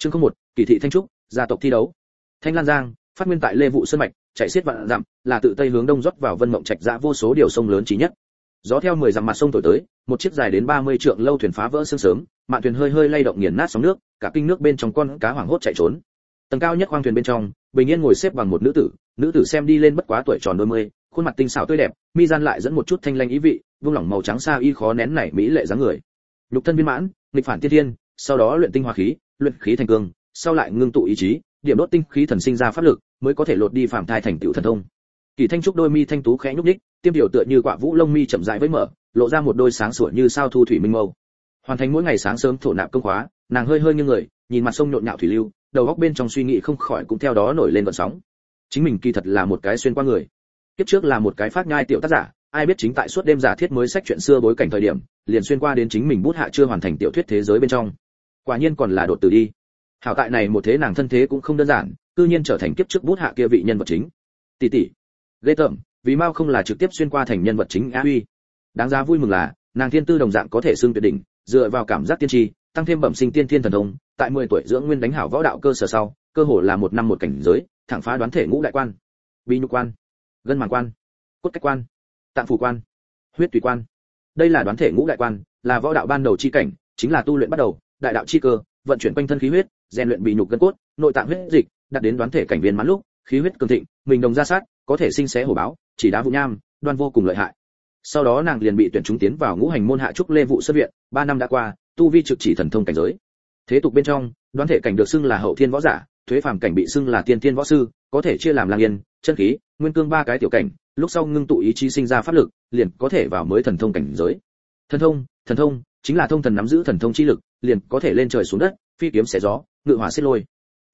chương không một, kỳ thị thanh trúc, gia tộc thi đấu. Thanh lan giang, phát nguyên tại lê vụ sơn mạch, chạy xiết vạn dặm, là tự tây hướng đông rót vào vân mộng trạch dã vô số điều sông lớn trí nhất. Gió theo mười dặm mặt sông thổi tới, một chiếc dài đến 30 trượng lâu thuyền phá vỡ sương sớm, mạn thuyền hơi hơi lay động nghiền nát sóng nước, cả kinh nước bên trong con cá hoảng hốt chạy trốn. Tầng cao nhất khoang thuyền bên trong, bình yên ngồi xếp bằng một nữ tử nữ tử xem đi lên bất quá tuổi tròn đôi mươi, khuôn mặt tinh xảo tươi đẹp, mi gian lại dẫn một chút thanh lanh ý vị vương lỏng màu trắng xa y khó nén nảy mỹ lệ dáng người. Nhục thân viên mãn, nghịch phản tiên thiên, sau đó luyện tinh hoa khí luyện khí thành cương, sau lại ngưng tụ ý chí, điểm đốt tinh khí thần sinh ra pháp lực, mới có thể lột đi phàm thai thành tựu thần thông. Kỳ thanh trúc đôi mi thanh tú khẽ nhúc nhích, tiêm tiểu tựa như quả vũ lông mi chậm rãi với mở, lộ ra một đôi sáng sủa như sao thu thủy minh mâu. Hoàn thành mỗi ngày sáng sớm thổ nạp công khóa, nàng hơi hơi nghiêng người, nhìn mặt sông nhộn nhạo thủy lưu, đầu óc bên trong suy nghĩ không khỏi cũng theo đó nổi lên gợn sóng. Chính mình kỳ thật là một cái xuyên qua người. Kiếp trước là một cái phát nhai tiểu tác giả, ai biết chính tại suốt đêm giả thiết mới sách chuyện xưa bối cảnh thời điểm, liền xuyên qua đến chính mình bút hạ chưa hoàn thành tiểu thuyết thế giới bên trong quả nhiên còn là đột tử đi. Hảo tại này một thế nàng thân thế cũng không đơn giản, cư nhiên trở thành kiếp trước bút hạ kia vị nhân vật chính. Tỷ tỷ, ghê tởm, vì mao không là trực tiếp xuyên qua thành nhân vật chính á uy đáng giá vui mừng là, nàng thiên tư đồng dạng có thể xưng tuyệt đỉnh, dựa vào cảm giác tiên tri, tăng thêm bẩm sinh tiên thiên thần thông, tại 10 tuổi dưỡng nguyên đánh hảo võ đạo cơ sở sau, cơ hồ là một năm một cảnh giới, thẳng phá đoán thể ngũ đại quan. Bi nhục quan, gân màng quan, cốt cách quan, tạng phủ quan, huyết tùy quan. Đây là đoán thể ngũ đại quan, là võ đạo ban đầu chi cảnh, chính là tu luyện bắt đầu đại đạo chi cơ, vận chuyển quanh thân khí huyết, rèn luyện bị nhục gân cốt, nội tạng huyết dịch, đạt đến đoán thể cảnh viên mãn lúc, khí huyết cường thịnh, mình đồng ra sát, có thể sinh xé hổ báo, chỉ đá vụ nham, đoan vô cùng lợi hại. Sau đó nàng liền bị tuyển trúng tiến vào ngũ hành môn hạ trúc lê vụ xuất viện, ba năm đã qua, tu vi trực chỉ thần thông cảnh giới. Thế tục bên trong, đoán thể cảnh được xưng là hậu thiên võ giả, thuế phàm cảnh bị xưng là tiên tiên võ sư, có thể chia làm lang yên, chân khí, nguyên cương ba cái tiểu cảnh, lúc sau ngưng tụ ý chí sinh ra pháp lực, liền có thể vào mới thần thông cảnh giới. Thần thông thần thông chính là thông thần nắm giữ thần thông chi lực, liền có thể lên trời xuống đất, phi kiếm xé gió, ngự hỏa xiết lôi.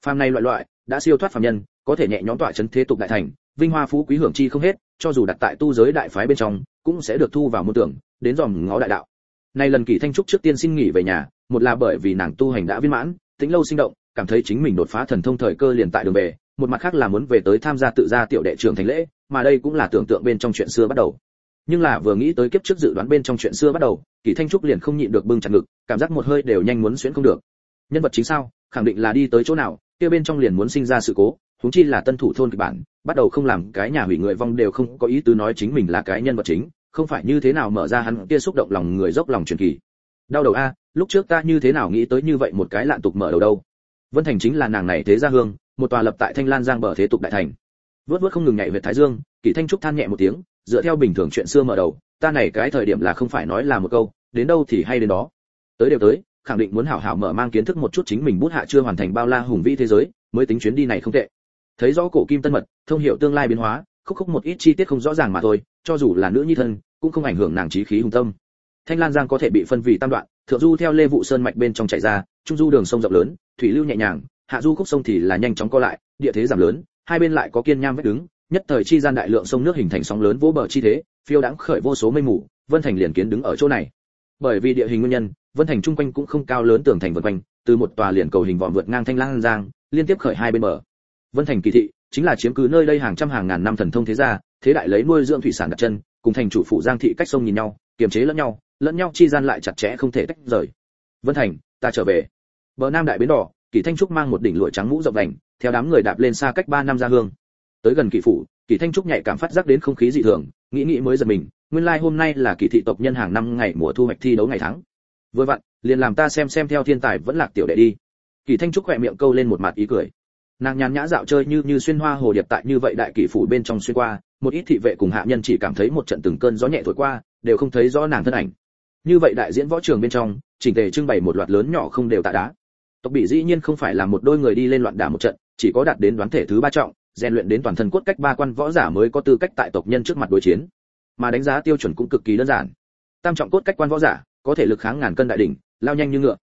Phàm này loại loại, đã siêu thoát phàm nhân, có thể nhẹ nhõm tỏa chấn thế tục đại thành, vinh hoa phú quý hưởng chi không hết, cho dù đặt tại tu giới đại phái bên trong, cũng sẽ được thu vào môn tưởng, đến dòm ngó đại đạo. Nay lần kỳ thanh trúc trước tiên xin nghỉ về nhà, một là bởi vì nàng tu hành đã viên mãn tính lâu sinh động, cảm thấy chính mình đột phá thần thông thời cơ liền tại đường về, một mặt khác là muốn về tới tham gia tự gia tiểu đệ trưởng thành lễ, mà đây cũng là tưởng tượng bên trong chuyện xưa bắt đầu nhưng là vừa nghĩ tới kiếp trước dự đoán bên trong chuyện xưa bắt đầu, kỳ thanh trúc liền không nhịn được bưng chặt ngực, cảm giác một hơi đều nhanh muốn xuyễn không được. Nhân vật chính sao? Khẳng định là đi tới chỗ nào? Kia bên trong liền muốn sinh ra sự cố, huống chi là tân thủ thôn kịch bản, bắt đầu không làm cái nhà hủy người vong đều không có ý tứ nói chính mình là cái nhân vật chính, không phải như thế nào mở ra hắn kia xúc động lòng người dốc lòng truyền kỳ. Đau đầu a, lúc trước ta như thế nào nghĩ tới như vậy một cái lạn tục mở đầu đâu. Vân thành chính là nàng này thế gia hương, một tòa lập tại thanh lan giang bờ thế tục đại thành. Vớt vớt không ngừng nhảy về thái dương kỷ thanh trúc than nhẹ một tiếng dựa theo bình thường chuyện xưa mở đầu, ta này cái thời điểm là không phải nói là một câu, đến đâu thì hay đến đó. Tới đều tới, khẳng định muốn hảo hảo mở mang kiến thức một chút chính mình bút hạ chưa hoàn thành bao la hùng vĩ thế giới, mới tính chuyến đi này không tệ. Thấy rõ cổ kim tân mật, thông hiểu tương lai biến hóa, khúc khúc một ít chi tiết không rõ ràng mà thôi, cho dù là nữ nhi thân, cũng không ảnh hưởng nàng trí khí hùng tâm. Thanh lan giang có thể bị phân vì tam đoạn, thượng du theo lê vụ sơn mạch bên trong chạy ra, trung du đường sông rộng lớn, thủy lưu nhẹ nhàng, hạ du khúc sông thì là nhanh chóng co lại, địa thế giảm lớn, hai bên lại có kiên nham vách đứng nhất thời chi gian đại lượng sông nước hình thành sóng lớn vỗ bờ chi thế phiêu đãng khởi vô số mây mù vân thành liền kiến đứng ở chỗ này. Bởi vì địa hình nguyên nhân vân thành trung quanh cũng không cao lớn tường thành vần quanh từ một tòa liền cầu hình vòm vượt ngang thanh lang giang liên tiếp khởi hai bên bờ. Vân thành kỳ thị chính là chiếm cứ nơi đây hàng trăm hàng ngàn năm thần thông thế gia thế đại lấy nuôi dưỡng thủy sản đặt chân cùng thành chủ phụ giang thị cách sông nhìn nhau kiềm chế lẫn nhau lẫn nhau chi gian lại chặt chẽ không thể tách rời. Vân thành ta trở về. Bờ nam đại bến đỏ kỳ thanh trúc mang một đỉnh lụa trắng mũ rộng vành, theo đám người đạp lên xa cách ba năm ra hương tới gần kỳ phủ kỳ thanh trúc nhạy cảm phát giác đến không khí dị thường, nghĩ nghĩ mới giật mình, nguyên lai like hôm nay là kỳ thị tộc nhân hàng năm ngày mùa thu hoạch thi đấu ngày tháng. Vừa vặn, liền làm ta xem xem theo thiên tài vẫn lạc tiểu đệ đi. Kỳ thanh trúc khỏe miệng câu lên một mặt ý cười. Nàng nhàn nhã dạo chơi như như xuyên hoa hồ điệp tại như vậy đại kỳ phủ bên trong xuyên qua, một ít thị vệ cùng hạ nhân chỉ cảm thấy một trận từng cơn gió nhẹ thổi qua, đều không thấy rõ nàng thân ảnh. Như vậy đại diễn võ trường bên trong, chỉnh tề trưng bày một loạt lớn nhỏ không đều tạ đá. Tộc bị dĩ nhiên không phải là một đôi người đi lên loạn đả một trận, chỉ có đạt đến đoán thể thứ ba trọng rèn luyện đến toàn thân cốt cách ba quan võ giả mới có tư cách tại tộc nhân trước mặt đối chiến. Mà đánh giá tiêu chuẩn cũng cực kỳ đơn giản. Tam trọng cốt cách quan võ giả, có thể lực kháng ngàn cân đại đỉnh, lao nhanh như ngựa.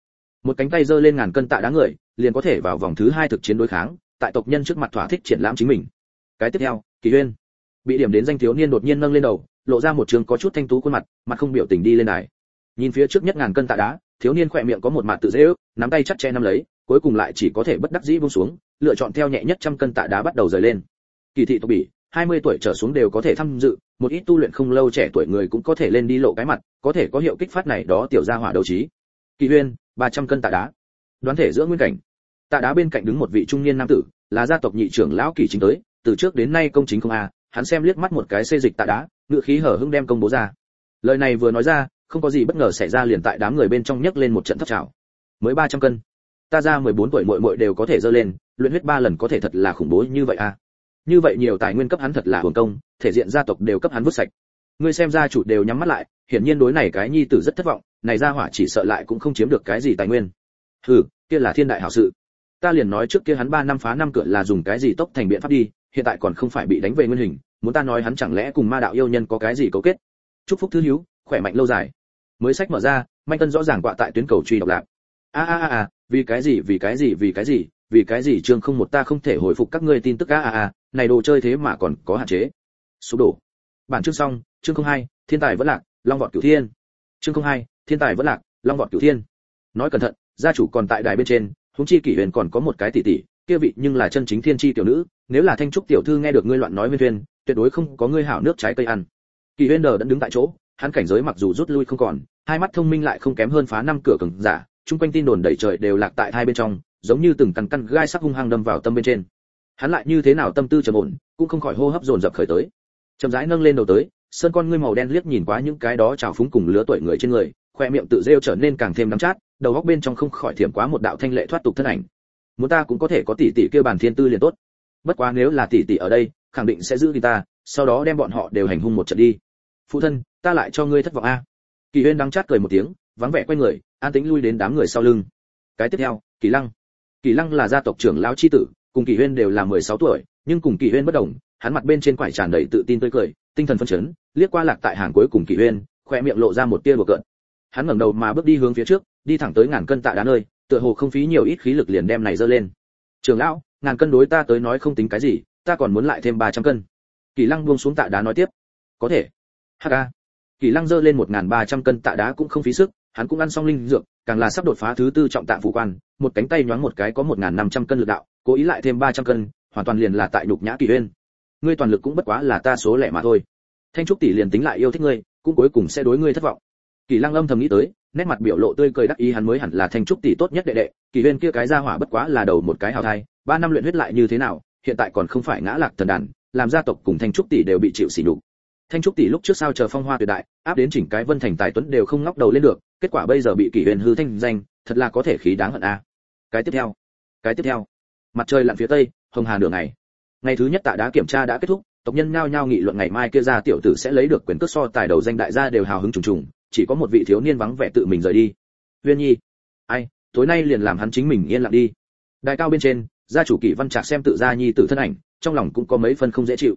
Một cánh tay giơ lên ngàn cân tạ đá người, liền có thể vào vòng thứ hai thực chiến đối kháng, tại tộc nhân trước mặt thỏa thích triển lãm chính mình. Cái tiếp theo, kỳ huyên. Bị điểm đến danh thiếu niên đột nhiên nâng lên đầu, lộ ra một trường có chút thanh tú khuôn mặt mặt không biểu tình đi lên đài. Nhìn phía trước nhất ngàn cân tạ đá, thiếu niên khỏe miệng có một mặt tự dễ ước, nắm tay chặt che nắm lấy, cuối cùng lại chỉ có thể bất đắc dĩ buông xuống lựa chọn theo nhẹ nhất trăm cân tạ đá bắt đầu rời lên. Kỳ thị tộc bỉ 20 tuổi trở xuống đều có thể tham dự, một ít tu luyện không lâu trẻ tuổi người cũng có thể lên đi lộ cái mặt, có thể có hiệu kích phát này đó tiểu gia hỏa đấu trí. Kỳ huyên 300 cân tạ đá. Đoán thể giữa nguyên cảnh. Tạ đá bên cạnh đứng một vị trung niên nam tử, là gia tộc nhị trưởng lão kỳ chính tới, từ trước đến nay công chính không a, hắn xem liếc mắt một cái xê dịch tạ đá, ngựa khí hở hưng đem công bố ra. Lời này vừa nói ra, không có gì bất ngờ xảy ra liền tại đám người bên trong nhấc lên một trận thấp trào. Mới 300 cân ta ra 14 tuổi muội muội đều có thể dơ lên, luyện huyết ba lần có thể thật là khủng bố như vậy a như vậy nhiều tài nguyên cấp hắn thật là hưởng công, thể diện gia tộc đều cấp hắn vứt sạch. Ngươi xem gia chủ đều nhắm mắt lại, hiển nhiên đối này cái nhi tử rất thất vọng, này gia hỏa chỉ sợ lại cũng không chiếm được cái gì tài nguyên. Hừ, kia là thiên đại hảo sự. Ta liền nói trước kia hắn ba năm phá năm cửa là dùng cái gì tốc thành biện pháp đi, hiện tại còn không phải bị đánh về nguyên hình, muốn ta nói hắn chẳng lẽ cùng ma đạo yêu nhân có cái gì cấu kết? Chúc phúc thứ hiếu khỏe mạnh lâu dài. Mới sách mở ra, manh tân rõ ràng quạ tại tuyến cầu truy độc lạc a a a vì cái gì, vì cái gì, vì cái gì, vì cái gì chương không một ta không thể hồi phục các ngươi tin tức? A a a, này đồ chơi thế mà còn có hạn chế. Sụp đổ. Bản chương xong, chương không hai, thiên tài vẫn lạc, long vọt cửu thiên. Chương không hai, thiên tài vẫn lạc, long vọt cửu thiên. Nói cẩn thận, gia chủ còn tại đài bên trên, huống chi kỷ huyền còn có một cái tỷ tỷ, kia vị nhưng là chân chính thiên chi tiểu nữ, nếu là thanh trúc tiểu thư nghe được ngươi loạn nói nguyên viên tuyệt đối không có ngươi hảo nước trái cây ăn. Kỳ huyền đờ đã đứng tại chỗ, hắn cảnh giới mặc dù rút lui không còn, hai mắt thông minh lại không kém hơn phá năm cửa cường giả chung quanh tin đồn đầy trời đều lạc tại hai bên trong, giống như từng căn căn gai sắc hung hăng đâm vào tâm bên trên. Hắn lại như thế nào tâm tư trầm ổn, cũng không khỏi hô hấp dồn dập khởi tới. Chậm rãi nâng lên đầu tới, sơn con ngươi màu đen liếc nhìn qua những cái đó trào phúng cùng lứa tuổi người trên người, khoe miệng tự rêu trở nên càng thêm đắng chát, đầu góc bên trong không khỏi thiểm quá một đạo thanh lệ thoát tục thân ảnh. Muốn ta cũng có thể có tỷ tỷ kêu bàn thiên tư liền tốt. Bất quá nếu là tỷ tỷ ở đây, khẳng định sẽ giữ đi ta, sau đó đem bọn họ đều hành hung một trận đi. Phụ thân, ta lại cho ngươi thất vọng a. Kỳ huyên đắng chát cười một tiếng, vắng vẻ quay người an tĩnh lui đến đám người sau lưng. Cái tiếp theo, kỳ lăng. Kỳ lăng là gia tộc trưởng lão chi tử, cùng kỳ huyên đều là 16 tuổi, nhưng cùng kỳ huyên bất đồng, hắn mặt bên trên quải tràn đầy tự tin tươi cười, tinh thần phấn chấn, liếc qua lạc tại hàng cuối cùng kỳ huyên, khoe miệng lộ ra một tia đùa cợt. Hắn ngẩng đầu mà bước đi hướng phía trước, đi thẳng tới ngàn cân tạ đá nơi, tựa hồ không phí nhiều ít khí lực liền đem này dơ lên. Trường lão, ngàn cân đối ta tới nói không tính cái gì, ta còn muốn lại thêm 300 cân. Kỳ lăng buông xuống tạ đá nói tiếp. Có thể. Ha kỳ lăng dơ lên một ngàn ba trăm cân tạ đá cũng không phí sức, hắn cũng ăn xong linh dược, càng là sắp đột phá thứ tư trọng tạng phủ quan, một cánh tay nhoáng một cái có một ngàn năm trăm cân lực đạo, cố ý lại thêm ba trăm cân, hoàn toàn liền là tại nhục nhã kỳ uyên. Ngươi toàn lực cũng bất quá là ta số lẻ mà thôi. Thanh trúc tỷ liền tính lại yêu thích ngươi, cũng cuối cùng sẽ đối ngươi thất vọng. Kỳ lăng âm thầm nghĩ tới, nét mặt biểu lộ tươi cười đắc ý hắn mới hẳn là thanh trúc tỷ tốt nhất đệ đệ, kỳ uyên kia cái ra hỏa bất quá là đầu một cái hào thai, ba năm luyện huyết lại như thế nào, hiện tại còn không phải ngã lạc thần đàn, làm gia tộc cùng thanh trúc tỷ đều bị chịu sỉ nhục thanh trúc tỷ lúc trước sao chờ phong hoa tuyệt đại, áp đến chỉnh cái vân thành tài tuấn đều không ngóc đầu lên được, kết quả bây giờ bị kỷ huyền hư thanh danh, thật là có thể khí đáng hận a. Cái tiếp theo, cái tiếp theo. Mặt trời lặn phía tây, hồng hà nửa ngày. Ngày thứ nhất tạ đá kiểm tra đã kết thúc, tộc nhân nhao nhao nghị luận ngày mai kia ra tiểu tử sẽ lấy được quyền cước so tài đầu danh đại gia đều hào hứng trùng trùng, chỉ có một vị thiếu niên vắng vẻ tự mình rời đi. Huyên nhi. Ai, tối nay liền làm hắn chính mình yên lặng đi. Đại cao bên trên, gia chủ kỷ văn trạc xem tự gia nhi tử thân ảnh, trong lòng cũng có mấy phần không dễ chịu.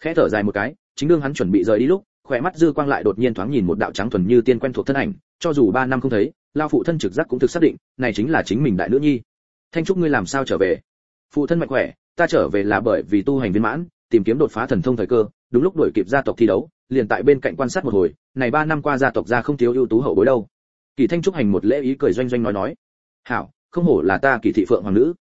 Khẽ thở dài một cái chính đương hắn chuẩn bị rời đi lúc khỏe mắt dư quang lại đột nhiên thoáng nhìn một đạo trắng thuần như tiên quen thuộc thân ảnh, cho dù ba năm không thấy, lao phụ thân trực giác cũng thực xác định, này chính là chính mình đại nữ nhi. Thanh trúc ngươi làm sao trở về? Phụ thân mạnh khỏe, ta trở về là bởi vì tu hành viên mãn, tìm kiếm đột phá thần thông thời cơ, đúng lúc đuổi kịp gia tộc thi đấu, liền tại bên cạnh quan sát một hồi, này ba năm qua gia tộc gia không thiếu ưu tú hậu bối đâu. Kỳ thanh trúc hành một lễ ý cười doanh doanh nói nói, hảo, không hổ là ta kỳ thị phượng hoàng nữ.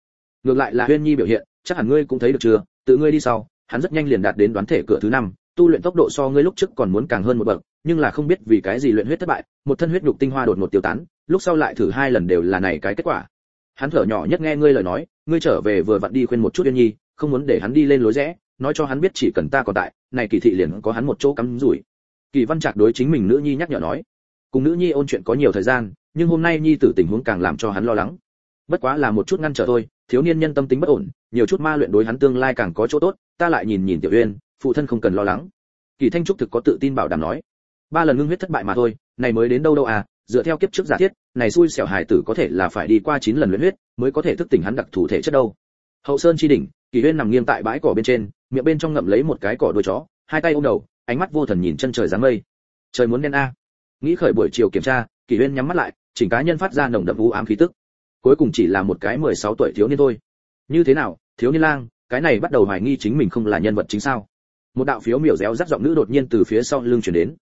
Ngược lại là huyên nhi biểu hiện, chắc hẳn ngươi cũng thấy được chưa? Tự ngươi đi sau, hắn rất nhanh liền đạt đến đoán thể cửa thứ năm tu luyện tốc độ so ngươi lúc trước còn muốn càng hơn một bậc, nhưng là không biết vì cái gì luyện huyết thất bại, một thân huyết nhục tinh hoa đột ngột tiêu tán, lúc sau lại thử hai lần đều là này cái kết quả. Hắn thở nhỏ nhất nghe ngươi lời nói, ngươi trở về vừa vặn đi khuyên một chút yên nhi, không muốn để hắn đi lên lối rẽ, nói cho hắn biết chỉ cần ta còn tại, này kỳ thị liền có hắn một chỗ cắm rủi. Kỳ văn trạc đối chính mình nữ nhi nhắc nhở nói, cùng nữ nhi ôn chuyện có nhiều thời gian, nhưng hôm nay nhi tử tình huống càng làm cho hắn lo lắng bất quá là một chút ngăn trở thôi, thiếu niên nhân tâm tính bất ổn, nhiều chút ma luyện đối hắn tương lai càng có chỗ tốt, ta lại nhìn nhìn tiểu uyên, phụ thân không cần lo lắng. Kỳ thanh trúc thực có tự tin bảo đảm nói. Ba lần ngưng huyết thất bại mà thôi, này mới đến đâu đâu à dựa theo kiếp trước giả thiết, này xui xẻo hải tử có thể là phải đi qua chín lần luyện huyết, mới có thể thức tỉnh hắn đặc thủ thể chất đâu. Hậu sơn chi đỉnh, kỳ huyên nằm nghiêng tại bãi cỏ bên trên, miệng bên trong ngậm lấy một cái cỏ đuôi chó, hai tay ôm đầu, ánh mắt vô thần nhìn chân trời dáng mây. Trời muốn đen a. Nghĩ khởi buổi chiều kiểm tra, kỳ huyên nhắm mắt lại, chỉnh cá nhân phát ra nồng đậm u ám khí tức cuối cùng chỉ là một cái 16 tuổi thiếu niên thôi. Như thế nào, thiếu niên lang, cái này bắt đầu hoài nghi chính mình không là nhân vật chính sao? Một đạo phiếu miểu réo rắt giọng nữ đột nhiên từ phía sau lưng truyền đến.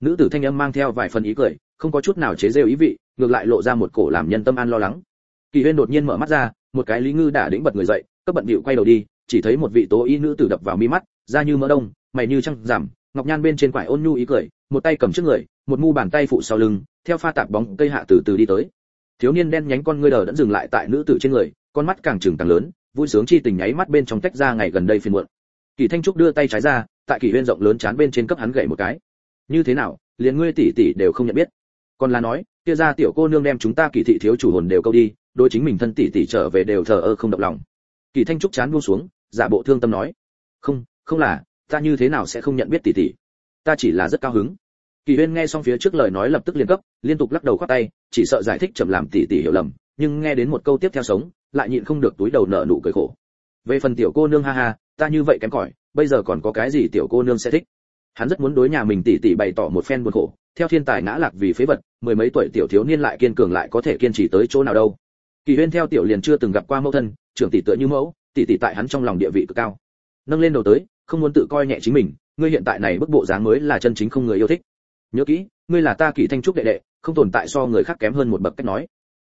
Nữ tử thanh âm mang theo vài phần ý cười, không có chút nào chế giễu ý vị, ngược lại lộ ra một cổ làm nhân tâm an lo lắng. Kỳ huyên đột nhiên mở mắt ra, một cái lý ngư đã đĩnh bật người dậy, cấp bận bịu quay đầu đi, chỉ thấy một vị tố y nữ tử đập vào mi mắt, da như mỡ đông, mày như trăng giảm, ngọc nhan bên trên quải ôn nhu ý cười, một tay cầm trước người, một mu bàn tay phụ sau lưng, theo pha tạp bóng cây hạ từ từ đi tới thiếu niên đen nhánh con ngươi đờ đẫn dừng lại tại nữ tử trên người, con mắt càng trừng càng lớn, vui sướng chi tình nháy mắt bên trong tách ra ngày gần đây phiền muộn. Kỳ thanh trúc đưa tay trái ra, tại kỳ huyên rộng lớn chán bên trên cấp hắn gậy một cái. Như thế nào, liền ngươi tỷ tỷ đều không nhận biết. Còn là nói, kia ra tiểu cô nương đem chúng ta kỳ thị thiếu chủ hồn đều câu đi đôi chính mình thân tỷ tỷ trở về đều thờ ơ không động lòng. Kỳ thanh trúc chán buông xuống, giả bộ thương tâm nói. Không không là, ta như thế nào sẽ không nhận biết tỷ tỷ? Ta chỉ là rất cao hứng kỳ huyên nghe xong phía trước lời nói lập tức liên cấp, liên tục lắc đầu khoát tay, chỉ sợ giải thích chậm làm tỷ tỷ hiểu lầm, nhưng nghe đến một câu tiếp theo sống, lại nhịn không được túi đầu nở nụ cười khổ. Về phần tiểu cô nương ha ha, ta như vậy kém cỏi, bây giờ còn có cái gì tiểu cô nương sẽ thích? Hắn rất muốn đối nhà mình tỷ tỷ bày tỏ một phen buồn khổ, theo thiên tài ngã lạc vì phế vật, mười mấy tuổi tiểu thiếu niên lại kiên cường lại có thể kiên trì tới chỗ nào đâu. Kỳ huyên theo tiểu liền chưa từng gặp qua mẫu thân, trưởng tỷ tựa như mẫu tỷ tỷ tại hắn trong lòng địa vị cực cao. Nâng lên đầu tới, không muốn tự coi nhẹ chính mình, ngươi hiện tại này bức bộ dáng mới là chân chính không người yêu thích nhớ kỹ, ngươi là ta kỳ thanh trúc đệ đệ, không tồn tại so người khác kém hơn một bậc cách nói.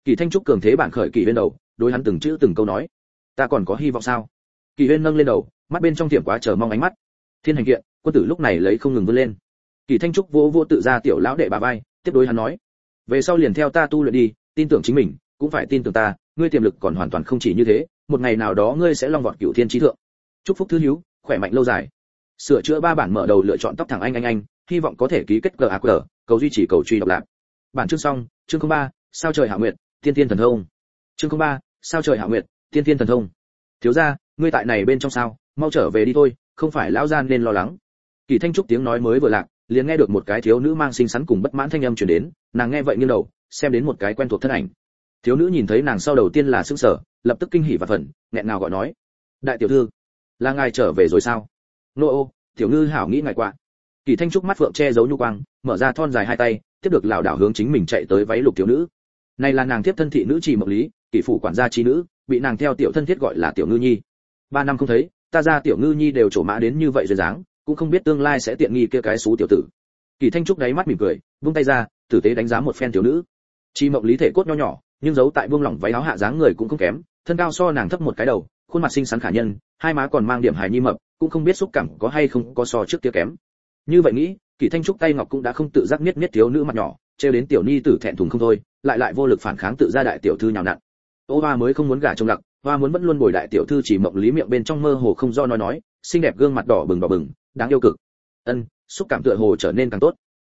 Kỳ thanh trúc cường thế bản khởi kỳ huyên đầu, đối hắn từng chữ từng câu nói. Ta còn có hy vọng sao? Kỳ huyên nâng lên đầu, mắt bên trong tiệm quá chờ mong ánh mắt. Thiên hành kiện, quân tử lúc này lấy không ngừng vươn lên. Kỳ thanh trúc vỗ vỗ tự ra tiểu lão đệ bà vai, tiếp đối hắn nói. Về sau liền theo ta tu luyện đi, tin tưởng chính mình, cũng phải tin tưởng ta, ngươi tiềm lực còn hoàn toàn không chỉ như thế, một ngày nào đó ngươi sẽ long vọt cửu thiên trí thượng. Chúc phúc thứ hiếu khỏe mạnh lâu dài sửa chữa ba bản mở đầu lựa chọn tóc thẳng anh anh anh, hy vọng có thể ký kết gaq cầu duy trì cầu truy độc lạc bản chương xong, chương không ba, sao trời hạ nguyệt, tiên tiên thần thông. Chương không ba, sao trời hạ nguyệt, tiên tiên thần thông. Thiếu gia, ngươi tại này bên trong sao? Mau trở về đi thôi, không phải lão gian nên lo lắng. Kỳ thanh trúc tiếng nói mới vừa lạc, liền nghe được một cái thiếu nữ mang xinh xắn cùng bất mãn thanh âm truyền đến, nàng nghe vậy nghiêng đầu, xem đến một cái quen thuộc thân ảnh. Thiếu nữ nhìn thấy nàng sau đầu tiên là sững sờ, lập tức kinh hỉ và phẫn, nghẹn ngào gọi nói, đại tiểu thư, là ngài trở về rồi sao? Nô ô, tiểu ngư hảo nghĩ ngài quạ kỳ thanh trúc mắt phượng che giấu nhu quang, mở ra thon dài hai tay, tiếp được lảo đảo hướng chính mình chạy tới váy lục thiếu nữ. Này là nàng tiếp thân thị nữ trì mộng lý kỳ phủ quản gia trí nữ, bị nàng theo tiểu thân thiết gọi là tiểu ngư nhi. Ba năm không thấy, ta ra tiểu ngư nhi đều trổ mã đến như vậy rồi dáng, cũng không biết tương lai sẽ tiện nghi kia cái xú tiểu tử. Kỳ thanh trúc đáy mắt mỉm cười, vung tay ra, tử tế đánh giá một phen tiểu nữ. Trì mộng lý thể cốt nho nhỏ, nhưng giấu tại buông lỏng váy áo hạ dáng người cũng không kém, thân cao so nàng thấp một cái đầu, khuôn mặt xinh xắn khả nhân, hai má còn mang điểm hài nhi mập cũng không biết xúc cảm có hay không có so trước kia kém. Như vậy nghĩ kỳ thanh trúc tay ngọc cũng đã không tự giác miết miết thiếu nữ mặt nhỏ, trêu đến tiểu ni tử thẹn thùng không thôi, lại lại vô lực phản kháng tự ra đại tiểu thư nhào nặn. Ô hoa mới không muốn gả chồng lặc, hoa muốn vẫn luôn bồi đại tiểu thư chỉ mộng lý miệng bên trong mơ hồ không do nói nói, xinh đẹp gương mặt đỏ bừng đỏ bừng, đáng yêu cực. Ân, xúc cảm tựa hồ trở nên càng tốt.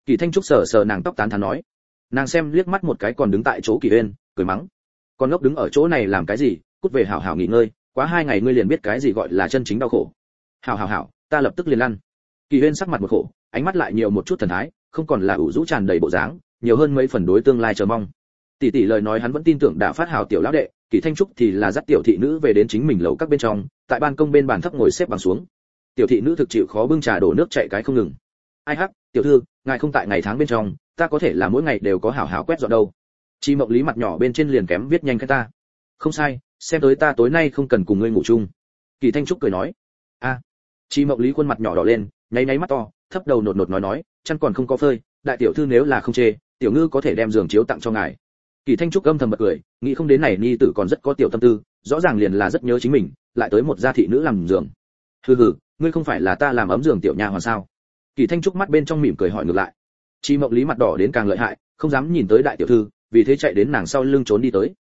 Kỳ thanh trúc sờ sờ nàng tóc tán thán nói. Nàng xem liếc mắt một cái còn đứng tại chỗ kỳ uyên, cười mắng. Con ngốc đứng ở chỗ này làm cái gì, cút về hảo hảo nghỉ ngơi, quá hai ngày ngươi liền biết cái gì gọi là chân chính đau khổ hảo hảo hảo, ta lập tức liền lăn. Kỳ uyên sắc mặt một khổ, ánh mắt lại nhiều một chút thần thái, không còn là ủ rũ tràn đầy bộ dáng, nhiều hơn mấy phần đối tương lai chờ mong. Tỷ tỷ lời nói hắn vẫn tin tưởng đã phát hào tiểu lão đệ, kỳ thanh trúc thì là dắt tiểu thị nữ về đến chính mình lầu các bên trong, tại ban công bên bàn thấp ngồi xếp bằng xuống. Tiểu thị nữ thực chịu khó bưng trà đổ nước chạy cái không ngừng. Ai hắc, tiểu thư, ngài không tại ngày tháng bên trong, ta có thể là mỗi ngày đều có hảo hảo quét dọn đâu. Chi mộng lý mặt nhỏ bên trên liền kém viết nhanh cái ta. Không sai, xem tới ta tối nay không cần cùng ngươi ngủ chung. Kỳ thanh trúc cười nói. A à chi mộng lý khuôn mặt nhỏ đỏ lên, nháy nháy mắt to, thấp đầu nột nột nói nói, chăn còn không có phơi, đại tiểu thư nếu là không chê, tiểu ngư có thể đem giường chiếu tặng cho ngài. Kỳ thanh trúc âm thầm bật cười, nghĩ không đến này ni tử còn rất có tiểu tâm tư, rõ ràng liền là rất nhớ chính mình, lại tới một gia thị nữ làm giường. Hừ hừ, ngươi không phải là ta làm ấm giường tiểu nha hoàn sao? Kỳ thanh trúc mắt bên trong mỉm cười hỏi ngược lại. Chi mộng lý mặt đỏ đến càng lợi hại, không dám nhìn tới đại tiểu thư, vì thế chạy đến nàng sau lưng trốn đi tới.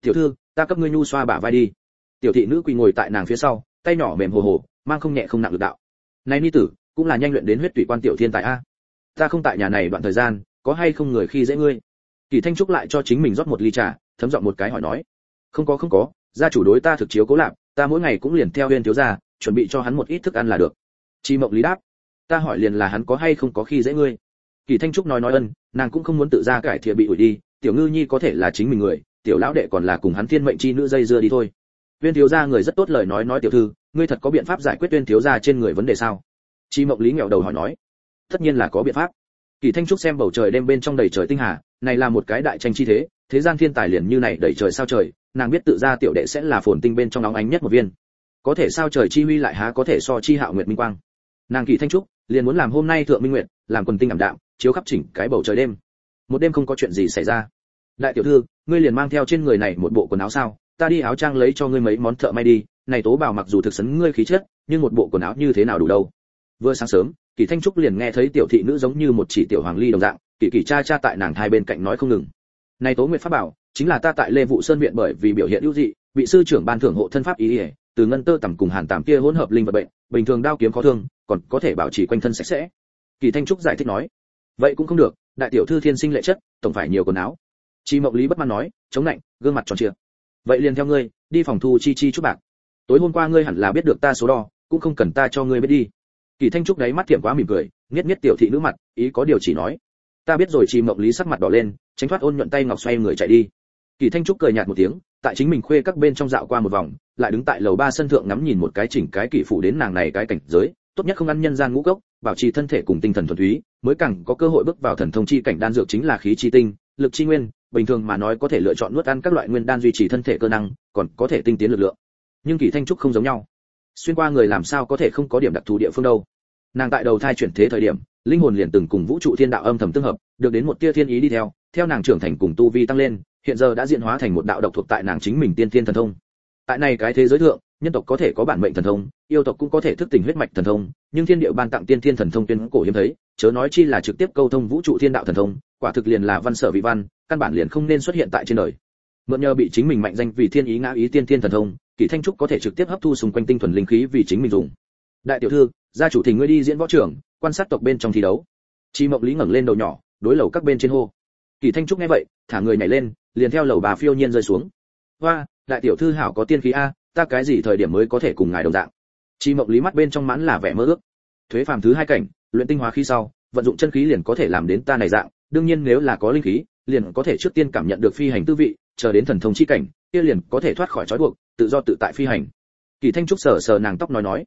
Tiểu thư, ta cấp ngươi nhu xoa bả vai đi. Tiểu thị nữ quỳ ngồi tại nàng phía sau, tay nhỏ mềm hồ hồ mang không nhẹ không nặng lực đạo. Này ni tử, cũng là nhanh luyện đến huyết tụy quan tiểu thiên tài a. Ta không tại nhà này đoạn thời gian, có hay không người khi dễ ngươi? Kỳ thanh trúc lại cho chính mình rót một ly trà, thấm giọng một cái hỏi nói. Không có không có, gia chủ đối ta thực chiếu cố lạp, ta mỗi ngày cũng liền theo huyên thiếu gia, chuẩn bị cho hắn một ít thức ăn là được. Chi mộng lý đáp. Ta hỏi liền là hắn có hay không có khi dễ ngươi? Kỳ thanh trúc nói nói ân, nàng cũng không muốn tự ra cải thiện bị ủi đi, tiểu ngư nhi có thể là chính mình người, tiểu lão đệ còn là cùng hắn thiên mệnh chi nữ dây dưa đi thôi viên thiếu gia người rất tốt lời nói nói tiểu thư, ngươi thật có biện pháp giải quyết viên thiếu gia trên người vấn đề sao? Chi mộng lý nghèo đầu hỏi nói. Tất nhiên là có biện pháp. Kỳ thanh trúc xem bầu trời đêm bên trong đầy trời tinh hà, này là một cái đại tranh chi thế thế gian thiên tài liền như này đầy trời sao trời, nàng biết tự ra tiểu đệ sẽ là phồn tinh bên trong nóng ánh nhất một viên. Có thể sao trời chi huy lại há có thể so chi hạo nguyệt minh quang. Nàng kỳ thanh trúc, liền muốn làm hôm nay thượng minh nguyệt, làm quần tinh ảm đạm, chiếu khắp chỉnh cái bầu trời đêm. Một đêm không có chuyện gì xảy ra. Đại tiểu thư, ngươi liền mang theo trên người này một bộ quần áo sao? Ta đi áo trang lấy cho ngươi mấy món thợ may đi, này tố bào mặc dù thực sấn ngươi khí chất, nhưng một bộ quần áo như thế nào đủ đâu. Vừa sáng sớm, kỳ thanh trúc liền nghe thấy tiểu thị nữ giống như một chỉ tiểu hoàng ly đồng dạng, kỳ kỳ cha cha tại nàng hai bên cạnh nói không ngừng. Này tố nguyệt pháp bảo, chính là ta tại lê vụ sơn viện bởi vì biểu hiện ưu dị bị sư trưởng ban thưởng hộ thân pháp ý ỉa từ ngân tơ tầm cùng hàn tạm kia hỗn hợp linh vật bệnh, bình thường đao kiếm khó thương, còn có thể bảo trì quanh thân sạch sẽ. Kỳ thanh trúc giải thích nói, vậy cũng không được, đại tiểu thư thiên sinh lệ chất, tổng phải nhiều quần áo. Chi mộng lý bất mãn nói, chống lạnh, gương mặt tròn trịa vậy liền theo ngươi, đi phòng thu chi chi chút bạc. Tối hôm qua ngươi hẳn là biết được ta số đo, cũng không cần ta cho ngươi biết đi. Kỳ thanh trúc đấy mắt thiệm quá mỉm cười, nghiết nghiết tiểu thị nữ mặt, ý có điều chỉ nói. Ta biết rồi chi mộng lý sắc mặt đỏ lên, tránh thoát ôn nhuận tay ngọc xoay người chạy đi. Kỳ thanh trúc cười nhạt một tiếng, tại chính mình khuê các bên trong dạo qua một vòng, lại đứng tại lầu ba sân thượng ngắm nhìn một cái chỉnh cái kỳ phụ đến nàng này cái cảnh giới, tốt nhất không ăn nhân gian ngũ cốc, bảo trì thân thể cùng tinh thần thuần túy, mới càng có cơ hội bước vào thần thông chi cảnh đan dược chính là khí chi tinh, lực chi nguyên bình thường mà nói có thể lựa chọn nuốt ăn các loại nguyên đan duy trì thân thể cơ năng, còn có thể tinh tiến lực lượng. Nhưng kỳ thanh trúc không giống nhau. Xuyên qua người làm sao có thể không có điểm đặc thù địa phương đâu. Nàng tại đầu thai chuyển thế thời điểm, linh hồn liền từng cùng vũ trụ thiên đạo âm thầm tương hợp, được đến một tia thiên ý đi theo theo nàng trưởng thành cùng tu vi tăng lên, hiện giờ đã diễn hóa thành một đạo độc thuộc tại nàng chính mình tiên thiên thần thông. Tại này cái thế giới thượng, nhân tộc có thể có bản mệnh thần thông, yêu tộc cũng có thể thức tỉnh huyết mạch thần thông, nhưng thiên địa ban tặng tiên thiên thần thông tuyên cổ hiếm thấy, chớ nói chi là trực tiếp câu thông vũ trụ thiên đạo thần thông, quả thực liền là văn sở vị văn căn bản liền không nên xuất hiện tại trên đời. Mượn nhờ bị chính mình mạnh danh vì thiên ý ngã ý tiên thiên thần thông kỷ thanh trúc có thể trực tiếp hấp thu xung quanh tinh thuần linh khí vì chính mình dùng. Đại tiểu thư, gia chủ thỉnh ngươi đi diễn võ trưởng quan sát tộc bên trong thi đấu. Chi mộng lý ngẩng lên đầu nhỏ, đối lầu các bên trên hô. Kỷ thanh trúc nghe vậy, thả người nhảy lên, liền theo lầu bà phiêu nhiên rơi xuống. Hoa, đại tiểu thư hảo có tiên khí a, ta cái gì thời điểm mới có thể cùng ngài đồng dạng? Chi mộng lý mắt bên trong mãn là vẻ mơ ước. Thuế phàm thứ hai cảnh, luyện tinh hóa khí sau, vận dụng chân khí liền có thể làm đến ta này dạng, đương nhiên nếu là có linh khí liền có thể trước tiên cảm nhận được phi hành tư vị, chờ đến thần thông chi cảnh, kia liền có thể thoát khỏi trói buộc, tự do tự tại phi hành. Kỳ thanh trúc sờ sờ nàng tóc nói nói.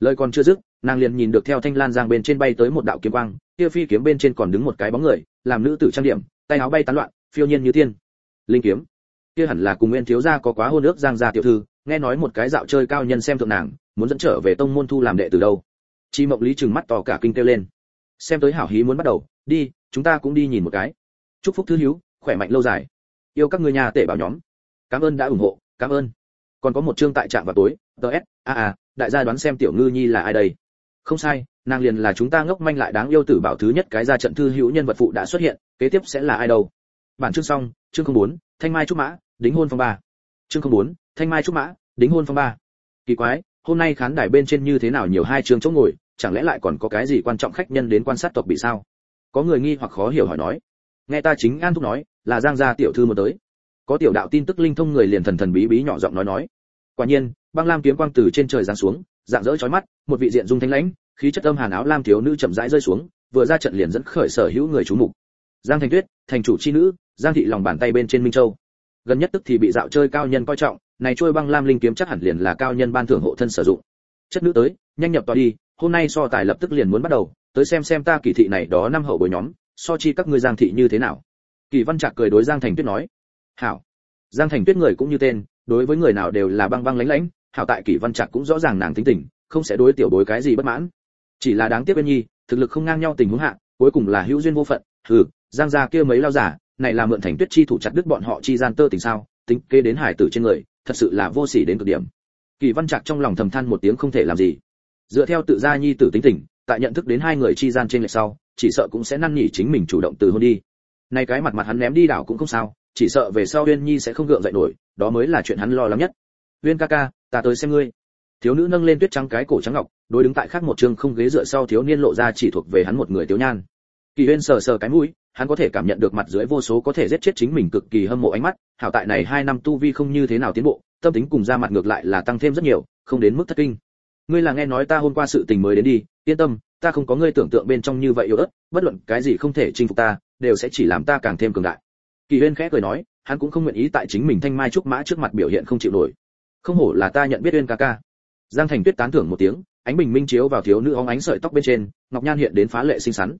Lời còn chưa dứt, nàng liền nhìn được theo thanh lan giang bên trên bay tới một đạo kiếm quang, kia phi kiếm bên trên còn đứng một cái bóng người, làm nữ tử trang điểm, tay áo bay tán loạn, phiêu nhiên như tiên. Linh kiếm. Kia hẳn là cùng nguyên thiếu gia có quá hôn ước giang gia tiểu thư, nghe nói một cái dạo chơi cao nhân xem thượng nàng, muốn dẫn trở về tông môn thu làm đệ từ đâu. Chi mộng lý trừng mắt to cả kinh kêu lên. Xem tới hảo hí muốn bắt đầu, đi, chúng ta cũng đi nhìn một cái chúc phúc thứ hiếu khỏe mạnh lâu dài. Yêu các người nhà tể bảo nhóm. Cảm ơn đã ủng hộ, cảm ơn. Còn có một chương tại trạm vào tối ts a a, đại gia đoán xem tiểu ngư nhi là ai đây? Không sai, nàng liền là chúng ta ngốc manh lại đáng yêu tử bảo thứ nhất cái ra trận thư hữu nhân vật phụ đã xuất hiện, kế tiếp sẽ là ai đâu? Bản chương xong, chương không bốn, thanh mai trúc mã, đính hôn phong ba. Chương không bốn, thanh mai trúc mã, đính hôn phong ba. Kỳ quái, hôm nay khán đài bên trên như thế nào nhiều hai chương chỗ ngồi, chẳng lẽ lại còn có cái gì quan trọng khách nhân đến quan sát tộc bị sao? Có người nghi hoặc khó hiểu hỏi nói nghe ta chính an thúc nói, là giang gia tiểu thư một tới. Có tiểu đạo tin tức linh thông người liền thần thần bí bí nhỏ giọng nói nói. Quả nhiên, băng lam kiếm quang từ trên trời giáng xuống, dạng dỡ chói mắt, một vị diện dung thanh lãnh, khí chất âm hàn áo lam thiếu nữ chậm rãi rơi xuống, vừa ra trận liền dẫn khởi sở hữu người chú mục. Giang Thanh tuyết, thành chủ chi nữ, giang thị lòng bàn tay bên trên minh châu. Gần nhất tức thì bị dạo chơi cao nhân coi trọng, này trôi băng lam linh kiếm chắc hẳn liền là cao nhân ban thưởng hộ thân sử dụng. Chất nữ tới, nhanh nhập tòa đi, hôm nay so tài lập tức liền muốn bắt đầu, tới xem xem ta kỳ thị này đó năm hậu bồi nhóm so chi các ngươi giang thị như thế nào? Kỳ văn trạc cười đối giang thành tuyết nói. Hảo. Giang thành tuyết người cũng như tên, đối với người nào đều là băng băng lãnh lãnh, hảo tại kỳ văn trạc cũng rõ ràng nàng tính tình, không sẽ đối tiểu đối cái gì bất mãn. Chỉ là đáng tiếc bên nhi, thực lực không ngang nhau tình huống hạ, cuối cùng là hữu duyên vô phận. Hừ, giang gia kia mấy lao giả, này là mượn thành tuyết chi thủ chặt đứt bọn họ chi gian tơ tình sao, tính kế đến hải tử trên người, thật sự là vô sỉ đến cực điểm. Kỳ văn trạc trong lòng thầm than một tiếng không thể làm gì. Dựa theo tự gia nhi tử tính tình, tại nhận thức đến hai người chi gian trên lệch sau chỉ sợ cũng sẽ năn nỉ chính mình chủ động từ hôn đi. Nay cái mặt mặt hắn ném đi đảo cũng không sao, chỉ sợ về sau uyên nhi sẽ không gượng dậy nổi, đó mới là chuyện hắn lo lắng nhất. Uyên ca ca, ta tới xem ngươi. Thiếu nữ nâng lên tuyết trắng cái cổ trắng ngọc, đối đứng tại khác một trường không ghế dựa sau thiếu niên lộ ra chỉ thuộc về hắn một người thiếu nhan. Kỳ uyên sờ sờ cái mũi, hắn có thể cảm nhận được mặt dưới vô số có thể giết chết chính mình cực kỳ hâm mộ ánh mắt, hảo tại này hai năm tu vi không như thế nào tiến bộ, tâm tính cùng ra mặt ngược lại là tăng thêm rất nhiều, không đến mức thất kinh. Ngươi là nghe nói ta hôm qua sự tình mới đến đi, yên tâm ta không có ngươi tưởng tượng bên trong như vậy yếu ớt bất luận cái gì không thể chinh phục ta đều sẽ chỉ làm ta càng thêm cường đại. Kỳ huyên khẽ cười nói hắn cũng không nguyện ý tại chính mình thanh mai trúc mã trước mặt biểu hiện không chịu nổi. Không hổ là ta nhận biết uyên ca ca. Giang thành tuyết tán thưởng một tiếng ánh bình minh chiếu vào thiếu nữ óng ánh sợi tóc bên trên ngọc nhan hiện đến phá lệ xinh xắn.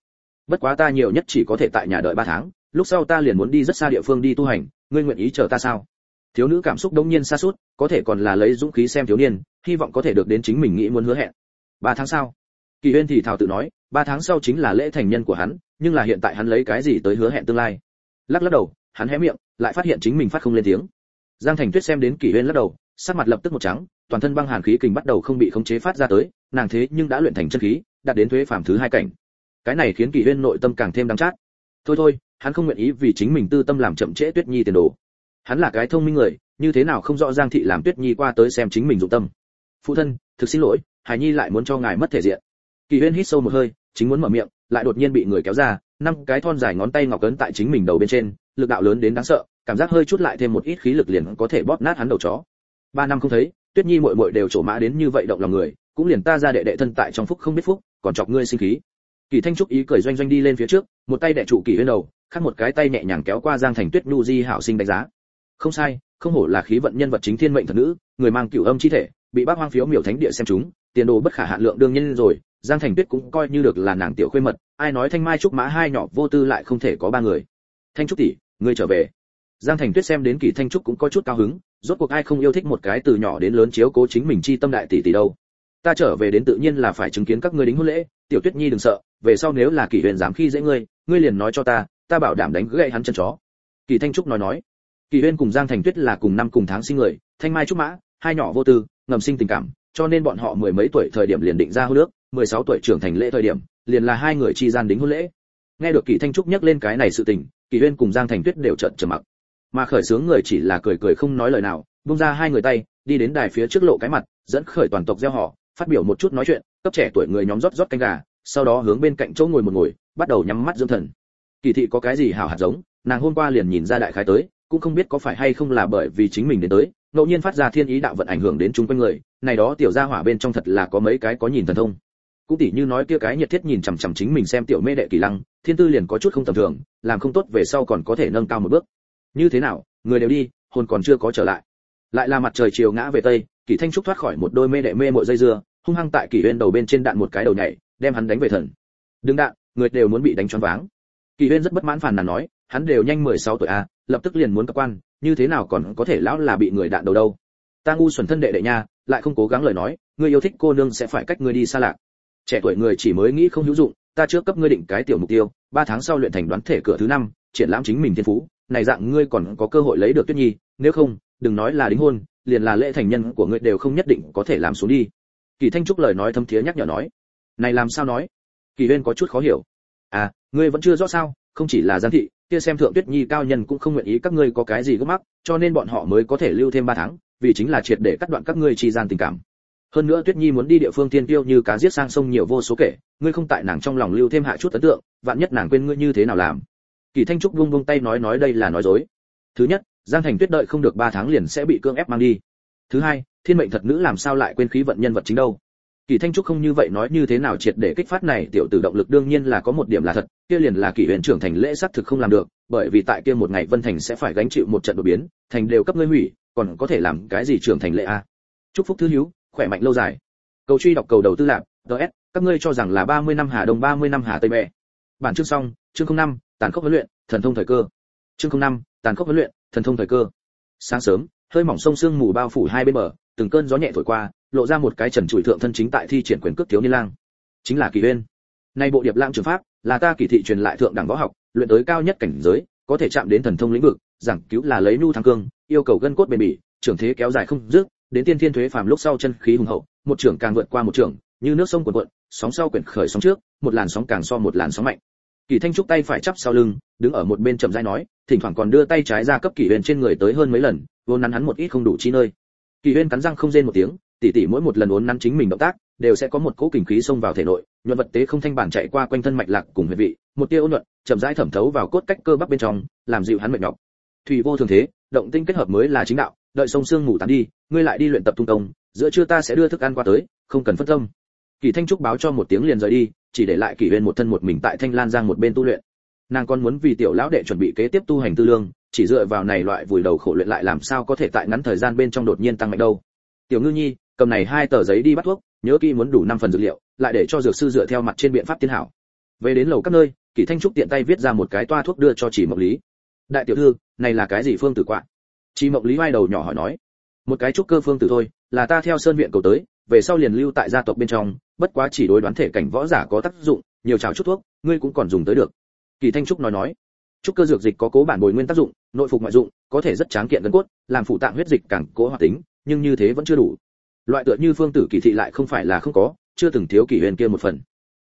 Bất quá ta nhiều nhất chỉ có thể tại nhà đợi ba tháng lúc sau ta liền muốn đi rất xa địa phương đi tu hành ngươi nguyện ý chờ ta sao? Thiếu nữ cảm xúc đông nhiên xa sút, có thể còn là lấy dũng khí xem thiếu niên hy vọng có thể được đến chính mình nghĩ muốn hứa hẹn. Ba tháng sau kỳ huyên thì thảo tự nói, ba tháng sau chính là lễ thành nhân của hắn, nhưng là hiện tại hắn lấy cái gì tới hứa hẹn tương lai? Lắc lắc đầu, hắn hé miệng, lại phát hiện chính mình phát không lên tiếng. Giang thành tuyết xem đến kỳ huyên lắc đầu, sắc mặt lập tức một trắng, toàn thân băng hàn khí kình bắt đầu không bị khống chế phát ra tới, nàng thế nhưng đã luyện thành chân khí, đạt đến thuế phàm thứ hai cảnh. Cái này khiến kỳ huyên nội tâm càng thêm đắng chát. Thôi thôi, hắn không nguyện ý vì chính mình tư tâm làm chậm trễ tuyết nhi tiền đồ. Hắn là cái thông minh người, như thế nào không rõ giang thị làm tuyết nhi qua tới xem chính mình dụng tâm. Phụ thân, thực xin lỗi, hải nhi lại muốn cho ngài mất thể diện kỳ huyên hít sâu một hơi, chính muốn mở miệng, lại đột nhiên bị người kéo ra, năm cái thon dài ngón tay ngọc cấn tại chính mình đầu bên trên, lực đạo lớn đến đáng sợ, cảm giác hơi chút lại thêm một ít khí lực liền có thể bóp nát hắn đầu chó. Ba năm không thấy, tuyết nhi muội muội đều trổ mã đến như vậy động lòng người, cũng liền ta ra đệ đệ thân tại trong phúc không biết phúc, còn chọc ngươi sinh khí. Kỳ thanh trúc ý cười doanh doanh đi lên phía trước, một tay đệ trụ kỳ huyên đầu, khác một cái tay nhẹ nhàng kéo qua giang thành tuyết nhu di hảo sinh đánh giá. Không sai, không hổ là khí vận nhân vật chính thiên mệnh thần nữ, người mang cửu âm chi thể, bị bác hoang phiếu miểu thánh địa xem chúng, tiền đồ bất khả hạn lượng đương nhiên rồi giang thành tuyết cũng coi như được là nàng tiểu khuê mật, ai nói thanh mai trúc mã hai nhỏ vô tư lại không thể có ba người. Thanh trúc tỷ, ngươi trở về. Giang thành tuyết xem đến kỳ thanh trúc cũng có chút cao hứng, rốt cuộc ai không yêu thích một cái từ nhỏ đến lớn chiếu cố chính mình chi tâm đại tỷ tỷ đâu. Ta trở về đến tự nhiên là phải chứng kiến các ngươi đính hôn lễ, tiểu tuyết nhi đừng sợ, về sau nếu là kỳ huyền dám khi dễ ngươi ngươi liền nói cho ta ta bảo đảm đánh gãy hắn chân chó. Kỳ thanh trúc nói nói. Kỳ huyền cùng giang thành tuyết là cùng năm cùng tháng sinh người, thanh mai trúc mã, hai nhỏ vô tư, ngầm sinh tình cảm cho nên bọn họ mười mấy tuổi thời điểm liền định ra hôn ước, 16 tuổi trưởng thành lễ thời điểm liền là hai người chi gian đính hôn lễ. Nghe được kỳ thanh trúc nhắc lên cái này sự tình kỳ uyên cùng giang thành tuyết đều trợn trừng mặc. Mà khởi sướng người chỉ là cười cười không nói lời nào buông ra hai người tay đi đến đài phía trước lộ cái mặt dẫn khởi toàn tộc gieo họ phát biểu một chút nói chuyện cấp trẻ tuổi người nhóm rót rót canh gà sau đó hướng bên cạnh chỗ ngồi một ngồi bắt đầu nhắm mắt dưỡng thần. Kỳ thị có cái gì hảo hạt giống nàng hôm qua liền nhìn ra đại khái tới cũng không biết có phải hay không là bởi vì chính mình đến tới ngẫu nhiên phát ra thiên ý đạo vận ảnh hưởng đến chúng quanh người này đó tiểu gia hỏa bên trong thật là có mấy cái có nhìn thần thông. Cũng tỉ như nói kia cái nhiệt thiết nhìn chằm chằm chính mình xem tiểu mê đệ kỳ lăng thiên tư liền có chút không tầm thường làm không tốt về sau còn có thể nâng cao một bước. Như thế nào người đều đi hồn còn chưa có trở lại. Lại là mặt trời chiều ngã về tây kỳ thanh trúc thoát khỏi một đôi mê đệ mê mội dây dưa hung hăng tại kỳ huyên đầu bên trên đạn một cái đầu nhảy đem hắn đánh về thần. Đừng đạn người đều muốn bị đánh choáng váng. Kỳ huyên rất bất mãn phàn nàn nói hắn đều nhanh 16 tuổi a à, lập tức liền muốn cơ quan, như thế nào còn có thể lão là bị người đạn đầu đâu. Ta ngu xuẩn thân đệ đệ nha, lại không cố gắng lời nói người yêu thích cô nương sẽ phải cách ngươi đi xa lạc. Trẻ tuổi người chỉ mới nghĩ không hữu dụng, ta trước cấp ngươi định cái tiểu mục tiêu, ba tháng sau luyện thành đoán thể cửa thứ năm, triển lãm chính mình thiên phú, này dạng ngươi còn có cơ hội lấy được tuyết nhi, nếu không, đừng nói là đính hôn, liền là lễ thành nhân của ngươi đều không nhất định có thể làm xuống đi. Kỳ thanh trúc lời nói thâm thiế nhắc nhở nói, này làm sao nói? Kỳ huyên có chút khó hiểu. À ngươi vẫn chưa rõ sao, không chỉ là giang thị kia xem thượng tuyết nhi cao nhân cũng không nguyện ý các ngươi có cái gì gấp mắc, cho nên bọn họ mới có thể lưu thêm ba tháng, vì chính là triệt để cắt đoạn các ngươi trì gian tình cảm. Hơn nữa tuyết nhi muốn đi địa phương tiên tiêu như cá giết sang sông nhiều vô số kể, ngươi không tại nàng trong lòng lưu thêm hạ chút ấn tượng, vạn nhất nàng quên ngươi như thế nào làm. Kỳ thanh trúc vung vung tay nói nói đây là nói dối. Thứ nhất, giang thành tuyết đợi không được ba tháng liền sẽ bị cưỡng ép mang đi. Thứ hai, thiên mệnh thật nữ làm sao lại quên khí vận nhân vật chính đâu? Kỳ thanh trúc không như vậy nói như thế nào triệt để kích phát này tiểu tử động lực đương nhiên là có một điểm là thật kia liền là kỷ huyện trưởng thành lễ xác thực không làm được bởi vì tại kia một ngày vân thành sẽ phải gánh chịu một trận đột biến thành đều cấp ngươi hủy còn có thể làm cái gì trưởng thành lễ a? Chúc phúc thứ hiếu khỏe mạnh lâu dài. Cầu truy đọc cầu đầu tư lạc ts các ngươi cho rằng là 30 năm hà đông 30 năm hà tây mẹ bản chương xong chương 05, tàn khốc huấn luyện thần thông thời cơ. Chương 05, tàn khốc huấn luyện thần thông thời cơ. Sáng sớm hơi mỏng sông sương mù bao phủ hai bên bờ từng cơn gió nhẹ thổi qua lộ ra một cái trần trụi thượng thân chính tại thi triển quyền cước thiếu niên lang. Chính là kỳ uyên nay bộ điệp lang trường pháp là ta kỳ thị truyền lại thượng đẳng võ học, luyện tới cao nhất cảnh giới, có thể chạm đến thần thông lĩnh vực, giảng cứu là lấy nu thăng cương, yêu cầu gân cốt bền bỉ, trưởng thế kéo dài không dứt, đến tiên thiên thuế phàm lúc sau chân khí hùng hậu, một trưởng càng vượt qua một trưởng, như nước sông cuồn cuộn, sóng sau quyển khởi sóng trước, một làn sóng càng so một làn sóng mạnh. Kỳ thanh trúc tay phải chắp sau lưng, đứng ở một bên chậm rãi nói, thỉnh thoảng còn đưa tay trái ra cấp kỳ huyền trên người tới hơn mấy lần vốn nắn hắn một ít không đủ chi nơi. Kỳ huyền cắn răng không rên một tiếng tỉ tỷ mỗi một lần uốn nắn chính mình động tác, đều sẽ có một cỗ kình khí xông vào thể nội, nhuận vật tế không thanh bản chạy qua quanh thân mạch lạc cùng huyệt vị, một tia ôn nhuận chậm rãi thẩm thấu vào cốt cách cơ bắp bên trong, làm dịu hắn mệt nhọc. Thủy vô thường thế, động tinh kết hợp mới là chính đạo, đợi sông xương ngủ tán đi, ngươi lại đi luyện tập tung công giữa trưa ta sẽ đưa thức ăn qua tới, không cần phân tâm. Kỳ thanh trúc báo cho một tiếng liền rời đi, chỉ để lại kỳ uyên một thân một mình tại thanh lan giang một bên tu luyện. Nàng còn muốn vì tiểu lão đệ chuẩn bị kế tiếp tu hành tư lương, chỉ dựa vào này loại vùi đầu khổ luyện lại làm sao có thể tại ngắn thời gian bên trong đột nhiên tăng mạnh đâu. Tiểu ngư nhi cầm này hai tờ giấy đi bắt thuốc, nhớ kỹ muốn đủ năm phần dược liệu, lại để cho dược sư dựa theo mặt trên biện pháp tiên hảo. Về đến lầu các nơi, kỳ thanh trúc tiện tay viết ra một cái toa thuốc đưa cho chỉ mộng lý. Đại tiểu thư, này là cái gì phương tử quạ? Chỉ mộng lý vai đầu nhỏ hỏi nói. Một cái trúc cơ phương tử thôi, là ta theo sơn viện cầu tới, về sau liền lưu tại gia tộc bên trong, bất quá chỉ đối đoán thể cảnh võ giả có tác dụng, nhiều trào chút thuốc, ngươi cũng còn dùng tới được. Kỳ thanh trúc nói nói. Trúc cơ dược dịch có cố bản bồi nguyên tác dụng, nội phục ngoại dụng, có thể rất tráng kiện gân cốt, làm phụ tạng huyết dịch càng cố hoạt tính, nhưng như thế vẫn chưa đủ loại tựa như phương tử kỳ thị lại không phải là không có, chưa từng thiếu kỳ huyền kia một phần.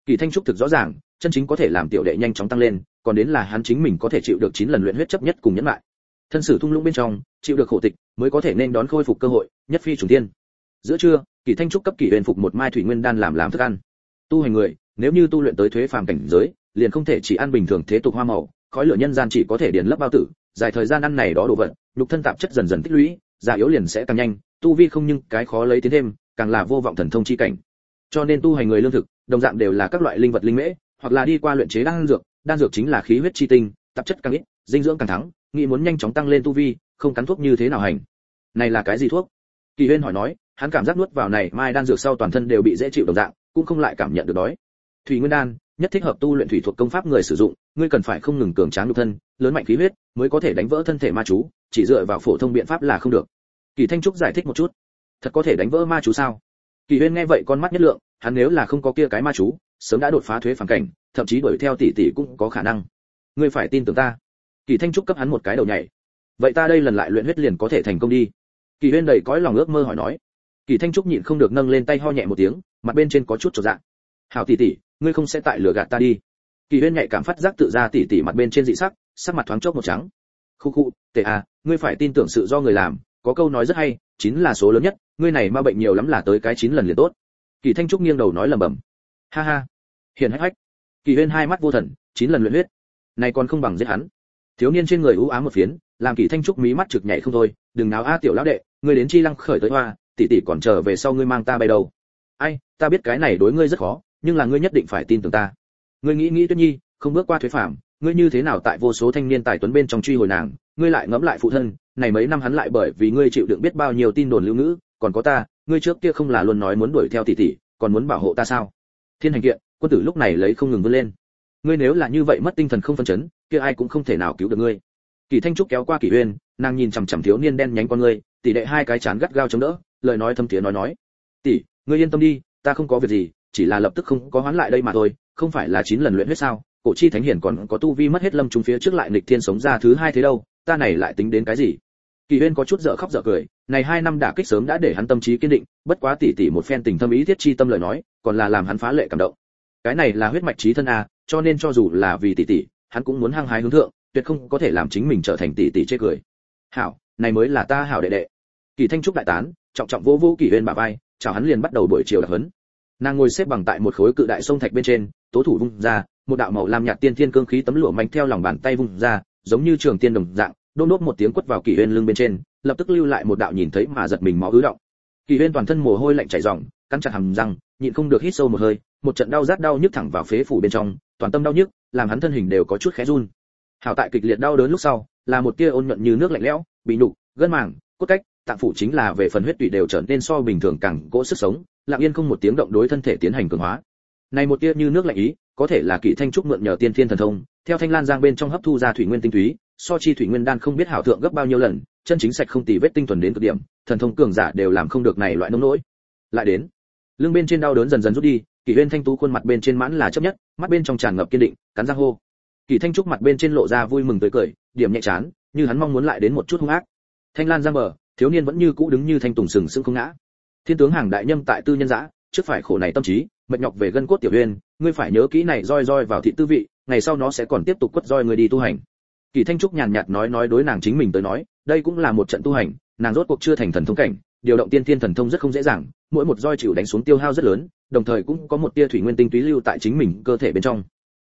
Kỳ thanh trúc thực rõ ràng, chân chính có thể làm tiểu đệ nhanh chóng tăng lên, còn đến là hắn chính mình có thể chịu được 9 lần luyện huyết chấp nhất cùng nhẫn lại. Thân sử thung lũng bên trong, chịu được khổ tịch, mới có thể nên đón khôi phục cơ hội, nhất phi trùng tiên giữa trưa, kỳ thanh trúc cấp kỳ huyền phục một mai thủy nguyên đan làm làm thức ăn. Tu hành người, nếu như tu luyện tới thuế phàm cảnh giới, liền không thể chỉ ăn bình thường thế tục hoa màu, khói lửa nhân gian chỉ có thể điền lấp bao tử, dài thời gian ăn này đó đồ vật, nhục thân tạp chất dần dần tích lũy già yếu liền sẽ càng nhanh, tu vi không nhưng cái khó lấy tiến thêm, càng là vô vọng thần thông chi cảnh. Cho nên tu hành người lương thực, đồng dạng đều là các loại linh vật linh mễ, hoặc là đi qua luyện chế đan dược đan dược chính là khí huyết chi tinh, tạp chất càng ít, dinh dưỡng càng thắng, nghĩ muốn nhanh chóng tăng lên tu vi, không cắn thuốc như thế nào hành. Này là cái gì thuốc? Kỳ huyên hỏi nói, hắn cảm giác nuốt vào này, mai đan dược sau toàn thân đều bị dễ chịu đồng dạng, cũng không lại cảm nhận được đói. Thủy nguyên đan nhất thích hợp tu luyện thủy thuộc công pháp người sử dụng, ngươi cần phải không ngừng cường tráng nhục thân, lớn mạnh khí huyết mới có thể đánh vỡ thân thể ma chú, chỉ dựa vào phổ thông biện pháp là không được. Kỳ thanh trúc giải thích một chút. Thật có thể đánh vỡ ma chú sao? Kỳ huyên nghe vậy con mắt nhất lượng, hắn nếu là không có kia cái ma chú, sớm đã đột phá thuế phản cảnh, thậm chí đuổi theo tỷ tỷ cũng có khả năng. Ngươi phải tin tưởng ta. Kỳ thanh trúc cấp hắn một cái đầu nhảy. Vậy ta đây lần lại luyện huyết liền có thể thành công đi. Kỳ huyên đầy cõi lòng ước mơ hỏi nói. Kỳ thanh trúc nhịn không được nâng lên tay ho nhẹ một tiếng, mặt bên trên có chút chột dạ. Hảo tỷ tỷ ngươi không sẽ tại lửa gạt ta đi. Kỳ huyên nhạy cảm phát giác tự ra tỉ tỉ mặt bên trên dị sắc sắc mặt thoáng chốc một trắng. Khu khu, tệ à ngươi phải tin tưởng sự do người làm, có câu nói rất hay, chín là số lớn nhất, ngươi này ma bệnh nhiều lắm là tới cái chín lần liền tốt. Kỳ thanh trúc nghiêng đầu nói lẩm bẩm. Ha ha. Hiền hách hách. Kỳ huyên hai mắt vô thần, chín lần luyện huyết. Này còn không bằng giết hắn. Thiếu niên trên người ưu ám một phiến, làm kỳ thanh trúc mí mắt trực nhảy không thôi, đừng náo a, tiểu lão đệ, ngươi đến chi lăng khởi tới hoa tỷ tỷ còn chờ về sau ngươi mang ta bay đâu. Ai, ta biết cái này đối ngươi rất khó nhưng là ngươi nhất định phải tin tưởng ta. Ngươi nghĩ nghĩ tuyết nhi, không bước qua thuế phạm ngươi như thế nào tại vô số thanh niên tài tuấn bên trong truy hồi nàng, ngươi lại ngẫm lại phụ thân, này mấy năm hắn lại bởi vì ngươi chịu đựng biết bao nhiêu tin đồn lưu ngữ, còn có ta, ngươi trước kia không là luôn nói muốn đuổi theo tỷ tỷ, còn muốn bảo hộ ta sao? Thiên hành kiện, quân tử lúc này lấy không ngừng vươn lên. Ngươi nếu là như vậy mất tinh thần không phân chấn, kia ai cũng không thể nào cứu được ngươi. Kỳ thanh trúc kéo qua kỳ uyên, nàng nhìn chằm chằm thiếu niên đen nhánh con ngươi, tỷ đệ hai cái chán gắt gao chống đỡ, lời nói thâm tiếng nói nói. Tỷ, ngươi yên tâm đi, ta không có việc gì chỉ là lập tức không có hoán lại đây mà thôi, không phải là chín lần luyện huyết sao? Cổ chi thánh hiển còn có tu vi mất hết lâm trung phía trước lại nghịch thiên sống ra thứ hai thế đâu, ta này lại tính đến cái gì? Kỳ huyên có chút dở khóc dở cười, này hai năm đả kích sớm đã để hắn tâm trí kiên định, bất quá tỉ tỉ một phen tình thâm ý thiết chi tâm lời nói, còn là làm hắn phá lệ cảm động. Cái này là huyết mạch trí thân a, cho nên cho dù là vì tỷ tỷ hắn cũng muốn hăng hái hướng thượng, tuyệt không có thể làm chính mình trở thành tỷ tỷ chê cười. Hảo, này mới là ta hảo đệ đệ. Kỳ thanh trúc đại tán, trọng trọng vô vô kỳ huyên bà vai, chào hắn liền bắt đầu buổi chiều đặc hấn nàng ngồi xếp bằng tại một khối cự đại sông thạch bên trên, tố thủ vung ra, một đạo màu lam nhạt tiên thiên cương khí tấm lụa mạnh theo lòng bàn tay vung ra, giống như trường tiên đồng dạng, đôn đốt một tiếng quất vào kỳ huyên lưng bên trên, lập tức lưu lại một đạo nhìn thấy mà giật mình máu ứ động. Kỳ huyên toàn thân mồ hôi lạnh chảy ròng, cắn chặt hàm răng, nhịn không được hít sâu một hơi, một trận đau rát đau nhức thẳng vào phế phủ bên trong, toàn tâm đau nhức, làm hắn thân hình đều có chút khẽ run. Hảo tại kịch liệt đau đớn lúc sau, là một tia ôn nhuận như nước lạnh lẽo, bị nụ, gân màng, cốt cách, tạng phủ chính là về phần huyết tụy đều trở nên so bình thường càng cỗ sức sống lặng yên không một tiếng động đối thân thể tiến hành cường hóa. Này một tia như nước lạnh ý, có thể là kỵ thanh trúc mượn nhờ tiên thiên thần thông, theo thanh lan giang bên trong hấp thu ra thủy nguyên tinh túy, so chi thủy nguyên đan không biết hảo thượng gấp bao nhiêu lần, chân chính sạch không tì vết tinh thuần đến cực điểm, thần thông cường giả đều làm không được này loại nông nỗi. Lại đến, lưng bên trên đau đớn dần dần rút đi, kỷ huyên thanh tú khuôn mặt bên trên mãn là chấp nhất, mắt bên trong tràn ngập kiên định, cắn răng hô. Kỷ thanh trúc mặt bên trên lộ ra vui mừng tới cười, điểm nhẹ chán, như hắn mong muốn lại đến một chút hung ác. Thanh lan giang bờ, thiếu niên vẫn như cũ đứng như thanh tùng sừng sững không ngã thiên tướng hàng đại nhâm tại tư nhân giã, trước phải khổ này tâm trí, mệt nhọc về gân cốt tiểu huyên ngươi phải nhớ kỹ này roi roi vào thị tư vị, ngày sau nó sẽ còn tiếp tục quất roi người đi tu hành. Kỳ thanh trúc nhàn nhạt nói nói đối nàng chính mình tới nói, đây cũng là một trận tu hành, nàng rốt cuộc chưa thành thần thông cảnh, điều động tiên thiên thần thông rất không dễ dàng, mỗi một roi chịu đánh xuống tiêu hao rất lớn, đồng thời cũng có một tia thủy nguyên tinh túy lưu tại chính mình cơ thể bên trong.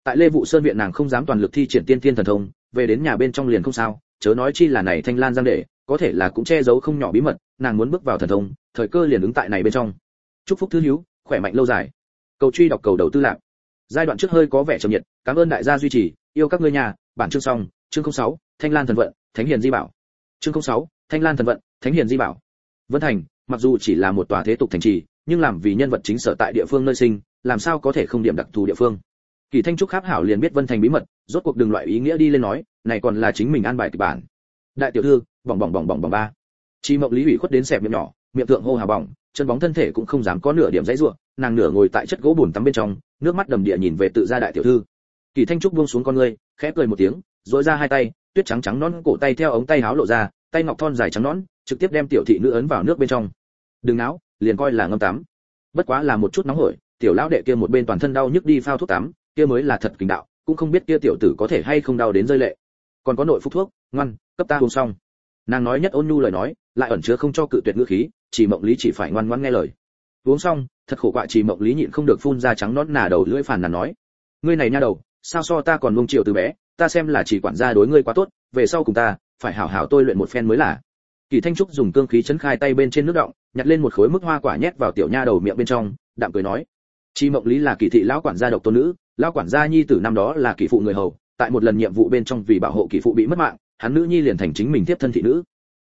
Tại lê vụ sơn viện nàng không dám toàn lực thi triển tiên thiên thần thông, về đến nhà bên trong liền không sao, chớ nói chi là này thanh lan giang đệ có thể là cũng che giấu không nhỏ bí mật nàng muốn bước vào thần thông thời cơ liền ứng tại này bên trong. Chúc phúc thứ hiếu khỏe mạnh lâu dài. Cầu truy đọc cầu đầu tư lạc. Giai đoạn trước hơi có vẻ trầm nhiệt cảm ơn đại gia duy trì yêu các ngươi nhà bản chương xong chương 06, thanh lan thần vận thánh hiền di bảo. Chương 06, thanh lan thần vận thánh hiền di bảo. Vân thành mặc dù chỉ là một tòa thế tục thành trì nhưng làm vì nhân vật chính sở tại địa phương nơi sinh làm sao có thể không điểm đặc thù địa phương? Kỳ thanh trúc kháp hảo liền biết vân thành bí mật rốt cuộc đường loại ý nghĩa đi lên nói này còn là chính mình an bài kịch bản. Đại tiểu thư bỏng bỏng bỏng bỏng bỏng ba. Chi mộng lý ủy khuất đến xẹp miệng nhỏ, miệng thượng hô hào bỏng, chân bóng thân thể cũng không dám có nửa điểm dãy ruộng, nàng nửa ngồi tại chất gỗ bùn tắm bên trong, nước mắt đầm địa nhìn về tự gia đại tiểu thư. Kỳ thanh trúc buông xuống con ngươi, khẽ cười một tiếng dỗi ra hai tay, tuyết trắng trắng nón cổ tay theo ống tay háo lộ ra, tay ngọc thon dài trắng nón trực tiếp đem tiểu thị nữ ấn vào nước bên trong. Đừng náo, liền coi là ngâm tắm. Bất quá là một chút nóng hổi, tiểu lão đệ kia một bên toàn thân đau nhức đi phao thuốc tắm, kia mới là thật kinh đạo, cũng không biết kia tiểu tử có thể hay không đau đến rơi lệ. Còn có nội phúc thuốc, ngoan, cấp ta uống xong nàng nói nhất ôn nhu lời nói, lại ẩn chứa không cho cự tuyệt ngữ khí, chỉ mộng lý chỉ phải ngoan ngoãn nghe lời. Uống xong, thật khổ quạ chỉ mộng lý nhịn không được phun ra trắng nón nà đầu lưỡi phàn nàn nói. Ngươi này nha đầu, sao so ta còn mông chiều từ bé, ta xem là chỉ quản gia đối ngươi quá tốt, về sau cùng ta, phải hảo hảo tôi luyện một phen mới là. Kỳ thanh trúc dùng cương khí chấn khai tay bên trên nước động, nhặt lên một khối mức hoa quả nhét vào tiểu nha đầu miệng bên trong, đạm cười nói. Chi mộng lý là kỳ thị lão quản gia độc tôn nữ, lão quản gia nhi tử năm đó là kỳ phụ người hầu, tại một lần nhiệm vụ bên trong vì bảo hộ kỳ phụ bị mất mạng hắn nữ nhi liền thành chính mình tiếp thân thị nữ.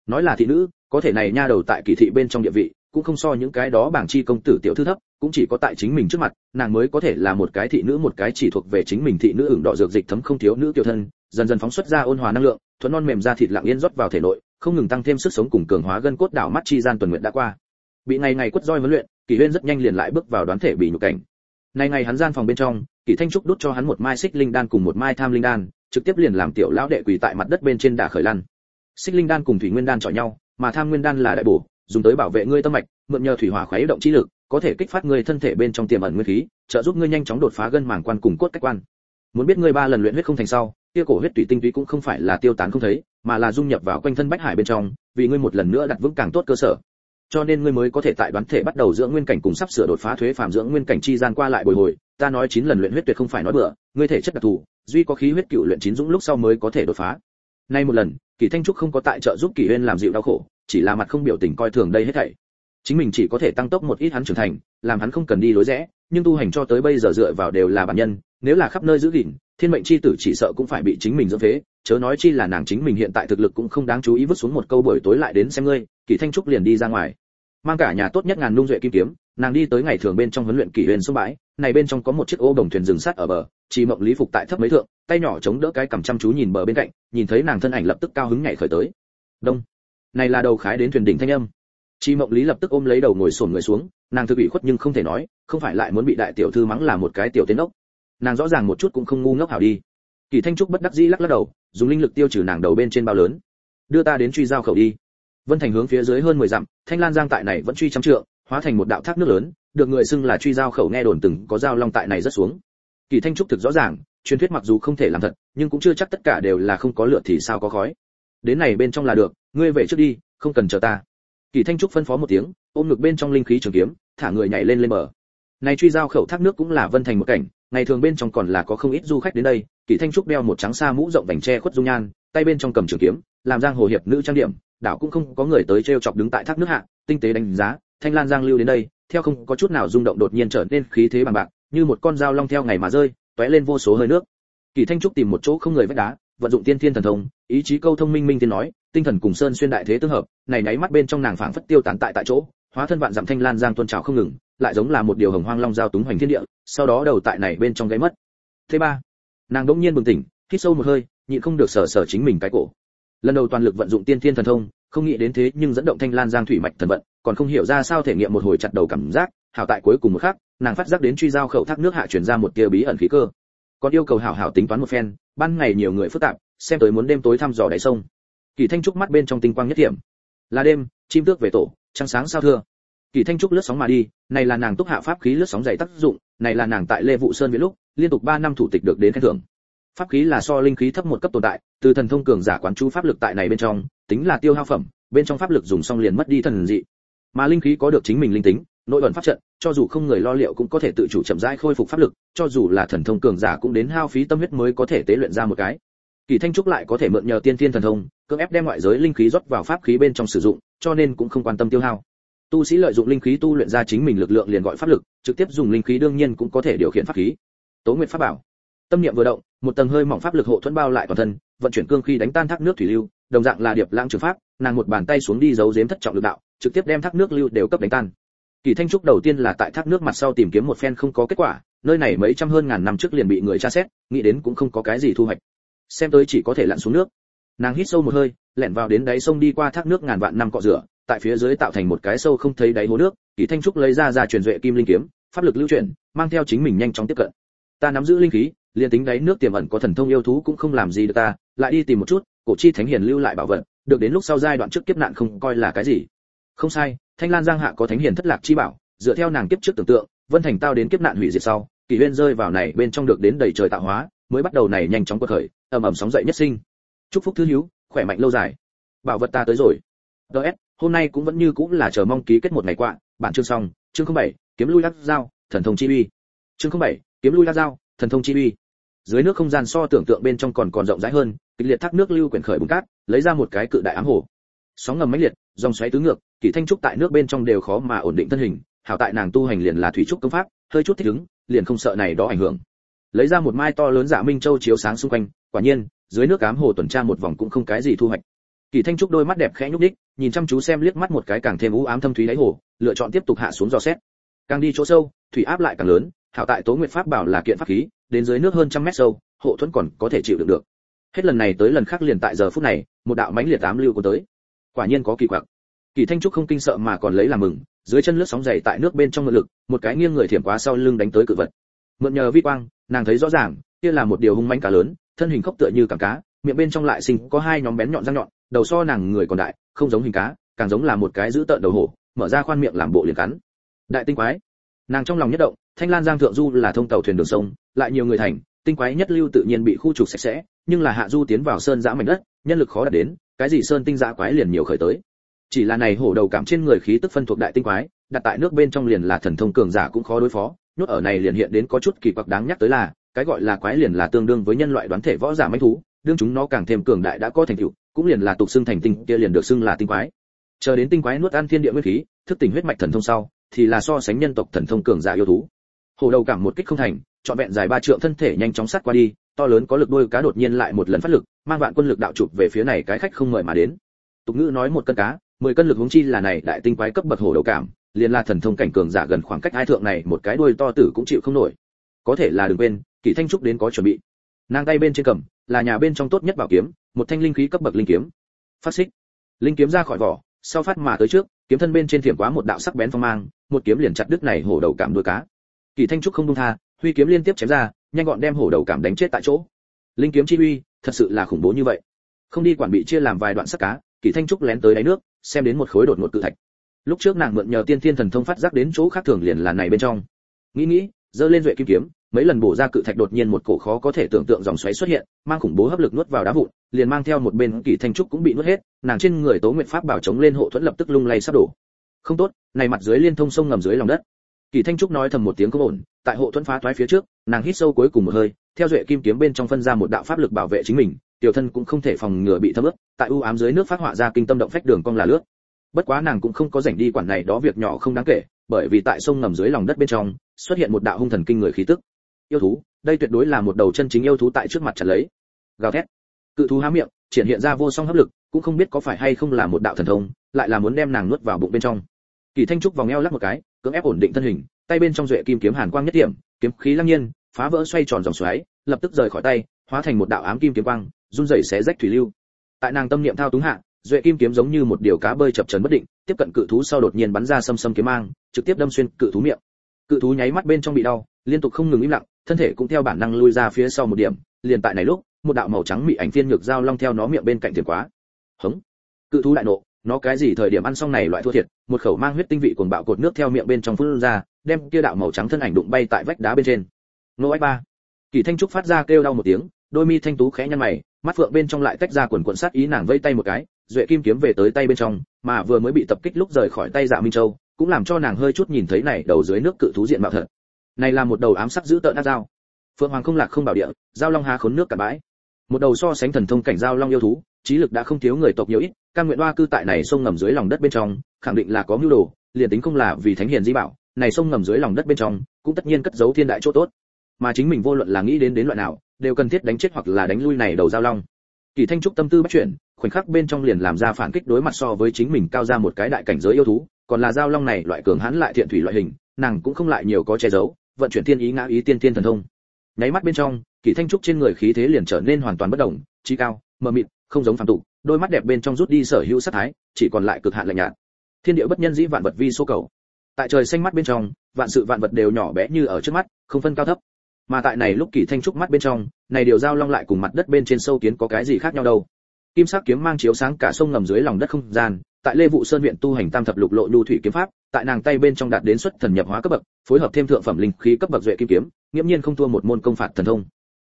Nói là thị nữ, có thể này nha đầu tại kỳ thị bên trong địa vị, cũng không so những cái đó bảng chi công tử tiểu thư thấp, cũng chỉ có tại chính mình trước mặt, nàng mới có thể là một cái thị nữ, một cái chỉ thuộc về chính mình thị nữ ửng đỏ dược dịch thấm không thiếu nữ tiểu thân, dần dần phóng xuất ra ôn hòa năng lượng, thuận non mềm ra thịt lặng yên rót vào thể nội, không ngừng tăng thêm sức sống cùng cường hóa gân cốt đảo mắt chi gian tuần nguyện đã qua. Bị ngày ngày quất roi huấn luyện, kỳ huyên rất nhanh liền lại bước vào đoán thể bị nhục cảnh. Ngày ngày hắn gian phòng bên trong, kỳ thanh trúc đút cho hắn một mai xích linh đan cùng một mai tham linh đan trực tiếp liền làm tiểu lão đệ quỳ tại mặt đất bên trên đả khởi lăn. Xích linh đan cùng thủy nguyên đan chọi nhau, mà tham nguyên đan là đại bổ, dùng tới bảo vệ ngươi tâm mạch, mượn nhờ thủy hỏa khuấy động chi lực, có thể kích phát ngươi thân thể bên trong tiềm ẩn nguyên khí, trợ giúp ngươi nhanh chóng đột phá gân màng quan cùng cốt cách quan. Muốn biết ngươi ba lần luyện huyết không thành sau, kia cổ huyết tùy tinh túy cũng không phải là tiêu tán không thấy, mà là dung nhập vào quanh thân bách hải bên trong, vì ngươi một lần nữa đặt vững càng tốt cơ sở. Cho nên ngươi mới có thể tại đoán thể bắt đầu dưỡng nguyên cảnh cùng sắp sửa đột phá thuế phàm dưỡng nguyên cảnh chi gian qua lại bồi hồi. Ta nói chín lần luyện huyết tuyệt không phải nói bừa, ngươi thể chất đặc thù duy có khí huyết cựu luyện chín dũng lúc sau mới có thể đột phá. Nay một lần, kỳ thanh trúc không có tại trợ giúp kỳ huyên làm dịu đau khổ, chỉ là mặt không biểu tình coi thường đây hết thảy. Chính mình chỉ có thể tăng tốc một ít hắn trưởng thành, làm hắn không cần đi lối rẽ, nhưng tu hành cho tới bây giờ dựa vào đều là bản nhân, nếu là khắp nơi giữ gìn, thiên mệnh chi tử chỉ sợ cũng phải bị chính mình dưỡng phế, chớ nói chi là nàng chính mình hiện tại thực lực cũng không đáng chú ý vứt xuống một câu buổi tối lại đến xem ngươi, kỳ thanh trúc liền đi ra ngoài. Mang cả nhà tốt nhất ngàn nung duệ kim kiếm nàng đi tới ngày thường bên trong huấn luyện kỷ huyền sông bãi, này bên trong có một chiếc ô đồng thuyền dừng sát ở bờ, chỉ mộng lý phục tại thấp mấy thượng, tay nhỏ chống đỡ cái cầm chăm chú nhìn bờ bên cạnh, nhìn thấy nàng thân ảnh lập tức cao hứng nhảy khởi tới. Đông. Này là đầu khái đến thuyền đỉnh thanh âm. Chi mộng lý lập tức ôm lấy đầu ngồi sồn người xuống, nàng thực bị khuất nhưng không thể nói, không phải lại muốn bị đại tiểu thư mắng là một cái tiểu tiến ốc. Nàng rõ ràng một chút cũng không ngu ngốc hảo đi. Kỳ thanh trúc bất đắc dĩ lắc lắc đầu, dùng linh lực tiêu trừ nàng đầu bên trên bao lớn. Đưa ta đến truy giao khẩu đi. Vân thành hướng phía dưới hơn mười dặm, thanh lan giang tại này vẫn truy trăm trượng hóa thành một đạo thác nước lớn, được người xưng là truy giao khẩu nghe đồn từng có giao long tại này rất xuống. Kỳ thanh trúc thực rõ ràng, truyền thuyết mặc dù không thể làm thật, nhưng cũng chưa chắc tất cả đều là không có lửa thì sao có khói. Đến này bên trong là được, ngươi về trước đi, không cần chờ ta. Kỳ thanh trúc phân phó một tiếng, ôm ngực bên trong linh khí trường kiếm, thả người nhảy lên lên bờ. Này truy giao khẩu thác nước cũng là vân thành một cảnh, ngày thường bên trong còn là có không ít du khách đến đây, kỳ thanh trúc đeo một trắng sa mũ rộng vành tre khuất dung nhan, tay bên trong cầm trường kiếm, làm giang hồ hiệp nữ trang điểm, đảo cũng không có người tới trêu chọc đứng tại thác nước hạ, tinh tế đánh giá thanh lan giang lưu đến đây, theo không có chút nào rung động đột nhiên trở nên khí thế bằng bạc, như một con dao long theo ngày mà rơi, tóe lên vô số hơi nước. Kỳ thanh trúc tìm một chỗ không người vách đá, vận dụng tiên thiên thần thông, ý chí câu thông minh minh tiên nói, tinh thần cùng sơn xuyên đại thế tương hợp, này nháy mắt bên trong nàng phảng phất tiêu tán tại tại chỗ, hóa thân vạn dặm thanh lan giang tuôn trào không ngừng, lại giống là một điều hồng hoang long giao túng hoành thiên địa, sau đó đầu tại này bên trong gáy mất. Thứ ba, nàng đỗng nhiên bừng tỉnh, hít sâu một hơi, nhịn không được sở sở chính mình cái cổ. Lần đầu toàn lực vận dụng tiên thiên thần thông không nghĩ đến thế nhưng dẫn động thanh lan giang thủy mạch thần vận, còn không hiểu ra sao thể nghiệm một hồi chặt đầu cảm giác, hảo tại cuối cùng một khắc, nàng phát giác đến truy giao khẩu thác nước hạ chuyển ra một tia bí ẩn khí cơ. Còn yêu cầu hảo hảo tính toán một phen, ban ngày nhiều người phức tạp, xem tới muốn đêm tối thăm dò đáy sông. Kỳ thanh trúc mắt bên trong tinh quang nhất điểm là đêm, chim tước về tổ, trăng sáng sao thưa. Kỳ thanh trúc lướt sóng mà đi, này là nàng túc hạ pháp khí lướt sóng dày tác dụng, này là nàng tại lê vụ sơn với lúc, liên tục 3 năm thủ tịch được đến khen thưởng pháp khí là so linh khí thấp một cấp tồn tại, từ thần thông cường giả quán chú pháp lực tại này bên trong, tính là tiêu hao phẩm, bên trong pháp lực dùng xong liền mất đi thần dị. Mà linh khí có được chính mình linh tính, nội ẩn pháp trận, cho dù không người lo liệu cũng có thể tự chủ chậm rãi khôi phục pháp lực, cho dù là thần thông cường giả cũng đến hao phí tâm huyết mới có thể tế luyện ra một cái. Kỳ thanh trúc lại có thể mượn nhờ tiên tiên thần thông, cưỡng ép đem ngoại giới linh khí rót vào pháp khí bên trong sử dụng, cho nên cũng không quan tâm tiêu hao. Tu sĩ lợi dụng linh khí tu luyện ra chính mình lực lượng liền gọi pháp lực, trực tiếp dùng linh khí đương nhiên cũng có thể điều khiển pháp khí. Tố nguyện pháp bảo tâm niệm vừa động, một tầng hơi mỏng pháp lực hộ thuẫn bao lại toàn thân, vận chuyển cương khí đánh tan thác nước thủy lưu, đồng dạng là điệp lãng trường pháp, nàng một bàn tay xuống đi giấu giếm thất trọng lực đạo, trực tiếp đem thác nước lưu đều cấp đánh tan. Kỳ thanh trúc đầu tiên là tại thác nước mặt sau tìm kiếm một phen không có kết quả, nơi này mấy trăm hơn ngàn năm trước liền bị người tra xét, nghĩ đến cũng không có cái gì thu hoạch. Xem tới chỉ có thể lặn xuống nước. Nàng hít sâu một hơi, lẻn vào đến đáy sông đi qua thác nước ngàn vạn năm cọ rửa, tại phía dưới tạo thành một cái sâu không thấy đáy hố nước, kỳ thanh trúc lấy ra ra truyền duệ kim linh kiếm, pháp lực lưu chuyển, mang theo chính mình nhanh chóng tiếp cận. Ta nắm giữ linh khí liền tính đáy nước tiềm ẩn có thần thông yêu thú cũng không làm gì được ta lại đi tìm một chút cổ chi thánh hiền lưu lại bảo vật được đến lúc sau giai đoạn trước kiếp nạn không coi là cái gì. Không sai thanh lan giang hạ có thánh hiền thất lạc chi bảo dựa theo nàng kiếp trước tưởng tượng vân thành tao đến kiếp nạn hủy diệt sau kỳ uyên rơi vào này bên trong được đến đầy trời tạo hóa mới bắt đầu này nhanh chóng quật khởi ầm ầm sóng dậy nhất sinh. Chúc phúc thứ hiếu khỏe mạnh lâu dài. Bảo vật ta tới rồi. Ds hôm nay cũng vẫn như cũng là chờ mong ký kết một ngày qua bản chương xong chương 07, kiếm lui lắc dao thần thông chi uy. Chương 07, kiếm lui lắc dao thần thông chi uy dưới nước không gian so tưởng tượng bên trong còn còn rộng rãi hơn, kịch liệt thác nước lưu quyển khởi bùng cát, lấy ra một cái cự đại ám hồ. Sóng ngầm mãnh liệt, dòng xoáy tứ ngược, kỳ thanh trúc tại nước bên trong đều khó mà ổn định thân hình, hảo tại nàng tu hành liền là thủy trúc công pháp, hơi chút thích ứng, liền không sợ này đó ảnh hưởng. Lấy ra một mai to lớn dạ minh châu chiếu sáng xung quanh, quả nhiên, dưới nước ám hồ tuần tra một vòng cũng không cái gì thu hoạch. Kỳ thanh trúc đôi mắt đẹp khẽ nhúc đích nhìn chăm chú xem liếc mắt một cái càng thêm u ám thâm thúy đáy hồ, lựa chọn tiếp tục hạ xuống dò xét. Càng đi chỗ sâu, thủy áp lại càng lớn hảo tại tố nguyệt pháp bảo là kiện pháp khí, đến dưới nước hơn trăm mét sâu, hộ thuẫn còn có thể chịu đựng được. Hết lần này tới lần khác liền tại giờ phút này, một đạo mãnh liệt ám lưu của tới. Quả nhiên có kỳ quặc. Kỳ thanh trúc không kinh sợ mà còn lấy làm mừng, dưới chân lướt sóng dày tại nước bên trong ngự lực, một cái nghiêng người thiểm quá sau lưng đánh tới cự vật. Mượn nhờ vi quang, nàng thấy rõ ràng, kia là một điều hung mãnh cá lớn, thân hình khốc tựa như cảng cá, miệng bên trong lại sinh có hai nhóm bén nhọn răng nhọn, đầu so nàng người còn đại, không giống hình cá, càng giống là một cái giữ tợn đầu hổ, mở ra khoan miệng làm bộ liền cắn. Đại tinh quái. Nàng trong lòng nhất động thanh lan giang thượng du là thông tàu thuyền đường sông, lại nhiều người thành, tinh quái nhất lưu tự nhiên bị khu trục sạch sẽ, nhưng là hạ du tiến vào sơn giã mảnh đất, nhân lực khó đạt đến, cái gì sơn tinh giã quái liền nhiều khởi tới. Chỉ là này hổ đầu cảm trên người khí tức phân thuộc đại tinh quái, đặt tại nước bên trong liền là thần thông cường giả cũng khó đối phó, nhốt ở này liền hiện đến có chút kỳ quặc đáng nhắc tới là, cái gọi là quái liền là tương đương với nhân loại đoán thể võ giả mãnh thú, đương chúng nó càng thêm cường đại đã có thành tựu, cũng liền là tục xưng thành tinh, kia liền được xưng là tinh quái. Chờ đến tinh quái nuốt ăn thiên địa nguyên khí, thức tỉnh huyết mạch thần thông sau, thì là so sánh nhân tộc thần thông cường giả yêu thú hổ đầu cảm một kích không thành, trọn vẹn dài ba trượng thân thể nhanh chóng sát qua đi, to lớn có lực đôi cá đột nhiên lại một lần phát lực, mang vạn quân lực đạo chụp về phía này cái khách không mời mà đến. Tục ngữ nói một cân cá, mười cân lực hướng chi là này đại tinh quái cấp bậc hổ đầu cảm, liền là thần thông cảnh cường giả gần khoảng cách hai thượng này một cái đuôi to tử cũng chịu không nổi. Có thể là đừng quên, kỷ thanh trúc đến có chuẩn bị. Nàng tay bên trên cầm, là nhà bên trong tốt nhất bảo kiếm, một thanh linh khí cấp bậc linh kiếm. Phát xích. Linh kiếm ra khỏi vỏ, sau phát mà tới trước, kiếm thân bên trên thiểm quá một đạo sắc bén phong mang, một kiếm liền chặt đứt này hổ đầu cảm đuôi cá. Kỳ thanh trúc không buông tha, huy kiếm liên tiếp chém ra, nhanh gọn đem hổ đầu cảm đánh chết tại chỗ. Linh kiếm chi uy, thật sự là khủng bố như vậy. Không đi quản bị chia làm vài đoạn sắc cá, Kỳ thanh trúc lén tới đáy nước, xem đến một khối đột ngột cự thạch. Lúc trước nàng mượn nhờ tiên thiên thần thông phát giác đến chỗ khác thường liền là này bên trong. Nghĩ nghĩ, giơ lên duệ kim kiếm, mấy lần bổ ra cự thạch đột nhiên một cổ khó có thể tưởng tượng dòng xoáy xuất hiện, mang khủng bố hấp lực nuốt vào đá vụn, liền mang theo một bên kỳ thanh trúc cũng bị nuốt hết, nàng trên người tố nguyện pháp bảo chống lên hộ thuẫn lập tức lung lay sắp đổ. Không tốt, này mặt dưới liên thông sông ngầm dưới lòng đất kỳ thanh trúc nói thầm một tiếng không ổn, tại hộ thuẫn phá toái phía trước, nàng hít sâu cuối cùng một hơi, theo duệ kim kiếm bên trong phân ra một đạo pháp lực bảo vệ chính mình, tiểu thân cũng không thể phòng ngừa bị thấm ướt, tại u ám dưới nước phát họa ra kinh tâm động phách đường cong là lướt. Bất quá nàng cũng không có rảnh đi quản này đó việc nhỏ không đáng kể, bởi vì tại sông ngầm dưới lòng đất bên trong, xuất hiện một đạo hung thần kinh người khí tức. Yêu thú, đây tuyệt đối là một đầu chân chính yêu thú tại trước mặt chặt lấy. Gào thét. Cự thú há miệng, triển hiện ra vô song hấp lực, cũng không biết có phải hay không là một đạo thần thông, lại là muốn đem nàng nuốt vào bụng bên trong. Kỳ thanh trúc vòng eo lắc một cái cưỡng ép ổn định thân hình, tay bên trong duệ kim kiếm hàn quang nhất điểm, kiếm khí lăng nhiên, phá vỡ xoay tròn dòng xoáy, lập tức rời khỏi tay, hóa thành một đạo ám kim kiếm quang, run rẩy xé rách thủy lưu. Tại nàng tâm niệm thao túng hạ, duệ kim kiếm giống như một điều cá bơi chập chấn bất định, tiếp cận cự thú sau đột nhiên bắn ra xâm xâm kiếm mang, trực tiếp đâm xuyên cự thú miệng. Cự thú nháy mắt bên trong bị đau, liên tục không ngừng im lặng, thân thể cũng theo bản năng lui ra phía sau một điểm, liền tại này lúc, một đạo màu trắng mị ảnh phiên ngược dao long theo nó miệng bên cạnh thiền quá. Hống. Cự thú đại nộ nó cái gì thời điểm ăn xong này loại thua thiệt, một khẩu mang huyết tinh vị cuồng bạo cột nước theo miệng bên trong phun ra, đem kia đạo màu trắng thân ảnh đụng bay tại vách đá bên trên. Nô ách ba. Kỳ thanh trúc phát ra kêu đau một tiếng, đôi mi thanh tú khẽ nhăn mày, mắt phượng bên trong lại tách ra quần quần sát ý nàng vây tay một cái, duệ kim kiếm về tới tay bên trong, mà vừa mới bị tập kích lúc rời khỏi tay dạ minh châu, cũng làm cho nàng hơi chút nhìn thấy này đầu dưới nước cự thú diện mạo thật. Này là một đầu ám sắc giữ tợn ác dao. Phượng hoàng không lạc không bảo địa, giao long há khốn nước cả bãi một đầu so sánh thần thông cảnh giao long yêu thú, trí lực đã không thiếu người tộc nhiều ít, căn nguyện hoa cư tại này sông ngầm dưới lòng đất bên trong, khẳng định là có mưu đồ, liền tính không là vì thánh hiền di bảo, này sông ngầm dưới lòng đất bên trong, cũng tất nhiên cất giấu thiên đại chỗ tốt. Mà chính mình vô luận là nghĩ đến đến loại nào, đều cần thiết đánh chết hoặc là đánh lui này đầu giao long. Kỳ thanh trúc tâm tư bắt chuyển khoảnh khắc bên trong liền làm ra phản kích đối mặt so với chính mình cao ra một cái đại cảnh giới yêu thú, còn là giao long này loại cường hãn lại thiện thủy loại hình, nàng cũng không lại nhiều có che giấu, vận chuyển thiên ý ngã ý tiên tiên thần thông. Nháy mắt bên trong kỳ thanh trúc trên người khí thế liền trở nên hoàn toàn bất động, trí cao, mờ mịt, không giống phàm tục, đôi mắt đẹp bên trong rút đi sở hữu sát thái, chỉ còn lại cực hạn lạnh nhạt. Thiên địa bất nhân dĩ vạn vật vi số cầu. Tại trời xanh mắt bên trong, vạn sự vạn vật đều nhỏ bé như ở trước mắt, không phân cao thấp. Mà tại này lúc kỳ thanh trúc mắt bên trong, này điều giao long lại cùng mặt đất bên trên sâu kiến có cái gì khác nhau đâu. Kim sắc kiếm mang chiếu sáng cả sông ngầm dưới lòng đất không gian, tại lê vụ sơn viện tu hành tam thập lục lộ nhu thủy kiếm pháp, tại nàng tay bên trong đạt đến xuất thần nhập hóa cấp bậc, phối hợp thêm thượng phẩm linh khí cấp bậc duệ kim kiếm, nghiễm nhiên không thua một môn công phạt thần thông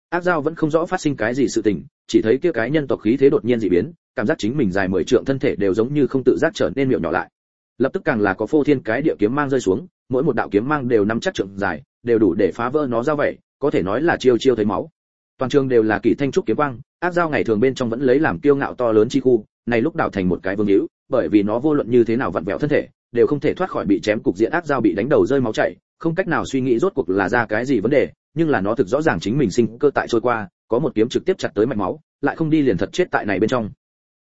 ác giao vẫn không rõ phát sinh cái gì sự tình, chỉ thấy kia cái nhân tộc khí thế đột nhiên dị biến, cảm giác chính mình dài mười trượng thân thể đều giống như không tự giác trở nên miệng nhỏ lại. Lập tức càng là có phô thiên cái địa kiếm mang rơi xuống, mỗi một đạo kiếm mang đều nắm chắc trượng dài, đều đủ để phá vỡ nó ra vậy, có thể nói là chiêu chiêu thấy máu. Toàn trường đều là kỳ thanh trúc kiếm quang, ác giao ngày thường bên trong vẫn lấy làm kiêu ngạo to lớn chi khu, này lúc đảo thành một cái vương hữu, bởi vì nó vô luận như thế nào vặn vẹo thân thể, đều không thể thoát khỏi bị chém cục diện ác giao bị đánh đầu rơi máu chảy, không cách nào suy nghĩ rốt cuộc là ra cái gì vấn đề nhưng là nó thực rõ ràng chính mình sinh cơ tại trôi qua có một kiếm trực tiếp chặt tới mạch máu lại không đi liền thật chết tại này bên trong.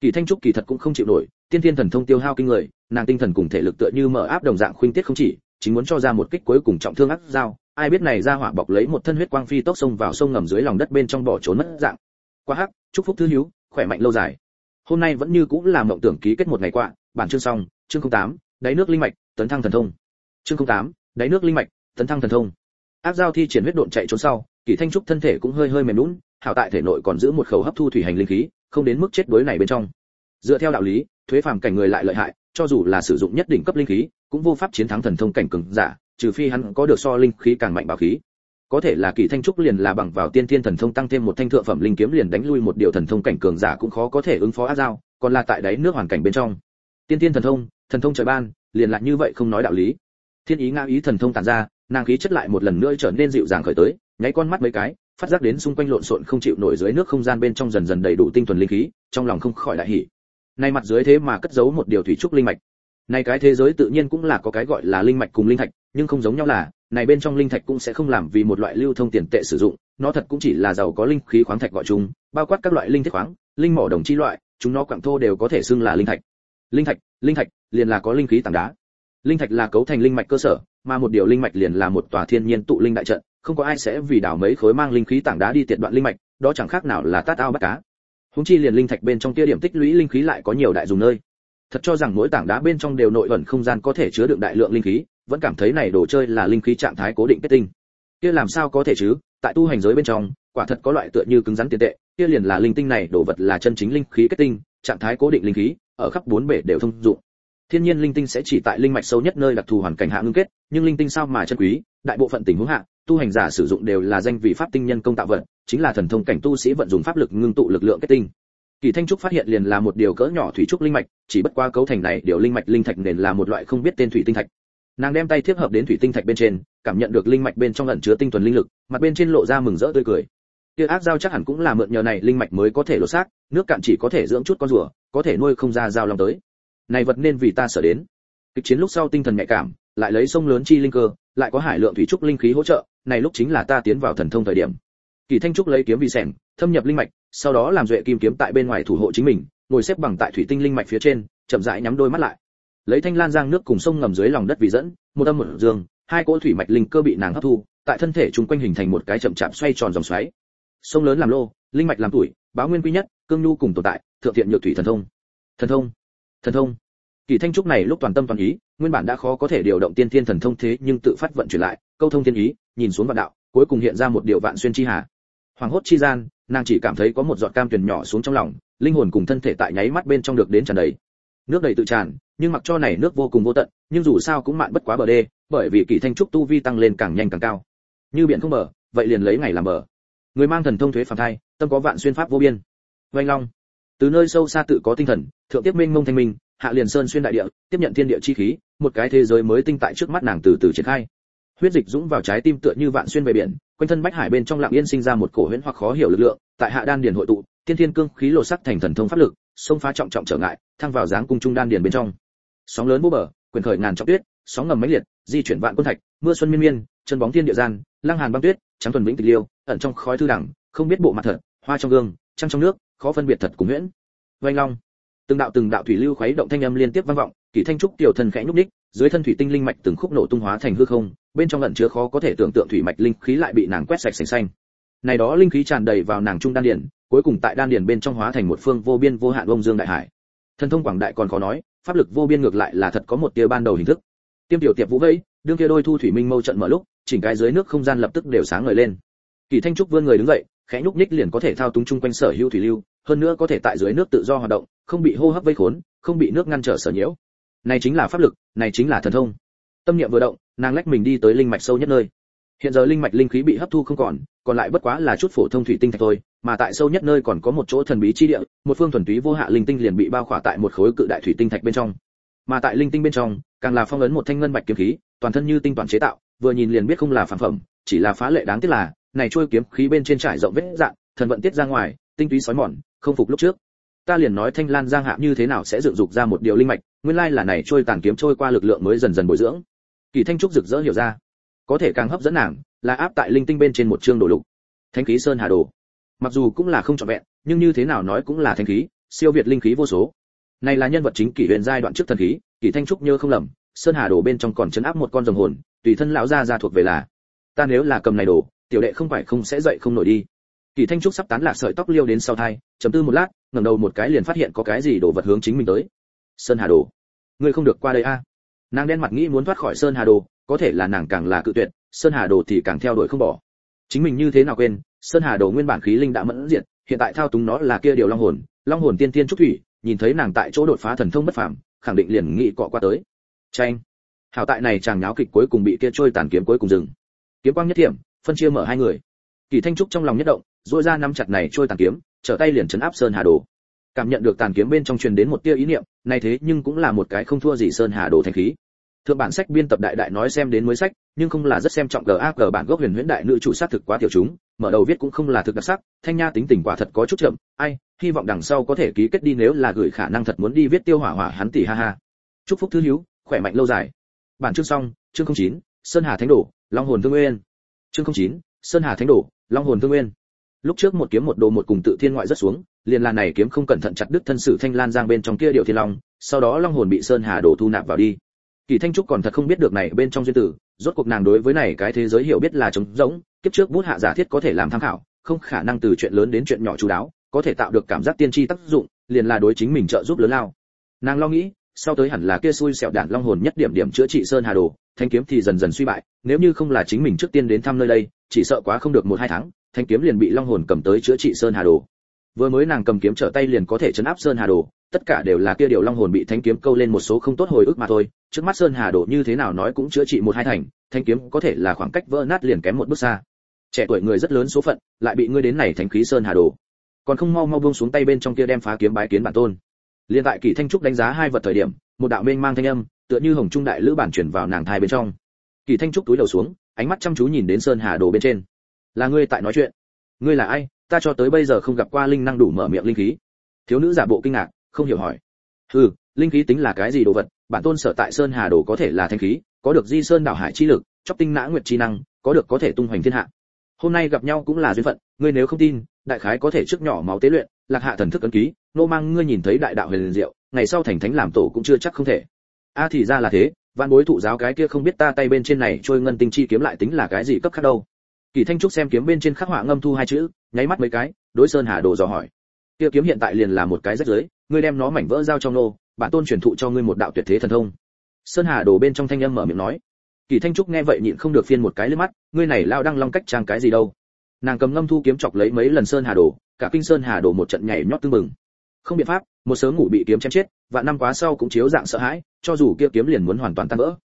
Kỳ thanh trúc kỳ thật cũng không chịu nổi tiên thiên thần thông tiêu hao kinh người nàng tinh thần cùng thể lực tựa như mở áp đồng dạng khuynh tiết không chỉ chính muốn cho ra một kích cuối cùng trọng thương ác giao ai biết này ra hỏa bọc lấy một thân huyết quang phi tốc sông vào sông ngầm dưới lòng đất bên trong bỏ trốn mất dạng. Quá hắc chúc phúc thư hiếu khỏe mạnh lâu dài. Hôm nay vẫn như cũng là mộng tưởng ký kết một ngày qua bản chương xong chương 08, đáy nước linh mạch tấn thăng thần thông. Chương 08, đáy nước linh mạch tấn thăng thần thông áp giao thi triển huyết độn chạy trốn sau, kỳ thanh trúc thân thể cũng hơi hơi mềm lún hảo tại thể nội còn giữ một khẩu hấp thu thủy hành linh khí, không đến mức chết đuối này bên trong. Dựa theo đạo lý, thuế phàm cảnh người lại lợi hại, cho dù là sử dụng nhất định cấp linh khí, cũng vô pháp chiến thắng thần thông cảnh cường giả, trừ phi hắn có được so linh khí càng mạnh bảo khí. Có thể là kỳ thanh trúc liền là bằng vào tiên thiên thần thông tăng thêm một thanh thượng phẩm linh kiếm liền đánh lui một điều thần thông cảnh cường giả cũng khó có thể ứng phó áp giao, còn là tại đáy nước hoàn cảnh bên trong. Tiên thiên thần thông thần thông trời ban, liền lại như vậy không nói đạo lý. Thiên ý ngã ý thần thông tản ra nàng khí chất lại một lần nữa trở nên dịu dàng khởi tới, nháy con mắt mấy cái, phát giác đến xung quanh lộn xộn không chịu nổi dưới nước không gian bên trong dần dần đầy đủ tinh thuần linh khí, trong lòng không khỏi đại hỉ. Nay mặt dưới thế mà cất giấu một điều thủy trúc linh mạch. Nay cái thế giới tự nhiên cũng là có cái gọi là linh mạch cùng linh thạch, nhưng không giống nhau là, này bên trong linh thạch cũng sẽ không làm vì một loại lưu thông tiền tệ sử dụng, nó thật cũng chỉ là giàu có linh khí khoáng thạch gọi chúng, bao quát các loại linh thiết khoáng, linh mỏ đồng chi loại, chúng nó quặng thô đều có thể xưng là linh thạch. Linh thạch linh thạch, liền là có linh khí tảng đá. Linh thạch là cấu thành linh mạch cơ sở mà một điều linh mạch liền là một tòa thiên nhiên tụ linh đại trận, không có ai sẽ vì đảo mấy khối mang linh khí tảng đá đi tiệt đoạn linh mạch, đó chẳng khác nào là tát ao bắt cá. Húng chi liền linh thạch bên trong kia điểm tích lũy linh khí lại có nhiều đại dùng nơi. Thật cho rằng mỗi tảng đá bên trong đều nội ẩn không gian có thể chứa đựng đại lượng linh khí, vẫn cảm thấy này đồ chơi là linh khí trạng thái cố định kết tinh. Kia làm sao có thể chứ? Tại tu hành giới bên trong, quả thật có loại tựa như cứng rắn tiền tệ, kia liền là linh tinh này đồ vật là chân chính linh khí kết tinh, trạng thái cố định linh khí, ở khắp bốn bể đều thông dụng thiên nhiên linh tinh sẽ chỉ tại linh mạch sâu nhất nơi đặc thù hoàn cảnh hạ ngưng kết, nhưng linh tinh sao mà chân quý, đại bộ phận tình huống hạ, tu hành giả sử dụng đều là danh vị pháp tinh nhân công tạo vật, chính là thần thông cảnh tu sĩ vận dụng pháp lực ngưng tụ lực lượng kết tinh. Kỳ thanh trúc phát hiện liền là một điều cỡ nhỏ thủy trúc linh mạch, chỉ bất qua cấu thành này điều linh mạch linh thạch nền là một loại không biết tên thủy tinh thạch. Nàng đem tay tiếp hợp đến thủy tinh thạch bên trên, cảm nhận được linh mạch bên trong ẩn chứa tinh thuần linh lực, mặt bên trên lộ ra mừng rỡ tươi cười. Kia ác giao chắc hẳn cũng là mượn nhờ này linh mạch mới có thể lột xác, nước cạn chỉ có thể dưỡng chút con rùa, có thể nuôi không ra giao long tới này vật nên vì ta sở đến. Kịch chiến lúc sau tinh thần nhạy cảm, lại lấy sông lớn chi linh cơ, lại có hải lượng thủy trúc linh khí hỗ trợ, này lúc chính là ta tiến vào thần thông thời điểm. Kỳ thanh trúc lấy kiếm vì sẻng, thâm nhập linh mạch, sau đó làm duệ kim kiếm tại bên ngoài thủ hộ chính mình, ngồi xếp bằng tại thủy tinh linh mạch phía trên, chậm rãi nhắm đôi mắt lại. Lấy thanh lan giang nước cùng sông ngầm dưới lòng đất vì dẫn, một âm một dương, hai cỗ thủy mạch linh cơ bị nàng hấp thu, tại thân thể chúng quanh hình thành một cái chậm chạp xoay tròn dòng xoáy. Sông lớn làm lô, linh mạch làm tuổi, báo nguyên quy nhất, cương nhu cùng tồn tại, thượng thiện nhược thủy thần thông. Thần thông thần thông. Kỳ thanh trúc này lúc toàn tâm toàn ý, nguyên bản đã khó có thể điều động tiên thiên thần thông thế nhưng tự phát vận chuyển lại, câu thông thiên ý, nhìn xuống vạn đạo, cuối cùng hiện ra một điệu vạn xuyên chi hà. Hoàng hốt chi gian, nàng chỉ cảm thấy có một giọt cam tuyền nhỏ xuống trong lòng, linh hồn cùng thân thể tại nháy mắt bên trong được đến tràn đầy. Nước đầy tự tràn, nhưng mặc cho này nước vô cùng vô tận, nhưng dù sao cũng mạn bất quá bờ đê, bởi vì kỳ thanh trúc tu vi tăng lên càng nhanh càng cao. Như biển không bờ vậy liền lấy ngày làm bờ. Người mang thần thông thuế phàm thai, tâm có vạn xuyên pháp vô biên. Vanh long từ nơi sâu xa tự có tinh thần, thượng tiếp minh mông thanh minh, hạ liền sơn xuyên đại địa, tiếp nhận thiên địa chi khí, một cái thế giới mới tinh tại trước mắt nàng từ từ triển khai. Huyết dịch dũng vào trái tim tựa như vạn xuyên về biển, quanh thân bách hải bên trong lặng yên sinh ra một cổ huyễn hoặc khó hiểu lực lượng, tại hạ đan điền hội tụ, thiên thiên cương khí lộ sắc thành thần thông pháp lực, xông phá trọng trọng trở ngại, thăng vào dáng cung trung đan điền bên trong. Sóng lớn bố bờ, quyền khởi ngàn trọng tuyết, sóng ngầm mãnh liệt, di chuyển vạn quân thạch, mưa xuân miên miên, chân bóng thiên địa gian, lăng hàn băng tuyết, trắng thuần vĩnh tịch liêu, ẩn trong khói thư đẳng không biết bộ mặt thật, hoa trong gương, trăng trong nước khó phân biệt thật cùng huyễn. Vanh long. Từng đạo từng đạo thủy lưu khuấy động thanh âm liên tiếp vang vọng, kỳ thanh trúc tiểu thần khẽ nhúc ních dưới thân thủy tinh linh mạch từng khúc nổ tung hóa thành hư không, bên trong lẫn chứa khó có thể tưởng tượng thủy mạch linh khí lại bị nàng quét sạch sành xanh. Này đó linh khí tràn đầy vào nàng trung đan điền cuối cùng tại đan điền bên trong hóa thành một phương vô biên vô hạn ông dương đại hải. Thần thông quảng đại còn khó nói, pháp lực vô biên ngược lại là thật có một tia ban đầu hình thức. Tiêm tiểu tiệp vũ vẫy đương kia đôi thu thủy minh mâu trận mở lúc, chỉnh cái dưới nước không gian lập tức đều sáng ngời lên. Kỳ thanh trúc vươn người đứng dậy khẽ nhúc nhích liền có thể thao túng chung quanh sở hữu thủy lưu, hơn nữa có thể tại dưới nước tự do hoạt động, không bị hô hấp vây khốn, không bị nước ngăn trở sở nhiễu. Này chính là pháp lực, này chính là thần thông. Tâm niệm vừa động, nàng lách mình đi tới linh mạch sâu nhất nơi. Hiện giờ linh mạch linh khí bị hấp thu không còn còn lại bất quá là chút phổ thông thủy tinh thạch thôi, mà tại sâu nhất nơi còn có một chỗ thần bí chi địa, một phương thuần túy vô hạ linh tinh liền bị bao khỏa tại một khối cự đại thủy tinh thạch bên trong. Mà tại linh tinh bên trong, càng là phong ấn một thanh ngân bạch kiếm khí, toàn thân như tinh toàn chế tạo, vừa nhìn liền biết không là phản phẩm, chỉ là phá lệ đáng tiếc là này trôi kiếm khí bên trên trải rộng vết dạng, thần vận tiết ra ngoài, tinh túy sói mòn, không phục lúc trước. Ta liền nói thanh lan giang hạ như thế nào sẽ dựng dục ra một điều linh mạch, nguyên lai là này trôi tàn kiếm trôi qua lực lượng mới dần dần bồi dưỡng. Kỳ thanh trúc rực rỡ hiểu ra. Có thể càng hấp dẫn nàng, là áp tại linh tinh bên trên một chương đồ lục. Thánh khí sơn hà đồ. Mặc dù cũng là không trọn vẹn, nhưng như thế nào nói cũng là thánh khí, siêu việt linh khí vô số. Này là nhân vật chính kỷ huyền giai đoạn trước thần khí kỷ thanh trúc nhớ không lầm, sơn hà đồ bên trong còn chấn áp một con rồng hồn, tùy thân lão gia gia thuộc về là. Ta nếu là cầm này đồ tiểu đệ không phải không sẽ dậy không nổi đi. Kỳ thanh trúc sắp tán lạc sợi tóc liêu đến sau thai chấm tư một lát, ngẩng đầu một cái liền phát hiện có cái gì đổ vật hướng chính mình tới. Sơn hà đồ. Ngươi không được qua đây a. Nàng đen mặt nghĩ muốn thoát khỏi sơn hà đồ, có thể là nàng càng là cự tuyệt, sơn hà đồ thì càng theo đuổi không bỏ. Chính mình như thế nào quên, sơn hà đồ nguyên bản khí linh đã mẫn diện hiện tại thao túng nó là kia điều long hồn long hồn tiên tiên trúc thủy, nhìn thấy nàng tại chỗ đột phá thần thông bất phàm, khẳng định liền nghĩ cọ qua tới. Tranh hảo tại này chàng nháo kịch cuối cùng bị kia trôi tàn kiếm cuối cùng dừng. Kiếm quang nhất thiểm phân chia mở hai người. Kỳ thanh trúc trong lòng nhất động dội ra nắm chặt này trôi tàn kiếm trở tay liền chấn áp sơn hà đồ. Cảm nhận được tàn kiếm bên trong truyền đến một tia ý niệm này thế nhưng cũng là một cái không thua gì sơn hà đồ thánh khí. Thượng bản sách biên tập đại đại nói xem đến mới sách nhưng không là rất xem trọng gag bản gốc huyền huyễn đại nữ chủ sát thực quá tiểu chúng mở đầu viết cũng không là thực đặc sắc thanh nha tính tình quả thật có chút chậm ai hy vọng đằng sau có thể ký kết đi nếu là gửi khả năng thật muốn đi viết tiêu hỏa hỏa hắn tỷ ha ha. Chúc phúc thứ hiếu khỏe mạnh lâu dài. Bản chương xong chương 09, sơn hà thánh đổ long hồn thương nguyên chương 09, sơn hà thánh đổ long hồn thương nguyên. Lúc trước một kiếm một đồ một cùng tự thiên ngoại rất xuống liền là này kiếm không cẩn thận chặt đứt thân sử thanh lan giang bên trong kia điệu thiên long sau đó long hồn bị sơn hà đổ thu nạp vào đi. Kỳ thanh trúc còn thật không biết được này bên trong duyên tử rốt cuộc nàng đối với này cái thế giới hiểu biết là trống rỗng kiếp trước bút hạ giả thiết có thể làm tham khảo không khả năng từ chuyện lớn đến chuyện nhỏ chú đáo có thể tạo được cảm giác tiên tri tác dụng liền là đối chính mình trợ giúp lớn lao. Nàng lo nghĩ sau tới hẳn là kia xui xẻo đạn long hồn nhất điểm điểm chữa trị sơn hà đồ thanh kiếm thì dần dần suy bại, nếu như không là chính mình trước tiên đến thăm nơi đây, chỉ sợ quá không được một hai tháng, thanh kiếm liền bị long hồn cầm tới chữa trị sơn hà đồ. Vừa mới nàng cầm kiếm trở tay liền có thể chấn áp sơn hà đồ, tất cả đều là kia điều long hồn bị thanh kiếm câu lên một số không tốt hồi ức mà thôi, trước mắt sơn hà đồ như thế nào nói cũng chữa trị một hai thành, thanh kiếm có thể là khoảng cách vỡ nát liền kém một bước xa. Trẻ tuổi người rất lớn số phận, lại bị ngươi đến này thánh khí sơn hà đồ. Còn không mau mau buông xuống tay bên trong kia đem phá kiếm bái kiến bản tôn. Liên tại kỳ thanh trúc đánh giá hai vật thời điểm, một đạo mênh mang thanh âm tựa như hồng trung đại lữ bản chuyển vào nàng thai bên trong. Kỳ thanh trúc túi đầu xuống ánh mắt chăm chú nhìn đến sơn hà đồ bên trên. Là ngươi tại nói chuyện. Ngươi là ai? Ta cho tới bây giờ không gặp qua linh năng đủ mở miệng linh khí. Thiếu nữ giả bộ kinh ngạc không hiểu hỏi. Ừ, linh khí tính là cái gì đồ vật? Bản tôn sở tại sơn hà đồ có thể là thanh khí có được di sơn đảo hải chi lực chóc tinh nã nguyệt chi năng có được có thể tung hoành thiên hạ. Hôm nay gặp nhau cũng là duyên phận ngươi nếu không tin đại khái có thể trước nhỏ máu tế luyện lạc hạ thần thức ấn ký nô mang ngươi nhìn thấy đại đạo huyền diệu ngày sau thành thánh làm tổ cũng chưa chắc không thể a thì ra là thế văn bối thụ giáo cái kia không biết ta tay bên trên này trôi ngân tinh chi kiếm lại tính là cái gì cấp khác đâu. Kỳ thanh trúc xem kiếm bên trên khắc họa ngâm thu hai chữ nháy mắt mấy cái đối sơn hà đồ dò hỏi. Kia kiếm hiện tại liền là một cái rách giới, ngươi đem nó mảnh vỡ giao cho nô bản tôn truyền thụ cho ngươi một đạo tuyệt thế thần thông. Sơn hà đồ bên trong thanh âm mở miệng nói. Kỳ thanh trúc nghe vậy nhịn không được phiên một cái lên mắt ngươi này lao đăng long cách trang cái gì đâu. Nàng cầm ngâm thu kiếm chọc lấy mấy lần sơn hà đồ cả kinh sơn hà đồ một trận nhảy nhót tương mừng không biện pháp, một sớm ngủ bị kiếm chém chết, và năm quá sau cũng chiếu dạng sợ hãi, cho dù kia kiếm liền muốn hoàn toàn tan vỡ.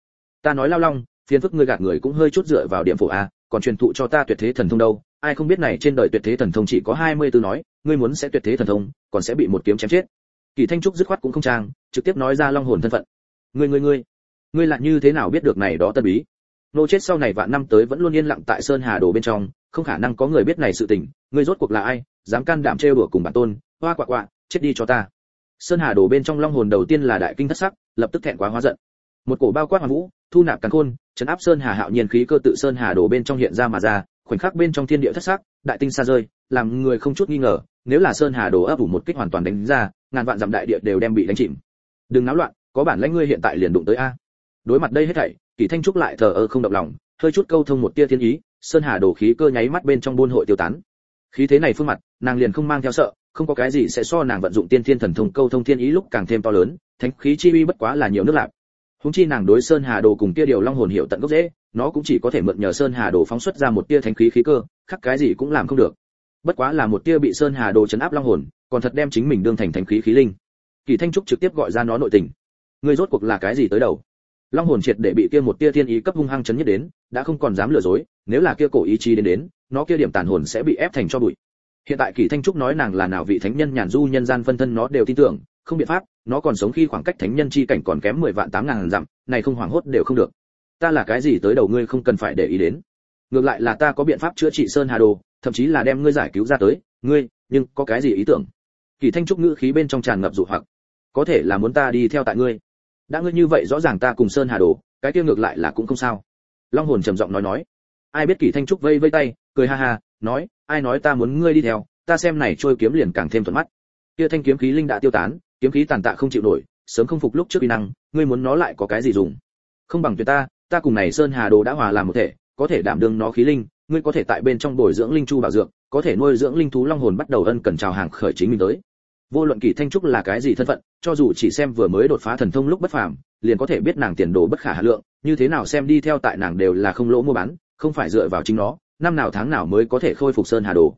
Ta nói lao long, phiền phức ngươi gạt người cũng hơi chút dựa vào điểm phổ a, còn truyền thụ cho ta tuyệt thế thần thông đâu. Ai không biết này trên đời tuyệt thế thần thông chỉ có hai mươi tư nói, ngươi muốn sẽ tuyệt thế thần thông, còn sẽ bị một kiếm chém chết. Kỳ thanh trúc dứt khoát cũng không trang, trực tiếp nói ra long hồn thân phận. Ngươi ngươi ngươi ngươi lại như thế nào biết được này đó tân bí? Nô chết sau này vạn năm tới vẫn luôn yên lặng tại sơn hà đồ bên trong, không khả năng có người biết này sự tình, ngươi rốt cuộc là ai, dám can đảm trêu đùa cùng bản tôn, hoa quạ quạ chết đi cho ta. Sơn hà đổ bên trong long hồn đầu tiên là đại kinh thất sắc, lập tức thẹn quá hóa giận. Một cổ bao quát hoàn vũ, thu nạp càn khôn, chấn áp sơn hà hạo nhiên khí cơ tự sơn hà đổ bên trong hiện ra mà ra, khoảnh khắc bên trong thiên địa thất sắc, đại tinh xa rơi, làm người không chút nghi ngờ, nếu là sơn hà đổ ấp ủ một kích hoàn toàn đánh ra, ngàn vạn dặm đại địa đều đem bị đánh chìm. Đừng náo loạn, có bản lãnh ngươi hiện tại liền đụng tới a. Đối mặt đây hết thảy, kỳ thanh trúc lại thờ ơ không động lòng, hơi chút câu thông một tia thiên ý, sơn hà đổ khí cơ nháy mắt bên trong buôn hội tiêu tán. Khí thế này phương mặt, nàng liền không mang theo sợ không có cái gì sẽ so nàng vận dụng tiên thiên thần thông câu thông thiên ý lúc càng thêm to lớn, thánh khí chi uy bất quá là nhiều nước lạc húng chi nàng đối sơn hà đồ cùng kia điều long hồn hiệu tận gốc dễ, nó cũng chỉ có thể mượn nhờ sơn hà đồ phóng xuất ra một tia thánh khí khí cơ khắc cái gì cũng làm không được. Bất quá là một tia bị sơn hà đồ chấn áp long hồn, còn thật đem chính mình đương thành thánh khí khí linh. Kỳ thanh trúc trực tiếp gọi ra nó nội tình. Ngươi rốt cuộc là cái gì tới đầu? Long hồn triệt để bị kia một tia thiên ý cấp hung hăng chấn nhất đến, đã không còn dám lừa dối, nếu là kia cổ ý chí đến đến, nó kia điểm tàn hồn sẽ bị ép thành cho bụi hiện tại kỳ thanh trúc nói nàng là nào vị thánh nhân nhàn du nhân gian phân thân nó đều tin tưởng, không biện pháp, nó còn sống khi khoảng cách thánh nhân chi cảnh còn kém mười vạn tám ngàn dặm, này không hoảng hốt đều không được. Ta là cái gì tới đầu ngươi không cần phải để ý đến. Ngược lại là ta có biện pháp chữa trị sơn hà đồ, thậm chí là đem ngươi giải cứu ra tới, ngươi, nhưng có cái gì ý tưởng? Kỳ thanh trúc ngữ khí bên trong tràn ngập dụ hoặc. Có thể là muốn ta đi theo tại ngươi. Đã ngươi như vậy rõ ràng ta cùng sơn hà đồ, cái kia ngược lại là cũng không sao. Long hồn trầm giọng nói nói. Ai biết kỳ thanh trúc vây vây tay, cười ha ha, nói ai nói ta muốn ngươi đi theo, ta xem này trôi kiếm liền càng thêm thuận mắt. Kia thanh kiếm khí linh đã tiêu tán, kiếm khí tàn tạ không chịu nổi, sớm không phục lúc trước uy năng, ngươi muốn nó lại có cái gì dùng? Không bằng tuyệt ta ta cùng này sơn hà đồ đã hòa làm một thể, có thể đảm đương nó khí linh, ngươi có thể tại bên trong bồi dưỡng linh chu bảo dược, có thể nuôi dưỡng linh thú long hồn bắt đầu ân cần chào hàng khởi chính mình tới. Vô luận kỳ thanh trúc là cái gì thân phận, cho dù chỉ xem vừa mới đột phá thần thông lúc bất phàm, liền có thể biết nàng tiền đồ bất khả hà lượng, như thế nào xem đi theo tại nàng đều là không lỗ mua bán, không phải dựa vào chính nó năm nào tháng nào mới có thể khôi phục sơn hà đồ.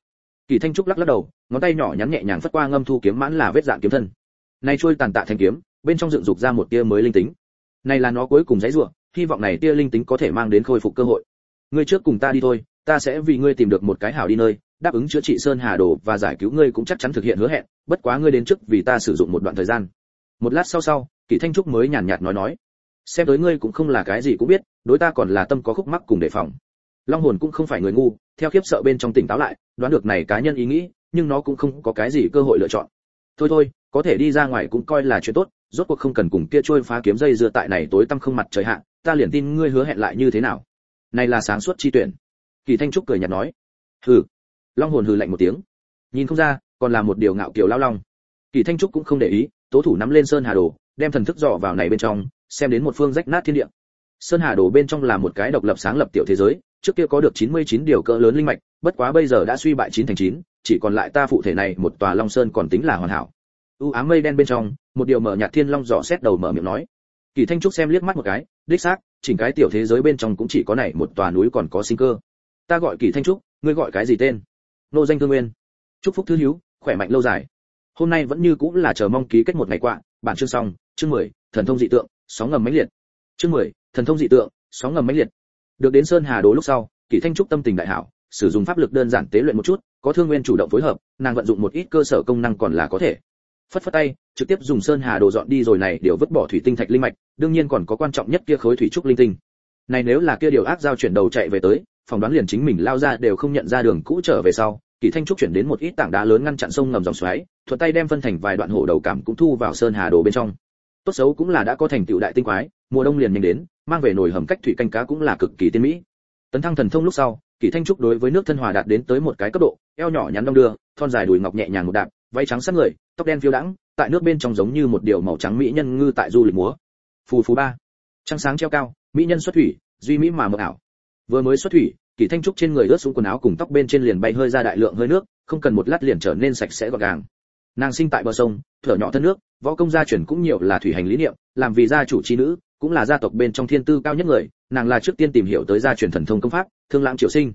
Kỳ thanh trúc lắc lắc đầu, ngón tay nhỏ nhắn nhẹ nhàng phất qua ngâm thu kiếm mãn là vết dạng kiếm thân. Nay trôi tàn tạ thanh kiếm, bên trong dựng dục ra một tia mới linh tính. Này là nó cuối cùng dãy rủa, hy vọng này tia linh tính có thể mang đến khôi phục cơ hội. Ngươi trước cùng ta đi thôi, ta sẽ vì ngươi tìm được một cái hảo đi nơi, đáp ứng chữa trị sơn hà đồ và giải cứu ngươi cũng chắc chắn thực hiện hứa hẹn, bất quá ngươi đến trước vì ta sử dụng một đoạn thời gian. Một lát sau sau kỷ thanh trúc mới nhàn nhạt nói nói, xem tới ngươi cũng không là cái gì cũng biết, đối ta còn là tâm có khúc mắc cùng đề phòng long hồn cũng không phải người ngu, theo khiếp sợ bên trong tỉnh táo lại, đoán được này cá nhân ý nghĩ, nhưng nó cũng không có cái gì cơ hội lựa chọn. Thôi thôi, có thể đi ra ngoài cũng coi là chuyện tốt, rốt cuộc không cần cùng kia trôi phá kiếm dây dưa tại này tối tăm không mặt trời hạ, ta liền tin ngươi hứa hẹn lại như thế nào. Này là sáng suốt chi tuyển. Kỳ thanh trúc cười nhạt nói. Hừ. Long hồn hừ lạnh một tiếng. Nhìn không ra, còn là một điều ngạo kiều lao long. Kỳ thanh trúc cũng không để ý, tố thủ nắm lên sơn hà đồ, đem thần thức dò vào này bên trong, xem đến một phương rách nát thiên địa. Sơn hà đồ bên trong là một cái độc lập sáng lập tiểu thế giới trước kia có được 99 điều cỡ lớn linh mạch bất quá bây giờ đã suy bại chín thành chín chỉ còn lại ta phụ thể này một tòa long sơn còn tính là hoàn hảo. U ám mây đen bên trong một điều mở nhạt thiên long dò xét đầu mở miệng nói. Kỳ thanh trúc xem liếc mắt một cái đích xác chỉnh cái tiểu thế giới bên trong cũng chỉ có này một tòa núi còn có sinh cơ. Ta gọi kỳ thanh trúc ngươi gọi cái gì tên? Nô danh thương nguyên. Chúc phúc thứ hiếu khỏe mạnh lâu dài. Hôm nay vẫn như cũng là chờ mong ký kết một ngày qua bản chương xong chương 10, thần thông dị tượng sóng ngầm mãnh liệt. Chương 10, thần thông dị tượng sóng ngầm mãnh liệt được đến sơn hà đố lúc sau, kỷ thanh trúc tâm tình đại hảo, sử dụng pháp lực đơn giản tế luyện một chút, có thương nguyên chủ động phối hợp, nàng vận dụng một ít cơ sở công năng còn là có thể. Phất phất tay, trực tiếp dùng sơn hà đồ dọn đi rồi này, đều vứt bỏ thủy tinh thạch linh mạch, đương nhiên còn có quan trọng nhất kia khối thủy trúc linh tinh. Này nếu là kia điều ác giao chuyển đầu chạy về tới, phỏng đoán liền chính mình lao ra đều không nhận ra đường cũ trở về sau kỳ thanh trúc chuyển đến một ít tảng đá lớn ngăn chặn sông ngầm dòng xoáy, thuận tay đem phân thành vài đoạn hổ đầu cảm cũng thu vào sơn hà đồ bên trong. Tốt xấu cũng là đã có thành tựu đại tinh quái mùa đông liền nhanh đến, mang về nồi hầm cách thủy canh cá cũng là cực kỳ tiên mỹ. Tấn thăng thần thông lúc sau kỳ thanh trúc đối với nước thân hòa đạt đến tới một cái cấp độ, eo nhỏ nhắn đông đưa, thon dài đùi ngọc nhẹ nhàng một đạp, váy trắng sát người, tóc đen phiêu đãng, tại nước bên trong giống như một điều màu trắng mỹ nhân ngư tại du lịch múa. Phù phù ba. Trăng sáng treo cao, mỹ nhân xuất thủy, duy mỹ mà mờ ảo. Vừa mới xuất thủy kỳ thanh trúc trên người ướt xuống quần áo cùng tóc bên trên liền bay hơi ra đại lượng hơi nước, không cần một lát liền trở nên sạch sẽ gọn gàng. Nàng sinh tại bờ sông, thở nhỏ thân nước, võ công gia truyền cũng nhiều là thủy hành lý niệm, làm vì gia chủ chi nữ cũng là gia tộc bên trong thiên tư cao nhất người, nàng là trước tiên tìm hiểu tới gia truyền thần thông công pháp, thương lãng triều sinh.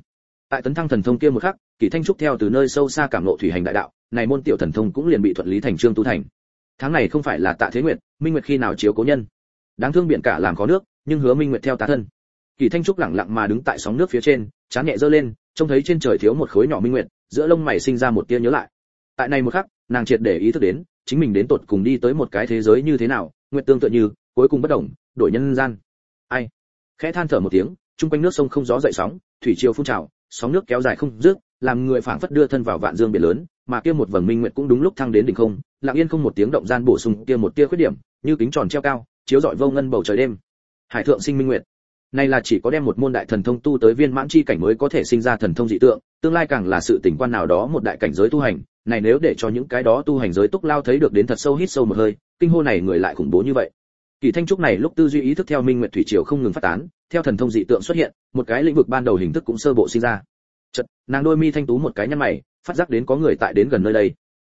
Tại tấn thăng thần thông kia một khắc kỷ thanh trúc theo từ nơi sâu xa cảm ngộ thủy hành đại đạo, này môn tiểu thần thông cũng liền bị thuận lý thành trương tu thành. Tháng này không phải là tạ thế nguyệt, minh nguyệt khi nào chiếu cố nhân? Đáng thương biển cả làm có nước, nhưng hứa minh nguyệt theo tá thân. Kỳ thanh trúc lặng lặng mà đứng tại sóng nước phía trên, chán nhẹ giơ lên, trông thấy trên trời thiếu một khối nhỏ minh nguyệt, giữa lông mày sinh ra một tia nhớ lại. Tại này một khắc, nàng triệt để ý thức đến, chính mình đến tột cùng đi tới một cái thế giới như thế nào, nguyệt tương tự như cuối cùng bất động, đổi nhân gian. Ai? Khẽ than thở một tiếng, chung quanh nước sông không gió dậy sóng, thủy triều phun trào, sóng nước kéo dài không dứt, làm người phảng phất đưa thân vào vạn dương biển lớn, mà kia một vầng minh nguyệt cũng đúng lúc thăng đến đỉnh không, lặng yên không một tiếng động gian bổ sung kia một tia khuyết điểm, như kính tròn treo cao, chiếu rọi vô ngân bầu trời đêm. Hải thượng sinh minh nguyệt. Này là chỉ có đem một môn đại thần thông tu tới viên mãn chi cảnh mới có thể sinh ra thần thông dị tượng, tương lai càng là sự tỉnh quan nào đó một đại cảnh giới tu hành, này nếu để cho những cái đó tu hành giới túc lao thấy được đến thật sâu hít sâu một hơi, kinh hô này người lại khủng bố như vậy kỳ thanh trúc này lúc tư duy ý thức theo minh nguyệt thủy triều không ngừng phát tán, theo thần thông dị tượng xuất hiện, một cái lĩnh vực ban đầu hình thức cũng sơ bộ sinh ra. Chợt, nàng đôi mi thanh tú một cái nhăn mày, phát giác đến có người tại đến gần nơi đây.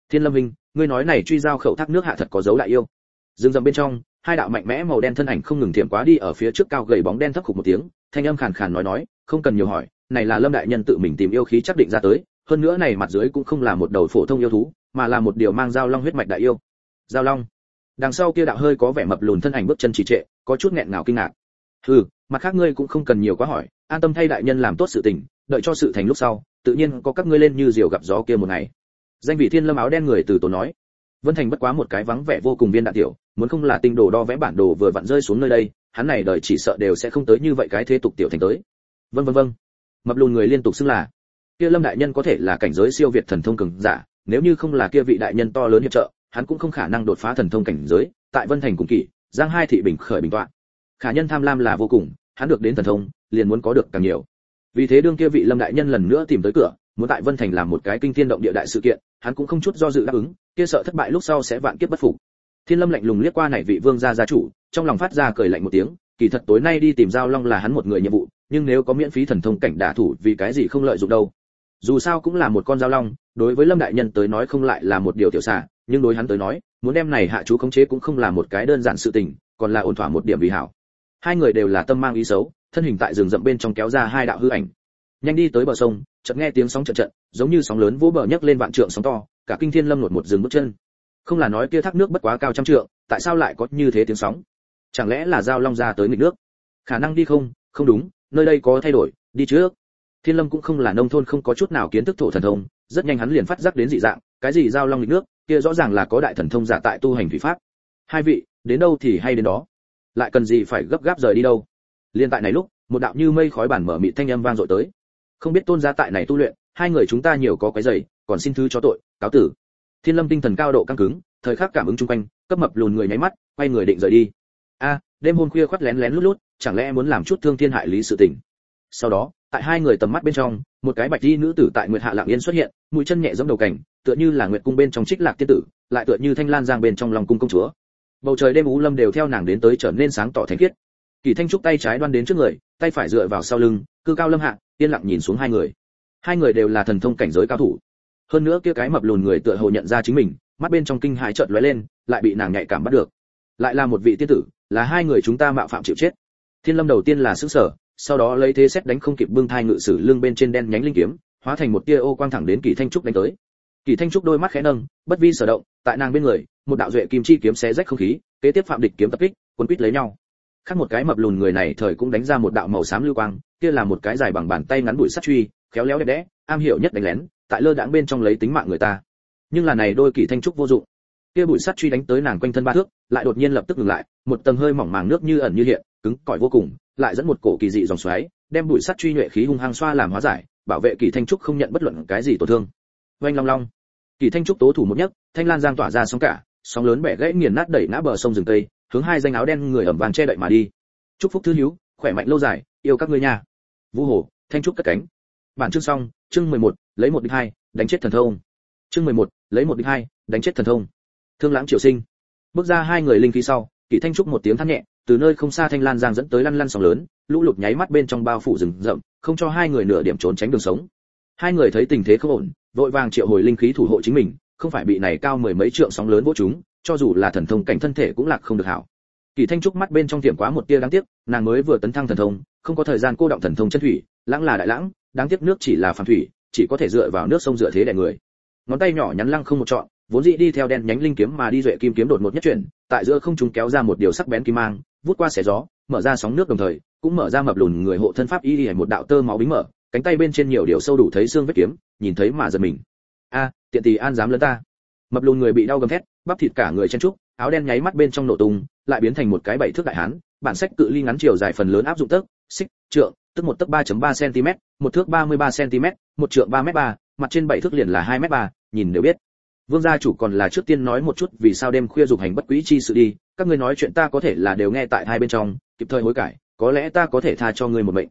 Thiên lâm minh, ngươi nói này truy giao khẩu thác nước hạ thật có dấu đại yêu. Dương dầm bên trong, hai đạo mạnh mẽ màu đen thân ảnh không ngừng thiểm quá đi ở phía trước cao gầy bóng đen thấp khục một tiếng, thanh âm khàn khàn nói nói, không cần nhiều hỏi, này là lâm đại nhân tự mình tìm yêu khí chắc định ra tới, hơn nữa này mặt dưới cũng không là một đầu phổ thông yêu thú, mà là một điều mang giao long huyết mạch đại yêu. Giao long đằng sau kia đạo hơi có vẻ mập lùn thân ảnh bước chân trì trệ, có chút nghẹn ngào kinh ngạc. Hừ, mặt khác ngươi cũng không cần nhiều quá hỏi, an tâm thay đại nhân làm tốt sự tình, đợi cho sự thành lúc sau, tự nhiên có các ngươi lên như diều gặp gió kia một ngày. Danh vị thiên lâm áo đen người từ tổ nói. Vân thành bất quá một cái vắng vẻ vô cùng viên đạn tiểu, muốn không là tinh đồ đo vẽ bản đồ vừa vặn rơi xuống nơi đây, hắn này đời chỉ sợ đều sẽ không tới như vậy cái thế tục tiểu thành tới. Vân vân vân mập lùn người liên tục xưng là, kia lâm đại nhân có thể là cảnh giới siêu việt thần thông cường giả, nếu như không là kia vị đại nhân to lớn hiệp trợ hắn cũng không khả năng đột phá thần thông cảnh giới, tại vân thành cùng kỷ giang hai thị bình khởi bình tọa khả nhân tham lam là vô cùng, hắn được đến thần thông, liền muốn có được càng nhiều. Vì thế đương kia vị lâm đại nhân lần nữa tìm tới cửa, muốn tại vân thành làm một cái kinh thiên động địa đại sự kiện, hắn cũng không chút do dự đáp ứng, kia sợ thất bại lúc sau sẽ vạn kiếp bất phục. Thiên lâm lạnh lùng liếc qua này vị vương gia gia chủ, trong lòng phát ra cười lạnh một tiếng, kỳ thật tối nay đi tìm giao long là hắn một người nhiệm vụ, nhưng nếu có miễn phí thần thông cảnh đả thủ vì cái gì không lợi dụng đâu. Dù sao cũng là một con giao long, đối với lâm đại nhân tới nói không lại là một điều tiểu xả nhưng đối hắn tới nói, muốn đem này hạ chú khống chế cũng không là một cái đơn giản sự tình, còn là ổn thỏa một điểm vì hảo. Hai người đều là tâm mang ý xấu, thân hình tại rừng rậm bên trong kéo ra hai đạo hư ảnh. Nhanh đi tới bờ sông, chợt nghe tiếng sóng trận trận giống như sóng lớn vỗ bờ nhấc lên vạn trượng sóng to, cả kinh thiên lâm nột một dừng bước chân. Không là nói kia thác nước bất quá cao trăm trượng, tại sao lại có như thế tiếng sóng? Chẳng lẽ là giao long ra tới nghịch nước? Khả năng đi không không đúng, nơi đây có thay đổi, đi trước. Thiên lâm cũng không là nông thôn, không có chút nào kiến thức thổ thần thông, rất nhanh hắn liền phát giác đến dị dạng cái gì giao long lịch nước, kia rõ ràng là có đại thần thông giả tại tu hành thủy pháp. Hai vị, đến đâu thì hay đến đó. Lại cần gì phải gấp gáp rời đi đâu? Liên tại này lúc, một đạo như mây khói bản mở mịt thanh âm vang dội tới. Không biết tôn giá tại này tu luyện, hai người chúng ta nhiều có cái giày, còn xin thứ cho tội, cáo tử. Thiên lâm tinh thần cao độ căng cứng, thời khắc cảm ứng chung quanh, cấp mập lùn người nháy mắt, quay người định rời đi. A, đêm hôm khuya khoắt lén lén lút lút, chẳng lẽ muốn làm chút thương thiên hại lý sự tình? Sau đó, tại hai người tầm mắt bên trong một cái bạch y nữ tử tại nguyệt hạ lạng yên xuất hiện, mũi chân nhẹ giống đầu cảnh tựa như là nguyệt cung bên trong trích lạc tiên tử, lại tựa như thanh lan giang bên trong lòng cung công chúa. Bầu trời đêm u lâm đều theo nàng đến tới trở nên sáng tỏ thánh khiết. Kỳ thanh trúc tay trái đoan đến trước người, tay phải dựa vào sau lưng, cư cao lâm hạ, yên lặng nhìn xuống hai người. Hai người đều là thần thông cảnh giới cao thủ. Hơn nữa kia cái mập lùn người tựa hồ nhận ra chính mình, mắt bên trong kinh hãi chợt lóe lên, lại bị nàng nhạy cảm bắt được. Lại là một vị tiên tử, là hai người chúng ta mạo phạm chịu chết. Thiên lâm đầu tiên là sức sở sau đó lấy thế xét đánh không kịp bưng thai ngự sử lưng bên trên đen nhánh linh kiếm, hóa thành một tia ô quang thẳng đến kỳ thanh trúc đánh tới. Kỳ thanh trúc đôi mắt khẽ nâng, bất vi sở động, tại nàng bên người, một đạo duệ kim chi kiếm xé rách không khí, kế tiếp phạm địch kiếm tập kích quân quýt lấy nhau. Khác một cái mập lùn người này thời cũng đánh ra một đạo màu xám lưu quang, kia là một cái dài bằng bàn tay ngắn bụi sắt truy, khéo léo đẹp đẽ, am hiểu nhất đánh lén, tại lơ đãng bên trong lấy tính mạng người ta. Nhưng là này đôi kỳ thanh trúc vô dụng. Kia bụi sắt truy đánh tới nàng quanh thân ba thước, lại đột nhiên lập tức ngừng lại, một tầng hơi mỏng màng nước như ẩn như hiện cứng cỏi vô cùng lại dẫn một cổ kỳ dị dòng xoáy đem bụi sắt truy nhuệ khí hung hăng xoa làm hóa giải bảo vệ kỳ thanh trúc không nhận bất luận cái gì tổn thương. Oanh long long. Kỳ thanh trúc tố thủ một nhất thanh lan giang tỏa ra sóng cả sóng lớn bẻ gãy nghiền nát đẩy ngã bờ sông rừng tây hướng hai danh áo đen người ẩm vàng che đậy mà đi. Chúc phúc thứ hiếu khỏe mạnh lâu dài yêu các ngươi nha. Vũ hồ thanh trúc cất cánh. Bản chương xong chương 11, lấy một địch hai đánh chết thần thông. Chương 11, lấy một địch hai đánh chết thần thông. Thương lãng triều sinh. Bước ra hai người linh khí sau kỷ thanh trúc một tiếng than nhẹ từ nơi không xa thanh lan giang dẫn tới lăn lăn sóng lớn, lũ lụt nháy mắt bên trong bao phủ rừng rậm, không cho hai người nửa điểm trốn tránh đường sống. Hai người thấy tình thế không ổn, vội vàng triệu hồi linh khí thủ hộ chính mình, không phải bị này cao mười mấy trượng sóng lớn vỗ chúng, cho dù là thần thông cảnh thân thể cũng lạc không được hảo. Kỳ thanh trúc mắt bên trong tiệm quá một tia đáng tiếc, nàng mới vừa tấn thăng thần thông, không có thời gian cô động thần thông chân thủy, lãng là đại lãng, đáng tiếc nước chỉ là phàm thủy, chỉ có thể dựa vào nước sông dựa thế đại người. Ngón tay nhỏ nhắn lăng không một chọn vốn dĩ đi theo đen nhánh linh kiếm mà đi duệ kim kiếm đột một nhất chuyển, tại giữa không trung kéo ra một điều sắc bén kim mang vút qua xẻ gió, mở ra sóng nước đồng thời, cũng mở ra mập lùn người hộ thân pháp y đi một đạo tơ máu bính mở, cánh tay bên trên nhiều điều sâu đủ thấy xương vết kiếm, nhìn thấy mà giật mình. A, tiện tỷ an dám lớn ta. Mập lùn người bị đau gầm thét, bắp thịt cả người chen trúc, áo đen nháy mắt bên trong nổ tung, lại biến thành một cái bảy thước đại hán, bản sách cự ly ngắn chiều dài phần lớn áp dụng tấc, xích, trượng, tức một tấc 3.3 cm một thước 33 cm một trượng 3 m 3 mặt trên bảy thước liền là 2 m 3 nhìn đều biết vương gia chủ còn là trước tiên nói một chút vì sao đêm khuya dục hành bất quý chi sự đi, các ngươi nói chuyện ta có thể là đều nghe tại hai bên trong, kịp thời hối cải, có lẽ ta có thể tha cho ngươi một mệnh.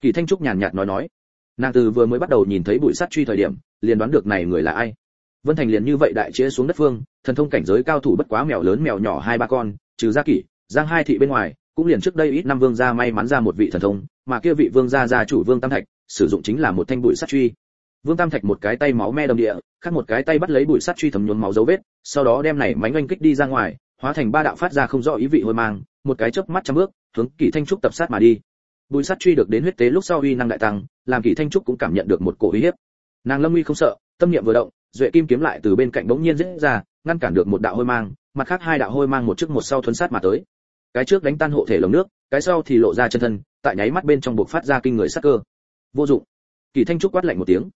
Kỳ thanh trúc nhàn nhạt nói nói. Nàng từ vừa mới bắt đầu nhìn thấy bụi sắt truy thời điểm, liền đoán được này người là ai. Vân thành liền như vậy đại chế xuống đất phương, thần thông cảnh giới cao thủ bất quá mèo lớn mèo nhỏ hai ba con, trừ gia kỷ, giang hai thị bên ngoài, cũng liền trước đây ít năm vương gia may mắn ra một vị thần thông, mà kia vị vương gia gia chủ vương tam thạch, sử dụng chính là một thanh bụi sắt truy vương tam thạch một cái tay máu me đầm địa, khác một cái tay bắt lấy bụi sắt truy thấm nhuốm máu dấu vết, sau đó đem này mánh oanh kích đi ra ngoài, hóa thành ba đạo phát ra không rõ ý vị hôi mang, một cái chớp mắt trăm bước, hướng kỷ thanh trúc tập sát mà đi. Bùi sắt truy được đến huyết tế lúc sau uy năng đại tăng, làm kỷ thanh trúc cũng cảm nhận được một cổ uy hiếp. Nàng lâm uy không sợ, tâm niệm vừa động, duệ kim kiếm lại từ bên cạnh bỗng nhiên rẽ ra, ngăn cản được một đạo hôi mang, mặt khác hai đạo hôi mang một trước một sau thuấn sát mà tới. Cái trước đánh tan hộ thể lồng nước, cái sau thì lộ ra chân thân, tại nháy mắt bên trong buộc phát ra kinh người sát cơ. Vô dụng. Kỷ thanh trúc quát lạnh một tiếng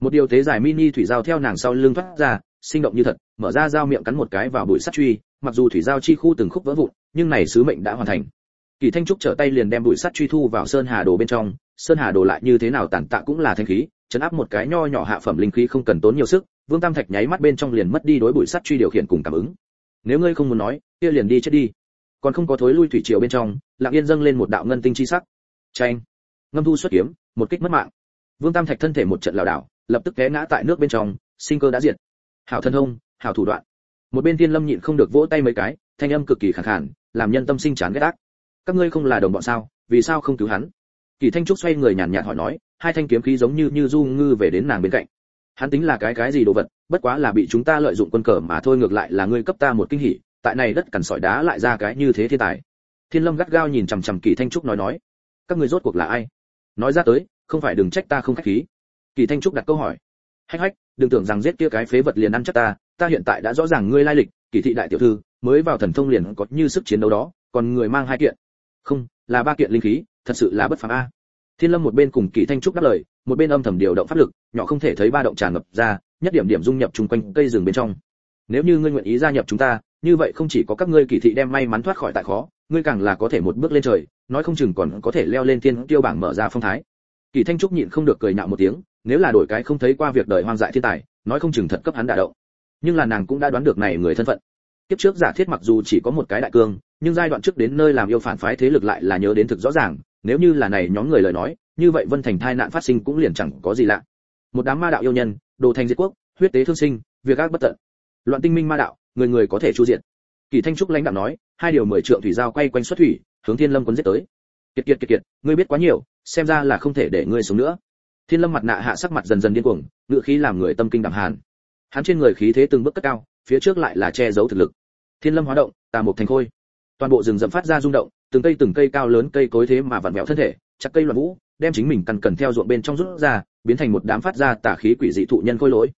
một điều tế dài mini thủy dao theo nàng sau lưng thoát ra, sinh động như thật, mở ra dao miệng cắn một cái vào bụi sắt truy, mặc dù thủy dao chi khu từng khúc vỡ vụn, nhưng này sứ mệnh đã hoàn thành. Kỳ thanh trúc trở tay liền đem bụi sắt truy thu vào sơn hà đồ bên trong, sơn hà đồ lại như thế nào tàn tạ cũng là thanh khí, chấn áp một cái nho nhỏ hạ phẩm linh khí không cần tốn nhiều sức, vương tam thạch nháy mắt bên trong liền mất đi đối bụi sắt truy điều khiển cùng cảm ứng. Nếu ngươi không muốn nói, kia liền đi chết đi. Còn không có thối lui thủy triều bên trong, lặng yên dâng lên một đạo ngân tinh chi sắc. Tranh ngâm thu xuất kiếm, một kích mất mạng. Vương tam thạch thân thể một trận lảo đảo lập tức té ngã tại nước bên trong, sinh cơ đã diệt. Hảo thân thông hảo thủ đoạn. Một bên tiên lâm nhịn không được vỗ tay mấy cái, thanh âm cực kỳ khẳng khàn, làm nhân tâm sinh chán ghét ác. Các ngươi không là đồng bọn sao, vì sao không cứu hắn? Kỳ thanh trúc xoay người nhàn nhạt hỏi nói, hai thanh kiếm khí giống như như du ngư về đến nàng bên cạnh. Hắn tính là cái cái gì đồ vật, bất quá là bị chúng ta lợi dụng quân cờ mà thôi, ngược lại là ngươi cấp ta một kinh hỉ, tại này đất cằn sỏi đá lại ra cái như thế thiên tài. Thiên lâm gắt gao nhìn chằm chằm kỳ thanh trúc nói nói, các ngươi rốt cuộc là ai? Nói ra tới, không phải đừng trách ta không khách khí kỳ thanh trúc đặt câu hỏi. Hách hách, đừng tưởng rằng giết kia cái phế vật liền ăn chắc ta ta hiện tại đã rõ ràng ngươi lai lịch, kỳ thị đại tiểu thư, mới vào thần thông liền có như sức chiến đấu đó, còn người mang hai kiện. Không, là ba kiện linh khí, thật sự là bất phàm a. Thiên lâm một bên cùng kỳ thanh trúc đáp lời, một bên âm thầm điều động pháp lực, nhỏ không thể thấy ba động tràn ngập ra, nhất điểm điểm dung nhập chung quanh cây rừng bên trong. Nếu như ngươi nguyện ý gia nhập chúng ta, như vậy không chỉ có các ngươi kỳ thị đem may mắn thoát khỏi tại khó, ngươi càng là có thể một bước lên trời, nói không chừng còn có thể leo lên thiên tiêu bảng mở ra phong thái. Kỳ thanh trúc nhịn không được cười nhạo một tiếng nếu là đổi cái không thấy qua việc đời hoang dại thiên tài, nói không chừng thật cấp hắn đả động. Nhưng là nàng cũng đã đoán được này người thân phận. Kiếp trước giả thiết mặc dù chỉ có một cái đại cương, nhưng giai đoạn trước đến nơi làm yêu phản phái thế lực lại là nhớ đến thực rõ ràng, nếu như là này nhóm người lời nói, như vậy vân thành thai nạn phát sinh cũng liền chẳng có gì lạ. Một đám ma đạo yêu nhân, đồ thành diệt quốc, huyết tế thương sinh, việc ác bất tận. Loạn tinh minh ma đạo, người người có thể chu diện kỳ thanh trúc lãnh đạo nói, hai điều mười trượng thủy giao quay quanh xuất thủy, hướng thiên lâm quân giết tới. Kiệt kiệt kiệt kiệt, ngươi biết quá nhiều, xem ra là không thể để ngươi sống nữa thiên lâm mặt nạ hạ sắc mặt dần dần điên cuồng, ngựa khí làm người tâm kinh đẳng hàn. Hắn trên người khí thế từng bước cất cao, phía trước lại là che giấu thực lực. Thiên lâm hóa động, tà một thành khôi. Toàn bộ rừng rậm phát ra rung động, từng cây từng cây cao lớn cây cối thế mà vặn vẹo thân thể, chặt cây loạn vũ, đem chính mình cần cần theo ruộng bên trong rút ra, biến thành một đám phát ra tà khí quỷ dị thụ nhân khôi lỗi.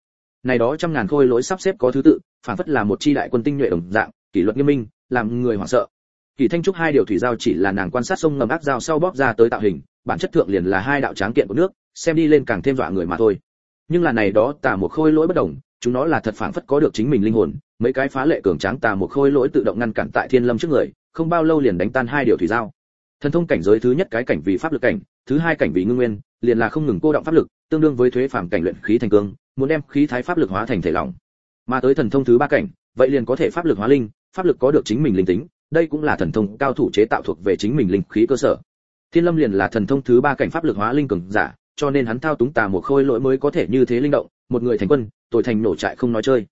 Này đó trăm ngàn khôi lỗi sắp xếp có thứ tự, phản phất là một chi đại quân tinh nhuệ đồng dạng, kỷ luật nghiêm minh, làm người hoảng sợ. Kỳ thanh trúc hai điều thủy giao chỉ là nàng quan sát sông ngầm ác giao sau bóp ra tới tạo hình, bản chất thượng liền là hai đạo tráng kiện của nước xem đi lên càng thêm dọa người mà thôi. Nhưng là này đó tà một khôi lỗi bất đồng, chúng nó là thật phản phất có được chính mình linh hồn, mấy cái phá lệ cường tráng tà một khôi lỗi tự động ngăn cản tại thiên lâm trước người, không bao lâu liền đánh tan hai điều thủy giao. Thần thông cảnh giới thứ nhất cái cảnh vì pháp lực cảnh, thứ hai cảnh vì ngưng nguyên, liền là không ngừng cô động pháp lực, tương đương với thuế phàm cảnh luyện khí thành cương, muốn đem khí thái pháp lực hóa thành thể lỏng. Mà tới thần thông thứ ba cảnh, vậy liền có thể pháp lực hóa linh, pháp lực có được chính mình linh tính, đây cũng là thần thông cao thủ chế tạo thuộc về chính mình linh khí cơ sở. Thiên lâm liền là thần thông thứ ba cảnh pháp lực hóa linh cường giả cho nên hắn thao túng tà một khôi lỗi mới có thể như thế linh động, một người thành quân, tội thành nổ trại không nói chơi.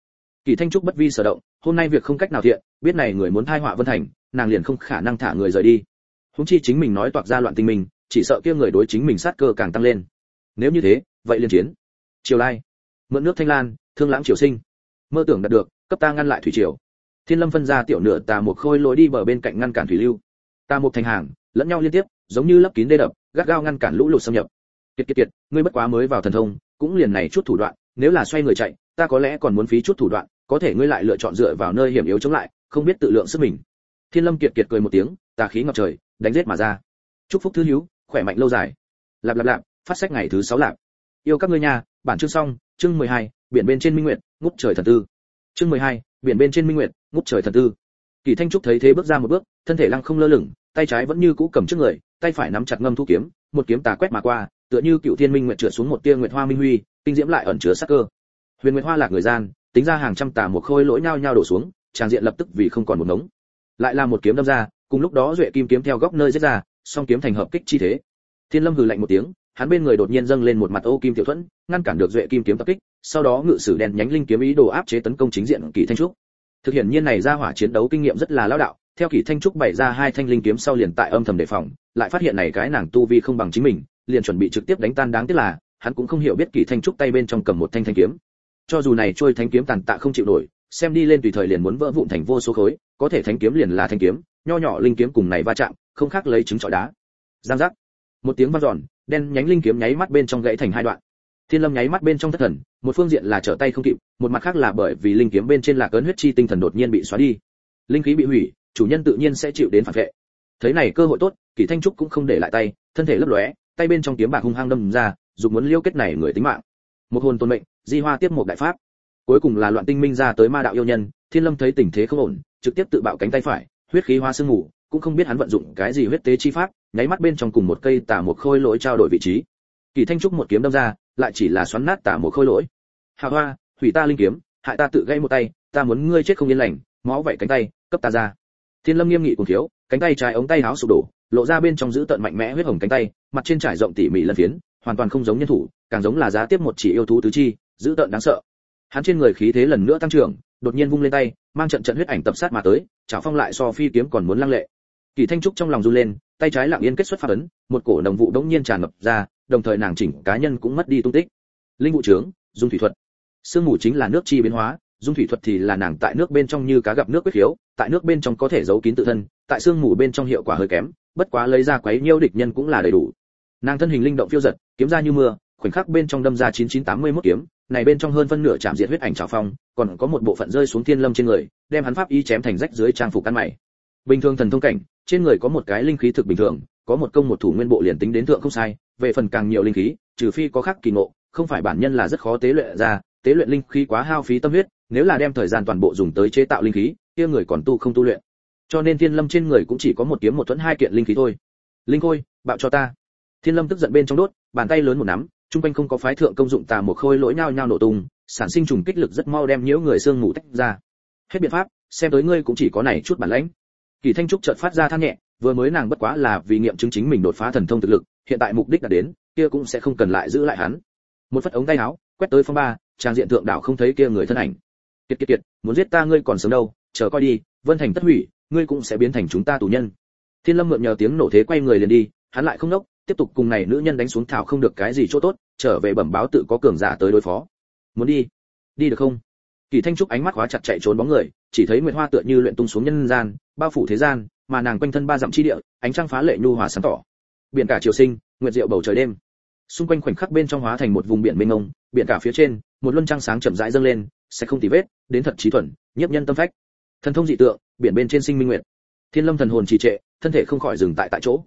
Kỳ thanh trúc bất vi sở động, hôm nay việc không cách nào thiện, biết này người muốn thai họa vân thành, nàng liền không khả năng thả người rời đi. Húng chi chính mình nói toạc ra loạn tình mình, chỉ sợ kia người đối chính mình sát cơ càng tăng lên. Nếu như thế, vậy liên chiến. Triều lai, mượn nước thanh lan, thương lãng triều sinh. Mơ tưởng đạt được, cấp ta ngăn lại thủy triều. Thiên lâm phân ra tiểu nửa tà một khôi lối đi bờ bên cạnh ngăn cản thủy lưu. Tà một thành hàng, lẫn nhau liên tiếp, giống như lấp kín đê đập, gắt gao ngăn cản lũ lụt xâm nhập kiệt kiệt kiệt, ngươi bất quá mới vào thần thông, cũng liền này chút thủ đoạn, nếu là xoay người chạy, ta có lẽ còn muốn phí chút thủ đoạn, có thể ngươi lại lựa chọn dựa vào nơi hiểm yếu chống lại, không biết tự lượng sức mình. Thiên lâm kiệt kiệt cười một tiếng, tà khí ngập trời, đánh giết mà ra. Chúc phúc thứ hiếu khỏe mạnh lâu dài. Lạp lạp lạp, phát sách ngày thứ sáu lạp. Yêu các ngươi nhà bản chương xong, chương mười hai, biển bên trên minh nguyện ngút trời thần tư. Chương mười hai, biển bên trên minh nguyện ngút trời thần tư. Kỳ thanh trúc thấy thế bước ra một bước, thân thể lăng không lơ lửng, tay trái vẫn như cũ cầm trước người, tay phải nắm chặt ngâm thu kiếm, một kiếm tà quét mà qua tựa như cựu thiên minh nguyện trượt xuống một tia nguyệt hoa minh huy tinh diễm lại ẩn chứa sắc cơ. Huyền nguyệt hoa lạc người gian, tính ra hàng trăm tà một khôi lỗi nhau nhau đổ xuống, tràng diện lập tức vì không còn một ngống. Lại là một kiếm đâm ra, cùng lúc đó duệ kim kiếm theo góc nơi giết ra, song kiếm thành hợp kích chi thế. Thiên lâm hừ lạnh một tiếng, hắn bên người đột nhiên dâng lên một mặt ô kim tiểu thuẫn, ngăn cản được duệ kim kiếm tập kích, sau đó ngự sử đèn nhánh linh kiếm ý đồ áp chế tấn công chính diện kỳ thanh trúc. Thực hiện nhiên này ra hỏa chiến đấu kinh nghiệm rất là lão đạo, theo kỳ thanh trúc bày ra hai thanh linh kiếm sau liền tại âm thầm đề phòng, lại phát hiện này cái nàng tu vi không bằng chính mình liền chuẩn bị trực tiếp đánh tan đáng tiếc là, hắn cũng không hiểu biết kỳ thanh trúc tay bên trong cầm một thanh thanh kiếm. Cho dù này trôi thanh kiếm tàn tạ không chịu nổi, xem đi lên tùy thời liền muốn vỡ vụn thành vô số khối, có thể thanh kiếm liền là thanh kiếm, nho nhỏ linh kiếm cùng này va chạm, không khác lấy trứng trọi đá. Giang giác. Một tiếng vang giòn đen nhánh linh kiếm nháy mắt bên trong gãy thành hai đoạn. Thiên lâm nháy mắt bên trong thất thần, một phương diện là trở tay không kịp, một mặt khác là bởi vì linh kiếm bên trên là cơn huyết chi tinh thần đột nhiên bị xóa đi. Linh khí bị hủy, chủ nhân tự nhiên sẽ chịu đến phản vệ. Thấy này cơ hội tốt, kỳ thanh trúc cũng không để lại tay, thân thể lấp lóe tay bên trong kiếm bạc hung hăng đâm ra dùng muốn liêu kết này người tính mạng. Một hồn tôn mệnh, di hoa tiếp một đại pháp. Cuối cùng là loạn tinh minh ra tới ma đạo yêu nhân, thiên lâm thấy tình thế không ổn, trực tiếp tự bạo cánh tay phải, huyết khí hoa sương ngủ cũng không biết hắn vận dụng cái gì huyết tế chi pháp, nháy mắt bên trong cùng một cây tả một khôi lỗi trao đổi vị trí. Kỳ thanh trúc một kiếm đâm ra, lại chỉ là xoắn nát tả một khôi lỗi. Hạ hoa, hủy ta linh kiếm, hại ta tự gây một tay, ta muốn ngươi chết không yên lành, máu vậy cánh tay, cấp ta ra. Thiên lâm nghiêm nghị cùng thiếu, cánh tay trái ống tay áo sụp đổ lộ ra bên trong giữ tận mạnh mẽ huyết hồng cánh tay, mặt trên trải rộng tỉ mỉ lân phiến, hoàn toàn không giống nhân thủ, càng giống là giá tiếp một chỉ yêu thú tứ chi, giữ tận đáng sợ. Hắn trên người khí thế lần nữa tăng trưởng, đột nhiên vung lên tay, mang trận trận huyết ảnh tập sát mà tới chảo phong lại so phi kiếm còn muốn lăng lệ. Kỳ thanh trúc trong lòng run lên, tay trái lặng yên kết xuất phát ấn, một cổ đồng vụ đống nhiên tràn ngập ra, đồng thời nàng chỉnh cá nhân cũng mất đi tung tích. Linh vụ trưởng dung thủy thuật. Sương mù chính là nước chi biến hóa, dung thủy thuật thì là nàng tại nước bên trong như cá gặp nước quyết khiếu tại nước bên trong có thể giấu kín tự thân, tại sương mù bên trong hiệu quả hơi kém bất quá lấy ra quấy nhiêu địch nhân cũng là đầy đủ. Nàng thân hình linh động phiêu giật, kiếm ra như mưa, khoảnh khắc bên trong đâm ra 9981 kiếm, này bên trong hơn phân nửa chạm diệt huyết ảnh trào phong, còn có một bộ phận rơi xuống thiên lâm trên người, đem hắn pháp y chém thành rách dưới trang phục căn mày. Bình thường thần thông cảnh, trên người có một cái linh khí thực bình thường, có một công một thủ nguyên bộ liền tính đến thượng không sai, về phần càng nhiều linh khí, trừ phi có khác kỳ ngộ, không phải bản nhân là rất khó tế luyện ra, tế luyện linh khí quá hao phí tâm huyết, nếu là đem thời gian toàn bộ dùng tới chế tạo linh khí, kia người còn tu không tu luyện cho nên thiên lâm trên người cũng chỉ có một kiếm một thuẫn hai kiện linh khí thôi. Linh khôi, bạo cho ta. Thiên lâm tức giận bên trong đốt, bàn tay lớn một nắm trung quanh không có phái thượng công dụng tà một khôi lỗi nhau nhau nổ tung, sản sinh trùng kích lực rất mau đem nhiễu người xương ngủ tách ra. Hết biện pháp, xem tới ngươi cũng chỉ có này chút bản lãnh. Kỳ thanh trúc chợt phát ra than nhẹ, vừa mới nàng bất quá là vì nghiệm chứng chính mình đột phá thần thông thực lực, hiện tại mục đích đã đến, kia cũng sẽ không cần lại giữ lại hắn. Một phất ống tay áo, quét tới phong ba, trang diện thượng đảo không thấy kia người thân ảnh. Kiệt kiệt kiệt, muốn giết ta ngươi còn sớm đâu, chờ coi đi, vân thành tất hủy ngươi cũng sẽ biến thành chúng ta tù nhân. Thiên lâm mượn nhờ tiếng nổ thế quay người liền đi, hắn lại không nốc, tiếp tục cùng này nữ nhân đánh xuống thảo không được cái gì chỗ tốt, trở về bẩm báo tự có cường giả tới đối phó. Muốn đi? Đi được không? Kỳ thanh trúc ánh mắt khóa chặt chạy trốn bóng người, chỉ thấy nguyệt hoa tựa như luyện tung xuống nhân gian, bao phủ thế gian, mà nàng quanh thân ba dặm chi địa, ánh trăng phá lệ nhu hòa sáng tỏ. Biển cả chiều sinh, nguyệt diệu bầu trời đêm. Xung quanh khoảnh khắc bên trong hóa thành một vùng biển mênh mông, biển cả phía trên, một luân trăng sáng chậm rãi dâng lên, sẽ không tì vết, đến thật trí thuần, nhiếp nhân tâm phách. Thần thông dị tượng biển bên trên sinh minh nguyệt. Thiên lâm thần hồn trì trệ, thân thể không khỏi dừng tại tại chỗ.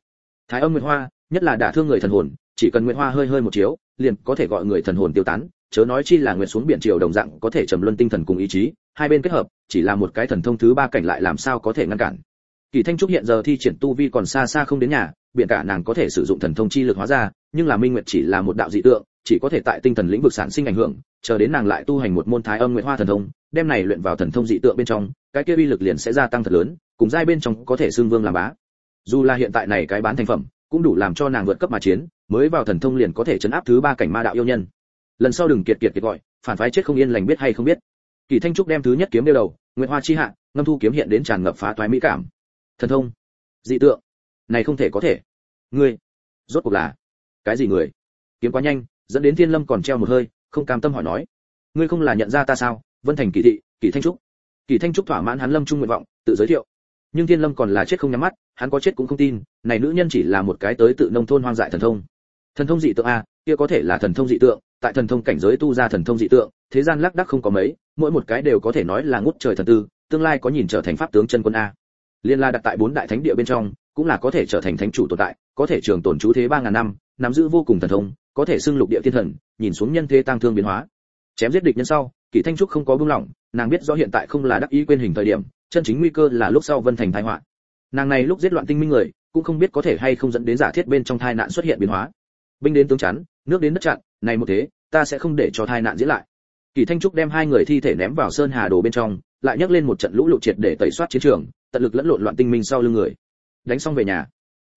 Thái âm nguyệt hoa, nhất là đả thương người thần hồn, chỉ cần nguyệt hoa hơi hơi một chiếu, liền có thể gọi người thần hồn tiêu tán, chớ nói chi là nguyệt xuống biển chiều đồng dạng có thể trầm luân tinh thần cùng ý chí, hai bên kết hợp, chỉ là một cái thần thông thứ ba cảnh lại làm sao có thể ngăn cản. Kỳ thanh trúc hiện giờ thi triển tu vi còn xa xa không đến nhà, biển cả nàng có thể sử dụng thần thông chi lực hóa ra, nhưng là minh nguyệt chỉ là một đạo dị tượng, chỉ có thể tại tinh thần lĩnh vực sản sinh ảnh hưởng chờ đến nàng lại tu hành một môn thái âm nguyệt hoa thần thông, đem này luyện vào thần thông dị tượng bên trong, cái kia uy lực liền sẽ gia tăng thật lớn, cùng giai bên trong có thể xương vương làm bá. Dù là hiện tại này cái bán thành phẩm, cũng đủ làm cho nàng vượt cấp mà chiến, mới vào thần thông liền có thể chấn áp thứ ba cảnh ma đạo yêu nhân. Lần sau đừng kiệt kiệt kiệt gọi, phản phái chết không yên lành biết hay không biết. Kỳ thanh trúc đem thứ nhất kiếm đeo đầu, nguyệt hoa chi hạ, ngâm thu kiếm hiện đến tràn ngập phá toái mỹ cảm. Thần thông, dị tượng, này không thể có thể. Ngươi, rốt cuộc là cái gì người? Kiếm quá nhanh, dẫn đến thiên lâm còn treo một hơi không cam tâm hỏi nói, ngươi không là nhận ra ta sao? Vân thành kỳ thị, kỳ thanh trúc. Kỳ thanh trúc thỏa mãn hắn lâm trung nguyện vọng, tự giới thiệu. Nhưng thiên lâm còn là chết không nhắm mắt, hắn có chết cũng không tin, này nữ nhân chỉ là một cái tới tự nông thôn hoang dại thần thông. Thần thông dị tượng a, kia có thể là thần thông dị tượng, tại thần thông cảnh giới tu ra thần thông dị tượng, thế gian lác đắc không có mấy, mỗi một cái đều có thể nói là ngút trời thần tư, tương lai có nhìn trở thành pháp tướng chân quân a. Liên la đặt tại bốn đại thánh địa bên trong, cũng là có thể trở thành thánh chủ tồn tại, có thể trường tồn chú thế ba ngàn năm, nắm giữ vô cùng thần thông có thể xưng lục địa thiên thần, nhìn xuống nhân thế tăng thương biến hóa. Chém giết địch nhân sau, kỷ thanh trúc không có buông lỏng, nàng biết rõ hiện tại không là đắc ý quên hình thời điểm, chân chính nguy cơ là lúc sau vân thành tai họa. Nàng này lúc giết loạn tinh minh người, cũng không biết có thể hay không dẫn đến giả thiết bên trong thai nạn xuất hiện biến hóa. Binh đến tướng chắn, nước đến đất chặn, này một thế, ta sẽ không để cho thai nạn diễn lại. Kỳ thanh trúc đem hai người thi thể ném vào sơn hà đồ bên trong, lại nhấc lên một trận lũ lụt triệt để tẩy soát chiến trường, tận lực lẫn lộn loạn tinh minh sau lưng người. Đánh xong về nhà.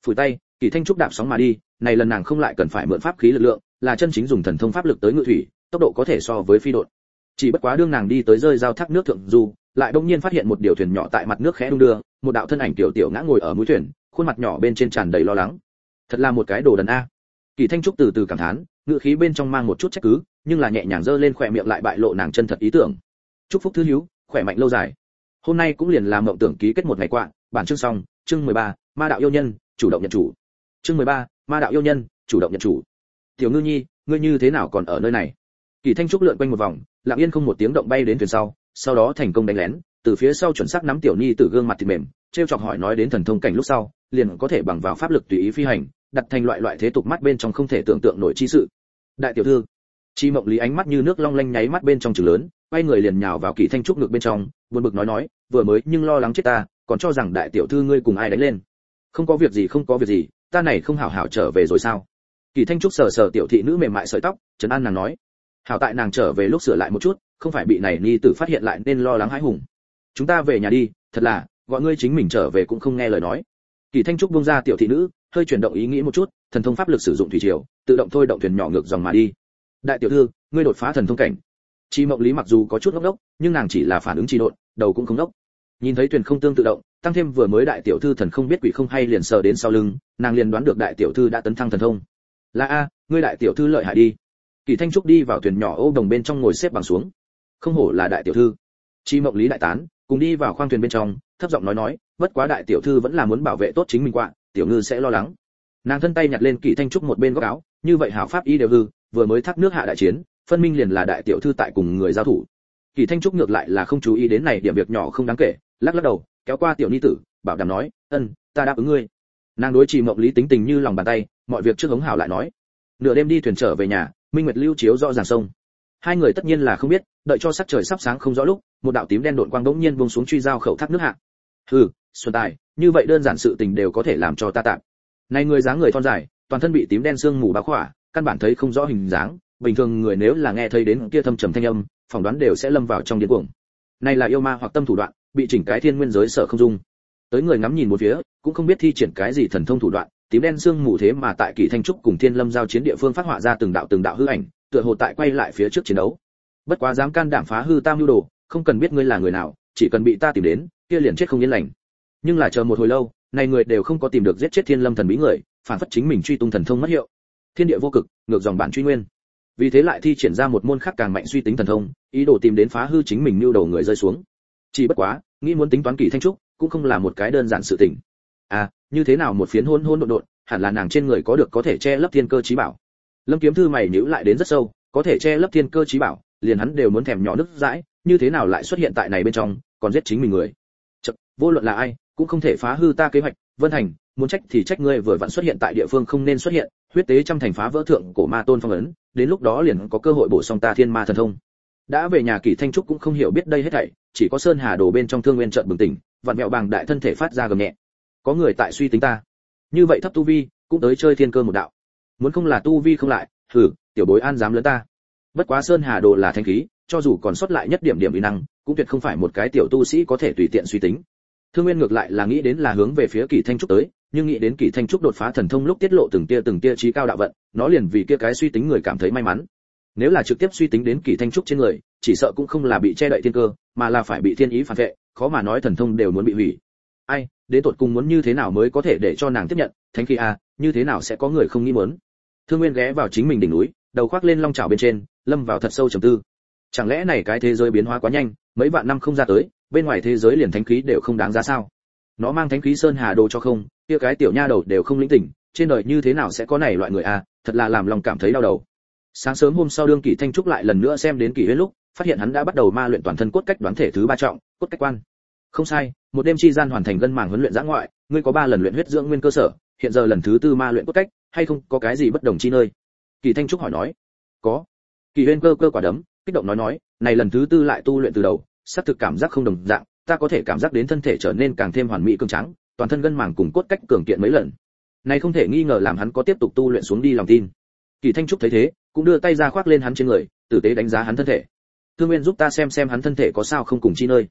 Phủi tay kỳ thanh trúc đạp sóng mà đi này lần nàng không lại cần phải mượn pháp khí lực lượng là chân chính dùng thần thông pháp lực tới ngự thủy tốc độ có thể so với phi độn. Chỉ bất quá đương nàng đi tới rơi giao thác nước thượng du lại đông nhiên phát hiện một điều thuyền nhỏ tại mặt nước khẽ đung đưa một đạo thân ảnh tiểu tiểu ngã ngồi ở mũi thuyền khuôn mặt nhỏ bên trên tràn đầy lo lắng. Thật là một cái đồ đần a. Kỳ thanh trúc từ từ cảm thán ngựa khí bên trong mang một chút trách cứ nhưng là nhẹ nhàng giơ lên khỏe miệng lại bại lộ nàng chân thật ý tưởng. Chúc phúc thứ hiếu khỏe mạnh lâu dài. Hôm nay cũng liền làm mộng tưởng ký kết một ngày qua bản chương xong chương 13, ma đạo yêu nhân chủ động nhận chủ chương 13, ma đạo yêu nhân chủ động nhận chủ. Tiểu ngư nhi ngươi như thế nào còn ở nơi này? Kỳ thanh trúc lượn quanh một vòng lặng yên không một tiếng động bay đến thuyền sau sau đó thành công đánh lén từ phía sau chuẩn xác nắm tiểu nhi từ gương mặt thịt mềm trêu chọc hỏi nói đến thần thông cảnh lúc sau liền có thể bằng vào pháp lực tùy ý phi hành đặt thành loại loại thế tục mắt bên trong không thể tưởng tượng nổi chi sự. Đại tiểu thư chi mộng lý ánh mắt như nước long lanh nháy mắt bên trong trường lớn quay người liền nhào vào kỳ thanh trúc ngực bên trong buồn bực nói nói vừa mới nhưng lo lắng chết ta còn cho rằng đại tiểu thư ngươi cùng ai đánh lên. Không có việc gì không có việc gì ta này không hảo hảo trở về rồi sao? Kỳ thanh trúc sờ sờ tiểu thị nữ mềm mại sợi tóc, trấn an nàng nói. Hảo tại nàng trở về lúc sửa lại một chút, không phải bị này ni tử phát hiện lại nên lo lắng hãi hùng. Chúng ta về nhà đi, thật là, gọi ngươi chính mình trở về cũng không nghe lời nói. Kỳ thanh trúc buông ra tiểu thị nữ, hơi chuyển động ý nghĩ một chút, thần thông pháp lực sử dụng thủy triều, tự động thôi động thuyền nhỏ ngược dòng mà đi. Đại tiểu thư, ngươi đột phá thần thông cảnh. Chi mộng lý mặc dù có chút ngốc ngốc, nhưng nàng chỉ là phản ứng trì độn, đầu cũng không ngốc. Nhìn thấy thuyền không tương tự động tăng thêm vừa mới đại tiểu thư thần không biết quỷ không hay liền sờ đến sau lưng, nàng liền đoán được đại tiểu thư đã tấn thăng thần thông. Là a, ngươi đại tiểu thư lợi hại đi. Kỳ thanh trúc đi vào thuyền nhỏ ô đồng bên trong ngồi xếp bằng xuống. Không hổ là đại tiểu thư. Chi mộng lý đại tán, cùng đi vào khoang thuyền bên trong, thấp giọng nói nói, bất quá đại tiểu thư vẫn là muốn bảo vệ tốt chính mình quạ, tiểu ngư sẽ lo lắng. Nàng thân tay nhặt lên kỳ thanh trúc một bên góc áo, như vậy hảo pháp y đều hư, vừa mới thác nước hạ đại chiến, phân minh liền là đại tiểu thư tại cùng người giao thủ. Kỳ thanh trúc ngược lại là không chú ý đến này, điểm việc nhỏ không đáng kể lắc lắc đầu, kéo qua tiểu ni tử, bảo đảm nói, ân, ta đáp ứng ngươi. Nàng đối trì mộng lý tính tình như lòng bàn tay, mọi việc trước hống hảo lại nói, nửa đêm đi thuyền trở về nhà, minh nguyệt lưu chiếu rõ ràng sông. Hai người tất nhiên là không biết, đợi cho sắc trời sắp sáng không rõ lúc, một đạo tím đen đột quang đống nhiên buông xuống truy giao khẩu thác nước hạ. Hừ, xuân tài, như vậy đơn giản sự tình đều có thể làm cho ta tạm. Này người dáng người thon dài, toàn thân bị tím đen sương mù bao khỏa, căn bản thấy không rõ hình dáng, bình thường người nếu là nghe thấy đến kia thâm trầm thanh âm, phỏng đoán đều sẽ lâm vào trong điên cuồng. Này là yêu ma hoặc tâm thủ đoạn bị chỉnh cái thiên nguyên giới sợ không dung. Tới người ngắm nhìn một phía, cũng không biết thi triển cái gì thần thông thủ đoạn, tím đen xương mù thế mà tại kỳ thanh trúc cùng thiên lâm giao chiến địa phương phát họa ra từng đạo từng đạo hư ảnh, tựa hồ tại quay lại phía trước chiến đấu. Bất quá dám can đảm phá hư tam lưu đồ, không cần biết ngươi là người nào, chỉ cần bị ta tìm đến, kia liền chết không yên lành. Nhưng là chờ một hồi lâu, này người đều không có tìm được giết chết thiên lâm thần bí người, phản phất chính mình truy tung thần thông mất hiệu. Thiên địa vô cực, ngược dòng bản truy nguyên. Vì thế lại thi triển ra một môn khác càng mạnh suy tính thần thông, ý đồ tìm đến phá hư chính mình lưu đầu người rơi xuống chỉ bất quá nghĩ muốn tính toán kỳ thanh trúc cũng không là một cái đơn giản sự tình. À như thế nào một phiến hôn hôn đột đột hẳn là nàng trên người có được có thể che lấp thiên cơ trí bảo. Lâm kiếm thư mày nhữ lại đến rất sâu có thể che lấp thiên cơ trí bảo liền hắn đều muốn thèm nhỏ nước dãi như thế nào lại xuất hiện tại này bên trong còn giết chính mình người. Chật, vô luận là ai cũng không thể phá hư ta kế hoạch vân thành muốn trách thì trách ngươi vừa vặn xuất hiện tại địa phương không nên xuất hiện huyết tế trăm thành phá vỡ thượng cổ ma tôn phong ấn đến lúc đó liền có cơ hội bổ sung ta thiên ma thần thông đã về nhà kỳ thanh trúc cũng không hiểu biết đây hết thảy, chỉ có sơn hà đồ bên trong thương nguyên trận bừng tỉnh vặn mẹo bàng đại thân thể phát ra gầm nhẹ. Có người tại suy tính ta. Như vậy thấp tu vi, cũng tới chơi thiên cơ một đạo. Muốn không là tu vi không lại thử tiểu bối an dám lớn ta. Bất quá sơn hà đồ là thanh khí, cho dù còn sót lại nhất điểm điểm uy năng, cũng tuyệt không phải một cái tiểu tu sĩ có thể tùy tiện suy tính. Thương nguyên ngược lại là nghĩ đến là hướng về phía kỳ thanh trúc tới, nhưng nghĩ đến kỳ thanh trúc đột phá thần thông lúc tiết lộ từng tia từng tia trí cao đạo vận, nó liền vì kia cái suy tính người cảm thấy may mắn nếu là trực tiếp suy tính đến kỳ thanh trúc trên người, chỉ sợ cũng không là bị che đậy thiên cơ, mà là phải bị thiên ý phản vệ, khó mà nói thần thông đều muốn bị hủy. Ai, đến tột cùng muốn như thế nào mới có thể để cho nàng tiếp nhận? Thánh khí a như thế nào sẽ có người không nghĩ muốn? Thương nguyên ghé vào chính mình đỉnh núi, đầu khoác lên long trào bên trên, lâm vào thật sâu trầm tư. Chẳng lẽ này cái thế giới biến hóa quá nhanh, mấy vạn năm không ra tới, bên ngoài thế giới liền thánh khí đều không đáng giá sao? Nó mang thánh khí sơn hà đồ cho không, kia cái tiểu nha đầu đều không lĩnh tỉnh, trên đời như thế nào sẽ có này loại người a thật là làm lòng cảm thấy đau đầu sáng sớm hôm sau đương kỷ thanh trúc lại lần nữa xem đến kỷ huyết lúc, phát hiện hắn đã bắt đầu ma luyện toàn thân cốt cách đoán thể thứ ba trọng, cốt cách quan. Không sai, một đêm chi gian hoàn thành gân màng huấn luyện giã ngoại, ngươi có ba lần luyện huyết dưỡng nguyên cơ sở, hiện giờ lần thứ tư ma luyện cốt cách, hay không, có cái gì bất đồng chi nơi? Kỳ thanh trúc hỏi nói. Có. Kỳ huyên cơ cơ quả đấm, kích động nói nói, này lần thứ tư lại tu luyện từ đầu, xác thực cảm giác không đồng dạng, ta có thể cảm giác đến thân thể trở nên càng thêm hoàn mỹ cường trắng, toàn thân gân màng cùng cốt cách cường kiện mấy lần. Này không thể nghi ngờ làm hắn có tiếp tục tu luyện xuống đi lòng tin. Kỳ thanh trúc thấy thế cũng đưa tay ra khoác lên hắn trên người, tử tế đánh giá hắn thân thể. Thương nguyên giúp ta xem xem hắn thân thể có sao không cùng chi nơi.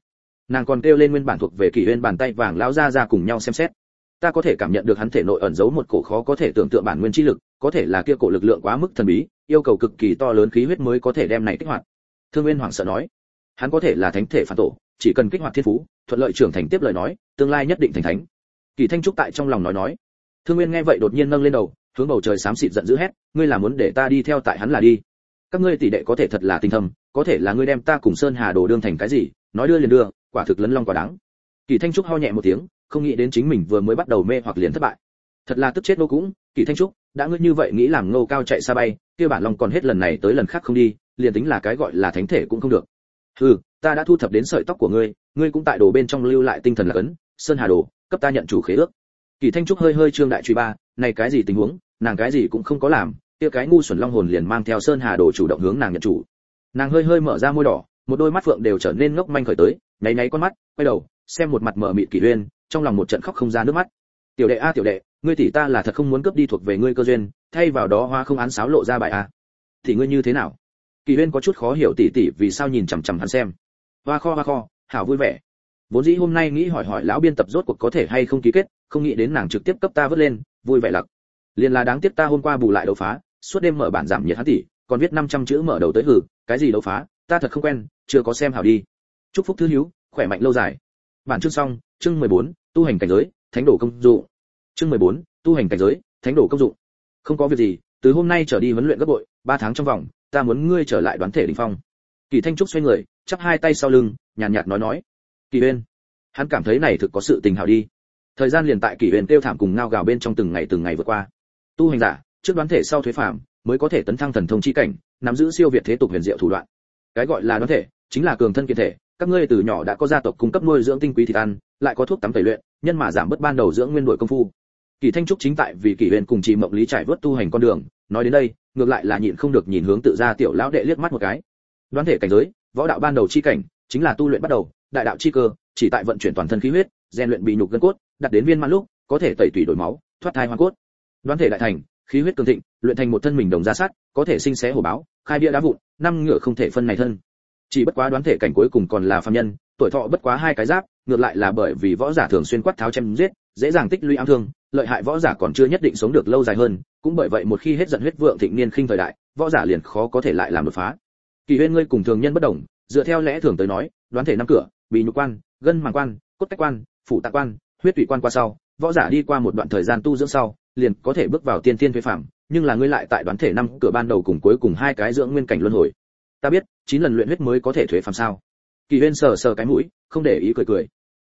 Nàng còn kêu lên nguyên bản thuộc về kỷ huyên bàn tay vàng lão ra ra cùng nhau xem xét. Ta có thể cảm nhận được hắn thể nội ẩn giấu một cổ khó có thể tưởng tượng bản nguyên chi lực, có thể là kia cổ lực lượng quá mức thần bí, yêu cầu cực kỳ to lớn khí huyết mới có thể đem này kích hoạt. Thương nguyên hoảng sợ nói, hắn có thể là thánh thể phản tổ, chỉ cần kích hoạt thiên phú, thuận lợi trưởng thành tiếp lời nói, tương lai nhất định thành thánh. Kỳ thanh trúc tại trong lòng nói nói. Thương nguyên nghe vậy đột nhiên nâng lên đầu hướng bầu trời xám xịt giận dữ hét, ngươi là muốn để ta đi theo tại hắn là đi. Các ngươi tỷ đệ có thể thật là tinh thầm, có thể là ngươi đem ta cùng sơn hà đồ đương thành cái gì, nói đưa liền đưa, quả thực lấn long quả đáng kỳ thanh trúc ho nhẹ một tiếng, không nghĩ đến chính mình vừa mới bắt đầu mê hoặc liền thất bại. Thật là tức chết nô cũng, kỳ thanh trúc, đã ngươi như vậy nghĩ làm ngô cao chạy xa bay, kia bản long còn hết lần này tới lần khác không đi, liền tính là cái gọi là thánh thể cũng không được. Hừ, ta đã thu thập đến sợi tóc của ngươi ngươi cũng tại đồ bên trong lưu lại tinh thần là cấn, sơn hà đồ, cấp ta nhận chủ khế ước. Kỳ thanh trúc hơi hơi trương đại truy ba này cái gì tình huống, nàng cái gì cũng không có làm, kia cái ngu xuẩn long hồn liền mang theo sơn hà đồ chủ động hướng nàng nhận chủ. Nàng hơi hơi mở ra môi đỏ, một đôi mắt phượng đều trở nên ngốc manh khởi tới, nháy nháy con mắt, quay đầu, xem một mặt mở mịt kỷ uyên trong lòng một trận khóc không ra nước mắt. Tiểu đệ a, tiểu đệ, ngươi tỷ ta là thật không muốn cướp đi thuộc về ngươi cơ duyên, thay vào đó hoa không án sáo lộ ra bài a. Thì ngươi như thế nào? Kỳ huyên có chút khó hiểu tỷ tỷ vì sao nhìn chằm chằm hắn xem. Hoa kho hoa kho, hảo vui vẻ. Vốn dĩ hôm nay nghĩ hỏi hỏi lão biên tập rốt cuộc có thể hay không ký kết, không nghĩ đến nàng trực tiếp cấp ta vớt lên vui vẻ lặc. Liền là đáng tiếc ta hôm qua bù lại đấu phá suốt đêm mở bản giảm nhiệt hắn tỷ còn viết 500 chữ mở đầu tới hử cái gì đấu phá ta thật không quen chưa có xem hảo đi. Chúc phúc thứ hiếu khỏe mạnh lâu dài. Bản chương xong chương 14, tu hành cảnh giới thánh đồ công dụng. Chương 14, tu hành cảnh giới thánh đồ công dụng. Không có việc gì từ hôm nay trở đi huấn luyện gấp bội ba tháng trong vòng ta muốn ngươi trở lại đoán thể đỉnh phong. Kỳ thanh trúc xoay người chắp hai tay sau lưng nhàn nhạt nói nói. Kỳ bên hắn cảm thấy này thực có sự tình hảo đi thời gian liền tại kỳ huyền tiêu thảm cùng ngao gào bên trong từng ngày từng ngày vượt qua. Tu hành giả, trước đoán thể sau thuế phạm mới có thể tấn thăng thần thông chi cảnh, nắm giữ siêu việt thế tục huyền diệu thủ đoạn. Cái gọi là đoán thể, chính là cường thân kiên thể. Các ngươi từ nhỏ đã có gia tộc cung cấp nuôi dưỡng tinh quý thịt ăn, lại có thuốc tắm tẩy luyện, nhân mà giảm bớt ban đầu dưỡng nguyên đội công phu. Kỳ thanh trúc chính tại vì kỳ huyền cùng chị mộng lý trải vớt tu hành con đường, nói đến đây, ngược lại là nhịn không được nhìn hướng tự ra tiểu lão đệ liếc mắt một cái. Đoán thể cảnh giới, võ đạo ban đầu chi cảnh, chính là tu luyện bắt đầu, đại đạo chi cơ, chỉ tại vận chuyển toàn thân khí huyết, rèn luyện bị nhục gân cốt đặt đến viên mãn lúc, có thể tẩy tủy đổi máu, thoát thai hoàn cốt. Đoán thể đại thành, khí huyết cường thịnh, luyện thành một thân mình đồng ra sát, có thể sinh xé hổ báo, khai bia đá vụn, năm ngựa không thể phân này thân. Chỉ bất quá đoán thể cảnh cuối cùng còn là phàm nhân, tuổi thọ bất quá hai cái giáp, ngược lại là bởi vì võ giả thường xuyên quát tháo chém giết, dễ dàng tích lũy ám thương, lợi hại võ giả còn chưa nhất định sống được lâu dài hơn, cũng bởi vậy một khi hết giận huyết vượng thịnh niên khinh thời đại, võ giả liền khó có thể lại làm đột phá. Kỳ huyên ngươi cùng thường nhân bất đồng, dựa theo lẽ thường tới nói, đoán thể năm cửa, bị nhục quan, gân màng quan, cốt cách quan, phủ tạ quan huyết tụy quan qua sau, võ giả đi qua một đoạn thời gian tu dưỡng sau, liền có thể bước vào tiên tiên thuế phạm, nhưng là ngươi lại tại đoán thể năm cửa ban đầu cùng cuối cùng hai cái dưỡng nguyên cảnh luân hồi. Ta biết, chín lần luyện huyết mới có thể thuế phạm sao? Kỳ huyên sờ sờ cái mũi, không để ý cười cười.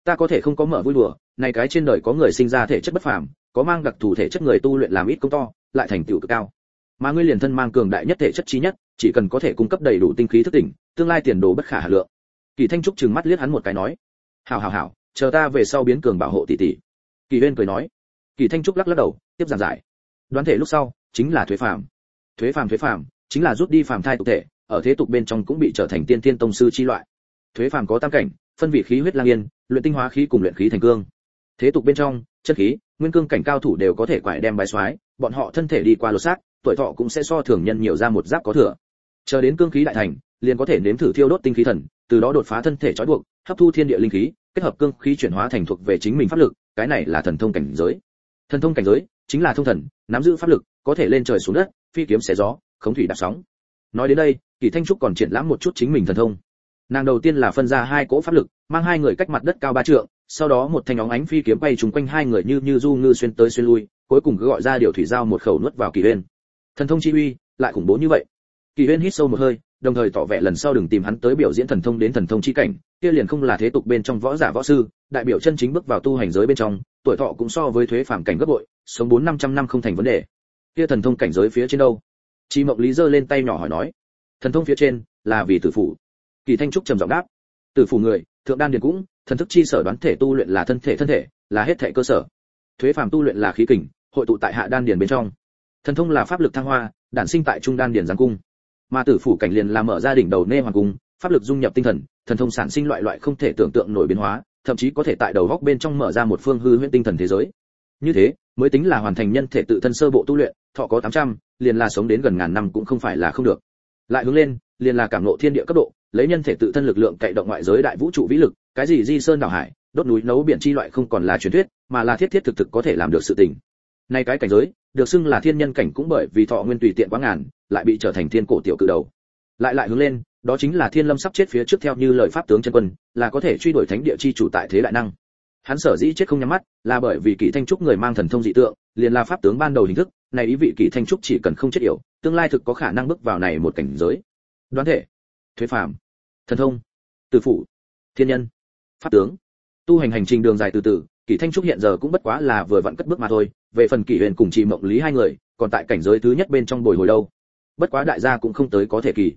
Ta có thể không có mở vui đùa, này cái trên đời có người sinh ra thể chất bất phàm, có mang đặc thù thể chất người tu luyện làm ít công to, lại thành tựu cực cao. Mà ngươi liền thân mang cường đại nhất thể chất trí nhất, chỉ cần có thể cung cấp đầy đủ tinh khí thức tỉnh, tương lai tiền đồ bất khả hà lượng. Kỳ thanh trúc trừng mắt liếc hắn một cái nói. Hảo hảo hảo chờ ta về sau biến cường bảo hộ tỷ tỷ. Kỳ huyên cười nói. Kỳ thanh trúc lắc lắc đầu, tiếp giảng giải. Đoán thể lúc sau, chính là thuế phàm. Thuế phàm thuế phàm, chính là rút đi phàm thai tục thể, ở thế tục bên trong cũng bị trở thành tiên tiên tông sư chi loại. Thuế phàm có tam cảnh, phân vị khí huyết lang yên, luyện tinh hóa khí cùng luyện khí thành cương. Thế tục bên trong, chất khí, nguyên cương cảnh cao thủ đều có thể quải đem bài xoái bọn họ thân thể đi qua lột xác, tuổi thọ cũng sẽ so thường nhân nhiều ra một giáp có thừa. Chờ đến cương khí đại thành, liền có thể nếm thử thiêu đốt tinh khí thần từ đó đột phá thân thể trói buộc, hấp thu thiên địa linh khí, kết hợp cương khí chuyển hóa thành thuộc về chính mình pháp lực, cái này là thần thông cảnh giới. Thần thông cảnh giới chính là thông thần, nắm giữ pháp lực, có thể lên trời xuống đất, phi kiếm xé gió, khống thủy đạp sóng. Nói đến đây, kỳ thanh trúc còn triển lãm một chút chính mình thần thông. Nàng đầu tiên là phân ra hai cỗ pháp lực, mang hai người cách mặt đất cao ba trượng, sau đó một thanh óng ánh phi kiếm bay trùng quanh hai người như như du ngư xuyên tới xuyên lui, cuối cùng cứ gọi ra điều thủy giao một khẩu nuốt vào kỳ uyên. Thần thông chi uy, lại khủng bố như vậy. Kỳ uyên hít sâu một hơi đồng thời tỏ vẻ lần sau đừng tìm hắn tới biểu diễn thần thông đến thần thông chi cảnh, kia liền không là thế tục bên trong võ giả võ sư, đại biểu chân chính bước vào tu hành giới bên trong, tuổi thọ cũng so với thuế phàm cảnh gấp bội, sống bốn năm trăm năm không thành vấn đề. Kia thần thông cảnh giới phía trên đâu? Chi mộng lý giơ lên tay nhỏ hỏi nói. Thần thông phía trên là vì tử phụ kỳ thanh trúc trầm giọng đáp. Tử phụ người, thượng đan điền cũng, thần thức chi sở đoán thể tu luyện là thân thể thân thể, là hết thể cơ sở. Thuế phàm tu luyện là khí kình, hội tụ tại hạ đan điền bên trong. Thần thông là pháp lực thăng hoa, đản sinh tại trung đan điền giáng cung mà tử phủ cảnh liền là mở ra đỉnh đầu nê hoàng cung pháp lực dung nhập tinh thần thần thông sản sinh loại loại không thể tưởng tượng nổi biến hóa thậm chí có thể tại đầu góc bên trong mở ra một phương hư huyễn tinh thần thế giới. Như thế mới tính là hoàn thành nhân thể tự thân sơ bộ tu luyện thọ có 800, liền là sống đến gần ngàn năm cũng không phải là không được. Lại hướng lên liền là cảm ngộ thiên địa cấp độ lấy nhân thể tự thân lực lượng cậy động ngoại giới đại vũ trụ vĩ lực cái gì di sơn đảo hải đốt núi nấu biển chi loại không còn là truyền thuyết mà là thiết thiết thực thực có thể làm được sự tình nay cái cảnh giới, được xưng là thiên nhân cảnh cũng bởi vì thọ nguyên tùy tiện quá ngàn, lại bị trở thành thiên cổ tiểu cự đầu. Lại lại hướng lên, đó chính là thiên lâm sắp chết phía trước theo như lời pháp tướng chân quân, là có thể truy đuổi thánh địa chi chủ tại thế đại năng. Hắn sở dĩ chết không nhắm mắt, là bởi vì kỷ thanh trúc người mang thần thông dị tượng, liền là pháp tướng ban đầu hình thức, này ý vị kỷ thanh trúc chỉ cần không chết yểu, tương lai thực có khả năng bước vào này một cảnh giới. Đoán thể, thuế phàm, thần thông từ phụ, thiên nhân, pháp tướng. Tu hành hành trình đường dài từ từ Kỷ Thanh Trúc hiện giờ cũng bất quá là vừa vặn cất bước mà thôi, về phần Kỷ Huyền cùng Trì Mộng Lý hai người, còn tại cảnh giới thứ nhất bên trong bồi hồi đâu. Bất quá đại gia cũng không tới có thể kỳ.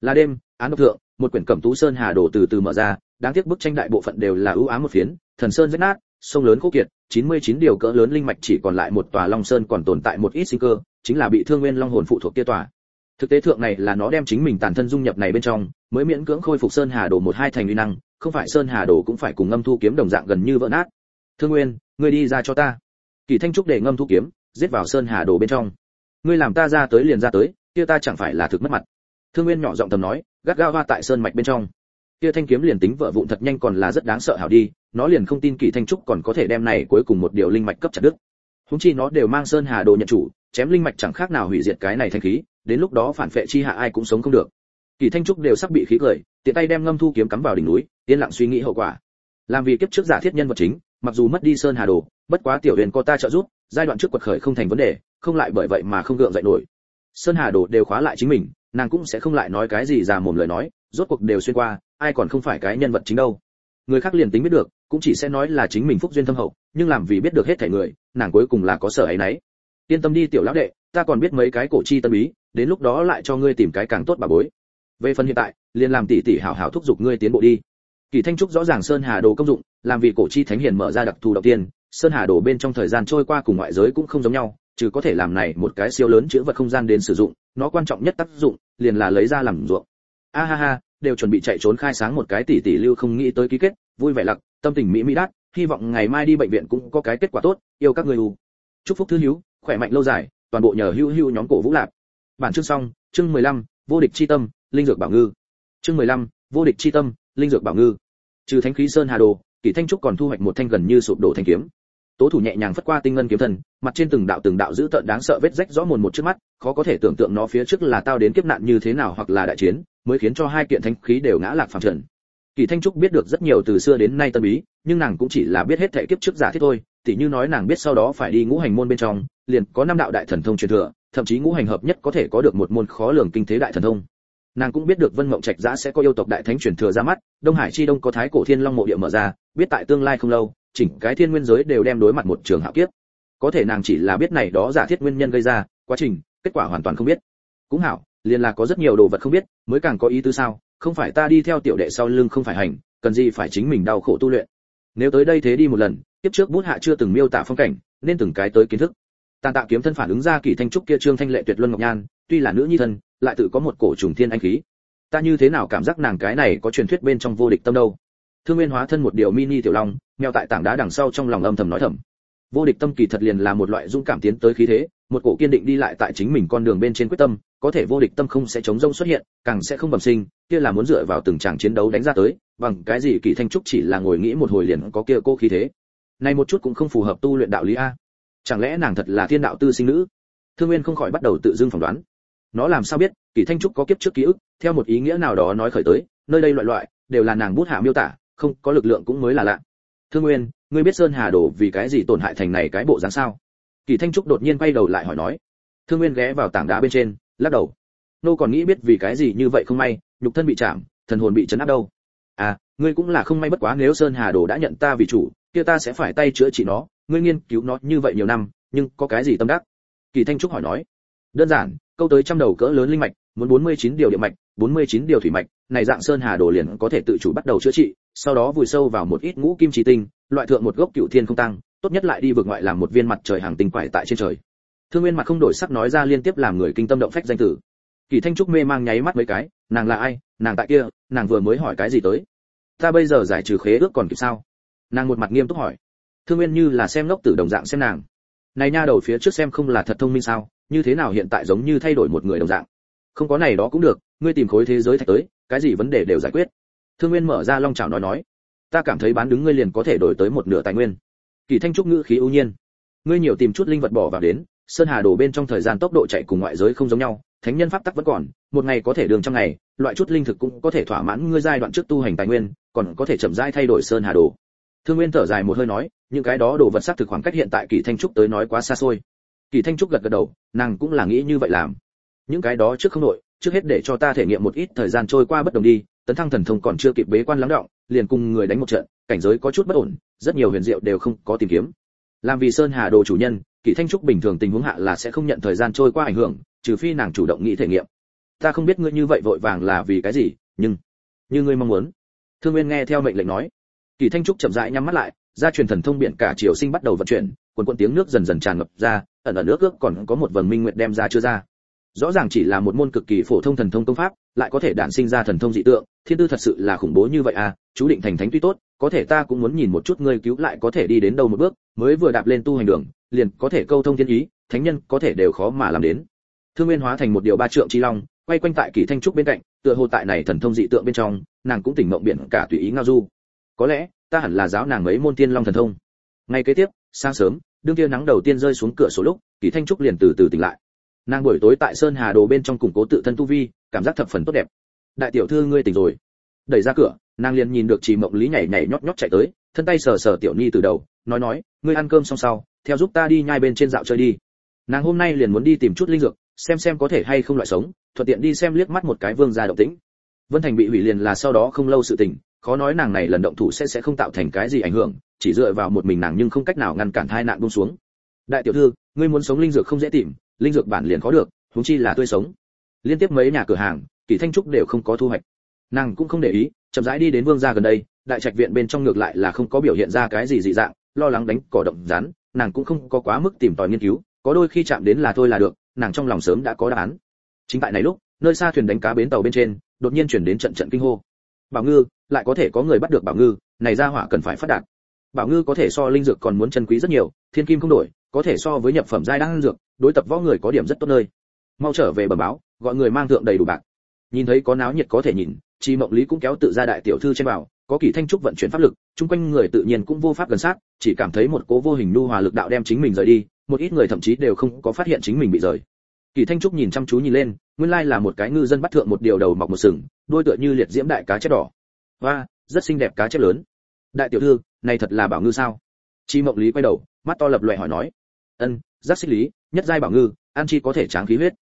Là đêm, án độc thượng, một quyển cẩm tú sơn hà đổ từ từ mở ra, đáng tiếc bức tranh đại bộ phận đều là ưu ám một phiến, thần sơn rách nát, sông lớn khô kiệt, 99 điều cỡ lớn linh mạch chỉ còn lại một tòa long sơn còn tồn tại một ít sinh cơ, chính là bị thương nguyên long hồn phụ thuộc kia tòa. Thực tế thượng này là nó đem chính mình tàn thân dung nhập này bên trong, mới miễn cưỡng khôi phục sơn hà đồ một hai thành uy năng, không phải sơn hà đồ cũng phải cùng ngâm thu kiếm đồng dạng gần như vỡ nát. Thương Nguyên, ngươi đi ra cho ta. Kỳ Thanh trúc để ngâm thu kiếm, giết vào sơn hà đồ bên trong. Ngươi làm ta ra tới liền ra tới, kia ta chẳng phải là thực mất mặt. Thương Nguyên nhỏ giọng tầm nói, gắt gao va tại sơn mạch bên trong. Kia thanh kiếm liền tính vợ vụn thật nhanh còn là rất đáng sợ hảo đi, nó liền không tin Kỳ Thanh trúc còn có thể đem này cuối cùng một điều linh mạch cấp chặt đứt. Húng chi nó đều mang sơn hà đồ nhận chủ, chém linh mạch chẳng khác nào hủy diệt cái này thanh khí, đến lúc đó phản phệ chi hạ ai cũng sống không được. Kỳ Thanh trúc đều sắp bị khí cười, tiện tay đem ngâm thu kiếm cắm vào đỉnh núi, yên lặng suy nghĩ hậu quả. Làm vì kiếp trước giả thiết nhân vật chính, mặc dù mất đi sơn hà đồ, bất quá tiểu huyền có ta trợ giúp, giai đoạn trước quật khởi không thành vấn đề, không lại bởi vậy mà không gượng dậy nổi. Sơn hà đồ đều khóa lại chính mình, nàng cũng sẽ không lại nói cái gì già mồm lời nói, rốt cuộc đều xuyên qua, ai còn không phải cái nhân vật chính đâu. Người khác liền tính biết được, cũng chỉ sẽ nói là chính mình phúc duyên thâm hậu, nhưng làm vì biết được hết thảy người, nàng cuối cùng là có sở ấy nấy. Yên tâm đi tiểu lão đệ, ta còn biết mấy cái cổ chi tân bí, đến lúc đó lại cho ngươi tìm cái càng tốt bà bối. Về phần hiện tại, liền làm tỷ tỷ hảo hảo thúc giục ngươi tiến bộ đi. Kỳ Thanh trúc rõ ràng Sơn Hà Đồ công dụng, làm vì cổ chi thánh hiền mở ra đặc thù đầu tiên, Sơn Hà Đồ bên trong thời gian trôi qua cùng ngoại giới cũng không giống nhau, trừ có thể làm này một cái siêu lớn chứa vật không gian đến sử dụng, nó quan trọng nhất tác dụng liền là lấy ra làm ruộng. A ha ha, đều chuẩn bị chạy trốn khai sáng một cái tỷ tỷ lưu không nghĩ tới ký kết, vui vẻ lặc, tâm tình mỹ mỹ đát, hy vọng ngày mai đi bệnh viện cũng có cái kết quả tốt, yêu các người u. Chúc phúc thứ hiếu, khỏe mạnh lâu dài, toàn bộ nhờ hưu hưu nhóm cổ vũ lạc. Bản chương xong, chương 15, vô địch chi tâm, linh dược bảo ngư. Chương 15, vô địch chi tâm, linh dược bảo ngư. Trừ thánh khí sơn hà đồ, Kỷ Thanh trúc còn thu hoạch một thanh gần như sụp đổ thanh kiếm. Tố thủ nhẹ nhàng phất qua tinh ngân kiếm thần, mặt trên từng đạo từng đạo giữ tợn đáng sợ vết rách rõ mồn một trước mắt, khó có thể tưởng tượng nó phía trước là tao đến kiếp nạn như thế nào hoặc là đại chiến, mới khiến cho hai kiện thanh khí đều ngã lạc phàm trần. Kỳ Thanh Trúc biết được rất nhiều từ xưa đến nay tân bí, nhưng nàng cũng chỉ là biết hết thể kiếp trước giả thiết thôi, tỉ như nói nàng biết sau đó phải đi ngũ hành môn bên trong, liền có năm đạo đại thần thông truyền thừa, thậm chí ngũ hành hợp nhất có thể có được một môn khó lường kinh thế đại thần thông. Nàng cũng biết được Vân Mộng Trạch Giã sẽ có yêu tộc đại thánh truyền thừa ra mắt, Đông Hải chi đông có Thái Cổ Thiên Long mộ địa mở ra, biết tại tương lai không lâu, chỉnh cái thiên nguyên giới đều đem đối mặt một trường hạo kiếp. Có thể nàng chỉ là biết này đó giả thiết nguyên nhân gây ra, quá trình, kết quả hoàn toàn không biết. Cũng hảo, liền là có rất nhiều đồ vật không biết, mới càng có ý tứ sao, không phải ta đi theo tiểu đệ sau lưng không phải hành, cần gì phải chính mình đau khổ tu luyện. Nếu tới đây thế đi một lần, tiếp trước bút hạ chưa từng miêu tả phong cảnh, nên từng cái tới kiến thức. Tàn Tạ kiếm thân phản ứng ra kỳ thanh trúc kia trương thanh lệ tuyệt luân ngọc nhan, tuy là nữ nhi thân, lại tự có một cổ trùng thiên anh khí. Ta như thế nào cảm giác nàng cái này có truyền thuyết bên trong vô địch tâm đâu? Thương Nguyên hóa thân một điều mini tiểu long, mèo tại tảng đá đằng sau trong lòng âm thầm nói thầm. Vô địch tâm kỳ thật liền là một loại dũng cảm tiến tới khí thế, một cổ kiên định đi lại tại chính mình con đường bên trên quyết tâm, có thể vô địch tâm không sẽ chống rông xuất hiện, càng sẽ không bẩm sinh, kia là muốn dựa vào từng tràng chiến đấu đánh ra tới, bằng cái gì kỳ thanh trúc chỉ là ngồi nghĩ một hồi liền có kia cô khí thế. Này một chút cũng không phù hợp tu luyện đạo lý a. Chẳng lẽ nàng thật là thiên đạo tư sinh nữ? Thương Nguyên không khỏi bắt đầu tự dưng phỏng đoán. Nó làm sao biết, kỳ thanh trúc có kiếp trước ký ức, theo một ý nghĩa nào đó nói khởi tới, nơi đây loại loại đều là nàng bút hạ miêu tả, không, có lực lượng cũng mới là lạ. Thương Nguyên, ngươi biết Sơn Hà Đồ vì cái gì tổn hại thành này cái bộ dáng sao? Kỳ Thanh Trúc đột nhiên quay đầu lại hỏi nói. Thương Nguyên ghé vào tảng đá bên trên, lắc đầu. Nô còn nghĩ biết vì cái gì như vậy không may, nhục thân bị chạm, thần hồn bị chấn áp đâu. À, ngươi cũng là không may bất quá nếu Sơn Hà Đồ đã nhận ta vì chủ, kia ta sẽ phải tay chữa trị nó, ngươi nghiên cứu nó như vậy nhiều năm, nhưng có cái gì tâm đắc? Kỳ Thanh Trúc hỏi nói. Đơn giản, câu tới trăm đầu cỡ lớn linh mạch, muốn 49 điều địa mạch, 49 điều thủy mạch, này dạng Sơn Hà Đồ liền có thể tự chủ bắt đầu chữa trị, sau đó vùi sâu vào một ít ngũ kim chỉ tinh, loại thượng một gốc cựu thiên không tăng, tốt nhất lại đi vượt ngoại làm một viên mặt trời hàng tinh quải tại trên trời. Thương Nguyên mặt không đổi sắc nói ra liên tiếp làm người kinh tâm động phách danh tử. Kỳ Thanh Trúc mê mang nháy mắt mấy cái, nàng là ai, nàng tại kia, nàng vừa mới hỏi cái gì tới? Ta bây giờ giải trừ khế ước còn kịp sao? Nàng một mặt nghiêm túc hỏi. Thương Nguyên như là xem lốc tử đồng dạng xem nàng. Này nha đầu phía trước xem không là thật thông minh sao, như thế nào hiện tại giống như thay đổi một người đồng dạng. Không có này đó cũng được, ngươi tìm khối thế giới thạch tới, cái gì vấn đề đều giải quyết. Thương Nguyên mở ra long chảo nói nói, ta cảm thấy bán đứng ngươi liền có thể đổi tới một nửa tài nguyên. Kỳ Thanh Trúc ngữ khí ưu nhiên, ngươi nhiều tìm chút linh vật bỏ vào đến, sơn hà đổ bên trong thời gian tốc độ chạy cùng ngoại giới không giống nhau, thánh nhân pháp tắc vẫn còn, một ngày có thể đường trong ngày, loại chút linh thực cũng có thể thỏa mãn ngươi giai đoạn trước tu hành tài nguyên, còn có thể chậm rãi thay đổi sơn hà đồ. Thương Nguyên thở dài một hơi nói, những cái đó đồ vật xác thực khoảng cách hiện tại Kỳ Thanh Trúc tới nói quá xa xôi. Kỳ Thanh Trúc gật gật đầu, nàng cũng là nghĩ như vậy làm. Những cái đó trước không nội, trước hết để cho ta thể nghiệm một ít thời gian trôi qua bất đồng đi, tấn thăng thần thông còn chưa kịp bế quan lắng động, liền cùng người đánh một trận, cảnh giới có chút bất ổn, rất nhiều huyền diệu đều không có tìm kiếm làm vì sơn hà đồ chủ nhân kỳ thanh trúc bình thường tình huống hạ là sẽ không nhận thời gian trôi qua ảnh hưởng trừ phi nàng chủ động nghĩ thể nghiệm ta không biết ngươi như vậy vội vàng là vì cái gì nhưng như ngươi mong muốn thương nguyên nghe theo mệnh lệnh nói kỳ thanh trúc chậm rãi nhắm mắt lại gia truyền thần thông biển cả triều sinh bắt đầu vận chuyển, quần quần tiếng nước dần dần tràn ngập ra, ẩn ở nước ước còn có một vầng minh nguyệt đem ra chưa ra. Rõ ràng chỉ là một môn cực kỳ phổ thông thần thông công pháp, lại có thể đản sinh ra thần thông dị tượng, thiên tư thật sự là khủng bố như vậy à chú định thành thánh tuy tốt, có thể ta cũng muốn nhìn một chút ngươi cứu lại có thể đi đến đâu một bước, mới vừa đạp lên tu hành đường, liền có thể câu thông thiên ý, thánh nhân có thể đều khó mà làm đến. Thương nguyên hóa thành một điều ba trượng chi long, quay quanh tại kỳ thanh trúc bên cạnh, tựa hồ tại này thần thông dị tượng bên trong, nàng cũng tỉnh mộng biển cả tùy ý ngao du. Có lẽ ta hẳn là giáo nàng mấy môn tiên long thần thông. Ngay kế tiếp, sáng sớm, đương kia nắng đầu tiên rơi xuống cửa sổ lúc, kỳ thanh trúc liền từ từ tỉnh lại. Nàng buổi tối tại sơn hà đồ bên trong củng cố tự thân tu vi, cảm giác thập phần tốt đẹp. Đại tiểu thư ngươi tỉnh rồi. Đẩy ra cửa, nàng liền nhìn được chị mộng lý nhảy nhảy nhót nhót chạy tới, thân tay sờ sờ tiểu nhi từ đầu, nói nói, ngươi ăn cơm xong sau, theo giúp ta đi nhai bên trên dạo chơi đi. Nàng hôm nay liền muốn đi tìm chút linh dược, xem xem có thể hay không loại sống, thuận tiện đi xem liếc mắt một cái vương gia động tĩnh. Vân thành bị hủy liền là sau đó không lâu sự tình khó nói nàng này lần động thủ sẽ sẽ không tạo thành cái gì ảnh hưởng, chỉ dựa vào một mình nàng nhưng không cách nào ngăn cản hai nạn buông xuống. Đại tiểu thư, ngươi muốn sống linh dược không dễ tìm, linh dược bản liền khó được, huống chi là tươi sống. Liên tiếp mấy nhà cửa hàng, kỳ thanh trúc đều không có thu hoạch. Nàng cũng không để ý, chậm rãi đi đến vương gia gần đây, đại trạch viện bên trong ngược lại là không có biểu hiện ra cái gì dị dạng, lo lắng đánh cỏ động rắn, nàng cũng không có quá mức tìm tòi nghiên cứu, có đôi khi chạm đến là thôi là được, nàng trong lòng sớm đã có đáp án. Chính tại này lúc, nơi xa thuyền đánh cá bến tàu bên trên, đột nhiên chuyển đến trận trận kinh hô bảo ngư, lại có thể có người bắt được bảo ngư, này ra hỏa cần phải phát đạt. Bảo ngư có thể so linh dược còn muốn chân quý rất nhiều, thiên kim không đổi, có thể so với nhập phẩm giai đang dược, đối tập võ người có điểm rất tốt nơi. Mau trở về bẩm báo, gọi người mang thượng đầy đủ bạc. Nhìn thấy có náo nhiệt có thể nhìn, chi mộng lý cũng kéo tự ra đại tiểu thư trên bảo, có kỳ thanh trúc vận chuyển pháp lực, chung quanh người tự nhiên cũng vô pháp gần sát, chỉ cảm thấy một cố vô hình nu hòa lực đạo đem chính mình rời đi, một ít người thậm chí đều không có phát hiện chính mình bị rời. Kỳ thanh trúc nhìn chăm chú nhìn lên, nguyên lai là một cái ngư dân bắt thượng một điều đầu mọc một sừng đôi tựa như liệt diễm đại cá chép đỏ. Và rất xinh đẹp cá chép lớn. Đại tiểu thư này thật là bảo ngư sao? Chi mộng lý quay đầu mắt to lập loè hỏi nói. Ân giác xích lý nhất giai bảo ngư an chi có thể tráng khí huyết.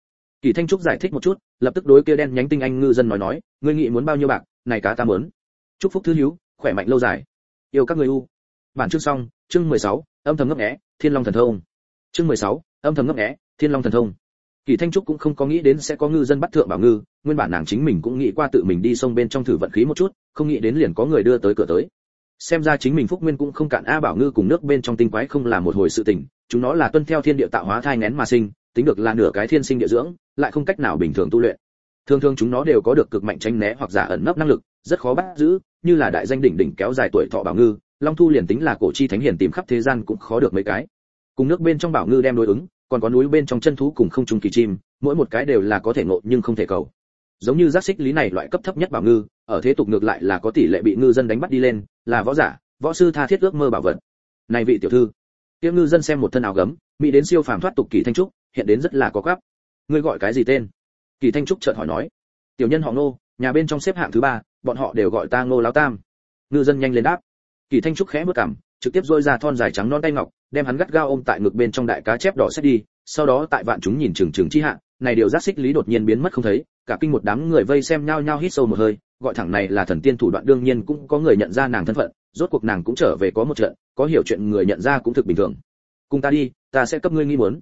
Kỳ thanh trúc giải thích một chút lập tức đối kia đen nhánh tinh anh ngư dân nói nói ngươi nghĩ muốn bao nhiêu bạc này cá ta muốn. Chúc phúc thư hiếu khỏe mạnh lâu dài. Yêu các người u. Bản chương xong chương 16, âm thầm ngấp nghé thiên long thần thông. Chương 16, âm thầm ngấp nghé thiên long thần thông kỳ thanh trúc cũng không có nghĩ đến sẽ có ngư dân bắt thượng bảo ngư, nguyên bản nàng chính mình cũng nghĩ qua tự mình đi sông bên trong thử vận khí một chút, không nghĩ đến liền có người đưa tới cửa tới. Xem ra chính mình phúc nguyên cũng không cạn a bảo ngư cùng nước bên trong tinh quái không là một hồi sự tình, chúng nó là tuân theo thiên địa tạo hóa thai nén mà sinh, tính được là nửa cái thiên sinh địa dưỡng, lại không cách nào bình thường tu luyện. Thường thường chúng nó đều có được cực mạnh tránh né hoặc giả ẩn nấp năng lực, rất khó bắt giữ, như là đại danh đỉnh đỉnh kéo dài tuổi thọ bảo ngư, long thu liền tính là cổ chi thánh hiền tìm khắp thế gian cũng khó được mấy cái. Cùng nước bên trong bảo ngư đem đối ứng còn có núi bên trong chân thú cùng không trùng kỳ chim, mỗi một cái đều là có thể ngộ nhưng không thể cầu. Giống như giác xích lý này loại cấp thấp nhất bảo ngư, ở thế tục ngược lại là có tỷ lệ bị ngư dân đánh bắt đi lên, là võ giả, võ sư tha thiết ước mơ bảo vật. Này vị tiểu thư tiêu ngư dân xem một thân áo gấm, mỹ đến siêu phàm thoát tục kỳ thanh trúc, hiện đến rất là có quáp. Ngươi gọi cái gì tên? Kỳ thanh trúc chợt hỏi nói. Tiểu nhân họ ngô, nhà bên trong xếp hạng thứ ba, bọn họ đều gọi ta ngô lão tam. Ngư dân nhanh lên đáp. Kỳ thanh trúc khẽ bước cằm, trực tiếp dôi ra thon dài trắng non tay ngọc đem hắn gắt gao ôm tại ngực bên trong đại cá chép đỏ xét đi, sau đó tại vạn chúng nhìn chừng chừng chi hạ, này điều giác xích lý đột nhiên biến mất không thấy, cả kinh một đám người vây xem nhau nhau hít sâu một hơi, gọi thẳng này là thần tiên thủ đoạn đương nhiên cũng có người nhận ra nàng thân phận, rốt cuộc nàng cũng trở về có một trận, có hiểu chuyện người nhận ra cũng thực bình thường. Cùng ta đi, ta sẽ cấp ngươi nghi muốn.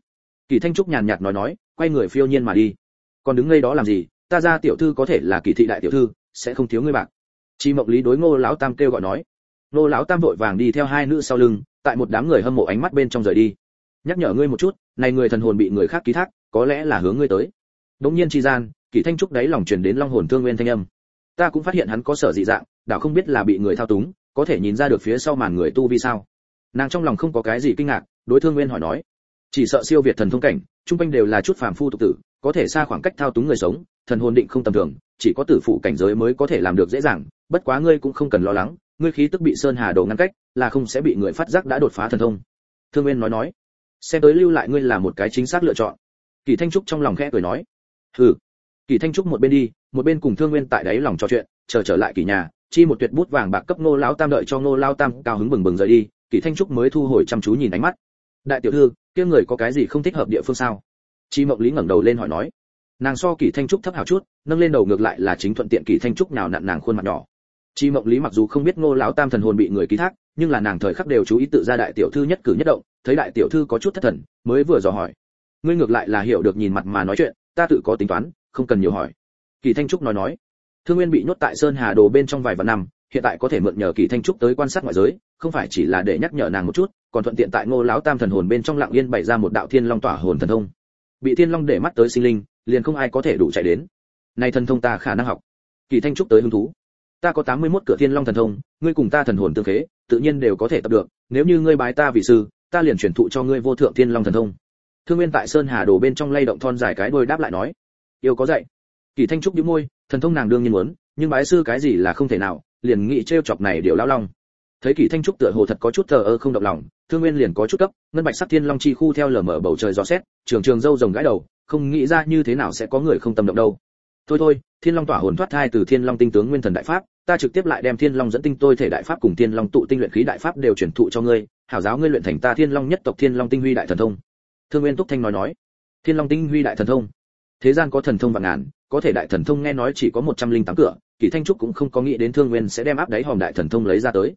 Kỳ thanh trúc nhàn nhạt nói nói, quay người phiêu nhiên mà đi. Còn đứng ngay đó làm gì? Ta ra tiểu thư có thể là kỳ thị đại tiểu thư, sẽ không thiếu ngươi bạc. Chi mộng lý đối ngô lão tam kêu gọi nói nô lão tam vội vàng đi theo hai nữ sau lưng, tại một đám người hâm mộ ánh mắt bên trong rời đi. Nhắc nhở ngươi một chút, này người thần hồn bị người khác ký thác, có lẽ là hướng ngươi tới. Đống nhiên chi gian kỳ thanh trúc đáy lòng truyền đến long hồn thương nguyên thanh âm. Ta cũng phát hiện hắn có sở dị dạng, đảo không biết là bị người thao túng, có thể nhìn ra được phía sau màn người tu vi sao. Nàng trong lòng không có cái gì kinh ngạc, đối thương nguyên hỏi nói. Chỉ sợ siêu việt thần thông cảnh trung quanh đều là chút phàm phu tục tử, có thể xa khoảng cách thao túng người sống, thần hồn định không tầm thường, chỉ có tử phụ cảnh giới mới có thể làm được dễ dàng, bất quá ngươi cũng không cần lo lắng ngươi khí tức bị sơn hà đồ ngăn cách, là không sẽ bị người phát giác đã đột phá thần thông. Thương nguyên nói nói, xem tới lưu lại ngươi là một cái chính xác lựa chọn. Kỳ thanh trúc trong lòng khẽ cười nói, hừ. Kỳ thanh trúc một bên đi, một bên cùng thương nguyên tại đáy lòng trò chuyện, chờ trở lại kỳ nhà, chi một tuyệt bút vàng bạc cấp ngô lão tam đợi cho ngô lão tam cao hứng bừng bừng rời đi, kỳ thanh trúc mới thu hồi chăm chú nhìn ánh mắt. Đại tiểu thư, kia người có cái gì không thích hợp địa phương sao? Chi mộng lý ngẩng đầu lên hỏi nói. Nàng so kỳ thanh trúc thấp hào chút, nâng lên đầu ngược lại là chính thuận tiện kỳ thanh trúc nào nặn nàng khuôn mặt nhỏ chi mộng lý mặc dù không biết ngô lão tam thần hồn bị người ký thác, nhưng là nàng thời khắc đều chú ý tự ra đại tiểu thư nhất cử nhất động, thấy đại tiểu thư có chút thất thần, mới vừa dò hỏi. Ngươi ngược lại là hiểu được nhìn mặt mà nói chuyện, ta tự có tính toán, không cần nhiều hỏi. Kỳ thanh trúc nói nói, thương nguyên bị nhốt tại sơn hà đồ bên trong vài vạn năm, hiện tại có thể mượn nhờ kỳ thanh trúc tới quan sát ngoại giới, không phải chỉ là để nhắc nhở nàng một chút, còn thuận tiện tại ngô lão tam thần hồn bên trong lặng yên bày ra một đạo thiên long tỏa hồn thần thông. Bị thiên long để mắt tới sinh linh, liền không ai có thể đủ chạy đến. Này thần thông ta khả năng học. Kỳ thanh trúc tới hứng thú ta có 81 cửa thiên long thần thông, ngươi cùng ta thần hồn tương khế tự nhiên đều có thể tập được, nếu như ngươi bái ta vị sư, ta liền truyền thụ cho ngươi vô thượng thiên long thần thông. Thương nguyên tại sơn hà đồ bên trong lay động thon dài cái đuôi đáp lại nói, yêu có dạy. Kỳ thanh trúc nhíu môi, thần thông nàng đương nhiên muốn, nhưng bái sư cái gì là không thể nào, liền nghĩ trêu chọc này điều lão long. Thấy kỳ thanh trúc tựa hồ thật có chút thờ ơ không động lòng, thương nguyên liền có chút cấp, ngân bạch sắc thiên long chi khu theo lờ mở bầu trời gió xét, trường trường dâu rồng gãi đầu, không nghĩ ra như thế nào sẽ có người không tâm động đâu. Thôi thôi thiên long tỏa hồn thoát thai từ thiên long tinh tướng nguyên thần đại pháp, ta trực tiếp lại đem thiên long dẫn tinh tôi thể đại pháp cùng thiên long tụ tinh luyện khí đại pháp đều truyền thụ cho ngươi, hảo giáo ngươi luyện thành ta thiên long nhất tộc thiên long tinh huy đại thần thông. Thương nguyên túc thanh nói nói. Thiên long tinh huy đại thần thông? Thế gian có thần thông vạn ngàn, có thể đại thần thông nghe nói chỉ có một trăm linh tám cửa, kỳ thanh trúc cũng không có nghĩ đến thương nguyên sẽ đem áp đáy hòm đại thần thông lấy ra tới.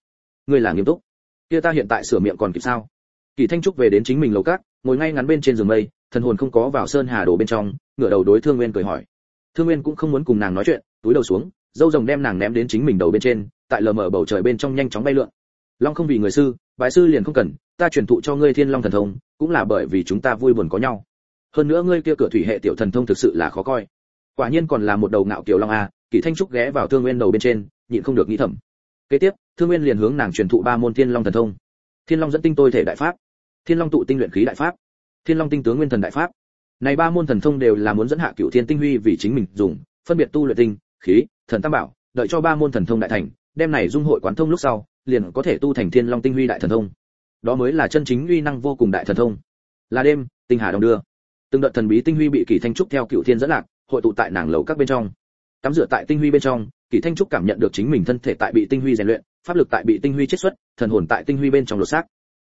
Ngươi là nghiêm túc. Kia ta hiện tại sửa miệng còn kịp sao? Kỳ thanh trúc về đến chính mình lầu cát, ngồi ngay ngắn bên trên giường mây, thần hồn không có vào sơn hà đồ bên trong, ngửa đầu đối thương nguyên cười hỏi thương nguyên cũng không muốn cùng nàng nói chuyện, túi đầu xuống, dâu rồng đem nàng ném đến chính mình đầu bên trên, tại lờ mờ bầu trời bên trong nhanh chóng bay lượn. Long không vì người sư, bái sư liền không cần, ta truyền thụ cho ngươi thiên long thần thông, cũng là bởi vì chúng ta vui buồn có nhau. Hơn nữa ngươi kia cửa thủy hệ tiểu thần thông thực sự là khó coi. Quả nhiên còn là một đầu ngạo kiều long a kỷ thanh trúc ghé vào thương nguyên đầu bên trên, nhịn không được nghĩ thầm. Kế tiếp, thương nguyên liền hướng nàng truyền thụ ba môn thiên long thần thông. Thiên long dẫn tinh tôi thể đại pháp. Thiên long tụ tinh luyện khí đại pháp. Thiên long tinh tướng nguyên thần đại pháp này ba môn thần thông đều là muốn dẫn hạ cửu thiên tinh huy vì chính mình dùng, phân biệt tu luyện tinh, khí, thần tam bảo, đợi cho ba môn thần thông đại thành, đem này dung hội quán thông lúc sau, liền có thể tu thành thiên long tinh huy đại thần thông. Đó mới là chân chính uy năng vô cùng đại thần thông. Là đêm, tinh hà đồng đưa. Từng đợt thần bí tinh huy bị kỳ thanh trúc theo cựu thiên dẫn lạc, hội tụ tại nàng lầu các bên trong. Tắm rửa tại tinh huy bên trong kỳ thanh trúc cảm nhận được chính mình thân thể tại bị tinh huy rèn luyện, pháp lực tại bị tinh huy chiết xuất, thần hồn tại tinh huy bên trong lột xác.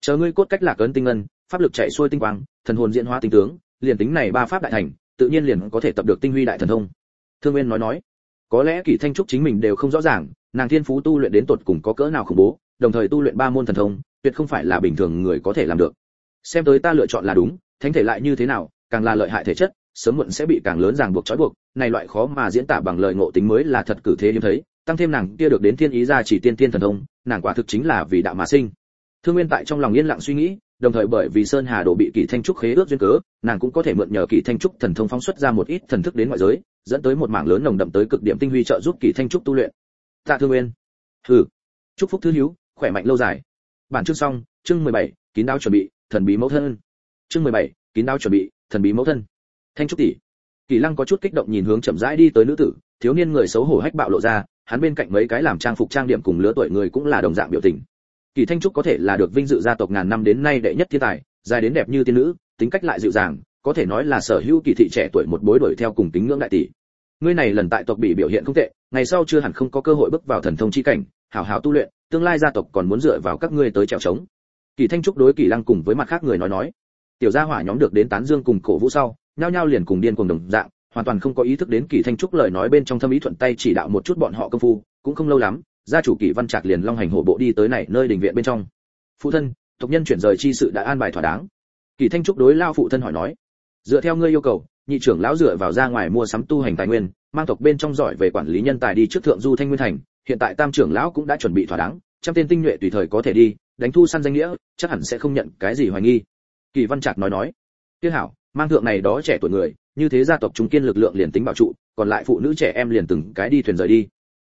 Chờ ngươi cốt cách lạc ấn tinh ngân, pháp lực chạy xuôi tinh quang, thần hồn diễn hóa tinh tướng liền tính này ba pháp đại thành, tự nhiên liền có thể tập được tinh huy đại thần thông. Thương nguyên nói nói, có lẽ kỷ thanh trúc chính mình đều không rõ ràng, nàng thiên phú tu luyện đến tột cùng có cỡ nào khủng bố, đồng thời tu luyện ba môn thần thông, tuyệt không phải là bình thường người có thể làm được. Xem tới ta lựa chọn là đúng, thánh thể lại như thế nào, càng là lợi hại thể chất, sớm muộn sẽ bị càng lớn ràng buộc trói buộc, này loại khó mà diễn tả bằng lời ngộ tính mới là thật cử thế hiếm thấy, tăng thêm nàng kia được đến thiên ý ra chỉ tiên tiên thần thông, nàng quả thực chính là vì đạo mà sinh. Thương nguyên tại trong lòng yên lặng suy nghĩ đồng thời bởi vì sơn hà đồ bị kỳ thanh trúc khế ước duyên cớ nàng cũng có thể mượn nhờ kỳ thanh trúc thần thông phóng xuất ra một ít thần thức đến ngoại giới dẫn tới một mảng lớn nồng đậm tới cực điểm tinh huy trợ giúp kỳ thanh trúc tu luyện. Tạ thương nguyên. Hừ. Chúc phúc thứ hiếu khỏe mạnh lâu dài. Bản chương xong chương 17, kín đáo chuẩn bị thần bí mẫu thân. Chương 17, kín đáo chuẩn bị thần bí mẫu thân. Thanh trúc tỷ. Kỳ lăng có chút kích động nhìn hướng chậm rãi đi tới nữ tử thiếu niên người xấu hổ hách bạo lộ ra hắn bên cạnh mấy cái làm trang phục trang điểm cùng lứa tuổi người cũng là đồng dạng biểu tình kỳ thanh trúc có thể là được vinh dự gia tộc ngàn năm đến nay đệ nhất thiên tài, dài đến đẹp như tiên nữ, tính cách lại dịu dàng, có thể nói là sở hữu kỳ thị trẻ tuổi một bối đuổi theo cùng tính ngưỡng đại tỷ. Ngươi này lần tại tộc bị biểu hiện không tệ, ngày sau chưa hẳn không có cơ hội bước vào thần thông chi cảnh, hảo hảo tu luyện, tương lai gia tộc còn muốn dựa vào các ngươi tới trèo trống. Kỳ thanh trúc đối kỳ lăng cùng với mặt khác người nói nói, tiểu gia hỏa nhóm được đến tán dương cùng cổ vũ sau, nhao nhao liền cùng điên cùng đồng dạng, hoàn toàn không có ý thức đến kỳ thanh trúc lời nói bên trong thâm ý thuận tay chỉ đạo một chút bọn họ công phu, cũng không lâu lắm gia chủ kỳ văn trạc liền long hành hổ bộ đi tới này nơi đình viện bên trong. Phụ thân, tộc nhân chuyển rời chi sự đã an bài thỏa đáng. Kỳ thanh trúc đối lao phụ thân hỏi nói, dựa theo ngươi yêu cầu, nhị trưởng lão dựa vào ra ngoài mua sắm tu hành tài nguyên, mang tộc bên trong giỏi về quản lý nhân tài đi trước thượng du thanh nguyên thành, hiện tại tam trưởng lão cũng đã chuẩn bị thỏa đáng, trăm tên tinh nhuệ tùy thời có thể đi, đánh thu săn danh nghĩa, chắc hẳn sẽ không nhận cái gì hoài nghi. Kỳ văn trạc nói nói, tiếc hảo, mang thượng này đó trẻ tuổi người, như thế gia tộc chúng kiên lực lượng liền tính bảo trụ, còn lại phụ nữ trẻ em liền từng cái đi thuyền rời đi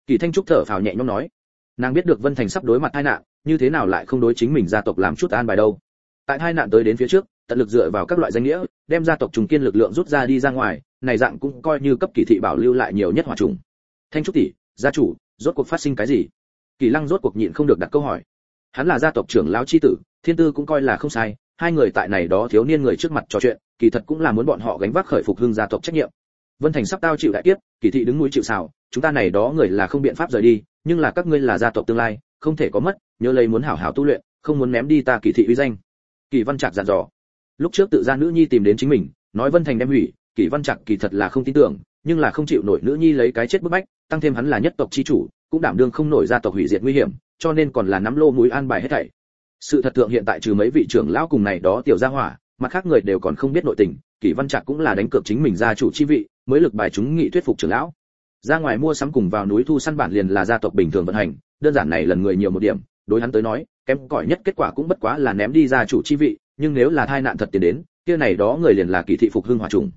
kỳ thanh trúc thở phào nhẹ nhõm nói, nàng biết được vân thành sắp đối mặt tai nạn, như thế nào lại không đối chính mình gia tộc làm chút an bài đâu? Tại hai nạn tới đến phía trước, tận lực dựa vào các loại danh nghĩa, đem gia tộc trùng kiên lực lượng rút ra đi ra ngoài, này dạng cũng coi như cấp kỳ thị bảo lưu lại nhiều nhất hỏa trùng. Thanh trúc tỷ, gia chủ, rốt cuộc phát sinh cái gì? Kỳ lăng rốt cuộc nhịn không được đặt câu hỏi. Hắn là gia tộc trưởng lão chi tử, thiên tư cũng coi là không sai, hai người tại này đó thiếu niên người trước mặt trò chuyện, kỳ thật cũng là muốn bọn họ gánh vác khởi phục hưng gia tộc trách nhiệm vân thành sắp tao chịu đại kiếp, kỳ thị đứng núi chịu sào, chúng ta này đó người là không biện pháp rời đi, nhưng là các ngươi là gia tộc tương lai, không thể có mất, nhớ lấy muốn hảo hảo tu luyện, không muốn ném đi ta kỳ thị uy danh. Kỳ văn trạc dặn dò. Lúc trước tự ra nữ nhi tìm đến chính mình, nói vân thành đem hủy, kỳ văn trạc kỳ thật là không tin tưởng, nhưng là không chịu nổi nữ nhi lấy cái chết bức bách, tăng thêm hắn là nhất tộc chi chủ, cũng đảm đương không nổi gia tộc hủy diệt nguy hiểm, cho nên còn là nắm lô mũi an bài hết thảy. Sự thật thượng hiện tại trừ mấy vị trưởng lão cùng này đó tiểu gia hỏa, mặt khác người đều còn không biết nội tình kỷ văn trạc cũng là đánh cược chính mình gia chủ chi vị, mới lực bài chúng nghị thuyết phục trưởng lão. Ra ngoài mua sắm cùng vào núi thu săn bản liền là gia tộc bình thường vận hành, đơn giản này lần người nhiều một điểm, đối hắn tới nói, kém cỏi nhất kết quả cũng bất quá là ném đi gia chủ chi vị, nhưng nếu là tai nạn thật tiền đến, kia này đó người liền là kỳ thị phục hưng hòa trùng.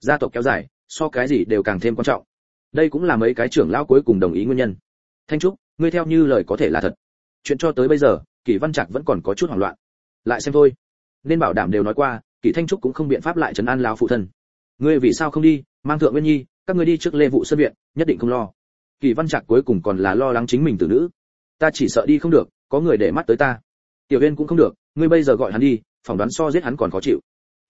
Gia tộc kéo dài, so cái gì đều càng thêm quan trọng. Đây cũng là mấy cái trưởng lão cuối cùng đồng ý nguyên nhân. Thanh trúc, ngươi theo như lời có thể là thật. Chuyện cho tới bây giờ, kỷ văn trạc vẫn còn có chút hoảng loạn. Lại xem thôi. Nên bảo đảm đều nói qua kỷ thanh trúc cũng không biện pháp lại trấn an lão phụ thân. Ngươi vì sao không đi? Mang thượng nguyên nhi, các ngươi đi trước lê vụ sân viện, nhất định không lo. Kỷ văn trạc cuối cùng còn là lo lắng chính mình tử nữ. Ta chỉ sợ đi không được, có người để mắt tới ta. Tiểu Viên cũng không được, ngươi bây giờ gọi hắn đi, phỏng đoán so giết hắn còn khó chịu.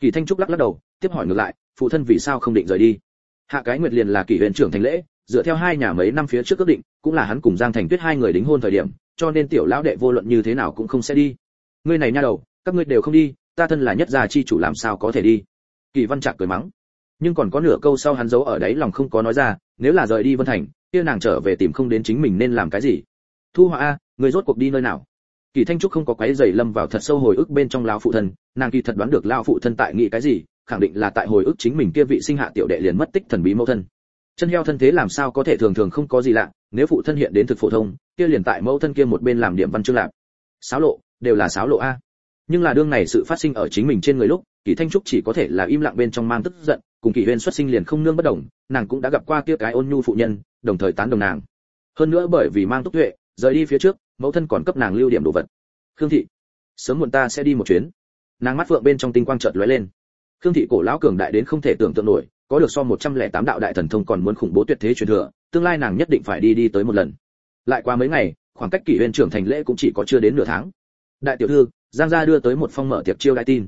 Kỳ thanh trúc lắc lắc đầu, tiếp hỏi ngược lại, phụ thân vì sao không định rời đi? Hạ cái nguyệt liền là kỷ huyện trưởng thành lễ, dựa theo hai nhà mấy năm phía trước ước định, cũng là hắn cùng giang thành tuyết hai người đính hôn thời điểm, cho nên tiểu lão đệ vô luận như thế nào cũng không sẽ đi. Ngươi này nha đầu, các ngươi đều không đi ta thân là nhất gia chi chủ làm sao có thể đi? Kỳ văn trạc cười mắng. Nhưng còn có nửa câu sau hắn giấu ở đấy lòng không có nói ra, nếu là rời đi vân thành, kia nàng trở về tìm không đến chính mình nên làm cái gì? Thu họa a, người rốt cuộc đi nơi nào? Kỳ thanh trúc không có quấy dày lâm vào thật sâu hồi ức bên trong lão phụ thân, nàng kỳ thật đoán được lão phụ thân tại nghĩ cái gì, khẳng định là tại hồi ức chính mình kia vị sinh hạ tiểu đệ liền mất tích thần bí mẫu thân. Chân heo thân thế làm sao có thể thường thường không có gì lạ, nếu phụ thân hiện đến thực phổ thông, kia liền tại mẫu thân kia một bên làm điểm văn chương lạc. Sáo lộ, đều là sáo lộ a nhưng là đương này sự phát sinh ở chính mình trên người lúc, kỳ thanh trúc chỉ có thể là im lặng bên trong mang tức giận, cùng kỳ huyên xuất sinh liền không nương bất đồng, nàng cũng đã gặp qua kia cái ôn nhu phụ nhân, đồng thời tán đồng nàng. Hơn nữa bởi vì mang túc tuệ, rời đi phía trước, mẫu thân còn cấp nàng lưu điểm đồ vật. Khương thị, sớm muộn ta sẽ đi một chuyến. Nàng mắt phượng bên trong tinh quang chợt lóe lên. Khương thị cổ lão cường đại đến không thể tưởng tượng nổi, có được so 108 đạo đại thần thông còn muốn khủng bố tuyệt thế truyền thừa, tương lai nàng nhất định phải đi đi tới một lần. Lại qua mấy ngày, khoảng cách kỷ huyên trưởng thành lễ cũng chỉ có chưa đến nửa tháng. Đại tiểu thư giang gia đưa tới một phong mở tiệc chiêu đại tin.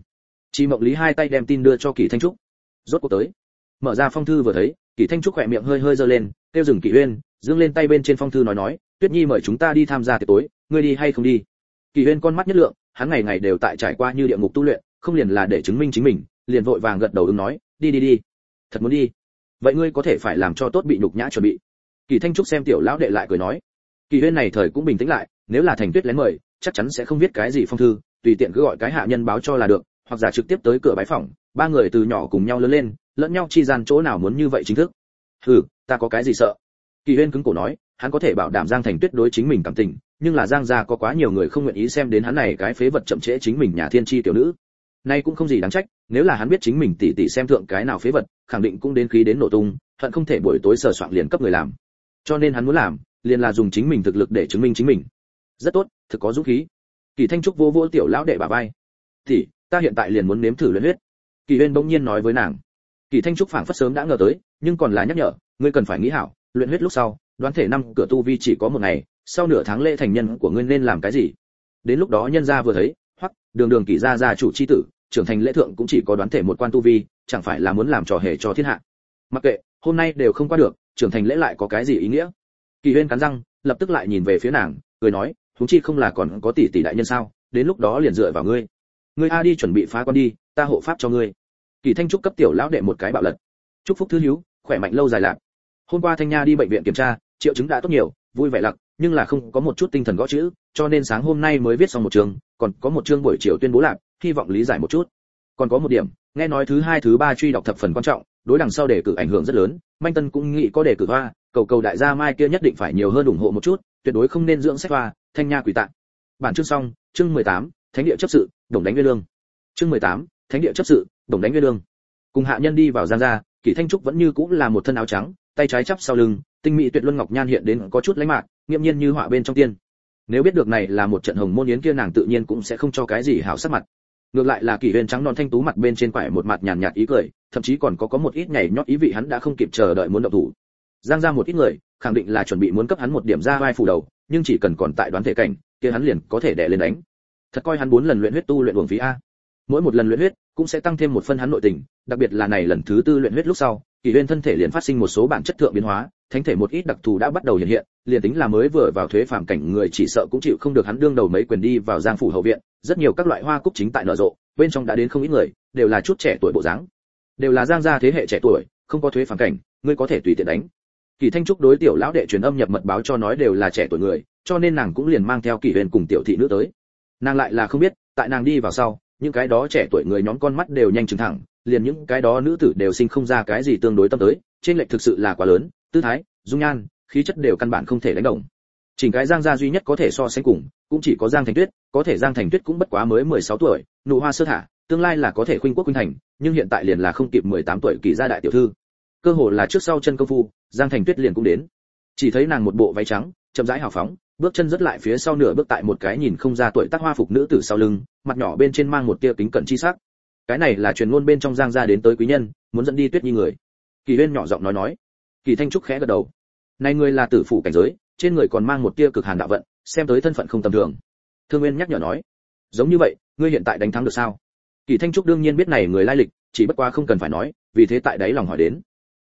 Chi mộng lý hai tay đem tin đưa cho kỷ thanh trúc. Rốt cuộc tới. Mở ra phong thư vừa thấy kỷ thanh trúc khỏe miệng hơi hơi giơ lên tiêu dừng kỷ huyên dương lên tay bên trên phong thư nói nói, tuyết nhi mời chúng ta đi tham gia tiệc tối, ngươi đi hay không đi? Kỳ huyên con mắt nhất lượng, hắn ngày ngày đều tại trải qua như địa ngục tu luyện, không liền là để chứng minh chính mình, liền vội vàng gật đầu ứng nói, đi đi đi. Thật muốn đi. Vậy ngươi có thể phải làm cho tốt bị nhục nhã chuẩn bị. Kỳ thanh trúc xem tiểu lão đệ lại cười nói. Kỳ huyên này thời cũng bình tĩnh lại, nếu là thành tuyết lén mời, chắc chắn sẽ không viết cái gì phong thư tùy tiện cứ gọi cái hạ nhân báo cho là được, hoặc giả trực tiếp tới cửa bái phòng ba người từ nhỏ cùng nhau lớn lên, lẫn nhau chi gian chỗ nào muốn như vậy chính thức. Hừ, ta có cái gì sợ? Kỳ huyên cứng cổ nói, hắn có thể bảo đảm giang thành tuyệt đối chính mình cảm tình, nhưng là giang gia có quá nhiều người không nguyện ý xem đến hắn này cái phế vật chậm trễ chính mình nhà thiên chi tiểu nữ. Nay cũng không gì đáng trách, nếu là hắn biết chính mình tỉ tỉ xem thượng cái nào phế vật, khẳng định cũng đến khí đến nổ tung thuận không thể buổi tối sờ soạn liền cấp người làm. Cho nên hắn muốn làm, liền là dùng chính mình thực lực để chứng minh chính mình. Rất tốt, thực có dũng khí kỳ thanh trúc vô vô tiểu lão đệ bà vai. Thì ta hiện tại liền muốn nếm thử luyện huyết. Kỳ huyên bỗng nhiên nói với nàng. Kỳ thanh trúc phảng phất sớm đã ngờ tới, nhưng còn là nhắc nhở, ngươi cần phải nghĩ hảo, luyện huyết lúc sau, đoán thể năm cửa tu vi chỉ có một ngày, sau nửa tháng lễ thành nhân của ngươi nên làm cái gì? Đến lúc đó nhân gia vừa thấy hoặc đường đường kỳ gia gia chủ chi tử, trưởng thành lễ thượng cũng chỉ có đoán thể một quan tu vi, chẳng phải là muốn làm trò hề cho thiên hạ. Mặc kệ, hôm nay đều không qua được, trưởng thành lễ lại có cái gì ý nghĩa? Kỳ huyên cắn răng, lập tức lại nhìn về phía nàng, cười nói chúng chi không là còn có tỷ tỷ đại nhân sao? Đến lúc đó liền dựa vào ngươi. Ngươi a đi chuẩn bị phá quan đi, ta hộ pháp cho ngươi. Kỳ thanh trúc cấp tiểu lão đệ một cái bạo lật. Chúc phúc thứ hiếu khỏe mạnh lâu dài lạc. Hôm qua thanh nha đi bệnh viện kiểm tra, triệu chứng đã tốt nhiều, vui vẻ lặc, nhưng là không có một chút tinh thần gõ chữ, cho nên sáng hôm nay mới viết xong một chương, còn có một chương buổi chiều tuyên bố lạc, hy vọng lý giải một chút. Còn có một điểm, nghe nói thứ hai, thứ ba truy đọc thập phần quan trọng, đối đằng sau đề cử ảnh hưởng rất lớn, manh tân cũng nghĩ có đề cử hoa, cầu cầu đại gia mai kia nhất định phải nhiều hơn ủng hộ một chút, tuyệt đối không nên dưỡng sách hoa thanh nha quỷ tạng. Bản chương xong chương 18, thánh địa chấp sự đồng đánh nguyên lương. Chương 18, thánh địa chấp sự đồng đánh nguyên lương. Cùng hạ nhân đi vào giang gia kỷ thanh trúc vẫn như cũng là một thân áo trắng tay trái chắp sau lưng tinh mỹ tuyệt luân ngọc nhan hiện đến có chút lãnh mạc nghiêm nhiên như họa bên trong tiên. Nếu biết được này là một trận hồng môn yến kia nàng tự nhiên cũng sẽ không cho cái gì hảo sắc mặt. Ngược lại là kỷ huyền trắng non thanh tú mặt bên trên quải một mặt nhàn nhạt ý cười thậm chí còn có có một ít nhảy nhót ý vị hắn đã không kịp chờ đợi muốn động thủ. Giang ra một ít người khẳng định là chuẩn bị muốn cấp hắn một điểm ra vai phủ đầu nhưng chỉ cần còn tại đoán thể cảnh, kia hắn liền có thể đè lên đánh. Thật coi hắn bốn lần luyện huyết tu luyện uổng phí a. Mỗi một lần luyện huyết cũng sẽ tăng thêm một phân hắn nội tình, đặc biệt là này lần thứ tư luyện huyết lúc sau, kỳ huyên thân thể liền phát sinh một số bản chất thượng biến hóa, thánh thể một ít đặc thù đã bắt đầu hiện hiện, liền tính là mới vừa vào thuế phạm cảnh người chỉ sợ cũng chịu không được hắn đương đầu mấy quyền đi vào giang phủ hậu viện, rất nhiều các loại hoa cúc chính tại nở rộ, bên trong đã đến không ít người, đều là chút trẻ tuổi bộ dáng. Đều là giang gia thế hệ trẻ tuổi, không có thuế phạm cảnh, ngươi có thể tùy tiện đánh kỳ thanh trúc đối tiểu lão đệ truyền âm nhập mật báo cho nói đều là trẻ tuổi người, cho nên nàng cũng liền mang theo kỳ huyền cùng tiểu thị nữ tới. Nàng lại là không biết, tại nàng đi vào sau, những cái đó trẻ tuổi người nhóm con mắt đều nhanh chừng thẳng, liền những cái đó nữ tử đều sinh không ra cái gì tương đối tâm tới, trên lệch thực sự là quá lớn, tư thái, dung nhan, khí chất đều căn bản không thể đánh đồng. Chỉnh cái giang gia duy nhất có thể so sánh cùng, cũng chỉ có giang thành tuyết, có thể giang thành tuyết cũng bất quá mới 16 tuổi, nụ hoa sơ thả, tương lai là có thể khuynh quốc khuynh thành, nhưng hiện tại liền là không kịp 18 tuổi kỳ gia đại tiểu thư cơ hồ là trước sau chân công phu, giang thành tuyết liền cũng đến. Chỉ thấy nàng một bộ váy trắng, chậm rãi hào phóng, bước chân rất lại phía sau nửa bước tại một cái nhìn không ra tuổi tác hoa phục nữ tử sau lưng, mặt nhỏ bên trên mang một tia kính cận chi sắc. Cái này là truyền ngôn bên trong giang gia đến tới quý nhân, muốn dẫn đi tuyết nhi người. Kỳ huyên nhỏ giọng nói nói. Kỳ thanh trúc khẽ gật đầu. Này người là tử phụ cảnh giới, trên người còn mang một tia cực hàn đạo vận, xem tới thân phận không tầm thường. Thương nguyên nhắc nhở nói. Giống như vậy, ngươi hiện tại đánh thắng được sao? Kỳ thanh trúc đương nhiên biết này người lai lịch, chỉ bất quá không cần phải nói, vì thế tại đấy lòng hỏi đến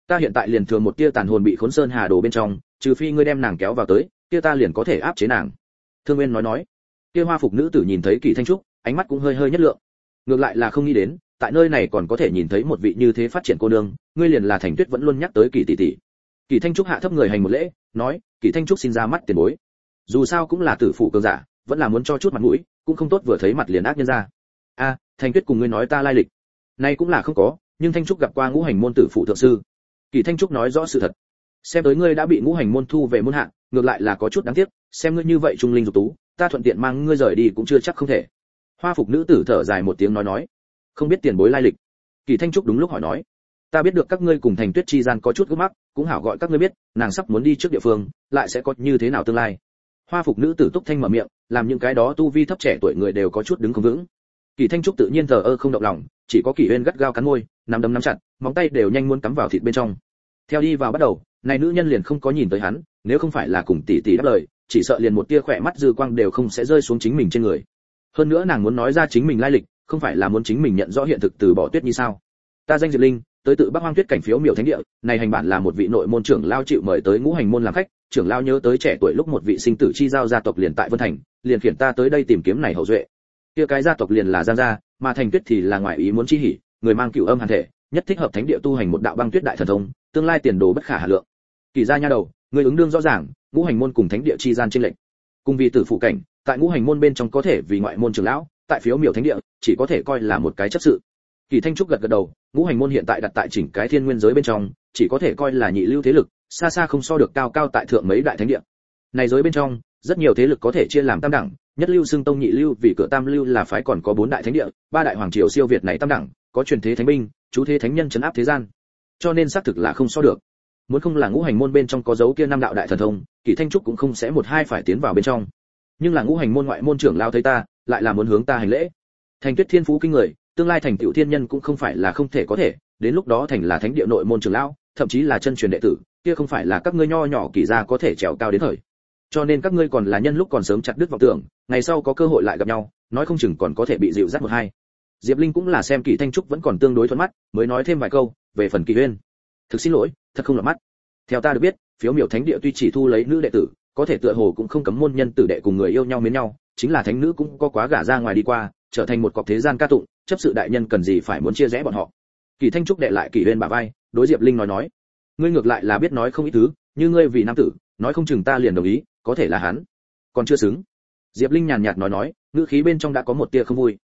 ta hiện tại liền thừa một tia tàn hồn bị khốn sơn hà đồ bên trong, trừ phi ngươi đem nàng kéo vào tới, kia ta liền có thể áp chế nàng. Thương nguyên nói nói. Kia hoa phục nữ tử nhìn thấy kỳ thanh trúc, ánh mắt cũng hơi hơi nhất lượng. Ngược lại là không nghĩ đến, tại nơi này còn có thể nhìn thấy một vị như thế phát triển cô nương, ngươi liền là thành tuyết vẫn luôn nhắc tới kỳ tỷ tỷ. Kỳ thanh trúc hạ thấp người hành một lễ, nói, kỳ thanh trúc xin ra mắt tiền bối. Dù sao cũng là tử phụ cường giả, vẫn là muốn cho chút mặt mũi, cũng không tốt vừa thấy mặt liền ác nhân ra. A thanh tuyết cùng ngươi nói ta lai lịch. Nay cũng là không có, nhưng thanh trúc gặp qua ngũ hành môn tử phụ thượng sư kỳ thanh trúc nói rõ sự thật. Xem tới ngươi đã bị ngũ hành môn thu về môn hạ, ngược lại là có chút đáng tiếc, xem ngươi như vậy trung linh dục tú, ta thuận tiện mang ngươi rời đi cũng chưa chắc không thể. Hoa phục nữ tử thở dài một tiếng nói nói. Không biết tiền bối lai lịch. Kỳ thanh trúc đúng lúc hỏi nói. Ta biết được các ngươi cùng thành tuyết chi gian có chút gấp mắc, cũng hảo gọi các ngươi biết, nàng sắp muốn đi trước địa phương, lại sẽ có như thế nào tương lai. Hoa phục nữ tử túc thanh mở miệng, làm những cái đó tu vi thấp trẻ tuổi người đều có chút đứng không vững. Kỳ thanh trúc tự nhiên thờ ơ không động lòng, chỉ có kỳ uyên gắt gao cắn môi, nắm đấm nắm chặt, móng tay đều nhanh muốn cắm vào thịt bên trong theo đi vào bắt đầu, này nữ nhân liền không có nhìn tới hắn, nếu không phải là cùng tỷ tỷ đáp lời, chỉ sợ liền một tia khỏe mắt dư quang đều không sẽ rơi xuống chính mình trên người. Hơn nữa nàng muốn nói ra chính mình lai lịch, không phải là muốn chính mình nhận rõ hiện thực từ bỏ tuyết như sao? Ta danh diệp linh, tới tự bắc hoang tuyết cảnh phiếu miểu thánh địa, này hành bản là một vị nội môn trưởng lao chịu mời tới ngũ hành môn làm khách, trưởng lao nhớ tới trẻ tuổi lúc một vị sinh tử chi giao gia tộc liền tại vân thành, liền khiển ta tới đây tìm kiếm này hậu duệ. Kia cái gia tộc liền là giang gia, mà thành tuyết thì là ngoại ý muốn chi hỉ, người mang cựu âm hàn thể, nhất thích hợp thánh địa tu hành một đạo băng tuyết đại thần thông tương lai tiền đồ bất khả hà lượng. Kỳ gia nha đầu, người ứng đương rõ ràng, ngũ hành môn cùng thánh địa chi gian trên lệnh cùng vì tử phụ cảnh, tại ngũ hành môn bên trong có thể vì ngoại môn trưởng lão, tại phiếu miểu thánh địa, chỉ có thể coi là một cái chấp sự. Kỳ thanh trúc gật gật đầu, ngũ hành môn hiện tại đặt tại chỉnh cái thiên nguyên giới bên trong, chỉ có thể coi là nhị lưu thế lực, xa xa không so được cao cao tại thượng mấy đại thánh địa. Này giới bên trong, rất nhiều thế lực có thể chia làm tam đẳng, nhất lưu xưng tông nhị lưu vì cửa tam lưu là phái còn có bốn đại thánh địa, ba đại hoàng triều siêu việt này tam đẳng, có truyền thế thánh binh, chú thế thánh nhân chấn áp thế gian cho nên xác thực là không so được. Muốn không là ngũ hành môn bên trong có dấu kia năm đạo đại thần thông, kỳ thanh trúc cũng không sẽ một hai phải tiến vào bên trong. Nhưng là ngũ hành môn ngoại môn trưởng lao thấy ta, lại là muốn hướng ta hành lễ. Thành tuyết thiên phú kinh người, tương lai thành tiểu thiên nhân cũng không phải là không thể có thể, đến lúc đó thành là thánh địa nội môn trưởng lão thậm chí là chân truyền đệ tử, kia không phải là các ngươi nho nhỏ kỳ gia có thể trèo cao đến thời. Cho nên các ngươi còn là nhân lúc còn sớm chặt đứt vọng tưởng, ngày sau có cơ hội lại gặp nhau, nói không chừng còn có thể bị dịu dắt một hai. Diệp linh cũng là xem kỳ thanh trúc vẫn còn tương đối thuận mắt, mới nói thêm vài câu về phần kỳ uyên thực xin lỗi, thật không lọt mắt. Theo ta được biết, phiếu miểu thánh địa tuy chỉ thu lấy nữ đệ tử, có thể tựa hồ cũng không cấm môn nhân tử đệ cùng người yêu nhau mến nhau, chính là thánh nữ cũng có quá gả ra ngoài đi qua, trở thành một cọc thế gian ca tụng, chấp sự đại nhân cần gì phải muốn chia rẽ bọn họ. Kỳ thanh trúc đệ lại kỳ huyên bà vai, đối diệp linh nói nói, ngươi ngược lại là biết nói không ít thứ, như ngươi vì nam tử, nói không chừng ta liền đồng ý, có thể là hắn. Còn chưa xứng. Diệp linh nhàn nhạt nói nói, ngữ khí bên trong đã có một tia không vui.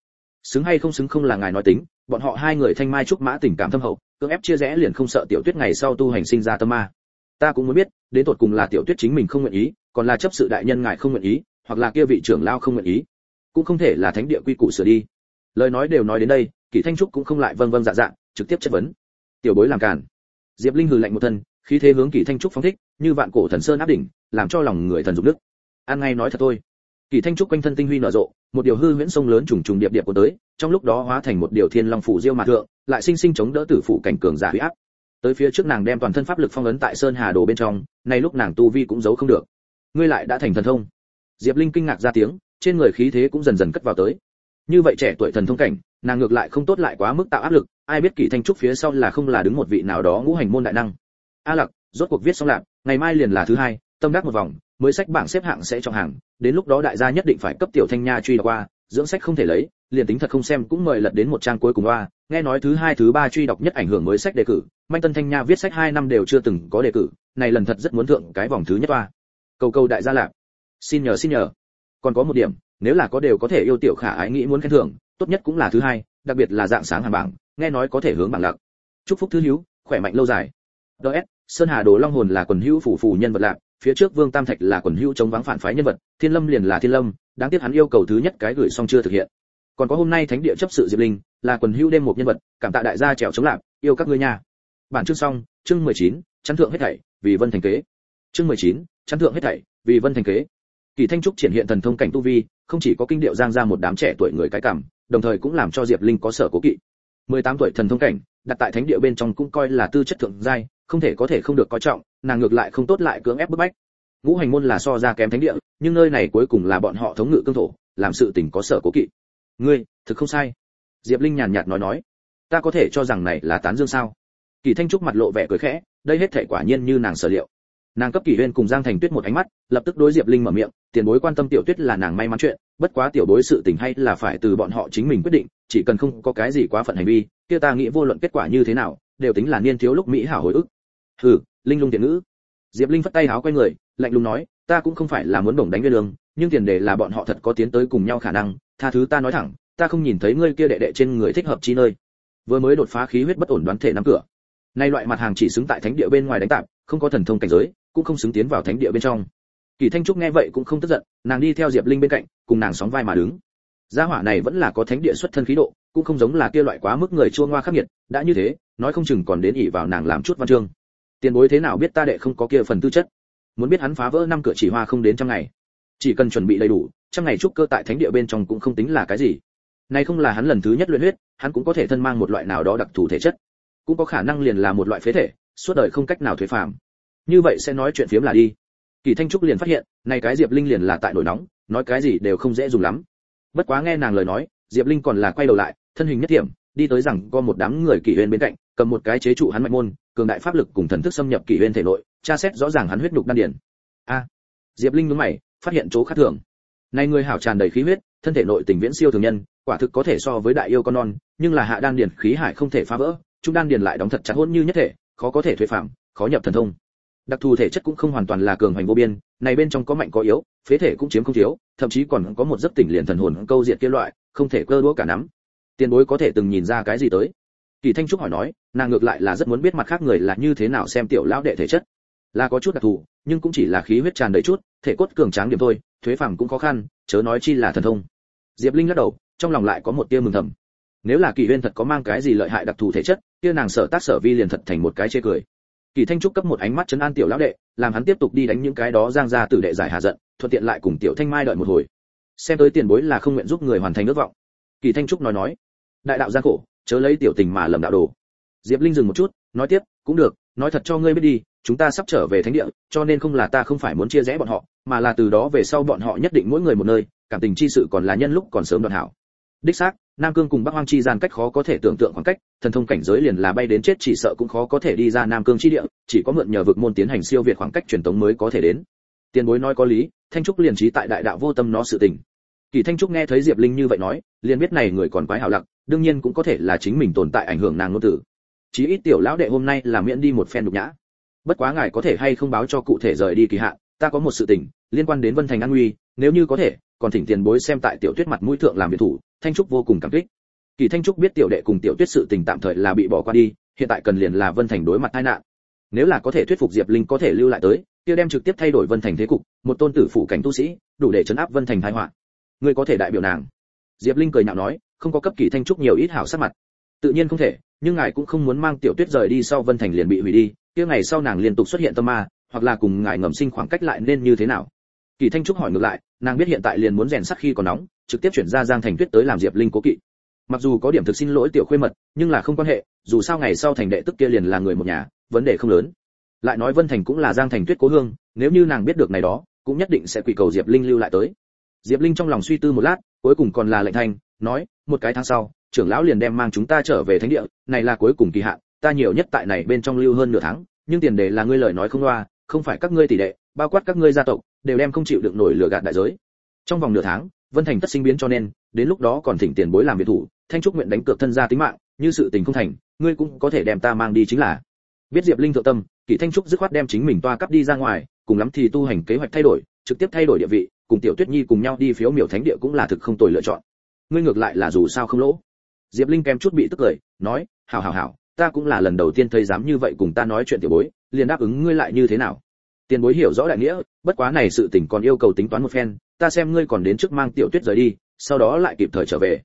Xứng hay không xứng không là ngài nói tính, bọn họ hai người thanh mai trúc mã tình cảm thâm hậu cưỡng ép chia rẽ liền không sợ tiểu tuyết ngày sau tu hành sinh ra tâm ma. Ta cũng muốn biết, đến tột cùng là tiểu tuyết chính mình không nguyện ý, còn là chấp sự đại nhân ngài không nguyện ý, hoặc là kia vị trưởng lao không nguyện ý. Cũng không thể là thánh địa quy củ sửa đi. Lời nói đều nói đến đây, kỷ thanh trúc cũng không lại vâng vâng dạ dạ trực tiếp chất vấn. Tiểu bối làm cản diệp linh hừ lạnh một thân, khí thế hướng kỷ thanh trúc phóng thích, như vạn cổ thần sơn áp đỉnh, làm cho lòng người thần dục đức an ngay nói thật thôi. Kỳ thanh trúc quanh thân tinh huy nở rộ, một điều hư huyễn sông lớn trùng trùng điệp điệp của tới, trong lúc đó hóa thành một điều thiên long phủ diêu mà thượng, lại sinh sinh chống đỡ tử phủ cảnh cường giả huy áp. Tới phía trước nàng đem toàn thân pháp lực phong ấn tại sơn hà đồ bên trong, nay lúc nàng tu vi cũng giấu không được. Ngươi lại đã thành thần thông. Diệp linh kinh ngạc ra tiếng, trên người khí thế cũng dần dần cất vào tới. Như vậy trẻ tuổi thần thông cảnh, nàng ngược lại không tốt lại quá mức tạo áp lực, ai biết Kỳ thanh trúc phía sau là không là đứng một vị nào đó ngũ hành môn đại năng. A lặc, rốt cuộc viết xong lạc, ngày mai liền là thứ hai, tâm đắc một vòng mới sách bảng xếp hạng sẽ cho hàng, đến lúc đó đại gia nhất định phải cấp tiểu thanh nha truy đọc qua, dưỡng sách không thể lấy, liền tính thật không xem cũng mời lật đến một trang cuối cùng qua. Nghe nói thứ hai, thứ ba truy đọc nhất ảnh hưởng mới sách đề cử manh tân thanh nha viết sách hai năm đều chưa từng có đề cử, này lần thật rất muốn thượng cái vòng thứ nhất qua. cầu cầu đại gia lạc. Xin nhờ xin nhờ. Còn có một điểm, nếu là có đều có thể yêu tiểu khả ái nghĩ muốn khen thưởng, tốt nhất cũng là thứ hai, đặc biệt là dạng sáng hàng bảng, nghe nói có thể hướng bảng lạc. Chúc phúc thứ hữu, khỏe mạnh lâu dài. Ds sơn hà đồ long hồn là quần hữu phủ phủ nhân vật lạc phía trước vương tam thạch là quần hữu chống vắng phản phái nhân vật thiên lâm liền là thiên lâm đáng tiếc hắn yêu cầu thứ nhất cái gửi xong chưa thực hiện. Còn có hôm nay thánh địa chấp sự diệp linh là quần hữu đêm một nhân vật cảm tạ đại gia trèo chống lạc yêu các ngươi nha. Bản chương xong chương 19, chắn thượng hết thảy vì vân thành kế. Chương 19, chắn thượng hết thảy vì vân thành kế. Kỳ thanh trúc triển hiện thần thông cảnh tu vi không chỉ có kinh điệu giang ra một đám trẻ tuổi người cái cảm đồng thời cũng làm cho diệp linh có sở cố kỵ. 18 tuổi thần thông cảnh đặt tại thánh địa bên trong cũng coi là tư chất thượng giai không thể có thể không được coi trọng, nàng ngược lại không tốt lại cưỡng ép bức bách. Ngũ hành môn là so ra kém thánh địa, nhưng nơi này cuối cùng là bọn họ thống ngự cương thổ, làm sự tình có sở cố kỵ. Ngươi, thực không sai. Diệp linh nhàn nhạt nói nói. Ta có thể cho rằng này là tán dương sao? Kỳ thanh trúc mặt lộ vẻ cười khẽ, đây hết thể quả nhiên như nàng sở liệu. Nàng cấp kỳ huyên cùng giang thành tuyết một ánh mắt, lập tức đối diệp linh mở miệng, tiền bối quan tâm tiểu tuyết là nàng may mắn chuyện, bất quá tiểu bối sự tình hay là phải từ bọn họ chính mình quyết định, chỉ cần không có cái gì quá phận hành vi, kia ta nghĩ vô luận kết quả như thế nào, đều tính là niên thiếu lúc mỹ hảo hồi ức hừ, linh lung tiện ngữ. Diệp linh phất tay háo quay người, lạnh lùng nói, ta cũng không phải là muốn bổng đánh với lương, nhưng tiền đề là bọn họ thật có tiến tới cùng nhau khả năng, tha thứ ta nói thẳng, ta không nhìn thấy ngươi kia đệ đệ trên người thích hợp chi nơi. Vừa mới đột phá khí huyết bất ổn đoán thể nắm cửa. Nay loại mặt hàng chỉ xứng tại thánh địa bên ngoài đánh tạp, không có thần thông cảnh giới, cũng không xứng tiến vào thánh địa bên trong. Kỳ thanh trúc nghe vậy cũng không tức giận, nàng đi theo diệp linh bên cạnh, cùng nàng sóng vai mà đứng. Gia hỏa này vẫn là có thánh địa xuất thân khí độ, cũng không giống là kia loại quá mức người chua ngoa khắc nghiệt, đã như thế, nói không chừng còn đến ỉ vào nàng làm chút văn chương tiền bối thế nào biết ta đệ không có kia phần tư chất? Muốn biết hắn phá vỡ năm cửa chỉ hoa không đến trăm ngày. Chỉ cần chuẩn bị đầy đủ, trăm ngày trúc cơ tại thánh địa bên trong cũng không tính là cái gì. Này không là hắn lần thứ nhất luyện huyết, hắn cũng có thể thân mang một loại nào đó đặc thù thể chất. Cũng có khả năng liền là một loại phế thể, suốt đời không cách nào thuế phàm. Như vậy sẽ nói chuyện phiếm là đi. Kỳ thanh trúc liền phát hiện, này cái diệp linh liền là tại nổi nóng, nói cái gì đều không dễ dùng lắm. Bất quá nghe nàng lời nói, diệp linh còn là quay đầu lại, thân hình nhất điểm đi tới rằng có một đám người kỳ huyền bên cạnh, cầm một cái chế trụ hắn mạnh môn cường đại pháp lực cùng thần thức xâm nhập kỷ huyên thể nội, tra xét rõ ràng hắn huyết nhục đan điển a. Diệp linh nhướng mày, phát hiện chỗ khác thường. Này người hảo tràn đầy khí huyết, thân thể nội tình viễn siêu thường nhân, quả thực có thể so với đại yêu con non, nhưng là hạ đan điển khí hải không thể phá vỡ chúng đan điển lại đóng thật chặt hỗn như nhất thể, khó có thể thuế phạm, khó nhập thần thông. Đặc thù thể chất cũng không hoàn toàn là cường hành vô biên, này bên trong có mạnh có yếu, phế thể cũng chiếm không thiếu, thậm chí còn có một giấc tỉnh liền thần hồn câu diệt kia loại, không thể cơ đũa cả nắm. Tiền bối có thể từng nhìn ra cái gì tới? Kỳ thanh trúc hỏi nói nàng ngược lại là rất muốn biết mặt khác người là như thế nào xem tiểu lão đệ thể chất. Là có chút đặc thù, nhưng cũng chỉ là khí huyết tràn đầy chút, thể cốt cường tráng điểm thôi, thuế phẳng cũng khó khăn, chớ nói chi là thần thông. Diệp linh lắc đầu, trong lòng lại có một tia mừng thầm. Nếu là kỳ huyên thật có mang cái gì lợi hại đặc thù thể chất, kia nàng sở tác sở vi liền thật thành một cái chê cười. Kỳ thanh trúc cấp một ánh mắt chấn an tiểu lão đệ, làm hắn tiếp tục đi đánh những cái đó giang ra tử đệ giải hạ giận, thuận tiện lại cùng tiểu thanh mai đợi một hồi. Xem tới tiền bối là không nguyện giúp người hoàn thành ước vọng. Kỳ thanh trúc nói nói, đại đạo gian khổ, chớ lấy tiểu tình mà lầm đạo đồ diệp linh dừng một chút, nói tiếp, cũng được, nói thật cho ngươi biết đi, chúng ta sắp trở về thánh địa, cho nên không là ta không phải muốn chia rẽ bọn họ, mà là từ đó về sau bọn họ nhất định mỗi người một nơi, cảm tình chi sự còn là nhân lúc còn sớm đoạn hảo. Đích xác, nam cương cùng bắc hoang chi gian cách khó có thể tưởng tượng khoảng cách, thần thông cảnh giới liền là bay đến chết chỉ sợ cũng khó có thể đi ra nam cương chi địa, chỉ có mượn nhờ vực môn tiến hành siêu việt khoảng cách truyền tống mới có thể đến. Tiền bối nói có lý, thanh trúc liền trí tại đại đạo vô tâm nó sự tình. Kỳ thanh trúc nghe thấy diệp linh như vậy nói, liền biết này người còn quái hảo lặng, đương nhiên cũng có thể là chính mình tồn tại ảnh hưởng nàng ngôn tử chí ít tiểu lão đệ hôm nay là miễn đi một phen nhục nhã. Bất quá ngài có thể hay không báo cho cụ thể rời đi kỳ hạn, ta có một sự tình, liên quan đến vân thành an nguy, nếu như có thể, còn thỉnh tiền bối xem tại tiểu tuyết mặt mũi thượng làm biệt thủ, thanh trúc vô cùng cảm kích. Kỳ thanh trúc biết tiểu đệ cùng tiểu tuyết sự tình tạm thời là bị bỏ qua đi, hiện tại cần liền là vân thành đối mặt tai nạn. Nếu là có thể thuyết phục diệp linh có thể lưu lại tới, kia đem trực tiếp thay đổi vân thành thế cục, một tôn tử phụ cảnh tu sĩ, đủ để chấn áp vân thành tai họa. Ngươi có thể đại biểu nàng. Diệp linh cười nhạo nói, không có cấp kỳ thanh trúc nhiều ít hảo sắc mặt tự nhiên không thể, nhưng ngài cũng không muốn mang tiểu tuyết rời đi sau vân thành liền bị hủy đi, kia ngày sau nàng liên tục xuất hiện tâm ma, hoặc là cùng ngài ngầm sinh khoảng cách lại nên như thế nào? Kỳ thanh trúc hỏi ngược lại, nàng biết hiện tại liền muốn rèn sắt khi còn nóng, trực tiếp chuyển ra giang thành tuyết tới làm diệp linh cố kỵ. Mặc dù có điểm thực xin lỗi tiểu khuê mật, nhưng là không quan hệ, dù sao ngày sau thành đệ tức kia liền là người một nhà, vấn đề không lớn. Lại nói vân thành cũng là giang thành tuyết cố hương, nếu như nàng biết được này đó, cũng nhất định sẽ quỳ cầu diệp linh lưu lại tới. Diệp linh trong lòng suy tư một lát, cuối cùng còn là lệnh thành, nói, một cái tháng sau trưởng lão liền đem mang chúng ta trở về thánh địa này là cuối cùng kỳ hạn ta nhiều nhất tại này bên trong lưu hơn nửa tháng nhưng tiền đề là ngươi lời nói không loa không phải các ngươi tỷ đệ bao quát các ngươi gia tộc đều đem không chịu được nổi lửa gạt đại giới trong vòng nửa tháng vân thành tất sinh biến cho nên đến lúc đó còn thỉnh tiền bối làm việc thủ thanh trúc nguyện đánh cược thân gia tính mạng như sự tình không thành ngươi cũng có thể đem ta mang đi chính là biết diệp linh thượng tâm Kỷ Thanh Trúc dứt khoát đem chính mình toa cấp đi ra ngoài, cùng lắm thì tu hành kế hoạch thay đổi, trực tiếp thay đổi địa vị, cùng Tiểu Tuyết Nhi cùng nhau đi phiếu miểu thánh địa cũng là thực không tồi lựa chọn. Ngươi ngược lại là dù sao không lỗ. Diệp Linh kém chút bị tức cười, nói, hảo hảo hảo, ta cũng là lần đầu tiên thấy dám như vậy cùng ta nói chuyện tiểu bối, liền đáp ứng ngươi lại như thế nào? Tiền bối hiểu rõ đại nghĩa, bất quá này sự tình còn yêu cầu tính toán một phen, ta xem ngươi còn đến trước mang Tiểu Tuyết rời đi, sau đó lại kịp thời trở về.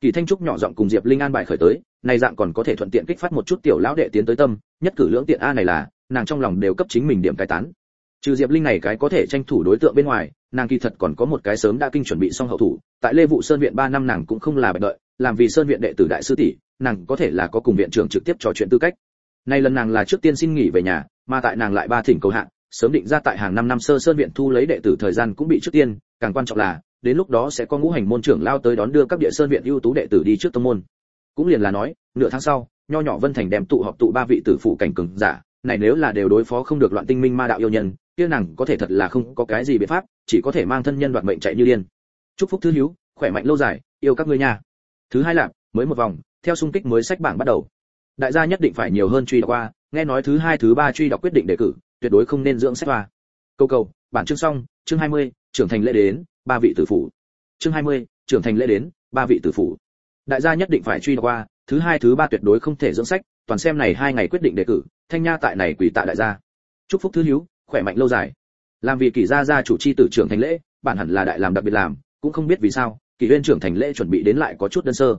Kỳ Thanh Trúc nhỏ giọng cùng Diệp Linh an bài khởi tới, này dạng còn có thể thuận tiện kích phát một chút tiểu lão đệ tiến tới tâm, nhất cử lưỡng tiện a này là, nàng trong lòng đều cấp chính mình điểm cái tán. Trừ Diệp Linh này cái có thể tranh thủ đối tượng bên ngoài, nàng kỳ thật còn có một cái sớm đã kinh chuẩn bị xong hậu thủ, tại Lê Vụ Sơn viện 3 năm nàng cũng không là bạch đợi, làm vì Sơn viện đệ tử đại sư tỷ, nàng có thể là có cùng viện trưởng trực tiếp trò chuyện tư cách. Nay lần nàng là trước tiên xin nghỉ về nhà, mà tại nàng lại ba thỉnh cầu hạn, sớm định ra tại hàng năm năm sơ sơn viện thu lấy đệ tử thời gian cũng bị trước tiên, càng quan trọng là, đến lúc đó sẽ có ngũ hành môn trưởng lao tới đón đưa các địa sơn viện ưu tú đệ tử đi trước tông môn. Cũng liền là nói, nửa tháng sau, nho nhỏ Vân Thành đem tụ họp tụ ba vị tử phụ cảnh cường giả, này nếu là đều đối phó không được loạn tinh minh ma đạo yêu nhân, kia nàng có thể thật là không có cái gì biện pháp, chỉ có thể mang thân nhân đoạt mệnh chạy như điên. Chúc phúc thư hiếu, khỏe mạnh lâu dài, yêu các ngươi nha. Thứ hai lạp mới một vòng, theo xung kích mới sách bảng bắt đầu. Đại gia nhất định phải nhiều hơn truy đọc qua, nghe nói thứ hai thứ ba truy đọc quyết định đề cử, tuyệt đối không nên dưỡng sách hoa. Câu cầu, bản chương xong, chương 20, trưởng thành lễ đến, ba vị tử phụ. Chương 20, trưởng thành lễ đến, ba vị tử phụ. Đại gia nhất định phải truy đọc qua, thứ hai thứ ba tuyệt đối không thể dưỡng sách, toàn xem này hai ngày quyết định đề cử, thanh nha tại này quỷ tại đại gia. Chúc phúc thứ hiếu, khỏe mạnh lâu dài. Làm vì kỳ gia gia chủ chi tử trưởng thành lễ, bản hẳn là đại làm đặc biệt làm, cũng không biết vì sao, kỳ huyên trưởng thành lễ chuẩn bị đến lại có chút đơn sơ.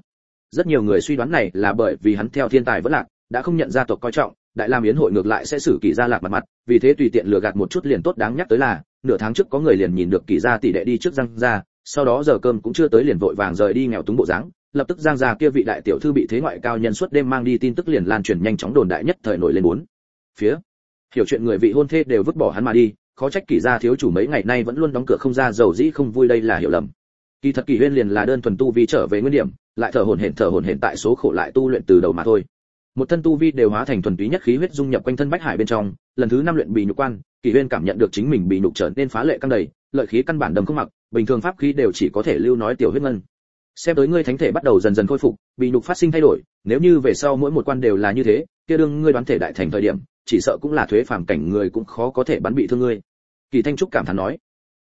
Rất nhiều người suy đoán này là bởi vì hắn theo thiên tài vẫn lạc, đã không nhận gia tộc coi trọng, đại lam yến hội ngược lại sẽ xử kỳ gia lạc mặt mặt, vì thế tùy tiện lừa gạt một chút liền tốt đáng nhắc tới là, nửa tháng trước có người liền nhìn được kỳ gia tỷ đệ đi trước răng ra, sau đó giờ cơm cũng chưa tới liền vội vàng rời đi nghèo túng bộ dáng, lập tức giang gia kia vị đại tiểu thư bị thế ngoại cao nhân suốt đêm mang đi tin tức liền lan truyền nhanh chóng đồn đại nhất thời nổi lên bốn phía hiểu chuyện người vị hôn thê đều vứt bỏ hắn mà đi khó trách kỳ gia thiếu chủ mấy ngày nay vẫn luôn đóng cửa không ra giàu dĩ không vui đây là hiểu lầm kỳ thật kỳ huyên liền là đơn thuần tu vi trở về nguyên điểm, lại thở hổn hển, thở hổn hển tại số khổ lại tu luyện từ đầu mà thôi. Một thân tu vi đều hóa thành thuần túy nhất khí huyết dung nhập quanh thân bách hải bên trong, lần thứ năm luyện bị nhục quan, kỳ huyên cảm nhận được chính mình bị nhục trở nên phá lệ căng đầy, lợi khí căn bản đầm không mặc, bình thường pháp khí đều chỉ có thể lưu nói tiểu huyết ngân. Xem tới ngươi thánh thể bắt đầu dần dần khôi phục bị nhục phát sinh thay đổi, nếu như về sau mỗi một quan đều là như thế, kia đương ngươi đoán thể đại thành thời điểm, chỉ sợ cũng là thuế phàm cảnh người cũng khó có thể bắn bị thương ngươi. Kỳ thanh trúc cảm thán nói,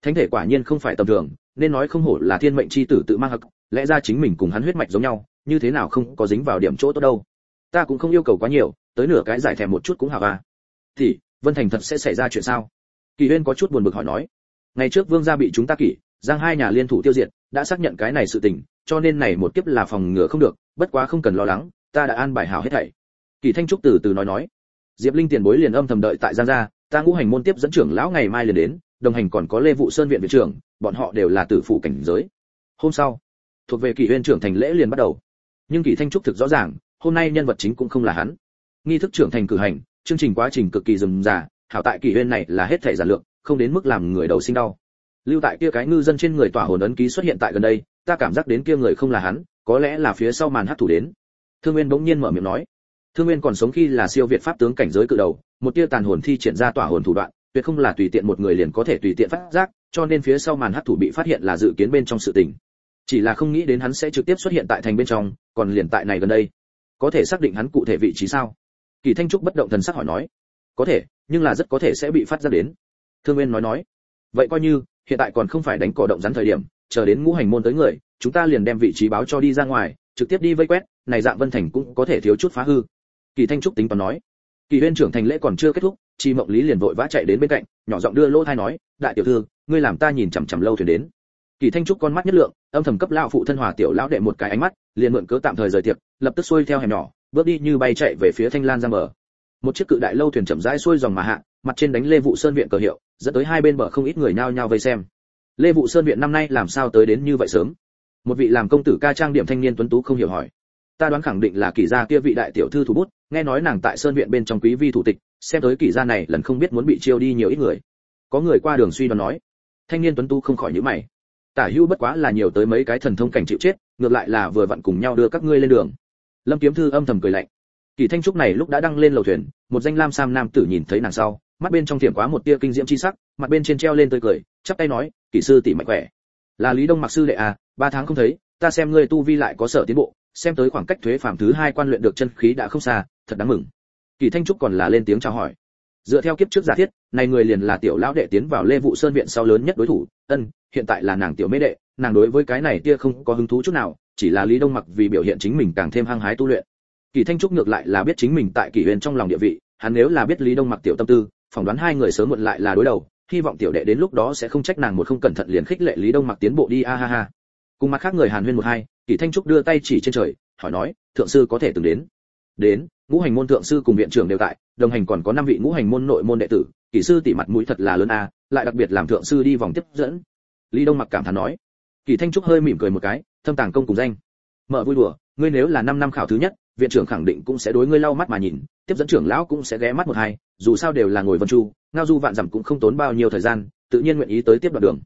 thánh thể quả nhiên không phải tầm thường nên nói không hổ là thiên mệnh chi tử tự mang hặc lẽ ra chính mình cùng hắn huyết mạch giống nhau, như thế nào không có dính vào điểm chỗ tốt đâu. Ta cũng không yêu cầu quá nhiều, tới nửa cái giải thèm một chút cũng hào à. Thì, vân thành thật sẽ xảy ra chuyện sao? Kỳ huyên có chút buồn bực hỏi nói. Ngày trước vương gia bị chúng ta kỷ, giang hai nhà liên thủ tiêu diệt, đã xác nhận cái này sự tình, cho nên này một kiếp là phòng ngừa không được, bất quá không cần lo lắng, ta đã an bài hảo hết thảy. Kỳ thanh trúc từ từ nói nói. Diệp linh tiền bối liền âm thầm đợi tại giang gia, ta ngũ hành môn tiếp dẫn trưởng lão ngày mai liền đến đồng hành còn có lê vụ sơn viện viện trưởng, bọn họ đều là tử phụ cảnh giới. Hôm sau, thuộc về kỳ huyên trưởng thành lễ liền bắt đầu. Nhưng kỳ thanh trúc thực rõ ràng, hôm nay nhân vật chính cũng không là hắn. Nghi thức trưởng thành cử hành, chương trình quá trình cực kỳ rườm rà, hảo tại kỳ huyên này là hết thể giản lượng không đến mức làm người đầu sinh đau. Lưu tại kia cái ngư dân trên người tỏa hồn ấn ký xuất hiện tại gần đây, ta cảm giác đến kia người không là hắn, có lẽ là phía sau màn hát thủ đến. Thương nguyên bỗng nhiên mở miệng nói. Thương nguyên còn sống khi là siêu việt pháp tướng cảnh giới cự đầu, một tia tàn hồn thi triển ra tỏa hồn thủ đoạn tuyệt không là tùy tiện một người liền có thể tùy tiện phát giác, cho nên phía sau màn hắc thủ bị phát hiện là dự kiến bên trong sự tình. Chỉ là không nghĩ đến hắn sẽ trực tiếp xuất hiện tại thành bên trong, còn liền tại này gần đây. Có thể xác định hắn cụ thể vị trí sao? Kỳ thanh trúc bất động thần sắc hỏi nói. Có thể, nhưng là rất có thể sẽ bị phát ra đến. Thương nguyên nói nói. Vậy coi như, hiện tại còn không phải đánh cỏ động rắn thời điểm, chờ đến ngũ hành môn tới người, chúng ta liền đem vị trí báo cho đi ra ngoài, trực tiếp đi vây quét, này dạng vân thành cũng có thể thiếu chút phá hư. Kỳ thanh trúc tính toán nói. Kỳ huyên trưởng thành lễ còn chưa kết thúc chi mộng lý liền vội vã chạy đến bên cạnh, nhỏ giọng đưa lỗ thai nói, đại tiểu thư, ngươi làm ta nhìn chằm chằm lâu thuyền đến. Kỳ thanh trúc con mắt nhất lượng, âm thầm cấp lão phụ thân hòa tiểu lão đệ một cái ánh mắt, liền mượn cớ tạm thời rời tiệc, lập tức xuôi theo hẻm nhỏ, bước đi như bay chạy về phía thanh lan ra bờ. Một chiếc cự đại lâu thuyền chậm rãi xuôi dòng mà hạ, mặt trên đánh lê vụ sơn viện cờ hiệu, dẫn tới hai bên bờ không ít người nhao nhao vây xem. Lê vụ sơn viện năm nay làm sao tới đến như vậy sớm? Một vị làm công tử ca trang điểm thanh niên tuấn tú không hiểu hỏi. Ta đoán khẳng định là kỳ gia kia vị đại tiểu thư thủ bút, nghe nói nàng tại sơn viện bên trong quý vi thủ tịch xem tới kỳ gia này lần không biết muốn bị chiêu đi nhiều ít người. Có người qua đường suy đoán nói, thanh niên tuấn tu không khỏi nhíu mày. Tả hưu bất quá là nhiều tới mấy cái thần thông cảnh chịu chết, ngược lại là vừa vặn cùng nhau đưa các ngươi lên đường. Lâm kiếm thư âm thầm cười lạnh. Kỳ thanh trúc này lúc đã đăng lên lầu thuyền, một danh lam sam nam tử nhìn thấy nàng sau, mắt bên trong thiểm quá một tia kinh diễm chi sắc, mặt bên trên treo lên tươi cười, chắp tay nói kỳ sư tỷ mạnh khỏe. Là lý đông mặc sư đệ à ba tháng không thấy, ta xem ngươi tu vi lại có sở tiến bộ, xem tới khoảng cách thuế phạm thứ hai quan luyện được chân khí đã không xa, thật đáng mừng kỳ thanh trúc còn là lên tiếng chào hỏi. Dựa theo kiếp trước giả thiết, này người liền là tiểu lão đệ tiến vào lê vụ sơn viện sau lớn nhất đối thủ. Ân, hiện tại là nàng tiểu mê đệ, nàng đối với cái này kia không có hứng thú chút nào, chỉ là lý đông mặc vì biểu hiện chính mình càng thêm hăng hái tu luyện. Kỳ thanh trúc ngược lại là biết chính mình tại kỷ huyền trong lòng địa vị, hắn nếu là biết lý đông mặc tiểu tâm tư, phỏng đoán hai người sớm muộn lại là đối đầu, hy vọng tiểu đệ đến lúc đó sẽ không trách nàng một không cẩn thận liền khích lệ lý đông mặc tiến bộ đi, a ha ha. Cùng mặt khác người hàn huyên một hai, kỳ thanh trúc đưa tay chỉ trên trời, hỏi nói, thượng sư có thể từng đến? Đến, ngũ hành môn thượng sư cùng viện trưởng đều tại, đồng hành còn có năm vị ngũ hành môn nội môn đệ tử, kỹ sư tỷ mặt mũi thật là lớn a, lại đặc biệt làm thượng sư đi vòng tiếp dẫn. Lý đông mặc cảm thán nói. Kỳ thanh trúc hơi mỉm cười một cái, thâm tàng công cùng danh. Mở vui đùa, ngươi nếu là năm năm khảo thứ nhất, viện trưởng khẳng định cũng sẽ đối ngươi lau mắt mà nhìn, tiếp dẫn trưởng lão cũng sẽ ghé mắt một hai, dù sao đều là ngồi vân chu, ngao du vạn dặm cũng không tốn bao nhiêu thời gian, tự nhiên nguyện ý tới tiếp đoạn đường.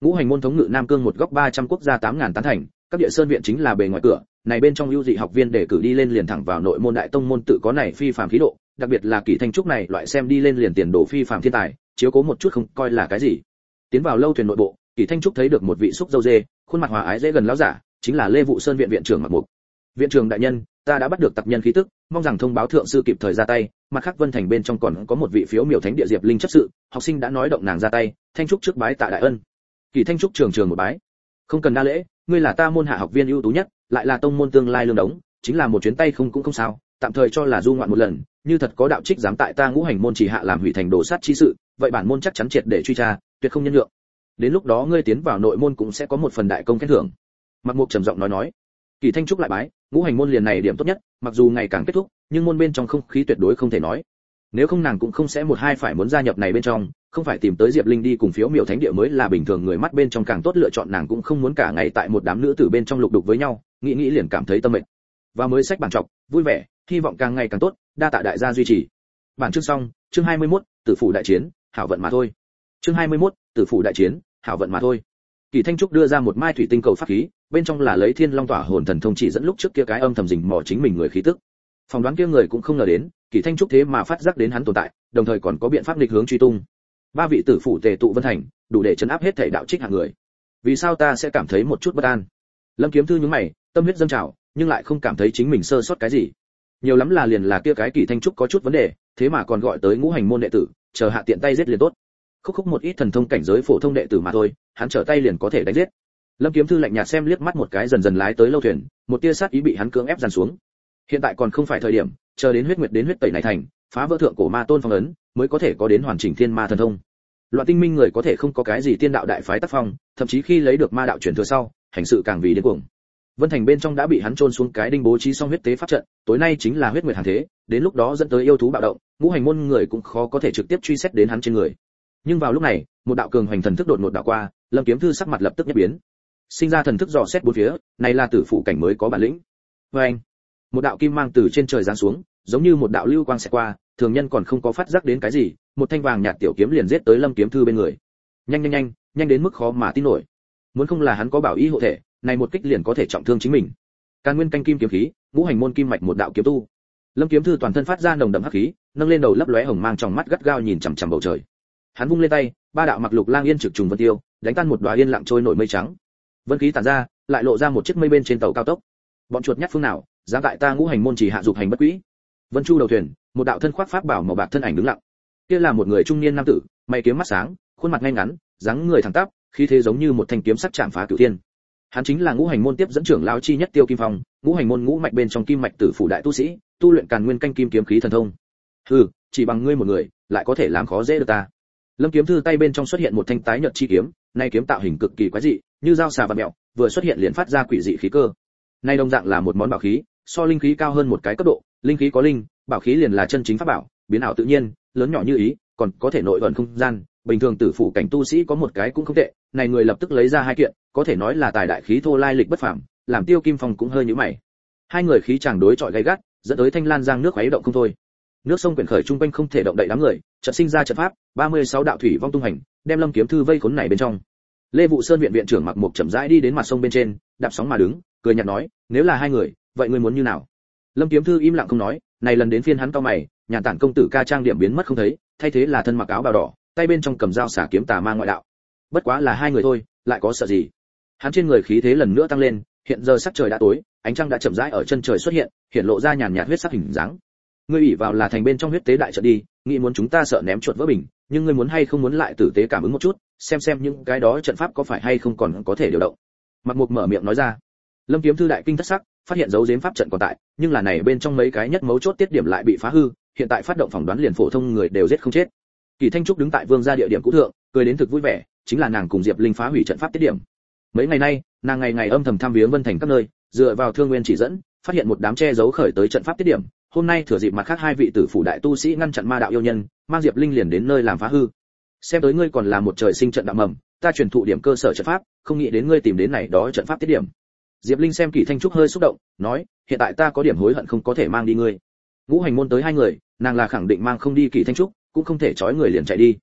Ngũ hành môn thống ngự nam cương một góc 300 quốc gia tám ngàn tán thành các địa sơn viện chính là bề ngoài cửa, này bên trong ưu dị học viên để cử đi lên liền thẳng vào nội môn đại tông môn tự có này phi phàm khí độ, đặc biệt là kỳ thanh trúc này, loại xem đi lên liền tiền đồ phi phàm thiên tài, chiếu cố một chút không coi là cái gì. Tiến vào lâu thuyền nội bộ, kỳ thanh trúc thấy được một vị xúc dâu dê, khuôn mặt hòa ái dễ gần lão giả, chính là lê vụ sơn viện viện trưởng mặc mục. Viện trưởng đại nhân, ta đã bắt được tặc nhân khí tức, mong rằng thông báo thượng sư kịp thời ra tay, mặt khác vân thành bên trong còn có một vị phiếu miểu thánh địa diệp linh chấp sự, học sinh đã nói động nàng ra tay, thanh trúc trước bái tạ đại ân. Kỳ thanh trúc trường trường một bái. Không cần đa lễ ngươi là ta môn hạ học viên ưu tú nhất, lại là tông môn tương lai lương đống, chính là một chuyến tay không cũng không sao, tạm thời cho là du ngoạn một lần, như thật có đạo trích dám tại ta ngũ hành môn chỉ hạ làm hủy thành đồ sát chi sự, vậy bản môn chắc chắn triệt để truy tra, tuyệt không nhân nhượng. đến lúc đó ngươi tiến vào nội môn cũng sẽ có một phần đại công khen thưởng. Mặc mục trầm giọng nói nói. Kỳ thanh trúc lại bái, ngũ hành môn liền này điểm tốt nhất, mặc dù ngày càng kết thúc, nhưng môn bên trong không khí tuyệt đối không thể nói. Nếu không nàng cũng không sẽ một hai phải muốn gia nhập này bên trong không phải tìm tới diệp linh đi cùng phiếu miểu thánh địa mới là bình thường người mắt bên trong càng tốt lựa chọn nàng cũng không muốn cả ngày tại một đám nữ tử bên trong lục đục với nhau nghĩ nghĩ liền cảm thấy tâm mệnh và mới sách bản trọc vui vẻ hy vọng càng ngày càng tốt đa tạ đại gia duy trì. Bản chương xong chương 21, tử phủ đại chiến hảo vận mà thôi. Chương 21, tử phủ đại chiến hảo vận mà thôi. Kỳ thanh trúc đưa ra một mai thủy tinh cầu pháp khí bên trong là lấy thiên long tỏa hồn thần thông chỉ dẫn lúc trước kia cái âm thầm rình mò chính mình người khí tức. Phỏng đoán kia người cũng không ngờ đến kỳ thanh trúc thế mà phát giác đến hắn tồn tại đồng thời còn có biện pháp nghịch hướng truy tung ba vị tử phụ tề tụ vân thành, đủ để chấn áp hết thể đạo trích hạng người. Vì sao ta sẽ cảm thấy một chút bất an? Lâm kiếm thư nhướng mày, tâm huyết dâng trào, nhưng lại không cảm thấy chính mình sơ sót cái gì. Nhiều lắm là liền là kia cái kỳ thanh trúc có chút vấn đề, thế mà còn gọi tới ngũ hành môn đệ tử, chờ hạ tiện tay giết liền tốt. Khúc khúc một ít thần thông cảnh giới phổ thông đệ tử mà thôi, hắn trở tay liền có thể đánh giết. Lâm kiếm thư lạnh nhạt xem liếc mắt một cái dần dần lái tới lâu thuyền, một tia sát ý bị hắn cưỡng ép dàn xuống. Hiện tại còn không phải thời điểm, chờ đến huyết nguyệt đến huyết tẩy này thành phá vỡ thượng cổ ma tôn phong ấn, mới có thể có đến hoàn chỉnh thiên ma thần thông. Loạn tinh minh người có thể không có cái gì tiên đạo đại phái tác phong, thậm chí khi lấy được ma đạo truyền thừa sau, hành sự càng vì điên cuồng. Vân thành bên trong đã bị hắn trôn xuống cái đinh bố trí xong huyết tế pháp trận, tối nay chính là huyết nguyệt hàng thế, đến lúc đó dẫn tới yêu thú bạo động, ngũ hành môn người cũng khó có thể trực tiếp truy xét đến hắn trên người. Nhưng vào lúc này, một đạo cường hoành thần thức đột ngột đạo qua, lâm kiếm thư sắc mặt lập tức nhất biến. Sinh ra thần thức dò xét bốn phía, này là tử phụ cảnh mới có bản lĩnh. Vê anh một đạo kim mang từ trên trời giáng xuống giống như một đạo lưu quang sẽ qua, thường nhân còn không có phát giác đến cái gì, một thanh vàng nhạt tiểu kiếm liền giết tới lâm kiếm thư bên người. Nhanh nhanh nhanh nhanh đến mức khó mà tin nổi. Muốn không là hắn có bảo ý hộ thể, này một kích liền có thể trọng thương chính mình. Càn nguyên canh kim kiếm khí, ngũ hành môn kim mạch một đạo kiếm tu. Lâm kiếm thư toàn thân phát ra nồng đậm hắc khí, nâng lên đầu lấp lóe hồng mang trong mắt gắt gao nhìn chằm chằm bầu trời. Hắn vung lên tay, ba đạo mặc lục lang yên trực trùng vân tiêu, đánh tan một đóa yên lặng trôi nổi mây trắng. Vân khí tản ra, lại lộ ra một chiếc mây bên trên tàu cao tốc. Bọn chuột nhắt phương nào, dám tại ta ngũ hành môn chỉ hạ dục hành bất quý vân chu đầu thuyền, một đạo thân khoác pháp bảo màu bạc thân ảnh đứng lặng. Kia là một người trung niên nam tử mày kiếm mắt sáng, khuôn mặt ngay ngắn, dáng người thẳng tắp, khí thế giống như một thanh kiếm sắc chạm phá cửu thiên. Hắn chính là ngũ hành môn tiếp dẫn trưởng lão chi nhất tiêu kim phong, ngũ hành môn ngũ mạch bên trong kim mạch tử phủ đại tu sĩ, tu luyện càn nguyên canh kim kiếm khí thần thông. Hừ, chỉ bằng ngươi một người, lại có thể làm khó dễ được ta. Lâm kiếm thư tay bên trong xuất hiện một thanh tái nhợt chi kiếm, nay kiếm tạo hình cực kỳ quái dị, như dao xà và mẹo, vừa xuất hiện liền phát ra quỷ dị khí cơ. Nay đồng dạng là một món bảo khí so linh khí cao hơn một cái cấp độ, linh khí có linh, bảo khí liền là chân chính pháp bảo, biến ảo tự nhiên, lớn nhỏ như ý, còn có thể nội vận không gian, bình thường tử phủ cảnh tu sĩ có một cái cũng không tệ, này người lập tức lấy ra hai kiện, có thể nói là tài đại khí thô lai lịch bất phàm, làm tiêu kim phong cũng hơi nhíu mày. Hai người khí chàng đối chọi gay gắt, dẫn tới thanh lan giang nước khuấy động không thôi. Nước sông quyển khởi trung quanh không thể động đậy đám người trận sinh ra trận pháp 36 đạo thủy vong tung hành, đem lâm kiếm thư vây khốn này bên trong. Lê vụ sơn viện viện trưởng mặc một chậm rãi đi đến mặt sông bên trên, đạp sóng mà đứng, cười nhạt nói, nếu là hai người vậy ngươi muốn như nào? Lâm kiếm thư im lặng không nói, này lần đến phiên hắn cao mày, nhà tản công tử ca trang điểm biến mất không thấy, thay thế là thân mặc áo bào đỏ, tay bên trong cầm dao xả kiếm tà ma ngoại đạo. Bất quá là hai người thôi, lại có sợ gì? Hắn trên người khí thế lần nữa tăng lên, hiện giờ sắc trời đã tối, ánh trăng đã chậm rãi ở chân trời xuất hiện hiện lộ ra nhàn nhạt huyết sắc hình dáng. Ngươi ủy vào là thành bên trong huyết tế đại trận đi, nghĩ muốn chúng ta sợ ném chuột vỡ bình, nhưng ngươi muốn hay không muốn lại tử tế cảm ứng một chút, xem xem những cái đó trận pháp có phải hay không còn có thể điều động. Mặc mục mở miệng nói ra lâm kiếm thư đại kinh thất sắc, phát hiện dấu giếm pháp trận còn tại, nhưng là này bên trong mấy cái nhất mấu chốt tiết điểm lại bị phá hư, hiện tại phát động phỏng đoán liền phổ thông người đều giết không chết. Kỳ thanh trúc đứng tại vương gia địa điểm cũ thượng, cười đến thực vui vẻ, chính là nàng cùng diệp linh phá hủy trận pháp tiết điểm. Mấy ngày nay, nàng ngày ngày âm thầm tham viếng vân thành các nơi, dựa vào thương nguyên chỉ dẫn, phát hiện một đám che giấu khởi tới trận pháp tiết điểm. Hôm nay thừa dịp mặt khác hai vị tử phủ đại tu sĩ ngăn chặn ma đạo yêu nhân, mang diệp linh liền đến nơi làm phá hư. Xem tới ngươi còn là một trời sinh trận đạo mầm, ta truyền thụ điểm cơ sở trận pháp, không nghĩ đến ngươi tìm đến này đó trận pháp tiết điểm diệp linh xem Kỷ thanh trúc hơi xúc động, nói, hiện tại ta có điểm hối hận không có thể mang đi ngươi. Ngũ hành môn tới hai người, nàng là khẳng định mang không đi Kỷ thanh trúc, cũng không thể trói người liền chạy đi.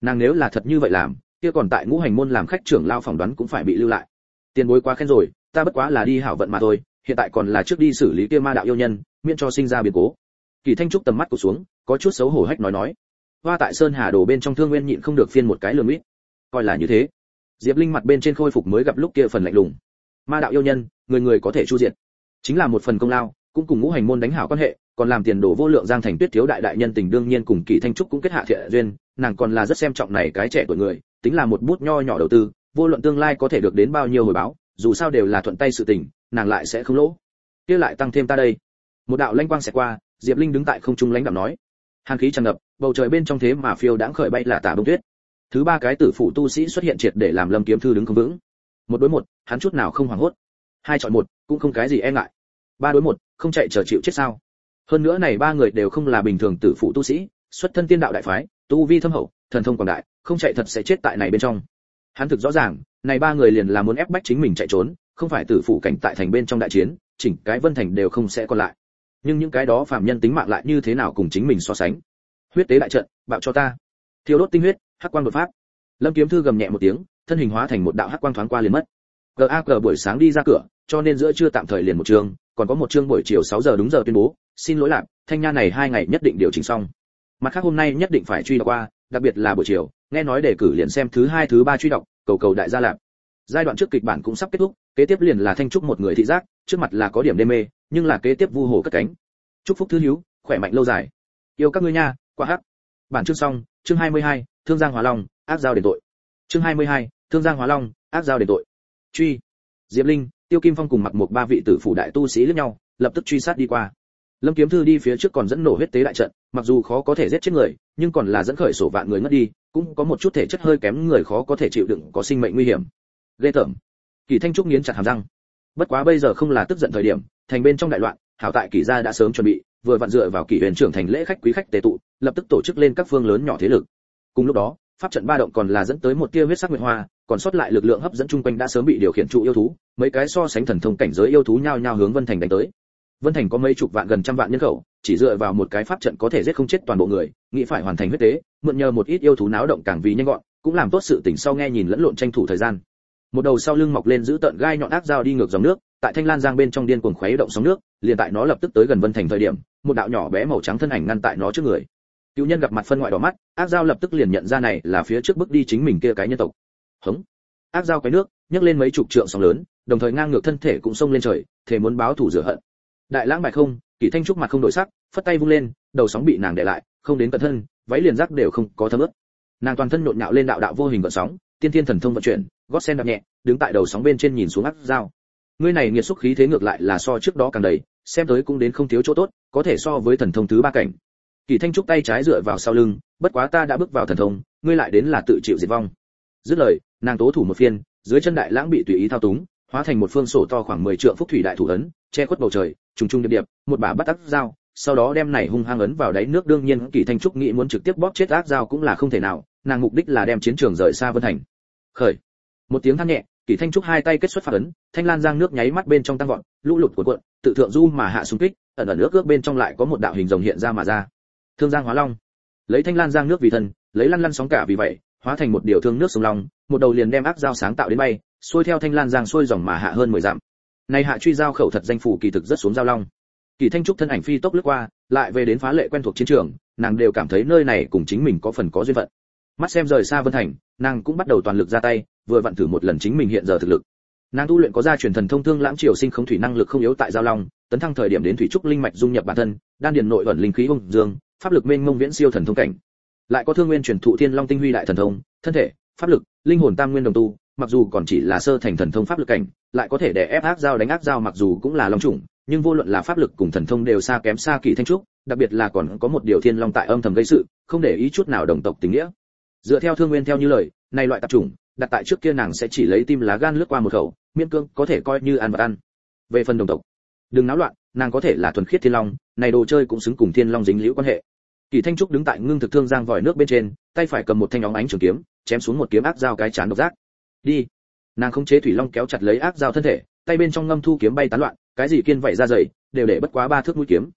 Nàng nếu là thật như vậy làm, kia còn tại ngũ hành môn làm khách trưởng lao phỏng đoán cũng phải bị lưu lại. Tiền bối quá khen rồi, ta bất quá là đi hảo vận mà thôi, hiện tại còn là trước đi xử lý kia ma đạo yêu nhân, miễn cho sinh ra biến cố. Kỳ thanh trúc tầm mắt của xuống, có chút xấu hổ hách nói nói, hoa tại sơn hà đồ bên trong thương nguyên nhịn không được phiên một cái lườm ít coi là như thế. Diệp linh mặt bên trên khôi phục mới gặp lúc kia phần lạnh lùng ma đạo yêu nhân, người người có thể chu diệt. Chính là một phần công lao, cũng cùng ngũ hành môn đánh hảo quan hệ, còn làm tiền đổ vô lượng giang thành tuyết thiếu đại đại nhân tình đương nhiên cùng kỳ thanh trúc cũng kết hạ thiện duyên, nàng còn là rất xem trọng này cái trẻ tuổi người, tính là một bút nho nhỏ đầu tư, vô luận tương lai có thể được đến bao nhiêu hồi báo, dù sao đều là thuận tay sự tình, nàng lại sẽ không lỗ. Kia lại tăng thêm ta đây. Một đạo lanh quang sẽ qua, diệp linh đứng tại không trung lãnh đạo nói. Hàn khí tràn ngập, bầu trời bên trong thế mà phiêu đãng khởi bay là tả bông tuyết. Thứ ba cái tử phụ tu sĩ xuất hiện triệt để làm lâm kiếm thư đứng không vững một đối một, hắn chút nào không hoảng hốt. Hai chọn một, cũng không cái gì e ngại. Ba đối một, không chạy chờ chịu chết sao? Hơn nữa này ba người đều không là bình thường tử phụ tu sĩ, xuất thân tiên đạo đại phái, tu vi thâm hậu, thần thông quảng đại, không chạy thật sẽ chết tại này bên trong. Hắn thực rõ ràng, này ba người liền là muốn ép bách chính mình chạy trốn, không phải tử phụ cảnh tại thành bên trong đại chiến, chỉnh cái vân thành đều không sẽ còn lại. Nhưng những cái đó phạm nhân tính mạng lại như thế nào cùng chính mình so sánh? Huyết tế đại trận, bạo cho ta. Thiêu đốt tinh huyết, hắc quang đột pháp lâm kiếm thư gầm nhẹ một tiếng thân hình hóa thành một đạo hắc quang thoáng qua liền mất. Gag buổi sáng đi ra cửa cho nên giữa trưa tạm thời liền một chương còn có một chương buổi chiều 6 giờ đúng giờ tuyên bố xin lỗi lạc thanh nha này hai ngày nhất định điều chỉnh xong. Mặt khác hôm nay nhất định phải truy đọc qua đặc biệt là buổi chiều nghe nói đề cử liền xem thứ hai thứ ba truy đọc cầu cầu đại gia lạc. Giai đoạn trước kịch bản cũng sắp kết thúc kế tiếp liền là thanh trúc một người thị giác trước mặt là có điểm đê mê nhưng là kế tiếp vu hồ cất cánh. Chúc phúc thứ hiếu khỏe mạnh lâu dài. Yêu các ngươi nha qua hắc. Bản chương xong chương 22, thương giang Hòa long áp giao đền tội chương 22, thương giang hóa long ác giao để tội. Truy. Diệp linh tiêu kim phong cùng mặc một ba vị tử phủ đại tu sĩ lẫn nhau lập tức truy sát đi qua. Lâm kiếm thư đi phía trước còn dẫn nổ huyết tế đại trận mặc dù khó có thể giết chết người nhưng còn là dẫn khởi sổ vạn người ngất đi cũng có một chút thể chất hơi kém người khó có thể chịu đựng có sinh mệnh nguy hiểm. Ghê tởm. Kỳ thanh trúc nghiến chặt hàm răng. Bất quá bây giờ không là tức giận thời điểm thành bên trong đại loạn hảo tại kỳ gia đã sớm chuẩn bị vừa vặn dựa vào kỳ huyền trưởng thành lễ khách quý khách tề tụ lập tức tổ chức lên các phương lớn nhỏ thế lực. Cùng lúc đó pháp trận ba động còn là dẫn tới một tia huyết sắc nguyệt hoa, còn sót lại lực lượng hấp dẫn chung quanh đã sớm bị điều khiển trụ yêu thú, mấy cái so sánh thần thông cảnh giới yêu thú nhao nhao hướng vân thành đánh tới. Vân thành có mấy chục vạn gần trăm vạn nhân khẩu, chỉ dựa vào một cái pháp trận có thể giết không chết toàn bộ người, nghĩ phải hoàn thành huyết tế, mượn nhờ một ít yêu thú náo động càng vì nhanh gọn, cũng làm tốt sự tỉnh sau nghe nhìn lẫn lộn tranh thủ thời gian. Một đầu sau lưng mọc lên giữ tận gai nhọn ác dao đi ngược dòng nước, tại thanh lan giang bên trong điên cuồng khuấy động sóng nước, liền tại nó lập tức tới gần vân thành thời điểm, một đạo nhỏ bé màu trắng thân ảnh ngăn tại nó trước người cựu nhân gặp mặt phân ngoại đỏ mắt, ác dao lập tức liền nhận ra này là phía trước bước đi chính mình kia cái nhân tộc. Hống. Ác dao cái nước, nhấc lên mấy chục trượng sóng lớn, đồng thời ngang ngược thân thể cũng xông lên trời thể muốn báo thủ rửa hận. Đại lãng bài không, kỷ thanh trúc mặt không đổi sắc, phất tay vung lên, đầu sóng bị nàng để lại, không đến cận thân, váy liền rắc đều không có thấm ướt. Nàng toàn thân nhộn nhạo lên đạo đạo vô hình gợn sóng, tiên thiên thần thông vận chuyển, gót sen đạp nhẹ, đứng tại đầu sóng bên trên nhìn xuống ác dao. Ngươi này nghiệt xúc khí thế ngược lại là so trước đó càng đầy, xem tới cũng đến không thiếu chỗ tốt, có thể so với thần thông thứ ba cảnh kỳ thanh trúc tay trái dựa vào sau lưng, bất quá ta đã bước vào thần thông, ngươi lại đến là tự chịu diệt vong. Dứt lời, nàng tố thủ một phiên, dưới chân đại lãng bị tùy ý thao túng, hóa thành một phương sổ to khoảng 10 trượng phúc thủy đại thủ ấn, che khuất bầu trời, trùng trùng điệp điệp, một bà bắt ác dao, sau đó đem này hung hăng ấn vào đáy nước. Đương nhiên, kỳ thanh trúc nghĩ muốn trực tiếp bóp chết ác dao cũng là không thể nào, nàng mục đích là đem chiến trường rời xa vân thành. Khởi. Một tiếng than nhẹ, kỳ thanh trúc hai tay kết xuất phát ấn, thanh lan giang nước nháy mắt bên trong tăng vọt, lũ lụt cuộn cuộn, tự thượng du mà hạ xung kích, ẩn ẩn nước ước bên trong lại có một đạo hình rồng hiện ra mà ra thương giang hóa long. Lấy thanh lan giang nước vì thân, lấy lăn lăn sóng cả vì vậy, hóa thành một điều thương nước sông long, một đầu liền đem áp dao sáng tạo đến bay, xuôi theo thanh lan giang xuôi dòng mà hạ hơn mười dặm. Này hạ truy giao khẩu thật danh phủ kỳ thực rất xuống giao long. Kỳ thanh trúc thân ảnh phi tốc lướt qua, lại về đến phá lệ quen thuộc chiến trường, nàng đều cảm thấy nơi này cùng chính mình có phần có duyên phận. Mắt xem rời xa vân thành, nàng cũng bắt đầu toàn lực ra tay, vừa vặn thử một lần chính mình hiện giờ thực lực. Nàng tu luyện có gia truyền thần thông thương lãng triều sinh không thủy năng lực không yếu tại giao long, tấn thăng thời điểm đến thủy trúc linh mạch dung nhập bản thân, đan điền nội ẩn linh khí ung dương pháp lực mênh mông viễn siêu thần thông cảnh. Lại có thương nguyên truyền thụ thiên long tinh huy đại thần thông, thân thể, pháp lực, linh hồn tam nguyên đồng tu, mặc dù còn chỉ là sơ thành thần thông pháp lực cảnh, lại có thể để ép ác giao đánh ác giao mặc dù cũng là long chủng, nhưng vô luận là pháp lực cùng thần thông đều xa kém xa kỳ thanh trúc, đặc biệt là còn có một điều thiên long tại âm thầm gây sự, không để ý chút nào đồng tộc tình nghĩa. Dựa theo thương nguyên theo như lời này loại tạp chủng, đặt tại trước kia nàng sẽ chỉ lấy tim lá gan lướt qua một khẩu miên cương có thể coi như ăn vật ăn. Về phần đồng tộc, đừng náo loạn nàng có thể là thuần khiết thiên long, này đồ chơi cũng xứng cùng thiên long dính liễu quan hệ. Kỳ thanh trúc đứng tại ngưng thực thương giang vòi nước bên trên, tay phải cầm một thanh óng ánh trường kiếm, chém xuống một kiếm ác dao cái chán độc giác. Đi. Nàng không chế thủy long kéo chặt lấy ác dao thân thể, tay bên trong ngâm thu kiếm bay tán loạn, cái gì kiên vậy ra dày, đều để bất quá ba thước mũi kiếm.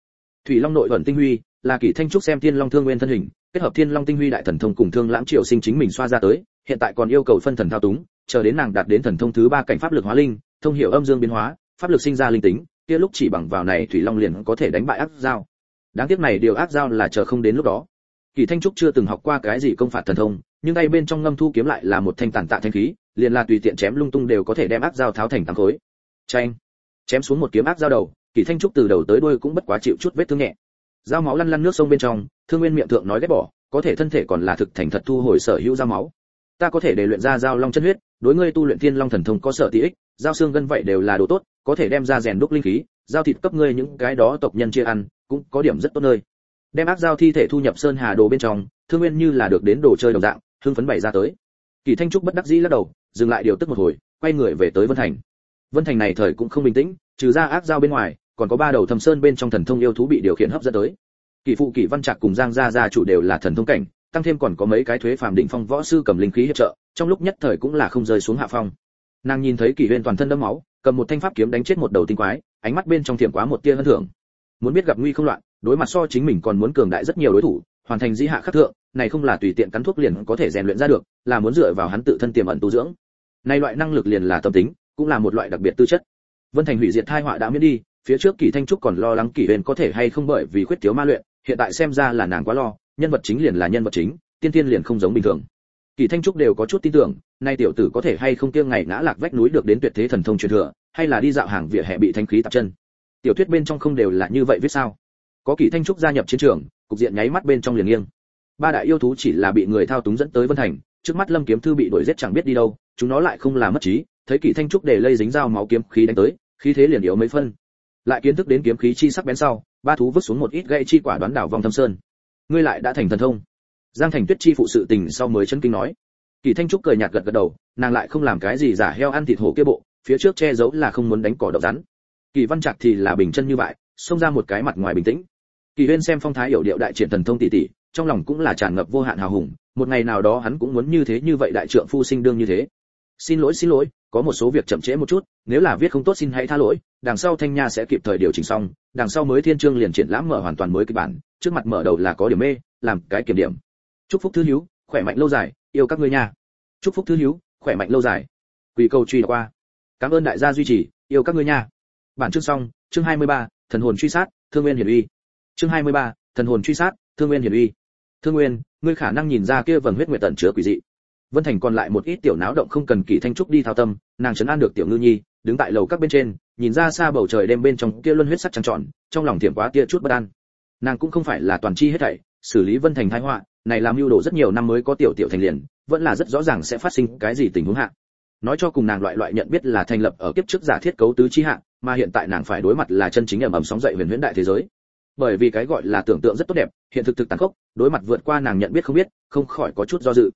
Thủy long nội vận tinh huy, là kỳ thanh trúc xem thiên long thương nguyên thân hình, kết hợp thiên long tinh huy đại thần thông cùng thương lãng triều sinh chính mình xoa ra tới, hiện tại còn yêu cầu phân thần thao túng, chờ đến nàng đạt đến thần thông thứ ba cảnh pháp lực hóa linh, thông hiểu âm dương biến hóa, pháp lực sinh ra linh tính kia lúc chỉ bằng vào này thủy long liền có thể đánh bại ác giao đáng tiếc này điều ác giao là chờ không đến lúc đó. Kỳ thanh trúc chưa từng học qua cái gì công phạt thần thông, nhưng tay bên trong ngâm thu kiếm lại là một thanh tàn tạ thanh khí, liền là tùy tiện chém lung tung đều có thể đem ác giao tháo thành tám khối. Tranh chém xuống một kiếm ác giao đầu, kỳ thanh trúc từ đầu tới đuôi cũng bất quá chịu chút vết thương nhẹ. Dao máu lăn lăn nước sông bên trong, thương nguyên miệng thượng nói ghét bỏ, có thể thân thể còn là thực thành thật thu hồi sở hữu dao máu. Ta có thể để luyện ra dao long chân huyết, đối ngươi tu luyện thiên long thần thông có sở tí ích, dao xương gân vậy đều là đồ tốt có thể đem ra rèn đúc linh khí, giao thịt cấp ngươi những cái đó tộc nhân chia ăn, cũng có điểm rất tốt nơi. Đem ác giao thi thể thu nhập sơn hà đồ bên trong, thương nguyên như là được đến đồ chơi đồng dạng, hưng phấn bày ra tới. Kỳ thanh trúc bất đắc dĩ lắc đầu, dừng lại điều tức một hồi, quay người về tới vân thành. Vân thành này thời cũng không bình tĩnh, trừ ra ác giao bên ngoài, còn có ba đầu thâm sơn bên trong thần thông yêu thú bị điều khiển hấp dẫn tới. Kỳ phụ, kỳ văn trạc cùng giang gia gia chủ đều là thần thông cảnh, tăng thêm còn có mấy cái thuế phàm định phong võ sư cầm linh khí hiệp trợ, trong lúc nhất thời cũng là không rơi xuống hạ phong. Nàng nhìn thấy kỳ huyên toàn thân đẫm máu cầm một thanh pháp kiếm đánh chết một đầu tinh quái, ánh mắt bên trong thiểm quá một tia hân thưởng. Muốn biết gặp nguy không loạn, đối mặt so chính mình còn muốn cường đại rất nhiều đối thủ, hoàn thành di hạ khắc thượng, này không là tùy tiện cắn thuốc liền có thể rèn luyện ra được, là muốn dựa vào hắn tự thân tiềm ẩn tu dưỡng. Này loại năng lực liền là tâm tính, cũng là một loại đặc biệt tư chất. Vân thành hủy diệt thai họa đã miễn đi, phía trước kỳ thanh trúc còn lo lắng kỳ huyền có thể hay không bởi vì khuyết thiếu ma luyện, hiện tại xem ra là nàng quá lo, nhân vật chính liền là nhân vật chính, tiên tiên liền không giống bình thường kỳ thanh trúc đều có chút tin tưởng, nay tiểu tử có thể hay không kiêng ngày ngã lạc vách núi được đến tuyệt thế thần thông truyền thừa, hay là đi dạo hàng vỉa hè bị thanh khí tạp chân. Tiểu thuyết bên trong không đều là như vậy viết sao? Có kỳ thanh trúc gia nhập chiến trường, cục diện nháy mắt bên trong liền nghiêng. Ba đại yêu thú chỉ là bị người thao túng dẫn tới vân thành, trước mắt lâm kiếm thư bị đuổi giết chẳng biết đi đâu, chúng nó lại không là mất trí, thấy kỳ thanh trúc để lây dính dao máu kiếm khí đánh tới, khí thế liền yếu mấy phân. Lại kiến thức đến kiếm khí chi sắc bén sau, ba thú vứt xuống một ít gậy chi quả đoán đảo vòng thâm sơn. Ngươi lại đã thành thần thông giang thành tuyết chi phụ sự tình sau mới chân kinh nói. Kỳ thanh trúc cười nhạt gật gật đầu, nàng lại không làm cái gì giả heo ăn thịt hổ kia bộ, phía trước che giấu là không muốn đánh cỏ độc rắn. Kỳ văn trạc thì là bình chân như vậy, xông ra một cái mặt ngoài bình tĩnh. Kỳ huyên xem phong thái hiểu điệu đại triển thần thông tỷ tỷ, trong lòng cũng là tràn ngập vô hạn hào hùng, một ngày nào đó hắn cũng muốn như thế như vậy đại trượng phu sinh đương như thế. Xin lỗi xin lỗi, có một số việc chậm trễ một chút, nếu là viết không tốt xin hãy tha lỗi, đằng sau thanh nha sẽ kịp thời điều chỉnh xong, đằng sau mới thiên chương liền triển lãm mở hoàn toàn mới kịch bản, trước mặt mở đầu là có điểm mê, làm cái kiểm điểm chúc phúc thứ hiếu khỏe mạnh lâu dài yêu các ngươi nha. Chúc phúc thứ hiếu khỏe mạnh lâu dài. Quỷ cầu truy qua. Cảm ơn đại gia duy trì yêu các ngươi nha. Bản chương xong chương 23, thần hồn truy sát thương nguyên hiển uy. Chương 23, thần hồn truy sát thương nguyên hiển uy. Thương nguyên ngươi khả năng nhìn ra kia vầng huyết nguyệt tận chứa quỷ dị. Vân thành còn lại một ít tiểu náo động không cần kỳ thanh trúc đi thao tâm nàng chấn an được tiểu ngư nhi đứng tại lầu các bên trên nhìn ra xa bầu trời đêm bên trong kia luân huyết sắc trăng tròn trong lòng thiểm quá kia chút bất an. Nàng cũng không phải là toàn chi hết thảy xử lý vân thành thái họa này làm mưu đồ rất nhiều năm mới có tiểu tiểu thành liền, vẫn là rất rõ ràng sẽ phát sinh cái gì tình huống hạ. Nói cho cùng nàng loại loại nhận biết là thành lập ở kiếp trước giả thiết cấu tứ chi hạ, mà hiện tại nàng phải đối mặt là chân chính ẩm ẩm sóng dậy huyền huyễn đại thế giới. Bởi vì cái gọi là tưởng tượng rất tốt đẹp, hiện thực thực tàn khốc, đối mặt vượt qua nàng nhận biết không biết, không khỏi có chút do dự.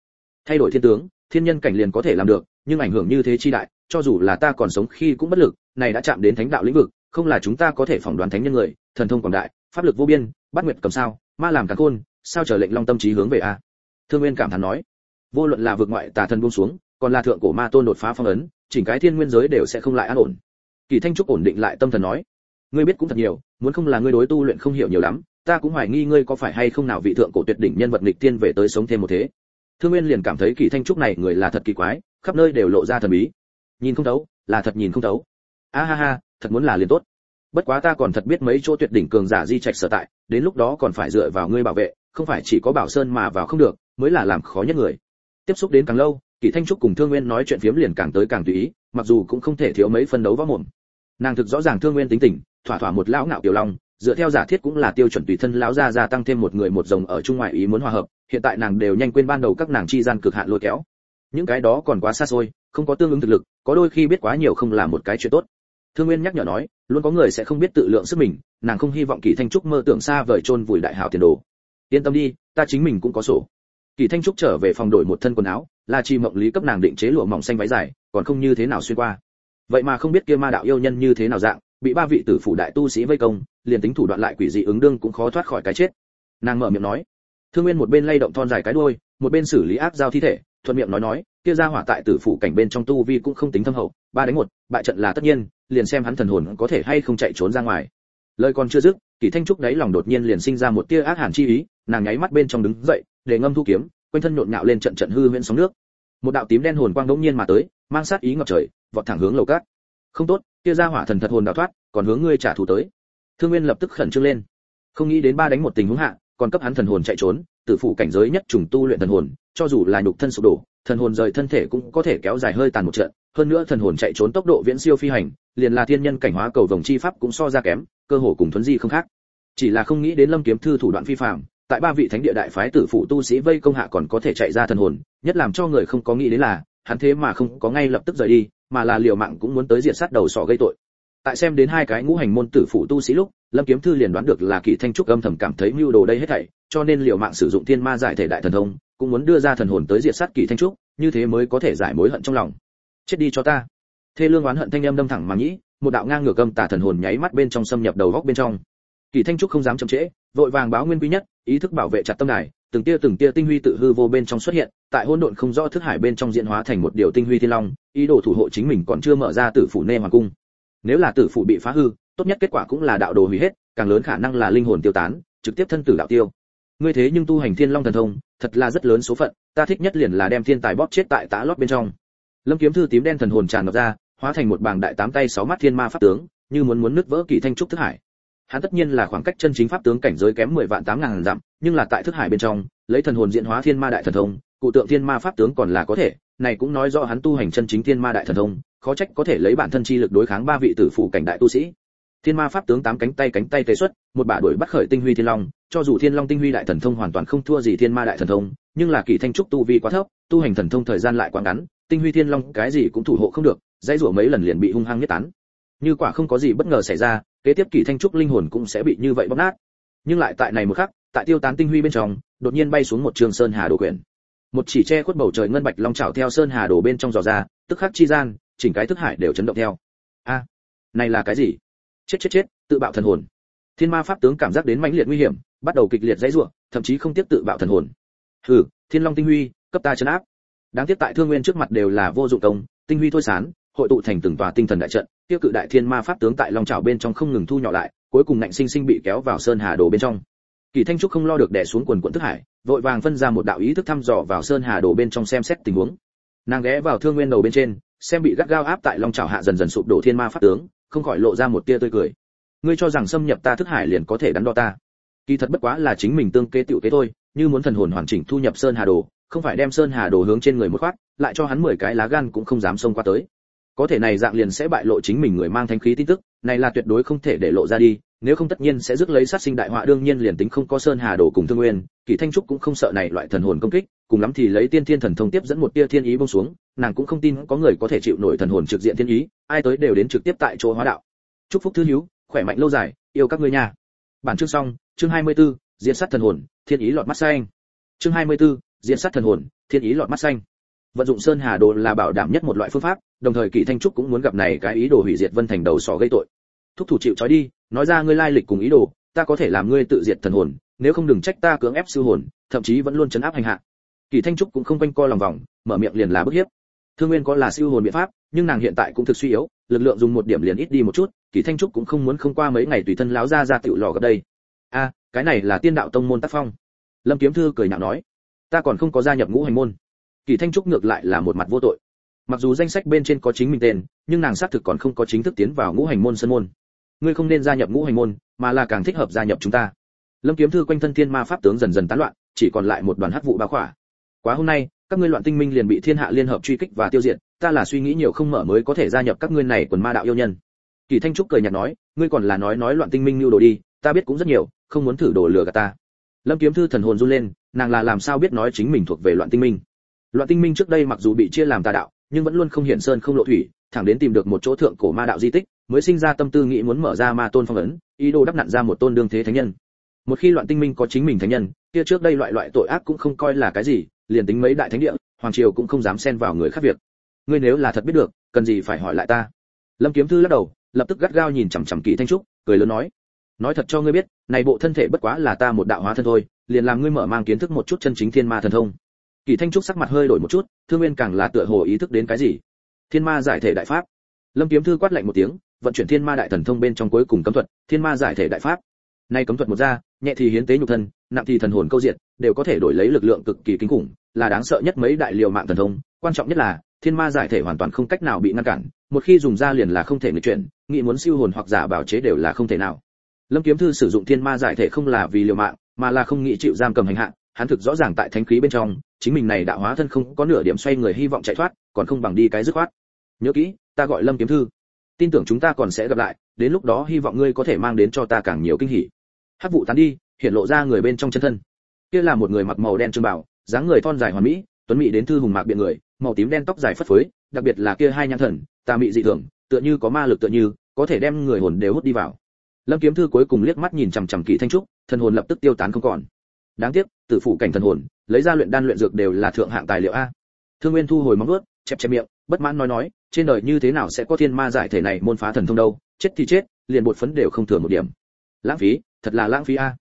Thay đổi thiên tướng, thiên nhân cảnh liền có thể làm được, nhưng ảnh hưởng như thế chi đại, cho dù là ta còn sống khi cũng bất lực, này đã chạm đến thánh đạo lĩnh vực, không là chúng ta có thể phỏng đoán thánh nhân người, thần thông quảng đại, pháp lực vô biên, bát nguyệt cầm sao, ma làm cả khôn sao trở lệnh long tâm trí hướng về a? Thương nguyên cảm thán nói, vô luận là vượt ngoại tà thần buông xuống, còn là thượng cổ ma tôn đột phá phong ấn, chỉnh cái thiên nguyên giới đều sẽ không lại an ổn. Kỳ thanh trúc ổn định lại tâm thần nói, ngươi biết cũng thật nhiều, muốn không là ngươi đối tu luyện không hiểu nhiều lắm, ta cũng hoài nghi ngươi có phải hay không nào vị thượng cổ tuyệt đỉnh nhân vật nghịch tiên về tới sống thêm một thế. Thương nguyên liền cảm thấy kỳ thanh trúc này người là thật kỳ quái, khắp nơi đều lộ ra thần bí. Nhìn không thấu, là thật nhìn không thấu. A ha ha, thật muốn là liền tốt. Bất quá ta còn thật biết mấy chỗ tuyệt đỉnh cường giả di trạch sở tại, đến lúc đó còn phải dựa vào ngươi bảo vệ không phải chỉ có bảo sơn mà vào không được, mới là làm khó nhất người. Tiếp xúc đến càng lâu, kỳ thanh trúc cùng thương nguyên nói chuyện phiếm liền càng tới càng tùy ý, mặc dù cũng không thể thiếu mấy phân đấu võ mồm. Nàng thực rõ ràng thương nguyên tính tình, thỏa thỏa một lão ngạo tiểu long, dựa theo giả thiết cũng là tiêu chuẩn tùy thân lão gia gia tăng thêm một người một rồng ở trung ngoại ý muốn hòa hợp, hiện tại nàng đều nhanh quên ban đầu các nàng chi gian cực hạn lôi kéo. Những cái đó còn quá xa xôi, không có tương ứng thực lực, có đôi khi biết quá nhiều không là một cái chuyện tốt. Thương nguyên nhắc nhở nói, luôn có người sẽ không biết tự lượng sức mình, nàng không hy vọng kỳ thanh trúc mơ tưởng xa vời chôn vùi đại hảo tiền đồ yên tâm đi, ta chính mình cũng có sổ. Kỳ thanh trúc trở về phòng đổi một thân quần áo, la chi mộng lý cấp nàng định chế lụa mỏng xanh váy dài, còn không như thế nào xuyên qua. Vậy mà không biết kia ma đạo yêu nhân như thế nào dạng, bị ba vị tử phủ đại tu sĩ vây công, liền tính thủ đoạn lại quỷ dị ứng đương cũng khó thoát khỏi cái chết. Nàng mở miệng nói, thương nguyên một bên lay động thon dài cái đuôi, một bên xử lý áp giao thi thể, thuận miệng nói nói, kia ra hỏa tại tử phủ cảnh bên trong tu vi cũng không tính thâm hậu, ba đánh một, bại trận là tất nhiên, liền xem hắn thần hồn có thể hay không chạy trốn ra ngoài. Lời còn chưa dứt kỳ thanh trúc đáy lòng đột nhiên liền sinh ra một tia ác hàn chi ý, nàng nháy mắt bên trong đứng dậy, để ngâm thu kiếm, quanh thân nhộn nhạo lên trận trận hư huyễn sóng nước. Một đạo tím đen hồn quang đống nhiên mà tới, mang sát ý ngập trời, vọt thẳng hướng lầu cát. Không tốt, kia ra hỏa thần thật hồn đào thoát, còn hướng ngươi trả thù tới. Thương nguyên lập tức khẩn trương lên. Không nghĩ đến ba đánh một tình huống hạ, còn cấp hắn thần hồn chạy trốn tự phụ cảnh giới nhất trùng tu luyện thần hồn, cho dù là nhục thân sụp đổ, thần hồn rời thân thể cũng có thể kéo dài hơi tàn một trận hơn nữa thần hồn chạy trốn tốc độ viễn siêu phi hành, liền là thiên nhân cảnh hóa cầu vòng chi pháp cũng so ra kém, cơ hồ cùng thuấn di không khác. Chỉ là không nghĩ đến lâm kiếm thư thủ đoạn phi phàm, tại ba vị thánh địa đại phái tử phụ tu sĩ vây công hạ còn có thể chạy ra thần hồn, nhất làm cho người không có nghĩ đến là, hắn thế mà không có ngay lập tức rời đi, mà là liều mạng cũng muốn tới diệt sát đầu sọ gây tội. Tại xem đến hai cái ngũ hành môn tử phụ tu sĩ lúc, lâm kiếm thư liền đoán được là Kỷ thanh trúc âm thầm cảm thấy mưu đồ đây hết thảy, cho nên liều mạng sử dụng thiên ma giải thể đại thần thông, cũng muốn đưa ra thần hồn tới diệt sát Kỷ thanh trúc, như thế mới có thể giải mối hận trong lòng chết đi cho ta. Thê lương oán hận thanh âm đâm thẳng mà nhĩ, một đạo ngang ngửa âm tà thần hồn nháy mắt bên trong xâm nhập đầu góc bên trong. Kỳ thanh trúc không dám chậm trễ, vội vàng báo nguyên quý nhất, ý thức bảo vệ chặt tâm đài, từng tia từng tia tinh huy tự hư vô bên trong xuất hiện, tại hỗn độn không rõ thức hải bên trong diễn hóa thành một điều tinh huy thiên long, ý đồ thủ hộ chính mình còn chưa mở ra tử phủ nê hoàng cung. Nếu là tử phủ bị phá hư, tốt nhất kết quả cũng là đạo đồ hủy hết, càng lớn khả năng là linh hồn tiêu tán, trực tiếp thân tử đạo tiêu. Ngươi thế nhưng tu hành thiên long thần thông, thật là rất lớn số phận, ta thích nhất liền là đem thiên tài bóp chết tại tá lót bên trong lâm kiếm thư tím đen thần hồn tràn ngập ra, hóa thành một bảng đại tám tay sáu mắt thiên ma pháp tướng, như muốn muốn nứt vỡ kỳ thanh trúc thức hải. Hắn tất nhiên là khoảng cách chân chính pháp tướng cảnh giới kém mười vạn tám ngàn dặm, nhưng là tại thức hải bên trong, lấy thần hồn diễn hóa thiên ma đại thần thông, cụ tượng thiên ma pháp tướng còn là có thể, này cũng nói rõ hắn tu hành chân chính thiên ma đại thần thông, khó trách có thể lấy bản thân chi lực đối kháng ba vị tử phụ cảnh đại tu sĩ. Thiên ma pháp tướng tám cánh tay cánh tay tế xuất, một bả đuổi bắt khởi tinh huy thiên long, cho dù thiên long tinh huy đại thần thông hoàn toàn không thua gì thiên ma đại thần thông, nhưng là kỳ thanh trúc tu vi quá thấp, tu hành thần thông thời gian lại quá ngắn tinh huy thiên long cái gì cũng thủ hộ không được, dãy rủa mấy lần liền bị hung hăng nhất tán. Như quả không có gì bất ngờ xảy ra, kế tiếp kỳ thanh trúc linh hồn cũng sẽ bị như vậy bóc nát. Nhưng lại tại này một khắc, tại tiêu tán tinh huy bên trong, đột nhiên bay xuống một trường sơn hà đồ quyển một chỉ che khuất bầu trời ngân bạch long chảo theo sơn hà đồ bên trong giò ra, tức khắc chi gian, chỉnh cái thức hải đều chấn động theo. A, này là cái gì? Chết chết chết, tự bạo thần hồn. Thiên ma pháp tướng cảm giác đến mãnh liệt nguy hiểm, bắt đầu kịch liệt dãy rủa, thậm chí không tiếp tự bạo thần hồn. Hừ, thiên long tinh huy, cấp ta chấn áp đáng tiếc tại thương nguyên trước mặt đều là vô dụng công, tinh huy thôi sán, hội tụ thành từng tòa tinh thần đại trận tiêu cự đại thiên ma pháp tướng tại long trào bên trong không ngừng thu nhỏ lại, cuối cùng ngạnh sinh sinh bị kéo vào sơn hà đồ bên trong. Kỳ thanh trúc không lo được đè xuống quần quận thức hải, vội vàng phân ra một đạo ý thức thăm dò vào sơn hà đồ bên trong xem xét tình huống. Nàng ghé vào thương nguyên đầu bên trên, xem bị gắt gao áp tại long trào hạ dần dần sụp đổ thiên ma pháp tướng, không khỏi lộ ra một tia tươi cười. Ngươi cho rằng xâm nhập ta thức hải liền có thể đắn đo ta? Kỳ thật bất quá là chính mình tương kế tiểu kế thôi, như muốn thần hồn hoàn chỉnh thu nhập sơn hà đồ không phải đem sơn hà đồ hướng trên người một khoát lại cho hắn mười cái lá gan cũng không dám xông qua tới. Có thể này dạng liền sẽ bại lộ chính mình người mang thanh khí tin tức này là tuyệt đối không thể để lộ ra đi nếu không tất nhiên sẽ rước lấy sát sinh đại họa đương nhiên liền tính không có sơn hà đồ cùng thương nguyên kỳ thanh trúc cũng không sợ này loại thần hồn công kích cùng lắm thì lấy tiên thiên thần thông tiếp dẫn một tia thiên ý bông xuống nàng cũng không tin có người có thể chịu nổi thần hồn trực diện thiên ý ai tới đều đến trực tiếp tại chỗ hóa đạo. Chúc phúc thư hiếu khỏe mạnh lâu dài yêu các ngươi nhà. bản chương xong chương 24, diễn sát thần hồn thiên ý lọt mắt xanh chương 24, diễn sát thần hồn, thiên ý lọt mắt xanh. Vận dụng sơn hà đồ là bảo đảm nhất một loại phương pháp, đồng thời kỳ thanh trúc cũng muốn gặp này cái ý đồ hủy diệt vân thành đầu sỏ gây tội. Thúc thủ chịu trói đi, nói ra ngươi lai lịch cùng ý đồ, ta có thể làm ngươi tự diệt thần hồn, nếu không đừng trách ta cưỡng ép sư hồn, thậm chí vẫn luôn chấn áp hành hạ. Kỳ thanh trúc cũng không quanh co lòng vòng, mở miệng liền là bức hiếp. Thương nguyên có là siêu hồn biện pháp, nhưng nàng hiện tại cũng thực suy yếu, lực lượng dùng một điểm liền ít đi một chút kỳ thanh trúc cũng không muốn không qua mấy ngày tùy thân láo ra ra tiểu lò gặp đây. A, cái này là tiên đạo tông môn tác phong. Lâm kiếm thư cười nhạo nói ta còn không có gia nhập ngũ hành môn. Kỳ thanh trúc ngược lại là một mặt vô tội. Mặc dù danh sách bên trên có chính mình tên, nhưng nàng xác thực còn không có chính thức tiến vào ngũ hành môn sân môn. Ngươi không nên gia nhập ngũ hành môn, mà là càng thích hợp gia nhập chúng ta. Lâm kiếm thư quanh thân thiên ma pháp tướng dần dần tán loạn, chỉ còn lại một đoàn hắc vụ bá khỏa. Quá hôm nay, các ngươi loạn tinh minh liền bị thiên hạ liên hợp truy kích và tiêu diệt, ta là suy nghĩ nhiều không mở mới có thể gia nhập các ngươi này quần ma đạo yêu nhân. Kỳ thanh trúc cười nhạt nói, ngươi còn là nói nói loạn tinh minh lưu đồ đi, ta biết cũng rất nhiều, không muốn thử đồ lừa gạt ta lâm kiếm thư thần hồn run lên, nàng là làm sao biết nói chính mình thuộc về loạn tinh minh? Loạn tinh minh trước đây mặc dù bị chia làm tà đạo, nhưng vẫn luôn không hiện sơn không lộ thủy, thẳng đến tìm được một chỗ thượng cổ ma đạo di tích, mới sinh ra tâm tư nghĩ muốn mở ra ma tôn phong ấn, ý đồ đắp nặn ra một tôn đương thế thánh nhân. Một khi loạn tinh minh có chính mình thánh nhân, kia trước đây loại loại tội ác cũng không coi là cái gì, liền tính mấy đại thánh địa, hoàng triều cũng không dám xen vào người khác việc. Ngươi nếu là thật biết được, cần gì phải hỏi lại ta? Lâm kiếm thư lắc đầu, lập tức gắt gao nhìn chằm chằm kỳ thanh trúc, cười lớn nói nói thật cho ngươi biết, này bộ thân thể bất quá là ta một đạo hóa thân thôi, liền làm ngươi mở mang kiến thức một chút chân chính thiên ma thần thông. Kỳ thanh trúc sắc mặt hơi đổi một chút, thương nguyên càng là tựa hồ ý thức đến cái gì? Thiên ma giải thể đại pháp. Lâm kiếm thư quát lạnh một tiếng, vận chuyển thiên ma đại thần thông bên trong cuối cùng cấm thuật, thiên ma giải thể đại pháp. Nay cấm thuật một ra, nhẹ thì hiến tế nhục thân, nặng thì thần hồn câu diện, đều có thể đổi lấy lực lượng cực kỳ kinh khủng, là đáng sợ nhất mấy đại liều mạng thần thông. Quan trọng nhất là, thiên ma giải thể hoàn toàn không cách nào bị ngăn cản, một khi dùng ra liền là không thể nghịch chuyển nghĩ muốn siêu hồn hoặc giả bảo chế đều là không thể nào lâm kiếm thư sử dụng thiên ma giải thể không là vì liều mạng, mà là không nghĩ chịu giam cầm hành hạ, hắn thực rõ ràng tại thánh khí bên trong, chính mình này đạo hóa thân không có nửa điểm xoay người hy vọng chạy thoát, còn không bằng đi cái dứt khoát. Nhớ kỹ, ta gọi lâm kiếm thư. Tin tưởng chúng ta còn sẽ gặp lại, đến lúc đó hy vọng ngươi có thể mang đến cho ta càng nhiều kinh hỉ. Hắc vụ tán đi, hiện lộ ra người bên trong chân thân. Kia là một người mặc màu đen trường bảo, dáng người thon dài hoàn mỹ, tuấn mỹ đến thư hùng mạc biện người, màu tím đen tóc dài phất phới, đặc biệt là kia hai nhãn thần tà mị dị thường, tựa như có ma lực tựa như, có thể đem người hồn đều hút đi vào lâm kiếm thư cuối cùng liếc mắt nhìn chằm chằm kỳ thanh trúc, thần hồn lập tức tiêu tán không còn. Đáng tiếc tự phụ cảnh thần hồn, lấy ra luyện đan luyện dược đều là thượng hạng tài liệu a. Thương nguyên thu hồi móng vuốt, chẹp chẹp miệng, bất mãn nói nói, trên đời như thế nào sẽ có thiên ma giải thể này môn phá thần thông đâu, chết thì chết, liền bột phấn đều không thừa một điểm. Lãng phí, thật là lãng phí a.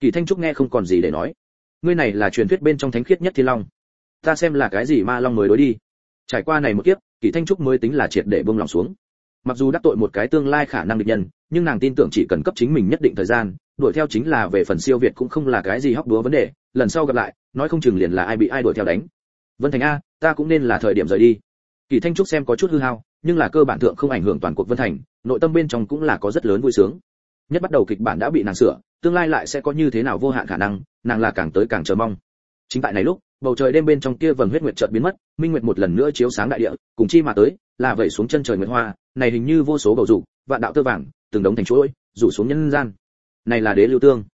Kỳ thanh trúc nghe không còn gì để nói. Ngươi này là truyền thuyết bên trong thánh khiết nhất thiên long. Ta xem là cái gì ma long mới đối đi. Trải qua này một kiếp kỳ thanh trúc mới tính là triệt để buông lòng xuống mặc dù đắc tội một cái tương lai khả năng địch nhân, nhưng nàng tin tưởng chỉ cần cấp chính mình nhất định thời gian, đuổi theo chính là về phần siêu việt cũng không là cái gì hóc búa vấn đề, lần sau gặp lại, nói không chừng liền là ai bị ai đuổi theo đánh. Vân thành a, ta cũng nên là thời điểm rời đi. Kỳ thanh trúc xem có chút hư hao, nhưng là cơ bản thượng không ảnh hưởng toàn cuộc vân thành, nội tâm bên trong cũng là có rất lớn vui sướng. Nhất bắt đầu kịch bản đã bị nàng sửa, tương lai lại sẽ có như thế nào vô hạn khả năng, nàng là càng tới càng chờ mong. Chính tại này lúc, bầu trời đêm bên trong kia vầng huyết nguyệt chợt biến mất, minh nguyệt một lần nữa chiếu sáng đại địa, cùng chi mà tới là vẩy xuống chân trời nguyệt hoa, này hình như vô số bầu dục, vạn đạo tơ vàng, từng đống thành chuỗi, rủ xuống nhân gian. Này là đế lưu tương.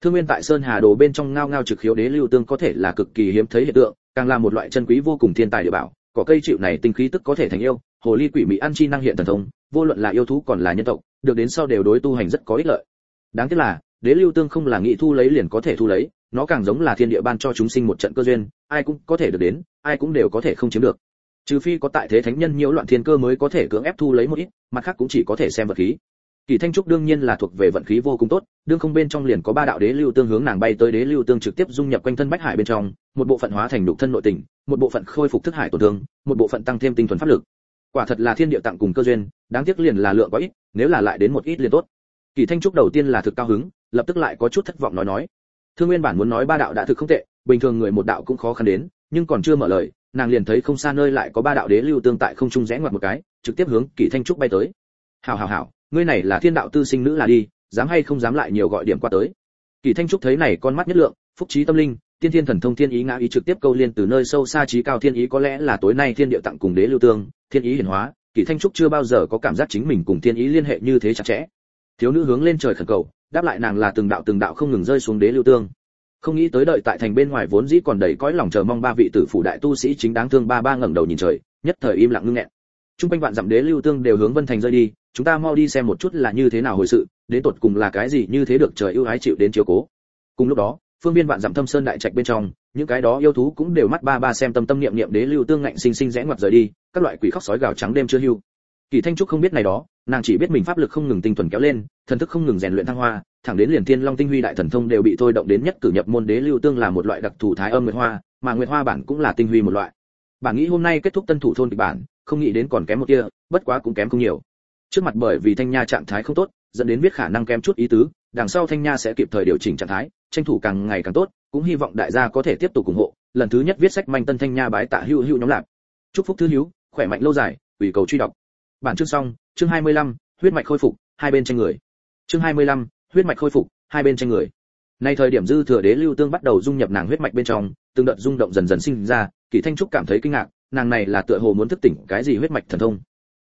Thương nguyên tại sơn hà đồ bên trong ngao ngao trực khiếu đế lưu tương có thể là cực kỳ hiếm thấy hiện tượng, càng là một loại chân quý vô cùng thiên tài địa bảo, có cây chịu này tinh khí tức có thể thành yêu, hồ ly quỷ mỹ ăn chi năng hiện thần thông, vô luận là yêu thú còn là nhân tộc, được đến sau đều đối tu hành rất có ích lợi. Đáng tiếc là, đế lưu tương không là nghị thu lấy liền có thể thu lấy, nó càng giống là thiên địa ban cho chúng sinh một trận cơ duyên, ai cũng có thể được đến, ai cũng đều có thể không chiếm được trừ phi có tại thế thánh nhân nhiễu loạn thiên cơ mới có thể cưỡng ép thu lấy một ít, mặt khác cũng chỉ có thể xem vật khí. Kỳ thanh trúc đương nhiên là thuộc về vận khí vô cùng tốt, đương không bên trong liền có ba đạo đế lưu tương hướng nàng bay tới đế lưu tương trực tiếp dung nhập quanh thân bách hải bên trong, một bộ phận hóa thành đục thân nội tình, một bộ phận khôi phục thức hải tổn thương, một bộ phận tăng thêm tinh thuần pháp lực. Quả thật là thiên địa tặng cùng cơ duyên, đáng tiếc liền là lượng quá ít, nếu là lại đến một ít liền tốt. Kỳ thanh trúc đầu tiên là thực cao hứng, lập tức lại có chút thất vọng nói nói. Thương nguyên bản muốn nói ba đạo đã thực không tệ, bình thường người một đạo cũng khó khăn đến, nhưng còn chưa mở lời nàng liền thấy không xa nơi lại có ba đạo đế lưu tương tại không trung rẽ ngoặt một cái, trực tiếp hướng kỳ thanh trúc bay tới. Hảo hảo hảo, ngươi này là thiên đạo tư sinh nữ là đi, dám hay không dám lại nhiều gọi điểm qua tới? Kỳ thanh trúc thấy này con mắt nhất lượng, phúc trí tâm linh, tiên thiên thần thông thiên ý ngã ý trực tiếp câu liên từ nơi sâu xa trí cao thiên ý có lẽ là tối nay thiên địa tặng cùng đế lưu tương, thiên ý hiển hóa, kỳ thanh trúc chưa bao giờ có cảm giác chính mình cùng thiên ý liên hệ như thế chặt chẽ. Thiếu nữ hướng lên trời khẩn cầu, đáp lại nàng là từng đạo từng đạo không ngừng rơi xuống đế lưu tương không nghĩ tới đợi tại thành bên ngoài vốn dĩ còn đầy cõi lòng chờ mong ba vị tử phủ đại tu sĩ chính đáng thương ba ba ngẩng đầu nhìn trời, nhất thời im lặng ngưng nghẹn. Trung quanh vạn dặm đế lưu tương đều hướng vân thành rơi đi, chúng ta mau đi xem một chút là như thế nào hồi sự, đến tột cùng là cái gì như thế được trời ưu ái chịu đến chiếu cố. Cùng lúc đó, phương biên vạn dặm thâm sơn đại trạch bên trong, những cái đó yêu thú cũng đều mắt ba ba xem tâm tâm niệm niệm đế lưu tương ngạnh sinh sinh rẽ ngoặt rời đi, các loại quỷ khóc sói gào trắng đêm chưa hưu. Kỳ thanh trúc không biết này đó nàng chỉ biết mình pháp lực không ngừng tinh thuần kéo lên, thần thức không ngừng rèn luyện thăng hoa, thẳng đến liền thiên long tinh huy đại thần thông đều bị thôi động đến nhất cử nhập môn đế lưu tương là một loại đặc thù thái âm nguyệt hoa, mà nguyệt hoa bản cũng là tinh huy một loại. Bản nghĩ hôm nay kết thúc tân thủ thôn kịch bản, không nghĩ đến còn kém một kia, bất quá cũng kém không nhiều. Trước mặt bởi vì thanh nha trạng thái không tốt, dẫn đến viết khả năng kém chút ý tứ, đằng sau thanh nha sẽ kịp thời điều chỉnh trạng thái, tranh thủ càng ngày càng tốt, cũng hy vọng đại gia có thể tiếp tục ủng hộ. Lần thứ nhất viết sách manh tân thanh nha bái tạ hữu hữu nhóm lạc. Chúc phúc thứ hữu, khỏe mạnh lâu dài ủy cầu truy đọc bản chương xong chương 25, huyết mạch khôi phục hai bên tranh người. Chương 25, huyết mạch khôi phục hai bên tranh người. Nay thời điểm dư thừa đế lưu tương bắt đầu dung nhập nàng huyết mạch bên trong từng đợt rung động dần dần sinh ra kỳ thanh trúc cảm thấy kinh ngạc nàng này là tựa hồ muốn thức tỉnh cái gì huyết mạch thần thông.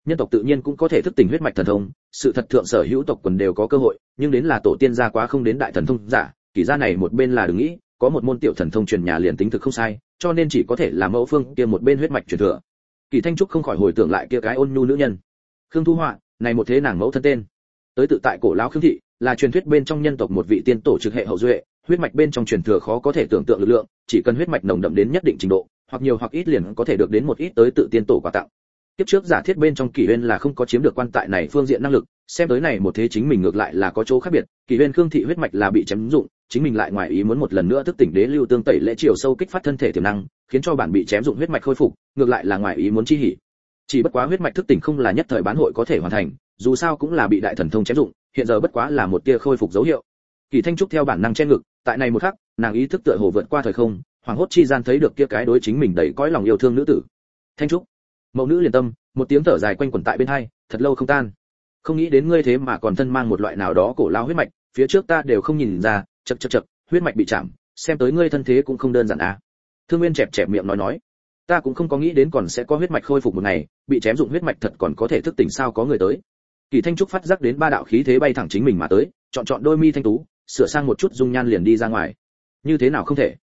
Nhân tộc tự nhiên cũng có thể thức tỉnh huyết mạch thần thông sự thật thượng sở hữu tộc quần đều có cơ hội nhưng đến là tổ tiên gia quá không đến đại thần thông giả kỳ gia này một bên là đừng nghĩ có một môn tiểu thần thông truyền nhà liền tính thực không sai cho nên chỉ có thể là mẫu phương kia một bên huyết mạch truyền thừa kỳ thanh trúc không khỏi hồi tưởng lại kia cái ôn nhu nữ nhân. Khương thu họa, này một thế nàng mẫu thân tên. Tới tự tại cổ lão khương thị, là truyền thuyết bên trong nhân tộc một vị tiên tổ trực hệ hậu duệ, huyết mạch bên trong truyền thừa khó có thể tưởng tượng lực lượng, chỉ cần huyết mạch nồng đậm đến nhất định trình độ, hoặc nhiều hoặc ít liền có thể được đến một ít tới tự tiên tổ quà tặng. Kiếp trước giả thiết bên trong kỷ huyên là không có chiếm được quan tại này phương diện năng lực, xem tới này một thế chính mình ngược lại là có chỗ khác biệt kỷ huyên khương thị huyết mạch là bị chém dụng chính mình lại ngoài ý muốn một lần nữa thức tỉnh đế lưu tương tẩy lễ chiều sâu kích phát thân thể tiềm năng, khiến cho bản bị chém dụng huyết mạch khôi phục, ngược lại là ngoài ý muốn chi hỉ. Chỉ bất quá huyết mạch thức tỉnh không là nhất thời bán hội có thể hoàn thành, dù sao cũng là bị đại thần thông chém dụng, hiện giờ bất quá là một tia khôi phục dấu hiệu. Kỳ thanh trúc theo bản năng che ngực, tại này một khắc, nàng ý thức tựa hồ vượt qua thời không hoàng hốt chi gian thấy được kia cái đối chính mình đầy cõi lòng yêu thương nữ tử. Thanh trúc, mẫu nữ liền tâm, một tiếng thở dài quanh quẩn tại bên hai, thật lâu không tan. Không nghĩ đến ngươi thế mà còn thân mang một loại nào đó cổ lao huyết mạch, phía trước ta đều không nhìn ra chật chật chật, huyết mạch bị chạm, xem tới ngươi thân thế cũng không đơn giản à. Thương nguyên chẹp chẹp miệng nói nói, ta cũng không có nghĩ đến còn sẽ có huyết mạch khôi phục một ngày, bị chém dụng huyết mạch thật còn có thể thức tỉnh sao có người tới. Kỳ thanh trúc phát giác đến ba đạo khí thế bay thẳng chính mình mà tới, chọn chọn đôi mi thanh tú, sửa sang một chút dung nhan liền đi ra ngoài. Như thế nào không thể?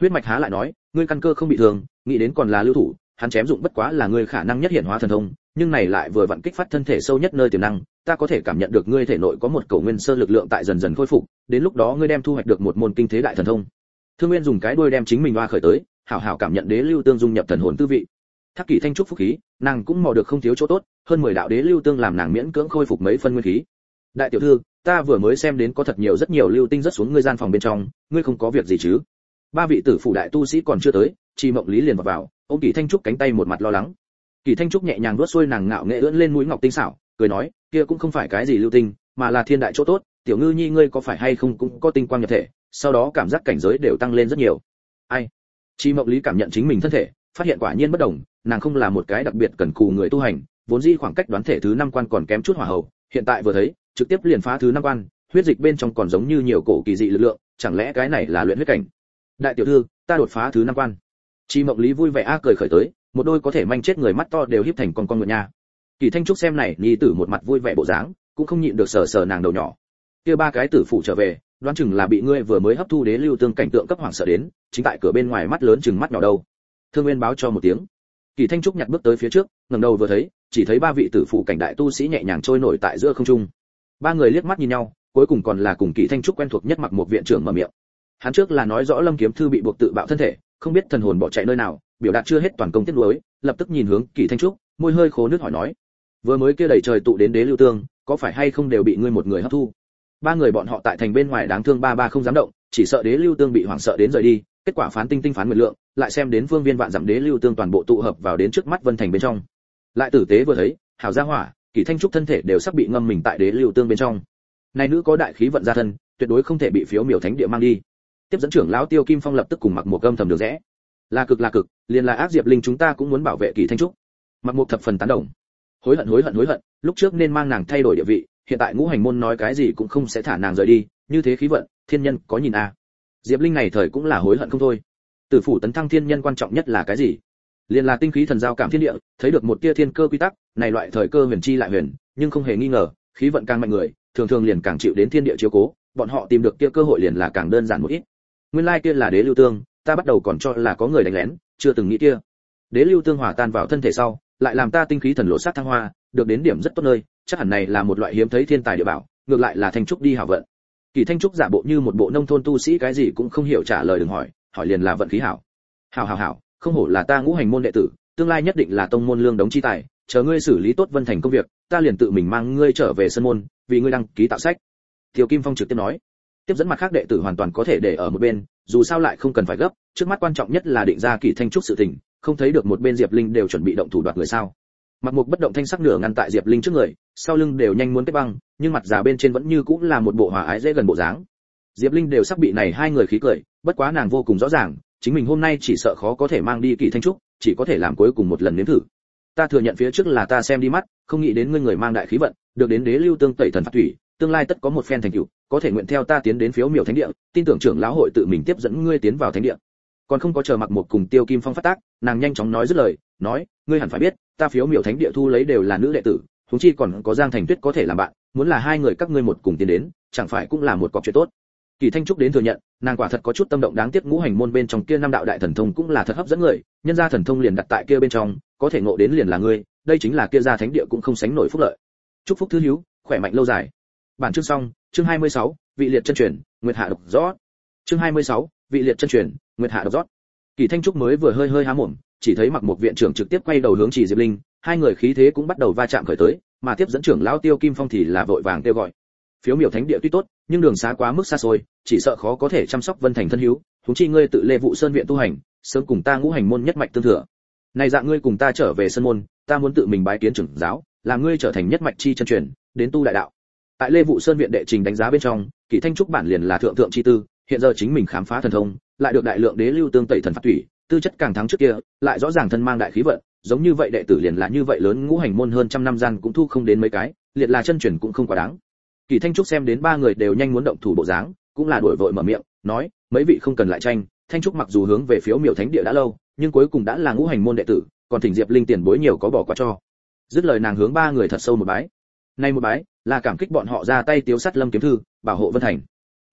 Huyết mạch há lại nói, ngươi căn cơ không bị thương, nghĩ đến còn là lưu thủ, hắn chém dụng bất quá là ngươi khả năng nhất hiện hóa thần thông nhưng này lại vừa vặn kích phát thân thể sâu nhất nơi tiềm năng, ta có thể cảm nhận được ngươi thể nội có một cầu nguyên sơ lực lượng tại dần dần khôi phục, đến lúc đó ngươi đem thu hoạch được một môn kinh thế đại thần thông. Thương nguyên dùng cái đuôi đem chính mình hoa khởi tới, hảo hảo cảm nhận đế lưu tương dung nhập thần hồn tư vị. Thác kỷ thanh trúc phúc khí, nàng cũng mò được không thiếu chỗ tốt, hơn mười đạo đế lưu tương làm nàng miễn cưỡng khôi phục mấy phân nguyên khí. Đại tiểu thư, ta vừa mới xem đến có thật nhiều rất nhiều lưu tinh rất xuống ngươi gian phòng bên trong, ngươi không có việc gì chứ? Ba vị tử phủ đại tu sĩ còn chưa tới chi mộng lý liền vào vào, ông kỷ thanh trúc cánh tay một mặt lo lắng kỳ thanh trúc nhẹ nhàng vuốt xuôi nàng ngạo nghệ ưỡn lên mũi ngọc tinh xảo, cười nói, kia cũng không phải cái gì lưu tinh, mà là thiên đại chỗ tốt, tiểu ngư nhi ngươi có phải hay không cũng có tinh quang nhập thể, sau đó cảm giác cảnh giới đều tăng lên rất nhiều. Ai? Chi mộng lý cảm nhận chính mình thân thể, phát hiện quả nhiên bất đồng, nàng không là một cái đặc biệt cần cù người tu hành, vốn dĩ khoảng cách đoán thể thứ năm quan còn kém chút hỏa hậu, hiện tại vừa thấy, trực tiếp liền phá thứ năm quan, huyết dịch bên trong còn giống như nhiều cổ kỳ dị lực lượng, chẳng lẽ cái này là luyện huyết cảnh? Đại tiểu thư, ta đột phá thứ năm quan chi mộng lý vui vẻ a cười khởi tới, một đôi có thể manh chết người mắt to đều híp thành con con ngựa nha. Kỳ thanh trúc xem này, nhi tử một mặt vui vẻ bộ dáng, cũng không nhịn được sờ sờ nàng đầu nhỏ. Kia ba cái tử phụ trở về, đoán chừng là bị ngươi vừa mới hấp thu đế lưu tương cảnh tượng cấp hoàng sợ đến, chính tại cửa bên ngoài mắt lớn chừng mắt nhỏ đâu. Thương nguyên báo cho một tiếng. Kỳ thanh trúc nhặt bước tới phía trước, ngẩng đầu vừa thấy, chỉ thấy ba vị tử phụ cảnh đại tu sĩ nhẹ nhàng trôi nổi tại giữa không trung. Ba người liếc mắt nhìn nhau, cuối cùng còn là cùng kỳ thanh trúc quen thuộc nhất mặc một viện trưởng mở miệng. Hắn trước là nói rõ lâm kiếm thư bị buộc tự bạo thân thể không biết thần hồn bỏ chạy nơi nào, biểu đạt chưa hết toàn công tiết lối lập tức nhìn hướng kỳ thanh trúc, môi hơi khô nước hỏi nói, vừa mới kia đẩy trời tụ đến đế lưu tương, có phải hay không đều bị ngươi một người hấp thu? Ba người bọn họ tại thành bên ngoài đáng thương ba ba không dám động, chỉ sợ đế lưu tương bị hoảng sợ đến rời đi, kết quả phán tinh tinh phán nguyệt lượng, lại xem đến phương viên vạn dặm đế lưu tương toàn bộ tụ hợp vào đến trước mắt vân thành bên trong. Lại tử tế vừa thấy, hảo gia hỏa, kỳ thanh trúc thân thể đều sắp bị ngâm mình tại đế lưu tương bên trong. Này nữ có đại khí vận gia thân, tuyệt đối không thể bị phiếu miểu thánh địa mang đi tiếp dẫn trưởng lão tiêu kim phong lập tức cùng mặc một gâm thầm được rẽ. Là cực là cực, liền là ác diệp linh chúng ta cũng muốn bảo vệ kỳ thanh trúc. Mặc một thập phần tán đồng. Hối hận hối hận hối hận, lúc trước nên mang nàng thay đổi địa vị, hiện tại ngũ hành môn nói cái gì cũng không sẽ thả nàng rời đi, như thế khí vận, thiên nhân có nhìn a. À. diệp linh này thời cũng là hối hận không thôi. Tử phủ tấn thăng thiên nhân quan trọng nhất là cái gì? Liền là tinh khí thần giao cảm thiên địa, thấy được một tia thiên cơ quy tắc, này loại thời cơ huyền chi lại huyền, nhưng không hề nghi ngờ, khí vận càng mạnh người, thường thường liền càng chịu đến thiên địa chiếu cố, bọn họ tìm được kia cơ hội liền là càng đơn giản một ít nguyên lai kia là đế lưu tương, ta bắt đầu còn cho là có người đánh lén, chưa từng nghĩ kia. Đế lưu tương hòa tan vào thân thể sau, lại làm ta tinh khí thần lộ sát thăng hoa, được đến điểm rất tốt nơi, chắc hẳn này là một loại hiếm thấy thiên tài địa bảo, ngược lại là thanh trúc đi hảo vận. Kỳ thanh trúc giả bộ như một bộ nông thôn tu sĩ cái gì cũng không hiểu trả lời đừng hỏi hỏi liền là vận khí hảo. Hảo hảo hảo, không hổ là ta ngũ hành môn đệ tử, tương lai nhất định là tông môn lương đống chi tài, chờ ngươi xử lý tốt vân thành công việc, ta liền tự mình mang ngươi trở về sân môn, vì ngươi đăng ký tạo sách. Tiêu Kim Phong trực tiếp nói. Tiếp dẫn mặt khác đệ tử hoàn toàn có thể để ở một bên, dù sao lại không cần phải gấp, trước mắt quan trọng nhất là định ra kỳ thanh trúc sự tình, không thấy được một bên Diệp Linh đều chuẩn bị động thủ đoạt người sao? mặt Mục bất động thanh sắc nửa ngăn tại Diệp Linh trước người, sau lưng đều nhanh muốn kết băng, nhưng mặt già bên trên vẫn như cũng là một bộ hòa ái dễ gần bộ dáng. Diệp Linh đều sắp bị này hai người khí cười, bất quá nàng vô cùng rõ ràng, chính mình hôm nay chỉ sợ khó có thể mang đi kỳ thanh trúc, chỉ có thể làm cuối cùng một lần nếm thử. Ta thừa nhận phía trước là ta xem đi mắt, không nghĩ đến ngươi người mang đại khí vận, được đến đế lưu tương tẩy thần phạt thủy, tương lai tất có một phen thành tựu, có thể nguyện theo ta tiến đến phiếu miểu thánh địa, tin tưởng trưởng lão hội tự mình tiếp dẫn ngươi tiến vào thánh địa. Còn không có chờ mặc một cùng Tiêu Kim Phong phát tác, nàng nhanh chóng nói dứt lời, nói, ngươi hẳn phải biết, ta phiếu miểu thánh địa thu lấy đều là nữ đệ tử chúng chi còn có giang thành tuyết có thể làm bạn muốn là hai người các ngươi một cùng tiến đến chẳng phải cũng là một cọc chuyện tốt. Kỳ thanh trúc đến thừa nhận nàng quả thật có chút tâm động đáng tiếc ngũ hành môn bên trong kia năm đạo đại thần thông cũng là thật hấp dẫn người nhân gia thần thông liền đặt tại kia bên trong có thể ngộ đến liền là ngươi đây chính là kia gia thánh địa cũng không sánh nổi phúc lợi. Chúc phúc thứ hiếu khỏe mạnh lâu dài bản chương xong chương 26, vị liệt chân truyền nguyệt hạ độc rót. Chương 26, vị liệt chân truyền nguyệt hạ độc rót. Kỳ thanh trúc mới vừa hơi hơi há mồm chỉ thấy mặc một viện trưởng trực tiếp quay đầu hướng chỉ diệp linh hai người khí thế cũng bắt đầu va chạm khởi tới mà tiếp dẫn trưởng lão tiêu kim phong thì là vội vàng kêu gọi. Phiếu miểu thánh địa tuy tốt nhưng đường xá quá mức xa xôi chỉ sợ khó có thể chăm sóc vân thành thân hiếu chúng chi ngươi tự lê vụ sơn viện tu hành sớm cùng ta ngũ hành môn nhất mạch tương thừa. Này dạng ngươi cùng ta trở về sân môn ta muốn tự mình bái kiến trưởng giáo làm ngươi trở thành nhất mạch chi chân truyền đến tu đại đạo tại lê vụ sơn viện đệ trình đánh giá bên trong kỷ thanh trúc bản liền là thượng thượng chi tư, hiện giờ chính mình khám phá thần thông, lại được đại lượng đế lưu tương tẩy thần phát thủy tư chất càng thắng trước kia, lại rõ ràng thân mang đại khí vận, giống như vậy đệ tử liền là như vậy lớn ngũ hành môn hơn trăm năm gian cũng thu không đến mấy cái, liệt là chân truyền cũng không quá đáng. Kỳ thanh trúc xem đến ba người đều nhanh muốn động thủ bộ dáng, cũng là đổi vội mở miệng, nói, mấy vị không cần lại tranh. Thanh trúc mặc dù hướng về phiếu miểu thánh địa đã lâu, nhưng cuối cùng đã là ngũ hành môn đệ tử, còn thỉnh diệp linh tiền bối nhiều có bỏ qua cho. Dứt lời nàng hướng ba người thật sâu một bái nay một bái, là cảm kích bọn họ ra tay tiêu sắt lâm kiếm thư, bảo hộ vân thành.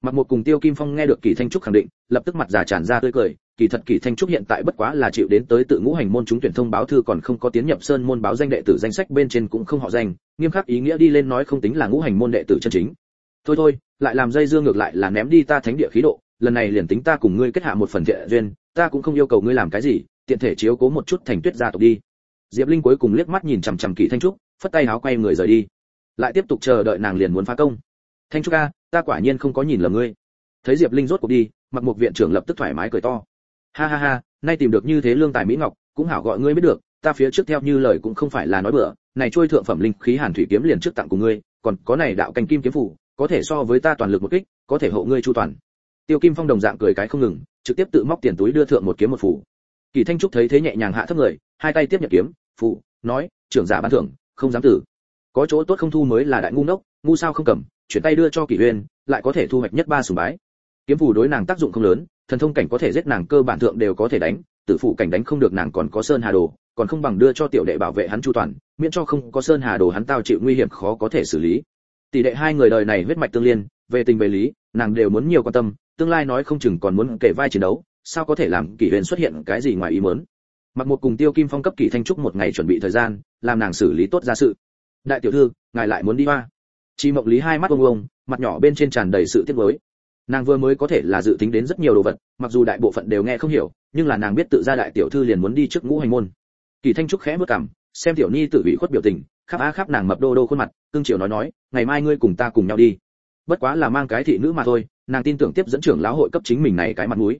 Mặc một cùng tiêu kim phong nghe được kỳ thanh trúc khẳng định, lập tức mặt già tràn ra tươi cười. Kỳ thật kỳ thanh trúc hiện tại bất quá là chịu đến tới tự ngũ hành môn chúng tuyển thông báo thư còn không có tiến nhập sơn môn báo danh đệ tử danh sách bên trên cũng không họ danh. Nghiêm khắc ý nghĩa đi lên nói không tính là ngũ hành môn đệ tử chân chính. Thôi thôi, lại làm dây dưa ngược lại là ném đi ta thánh địa khí độ. Lần này liền tính ta cùng ngươi kết hạ một phần thiện duyên, ta cũng không yêu cầu ngươi làm cái gì, tiện thể chiếu cố một chút thành tuyết gia tộc đi. Diệp linh cuối cùng liếc mắt nhìn chằm chằm kỳ thanh trúc, phất tay áo quay người rời đi lại tiếp tục chờ đợi nàng liền muốn phá công. Thanh trúc a ta quả nhiên không có nhìn lầm ngươi. Thấy diệp linh rốt cuộc đi, mặc một viện trưởng lập tức thoải mái cười to. Ha ha ha, nay tìm được như thế lương tài mỹ ngọc, cũng hảo gọi ngươi biết được, ta phía trước theo như lời cũng không phải là nói bừa, này trôi thượng phẩm linh khí hàn thủy kiếm liền trước tặng của ngươi, còn có này đạo canh kim kiếm phủ, có thể so với ta toàn lực một kích, có thể hộ ngươi chu toàn. Tiêu kim phong đồng dạng cười cái không ngừng, trực tiếp tự móc tiền túi đưa thượng một kiếm một phủ. Kỳ thanh trúc thấy thế nhẹ nhàng hạ thấp người, hai tay tiếp nhận kiếm phủ nói, trưởng giả ban thưởng, không dám tử có chỗ tốt không thu mới là đại ngu ngốc, ngu sao không cầm, chuyển tay đưa cho kỷ uyên, lại có thể thu hoạch nhất ba sùng bái. Kiếm phủ đối nàng tác dụng không lớn, thần thông cảnh có thể giết nàng, cơ bản thượng đều có thể đánh, tử phụ cảnh đánh không được nàng còn có sơn hà đồ, còn không bằng đưa cho tiểu đệ bảo vệ hắn chu toàn, miễn cho không có sơn hà đồ hắn tao chịu nguy hiểm khó có thể xử lý. Tỷ đệ hai người đời này huyết mạch tương liên, về tình về lý, nàng đều muốn nhiều quan tâm, tương lai nói không chừng còn muốn kể vai chiến đấu, sao có thể làm kỷ huyền xuất hiện cái gì ngoài ý muốn? Mặc một cùng tiêu kim phong cấp kỷ thanh trúc một ngày chuẩn bị thời gian, làm nàng xử lý tốt ra sự đại tiểu thư, ngài lại muốn đi hoa. Chi mộng lý hai mắt ông ông mặt nhỏ bên trên tràn đầy sự tiếc nuối. Nàng vừa mới có thể là dự tính đến rất nhiều đồ vật, mặc dù đại bộ phận đều nghe không hiểu, nhưng là nàng biết tự ra đại tiểu thư liền muốn đi trước ngũ hành môn. Kỳ thanh trúc khẽ bước cằm, xem tiểu nhi tự ủy khuất biểu tình, khắp á khắp nàng mập đô đô khuôn mặt, cương triều nói nói, ngày mai ngươi cùng ta cùng nhau đi. Bất quá là mang cái thị nữ mà thôi, nàng tin tưởng tiếp dẫn trưởng lão hội cấp chính mình này cái mặt mũi.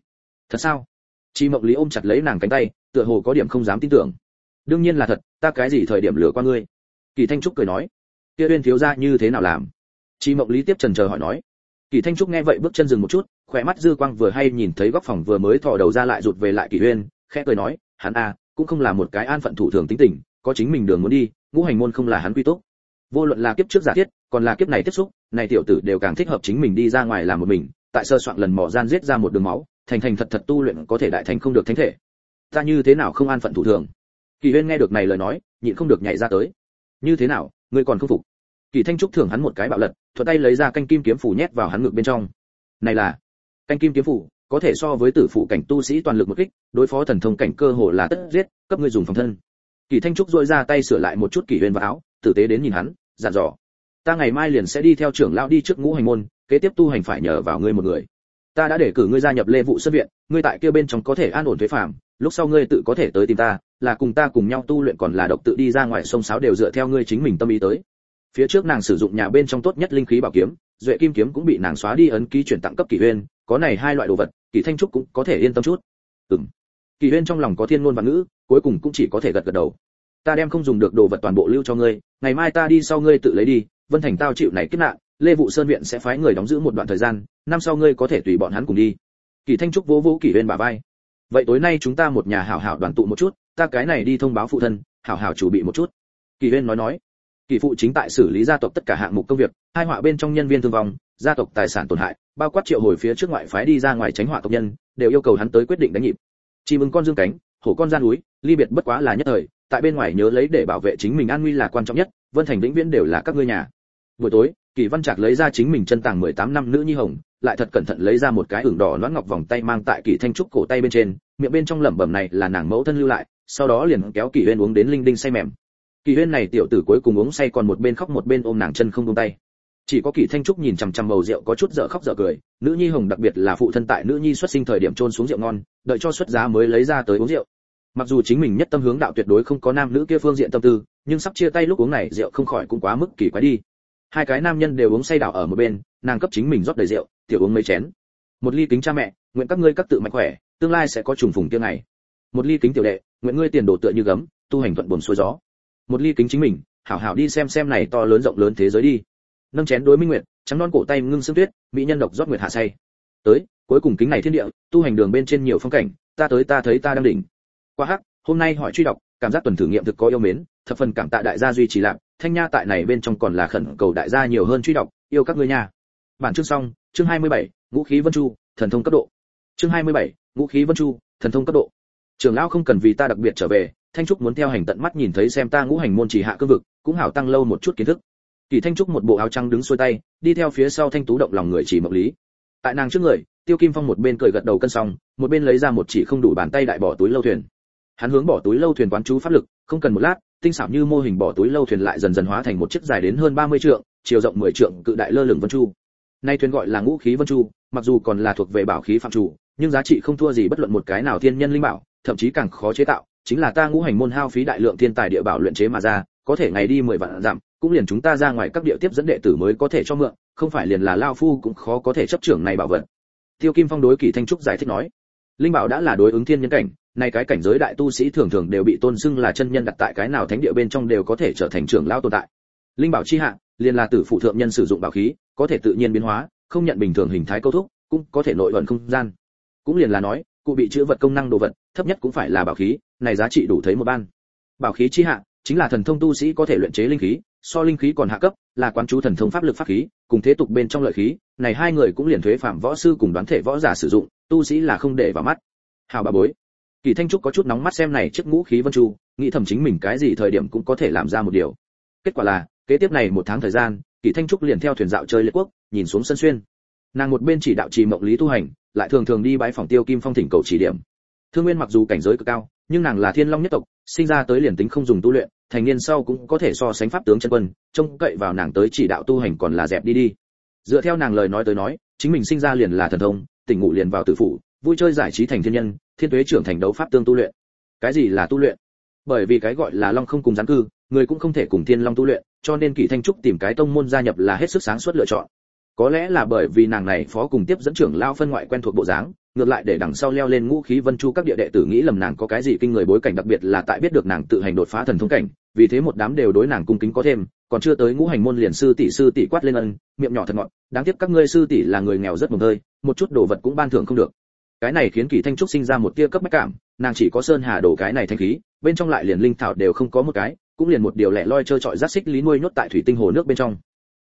Thật sao? Chi mộng lý ôm chặt lấy nàng cánh tay, tựa hồ có điểm không dám tin tưởng. Đương nhiên là thật, ta cái gì thời điểm lừa qua ngươi? Kỳ thanh trúc cười nói, kia uyên thiếu gia như thế nào làm? Chi mộng lý tiếp trần chờ hỏi nói, kỳ thanh trúc nghe vậy bước chân dừng một chút, khỏe mắt dư quang vừa hay nhìn thấy góc phòng vừa mới thò đầu ra lại rụt về lại kỳ uyên, khẽ cười nói, hắn a cũng không là một cái an phận thủ thường tính tình, có chính mình đường muốn đi, ngũ hành môn không là hắn quy tốt vô luận là kiếp trước giả thiết, còn là kiếp này tiếp xúc, này tiểu tử đều càng thích hợp chính mình đi ra ngoài làm một mình, tại sơ soạn lần mò gian giết ra một đường máu, thành thành thật thật tu luyện có thể đại thành không được thánh thể. Ta như thế nào không an phận thủ thường? Kỳ uyên nghe được này lời nói, nhịn không được nhảy ra tới như thế nào, ngươi còn không phục? Kỳ thanh trúc thưởng hắn một cái bạo lật, thuận tay lấy ra canh kim kiếm phủ nhét vào hắn ngực bên trong. Này là, canh kim kiếm phủ, có thể so với tử phụ cảnh tu sĩ toàn lực một kích, đối phó thần thông cảnh cơ hồ là tất giết, cấp ngươi dùng phòng thân. Kỳ thanh trúc dội ra tay sửa lại một chút kỳ huyền và áo, tử tế đến nhìn hắn, dặn dò. Ta ngày mai liền sẽ đi theo trưởng lão đi trước ngũ hành môn, kế tiếp tu hành phải nhờ vào ngươi một người. Ta đã để cử ngươi gia nhập lê vụ xuất viện, ngươi tại kia bên trong có thể an ổn thuế phàm, lúc sau ngươi tự có thể tới tìm ta là cùng ta cùng nhau tu luyện còn là độc tự đi ra ngoài sông sáo đều dựa theo ngươi chính mình tâm ý tới. Phía trước nàng sử dụng nhà bên trong tốt nhất linh khí bảo kiếm, duệ kim kiếm cũng bị nàng xóa đi ấn ký chuyển tặng cấp kỷ huyên, có này hai loại đồ vật, kỷ thanh trúc cũng có thể yên tâm chút. Ừm. Kỷ huyên trong lòng có thiên ngôn và ngữ, cuối cùng cũng chỉ có thể gật gật đầu. Ta đem không dùng được đồ vật toàn bộ lưu cho ngươi, ngày mai ta đi sau ngươi tự lấy đi, vân thành tao chịu này kết nạn, lê vụ sơn viện sẽ phái người đóng giữ một đoạn thời gian, năm sau ngươi có thể tùy bọn hắn cùng đi. Kỷ thanh trúc vỗ vỗ kỷ huyên bà vai. Vậy tối nay chúng ta một nhà hảo hảo đoàn tụ một chút ta cái này đi thông báo phụ thân, hảo hảo chủ bị một chút. Kỷ huyên nói nói. Kỳ phụ chính tại xử lý gia tộc tất cả hạng mục công việc, hai họa bên trong nhân viên thương vong, gia tộc tài sản tổn hại, bao quát triệu hồi phía trước ngoại phái đi ra ngoài tránh họa tộc nhân, đều yêu cầu hắn tới quyết định đánh nhịp. Chỉ mừng con dương cánh, hổ con gian núi, ly biệt bất quá là nhất thời, tại bên ngoài nhớ lấy để bảo vệ chính mình an nguy là quan trọng nhất, vân thành vĩnh viễn đều là các ngươi nhà. Buổi tối, kỳ văn trạc lấy ra chính mình chân tàng 18 năm nữ nhi hồng, lại thật cẩn thận lấy ra một cái ửng đỏ loãng ngọc vòng tay mang tại kỳ thanh trúc cổ tay bên trên, miệng bên trong lẩm bẩm này là nàng mẫu thân lưu lại sau đó liền kéo kỳ huyên uống đến linh đinh say mềm. Kỳ huyên này tiểu tử cuối cùng uống say còn một bên khóc một bên ôm nàng chân không buông tay. Chỉ có kỳ thanh trúc nhìn chằm chằm màu rượu có chút dở khóc dở cười, nữ nhi hồng đặc biệt là phụ thân tại nữ nhi xuất sinh thời điểm trôn xuống rượu ngon, đợi cho xuất giá mới lấy ra tới uống rượu. Mặc dù chính mình nhất tâm hướng đạo tuyệt đối không có nam nữ kia phương diện tâm tư, nhưng sắp chia tay lúc uống này rượu không khỏi cũng quá mức kỳ quái đi. Hai cái nam nhân đều uống say đảo ở một bên, nàng cấp chính mình rót đầy rượu, tiểu uống mấy chén. Một ly kính cha mẹ, nguyện các ngươi các tự mạnh khỏe, tương lai sẽ có trùng phùng tiêu này một ly kính tiểu đệ nguyện ngươi tiền đồ tựa như gấm tu hành thuận buồm xuôi gió. Một ly kính chính mình hảo hảo đi xem xem này to lớn rộng lớn thế giới đi. Nâng chén đối minh nguyệt trắng non cổ tay ngưng sương tuyết mỹ nhân độc rót nguyệt hạ say. Tới cuối cùng kính này thiên địa tu hành đường bên trên nhiều phong cảnh ta tới ta thấy ta đang đỉnh. Qua hắc hôm nay hỏi truy đọc cảm giác tuần thử nghiệm thực có yêu mến thập phần cảm tạ đại gia duy trì lạc thanh nha tại này bên trong còn là khẩn cầu đại gia nhiều hơn truy đọc yêu các ngươi nha. Bản chương xong chương 27, ngũ khí vân chu thần thông cấp độ. Chương 27, ngũ khí vân chu thần thông cấp độ trưởng lão không cần vì ta đặc biệt trở về, thanh trúc muốn theo hành tận mắt nhìn thấy xem ta ngũ hành môn chỉ hạ cương vực, cũng hảo tăng lâu một chút kiến thức. Kỳ thanh trúc một bộ áo trắng đứng xuôi tay, đi theo phía sau thanh tú động lòng người chỉ mộng lý. Tại nàng trước người, tiêu kim phong một bên cười gật đầu cân xong, một bên lấy ra một chỉ không đủ bàn tay đại bỏ túi lâu thuyền. Hắn hướng bỏ túi lâu thuyền quán chú pháp lực, không cần một lát, tinh xảo như mô hình bỏ túi lâu thuyền lại dần dần hóa thành một chiếc dài đến hơn 30 trượng, chiều rộng 10 trượng, cự đại lơ lửng vân chu. Nay thuyền gọi là ngũ khí vân chu, mặc dù còn là thuộc về bảo khí phạm chủ, nhưng giá trị không thua gì bất luận một cái nào thiên nhân linh bảo thậm chí càng khó chế tạo chính là ta ngũ hành môn hao phí đại lượng thiên tài địa bảo luyện chế mà ra có thể ngày đi 10 vạn giảm, cũng liền chúng ta ra ngoài các địa tiếp dẫn đệ tử mới có thể cho mượn không phải liền là lao phu cũng khó có thể chấp trưởng này bảo vật. Tiêu kim phong đối kỳ thanh trúc giải thích nói. Linh bảo đã là đối ứng thiên nhân cảnh này cái cảnh giới đại tu sĩ thường thường đều bị tôn xưng là chân nhân đặt tại cái nào thánh địa bên trong đều có thể trở thành trưởng lao tồn tại. Linh bảo chi hạ liền là tử phụ thượng nhân sử dụng bảo khí có thể tự nhiên biến hóa không nhận bình thường hình thái câu thúc cũng có thể nội luận không gian. Cũng liền là nói cụ bị chữa vật công năng đồ vật thấp nhất cũng phải là bảo khí, này giá trị đủ thấy một ban. Bảo khí chi hạ, chính là thần thông tu sĩ có thể luyện chế linh khí, so linh khí còn hạ cấp, là quán chú thần thông pháp lực pháp khí, cùng thế tục bên trong lợi khí, này hai người cũng liền thuế phạm võ sư cùng đoán thể võ giả sử dụng, tu sĩ là không để vào mắt. Hào bà bối, kỳ thanh trúc có chút nóng mắt xem này chiếc ngũ khí vân chu, nghĩ thầm chính mình cái gì thời điểm cũng có thể làm ra một điều. Kết quả là, kế tiếp này một tháng thời gian, kỳ thanh trúc liền theo thuyền dạo chơi liệt quốc, nhìn xuống sân xuyên. Nàng một bên chỉ đạo trì mộng lý tu hành, lại thường thường đi bái phòng tiêu kim phong thỉnh cầu chỉ điểm thương nguyên mặc dù cảnh giới cực cao, nhưng nàng là thiên long nhất tộc, sinh ra tới liền tính không dùng tu luyện, thành niên sau cũng có thể so sánh pháp tướng chân quân, trông cậy vào nàng tới chỉ đạo tu hành còn là dẹp đi đi. Dựa theo nàng lời nói tới nói, chính mình sinh ra liền là thần thông, tỉnh ngủ liền vào tử phủ, vui chơi giải trí thành thiên nhân, thiên tuế trưởng thành đấu pháp tương tu luyện. Cái gì là tu luyện? Bởi vì cái gọi là long không cùng gián cư, người cũng không thể cùng thiên long tu luyện, cho nên kỷ thanh trúc tìm cái tông môn gia nhập là hết sức sáng suốt lựa chọn. Có lẽ là bởi vì nàng này phó cùng tiếp dẫn trưởng lao phân ngoại quen thuộc bộ dáng ngược lại để đằng sau leo lên ngũ khí vân chu các địa đệ tử nghĩ lầm nàng có cái gì kinh người bối cảnh đặc biệt là tại biết được nàng tự hành đột phá thần thông cảnh, vì thế một đám đều đối nàng cung kính có thêm, còn chưa tới ngũ hành môn liền sư tỷ sư tỷ quát lên ân, miệng nhỏ thật ngọt đáng tiếc các ngươi sư tỷ là người nghèo rất mồm hơi một chút đồ vật cũng ban thưởng không được. Cái này khiến kỳ thanh trúc sinh ra một tia cấp bách cảm, nàng chỉ có sơn hà đổ cái này thanh khí, bên trong lại liền linh thảo đều không có một cái, cũng liền một điều lẻ loi chơi trọi rác xích lý nuôi nhốt tại thủy tinh hồ nước bên trong.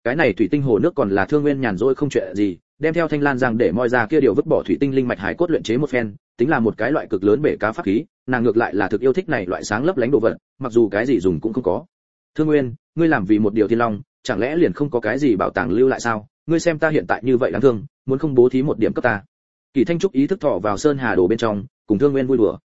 Cái này thủy tinh hồ nước còn là thương nguyên nhàn rỗi không chuyện gì đem theo thanh lan giang để moi ra kia điều vứt bỏ thủy tinh linh mạch hải cốt luyện chế một phen, tính là một cái loại cực lớn bể cá pháp khí, nàng ngược lại là thực yêu thích này loại sáng lấp lánh đồ vật, mặc dù cái gì dùng cũng không có. Thương nguyên, ngươi làm vì một điều thiên long, chẳng lẽ liền không có cái gì bảo tàng lưu lại sao? Ngươi xem ta hiện tại như vậy đáng thương, muốn không bố thí một điểm cấp ta. Kỳ thanh trúc ý thức thọ vào sơn hà đồ bên trong, cùng thương nguyên vui đùa.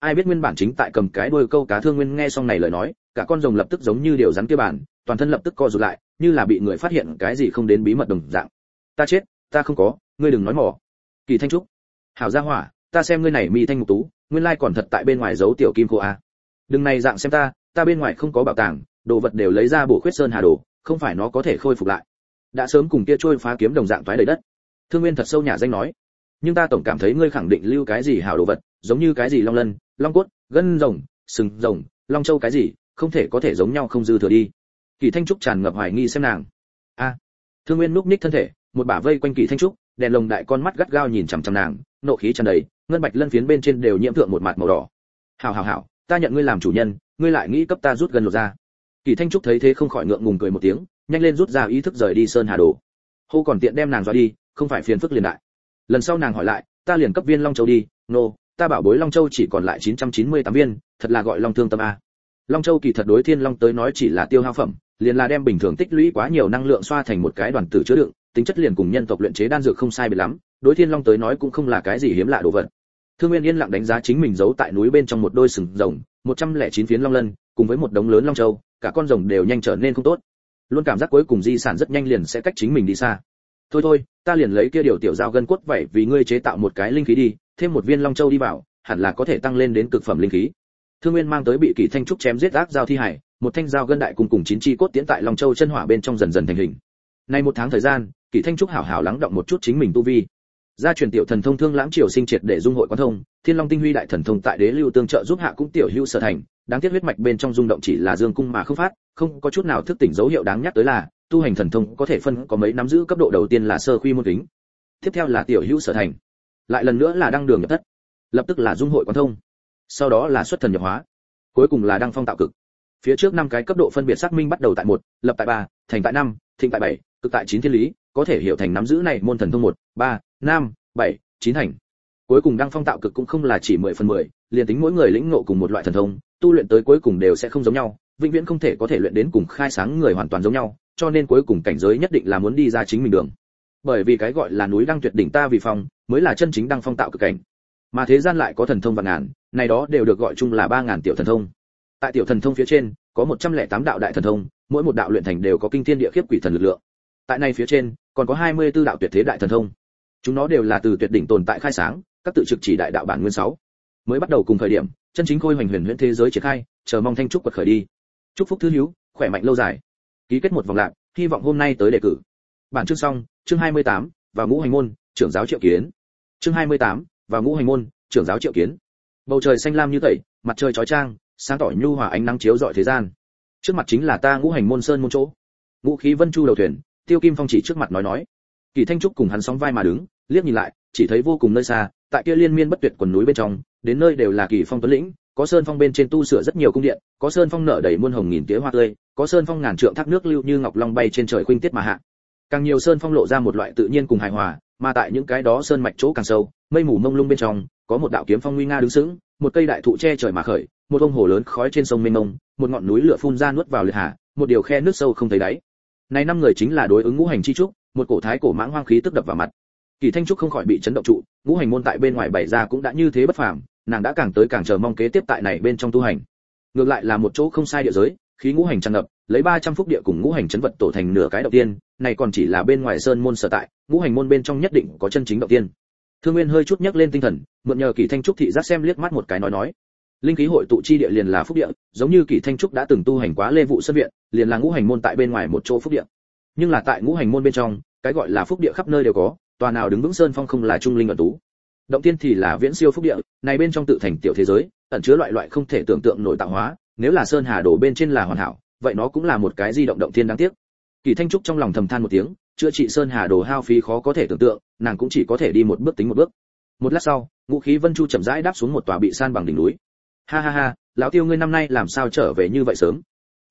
Ai biết nguyên bản chính tại cầm cái đuôi câu cá thương nguyên nghe xong này lời nói, cả con rồng lập tức giống như điều rắn kia bản toàn thân lập tức co rụt lại, như là bị người phát hiện cái gì không đến bí mật đồng dạng. Ta chết ta không có, ngươi đừng nói mỏ. Kỳ thanh trúc, hảo gia hỏa, ta xem ngươi này mi thanh mục tú, nguyên lai còn thật tại bên ngoài giấu tiểu kim cô a. Đừng này dạng xem ta ta bên ngoài không có bảo tàng, đồ vật đều lấy ra bổ khuyết sơn hà đồ, không phải nó có thể khôi phục lại. Đã sớm cùng kia trôi phá kiếm đồng dạng toái đầy đất. Thương nguyên thật sâu nhà danh nói, nhưng ta tổng cảm thấy ngươi khẳng định lưu cái gì hảo đồ vật, giống như cái gì long lân, long cốt, gân rồng, sừng rồng, long châu cái gì, không thể có thể giống nhau không dư thừa đi. Kỳ thanh trúc tràn ngập hoài nghi xem nàng. A. Thương nguyên núp ních thân thể một bả vây quanh kỳ thanh trúc đèn lồng đại con mắt gắt gao nhìn chằm chằm nàng nộ khí tràn đầy ngân bạch lân phiến bên trên đều nhiễm thượng một mặt màu đỏ. Hảo hảo hảo ta nhận ngươi làm chủ nhân ngươi lại nghĩ cấp ta rút gần lột ra. Kỳ thanh trúc thấy thế không khỏi ngượng ngùng cười một tiếng nhanh lên rút ra ý thức rời đi sơn hà đồ. Hô còn tiện đem nàng dọa đi không phải phiền phức liền đại. Lần sau nàng hỏi lại ta liền cấp viên long châu đi nô no, ta bảo bối long châu chỉ còn lại 998 viên thật là gọi long thương tâm a. Long châu kỳ thật đối thiên long tới nói chỉ là tiêu hao phẩm liền là đem bình thường tích lũy quá nhiều năng lượng xoa thành một cái đoàn tử chứa đựng tính chất liền cùng nhân tộc luyện chế đan dược không sai biệt lắm, đối thiên long tới nói cũng không là cái gì hiếm lạ đồ vật. Thương nguyên yên lặng đánh giá chính mình giấu tại núi bên trong một đôi sừng rồng, một trăm lẻ chín phiến long lân, cùng với một đống lớn long châu, cả con rồng đều nhanh trở nên không tốt. Luôn cảm giác cuối cùng di sản rất nhanh liền sẽ cách chính mình đi xa. Thôi thôi, ta liền lấy kia điều tiểu dao gân cốt vậy vì ngươi chế tạo một cái linh khí đi, thêm một viên long châu đi vào, hẳn là có thể tăng lên đến cực phẩm linh khí. Thương nguyên mang tới bị kỳ thanh trúc chém giết ác giao thi hải, một thanh dao gân đại cùng cùng chín chi cốt tiến tại long châu chân hỏa bên trong dần dần thành hình nay một tháng thời gian, kỷ thanh trúc hảo hảo lắng động một chút chính mình tu vi. Gia truyền tiểu thần thông thương lãng triều sinh triệt để dung hội quan thông, thiên long tinh huy đại thần thông tại đế lưu tương trợ giúp hạ cũng tiểu hữu sở thành, đáng tiếc huyết mạch bên trong rung động chỉ là dương cung mà không phát, không có chút nào thức tỉnh dấu hiệu đáng nhắc tới là, tu hành thần thông có thể phân có mấy nắm giữ cấp độ đầu tiên là sơ khuy môn kính. Tiếp theo là tiểu hữu sở thành, lại lần nữa là đăng đường nhập thất, lập tức là dung hội quan thông. Sau đó là xuất thần nhập hóa, cuối cùng là đăng phong tạo cực. Phía trước năm cái cấp độ phân biệt xác minh bắt đầu tại một, lập tại ba, thành tại năm, thịnh tại bảy cực tại chín thiên lý, có thể hiểu thành nắm giữ này môn thần thông một, ba, năm, bảy, chín thành. Cuối cùng đăng phong tạo cực cũng không là chỉ mười phần mười, liền tính mỗi người lĩnh ngộ cùng một loại thần thông, tu luyện tới cuối cùng đều sẽ không giống nhau, vĩnh viễn không thể có thể luyện đến cùng khai sáng người hoàn toàn giống nhau, cho nên cuối cùng cảnh giới nhất định là muốn đi ra chính mình đường. Bởi vì cái gọi là núi đăng tuyệt đỉnh ta vì phong, mới là chân chính đăng phong tạo cực cảnh. Mà thế gian lại có thần thông vạn ngàn, này đó đều được gọi chung là ba ngàn tiểu thần thông. Tại tiểu thần thông phía trên, có một trăm lẻ tám đạo đại thần thông, mỗi một đạo luyện thành đều có kinh thiên địa khiếp quỷ thần lực lượng tại này phía trên còn có hai mươi 24 đạo tuyệt thế đại thần thông. Chúng nó đều là từ tuyệt đỉnh tồn tại khai sáng các tự trực chỉ đại đạo bản nguyên sáu. Mới bắt đầu cùng thời điểm chân chính khôi hoành huyền huyễn thế giới triển khai chờ mong thanh trúc quật khởi đi. Chúc phúc thứ hiếu khỏe mạnh lâu dài. Ký kết một vòng lạc hy vọng hôm nay tới đề cử. Bản chương xong chương 28, và ngũ hành môn trưởng giáo triệu kiến. Chương 28, và ngũ hành môn trưởng giáo triệu kiến. Bầu trời xanh lam như tẩy mặt trời chói chang sáng tỏ nhu hòa ánh nắng chiếu rọi thế gian. Trước mặt chính là ta ngũ hành môn sơn môn chỗ. Ngũ khí vân chu đầu thuyền tiêu kim phong chỉ trước mặt nói nói. Kỳ thanh trúc cùng hắn sóng vai mà đứng, liếc nhìn lại, chỉ thấy vô cùng nơi xa, tại kia liên miên bất tuyệt quần núi bên trong, đến nơi đều là kỳ phong tuấn lĩnh, có sơn phong bên trên tu sửa rất nhiều cung điện, có sơn phong nở đầy muôn hồng nghìn tía hoa tươi, có sơn phong ngàn trượng thác nước lưu như ngọc long bay trên trời khuynh tiết mà hạ. Càng nhiều sơn phong lộ ra một loại tự nhiên cùng hài hòa, mà tại những cái đó sơn mạch chỗ càng sâu, mây mù mông lung bên trong, có một đạo kiếm phong nguy nga đứng sững, một cây đại thụ che trời mà khởi, một ông hồ lớn khói trên sông mênh mông, một ngọn núi lửa phun ra nuốt vào liệt hà, một điều khe nước sâu không thấy đáy này năm người chính là đối ứng ngũ hành chi trúc, một cổ thái cổ mãng hoang khí tức đập vào mặt. Kỳ thanh trúc không khỏi bị chấn động trụ, ngũ hành môn tại bên ngoài bày ra cũng đã như thế bất phàm, nàng đã càng tới càng chờ mong kế tiếp tại này bên trong tu hành. Ngược lại là một chỗ không sai địa giới, khí ngũ hành tràn ngập, lấy 300 phúc địa cùng ngũ hành chấn vật tổ thành nửa cái đầu tiên, này còn chỉ là bên ngoài sơn môn sở tại, ngũ hành môn bên trong nhất định có chân chính đầu tiên. Thương nguyên hơi chút nhấc lên tinh thần, mượn nhờ kỳ thanh trúc thị giác xem liếc mắt một cái nói nói linh khí hội tụ chi địa liền là phúc địa, giống như kỳ thanh trúc đã từng tu hành quá lê vụ sân viện, liền là ngũ hành môn tại bên ngoài một chỗ phúc địa. Nhưng là tại ngũ hành môn bên trong, cái gọi là phúc địa khắp nơi đều có, tòa nào đứng vững sơn phong không là trung linh ở tú. Động tiên thì là viễn siêu phúc địa, này bên trong tự thành tiểu thế giới, ẩn chứa loại loại không thể tưởng tượng nổi tạo hóa, nếu là sơn hà đổ bên trên là hoàn hảo, vậy nó cũng là một cái di động động thiên đáng tiếc. Kỳ thanh trúc trong lòng thầm than một tiếng, chữa trị sơn hà đồ hao phí khó có thể tưởng tượng, nàng cũng chỉ có thể đi một bước tính một bước. Một lát sau, ngũ khí vân chu chậm rãi đáp xuống một tòa bị san bằng đỉnh núi ha ha ha, lão tiêu ngươi năm nay làm sao trở về như vậy sớm?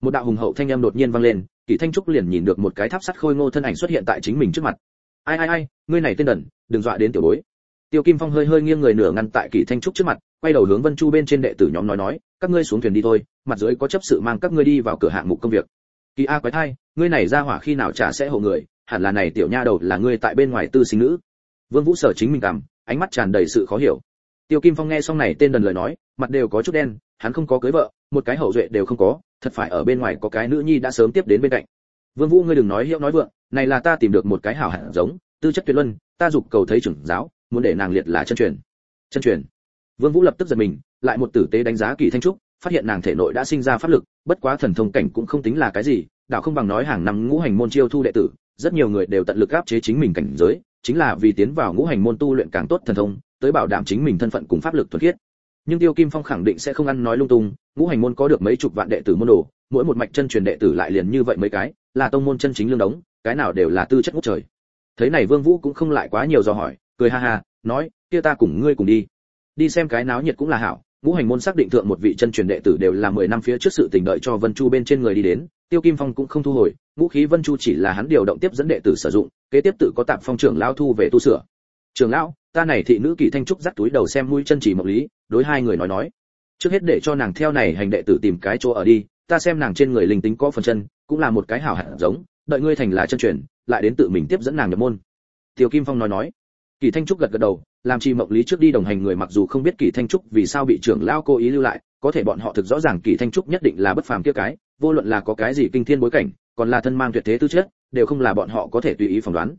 Một đạo hùng hậu thanh âm đột nhiên vang lên, kỳ thanh trúc liền nhìn được một cái tháp sắt khôi ngô thân ảnh xuất hiện tại chính mình trước mặt. Ai ai ai, ngươi này tên đần, đừng dọa đến tiểu bối. Tiêu kim phong hơi hơi nghiêng người nửa ngăn tại kỳ thanh trúc trước mặt, quay đầu hướng vân chu bên trên đệ tử nhóm nói nói, các ngươi xuống thuyền đi thôi, mặt dưới có chấp sự mang các ngươi đi vào cửa hạng mục công việc. Kỳ a quái thai, ngươi này ra hỏa khi nào trả sẽ hộ người, hẳn là này tiểu nha đầu là ngươi tại bên ngoài tư sinh nữ. Vương vũ sở chính mình cảm, ánh mắt tràn đầy sự khó hiểu tiêu kim phong nghe xong này tên đần lời nói, mặt đều có chút đen, hắn không có cưới vợ, một cái hậu duệ đều không có, thật phải ở bên ngoài có cái nữ nhi đã sớm tiếp đến bên cạnh. Vương vũ ngươi đừng nói hiệu nói vượng, này là ta tìm được một cái hảo hạng giống, tư chất tuyệt luân, ta dục cầu thấy trưởng giáo, muốn để nàng liệt là chân truyền. Chân truyền. Vương vũ lập tức giật mình, lại một tử tế đánh giá kỳ thanh trúc, phát hiện nàng thể nội đã sinh ra pháp lực, bất quá thần thông cảnh cũng không tính là cái gì, đạo không bằng nói hàng năm ngũ hành môn chiêu thu đệ tử, rất nhiều người đều tận lực áp chế chính mình cảnh giới, chính là vì tiến vào ngũ hành môn tu luyện càng tốt thần thông tới bảo đảm chính mình thân phận cùng pháp lực thuần khiết. Nhưng tiêu kim phong khẳng định sẽ không ăn nói lung tung, ngũ hành môn có được mấy chục vạn đệ tử môn đồ, mỗi một mạch chân truyền đệ tử lại liền như vậy mấy cái, là tông môn chân chính lương đống, cái nào đều là tư chất ngút trời. Thấy này vương vũ cũng không lại quá nhiều do hỏi, cười ha ha, nói, kia ta cùng ngươi cùng đi. Đi xem cái náo nhiệt cũng là hảo. Ngũ hành môn xác định thượng một vị chân truyền đệ tử đều là 10 năm phía trước sự tình đợi cho vân chu bên trên người đi đến, tiêu kim phong cũng không thu hồi, ngũ khí vân chu chỉ là hắn điều động tiếp dẫn đệ tử sử dụng, kế tiếp tự có tạm phong trưởng lão thu về tu sửa trưởng lão, ta này thị nữ kỳ thanh trúc dắt túi đầu xem mũi chân chỉ mộng lý, đối hai người nói nói. Trước hết để cho nàng theo này hành đệ tử tìm cái chỗ ở đi, ta xem nàng trên người linh tính có phần chân, cũng là một cái hảo hạng giống, đợi ngươi thành là chân truyền, lại đến tự mình tiếp dẫn nàng nhập môn. Tiêu kim phong nói nói. Kỳ thanh trúc gật gật đầu, làm chi mộng lý trước đi đồng hành người mặc dù không biết kỳ thanh trúc vì sao bị trưởng lao cố ý lưu lại, có thể bọn họ thực rõ ràng kỳ thanh trúc nhất định là bất phàm kia cái, vô luận là có cái gì kinh thiên bối cảnh, còn là thân mang tuyệt thế tư chất, đều không là bọn họ có thể tùy ý phỏng đoán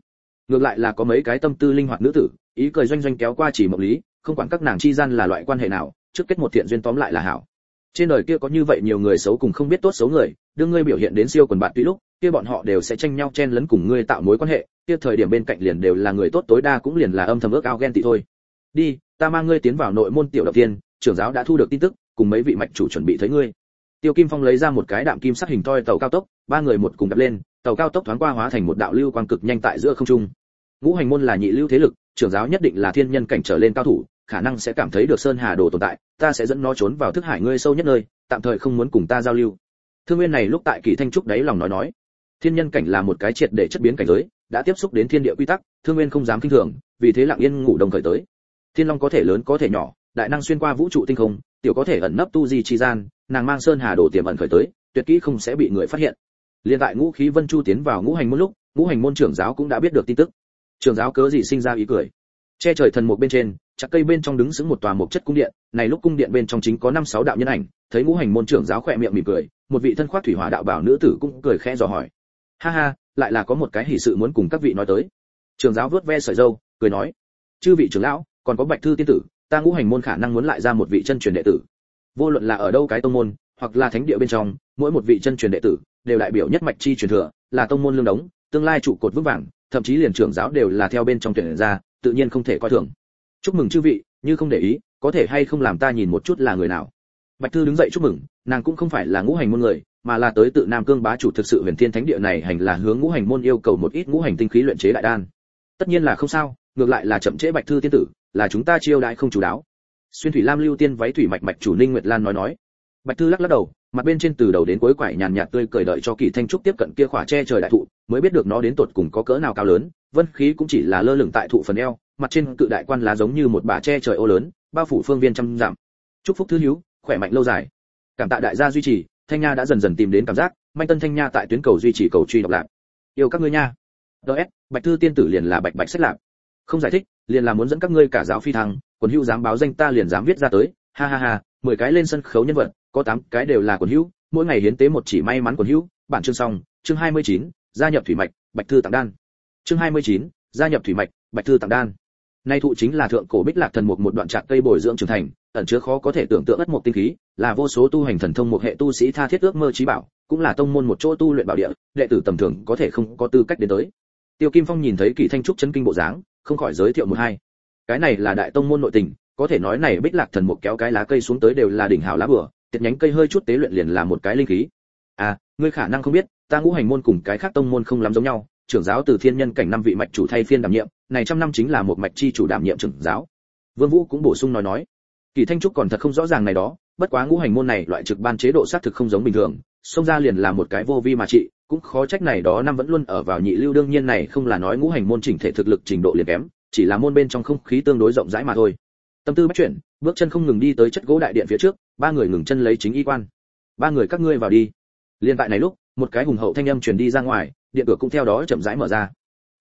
ngược lại là có mấy cái tâm tư linh hoạt nữ tử, ý cười doanh doanh kéo qua chỉ mộng lý, không quản các nàng chi gian là loại quan hệ nào, trước kết một thiện duyên tóm lại là hảo. Trên đời kia có như vậy nhiều người xấu cùng không biết tốt xấu người, đương ngươi biểu hiện đến siêu quần bạn tuy lúc, kia bọn họ đều sẽ tranh nhau chen lấn cùng ngươi tạo mối quan hệ, kia thời điểm bên cạnh liền đều là người tốt tối đa cũng liền là âm thầm ước ao ghen tị thôi. Đi, ta mang ngươi tiến vào nội môn tiểu đầu tiên, trưởng giáo đã thu được tin tức, cùng mấy vị mạch chủ chuẩn bị thấy ngươi. Tiêu kim phong lấy ra một cái đạm kim sắc hình toi tàu cao tốc, ba người một cùng đập lên, tàu cao tốc thoáng qua hóa thành một đạo lưu quang cực nhanh tại giữa không trung ngũ hành môn là nhị lưu thế lực, trưởng giáo nhất định là thiên nhân cảnh trở lên cao thủ, khả năng sẽ cảm thấy được sơn hà đồ tồn tại, ta sẽ dẫn nó trốn vào thức hải ngươi sâu nhất nơi, tạm thời không muốn cùng ta giao lưu. Thương nguyên này lúc tại kỳ thanh trúc đấy lòng nói nói, thiên nhân cảnh là một cái triệt để chất biến cảnh giới, đã tiếp xúc đến thiên địa quy tắc, thương nguyên không dám kinh thường, vì thế lặng yên ngủ đồng khởi tới. Thiên long có thể lớn, có thể nhỏ, đại năng xuyên qua vũ trụ tinh không, tiểu có thể ẩn nấp tu di chi gian, nàng mang sơn hà đồ tiềm ẩn khởi tới, tuyệt kỹ không sẽ bị người phát hiện. Liên tại ngũ khí vân chu tiến vào ngũ hành môn lúc, ngũ hành môn trưởng giáo cũng đã biết được tin tức. Trường giáo cớ gì sinh ra ý cười? Che trời thần một bên trên, chặt cây bên trong đứng sững một tòa mục chất cung điện. Này lúc cung điện bên trong chính có năm sáu đạo nhân ảnh. Thấy ngũ hành môn trưởng giáo khỏe miệng mỉm cười, một vị thân khoác thủy hỏa đạo bảo nữ tử cũng cười khẽ dò hỏi. Ha ha, lại là có một cái hỷ sự muốn cùng các vị nói tới. Trường giáo vớt ve sợi dâu cười nói. Chư vị trưởng lão, còn có bạch thư tiên tử, ta ngũ hành môn khả năng muốn lại ra một vị chân truyền đệ tử. Vô luận là ở đâu cái tông môn, hoặc là thánh địa bên trong, mỗi một vị chân truyền đệ tử đều đại biểu nhất mạch chi truyền thừa, là tông môn lương đống, tương lai trụ cột vững vàng thậm chí liền trưởng giáo đều là theo bên trong tuyển ra, tự nhiên không thể coi thường. Chúc mừng chư vị, như không để ý, có thể hay không làm ta nhìn một chút là người nào. Bạch thư đứng dậy chúc mừng, nàng cũng không phải là ngũ hành môn người, mà là tới tự nam cương bá chủ thực sự huyền thiên thánh địa này hành là hướng ngũ hành môn yêu cầu một ít ngũ hành tinh khí luyện chế đại đan. Tất nhiên là không sao, ngược lại là chậm trễ bạch thư tiên tử, là chúng ta chiêu đại không chủ đáo. Xuyên thủy lam lưu tiên váy thủy mạch mạch chủ ninh nguyệt lan nói nói. Bạch thư lắc lắc đầu, mặt bên trên từ đầu đến cuối quải nhàn nhạt tươi cười đợi cho kỳ thanh trúc tiếp cận kia khỏa che trời đại thụ mới biết được nó đến tột cùng có cỡ nào cao lớn vân khí cũng chỉ là lơ lửng tại thụ phần eo mặt trên cự đại quan lá giống như một bả che trời ô lớn bao phủ phương viên trăm dặm. Chúc phúc thứ hiếu khỏe mạnh lâu dài. Cảm tạ đại gia duy trì thanh nha đã dần dần tìm đến cảm giác manh tân thanh nha tại tuyến cầu duy trì cầu truy độc lạc. Yêu các ngươi nha. Ds bạch thư tiên tử liền là bạch bạch sách lạc. Không giải thích liền là muốn dẫn các ngươi cả giáo phi thăng quần hữu dám báo danh ta liền dám viết ra tới. Ha ha ha mười cái lên sân khấu nhân vật có tám cái đều là quần hữu mỗi ngày hiến tế một chỉ may mắn quần hữu. Bản chương xong chương 29, gia nhập thủy mạch bạch thư tặng đan. Chương 29, gia nhập thủy mạch bạch thư tặng đan. Nay thụ chính là thượng cổ bích lạc thần mục một đoạn trạc cây bồi dưỡng trưởng thành ẩn chứa khó có thể tưởng tượng ất một tinh khí là vô số tu hành thần thông một hệ tu sĩ tha thiết ước mơ trí bảo cũng là tông môn một chỗ tu luyện bảo địa đệ tử tầm thường có thể không có tư cách đến tới. Tiêu kim phong nhìn thấy kỳ thanh trúc chấn kinh bộ dáng không khỏi giới thiệu một hai. Cái này là đại tông môn nội tình có thể nói này bích lạc thần mục kéo cái lá cây xuống tới đều là đỉnh hào lá bừa tiệt nhánh cây hơi chút tế luyện liền là một cái linh khí. À ngươi khả năng không biết ta ngũ hành môn cùng cái khác tông môn không lắm giống nhau, trưởng giáo từ thiên nhân cảnh năm vị mạch chủ thay phiên đảm nhiệm, này trăm năm chính là một mạch chi chủ đảm nhiệm trưởng giáo. Vương vũ cũng bổ sung nói nói, kỳ thanh trúc còn thật không rõ ràng này đó, bất quá ngũ hành môn này loại trực ban chế độ xác thực không giống bình thường, xông ra liền là một cái vô vi mà trị, cũng khó trách này đó năm vẫn luôn ở vào nhị lưu đương nhiên này không là nói ngũ hành môn chỉnh thể thực lực trình độ liền kém, chỉ là môn bên trong không khí tương đối rộng rãi mà thôi. Tâm tư bắt chuyển, bước chân không ngừng đi tới chất gỗ đại điện phía trước, ba người ngừng chân lấy chính y quan. Ba người các ngươi vào đi. Liên tại này lúc một cái hùng hậu thanh âm truyền đi ra ngoài, điện cửa cũng theo đó chậm rãi mở ra.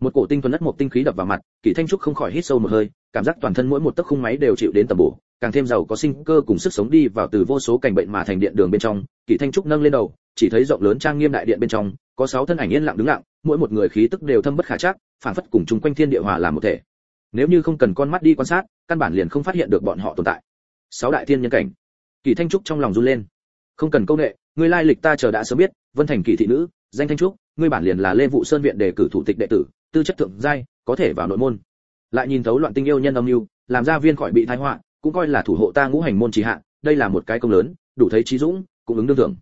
Một cổ tinh thuần đất một tinh khí đập vào mặt kỷ thanh trúc không khỏi hít sâu một hơi, cảm giác toàn thân mỗi một tấc khung máy đều chịu đến tầm bổ, càng thêm giàu có sinh cơ cùng sức sống đi vào từ vô số cảnh bệnh mà thành điện đường bên trong kỷ thanh trúc nâng lên đầu, chỉ thấy rộng lớn trang nghiêm đại điện bên trong, có sáu thân ảnh yên lặng đứng lặng, mỗi một người khí tức đều thâm bất khả chắc phản phất cùng chung quanh thiên địa hòa làm một thể. Nếu như không cần con mắt đi quan sát, căn bản liền không phát hiện được bọn họ tồn tại. Sáu đại thiên nhân cảnh. Kỷ thanh trúc trong lòng run lên không cần câu nệ, ngươi lai lịch ta chờ đã sớm biết, vân thành kỳ thị nữ, danh thanh trúc, ngươi bản liền là lê vụ sơn viện đề cử thủ tịch đệ tử, tư chất thượng giai, có thể vào nội môn. Lại nhìn thấu loạn tinh yêu nhân âm mưu, làm ra viên khỏi bị thái họa, cũng coi là thủ hộ ta ngũ hành môn trì hạ, đây là một cái công lớn, đủ thấy trí dũng, cũng ứng đương thưởng.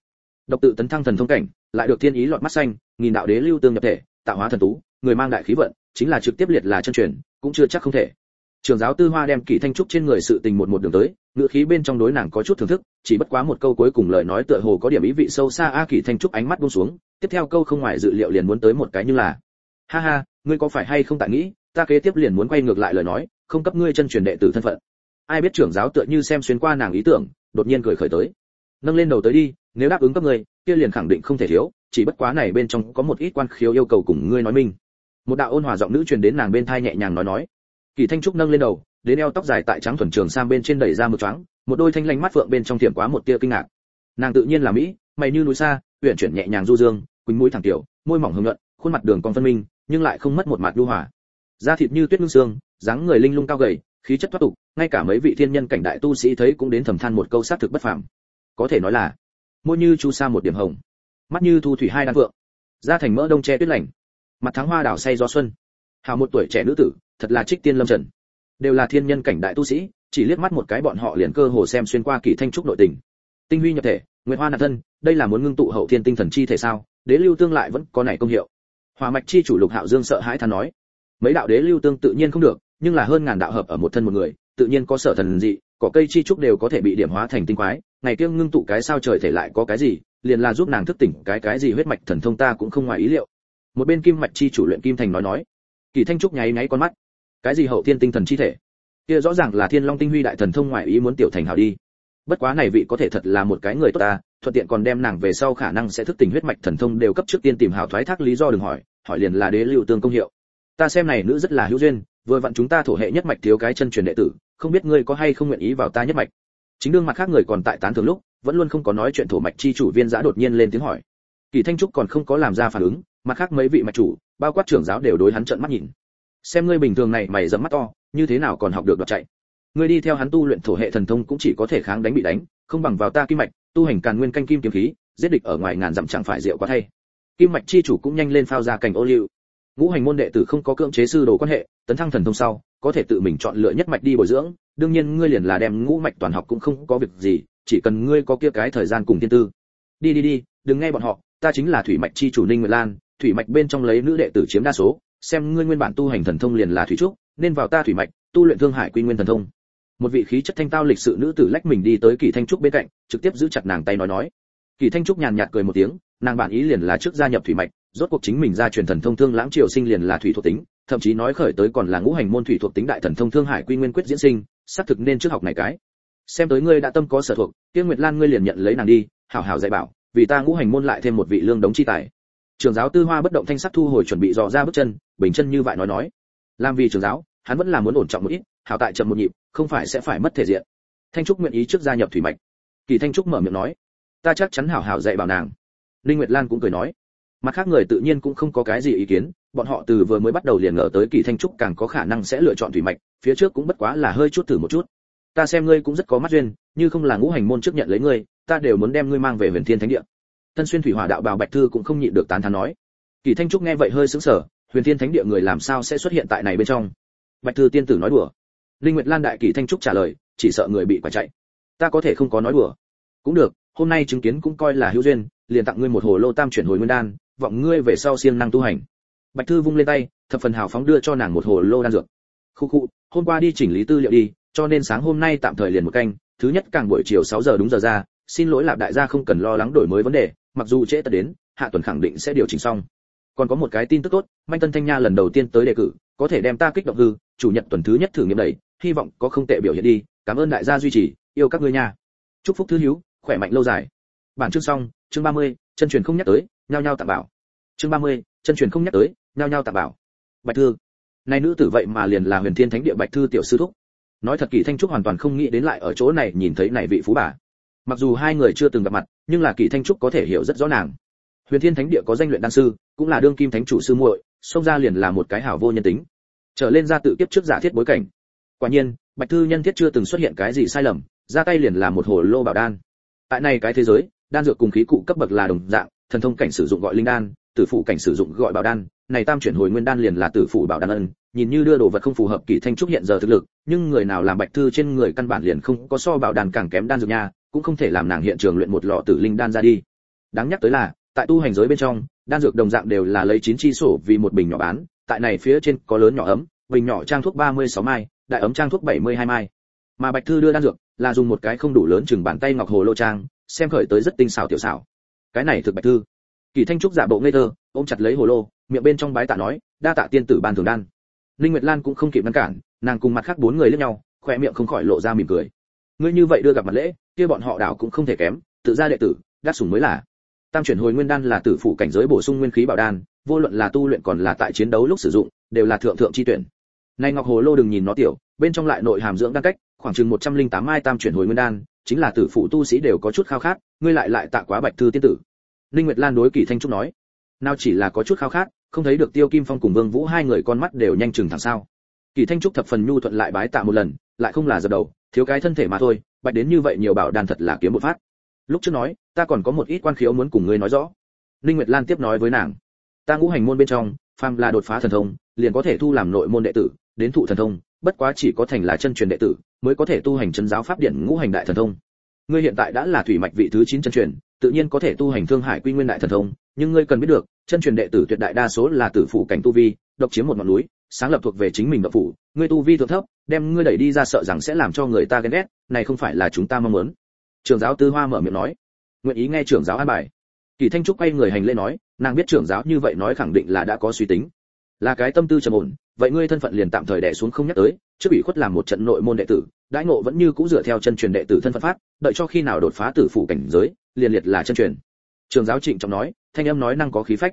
Độc tự tấn thăng thần thông cảnh, lại được thiên ý lọt mắt xanh, nghìn đạo đế lưu tương nhập thể, tạo hóa thần tú, người mang đại khí vận, chính là trực tiếp liệt là chân truyền, cũng chưa chắc không thể trường giáo tư hoa đem kỷ thanh trúc trên người sự tình một một đường tới, ngữ khí bên trong đối nàng có chút thưởng thức, chỉ bất quá một câu cuối cùng lời nói tựa hồ có điểm ý vị sâu xa a kỷ thanh trúc ánh mắt buông xuống, tiếp theo câu không ngoài dự liệu liền muốn tới một cái như là, ha ha, ngươi có phải hay không tại nghĩ, ta kế tiếp liền muốn quay ngược lại lời nói, không cấp ngươi chân truyền đệ tử thân phận. Ai biết trưởng giáo tựa như xem xuyên qua nàng ý tưởng, đột nhiên cười khởi tới. Nâng lên đầu tới đi, nếu đáp ứng các ngươi, kia liền khẳng định không thể thiếu, chỉ bất quá này bên trong có một ít quan khiếu yêu cầu cùng ngươi nói minh. Một đạo ôn hòa giọng nữ truyền đến nàng bên thai nhẹ nhàng nói nói kỳ thanh trúc nâng lên đầu, đến eo tóc dài tại trắng thuần trường sang bên trên đẩy ra một choáng, một đôi thanh lanh mắt phượng bên trong tiềm quá một tia kinh ngạc. Nàng tự nhiên là mỹ, mày như núi xa, uyển chuyển nhẹ nhàng du dương, quỳnh mũi thẳng tiểu, môi mỏng hồng nhuận, khuôn mặt đường cong phân minh, nhưng lại không mất một mặt lưu hòa. Da thịt như tuyết ngưng xương, dáng người linh lung cao gầy, khí chất thoát tục, ngay cả mấy vị thiên nhân cảnh đại tu sĩ thấy cũng đến thầm than một câu sát thực bất phàm. Có thể nói là, môi như chu sa một điểm hồng, mắt như thu thủy hai đan vượng da thành mỡ đông che tuyết lạnh mặt thắng hoa đảo say gió xuân. Hào một tuổi trẻ nữ tử thật là trích tiên lâm trần. Đều là thiên nhân cảnh đại tu sĩ, chỉ liếc mắt một cái bọn họ liền cơ hồ xem xuyên qua kỳ thanh trúc nội tình. Tinh huy nhập thể, nguyệt hoa nạp thân, đây là muốn ngưng tụ hậu thiên tinh thần chi thể sao? Đế lưu tương lại vẫn có này công hiệu. Hòa mạch chi chủ lục hạo dương sợ hãi than nói. Mấy đạo đế lưu tương tự nhiên không được, nhưng là hơn ngàn đạo hợp ở một thân một người, tự nhiên có sở thần dị, cỏ cây chi trúc đều có thể bị điểm hóa thành tinh quái, ngày kia ngưng tụ cái sao trời thể lại có cái gì, liền là giúp nàng thức tỉnh cái cái gì huyết mạch thần thông ta cũng không ngoài ý liệu. Một bên kim mạch chi chủ luyện kim thành nói nói. Kỳ thanh trúc nháy nháy con mắt cái gì hậu thiên tinh thần chi thể? Kia rõ ràng là thiên long tinh huy đại thần thông ngoại ý muốn tiểu thành hảo đi. Bất quá này vị có thể thật là một cái người tốt ta, thuận tiện còn đem nàng về sau khả năng sẽ thức tỉnh huyết mạch thần thông đều cấp trước tiên tìm hảo thoái thác lý do đừng hỏi hỏi liền là đế lưu tương công hiệu. Ta xem này nữ rất là hữu duyên, vừa vặn chúng ta thổ hệ nhất mạch thiếu cái chân truyền đệ tử, không biết ngươi có hay không nguyện ý vào ta nhất mạch. Chính đương mặt khác người còn tại tán thường lúc, vẫn luôn không có nói chuyện thổ mạch chi chủ viên giã đột nhiên lên tiếng hỏi. Kỳ thanh trúc còn không có làm ra phản ứng, mặt khác mấy vị mạch chủ, bao quát trưởng giáo đều đối hắn trợn mắt nhìn xem ngươi bình thường này, mày dẫm mắt to, như thế nào còn học được đoạt chạy? Ngươi đi theo hắn tu luyện thổ hệ thần thông cũng chỉ có thể kháng đánh bị đánh, không bằng vào ta kim mạch, tu hành càn nguyên canh kim kiếm khí, giết địch ở ngoài ngàn dặm chẳng phải rượu quá thay. Kim mạch chi chủ cũng nhanh lên phao ra cảnh ô liu. Ngũ hành môn đệ tử không có cưỡng chế sư đồ quan hệ, tấn thăng thần thông sau, có thể tự mình chọn lựa nhất mạch đi bồi dưỡng, đương nhiên ngươi liền là đem ngũ mạch toàn học cũng không có việc gì, chỉ cần ngươi có kia cái thời gian cùng tiên tư. Đi đi đi, đừng nghe bọn họ, ta chính là thủy mạch chi chủ ninh nguyệt lan, thủy mạch bên trong lấy nữ đệ tử chiếm đa số xem ngươi nguyên bản tu hành thần thông liền là thủy trúc, nên vào ta thủy mạch, tu luyện thương hải quy nguyên thần thông. Một vị khí chất thanh tao lịch sự nữ tử lách mình đi tới kỳ thanh trúc bên cạnh, trực tiếp giữ chặt nàng tay nói nói. Kỳ thanh trúc nhàn nhạt cười một tiếng, nàng bản ý liền là trước gia nhập thủy mạch, rốt cuộc chính mình ra truyền thần thông thương lãng triều sinh liền là thủy thuộc tính, thậm chí nói khởi tới còn là ngũ hành môn thủy thuộc tính đại thần thông thương hải quy nguyên quyết diễn sinh, xác thực nên trước học này cái. Xem tới ngươi đã tâm có sở thuộc, tiêu nguyệt lan ngươi liền nhận lấy nàng đi, hảo hảo dạy bảo, vì ta ngũ hành môn lại thêm một vị lương đống chi tài trường giáo tư hoa bất động thanh sắc thu hồi chuẩn bị dò ra bước chân, bình chân như vậy nói nói. Làm vì trường giáo, hắn vẫn là muốn ổn trọng một ít, hảo tại chậm một nhịp, không phải sẽ phải mất thể diện. Thanh trúc nguyện ý trước gia nhập thủy mạch. Kỳ thanh trúc mở miệng nói, ta chắc chắn hảo hảo dạy bảo nàng. Linh nguyệt lan cũng cười nói, mặt khác người tự nhiên cũng không có cái gì ý kiến, bọn họ từ vừa mới bắt đầu liền ngờ tới kỳ thanh trúc càng có khả năng sẽ lựa chọn thủy mạch, phía trước cũng bất quá là hơi chút thử một chút. Ta xem ngươi cũng rất có mắt duyên, như không là ngũ hành môn trước nhận lấy ngươi, ta đều muốn đem ngươi mang về huyền thiên thánh địa thân xuyên thủy hỏa đạo bào bạch thư cũng không nhịn được tán thán nói. Kỳ thanh trúc nghe vậy hơi sững sờ, huyền thiên thánh địa người làm sao sẽ xuất hiện tại này bên trong? Bạch thư tiên tử nói đùa. Linh nguyệt lan đại kỳ thanh trúc trả lời, chỉ sợ người bị quả chạy. Ta có thể không có nói đùa. Cũng được, hôm nay chứng kiến cũng coi là hữu duyên, liền tặng ngươi một hồ lô tam chuyển hồi nguyên đan, vọng ngươi về sau siêng năng tu hành. Bạch thư vung lên tay, thập phần hào phóng đưa cho nàng một hồ lô đan dược. Khu khu, hôm qua đi chỉnh lý tư liệu đi, cho nên sáng hôm nay tạm thời liền một canh, thứ nhất càng buổi chiều 6 giờ đúng giờ ra, xin lỗi lạp đại gia không cần lo lắng đổi mới vấn đề mặc dù trễ tật đến hạ tuần khẳng định sẽ điều chỉnh xong. Còn có một cái tin tức tốt manh tân thanh nha lần đầu tiên tới đề cử có thể đem ta kích động hư chủ nhật tuần thứ nhất thử nghiệm đẩy hy vọng có không tệ biểu hiện đi cảm ơn đại gia duy trì yêu các ngươi nha. Chúc phúc thứ hiếu khỏe mạnh lâu dài. Bản chương xong chương 30, chân truyền không nhắc tới nhao nhao tạm bảo. Chương 30, chân truyền không nhắc tới nhao nhao tạm bảo. Bạch thư. Nay nữ tử vậy mà liền là huyền thiên thánh địa bạch thư tiểu sư thúc. Nói thật kỳ thanh trúc hoàn toàn không nghĩ đến lại ở chỗ này nhìn thấy này vị phú bà mặc dù hai người chưa từng gặp mặt, nhưng là kỳ thanh trúc có thể hiểu rất rõ nàng. Huyền thiên thánh địa có danh luyện đan sư, cũng là đương kim thánh chủ sư muội, xông ra liền là một cái hảo vô nhân tính. Trở lên ra tự kiếp trước giả thiết bối cảnh. Quả nhiên, bạch thư nhân thiết chưa từng xuất hiện cái gì sai lầm, ra tay liền là một hồ lô bảo đan. Tại này cái thế giới, đan dược cùng khí cụ cấp bậc là đồng dạng, thần thông cảnh sử dụng gọi linh đan, tử phụ cảnh sử dụng gọi bảo đan, này tam chuyển hồi nguyên đan liền là tử phụ bảo đan ân, nhìn như đưa đồ vật không phù hợp kỳ thanh trúc hiện giờ thực lực, nhưng người nào làm bạch thư trên người căn bản liền không có so bảo đan càng kém đan dược nha cũng không thể làm nàng hiện trường luyện một lọ tử linh đan ra đi. Đáng nhắc tới là, tại tu hành giới bên trong, đan dược đồng dạng đều là lấy chín chi sổ vì một bình nhỏ bán, tại này phía trên có lớn nhỏ ấm, bình nhỏ trang thuốc 36 mai, đại ấm trang thuốc 72 mai. Mà bạch thư đưa đan dược, là dùng một cái không đủ lớn chừng bàn tay ngọc hồ lô trang, xem khởi tới rất tinh xảo tiểu xảo. Cái này thực bạch thư. Kỳ thanh trúc giả bộ ngây thơ, ôm chặt lấy hồ lô, miệng bên trong bái tạ nói, đa tạ tiên tử ban thường đan. Linh nguyệt lan cũng không kịp ngăn cản, nàng cùng mặt khác bốn người lẫn nhau khoe miệng không khỏi lộ ra mỉm cười ngươi như vậy đưa gặp mặt lễ, kia bọn họ đảo cũng không thể kém, tự ra đệ tử, đắc sủng mới là. Tam chuyển hồi nguyên đan là tử phụ cảnh giới bổ sung nguyên khí bảo đan, vô luận là tu luyện còn là tại chiến đấu lúc sử dụng, đều là thượng thượng chi tuyển. Này ngọc hồ lô đừng nhìn nó tiểu, bên trong lại nội hàm dưỡng đan cách, khoảng chừng 108 mai tam chuyển hồi nguyên đan, chính là tử phụ tu sĩ đều có chút khao khát, ngươi lại lại tạ quá bạch thư tiên tử. Linh nguyệt lan đối kỳ thanh trúc nói, nào chỉ là có chút khao khát, không thấy được tiêu kim phong cùng vương vũ hai người con mắt đều nhanh chừng thẳng sao. Kỳ thanh trúc thập phần nhu thuận lại bái tạ một lần, lại không là dập đầu thiếu cái thân thể mà thôi, bạch đến như vậy nhiều bảo đan thật là kiếm một phát. Lúc trước nói, ta còn có một ít quan khiếu muốn cùng ngươi nói rõ. Linh nguyệt lan tiếp nói với nàng, ta ngũ hành môn bên trong, phàm là đột phá thần thông, liền có thể thu làm nội môn đệ tử, đến thụ thần thông, bất quá chỉ có thành là chân truyền đệ tử, mới có thể tu hành chân giáo pháp điện ngũ hành đại thần thông. Ngươi hiện tại đã là thủy mạch vị thứ 9 chân truyền, tự nhiên có thể tu hành thương hải quy nguyên đại thần thông, nhưng ngươi cần biết được, chân truyền đệ tử tuyệt đại đa số là tử phụ cảnh tu vi, độc chiếm một ngọn núi, sáng lập thuộc về chính mình độc phủ, ngươi tu vi thượng thấp đem ngươi đẩy đi ra sợ rằng sẽ làm cho người ta ghen ghét, này không phải là chúng ta mong muốn. Trưởng giáo tư hoa mở miệng nói. Nguyện ý nghe trưởng giáo an bài. Kỳ thanh trúc quay người hành lễ nói, nàng biết trưởng giáo như vậy nói khẳng định là đã có suy tính. Là cái tâm tư trầm ổn, vậy ngươi thân phận liền tạm thời đè xuống không nhắc tới, trước bị khuất làm một trận nội môn đệ tử, đãi ngộ vẫn như cũ dựa theo chân truyền đệ tử thân phận phát đợi cho khi nào đột phá tử phủ cảnh giới, liền liệt là chân truyền. Trường giáo trịnh trọng nói, thanh âm nói năng có khí phách.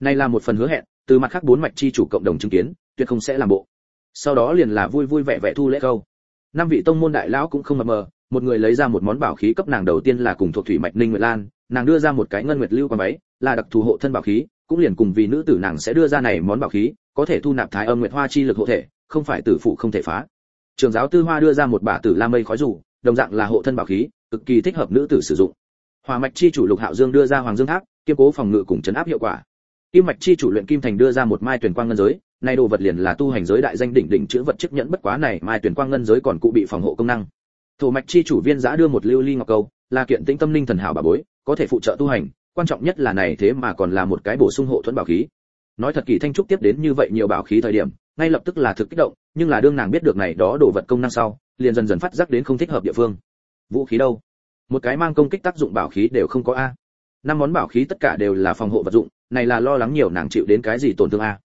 Này là một phần hứa hẹn, từ mặt khác bốn mạch chi chủ cộng đồng chứng kiến, tuyệt không sẽ làm bộ sau đó liền là vui vui vẻ vẻ thu lễ câu năm vị tông môn đại lão cũng không mập mờ, một người lấy ra một món bảo khí cấp nàng đầu tiên là cùng thuộc thủy mạch ninh nguyệt lan, nàng đưa ra một cái ngân nguyệt lưu quan váy, là đặc thù hộ thân bảo khí, cũng liền cùng vì nữ tử nàng sẽ đưa ra này món bảo khí, có thể thu nạp thái âm nguyệt hoa chi lực hộ thể, không phải tử phụ không thể phá. Trường giáo tư hoa đưa ra một bả tử la mây khói rủ, đồng dạng là hộ thân bảo khí, cực kỳ thích hợp nữ tử sử dụng. Hỏa mạch chi chủ lục hạo dương đưa ra hoàng dương tháp, kiên cố phòng ngự cùng chấn áp hiệu quả. Kim mạch chi chủ luyện kim thành đưa ra một mai tuyển quang ngân giới này đồ vật liền là tu hành giới đại danh đỉnh đỉnh chữ vật chức nhẫn bất quá này, mai tuyển quang ngân giới còn cụ bị phòng hộ công năng. Thổ mạch chi chủ viên giã đưa một lưu ly ngọc câu, là kiện tĩnh tâm linh thần hảo bà bối, có thể phụ trợ tu hành, quan trọng nhất là này thế mà còn là một cái bổ sung hộ thuẫn bảo khí. Nói thật kỳ thanh trúc tiếp đến như vậy nhiều bảo khí thời điểm, ngay lập tức là thực kích động, nhưng là đương nàng biết được này đó đồ vật công năng sau, liền dần dần phát giác đến không thích hợp địa phương. Vũ khí đâu? Một cái mang công kích tác dụng bảo khí đều không có a. Năm món bảo khí tất cả đều là phòng hộ vật dụng, này là lo lắng nhiều nàng chịu đến cái gì tổn thương a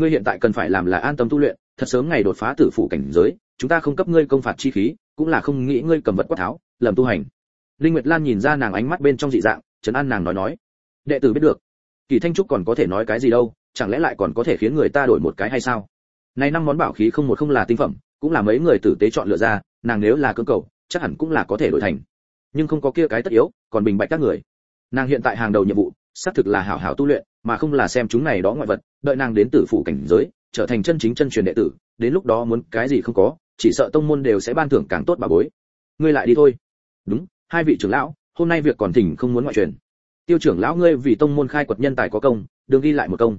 ngươi hiện tại cần phải làm là an tâm tu luyện, thật sớm ngày đột phá tử phủ cảnh giới, chúng ta không cấp ngươi công phạt chi khí, cũng là không nghĩ ngươi cầm vật quát tháo, lầm tu hành. Linh nguyệt lan nhìn ra nàng ánh mắt bên trong dị dạng, trấn an nàng nói nói. Đệ tử biết được. Kỳ thanh trúc còn có thể nói cái gì đâu, chẳng lẽ lại còn có thể khiến người ta đổi một cái hay sao? Này năm món bảo khí không một không là tinh phẩm, cũng là mấy người tử tế chọn lựa ra, nàng nếu là cưỡng cầu, chắc hẳn cũng là có thể đổi thành. Nhưng không có kia cái tất yếu, còn bình bạch các người. Nàng hiện tại hàng đầu nhiệm vụ, xác thực là hảo hảo tu luyện mà không là xem chúng này đó ngoại vật, đợi nàng đến tử phủ cảnh giới, trở thành chân chính chân truyền đệ tử, đến lúc đó muốn cái gì không có, chỉ sợ tông môn đều sẽ ban thưởng càng tốt bà bối. Ngươi lại đi thôi. Đúng, hai vị trưởng lão, hôm nay việc còn thỉnh không muốn ngoại truyền. Tiêu trưởng lão ngươi vì tông môn khai quật nhân tài có công, đừng ghi lại một công.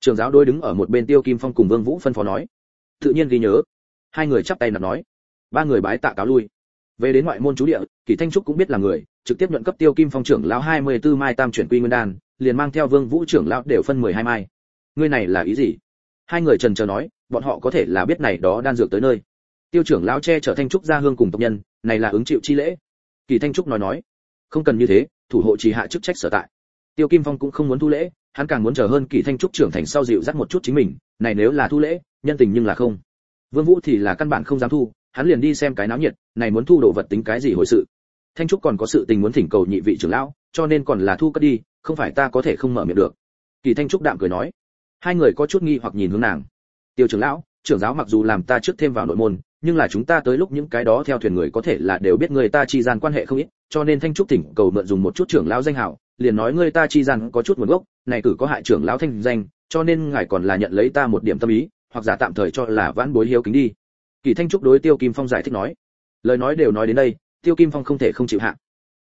Trưởng giáo đối đứng ở một bên tiêu kim phong cùng vương vũ phân phó nói. Tự nhiên ghi nhớ. Hai người chắp tay nạp nói. Ba người bái tạ cáo lui. Về đến ngoại môn chú địa kỷ thanh trúc cũng biết là người, trực tiếp nhận cấp tiêu kim phong trưởng lão 24 mai tam chuyển quy nguyên đan liền mang theo vương vũ trưởng lão đều phân 12 mai. Ngươi này là ý gì? Hai người trần chờ nói, bọn họ có thể là biết này đó đan dược tới nơi. Tiêu trưởng lão che chở thanh trúc ra hương cùng tộc nhân, này là ứng chịu chi lễ. Kỳ thanh trúc nói nói, không cần như thế, thủ hộ trì hạ chức trách sở tại. Tiêu kim phong cũng không muốn thu lễ, hắn càng muốn chờ hơn kỳ thanh trúc trưởng thành sau dịu dắt một chút chính mình, này nếu là thu lễ, nhân tình nhưng là không. Vương vũ thì là căn bản không dám thu, hắn liền đi xem cái náo nhiệt, này muốn thu đồ vật tính cái gì hồi sự. Thanh trúc còn có sự tình muốn thỉnh cầu nhị vị trưởng lão, cho nên còn là thu cất đi không phải ta có thể không mở miệng được. Kỳ thanh trúc đạm cười nói. Hai người có chút nghi hoặc nhìn hướng nàng. Tiêu trưởng lão, trưởng giáo mặc dù làm ta trước thêm vào nội môn, nhưng là chúng ta tới lúc những cái đó theo thuyền người có thể là đều biết người ta chi gian quan hệ không ít, cho nên thanh trúc tỉnh cầu mượn dùng một chút trưởng lão danh hào liền nói người ta chi gian có chút nguồn gốc, này cử có hại trưởng lão thanh danh, cho nên ngài còn là nhận lấy ta một điểm tâm ý, hoặc giả tạm thời cho là vãn bối hiếu kính đi. Kỳ thanh trúc đối tiêu kim phong giải thích nói. Lời nói đều nói đến đây, tiêu kim phong không thể không chịu hạ.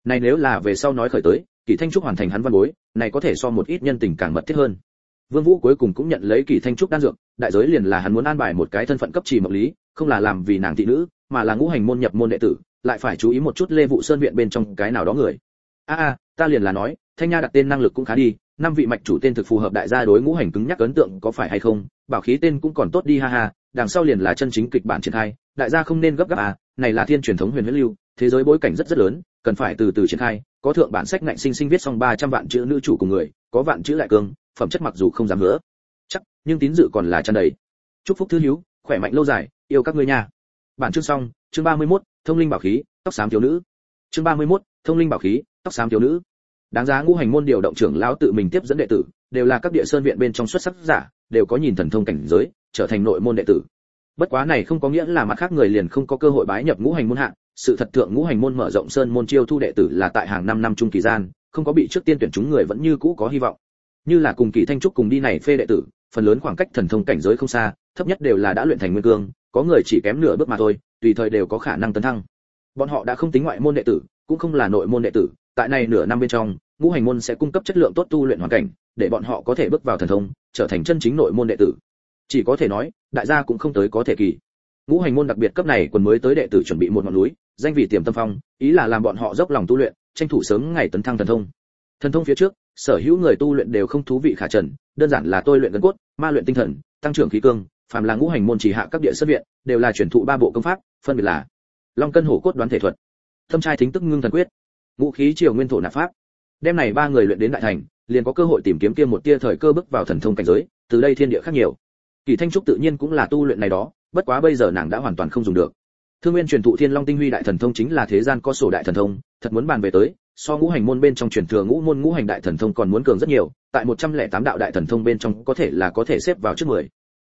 Này nếu là về sau nói khởi tới kỳ thanh trúc hoàn thành hắn văn bối, này có thể so một ít nhân tình càng mật thiết hơn. Vương vũ cuối cùng cũng nhận lấy kỳ thanh trúc đan dược, đại giới liền là hắn muốn an bài một cái thân phận cấp trì mộc lý, không là làm vì nàng thị nữ, mà là ngũ hành môn nhập môn đệ tử, lại phải chú ý một chút lê vụ sơn viện bên trong cái nào đó người. A a, ta liền là nói, thanh nha đặt tên năng lực cũng khá đi, năm vị mạch chủ tên thực phù hợp đại gia đối ngũ hành cứng nhắc ấn tượng có phải hay không, bảo khí tên cũng còn tốt đi ha ha, đằng sau liền là chân chính kịch bản triển khai, đại gia không nên gấp gáp à này là thiên truyền thống huyền huyết lưu thế giới bối cảnh rất rất lớn cần phải từ từ triển khai có thượng bản sách ngạnh sinh sinh viết xong 300 vạn chữ nữ chủ cùng người có vạn chữ lại cương phẩm chất mặc dù không dám nữa chắc nhưng tín dự còn là chân đầy. Chúc phúc thư hiếu khỏe mạnh lâu dài yêu các ngươi nha. Bản chương xong chương 31, thông linh bảo khí tóc xám thiếu nữ. Chương 31, thông linh bảo khí tóc xám thiếu nữ. Đáng giá ngũ hành môn điều động trưởng lão tự mình tiếp dẫn đệ tử đều là các địa sơn viện bên trong xuất sắc giả đều có nhìn thần thông cảnh giới trở thành nội môn đệ tử. Bất quá này không có nghĩa là mặt khác người liền không có cơ hội bái nhập ngũ hành môn hạng sự thật thượng ngũ hành môn mở rộng sơn môn chiêu thu đệ tử là tại hàng năm năm trung kỳ gian, không có bị trước tiên tuyển chúng người vẫn như cũ có hy vọng. Như là cùng kỳ thanh trúc cùng đi này phê đệ tử, phần lớn khoảng cách thần thông cảnh giới không xa, thấp nhất đều là đã luyện thành nguyên cương, có người chỉ kém nửa bước mà thôi, tùy thời đều có khả năng tấn thăng. Bọn họ đã không tính ngoại môn đệ tử, cũng không là nội môn đệ tử, tại này nửa năm bên trong, ngũ hành môn sẽ cung cấp chất lượng tốt tu luyện hoàn cảnh, để bọn họ có thể bước vào thần thông, trở thành chân chính nội môn đệ tử. Chỉ có thể nói, đại gia cũng không tới có thể kỳ. Ngũ hành môn đặc biệt cấp này còn mới tới đệ tử chuẩn bị một ngọn núi danh vị tiềm tâm phong, ý là làm bọn họ dốc lòng tu luyện, tranh thủ sớm ngày tấn thăng thần thông. Thần thông phía trước, sở hữu người tu luyện đều không thú vị khả trần, đơn giản là tôi luyện gân cốt, ma luyện tinh thần, tăng trưởng khí cương, phàm là ngũ hành môn chỉ hạ các địa sơn viện, đều là chuyển thụ ba bộ công pháp, phân biệt là long cân hổ cốt đoán thể thuật, thâm trai thính tức ngưng thần quyết, ngũ khí triều nguyên thổ nạp pháp. Đêm này ba người luyện đến đại thành, liền có cơ hội tìm kiếm kia một tia thời cơ bước vào thần thông cảnh giới, từ đây thiên địa khác nhiều. Kỳ thanh trúc tự nhiên cũng là tu luyện này đó, bất quá bây giờ nàng đã hoàn toàn không dùng được thương nguyên truyền thụ thiên long tinh huy đại thần thông chính là thế gian có sổ đại thần thông thật muốn bàn về tới so ngũ hành môn bên trong truyền thừa ngũ môn ngũ hành đại thần thông còn muốn cường rất nhiều tại 108 đạo đại thần thông bên trong có thể là có thể xếp vào trước 10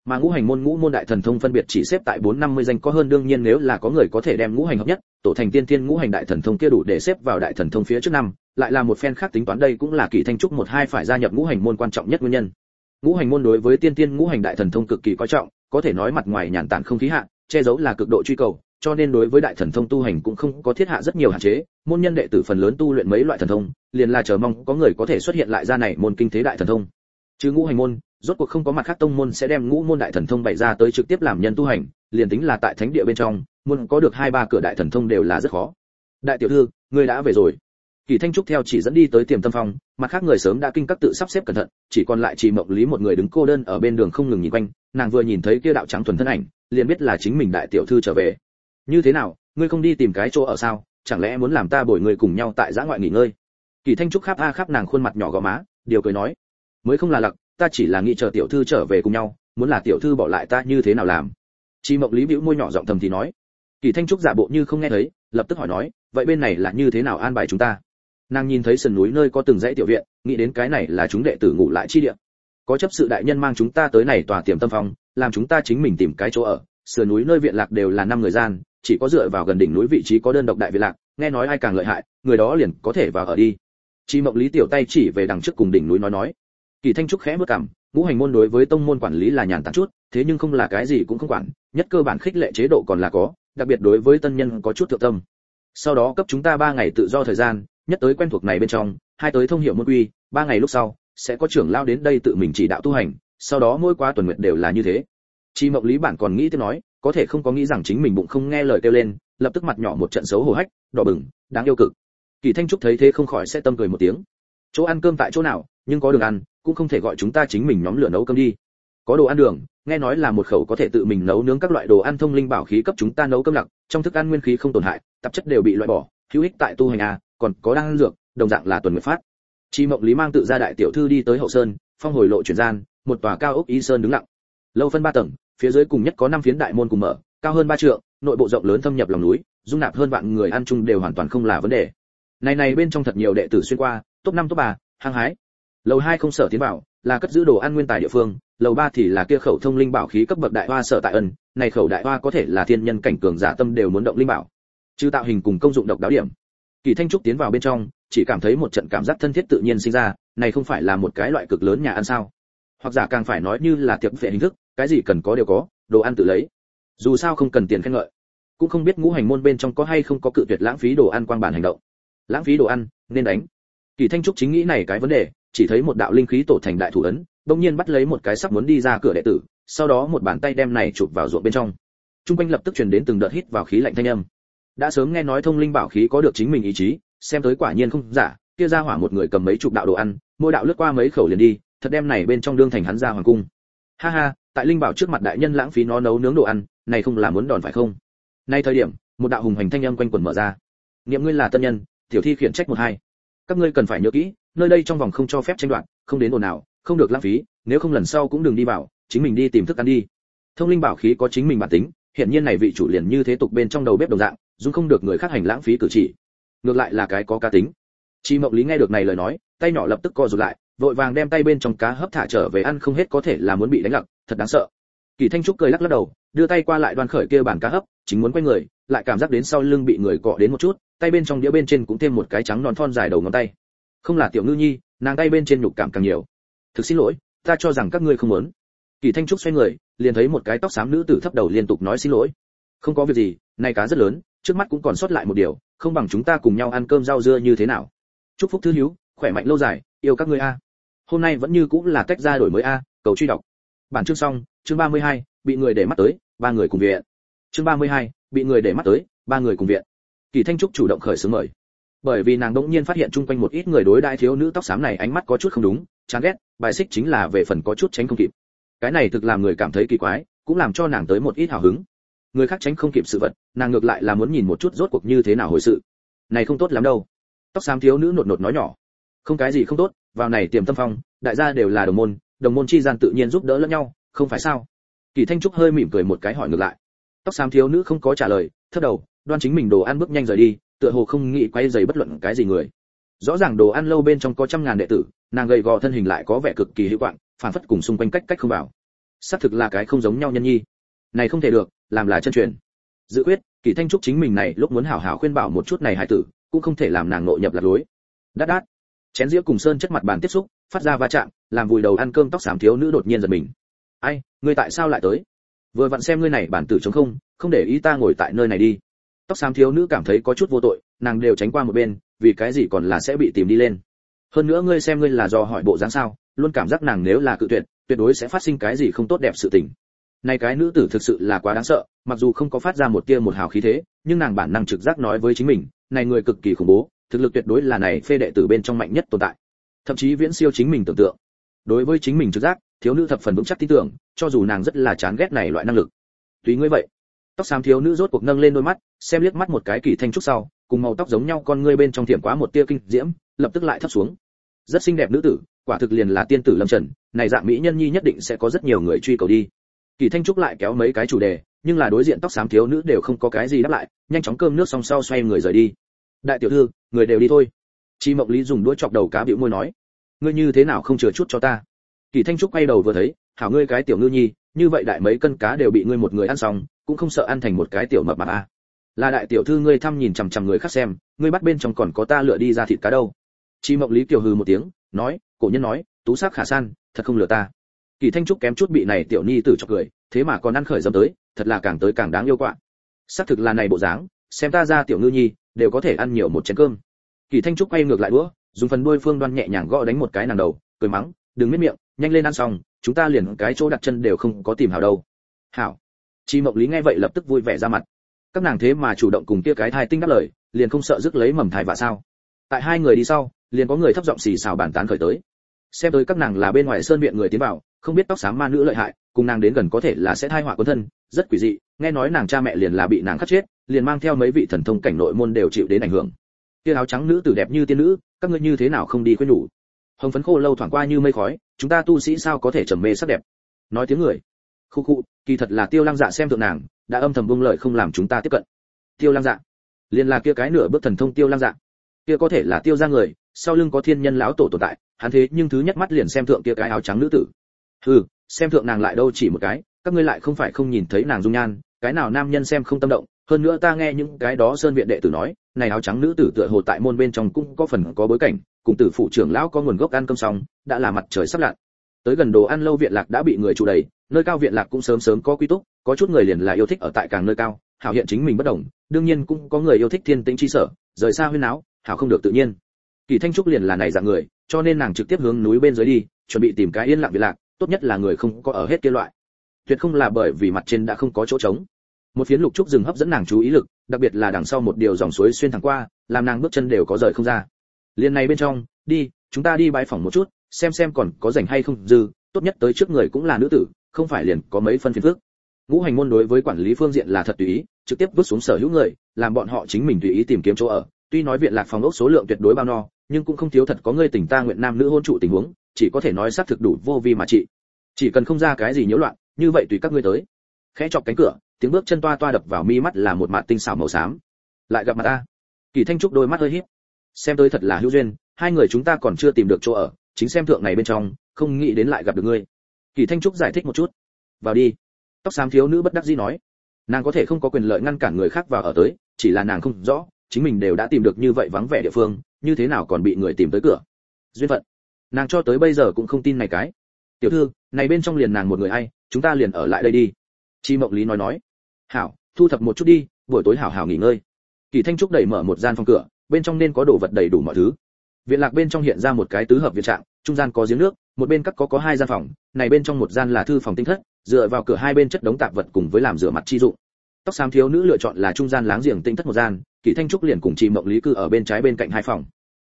mà ngũ hành môn ngũ môn đại thần thông phân biệt chỉ xếp tại 450 danh có hơn đương nhiên nếu là có người có thể đem ngũ hành hợp nhất, tổ thành tiên tiên ngũ hành đại thần thông kia đủ để xếp vào đại thần thông phía trước năm, lại là một phen khác tính toán đây cũng là kỳ thanh trúc một hai phải gia nhập ngũ hành môn quan trọng nhất nguyên nhân. Ngũ hành môn đối với tiên tiên ngũ hành đại thần thông cực kỳ coi trọng, có thể nói mặt ngoài nhàn tản không khí hạ, che giấu là cực độ truy cầu, cho nên đối với đại thần thông tu hành cũng không có thiết hạ rất nhiều hạn chế, môn nhân đệ tử phần lớn tu luyện mấy loại thần thông, liền là chờ mong có người có thể xuất hiện lại ra này môn kinh thế đại thần thông. Chứ ngũ hành môn, rốt cuộc không có mặt khác tông môn sẽ đem ngũ môn đại thần thông bày ra tới trực tiếp làm nhân tu hành, liền tính là tại thánh địa bên trong, muốn có được hai ba cửa đại thần thông đều là rất khó. Đại tiểu thư, ngươi đã về rồi. Kỳ Thanh Trúc theo chỉ dẫn đi tới Tiềm Tâm Phong, mặt khác người sớm đã kinh các tự sắp xếp cẩn thận, chỉ còn lại Trì Mộng Lý một người đứng cô đơn ở bên đường không ngừng nhìn quanh, nàng vừa nhìn thấy kia đạo trắng thuần thân ảnh, liền biết là chính mình đại tiểu thư trở về. Như thế nào, ngươi không đi tìm cái chỗ ở sao? Chẳng lẽ muốn làm ta bồi người cùng nhau tại giã ngoại nghỉ ngơi? Kỳ Thanh Trúc khắp a khắp nàng khuôn mặt nhỏ gò má, điều cười nói, mới không là lặc, ta chỉ là nghĩ chờ tiểu thư trở về cùng nhau muốn là tiểu thư bỏ lại ta như thế nào làm chi mộng lý bĩu môi nhỏ giọng thầm thì nói kỳ thanh trúc giả bộ như không nghe thấy lập tức hỏi nói vậy bên này là như thế nào an bài chúng ta nàng nhìn thấy sườn núi nơi có từng dãy tiểu viện nghĩ đến cái này là chúng đệ tử ngủ lại chi địa có chấp sự đại nhân mang chúng ta tới này tòa tiềm tâm phòng, làm chúng ta chính mình tìm cái chỗ ở sườn núi nơi viện lạc đều là năm người gian chỉ có dựa vào gần đỉnh núi vị trí có đơn độc đại việt lạc, nghe nói ai càng lợi hại, người đó liền có thể vào ở đi. Chi mộng lý tiểu tay chỉ về đằng trước cùng đỉnh núi nói nói. Kỳ thanh trúc khẽ bước cằm, ngũ hành môn đối với tông môn quản lý là nhàn tản chút, thế nhưng không là cái gì cũng không quản, nhất cơ bản khích lệ chế độ còn là có, đặc biệt đối với tân nhân có chút thượng tâm. Sau đó cấp chúng ta ba ngày tự do thời gian, nhất tới quen thuộc này bên trong, hai tới thông hiểu môn quy, ba ngày lúc sau, sẽ có trưởng lao đến đây tự mình chỉ đạo tu hành, sau đó mỗi qua tuần nguyện đều là như thế. Chi mộng lý bản còn nghĩ tiếp nói có thể không có nghĩ rằng chính mình bụng không nghe lời kêu lên, lập tức mặt nhỏ một trận xấu hổ hách, đỏ bừng, đáng yêu cực. Kỳ thanh trúc thấy thế không khỏi sẽ tâm cười một tiếng. Chỗ ăn cơm tại chỗ nào, nhưng có đường ăn, cũng không thể gọi chúng ta chính mình nhóm lửa nấu cơm đi. Có đồ ăn đường, nghe nói là một khẩu có thể tự mình nấu nướng các loại đồ ăn thông linh bảo khí cấp chúng ta nấu cơm lặc, trong thức ăn nguyên khí không tổn hại, tạp chất đều bị loại bỏ, hữu ích tại tu hành à còn có đang dược, đồng dạng là tuần nguyệt phát. Chi mộng lý mang tự ra đại tiểu thư đi tới hậu sơn, phong hồi lộ chuyển gian, một tòa cao ốc y sơn đứng lặng. Lâu phân ba tầng phía dưới cùng nhất có năm phiến đại môn cùng mở, cao hơn ba trượng, nội bộ rộng lớn thâm nhập lòng núi, dung nạp hơn vạn người ăn chung đều hoàn toàn không là vấn đề. Này này bên trong thật nhiều đệ tử xuyên qua, top năm, top ba, hăng hái. Lầu hai không sở tiến vào, là cất giữ đồ ăn nguyên tài địa phương, lầu ba thì là kia khẩu thông linh bảo khí cấp bậc đại hoa sở tại ân, này khẩu đại hoa có thể là thiên nhân cảnh cường giả tâm đều muốn động linh bảo. Chứ tạo hình cùng công dụng độc đáo điểm. Kỳ thanh trúc tiến vào bên trong, chỉ cảm thấy một trận cảm giác thân thiết tự nhiên sinh ra, này không phải là một cái loại cực lớn nhà ăn sao? Hoặc giả càng phải nói như là tiệc phệ hình thức cái gì cần có đều có đồ ăn tự lấy dù sao không cần tiền khen ngợi cũng không biết ngũ hành môn bên trong có hay không có cự tuyệt lãng phí đồ ăn quang bản hành động lãng phí đồ ăn nên đánh kỳ thanh trúc chính nghĩ này cái vấn đề chỉ thấy một đạo linh khí tổ thành đại thủ ấn, đột nhiên bắt lấy một cái sắp muốn đi ra cửa đệ tử, sau đó một bàn tay đem này chụp vào ruộng bên trong. Trung quanh lập tức truyền đến từng đợt hít vào khí lạnh thanh âm. Đã sớm nghe nói thông linh bảo khí có được chính mình ý chí, xem tới quả nhiên không giả, kia ra hỏa một người cầm mấy chục đạo đồ ăn, mỗi đạo lướt qua mấy khẩu liền đi, thật đem này bên trong đương thành hắn ra hoàng cung. Ha ha, tại linh bảo trước mặt đại nhân lãng phí nó nấu nướng đồ ăn, này không là muốn đòn phải không? Nay thời điểm, một đạo hùng hành thanh âm quanh quẩn mở ra. Niệm ngươi là tân nhân, tiểu thi khiển trách một hai. Các ngươi cần phải nhớ kỹ, nơi đây trong vòng không cho phép tranh đoạt không đến ồn nào không được lãng phí nếu không lần sau cũng đừng đi vào chính mình đi tìm thức ăn đi thông linh bảo khí có chính mình bản tính hiện nhiên này vị chủ liền như thế tục bên trong đầu bếp đồng dạng dung không được người khác hành lãng phí cử chỉ ngược lại là cái có cá tính chi mộng lý nghe được này lời nói tay nhỏ lập tức co rụt lại vội vàng đem tay bên trong cá hấp thả trở về ăn không hết có thể là muốn bị đánh lặc thật đáng sợ. Kỳ thanh trúc cười lắc lắc đầu, đưa tay qua lại đoan khởi kia bàn cá hấp, chính muốn quay người, lại cảm giác đến sau lưng bị người cọ đến một chút, tay bên trong đĩa bên trên cũng thêm một cái trắng non thon dài đầu ngón tay. Không là tiểu ngư nhi, nàng tay bên trên nhục cảm càng nhiều. Thực xin lỗi, ta cho rằng các ngươi không muốn. Kỳ thanh trúc xoay người, liền thấy một cái tóc xám nữ tử thấp đầu liên tục nói xin lỗi. Không có việc gì, này cá rất lớn, trước mắt cũng còn sót lại một điều, không bằng chúng ta cùng nhau ăn cơm rau dưa như thế nào. Chúc phúc thứ hiếu khỏe mạnh lâu dài, yêu các ngươi a. Hôm nay vẫn như cũng là tách ra đổi mới a, cầu truy đọc bản chương xong chương 32, bị người để mắt tới ba người cùng viện. Chương 32, bị người để mắt tới ba người cùng viện. Kỳ thanh trúc chủ động khởi xướng mời. Bởi vì nàng đỗng nhiên phát hiện chung quanh một ít người đối đãi thiếu nữ tóc xám này ánh mắt có chút không đúng chán ghét bài xích chính là về phần có chút tránh không kịp. Cái này thực làm người cảm thấy kỳ quái cũng làm cho nàng tới một ít hào hứng. Người khác tránh không kịp sự vật nàng ngược lại là muốn nhìn một chút rốt cuộc như thế nào hồi sự. Này không tốt lắm đâu. Tóc xám thiếu nữ nột nột nói nhỏ. Không cái gì không tốt vào này tiềm tâm phong đại gia đều là đồng môn đồng môn chi gian tự nhiên giúp đỡ lẫn nhau, không phải sao? Kỳ thanh trúc hơi mỉm cười một cái hỏi ngược lại. Tóc xám thiếu nữ không có trả lời, thấp đầu, đoan chính mình đồ ăn bước nhanh rời đi, tựa hồ không nghĩ quay giày bất luận cái gì người. Rõ ràng đồ ăn lâu bên trong có trăm ngàn đệ tử, nàng gầy gò thân hình lại có vẻ cực kỳ hữu quạng phản phất cùng xung quanh cách cách không vào. Xác thực là cái không giống nhau nhân nhi. Này không thể được, làm là chân truyền. Dự quyết, kỳ thanh trúc chính mình này lúc muốn hảo hảo khuyên bảo một chút này hải tử, cũng không thể làm nàng nội nhập lạc lối. Đát đát. Chén dĩa cùng sơn chất mặt bàn tiếp xúc phát ra va chạm, làm vùi đầu ăn cơm tóc xám thiếu nữ đột nhiên giật mình. Ai, ngươi tại sao lại tới? Vừa vặn xem ngươi này bản tử chống không không để ý ta ngồi tại nơi này đi. Tóc xám thiếu nữ cảm thấy có chút vô tội, nàng đều tránh qua một bên, vì cái gì còn là sẽ bị tìm đi lên. Hơn nữa ngươi xem ngươi là do hỏi bộ dáng sao, luôn cảm giác nàng nếu là cự tuyệt tuyệt đối sẽ phát sinh cái gì không tốt đẹp sự tình. Này cái nữ tử thực sự là quá đáng sợ, mặc dù không có phát ra một tia một hào khí thế, nhưng nàng bản năng trực giác nói với chính mình, này người cực kỳ khủng bố, thực lực tuyệt đối là này phê đệ tử bên trong mạnh nhất tồn tại thậm chí viễn siêu chính mình tưởng tượng. Đối với chính mình trực giác, thiếu nữ thập phần vững chắc tin tưởng, cho dù nàng rất là chán ghét này loại năng lực. Tùy ngươi vậy. Tóc xám thiếu nữ rốt cuộc nâng lên đôi mắt, xem liếc mắt một cái kỳ thanh trúc sau, cùng màu tóc giống nhau con ngươi bên trong thiểm quá một tia kinh diễm, lập tức lại thấp xuống. Rất xinh đẹp nữ tử, quả thực liền là tiên tử lâm trần, này dạng mỹ nhân nhi nhất định sẽ có rất nhiều người truy cầu đi. Kỳ thanh trúc lại kéo mấy cái chủ đề, nhưng là đối diện tóc xám thiếu nữ đều không có cái gì đáp lại, nhanh chóng cơm nước xong sau xoay người rời đi. Đại tiểu thư, người đều đi thôi chi mộng lý dùng đũa chọc đầu cá bĩu môi nói, ngươi như thế nào không chừa chút cho ta? Kỳ thanh trúc quay đầu vừa thấy, hảo ngươi cái tiểu ngư nhi, như vậy đại mấy cân cá đều bị ngươi một người ăn xong, cũng không sợ ăn thành một cái tiểu mập mạp à. là đại tiểu thư ngươi thăm nhìn chằm chằm người khác xem, ngươi bắt bên trong còn có ta lựa đi ra thịt cá đâu. Chi mộng lý kiều hừ một tiếng, nói, cổ nhân nói, tú sắc khả san, thật không lừa ta. Kỳ thanh trúc kém chút bị này tiểu nhi tử chọc cười, thế mà còn ăn khởi dâm tới, thật là càng tới càng đáng yêu quạ. Xác thực là này bộ dáng, xem ta ra tiểu ngư nhi, đều có thể ăn nhiều một chén cơm kỳ thanh trúc quay ngược lại đũa, dùng phần đuôi phương đoan nhẹ nhàng gõ đánh một cái nàng đầu, cười mắng, đừng miết miệng, nhanh lên ăn xong, chúng ta liền cái chỗ đặt chân đều không có tìm hảo đâu. Hảo. Chi mộng lý nghe vậy lập tức vui vẻ ra mặt. Các nàng thế mà chủ động cùng kia cái thai tinh đáp lời, liền không sợ rước lấy mầm thai vạ sao? Tại hai người đi sau, liền có người thấp giọng xì xào bàn tán khởi tới. Xem tới các nàng là bên ngoài sơn viện người tiến vào, không biết tóc xám ma nữ lợi hại, cùng nàng đến gần có thể là sẽ thai họa quân thân, rất quỷ dị, nghe nói nàng cha mẹ liền là bị nàng khắc chết, liền mang theo mấy vị thần thông cảnh nội môn đều chịu đến ảnh hưởng kia áo trắng nữ tử đẹp như tiên nữ, các ngươi như thế nào không đi quên nhủ? Hồng phấn khô lâu thoảng qua như mây khói, chúng ta tu sĩ sao có thể trầm mê sắc đẹp? Nói tiếng người. Khu khu, kỳ thật là tiêu Lang dạ xem thượng nàng, đã âm thầm buông lợi không làm chúng ta tiếp cận. Tiêu Lang dạ. Liền là kia cái nửa bước thần thông tiêu Lang dạ. Kia có thể là tiêu ra người, sau lưng có thiên nhân lão tổ tồn tại, hắn thế nhưng thứ nhất mắt liền xem thượng kia cái áo trắng nữ tử. Hừ, xem thượng nàng lại đâu chỉ một cái, các ngươi lại không phải không nhìn thấy nàng dung nhan, cái nào nam nhân xem không tâm động hơn nữa ta nghe những cái đó sơn viện đệ tử nói, này áo trắng nữ tử tựa hồ tại môn bên trong cũng có phần có bối cảnh, cùng tử phụ trưởng lão có nguồn gốc ăn cơm xong, đã là mặt trời sắp lặn. Tới gần đồ ăn lâu viện lạc đã bị người trụ đầy, nơi cao viện lạc cũng sớm sớm có quy túc, có chút người liền là yêu thích ở tại càng nơi cao, hảo hiện chính mình bất đồng, đương nhiên cũng có người yêu thích thiên tĩnh chi sở, rời xa huyên áo, hảo không được tự nhiên. Kỳ thanh trúc liền là này dạng người, cho nên nàng trực tiếp hướng núi bên dưới đi, chuẩn bị tìm cái yên lặng viện lạc, tốt nhất là người không có ở hết kia loại. Tuyệt không là bởi vì mặt trên đã không có chỗ trống một phiến lục trúc rừng hấp dẫn nàng chú ý lực, đặc biệt là đằng sau một điều dòng suối xuyên thẳng qua, làm nàng bước chân đều có rời không ra. Liền này bên trong, đi, chúng ta đi bãi phòng một chút, xem xem còn có rảnh hay không, dư, tốt nhất tới trước người cũng là nữ tử, không phải liền có mấy phân phiền phức. Ngũ hành môn đối với quản lý phương diện là thật tùy ý, trực tiếp vứt xuống sở hữu người, làm bọn họ chính mình tùy ý tìm kiếm chỗ ở. Tuy nói viện lạc phòng ốc số lượng tuyệt đối bao no, nhưng cũng không thiếu thật có người tình ta nguyện nam nữ hôn trụ tình huống, chỉ có thể nói xác thực đủ vô vi mà trị. Chỉ cần không ra cái gì nhiễu loạn, như vậy tùy các ngươi tới. Khẽ chọc cánh cửa tiếng bước chân toa toa đập vào mi mắt là một mạt tinh xảo màu xám. Lại gặp mặt ta kỳ thanh trúc đôi mắt hơi híp. Xem tới thật là hữu duyên, hai người chúng ta còn chưa tìm được chỗ ở, chính xem thượng này bên trong, không nghĩ đến lại gặp được ngươi. Kỳ thanh trúc giải thích một chút. Vào đi. Tóc xám thiếu nữ bất đắc dĩ nói. Nàng có thể không có quyền lợi ngăn cản người khác vào ở tới, chỉ là nàng không rõ, chính mình đều đã tìm được như vậy vắng vẻ địa phương, như thế nào còn bị người tìm tới cửa. Duyên phận. Nàng cho tới bây giờ cũng không tin này cái. Tiểu thư, này bên trong liền nàng một người ai chúng ta liền ở lại đây đi chi mộng lý nói nói, hảo, thu thập một chút đi, buổi tối hảo hảo nghỉ ngơi. Kỳ thanh trúc đẩy mở một gian phòng cửa, bên trong nên có đồ vật đầy đủ mọi thứ. Viện lạc bên trong hiện ra một cái tứ hợp viện trạng, trung gian có giếng nước, một bên cắt có có hai gian phòng, này bên trong một gian là thư phòng tinh thất, dựa vào cửa hai bên chất đống tạp vật cùng với làm rửa mặt chi dụng. Tóc xám thiếu nữ lựa chọn là trung gian láng giềng tinh thất một gian kỷ thanh trúc liền cùng chị mộng lý cư ở bên trái bên cạnh hai phòng.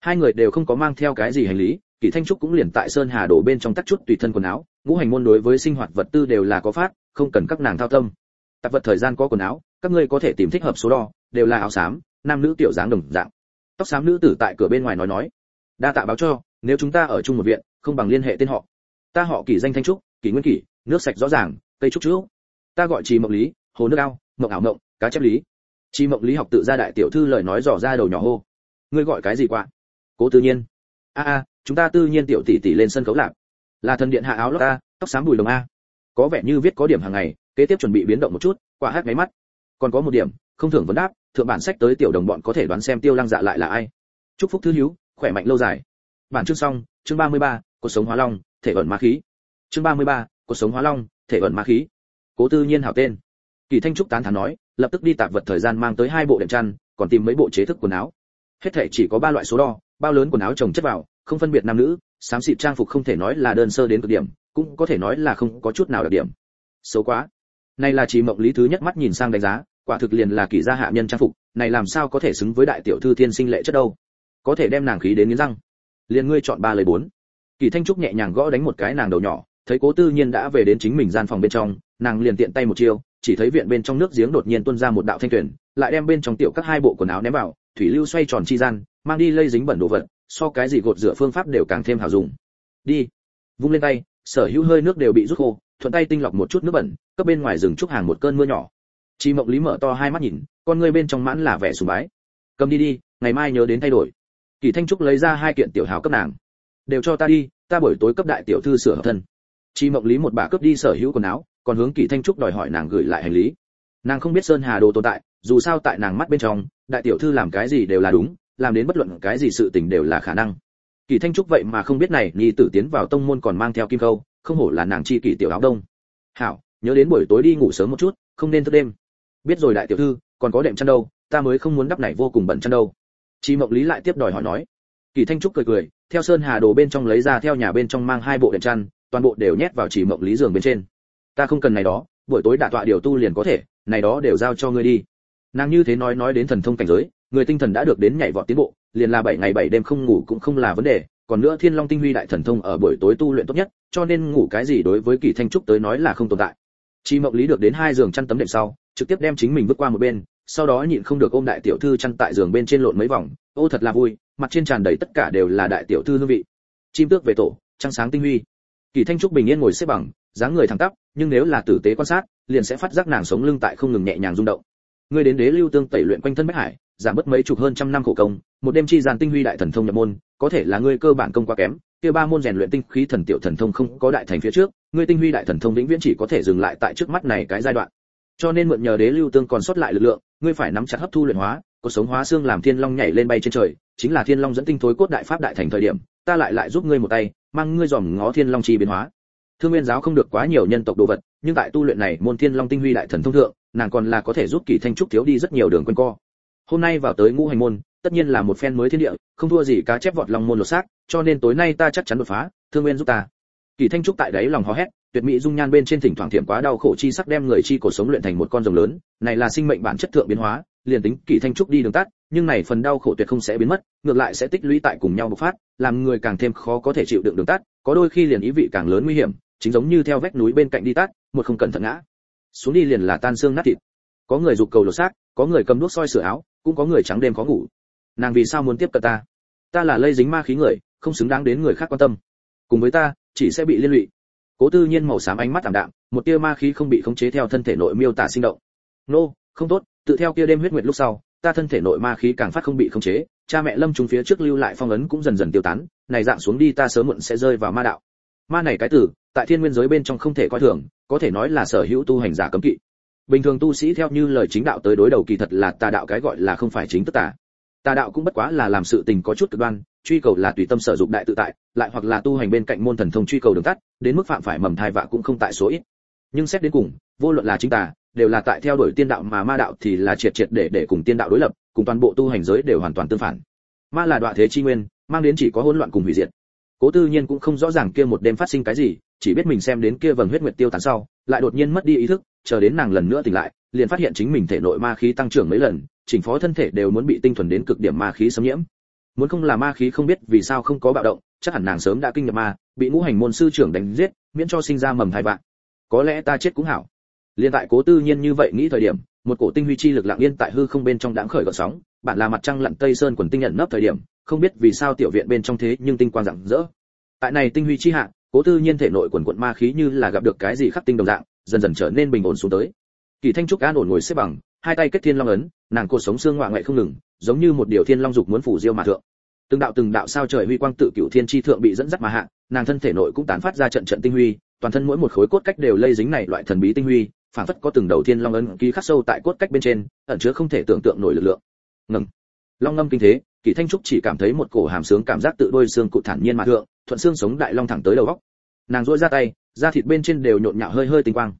Hai người đều không có mang theo cái gì hành lý kỷ thanh trúc cũng liền tại sơn hà đổ bên trong tắt chút tùy thân quần áo, ngũ hành môn đối với sinh hoạt vật tư đều là có phát, không cần các nàng thao tâm. Tạp vật thời gian có quần áo, các ngươi có thể tìm thích hợp số đo, đều là áo xám, nam nữ tiểu dáng đồng dạng. Tóc xám nữ tử tại cửa bên ngoài nói nói, đa tạ báo cho, nếu chúng ta ở chung một viện, không bằng liên hệ tên họ. Ta họ kỷ danh thanh trúc kỷ nguyên kỷ, nước sạch rõ ràng, cây trúc trước ta gọi trì mộng lý, hồ nước ao, mộng ảo mộng, cá chép lý. Chi mộng lý học tự ra đại tiểu thư lời nói dò ra đầu nhỏ hô, ngươi gọi cái gì quạ? Cố tự nhiên. A a chúng ta tự nhiên tiểu tỷ tỷ lên sân khấu lạc. Là thần điện hạ áo lót ta tóc sáng bùi đồng a. Có vẻ như viết có điểm hàng ngày kế tiếp chuẩn bị biến động một chút quả hát máy mắt. Còn có một điểm không thưởng vấn đáp thượng bản sách tới tiểu đồng bọn có thể đoán xem tiêu lăng dạ lại là ai. Chúc phúc thứ hiếu khỏe mạnh lâu dài. Bản chương xong chương 33, cuộc sống hóa long thể ẩn ma khí. Chương 33, cuộc sống hóa long thể ẩn ma khí. Cố tư nhiên hảo tên. Kỳ thanh trúc tán thán nói lập tức đi tạp vật thời gian mang tới hai bộ đệm chăn còn tìm mấy bộ chế thức quần áo. Hết thể chỉ có ba loại số đo bao lớn quần áo chồng chất vào không phân biệt nam nữ, xám xịt trang phục không thể nói là đơn sơ đến cực điểm, cũng có thể nói là không có chút nào đặc điểm. Xấu quá. Này là chỉ mộng lý thứ nhất mắt nhìn sang đánh giá, quả thực liền là kỳ gia hạ nhân trang phục, này làm sao có thể xứng với đại tiểu thư thiên sinh lệ chất đâu? Có thể đem nàng khí đến nghiến răng. Liền ngươi chọn ba lời bốn. Kỳ thanh trúc nhẹ nhàng gõ đánh một cái nàng đầu nhỏ, thấy cố tư nhiên đã về đến chính mình gian phòng bên trong, nàng liền tiện tay một chiêu, chỉ thấy viện bên trong nước giếng đột nhiên tuôn ra một đạo thanh tuyển, lại đem bên trong tiểu các hai bộ quần áo ném vào, thủy lưu xoay tròn chi gian, mang đi lây dính bẩn đồ vật so cái gì gột rửa phương pháp đều càng thêm hảo dùng. Đi. Vung lên tay, sở hữu hơi nước đều bị rút khô, thuận tay tinh lọc một chút nước bẩn, cấp bên ngoài rừng trúc hàng một cơn mưa nhỏ. Chị mộng lý mở to hai mắt nhìn, con ngươi bên trong mãn là vẻ sùng bái. Cầm đi đi, ngày mai nhớ đến thay đổi. Kỳ thanh trúc lấy ra hai kiện tiểu hào cấp nàng. Đều cho ta đi, ta buổi tối cấp đại tiểu thư sửa hợp thân. Chị mộng lý một bà cướp đi sở hữu quần áo, còn hướng kỳ thanh trúc đòi hỏi nàng gửi lại hành lý. Nàng không biết sơn hà đồ tồn tại, dù sao tại nàng mắt bên trong, đại tiểu thư làm cái gì đều là đúng làm đến bất luận cái gì sự tình đều là khả năng. Kỳ thanh trúc vậy mà không biết này, nhi tử tiến vào tông môn còn mang theo kim câu không hổ là nàng chi kỳ tiểu áo đông. Hảo, nhớ đến buổi tối đi ngủ sớm một chút, không nên thức đêm. Biết rồi đại tiểu thư, còn có đệm chăn đâu, ta mới không muốn đắp này vô cùng bẩn chăn đâu. Chi mộng lý lại tiếp đòi hỏi nói. Kỳ thanh trúc cười cười, theo sơn hà đồ bên trong lấy ra theo nhà bên trong mang hai bộ đệm chăn, toàn bộ đều nhét vào chỉ mộng lý giường bên trên. Ta không cần này đó, buổi tối đả tọa điều tu liền có thể, này đó đều giao cho ngươi đi nàng như thế nói nói đến thần thông cảnh giới, người tinh thần đã được đến nhảy vọt tiến bộ, liền là bảy ngày bảy đêm không ngủ cũng không là vấn đề, còn nữa thiên long tinh huy đại thần thông ở buổi tối tu luyện tốt nhất, cho nên ngủ cái gì đối với kỳ thanh trúc tới nói là không tồn tại. Chi mộng lý được đến hai giường chăn tấm đệm sau, trực tiếp đem chính mình vứt qua một bên, sau đó nhịn không được ôm đại tiểu thư chăn tại giường bên trên lộn mấy vòng, ô thật là vui, mặt trên tràn đầy tất cả đều là đại tiểu thư hương vị. Chim tước về tổ, trăng sáng tinh huy. Kỳ thanh trúc bình yên ngồi xếp bằng, dáng người thẳng tắp, nhưng nếu là tử tế quan sát, liền sẽ phát giác nàng sống lưng tại không ngừng nhẹ nhàng rung động ngươi đến đế lưu tương tẩy luyện quanh thân bách hải, giảm bớt mấy chục hơn trăm năm khổ công, một đêm chi giàn tinh huy đại thần thông nhập môn, có thể là ngươi cơ bản công quá kém. Kia ba môn rèn luyện tinh khí thần tiểu thần thông không có đại thành phía trước, ngươi tinh huy đại thần thông vĩnh viễn chỉ có thể dừng lại tại trước mắt này cái giai đoạn. Cho nên mượn nhờ đế lưu tương còn sót lại lực lượng, ngươi phải nắm chặt hấp thu luyện hóa cuộc sống hóa xương làm thiên long nhảy lên bay trên trời, chính là thiên long dẫn tinh thối cốt đại pháp đại thành thời điểm, ta lại lại giúp ngươi một tay, mang ngươi dòm ngó thiên long chi biến hóa. Thương nguyên giáo không được quá nhiều nhân tộc đồ vật, nhưng tại tu luyện này môn thiên long tinh huy đại thần thông thượng nàng còn là có thể giúp kỳ thanh trúc thiếu đi rất nhiều đường quân co. Hôm nay vào tới ngũ hành môn, tất nhiên là một phen mới thiên địa, không thua gì cá chép vọt lòng môn lột xác, cho nên tối nay ta chắc chắn đột phá, thương nguyên giúp ta. Kỳ thanh trúc tại đấy lòng hò hét, tuyệt mỹ dung nhan bên trên thỉnh thoảng thiểm quá đau khổ chi sắc đem người chi cổ sống luyện thành một con rồng lớn, này là sinh mệnh bản chất thượng biến hóa, liền tính kỳ thanh trúc đi đường tắt, nhưng này phần đau khổ tuyệt không sẽ biến mất, ngược lại sẽ tích lũy tại cùng nhau bộc phát, làm người càng thêm khó có thể chịu đựng đường tắt, có đôi khi liền ý vị càng lớn nguy hiểm, chính giống như theo vách núi bên cạnh đi tắt, một không cẩn thận ngã xuống đi liền là tan xương nát thịt. Có người dục cầu lột xác, có người cầm đuốc soi sửa áo, cũng có người trắng đêm khó ngủ. Nàng vì sao muốn tiếp cận ta? Ta là lây dính ma khí người, không xứng đáng đến người khác quan tâm. Cùng với ta, chỉ sẽ bị liên lụy. Cố tư nhiên màu xám ánh mắt tạm đạm, một tia ma khí không bị khống chế theo thân thể nội miêu tả sinh động. Nô, không tốt, tự theo kia đêm huyết nguyệt lúc sau, ta thân thể nội ma khí càng phát không bị khống chế, cha mẹ lâm chúng phía trước lưu lại phong ấn cũng dần dần tiêu tán, này dạng xuống đi ta sớm muộn sẽ rơi vào ma đạo ma này cái tử, tại thiên nguyên giới bên trong không thể coi thường, có thể nói là sở hữu tu hành giả cấm kỵ. Bình thường tu sĩ theo như lời chính đạo tới đối đầu kỳ thật là tà đạo cái gọi là không phải chính tức tà. Tà đạo cũng bất quá là làm sự tình có chút cực đoan, truy cầu là tùy tâm sở dụng đại tự tại, lại hoặc là tu hành bên cạnh môn thần thông truy cầu đường tắt, đến mức phạm phải mầm thai vạ cũng không tại số ít. Nhưng xét đến cùng, vô luận là chính tà, đều là tại theo đuổi tiên đạo mà ma đạo thì là triệt triệt để để cùng tiên đạo đối lập, cùng toàn bộ tu hành giới đều hoàn toàn tương phản. Ma là đoạn thế chi nguyên, mang đến chỉ có hỗn loạn cùng hủy diệt cố tư nhiên cũng không rõ ràng kia một đêm phát sinh cái gì, chỉ biết mình xem đến kia vầng huyết nguyệt tiêu tán sau, lại đột nhiên mất đi ý thức, chờ đến nàng lần nữa tỉnh lại, liền phát hiện chính mình thể nội ma khí tăng trưởng mấy lần, chỉnh phó thân thể đều muốn bị tinh thuần đến cực điểm ma khí xâm nhiễm. Muốn không là ma khí không biết vì sao không có bạo động, chắc hẳn nàng sớm đã kinh nhập ma bị ngũ hành môn sư trưởng đánh giết, miễn cho sinh ra mầm thai vạn. Có lẽ ta chết cũng hảo. Liên tại cố tư nhiên như vậy nghĩ thời điểm, một cổ tinh huy chi lực lặng yên tại hư không bên trong đãng khởi gợn sóng bạn là mặt trăng lặn tây sơn quần tinh nhận nấp thời điểm không biết vì sao tiểu viện bên trong thế nhưng tinh quang rạng rỡ. Tại này tinh huy chi hạ, cố tư nhiên thể nội quần quần ma khí như là gặp được cái gì khắc tinh đồng dạng, dần dần trở nên bình ổn xuống tới. Kỳ thanh trúc an ổn ngồi xếp bằng, hai tay kết thiên long ấn, nàng cột sống xương ngoại ngoại không ngừng, giống như một điều thiên long dục muốn phủ diêu mà thượng. Từng đạo từng đạo sao trời huy quang tự cửu thiên chi thượng bị dẫn dắt mà hạ, nàng thân thể nội cũng tán phát ra trận trận tinh huy, toàn thân mỗi một khối cốt cách đều lây dính này loại thần bí tinh huy phản phất có từng đầu thiên long ấn ký khắc sâu tại cốt cách bên trên, ẩn chứa không thể tưởng tượng nổi lực lượng. Ngừng. Long ngâm kinh thế kỳ thanh trúc chỉ cảm thấy một cổ hàm sướng cảm giác tự đôi xương cụ thản nhiên mà thượng, thuận xương sống đại long thẳng tới đầu góc. Nàng duỗi ra tay, da thịt bên trên đều nhộn nhạo hơi hơi tinh quang.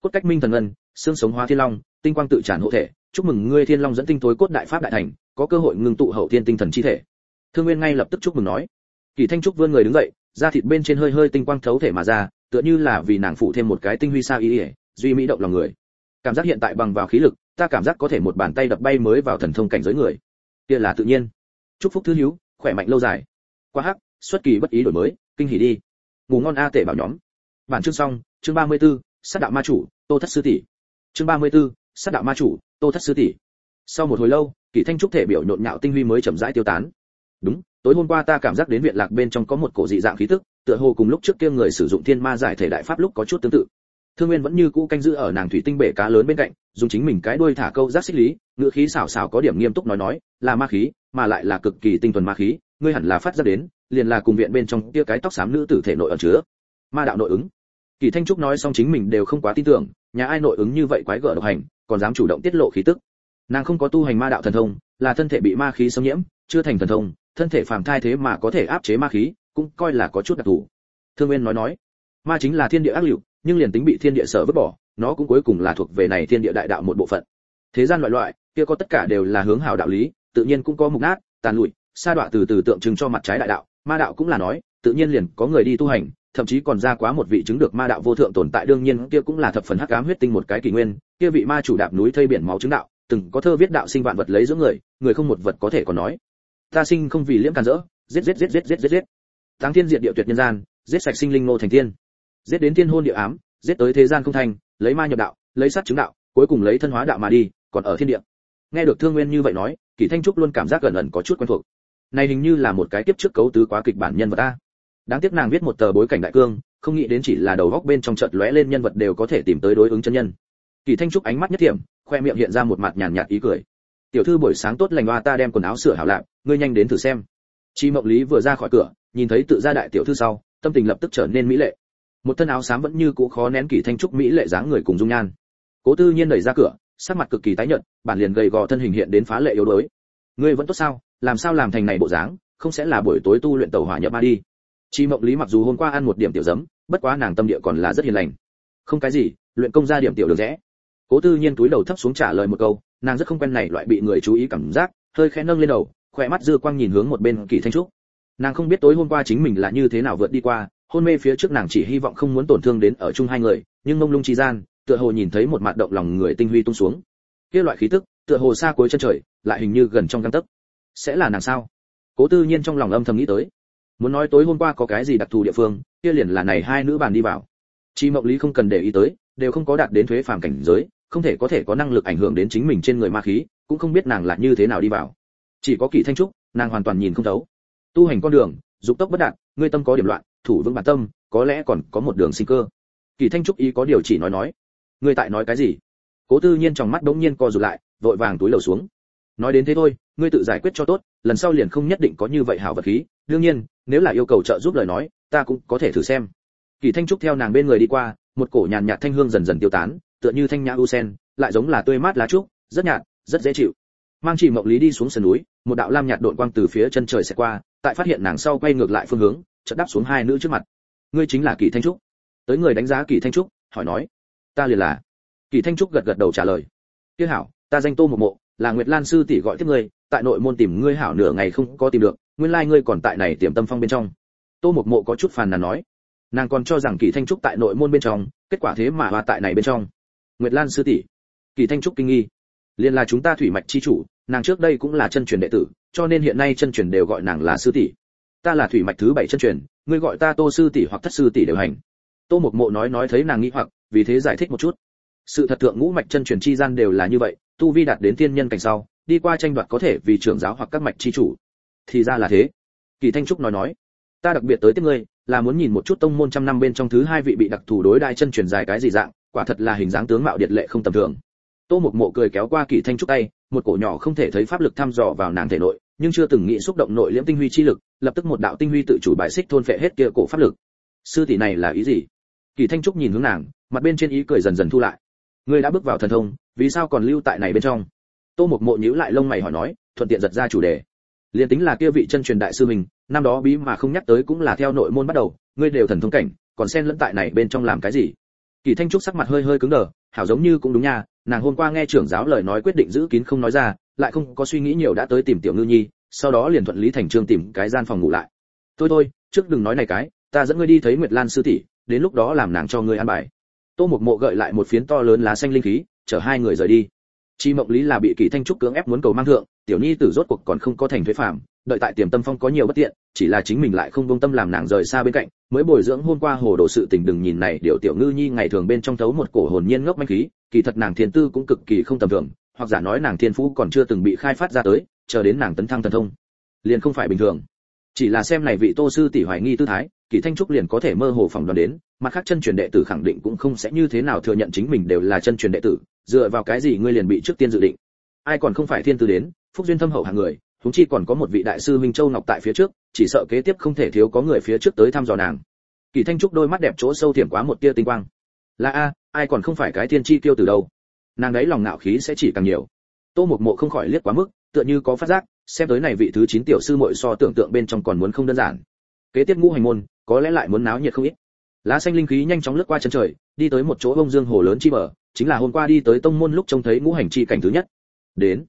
Cốt cách minh thần ngân, xương sống hóa thiên long, tinh quang tự tràn hộ thể. Chúc mừng ngươi thiên long dẫn tinh tối cốt đại pháp đại thành, có cơ hội ngưng tụ hậu thiên tinh thần chi thể. Thương nguyên ngay lập tức chúc mừng nói. Kỳ thanh trúc vươn người đứng dậy, da thịt bên trên hơi hơi tinh quang thấu thể mà ra, tựa như là vì nàng phụ thêm một cái tinh huy sao ý ỉa duy mỹ động lòng người. Cảm giác hiện tại bằng vào khí lực, ta cảm giác có thể một bàn tay đập bay mới vào thần thông cảnh giới người. Kia là tự nhiên chúc phúc thứ hiếu khỏe mạnh lâu dài. Qua hắc xuất kỳ bất ý đổi mới kinh hỉ đi. Ngủ ngon a tể bảo nhóm. Bản chương xong chương 34, sát đạo ma chủ tô thất sư tỷ. Chương 34, sát đạo ma chủ tô thất sư tỷ. Sau một hồi lâu kỳ thanh trúc thể biểu nhộn nhạo tinh huy mới chậm rãi tiêu tán. Đúng tối hôm qua ta cảm giác đến viện lạc bên trong có một cổ dị dạng khí tức tựa hồ cùng lúc trước kia người sử dụng thiên ma giải thể đại pháp lúc có chút tương tự. Thương nguyên vẫn như cũ canh giữ ở nàng thủy tinh bể cá lớn bên cạnh dùng chính mình cái đuôi thả câu giác xích lý ngựa khí xảo xảo có điểm nghiêm túc nói nói là ma khí mà lại là cực kỳ tinh thuần ma khí, ngươi hẳn là phát ra đến, liền là cùng viện bên trong kia cái tóc xám nữ tử thể nội ẩn chứa. Ma đạo nội ứng. Kỳ thanh trúc nói xong chính mình đều không quá tin tưởng, nhà ai nội ứng như vậy quái gở độc hành, còn dám chủ động tiết lộ khí tức. Nàng không có tu hành ma đạo thần thông, là thân thể bị ma khí xâm nhiễm, chưa thành thần thông, thân thể phàm thai thế mà có thể áp chế ma khí, cũng coi là có chút đặc thù. Thương nguyên nói nói, ma chính là thiên địa ác liệu nhưng liền tính bị thiên địa sở vứt bỏ, nó cũng cuối cùng là thuộc về này thiên địa đại đạo một bộ phận. Thế gian loại loại, kia có tất cả đều là hướng hảo đạo lý tự nhiên cũng có mục nát, tàn lụi, sa đọa từ từ tượng trưng cho mặt trái đại đạo. Ma đạo cũng là nói, tự nhiên liền có người đi tu hành, thậm chí còn ra quá một vị chứng được ma đạo vô thượng tồn tại đương nhiên, kia cũng là thập phần hắc ám huyết tinh một cái kỳ nguyên. Kia vị ma chủ đạp núi thây biển máu chứng đạo, từng có thơ viết đạo sinh vạn vật lấy giữa người người không một vật có thể còn nói. Ta sinh không vì liễm càn rỡ, giết giết giết giết giết giết giết. Táng thiên diệt địa tuyệt nhân gian, giết sạch sinh linh nô thành thiên. Giết đến thiên hôn địa ám, giết tới thế gian không thành, lấy ma nhập đạo, lấy sát chứng đạo, cuối cùng lấy thân hóa đạo mà đi, còn ở thiên địa. Nghe được thương nguyên như vậy nói Kỳ thanh trúc luôn cảm giác gần ẩn có chút quen thuộc. Này hình như là một cái tiếp trước cấu tứ quá kịch bản nhân vật ta. Đáng tiếc nàng viết một tờ bối cảnh đại cương, không nghĩ đến chỉ là đầu góc bên trong chợt lóe lên nhân vật đều có thể tìm tới đối ứng chân nhân. Kỳ thanh trúc ánh mắt nhất thiểm, khoe miệng hiện ra một mặt nhàn nhạt ý cười. Tiểu thư buổi sáng tốt lành hoa, ta đem quần áo sửa hảo lạc ngươi nhanh đến thử xem. Chi mộng lý vừa ra khỏi cửa, nhìn thấy tự gia đại tiểu thư sau, tâm tình lập tức trở nên mỹ lệ. Một thân áo xám vẫn như cũ khó nén kỳ thanh trúc mỹ lệ dáng người cùng dung nhan. Cố tư nhiên đẩy ra cửa sắc mặt cực kỳ tái nhợt, bản liền gầy gò thân hình hiện đến phá lệ yếu đuối. Ngươi vẫn tốt sao? Làm sao làm thành này bộ dáng? Không sẽ là buổi tối tu luyện tẩu hỏa nhập ma đi. Chi mộng lý mặc dù hôm qua ăn một điểm tiểu giấm, bất quá nàng tâm địa còn là rất hiền lành. Không cái gì, luyện công ra điểm tiểu được rẽ cố tư nhiên túi đầu thấp xuống trả lời một câu, nàng rất không quen này loại bị người chú ý cảm giác, hơi khẽ nâng lên đầu, khỏe mắt dư quang nhìn hướng một bên kỳ thanh trúc. Nàng không biết tối hôm qua chính mình là như thế nào vượt đi qua, hôn mê phía trước nàng chỉ hy vọng không muốn tổn thương đến ở chung hai người, nhưng mông lung chi gian tựa hồ nhìn thấy một mạt động lòng người tinh huy tung xuống. Kia loại khí tức, tựa hồ xa cuối chân trời, lại hình như gần trong gang tấc. Sẽ là nàng sao? Cố tư nhiên trong lòng âm thầm nghĩ tới. Muốn nói tối hôm qua có cái gì đặc thù địa phương, kia liền là này hai nữ bàn đi vào. Chi mộng lý không cần để ý tới, đều không có đạt đến thuế phàm cảnh giới, không thể có thể có năng lực ảnh hưởng đến chính mình trên người ma khí, cũng không biết nàng là như thế nào đi vào. Chỉ có kỳ thanh trúc, nàng hoàn toàn nhìn không thấu. Tu hành con đường, dục tốc bất đạt, ngươi tâm có điểm loạn, thủ vững bản tâm, có lẽ còn có một đường sinh cơ. Kỳ thanh trúc ý có điều chỉ nói nói ngươi tại nói cái gì? Cố tư nhiên trong mắt đống nhiên co rụt lại, vội vàng túi lầu xuống. Nói đến thế thôi, ngươi tự giải quyết cho tốt, lần sau liền không nhất định có như vậy hảo vật khí. Đương nhiên, nếu là yêu cầu trợ giúp lời nói, ta cũng có thể thử xem. Kỳ thanh trúc theo nàng bên người đi qua, một cổ nhàn nhạt thanh hương dần dần tiêu tán, tựa như thanh nhã u sen, lại giống là tươi mát lá trúc, rất nhạt, rất dễ chịu. Mang chỉ mộng lý đi xuống sườn núi, một đạo lam nhạt độn quang từ phía chân trời sẽ qua, tại phát hiện nàng sau quay ngược lại phương hướng, chợt đáp xuống hai nữ trước mặt. Ngươi chính là kỳ thanh trúc. Tới người đánh giá kỳ thanh trúc, hỏi nói ta liền là. Kỳ thanh trúc gật gật đầu trả lời. Tiếc hảo, ta danh tô một mộ, là nguyệt lan sư tỷ gọi tiếp ngươi, tại nội môn tìm ngươi hảo nửa ngày không có tìm được, nguyên lai like ngươi còn tại này tiềm tâm phong bên trong. Tô một mộ có chút phàn nàn nói. Nàng còn cho rằng kỳ thanh trúc tại nội môn bên trong, kết quả thế mà hoa tại này bên trong. Nguyệt lan sư tỷ. Kỳ thanh trúc kinh nghi. Liền là chúng ta thủy mạch chi chủ, nàng trước đây cũng là chân truyền đệ tử, cho nên hiện nay chân truyền đều gọi nàng là sư tỷ. Ta là thủy mạch thứ bảy chân truyền, ngươi gọi ta tô sư tỷ hoặc thất sư tỷ đều hành. Tô một mộ nói nói thấy nàng nghĩ hoặc vì thế giải thích một chút. Sự thật thượng ngũ mạch chân truyền chi gian đều là như vậy, tu vi đạt đến tiên nhân cảnh sau, đi qua tranh đoạt có thể vì trưởng giáo hoặc các mạch chi chủ. Thì ra là thế. Kỳ thanh trúc nói nói, ta đặc biệt tới tiếp ngươi, là muốn nhìn một chút tông môn trăm năm bên trong thứ hai vị bị đặc thù đối đại chân truyền dài cái gì dạng, quả thật là hình dáng tướng mạo điệt lệ không tầm thường. Tô một mộ cười kéo qua kỳ thanh trúc tay, một cổ nhỏ không thể thấy pháp lực thăm dò vào nàng thể nội, nhưng chưa từng nghĩ xúc động nội liễm tinh huy chi lực, lập tức một đạo tinh huy tự chủ bài xích thôn phệ hết kia cổ pháp lực. Sư tỷ này là ý gì? Kỳ thanh trúc nhìn hướng nàng mặt bên trên ý cười dần dần thu lại. Ngươi đã bước vào thần thông, vì sao còn lưu tại này bên trong? Tô một mộ nhíu lại lông mày hỏi nói, thuận tiện giật ra chủ đề. Liền tính là kia vị chân truyền đại sư mình, năm đó bí mà không nhắc tới cũng là theo nội môn bắt đầu, ngươi đều thần thông cảnh, còn xen lẫn tại này bên trong làm cái gì? Kỳ thanh trúc sắc mặt hơi hơi cứng đờ, hảo giống như cũng đúng nha, nàng hôm qua nghe trưởng giáo lời nói quyết định giữ kín không nói ra, lại không có suy nghĩ nhiều đã tới tìm tiểu ngư nhi, sau đó liền thuận lý thành trương tìm cái gian phòng ngủ lại. Thôi thôi, trước đừng nói này cái, ta dẫn ngươi đi thấy nguyệt lan sư tỷ, đến lúc đó làm nàng cho ngươi ăn bài tô một mộ gợi lại một phiến to lớn lá xanh linh khí, chở hai người rời đi. Chi mộng lý là bị kỳ thanh trúc cưỡng ép muốn cầu mang thượng, tiểu nhi tử rốt cuộc còn không có thành thuế phạm, đợi tại tiềm tâm phong có nhiều bất tiện, chỉ là chính mình lại không công tâm làm nàng rời xa bên cạnh, mới bồi dưỡng hôm qua hồ đồ sự tình đừng nhìn này, điều tiểu ngư nhi ngày thường bên trong thấu một cổ hồn nhiên ngốc manh khí, kỳ thật nàng thiên tư cũng cực kỳ không tầm thường, hoặc giả nói nàng thiên phú còn chưa từng bị khai phát ra tới, chờ đến nàng tấn thăng thần thông, liền không phải bình thường chỉ là xem này vị tô sư tỷ hoài nghi tư thái, kỳ thanh trúc liền có thể mơ hồ phỏng đoán đến, mặt khác chân truyền đệ tử khẳng định cũng không sẽ như thế nào thừa nhận chính mình đều là chân truyền đệ tử, dựa vào cái gì ngươi liền bị trước tiên dự định. Ai còn không phải thiên tư đến, phúc duyên thâm hậu hàng người chúng chi còn có một vị đại sư minh châu ngọc tại phía trước, chỉ sợ kế tiếp không thể thiếu có người phía trước tới thăm dò nàng. Kỳ thanh trúc đôi mắt đẹp chỗ sâu thiểm quá một tia tinh quang. Là a, ai còn không phải cái thiên chi tiêu từ đâu. Nàng đấy lòng ngạo khí sẽ chỉ càng nhiều. Tô một mộ không khỏi liếc quá mức, tựa như có phát giác xem tới này vị thứ chín tiểu sư muội so tưởng tượng bên trong còn muốn không đơn giản. Kế tiếp ngũ hành môn có lẽ lại muốn náo nhiệt không ít. Lá xanh linh khí nhanh chóng lướt qua chân trời đi tới một chỗ bông dương hồ lớn chi bờ chính là hôm qua đi tới tông môn lúc trông thấy ngũ hành chi cảnh thứ nhất. Đến.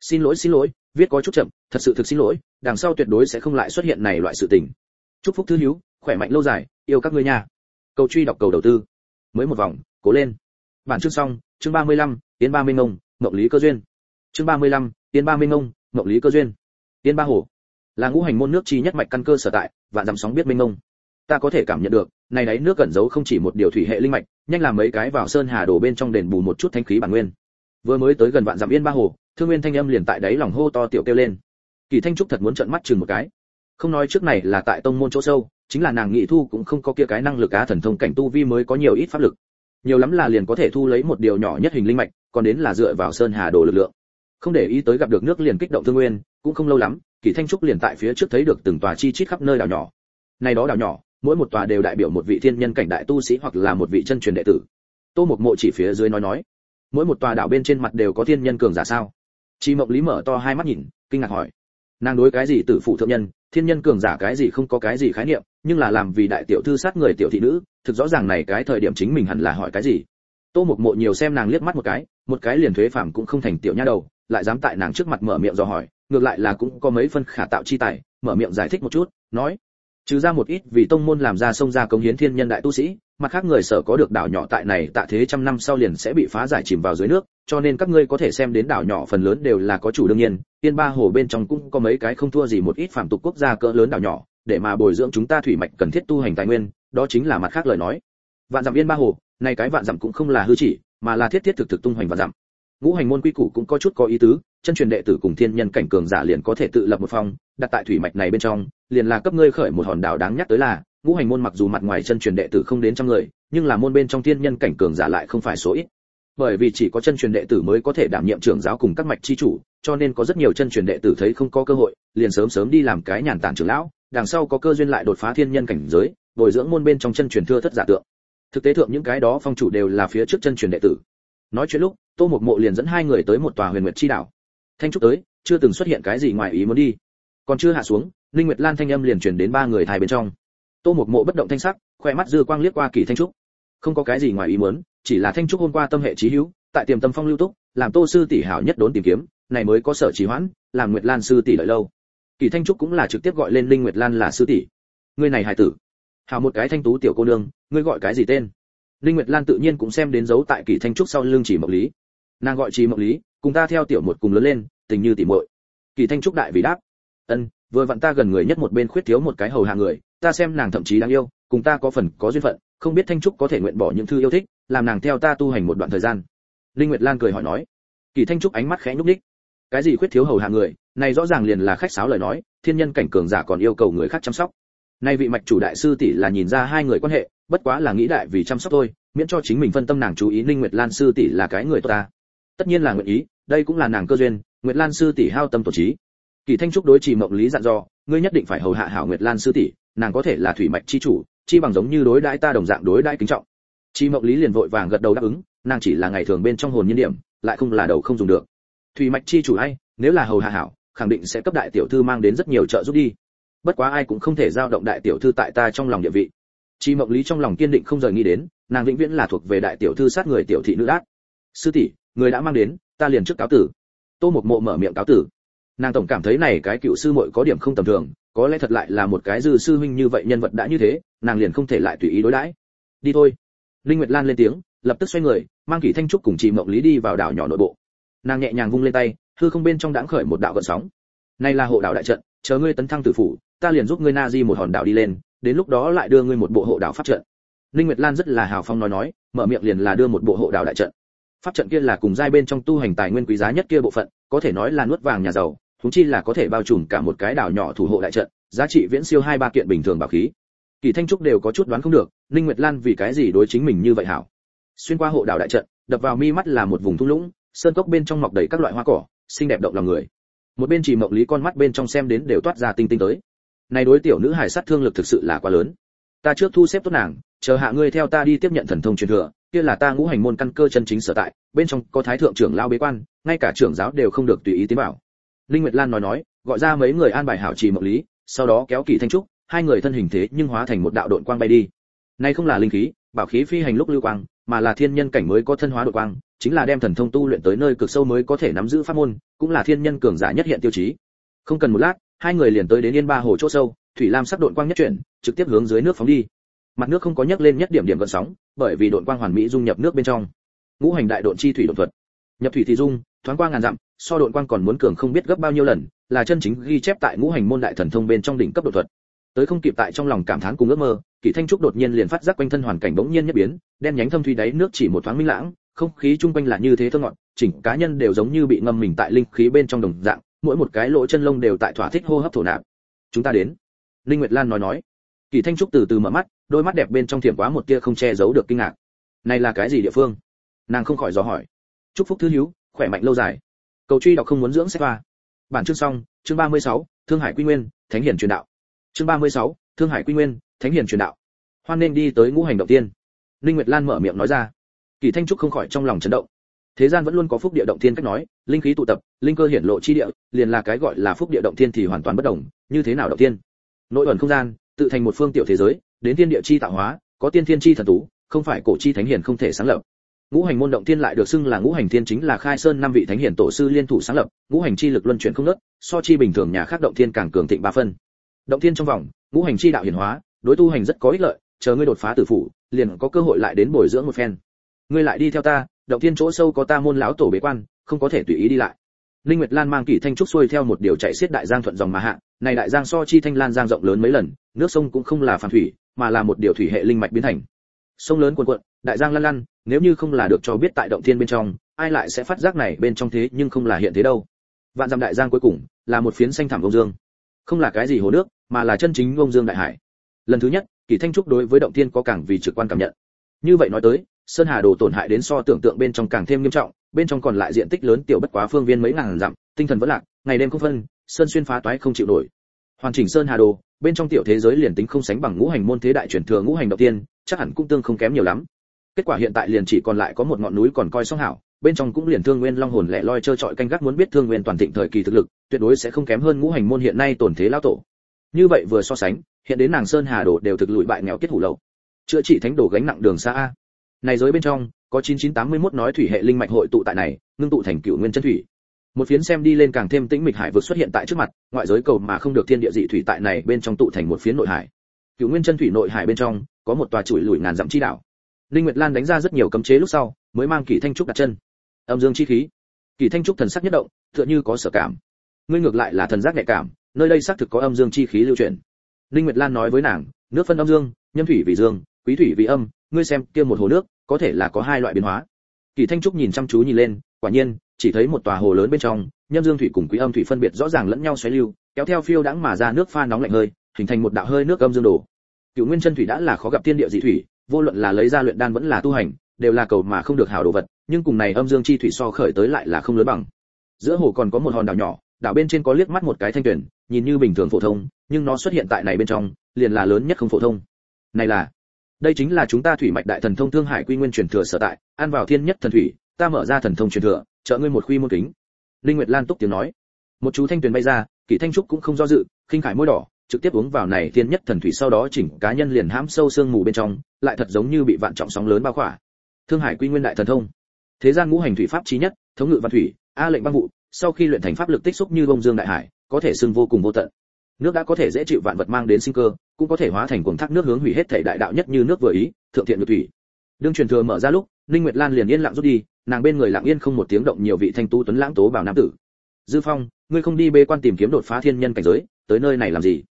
Xin lỗi xin lỗi viết có chút chậm thật sự thực xin lỗi đằng sau tuyệt đối sẽ không lại xuất hiện này loại sự tình. Chúc phúc thứ hiếu khỏe mạnh lâu dài yêu các ngươi nha. Cầu truy đọc cầu đầu tư. Mới một vòng cố lên. Bản chương xong chương 35, tiến ba minh ngông ngọc lý cơ duyên. Chương 35, tiến ba minh ngông ngọc lý cơ duyên. Tiên ba hồ. Là ngũ hành môn nước chi nhất mạch căn cơ sở tại vạn dằm sóng biết minh ngông ta có thể cảm nhận được, này đấy nước cẩn giấu không chỉ một điều thủy hệ linh mạch, nhanh làm mấy cái vào sơn hà đổ bên trong đền bù một chút thanh khí bản nguyên. Vừa mới tới gần vạn dặm yên ba hồ, thương nguyên thanh âm liền tại đấy lòng hô to tiểu kêu lên. Kỳ thanh trúc thật muốn trợn mắt chừng một cái. Không nói trước này là tại tông môn chỗ sâu, chính là nàng nghị thu cũng không có kia cái năng lực á thần thông cảnh tu vi mới có nhiều ít pháp lực. Nhiều lắm là liền có thể thu lấy một điều nhỏ nhất hình linh mạch, còn đến là dựa vào sơn hà đồ lực lượng không để ý tới gặp được nước liền kích động thương nguyên, cũng không lâu lắm, kỳ thanh trúc liền tại phía trước thấy được từng tòa chi chít khắp nơi đảo nhỏ. Này đó đảo nhỏ, mỗi một tòa đều đại biểu một vị thiên nhân cảnh đại tu sĩ hoặc là một vị chân truyền đệ tử. Tô một mộ chỉ phía dưới nói nói, mỗi một tòa đảo bên trên mặt đều có thiên nhân cường giả sao? Chi mộng lý mở to hai mắt nhìn, kinh ngạc hỏi, nàng đối cái gì tử phụ thượng nhân, thiên nhân cường giả cái gì không có cái gì khái niệm, nhưng là làm vì đại tiểu thư sát người tiểu thị nữ, thực rõ ràng này cái thời điểm chính mình hẳn là hỏi cái gì? Tô một mộ nhiều xem nàng liếc mắt một cái một cái liền thuế phàm cũng không thành tiểu nha đầu lại dám tại nàng trước mặt mở miệng dò hỏi, ngược lại là cũng có mấy phân khả tạo chi tài, mở miệng giải thích một chút, nói, trừ ra một ít vì tông môn làm ra sông ra công hiến thiên nhân đại tu sĩ, mặt khác người sở có được đảo nhỏ tại này tạ thế trăm năm sau liền sẽ bị phá giải chìm vào dưới nước, cho nên các ngươi có thể xem đến đảo nhỏ phần lớn đều là có chủ đương nhiên tiên ba hồ bên trong cũng có mấy cái không thua gì một ít phạm tục quốc gia cỡ lớn đảo nhỏ, để mà bồi dưỡng chúng ta thủy mạch cần thiết tu hành tài nguyên, đó chính là mặt khác lời nói. Vạn dặm yên ba hồ này cái vạn dặm cũng không là hư chỉ, mà là thiết thiết thực thực tung hoành vạn dặm ngũ hành môn quy củ cũng có chút có ý tứ chân truyền đệ tử cùng thiên nhân cảnh cường giả liền có thể tự lập một phong, đặt tại thủy mạch này bên trong liền là cấp ngươi khởi một hòn đảo đáng nhắc tới là ngũ hành môn mặc dù mặt ngoài chân truyền đệ tử không đến trăm người nhưng là môn bên trong thiên nhân cảnh cường giả lại không phải số ít. Bởi vì chỉ có chân truyền đệ tử mới có thể đảm nhiệm trưởng giáo cùng các mạch chi chủ cho nên có rất nhiều chân truyền đệ tử thấy không có cơ hội liền sớm sớm đi làm cái nhàn tản trưởng lão đằng sau có cơ duyên lại đột phá thiên nhân cảnh giới bồi dưỡng môn bên trong chân truyền thưa thất giả tượng. Thực tế thượng những cái đó phong chủ đều là phía trước chân truyền đệ tử nói chuyện lúc, tô một mộ liền dẫn hai người tới một tòa huyền nguyệt chi đảo. Thanh trúc tới, chưa từng xuất hiện cái gì ngoài ý muốn đi. Còn chưa hạ xuống linh nguyệt lan thanh âm liền truyền đến ba người thai bên trong. Tô một mộ bất động thanh sắc khoe mắt dư quang liếc qua kỳ thanh trúc. Không có cái gì ngoài ý muốn, chỉ là thanh trúc hôm qua tâm hệ trí hữu, tại tiềm tâm phong lưu túc, làm tô sư tỷ hảo nhất đốn tìm kiếm, này mới có sở trì hoãn, làm nguyệt lan sư tỷ đợi lâu. Kỳ thanh trúc cũng là trực tiếp gọi lên linh nguyệt lan là sư tỷ. Ngươi này hài tử. Hảo một cái thanh tú tiểu cô nương, ngươi gọi cái gì tên? Linh nguyệt lan tự nhiên cũng xem đến dấu tại kỳ thanh trúc sau lưng chỉ mộng lý. Nàng gọi chỉ mộng lý, cùng ta theo tiểu một cùng lớn lên, tình như tỉ muội. Kỳ thanh trúc đại vì đáp, ân, vừa vặn ta gần người nhất một bên khuyết thiếu một cái hầu hạ người, ta xem nàng thậm chí đáng yêu, cùng ta có phần có duyên phận, không biết thanh trúc có thể nguyện bỏ những thư yêu thích, làm nàng theo ta tu hành một đoạn thời gian. Linh nguyệt lan cười hỏi nói. Kỳ thanh trúc ánh mắt khẽ nhúc nhích. Cái gì khuyết thiếu hầu hạ người, này rõ ràng liền là khách sáo lời nói, thiên nhân cảnh cường giả còn yêu cầu người khác chăm sóc nay vị mạch chủ đại sư tỷ là nhìn ra hai người quan hệ, bất quá là nghĩ đại vì chăm sóc thôi, miễn cho chính mình phân tâm nàng chú ý ninh nguyệt lan sư tỷ là cái người tốt ta. Tất nhiên là nguyện ý, đây cũng là nàng cơ duyên, nguyệt lan sư tỷ hao tâm tổ trí. Kỳ thanh trúc đối trì mộng lý dặn dò, ngươi nhất định phải hầu hạ hảo nguyệt lan sư tỷ, nàng có thể là thủy mạch chi chủ, chi bằng giống như đối đãi ta đồng dạng đối đãi kính trọng. Chi mộng lý liền vội vàng gật đầu đáp ứng, nàng chỉ là ngày thường bên trong hồn nhiên điểm, lại không là đầu không dùng được. Thủy mạch chi chủ hay nếu là hầu hạ hảo, khẳng định sẽ cấp đại tiểu thư mang đến rất nhiều trợ giúp đi bất quá ai cũng không thể giao động đại tiểu thư tại ta trong lòng địa vị. Chi mộng lý trong lòng kiên định không rời nghĩ đến, nàng vĩnh viễn là thuộc về đại tiểu thư sát người tiểu thị nữ đát. Sư tỷ, người đã mang đến, ta liền trước cáo tử. Tô một mộ mở miệng cáo tử. Nàng tổng cảm thấy này cái cựu sư muội có điểm không tầm thường, có lẽ thật lại là một cái dư sư huynh như vậy nhân vật đã như thế, nàng liền không thể lại tùy ý đối đãi. Đi thôi. Linh nguyệt lan lên tiếng, lập tức xoay người, mang kỷ thanh trúc cùng chị mộng lý đi vào đảo nhỏ nội bộ. Nàng nhẹ nhàng vung lên tay, hư không bên trong đãng khởi một đạo gợn sóng. Này là hộ đảo đại trận, chờ ngươi tấn thăng tử phủ ta liền giúp ngươi na di một hòn đảo đi lên, đến lúc đó lại đưa ngươi một bộ hộ đảo pháp trận. Linh nguyệt lan rất là hào phong nói nói, mở miệng liền là đưa một bộ hộ đảo đại trận. Pháp trận kia là cùng giai bên trong tu hành tài nguyên quý giá nhất kia bộ phận, có thể nói là nuốt vàng nhà giàu chúng chi là có thể bao trùm cả một cái đảo nhỏ thủ hộ đại trận, giá trị viễn siêu hai ba kiện bình thường bảo khí. Kỳ thanh trúc đều có chút đoán không được, ninh nguyệt lan vì cái gì đối chính mình như vậy hảo? Xuyên qua hộ đảo đại trận, đập vào mi mắt là một vùng thung lũng, sơn cốc bên trong mọc đầy các loại hoa cỏ, xinh đẹp động lòng người. Một bên chỉ mộng lý con mắt bên trong xem đến đều toát ra tinh tinh tới này đối tiểu nữ hải sát thương lực thực sự là quá lớn. Ta trước thu xếp tốt nàng, chờ hạ ngươi theo ta đi tiếp nhận thần thông truyền thừa, kia là ta ngũ hành môn căn cơ chân chính sở tại, bên trong có thái thượng trưởng lao bế quan, ngay cả trưởng giáo đều không được tùy ý tiến vào. Linh nguyệt lan nói nói, gọi ra mấy người an bài hảo trì mộng lý, sau đó kéo kỳ thanh trúc, hai người thân hình thế nhưng hóa thành một đạo độn quang bay đi. Này không là linh khí, bảo khí phi hành lúc lưu quang, mà là thiên nhân cảnh mới có thân hóa độn quang, chính là đem thần thông tu luyện tới nơi cực sâu mới có thể nắm giữ pháp môn, cũng là thiên nhân cường giả nhất hiện tiêu chí. Không cần một lát hai người liền tới đến yên ba hồ chỗ sâu, thủy lam sắc độn quang nhất chuyển, trực tiếp hướng dưới nước phóng đi. Mặt nước không có nhấc lên nhất điểm điểm gợn sóng, bởi vì độn quang hoàn mỹ dung nhập nước bên trong. Ngũ hành đại độn chi thủy độn thuật. Nhập thủy thì dung, thoáng qua ngàn dặm, so độn quang còn muốn cường không biết gấp bao nhiêu lần, là chân chính ghi chép tại ngũ hành môn đại thần thông bên trong đỉnh cấp độ thuật. Tới không kịp tại trong lòng cảm thán cùng ước mơ, kỷ thanh trúc đột nhiên liền phát giác quanh thân hoàn cảnh bỗng nhiên nhất biến, đen nhánh thâm thủy đáy nước chỉ một thoáng minh lãng, không khí chung quanh là như thế thơ ngọn chỉnh cá nhân đều giống như bị ngâm mình tại linh khí bên trong đồng dạng mỗi một cái lỗ chân lông đều tại thỏa thích hô hấp thổ nạp. Chúng ta đến. Linh nguyệt lan nói nói. Kỳ thanh trúc từ từ mở mắt đôi mắt đẹp bên trong thiểm quá một tia không che giấu được kinh ngạc. Này là cái gì địa phương? Nàng không khỏi dò hỏi. Chúc phúc thứ hiếu khỏe mạnh lâu dài. Cầu truy đọc không muốn dưỡng sách hoa. Bản chương xong chương 36, thương hải quy nguyên thánh hiển truyền đạo. Chương 36, thương hải quy nguyên thánh hiển truyền đạo. Hoan nên đi tới ngũ hành động tiên. Linh nguyệt lan mở miệng nói ra. Kỳ thanh trúc không khỏi trong lòng chấn động thế gian vẫn luôn có phúc địa động thiên cách nói, linh khí tụ tập, linh cơ hiển lộ chi địa, liền là cái gọi là phúc địa động thiên thì hoàn toàn bất đồng, như thế nào động thiên? Nội ẩn không gian, tự thành một phương tiểu thế giới, đến thiên địa chi tạo hóa, có tiên thiên chi thần tú, không phải cổ chi thánh hiển không thể sáng lập. Ngũ hành môn động thiên lại được xưng là ngũ hành thiên chính là khai sơn năm vị thánh hiển tổ sư liên thủ sáng lập, ngũ hành chi lực luân chuyển không nớt so chi bình thường nhà khác động thiên càng cường thịnh ba phân. Động thiên trong vòng, ngũ hành chi đạo hiển hóa, đối tu hành rất có ích lợi, chờ ngươi đột phá tử phủ, liền có cơ hội lại đến bồi dưỡng một phen. Ngươi lại đi theo ta động thiên chỗ sâu có ta môn lão tổ bế quan, không có thể tùy ý đi lại. Linh nguyệt lan mang kỷ thanh trúc xuôi theo một điều chạy xiết đại giang thuận dòng mà hạ, này đại giang so chi thanh lan giang rộng lớn mấy lần, nước sông cũng không là phản thủy, mà là một điều thủy hệ linh mạch biến thành. Sông lớn cuồn cuộn, đại giang lăn lăn, nếu như không là được cho biết tại động thiên bên trong, ai lại sẽ phát giác này bên trong thế nhưng không là hiện thế đâu. Vạn dặm đại giang cuối cùng, là một phiến xanh thẳm ông dương. Không là cái gì hồ nước, mà là chân chính ông dương đại hải. Lần thứ nhất kỳ thanh trúc đối với động thiên có càng vì trực quan cảm nhận. Như vậy nói tới sơn hà đồ tổn hại đến so tưởng tượng bên trong càng thêm nghiêm trọng, bên trong còn lại diện tích lớn tiểu bất quá phương viên mấy ngàn dặm, tinh thần vẫn lạc, ngày đêm không phân, sơn xuyên phá toái không chịu nổi. Hoàn chỉnh sơn hà đồ, bên trong tiểu thế giới liền tính không sánh bằng ngũ hành môn thế đại truyền thừa ngũ hành đầu tiên, chắc hẳn cũng tương không kém nhiều lắm. Kết quả hiện tại liền chỉ còn lại có một ngọn núi còn coi song hảo, bên trong cũng liền thương nguyên long hồn lẻ loi chơi trọi canh gác muốn biết thương nguyên toàn thịnh thời kỳ thực lực, tuyệt đối sẽ không kém hơn ngũ hành môn hiện nay tổn thế lao tổ. Như vậy vừa so sánh, hiện đến nàng sơn hà đồ đều thực lụi bại nghèo kết hủ lậu. Chữa trị thánh đồ gánh nặng đường xa a này giới bên trong, có 9981 nói thủy hệ linh mạch hội tụ tại này, ngưng tụ thành cựu nguyên chân thủy. Một phiến xem đi lên càng thêm tĩnh mịch hải vực xuất hiện tại trước mặt, ngoại giới cầu mà không được thiên địa dị thủy tại này bên trong tụ thành một phiến nội hải. Cựu nguyên chân thủy nội hải bên trong, có một tòa chuỗi lùi ngàn dặm chi đảo. Linh nguyệt lan đánh ra rất nhiều cấm chế lúc sau, mới mang kỳ thanh trúc đặt chân. Âm dương chi khí. Kỳ thanh trúc thần sắc nhất động, tựa như có sở cảm. Ngươi ngược lại là thần giác nhạy cảm, nơi đây xác thực có âm dương chi khí lưu chuyển linh nguyệt lan nói với nàng, nước phân âm dương, nhâm thủy vì dương, quý thủy vì âm ngươi xem, kia một hồ nước, có thể là có hai loại biến hóa. Kỳ thanh trúc nhìn chăm chú nhìn lên, quả nhiên, chỉ thấy một tòa hồ lớn bên trong, nhâm dương thủy cùng quý âm thủy phân biệt rõ ràng lẫn nhau xoáy lưu, kéo theo phiêu đãng mà ra nước pha nóng lạnh hơi, hình thành một đạo hơi nước âm dương đổ. Cựu nguyên chân thủy đã là khó gặp tiên địa dị thủy, vô luận là lấy ra luyện đan vẫn là tu hành, đều là cầu mà không được hảo đồ vật, nhưng cùng này âm dương chi thủy so khởi tới lại là không lớn bằng. Giữa hồ còn có một hòn đảo nhỏ, đảo bên trên có liếc mắt một cái thanh tuyển, nhìn như bình thường phổ thông, nhưng nó xuất hiện tại này bên trong, liền là lớn nhất không phổ thông. Này là đây chính là chúng ta thủy mạch đại thần thông thương hải quy nguyên truyền thừa sở tại, an vào thiên nhất thần thủy, ta mở ra thần thông truyền thừa, trợ ngươi một khuy môn kính. Linh nguyệt lan túc tiếng nói. Một chú thanh tuyền bay ra, kỷ thanh trúc cũng không do dự, khinh khải môi đỏ, trực tiếp uống vào này thiên nhất thần thủy sau đó chỉnh cá nhân liền hãm sâu xương mù bên trong, lại thật giống như bị vạn trọng sóng lớn bao khỏa. Thương hải quy nguyên đại thần thông. Thế gian ngũ hành thủy pháp chí nhất, thống ngự văn thủy, a lệnh băng vụ, sau khi luyện thành pháp lực tích xúc như bông dương đại hải, có thể xưng vô cùng vô tận nước đã có thể dễ chịu vạn vật mang đến sinh cơ, cũng có thể hóa thành cuồng thác nước hướng hủy hết thể đại đạo nhất như nước vừa ý, thượng thiện ngự thủy. Đương truyền thừa mở ra lúc, ninh nguyệt lan liền yên lặng rút đi, nàng bên người lặng yên không một tiếng động nhiều vị thanh tu tuấn lãng tố bảo nam tử. Dư phong, ngươi không đi bê quan tìm kiếm đột phá thiên nhân cảnh giới, tới nơi này làm gì?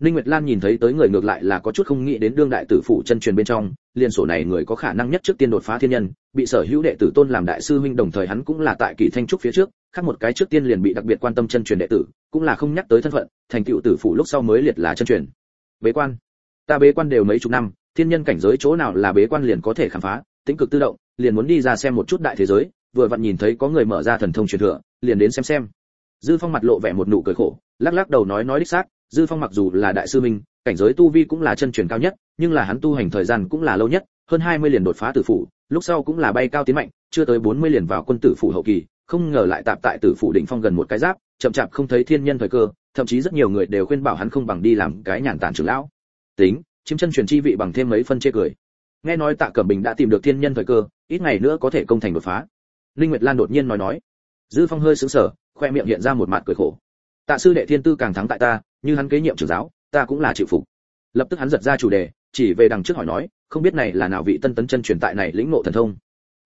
Ninh Nguyệt Lan nhìn thấy tới người ngược lại là có chút không nghĩ đến đương đại tử phụ chân truyền bên trong, liên sổ này người có khả năng nhất trước tiên đột phá thiên nhân, bị sở hữu đệ tử tôn làm đại sư huynh đồng thời hắn cũng là tại kỳ thanh trúc phía trước, khác một cái trước tiên liền bị đặc biệt quan tâm chân truyền đệ tử, cũng là không nhắc tới thân phận, thành tựu tử phụ lúc sau mới liệt là chân truyền. Bế quan, ta bế quan đều mấy chục năm, thiên nhân cảnh giới chỗ nào là bế quan liền có thể khám phá, tính cực tự động, liền muốn đi ra xem một chút đại thế giới, vừa vặn nhìn thấy có người mở ra thần thông truyền thừa, liền đến xem xem. Dư Phong mặt lộ vẻ một nụ cười khổ, lắc lắc đầu nói nói đích xác, dư phong mặc dù là đại sư minh, cảnh giới tu vi cũng là chân truyền cao nhất, nhưng là hắn tu hành thời gian cũng là lâu nhất, hơn 20 liền đột phá tử phủ, lúc sau cũng là bay cao tiến mạnh, chưa tới 40 liền vào quân tử phủ hậu kỳ, không ngờ lại tạm tại tử phủ đỉnh phong gần một cái giáp, chậm chạp không thấy thiên nhân thời cơ, thậm chí rất nhiều người đều khuyên bảo hắn không bằng đi làm cái nhàn tản trưởng lão. Tính, chiếm chân truyền chi vị bằng thêm mấy phân chê cười. Nghe nói tạ cẩm bình đã tìm được thiên nhân thời cơ, ít ngày nữa có thể công thành đột phá. Linh nguyệt lan đột nhiên nói nói. Dư phong hơi sững sờ, khoe miệng hiện ra một mặt cười khổ tạ sư đệ thiên tư càng thắng tại ta, như hắn kế nhiệm trưởng giáo, ta cũng là chịu phục. Lập tức hắn giật ra chủ đề, chỉ về đằng trước hỏi nói, không biết này là nào vị tân tấn chân truyền tại này lĩnh ngộ thần thông.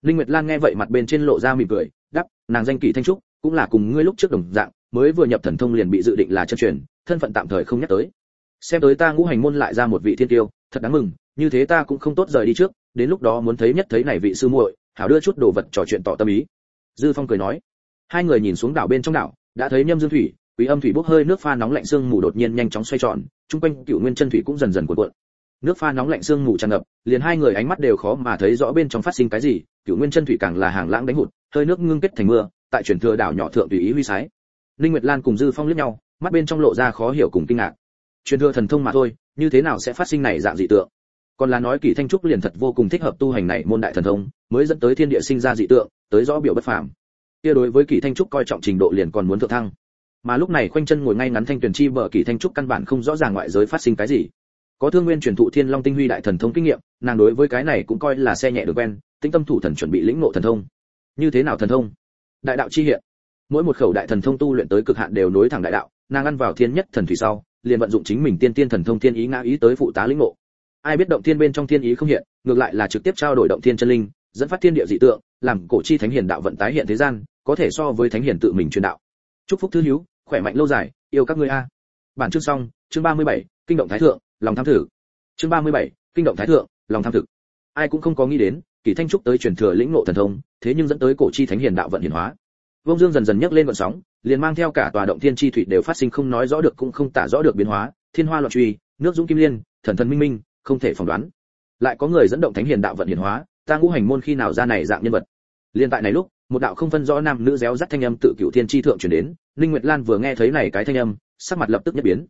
Linh nguyệt lan nghe vậy mặt bên trên lộ ra mỉm cười, đáp, nàng danh kỳ thanh trúc, cũng là cùng ngươi lúc trước đồng dạng, mới vừa nhập thần thông liền bị dự định là chân truyền, thân phận tạm thời không nhắc tới. Xem tới ta ngũ hành môn lại ra một vị thiên tiêu, thật đáng mừng, như thế ta cũng không tốt rời đi trước, đến lúc đó muốn thấy nhất thấy này vị sư muội, hảo đưa chút đồ vật trò chuyện tỏ tâm ý. Dư phong cười nói, hai người nhìn xuống đảo bên trong đảo, đã thấy nhâm dương thủy quý âm thủy bốc hơi nước pha nóng lạnh xương mù đột nhiên nhanh chóng xoay tròn trung quanh cựu nguyên chân thủy cũng dần dần cuộn cuộn. Nước pha nóng lạnh xương mù tràn ngập, liền hai người ánh mắt đều khó mà thấy rõ bên trong phát sinh cái gì, cựu nguyên chân thủy càng là hàng lãng đánh hụt, hơi nước ngưng kết thành mưa, tại chuyển thừa đảo nhỏ thượng tùy ý huy sái. Linh nguyệt lan cùng dư phong liếc nhau, mắt bên trong lộ ra khó hiểu cùng kinh ngạc. Truyền thừa thần thông mà thôi, như thế nào sẽ phát sinh này dạng dị tượng? Còn là nói kỳ thanh trúc liền thật vô cùng thích hợp tu hành này môn đại thần thông, mới dẫn tới thiên địa sinh ra dị tượng, tới rõ biểu bất phàm. Kia đối với kỳ thanh trúc coi trọng trình độ liền còn muốn thượng thăng mà lúc này khoanh chân ngồi ngay ngắn thanh tuyển chi bờ kỳ thanh trúc căn bản không rõ ràng ngoại giới phát sinh cái gì. Có thương nguyên truyền thụ thiên long tinh huy đại thần thông kinh nghiệm, nàng đối với cái này cũng coi là xe nhẹ được quen tinh tâm thủ thần chuẩn bị lĩnh ngộ thần thông. Như thế nào thần thông? Đại đạo chi hiện. Mỗi một khẩu đại thần thông tu luyện tới cực hạn đều nối thẳng đại đạo, nàng ăn vào thiên nhất thần thủy sau, liền vận dụng chính mình tiên tiên thần thông thiên ý ngã ý tới phụ tá lĩnh ngộ. Ai biết động thiên bên trong thiên ý không hiện, ngược lại là trực tiếp trao đổi động thiên chân linh, dẫn phát thiên địa dị tượng, làm cổ chi thánh hiền đạo vận tái hiện thế gian, có thể so với thánh hiền tự mình truyền đạo chúc phúc thứ hiếu khỏe mạnh lâu dài yêu các ngươi a. Bản chương xong chương 37, kinh động thái thượng lòng tham thử. Chương 37, kinh động thái thượng lòng tham thực ai cũng không có nghĩ đến kỳ thanh trúc tới truyền thừa lĩnh ngộ thần thông thế nhưng dẫn tới cổ chi thánh hiền đạo vận hiển hóa. Vông dương dần dần nhấc lên vận sóng liền mang theo cả tòa động thiên chi thủy đều phát sinh không nói rõ được cũng không tả rõ được biến hóa thiên hoa loạn truy nước dũng kim liên thần thần minh minh không thể phỏng đoán. Lại có người dẫn động thánh hiền đạo vận hiển hóa ta ngũ hành môn khi nào ra này dạng nhân vật. Liên tại này lúc một đạo không phân rõ nam nữ réo rắt thanh âm tự cựu thiên chi thượng truyền đến linh nguyệt lan vừa nghe thấy này cái thanh âm, sắc mặt lập tức nhất biến.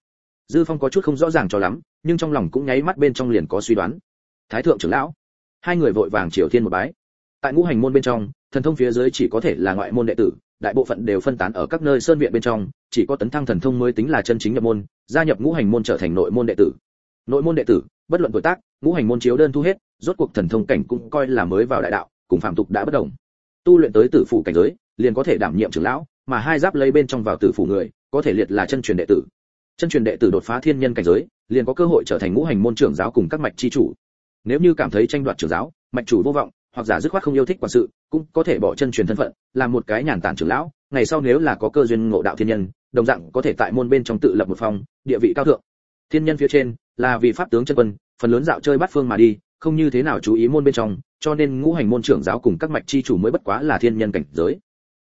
Dư phong có chút không rõ ràng cho lắm, nhưng trong lòng cũng nháy mắt bên trong liền có suy đoán. Thái thượng trưởng lão, hai người vội vàng triều thiên một bái. Tại ngũ hành môn bên trong, thần thông phía dưới chỉ có thể là ngoại môn đệ tử, đại bộ phận đều phân tán ở các nơi sơn viện bên trong, chỉ có tấn thăng thần thông mới tính là chân chính nhập môn, gia nhập ngũ hành môn trở thành nội môn đệ tử. Nội môn đệ tử, bất luận tuổi tác, ngũ hành môn chiếu đơn thu hết, rốt cuộc thần thông cảnh cũng coi là mới vào đại đạo, cùng phạm tục đã bất đồng tu luyện tới tử phụ cảnh giới, liền có thể đảm nhiệm trưởng lão, mà hai giáp lấy bên trong vào tử phụ người, có thể liệt là chân truyền đệ tử. Chân truyền đệ tử đột phá thiên nhân cảnh giới, liền có cơ hội trở thành ngũ hành môn trưởng giáo cùng các mạch chi chủ. Nếu như cảm thấy tranh đoạt trưởng giáo, mạch chủ vô vọng, hoặc giả dứt khoát không yêu thích quản sự, cũng có thể bỏ chân truyền thân phận, làm một cái nhàn tản trưởng lão, ngày sau nếu là có cơ duyên ngộ đạo thiên nhân, đồng dạng có thể tại môn bên trong tự lập một phòng, địa vị cao thượng. Thiên nhân phía trên, là vì pháp tướng chân quân, phần lớn dạo chơi bắt phương mà đi, không như thế nào chú ý môn bên trong cho nên ngũ hành môn trưởng giáo cùng các mạch chi chủ mới bất quá là thiên nhân cảnh giới.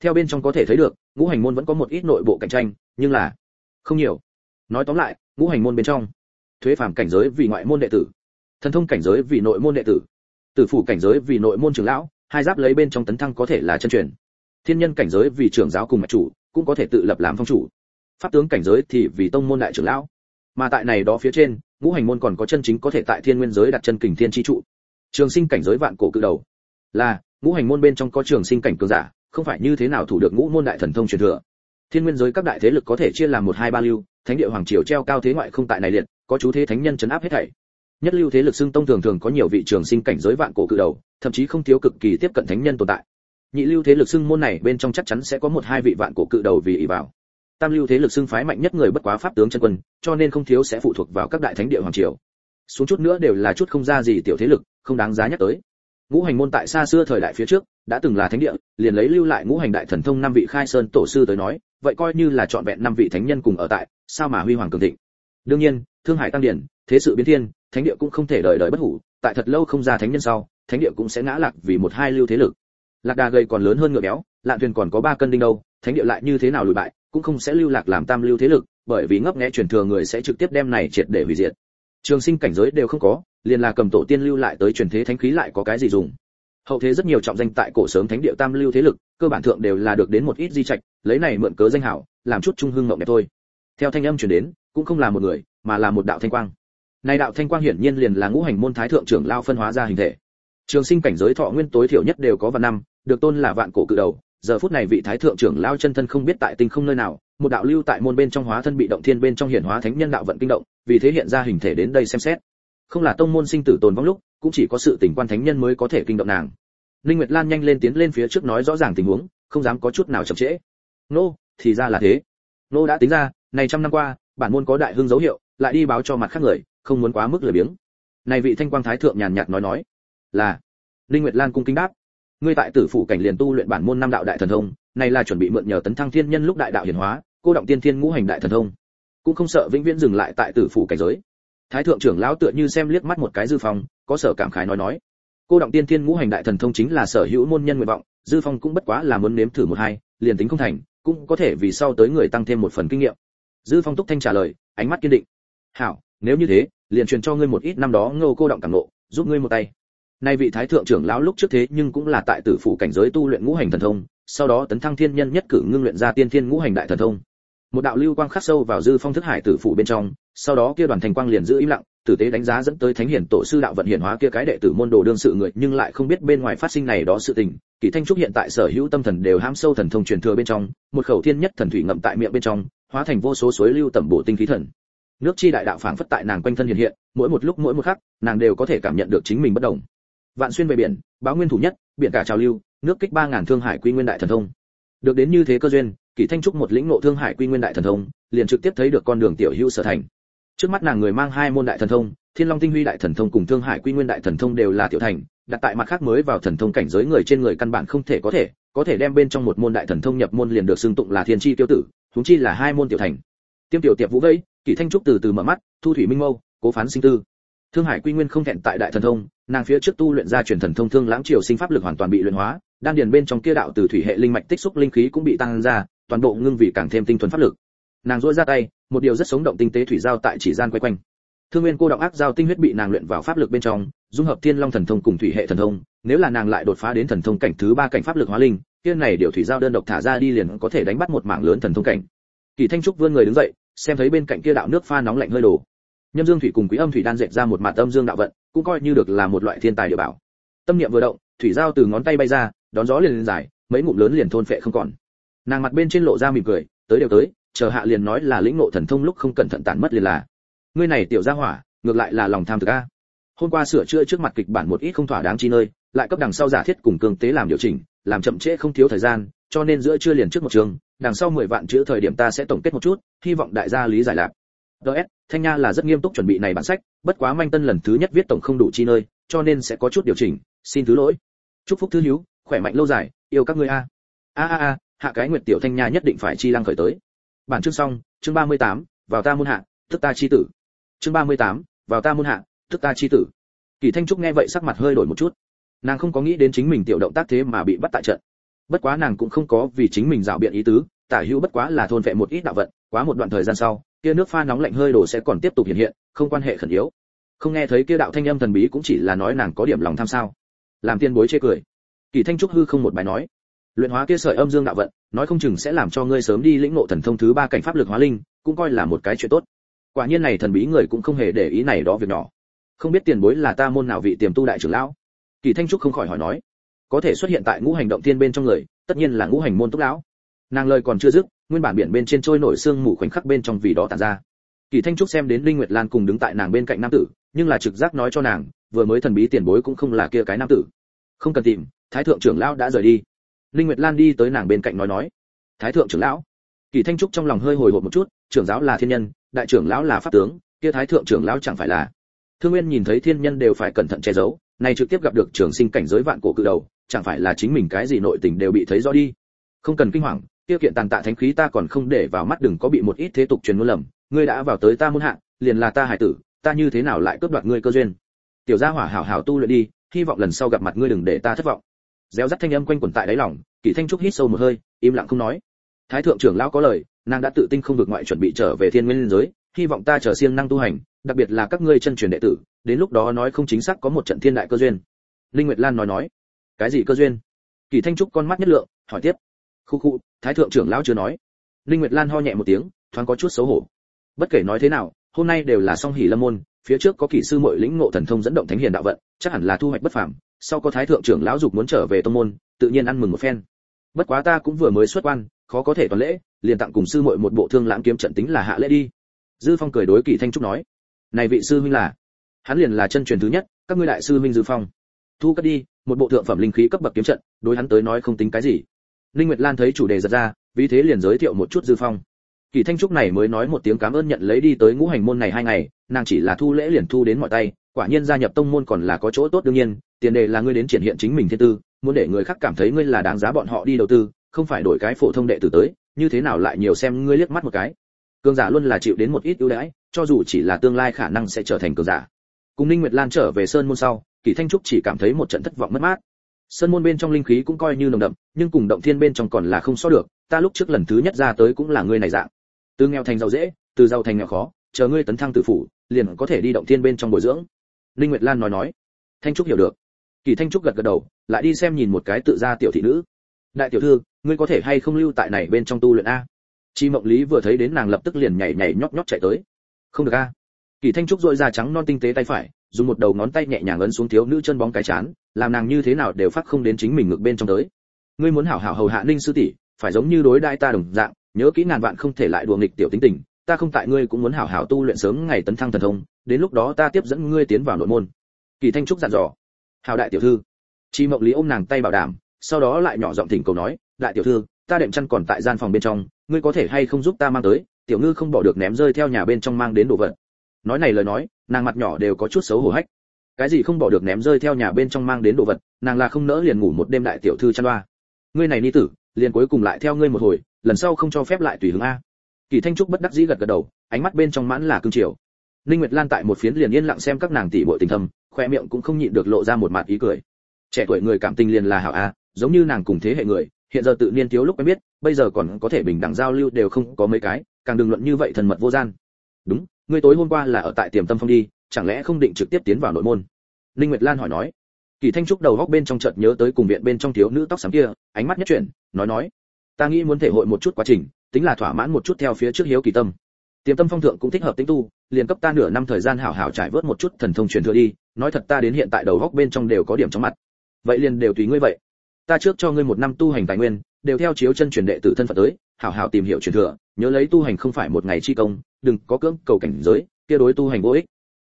Theo bên trong có thể thấy được, ngũ hành môn vẫn có một ít nội bộ cạnh tranh, nhưng là không nhiều. Nói tóm lại, ngũ hành môn bên trong, thuế phàm cảnh giới vì ngoại môn đệ tử, thần thông cảnh giới vì nội môn đệ tử tử phủ cảnh giới vì nội môn trưởng lão, hai giáp lấy bên trong tấn thăng có thể là chân truyền. Thiên nhân cảnh giới vì trưởng giáo cùng mạch chủ, cũng có thể tự lập làm phong chủ. Pháp tướng cảnh giới thì vì tông môn đại trưởng lão. Mà tại này đó phía trên, ngũ hành môn còn có chân chính có thể tại thiên nguyên giới đặt chân kình thiên chi trụ trường sinh cảnh giới vạn cổ cự đầu. Là, ngũ hành môn bên trong có trường sinh cảnh cường giả, không phải như thế nào thủ được ngũ môn đại thần thông truyền thừa. Thiên nguyên giới các đại thế lực có thể chia làm một, hai, ba lưu, thánh địa hoàng triều treo cao thế ngoại không tại này liệt, có chú thế thánh nhân chấn áp hết thảy. Nhất lưu thế lực xưng tông thường thường có nhiều vị trường sinh cảnh giới vạn cổ cự đầu, thậm chí không thiếu cực kỳ tiếp cận thánh nhân tồn tại. Nhị lưu thế lực xưng môn này bên trong chắc chắn sẽ có một, hai vị vạn cổ cự đầu vì ỷ vào. Tam lưu thế lực xưng phái mạnh nhất người bất quá pháp tướng chân quân, cho nên không thiếu sẽ phụ thuộc vào các đại thánh địa hoàng triều. Xuống chút nữa đều là chút không ra gì tiểu thế lực không đáng giá nhắc tới. Ngũ hành môn tại xa xưa thời đại phía trước, đã từng là thánh địa, liền lấy lưu lại ngũ hành đại thần thông năm vị khai sơn tổ sư tới nói, vậy coi như là trọn vẹn năm vị thánh nhân cùng ở tại, sao mà huy hoàng cường thịnh? Đương nhiên, thương hải tăng điển, thế sự biến thiên, thánh địa cũng không thể đợi đợi bất hủ, tại thật lâu không ra thánh nhân sau, thánh địa cũng sẽ ngã lạc vì một hai lưu thế lực. Lạc đà gầy còn lớn hơn ngựa béo, lạn thuyền còn có ba cân đinh đâu, thánh địa lại như thế nào lùi bại, cũng không sẽ lưu lạc làm tam lưu thế lực, bởi vì ngấp nghé truyền thừa người sẽ trực tiếp đem này triệt để hủy diệt. Trường sinh cảnh giới đều không có liền là cầm tổ tiên lưu lại tới truyền thế thánh khí lại có cái gì dùng? Hậu thế rất nhiều trọng danh tại cổ sớm thánh địa tam lưu thế lực, cơ bản thượng đều là được đến một ít di trạch, lấy này mượn cớ danh hảo, làm chút trung hương ngộng đẹp thôi. Theo thanh âm truyền đến, cũng không là một người, mà là một đạo thanh quang. Này đạo thanh quang hiển nhiên liền là ngũ hành môn thái thượng trưởng lao phân hóa ra hình thể. Trường sinh cảnh giới thọ nguyên tối thiểu nhất đều có vạn năm, được tôn là vạn cổ cự đầu. Giờ phút này vị thái thượng trưởng lao chân thân không biết tại tinh không nơi nào, một đạo lưu tại môn bên trong hóa thân bị động thiên bên trong hiển hóa thánh nhân đạo vận kinh động, vì thế hiện ra hình thể đến đây xem xét không là tông môn sinh tử tồn vong lúc, cũng chỉ có sự tình quan thánh nhân mới có thể kinh động nàng. Linh nguyệt lan nhanh lên tiến lên phía trước nói rõ ràng tình huống, không dám có chút nào chậm trễ. Nô, thì ra là thế. Nô đã tính ra, này trăm năm qua, bản môn có đại hưng dấu hiệu, lại đi báo cho mặt khác người, không muốn quá mức lười biếng. Này vị thanh quang thái thượng nhàn nhạt nói nói, là. Linh nguyệt lan cung kính đáp. Ngươi tại tử phủ cảnh liền tu luyện bản môn năm đạo đại thần thông, này là chuẩn bị mượn nhờ tấn thăng thiên nhân lúc đại đạo hiển hóa, cô động tiên thiên ngũ hành đại thần thông. Cũng không sợ vĩnh viễn dừng lại tại tử phủ cảnh giới thái thượng trưởng lão tựa như xem liếc mắt một cái dư phong, có sở cảm khái nói nói. Cô động tiên thiên ngũ hành đại thần thông chính là sở hữu môn nhân nguyện vọng, dư phong cũng bất quá là muốn nếm thử một hai, liền tính không thành, cũng có thể vì sau tới người tăng thêm một phần kinh nghiệm. Dư phong túc thanh trả lời, ánh mắt kiên định. Hảo, nếu như thế, liền truyền cho ngươi một ít năm đó ngô cô động cảm nộ giúp ngươi một tay. Nay vị thái thượng trưởng lão lúc trước thế nhưng cũng là tại tử phủ cảnh giới tu luyện ngũ hành thần thông, sau đó tấn thăng thiên nhân nhất cử ngưng luyện ra tiên thiên ngũ hành đại thần thông một đạo lưu quang khắc sâu vào dư phong thức hải tử phủ bên trong, sau đó kia đoàn thành quang liền giữ im lặng, tử tế đánh giá dẫn tới thánh hiển tổ sư đạo vận hiển hóa kia cái đệ tử môn đồ đương sự người, nhưng lại không biết bên ngoài phát sinh này đó sự tình. Kỳ thanh trúc hiện tại sở hữu tâm thần đều ham sâu thần thông truyền thừa bên trong, một khẩu thiên nhất thần thủy ngậm tại miệng bên trong, hóa thành vô số suối lưu tẩm bổ tinh khí thần. Nước chi đại đạo phảng phất tại nàng quanh thân hiện hiện, mỗi một lúc mỗi một khắc, nàng đều có thể cảm nhận được chính mình bất động. Vạn xuyên về biển, báo nguyên thủ nhất, biển cả trào lưu, nước kích ba ngàn thương hải quy nguyên đại thần thông được đến như thế cơ duyên, kỷ thanh trúc một lĩnh ngộ thương hải quy nguyên đại thần thông, liền trực tiếp thấy được con đường tiểu hữu sở thành. Trước mắt nàng người mang hai môn đại thần thông, thiên long tinh huy đại thần thông cùng thương hải quy nguyên đại thần thông đều là tiểu thành, đặt tại mặt khác mới vào thần thông cảnh giới người trên người căn bản không thể có thể có thể đem bên trong một môn đại thần thông nhập môn liền được xưng tụng là thiên chi tiêu tử chúng chi là hai môn tiểu thành. Tiêm tiểu tiệp vũ vây, kỷ thanh trúc từ từ mở mắt, thu thủy minh mâu, cố phán sinh tư. Thương hải quy nguyên không thẹn tại đại thần thông, nàng phía trước tu luyện ra truyền thần thông thương lãng triều sinh pháp lực hoàn toàn bị luyện hóa đan điền bên trong kia đạo từ thủy hệ linh mạch tích xúc linh khí cũng bị tăng ra, toàn bộ ngưng vị càng thêm tinh thuần pháp lực. Nàng duỗi ra tay, một điều rất sống động tinh tế thủy giao tại chỉ gian quay quanh. Thương nguyên cô động ác giao tinh huyết bị nàng luyện vào pháp lực bên trong, dung hợp thiên long thần thông cùng thủy hệ thần thông, nếu là nàng lại đột phá đến thần thông cảnh thứ ba cảnh pháp lực hóa linh, kia này điều thủy giao đơn độc thả ra đi liền có thể đánh bắt một mảng lớn thần thông cảnh. Kỳ thanh trúc vươn người đứng dậy, xem thấy bên cạnh kia đạo nước pha nóng lạnh hơi đổ. Nhâm dương thủy cùng quý âm thủy đan dệt ra một mạt âm dương đạo vận, cũng coi như được là một loại thiên tài địa bảo. Tâm niệm vừa động, thủy giao từ ngón tay bay ra đón gió liền liền dài, mấy ngụm lớn liền thôn phệ không còn. Nàng mặt bên trên lộ ra mỉm cười, tới đều tới, chờ hạ liền nói là lĩnh ngộ thần thông lúc không cẩn thận tản mất liền là. Ngươi này tiểu gia hỏa, ngược lại là lòng tham thực a. Hôm qua sửa chữa trước mặt kịch bản một ít không thỏa đáng chi nơi, lại cấp đằng sau giả thiết cùng cường tế làm điều chỉnh, làm chậm trễ không thiếu thời gian, cho nên giữa chưa liền trước một trường, đằng sau 10 vạn chữ thời điểm ta sẽ tổng kết một chút, hy vọng đại gia lý giải lạc. Ds thanh nha là rất nghiêm túc chuẩn bị này bản sách, bất quá manh tân lần thứ nhất viết tổng không đủ chi nơi, cho nên sẽ có chút điều chỉnh, xin thứ lỗi. Chúc phúc thứ hiếu khỏe mạnh lâu dài yêu các ngươi a. A a a hạ cái nguyệt tiểu thanh nha nhất định phải chi lăng khởi tới. Bản chương xong chương 38, vào ta môn hạ tức ta chi tử. Chương 38, vào ta môn hạ tức ta chi tử. Kỳ thanh trúc nghe vậy sắc mặt hơi đổi một chút. Nàng không có nghĩ đến chính mình tiểu động tác thế mà bị bắt tại trận. Bất quá nàng cũng không có vì chính mình dạo biện ý tứ tả hữu bất quá là thôn vệ một ít đạo vận quá một đoạn thời gian sau kia nước pha nóng lạnh hơi đổ sẽ còn tiếp tục hiện hiện không quan hệ khẩn yếu. Không nghe thấy kia đạo thanh âm thần bí cũng chỉ là nói nàng có điểm lòng tham sao. Làm tiên bối chê cười kỳ thanh trúc hư không một bài nói, luyện hóa kia sợi âm dương đạo vận, nói không chừng sẽ làm cho ngươi sớm đi lĩnh ngộ thần thông thứ ba cảnh pháp lực hóa linh, cũng coi là một cái chuyện tốt. Quả nhiên này thần bí người cũng không hề để ý này đó việc nhỏ. Không biết tiền bối là ta môn nào vị tiềm tu đại trưởng lão? Kỳ thanh trúc không khỏi hỏi nói, có thể xuất hiện tại ngũ hành động tiên bên trong người, tất nhiên là ngũ hành môn túc lão. Nàng lời còn chưa dứt, nguyên bản biển bên trên trôi nổi sương mù khoảnh khắc bên trong vì đó tản ra. Kỳ thanh trúc xem đến linh nguyệt lan cùng đứng tại nàng bên cạnh nam tử, nhưng là trực giác nói cho nàng, vừa mới thần bí tiền bối cũng không là kia cái nam tử. Không cần tìm thái thượng trưởng lão đã rời đi. Linh nguyệt lan đi tới nàng bên cạnh nói nói. Thái thượng trưởng lão. Kỳ thanh trúc trong lòng hơi hồi hộp một chút, trưởng giáo là thiên nhân, đại trưởng lão là pháp tướng, kia thái thượng trưởng lão chẳng phải là. Thương nguyên nhìn thấy thiên nhân đều phải cẩn thận che giấu này trực tiếp gặp được trường sinh cảnh giới vạn cổ cự đầu, chẳng phải là chính mình cái gì nội tình đều bị thấy rõ đi. Không cần kinh hoàng tiêu kiện tàn tạ thánh khí ta còn không để vào mắt đừng có bị một ít thế tục truyền ngôn lầm, ngươi đã vào tới ta muôn hạ, liền là ta hải tử, ta như thế nào lại cướp đoạt ngươi cơ duyên? Tiểu gia hỏa hảo hảo tu luyện đi, hy vọng lần sau gặp mặt ngươi đừng để ta thất vọng réo rắt thanh âm quanh quẩn tại đáy lòng, kỷ thanh trúc hít sâu một hơi, im lặng không nói. Thái thượng trưởng lão có lời, nàng đã tự tin không được ngoại chuẩn bị trở về thiên nguyên giới, hy vọng ta chờ siêng năng tu hành, đặc biệt là các ngươi chân truyền đệ tử, đến lúc đó nói không chính xác có một trận thiên đại cơ duyên. Linh nguyệt lan nói nói. Cái gì cơ duyên? Kỳ thanh trúc con mắt nhất lượng, hỏi tiếp. Khu khu, thái thượng trưởng lão chưa nói. Linh nguyệt lan ho nhẹ một tiếng, thoáng có chút xấu hổ. Bất kể nói thế nào, hôm nay đều là song hỷ lâm môn, phía trước có kỳ sư muội lĩnh ngộ thần thông dẫn động thánh hiền đạo vận, chắc hẳn là thu hoạch bất phàm sau có thái thượng trưởng lão dục muốn trở về tông môn, tự nhiên ăn mừng một phen. Bất quá ta cũng vừa mới xuất quan, khó có thể toàn lễ, liền tặng cùng sư muội một bộ thương lãng kiếm trận tính là hạ lễ đi. Dư phong cười đối kỳ thanh trúc nói, này vị sư huynh là, hắn liền là chân truyền thứ nhất, các ngươi đại sư huynh dư phong. Thu cất đi, một bộ thượng phẩm linh khí cấp bậc kiếm trận, đối hắn tới nói không tính cái gì. Linh nguyệt lan thấy chủ đề giật ra, vì thế liền giới thiệu một chút dư phong. Kỳ thanh trúc này mới nói một tiếng cảm ơn nhận lấy đi tới ngũ hành môn này hai ngày, nàng chỉ là thu lễ liền thu đến mọi tay quả nhiên gia nhập tông môn còn là có chỗ tốt đương nhiên, tiền đề là ngươi đến triển hiện chính mình thiên tư, muốn để người khác cảm thấy ngươi là đáng giá bọn họ đi đầu tư, không phải đổi cái phổ thông đệ tử tới, như thế nào lại nhiều xem ngươi liếc mắt một cái. Cường giả luôn là chịu đến một ít ưu đãi, cho dù chỉ là tương lai khả năng sẽ trở thành cường giả. Cùng ninh nguyệt lan trở về sơn môn sau, kỳ thanh trúc chỉ cảm thấy một trận thất vọng mất mát. Sơn môn bên trong linh khí cũng coi như nồng đậm, nhưng cùng động thiên bên trong còn là không so được, ta lúc trước lần thứ nhất ra tới cũng là ngươi này dạng. Từ nghèo thành giàu dễ, từ giàu thành nghèo khó, chờ ngươi tấn thăng tử phủ liền có thể đi động thiên bên trong bồi dưỡng linh nguyệt lan nói nói. Thanh trúc hiểu được. Kỳ thanh trúc gật gật đầu, lại đi xem nhìn một cái tự ra tiểu thị nữ. Đại tiểu thư, ngươi có thể hay không lưu tại này bên trong tu luyện a? Chi mộng lý vừa thấy đến nàng lập tức liền nhảy nhảy nhót nhót chạy tới. Không được a. Kỳ thanh trúc dội ra trắng non tinh tế tay phải, dùng một đầu ngón tay nhẹ nhàng ấn xuống thiếu nữ chân bóng cái chán, làm nàng như thế nào đều phát không đến chính mình ngược bên trong tới. Ngươi muốn hảo hảo hầu hạ ninh sư tỷ, phải giống như đối đại ta đồng dạng, nhớ kỹ ngàn vạn không thể lại đùa nghịch tiểu tính tình ta không tại ngươi cũng muốn hảo hảo tu luyện sớm ngày tấn thăng thần thông, đến lúc đó ta tiếp dẫn ngươi tiến vào nội môn. Kỳ thanh trúc dặn dò. Hảo đại tiểu thư. Chi mộng lý ôm nàng tay bảo đảm, sau đó lại nhỏ giọng thỉnh cầu nói, đại tiểu thư, ta đệm chăn còn tại gian phòng bên trong, ngươi có thể hay không giúp ta mang tới, tiểu ngư không bỏ được ném rơi theo nhà bên trong mang đến đồ vật. Nói này lời nói, nàng mặt nhỏ đều có chút xấu hổ hách. Cái gì không bỏ được ném rơi theo nhà bên trong mang đến đồ vật, nàng là không nỡ liền ngủ một đêm đại tiểu thư chăn loa. Ngươi này ni tử, liền cuối cùng lại theo ngươi một hồi, lần sau không cho phép lại tùy hứng a kỳ thanh trúc bất đắc dĩ gật gật đầu, ánh mắt bên trong mãn là cương triều. Ninh nguyệt lan tại một phiến liền yên lặng xem các nàng tỷ muội tình thầm khoe miệng cũng không nhịn được lộ ra một mặt ý cười. Trẻ tuổi người cảm tình liền là hảo a, giống như nàng cùng thế hệ người, hiện giờ tự niên thiếu lúc mới biết, bây giờ còn có thể bình đẳng giao lưu đều không có mấy cái, càng đừng luận như vậy thần mật vô gian. Đúng, ngươi tối hôm qua là ở tại tiềm tâm phong đi, chẳng lẽ không định trực tiếp tiến vào nội môn? Linh nguyệt lan hỏi nói. Kỳ thanh trúc đầu góc bên trong chợt nhớ tới cùng viện bên trong thiếu nữ tóc xám kia, ánh mắt nhất chuyển, nói nói. Ta nghĩ muốn thể hội một chút quá trình tính là thỏa mãn một chút theo phía trước hiếu kỳ tâm. Tiềm tâm phong thượng cũng thích hợp tính tu, liền cấp ta nửa năm thời gian hảo hảo trải vớt một chút thần thông truyền thừa đi, nói thật ta đến hiện tại đầu góc bên trong đều có điểm trong mặt. Vậy liền đều tùy ngươi vậy. Ta trước cho ngươi một năm tu hành tài nguyên, đều theo chiếu chân truyền đệ tử thân phận tới, hảo hảo tìm hiểu truyền thừa, nhớ lấy tu hành không phải một ngày chi công, đừng có cưỡng cầu cảnh giới, kia đối tu hành vô ích.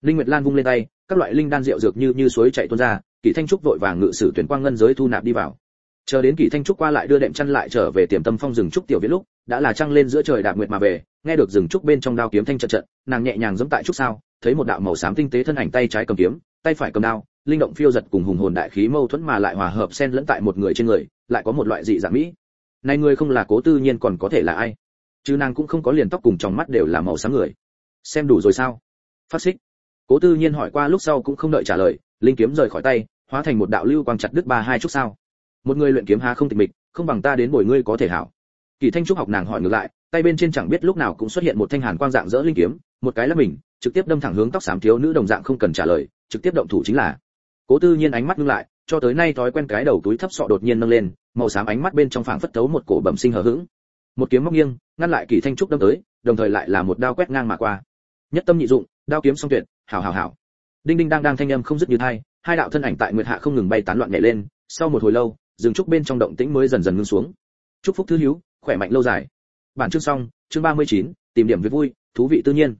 Linh nguyệt lan vung lên tay, các loại linh đan rượu dược như như suối chảy tuôn ra, kỳ thanh trúc vội vàng ngự sử tuyển quang ngân giới thu nạp đi vào chờ đến kỳ thanh trúc qua lại đưa đệm chăn lại trở về tiềm tâm phong rừng trúc tiểu viết lúc, đã là trăng lên giữa trời đạp nguyệt mà về, nghe được rừng trúc bên trong đao kiếm thanh trận trận, nàng nhẹ nhàng giẫm tại trúc sao, thấy một đạo màu xám tinh tế thân ảnh tay trái cầm kiếm, tay phải cầm đao, linh động phiêu giật cùng hùng hồn đại khí mâu thuẫn mà lại hòa hợp xen lẫn tại một người trên người, lại có một loại dị dạng mỹ. Này người không là cố tư nhiên còn có thể là ai? Chứ nàng cũng không có liền tóc cùng trong mắt đều là màu xám người. Xem đủ rồi sao? Phát xích. Cố tư nhiên hỏi qua lúc sau cũng không đợi trả lời, linh kiếm rời khỏi tay, hóa thành một đạo lưu quang chặt đứt ba hai chút sao một người luyện kiếm há không tịch mịch không bằng ta đến bồi ngươi có thể hảo. Kỳ thanh trúc học nàng hỏi ngược lại tay bên trên chẳng biết lúc nào cũng xuất hiện một thanh hàn quang dạng dỡ linh kiếm một cái là mình trực tiếp đâm thẳng hướng tóc xám thiếu nữ đồng dạng không cần trả lời trực tiếp động thủ chính là. Cố tư nhiên ánh mắt ngưng lại cho tới nay thói quen cái đầu túi thấp sọ đột nhiên nâng lên màu xám ánh mắt bên trong phảng phất tấu một cổ bẩm sinh hờ hững. Một kiếm móc nghiêng ngăn lại kỳ thanh trúc đâm tới đồng thời lại là một đao quét ngang mà qua. Nhất tâm nhị dụng đao kiếm song tuyệt hảo hảo hảo đinh đinh đang đang thanh âm không dứt như thay, hai đạo thân ảnh tại nguyệt hạ không ngừng bay tán loạn nhảy lên sau một hồi lâu dừng trúc bên trong động tĩnh mới dần dần ngưng xuống. Chúc phúc thư hiếu khỏe mạnh lâu dài. Bản chương xong chương 39, tìm điểm việc vui thú vị tự nhiên.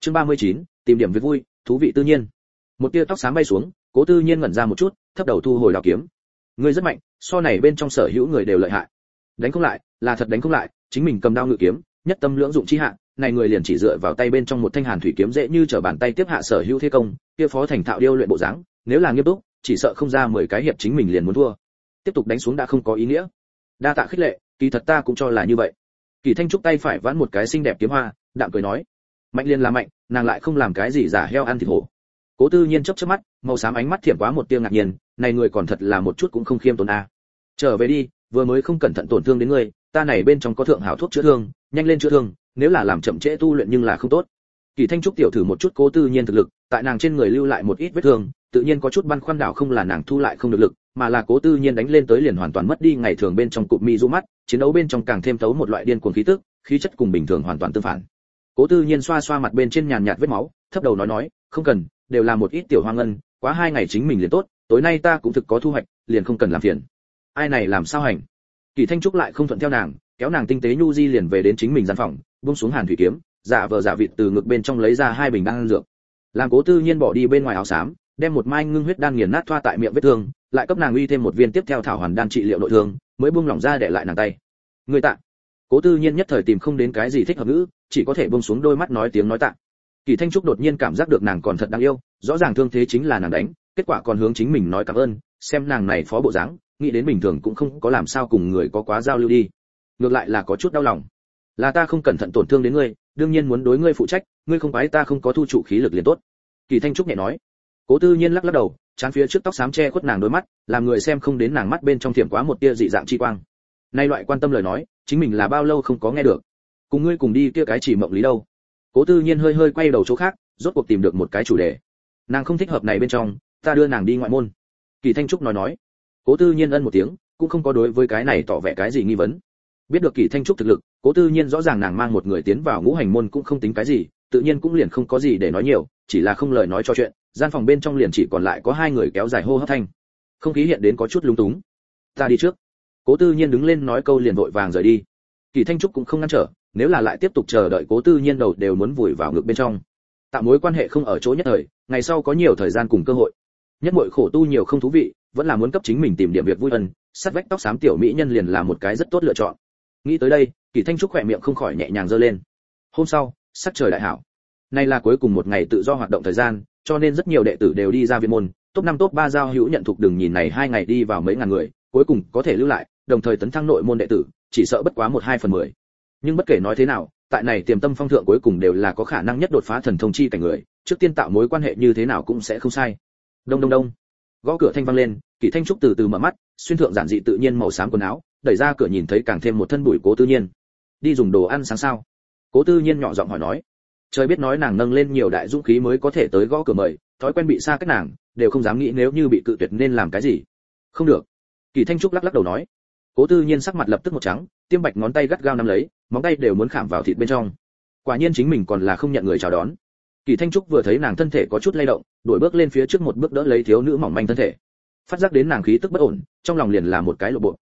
Chương 39, tìm điểm việc vui thú vị tự nhiên. Một tia tóc sáng bay xuống cố tư nhiên ngẩn ra một chút thấp đầu thu hồi đào kiếm. Ngươi rất mạnh so này bên trong sở hữu người đều lợi hại. Đánh không lại là thật đánh không lại chính mình cầm đao ngự kiếm nhất tâm lưỡng dụng chi hạ này người liền chỉ dựa vào tay bên trong một thanh hàn thủy kiếm dễ như trở bàn tay tiếp hạ sở hữu thế công kia phó thành thạo điêu luyện bộ dáng nếu là nghiêm túc chỉ sợ không ra mười cái hiệp chính mình liền muốn thua tiếp tục đánh xuống đã không có ý nghĩa. Đa tạ khích lệ, kỳ thật ta cũng cho là như vậy. Kỳ thanh trúc tay phải vãn một cái xinh đẹp kiếm hoa, đạm cười nói. Mạnh liên là mạnh, nàng lại không làm cái gì giả heo ăn thịt hổ. Cố tư nhiên chớp chớp mắt, màu xám ánh mắt thiểm quá một tia ngạc nhiên, này người còn thật là một chút cũng không khiêm tốn a. Trở về đi, vừa mới không cẩn thận tổn thương đến ngươi ta này bên trong có thượng hảo thuốc chữa thương, nhanh lên chữa thương, nếu là làm chậm trễ tu luyện nhưng là không tốt. Kỳ thanh trúc tiểu thử một chút cố tư nhiên thực lực, tại nàng trên người lưu lại một ít vết thương, tự nhiên có chút băn khoăn đảo không là nàng thu lại không được lực mà là cố tư nhiên đánh lên tới liền hoàn toàn mất đi ngày thường bên trong cụm mi du mắt, chiến đấu bên trong càng thêm tấu một loại điên cuồng khí tức, khí chất cùng bình thường hoàn toàn tương phản. Cố tư nhiên xoa xoa mặt bên trên nhàn nhạt vết máu, thấp đầu nói nói, không cần, đều là một ít tiểu hoang ngân, quá hai ngày chính mình liền tốt, tối nay ta cũng thực có thu hoạch, liền không cần làm phiền. Ai này làm sao hành? Kỳ thanh trúc lại không thuận theo nàng, kéo nàng tinh tế nhu di liền về đến chính mình gian phòng, buông xuống hàn thủy kiếm giả vờ giả vịt từ ngực bên trong lấy ra hai bình đan dược. Làm cố tư nhiên bỏ đi bên ngoài áo xám, đem một mai ngưng huyết đan nghiền nát thoa tại miệng vết thương lại cấp nàng uy thêm một viên tiếp theo thảo hoàn đan trị liệu nội thương, mới buông lỏng ra để lại nàng tay. Người tạ. Cố tư nhiên nhất thời tìm không đến cái gì thích hợp ngữ, chỉ có thể buông xuống đôi mắt nói tiếng nói tạ. Kỳ thanh trúc đột nhiên cảm giác được nàng còn thật đáng yêu, rõ ràng thương thế chính là nàng đánh, kết quả còn hướng chính mình nói cảm ơn, xem nàng này phó bộ dáng, nghĩ đến bình thường cũng không có làm sao cùng người có quá giao lưu đi. Ngược lại là có chút đau lòng. Là ta không cẩn thận tổn thương đến ngươi, đương nhiên muốn đối ngươi phụ trách, ngươi không phải ta không có thu trụ khí lực liền tốt. Kỳ thanh trúc nhẹ nói. Cố tư nhiên lắc lắc đầu chán phía trước tóc xám che khuất nàng đôi mắt, làm người xem không đến nàng mắt bên trong thiểm quá một tia dị dạng chi quang. Nay loại quan tâm lời nói, chính mình là bao lâu không có nghe được. Cùng ngươi cùng đi kia cái chỉ mộng lý đâu. Cố tư nhiên hơi hơi quay đầu chỗ khác, rốt cuộc tìm được một cái chủ đề. Nàng không thích hợp này bên trong, ta đưa nàng đi ngoại môn. Kỳ thanh trúc nói nói. Cố tư nhiên ân một tiếng, cũng không có đối với cái này tỏ vẻ cái gì nghi vấn. Biết được kỳ thanh trúc thực lực, cố tư nhiên rõ ràng nàng mang một người tiến vào ngũ hành môn cũng không tính cái gì, tự nhiên cũng liền không có gì để nói nhiều, chỉ là không lời nói cho chuyện gian phòng bên trong liền chỉ còn lại có hai người kéo dài hô hấp thanh. Không khí hiện đến có chút lúng túng. Ta đi trước. Cố tư nhiên đứng lên nói câu liền vội vàng rời đi. Kỳ thanh trúc cũng không ngăn trở, nếu là lại tiếp tục chờ đợi cố tư nhiên đầu đều muốn vùi vào ngực bên trong. Tạo mối quan hệ không ở chỗ nhất thời, ngày sau có nhiều thời gian cùng cơ hội. Nhất mọi khổ tu nhiều không thú vị, vẫn là muốn cấp chính mình tìm điểm việc vui ân sắt vách tóc xám tiểu mỹ nhân liền là một cái rất tốt lựa chọn. Nghĩ tới đây, kỳ thanh trúc khỏe miệng không khỏi nhẹ nhàng giơ lên. Hôm sau, sắc trời đại hảo. Nay là cuối cùng một ngày tự do hoạt động thời gian cho nên rất nhiều đệ tử đều đi ra viện môn, top năm, top ba giao hữu nhận thuộc đừng nhìn này hai ngày đi vào mấy ngàn người, cuối cùng có thể lưu lại, đồng thời tấn thăng nội môn đệ tử, chỉ sợ bất quá một hai phần mười. Nhưng bất kể nói thế nào, tại này tiềm tâm phong thượng cuối cùng đều là có khả năng nhất đột phá thần thông chi cảnh người, trước tiên tạo mối quan hệ như thế nào cũng sẽ không sai. Đông đông đông. Gõ cửa thanh vang lên, kỷ thanh trúc từ từ mở mắt, xuyên thượng giản dị tự nhiên màu xám quần áo, đẩy ra cửa nhìn thấy càng thêm một thân bụi cố tư nhiên. Đi dùng đồ ăn sáng sao? Cố tư nhiên nhỏ giọng hỏi nói trời biết nói nàng nâng lên nhiều đại dũng khí mới có thể tới gõ cửa mời, thói quen bị xa cách nàng, đều không dám nghĩ nếu như bị cự tuyệt nên làm cái gì. Không được. Kỳ thanh trúc lắc lắc đầu nói. Cố tư nhiên sắc mặt lập tức một trắng, tiêm bạch ngón tay gắt gao nắm lấy, móng tay đều muốn khảm vào thịt bên trong. Quả nhiên chính mình còn là không nhận người chào đón. Kỳ thanh trúc vừa thấy nàng thân thể có chút lay động, đuổi bước lên phía trước một bước đỡ lấy thiếu nữ mỏng manh thân thể. Phát giác đến nàng khí tức bất ổn, trong lòng liền là một cái lộ bộ.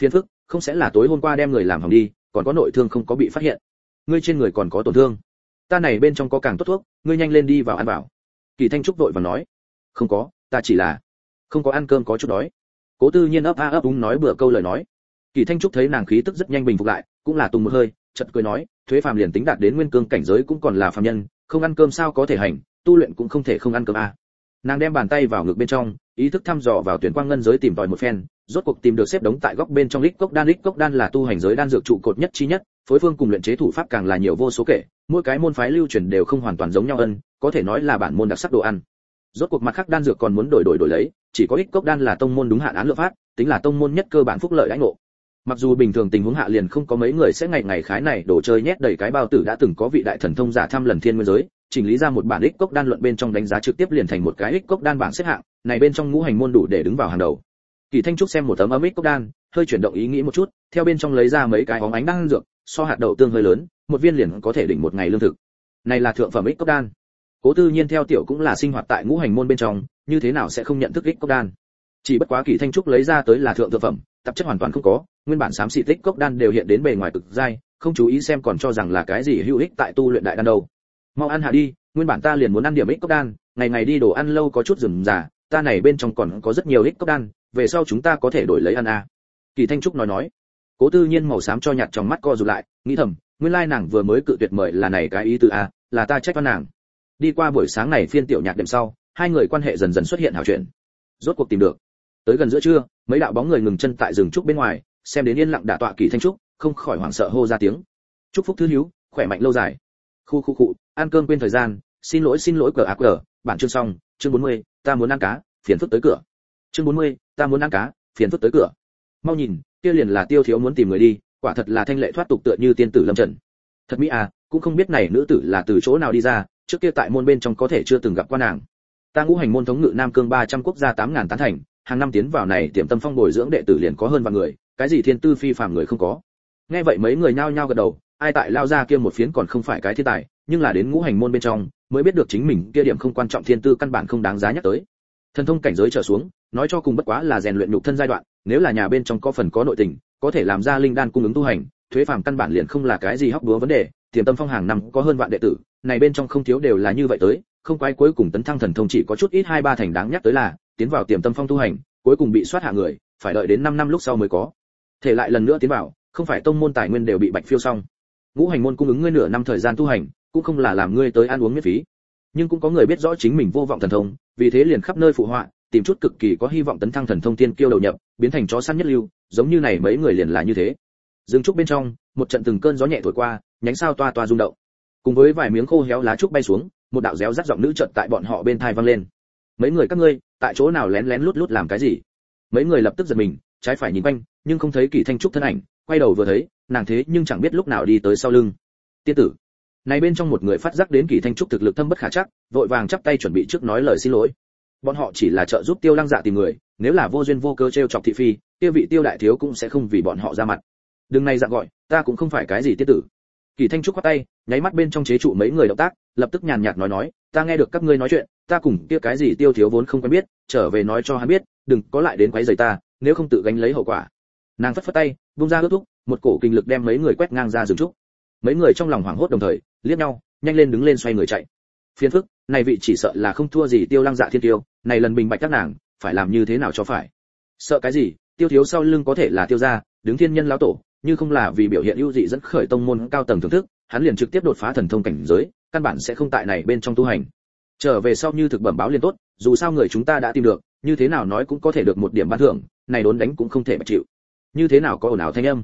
Phiền phức, không sẽ là tối hôm qua đem người làm hỏng đi, còn có nội thương không có bị phát hiện. Ngươi trên người còn có tổn thương ta này bên trong có càng tốt thuốc, ngươi nhanh lên đi vào ăn vào. Kỳ thanh trúc vội và nói, không có, ta chỉ là không có ăn cơm có chút đói. Cố tư nhiên ấp a ấp úng nói bữa câu lời nói. Kỳ thanh trúc thấy nàng khí tức rất nhanh bình phục lại, cũng là tùng một hơi, chợt cười nói, thuế phàm liền tính đạt đến nguyên cương cảnh giới cũng còn là phàm nhân, không ăn cơm sao có thể hành, tu luyện cũng không thể không ăn cơm a. Nàng đem bàn tay vào ngực bên trong ý thức thăm dò vào tuyển quang ngân giới tìm tòi một phen, rốt cuộc tìm được xếp đống tại góc bên trong lít cốc đan. Lít cốc đan là tu hành giới đan dược trụ cột nhất chi nhất, phối phương cùng luyện chế thủ pháp càng là nhiều vô số kể, mỗi cái môn phái lưu truyền đều không hoàn toàn giống nhau ân có thể nói là bản môn đặc sắc đồ ăn. Rốt cuộc mặt khác đan dược còn muốn đổi đổi đổi lấy, chỉ có ít cốc đan là tông môn đúng hạn án lượng pháp, tính là tông môn nhất cơ bản phúc lợi lãnh ngộ. Mặc dù bình thường tình huống hạ liền không có mấy người sẽ ngày ngày khái này đổ chơi nhét đầy cái bao tử đã từng có vị đại thần thông giả thăm lần thiên nguyên giới chỉnh lý ra một bản ích cốc đan luận bên trong đánh giá trực tiếp liền thành một cái ích cốc đan bảng xếp hạng, này bên trong ngũ hành môn đủ để đứng vào hàng đầu. Kỳ thanh trúc xem một tấm ấm ích cốc đan, hơi chuyển động ý nghĩ một chút, theo bên trong lấy ra mấy cái óng ánh đan dược, so hạt đậu tương hơi lớn, một viên liền có thể đỉnh một ngày lương thực. Này là thượng phẩm ích cốc đan. Cố tư nhiên theo tiểu cũng là sinh hoạt tại ngũ hành môn bên trong, như thế nào sẽ không nhận thức ích cốc đan? Chỉ bất quá kỳ thanh trúc lấy ra tới là thượng thượng phẩm, tạp chất hoàn toàn không có, nguyên bản xám xịt tích cốc đan đều hiện đến bề ngoài cực dai, không chú ý xem còn cho rằng là cái gì hữu ích tại tu luyện đại đan đâu mau ăn hạ đi, nguyên bản ta liền muốn ăn điểm ích cốc đan, ngày ngày đi đồ ăn lâu có chút rườm rà, ta này bên trong còn có rất nhiều ích cốc đan, về sau chúng ta có thể đổi lấy ăn a à. kỳ thanh trúc nói nói. Cố tư nhiên màu xám cho nhạt trong mắt co rụt lại, nghĩ thầm, nguyên lai nàng vừa mới cự tuyệt mời là này cái ý từ a là ta trách oan nàng. Đi qua buổi sáng này phiên tiểu nhạc đêm sau, hai người quan hệ dần dần xuất hiện hảo chuyện. Rốt cuộc tìm được. Tới gần giữa trưa, mấy đạo bóng người ngừng chân tại rừng trúc bên ngoài, xem đến yên lặng đả tọa kỳ thanh trúc, không khỏi hoảng sợ hô ra tiếng. Chúc phúc thứ hiếu khỏe mạnh lâu dài khu khu cụ ăn cơm quên thời gian xin lỗi xin lỗi cờ ác cờ. Bản chương xong chương 40, ta muốn ăn cá phiền phức tới cửa. Chương 40, ta muốn ăn cá phiền phức tới cửa. Mau nhìn kia liền là tiêu thiếu muốn tìm người đi quả thật là thanh lệ thoát tục tựa như tiên tử lâm trần. Thật mỹ à cũng không biết này nữ tử là từ chỗ nào đi ra trước kia tại môn bên trong có thể chưa từng gặp qua nàng. Ta ngũ hành môn thống ngự nam cương 300 quốc gia tám ngàn tán thành hàng năm tiến vào này tiềm tâm phong bồi dưỡng đệ tử liền có hơn vạn người cái gì thiên tư phi phàm người không có. Nghe vậy mấy người nhao nhao gật đầu ai tại lao ra kia một phiến còn không phải cái thiên tài, nhưng là đến ngũ hành môn bên trong, mới biết được chính mình kia điểm không quan trọng thiên tư căn bản không đáng giá nhắc tới. Thần thông cảnh giới trở xuống, nói cho cùng bất quá là rèn luyện nhục thân giai đoạn, nếu là nhà bên trong có phần có nội tình, có thể làm ra linh đan cung ứng tu hành, thuế phàm căn bản liền không là cái gì hóc búa vấn đề, tiềm tâm phong hàng năm có hơn vạn đệ tử, này bên trong không thiếu đều là như vậy tới, không quái cuối cùng tấn thăng thần thông chỉ có chút ít hai ba thành đáng nhắc tới là, tiến vào tiềm tâm phong tu hành, cuối cùng bị soát hạ người, phải đợi đến 5 năm lúc sau mới có. Thể lại lần nữa tiến vào, không phải tông môn tài nguyên đều bị bạch phiêu xong ngũ hành môn cung ứng ngươi nửa năm thời gian tu hành, cũng không là làm ngươi tới ăn uống miễn phí. Nhưng cũng có người biết rõ chính mình vô vọng thần thông, vì thế liền khắp nơi phụ họa, tìm chút cực kỳ có hy vọng tấn thăng thần thông tiên kiêu đầu nhập, biến thành chó săn nhất lưu, giống như này mấy người liền là như thế. Dương trúc bên trong, một trận từng cơn gió nhẹ thổi qua, nhánh sao toa toa rung động. Cùng với vài miếng khô héo lá trúc bay xuống, một đạo réo rắt giọng nữ trận tại bọn họ bên thai vang lên. Mấy người các ngươi, tại chỗ nào lén lén lút lút làm cái gì? Mấy người lập tức giật mình, trái phải nhìn quanh, nhưng không thấy kỳ thanh trúc thân ảnh, quay đầu vừa thấy nàng thế nhưng chẳng biết lúc nào đi tới sau lưng. Tiên tử. Này bên trong một người phát giác đến kỳ thanh trúc thực lực thâm bất khả chắc, vội vàng chắp tay chuẩn bị trước nói lời xin lỗi. Bọn họ chỉ là trợ giúp tiêu lăng dạ tìm người, nếu là vô duyên vô cơ trêu chọc thị phi tiêu vị tiêu đại thiếu cũng sẽ không vì bọn họ ra mặt. Đừng này dạng gọi, ta cũng không phải cái gì tiết tử. Kỳ thanh trúc khoát tay, nháy mắt bên trong chế trụ mấy người động tác, lập tức nhàn nhạt nói nói, ta nghe được các ngươi nói chuyện, ta cùng kia cái gì tiêu thiếu vốn không quen biết, trở về nói cho hắn biết, đừng có lại đến quấy rầy ta, nếu không tự gánh lấy hậu quả. Nàng phất phất tay buông ra ước thúc một cổ kinh lực đem mấy người quét ngang ra rừng trúc. Mấy người trong lòng hoảng hốt đồng thời, liếc nhau, nhanh lên đứng lên xoay người chạy. Phiền phức, này vị chỉ sợ là không thua gì tiêu lăng dạ thiên tiêu, này lần bình bạch các nàng, phải làm như thế nào cho phải? Sợ cái gì? Tiêu thiếu sau lưng có thể là tiêu gia, đứng thiên nhân lão tổ, như không là vì biểu hiện ưu dị dẫn khởi tông môn cao tầng thưởng thức, hắn liền trực tiếp đột phá thần thông cảnh giới, căn bản sẽ không tại này bên trong tu hành. Trở về sau như thực bẩm báo liền tốt, dù sao người chúng ta đã tìm được, như thế nào nói cũng có thể được một điểm ban thưởng, này đốn đánh cũng không thể mà chịu. Như thế nào có ồn ào thanh âm?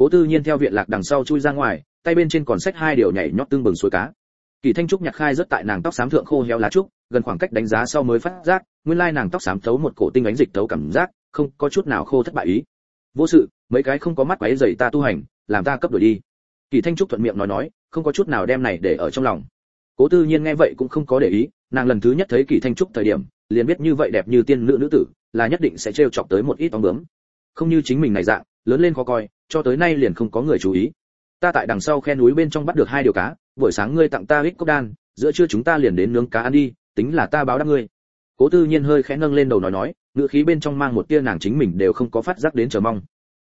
Cố tư nhiên theo viện lạc đằng sau chui ra ngoài, tay bên trên còn xách hai điều nhảy nhót tương bừng suối cá. Kỳ thanh trúc nhặt khai rất tại nàng tóc xám thượng khô héo lá trúc, gần khoảng cách đánh giá sau mới phát giác, nguyên lai nàng tóc xám thấu một cổ tinh ánh dịch thấu cảm giác, không có chút nào khô thất bại ý. Vô sự, mấy cái không có mắt quấy dày ta tu hành, làm ta cấp đổi đi. Kỳ thanh trúc thuận miệng nói nói, không có chút nào đem này để ở trong lòng. Cố tư nhiên nghe vậy cũng không có để ý, nàng lần thứ nhất thấy kỳ thanh trúc thời điểm, liền biết như vậy đẹp như tiên nữ nữ tử, là nhất định sẽ trêu chọc tới một ít bóng bướm. Không như chính mình này dạng, lớn lên khó coi cho tới nay liền không có người chú ý. Ta tại đằng sau khe núi bên trong bắt được hai điều cá, buổi sáng ngươi tặng ta ít cốc đan, giữa trưa chúng ta liền đến nướng cá ăn đi, tính là ta báo đáp ngươi. Cố tư nhiên hơi khẽ nâng lên đầu nói nói ngựa khí bên trong mang một tia nàng chính mình đều không có phát giác đến chờ mong.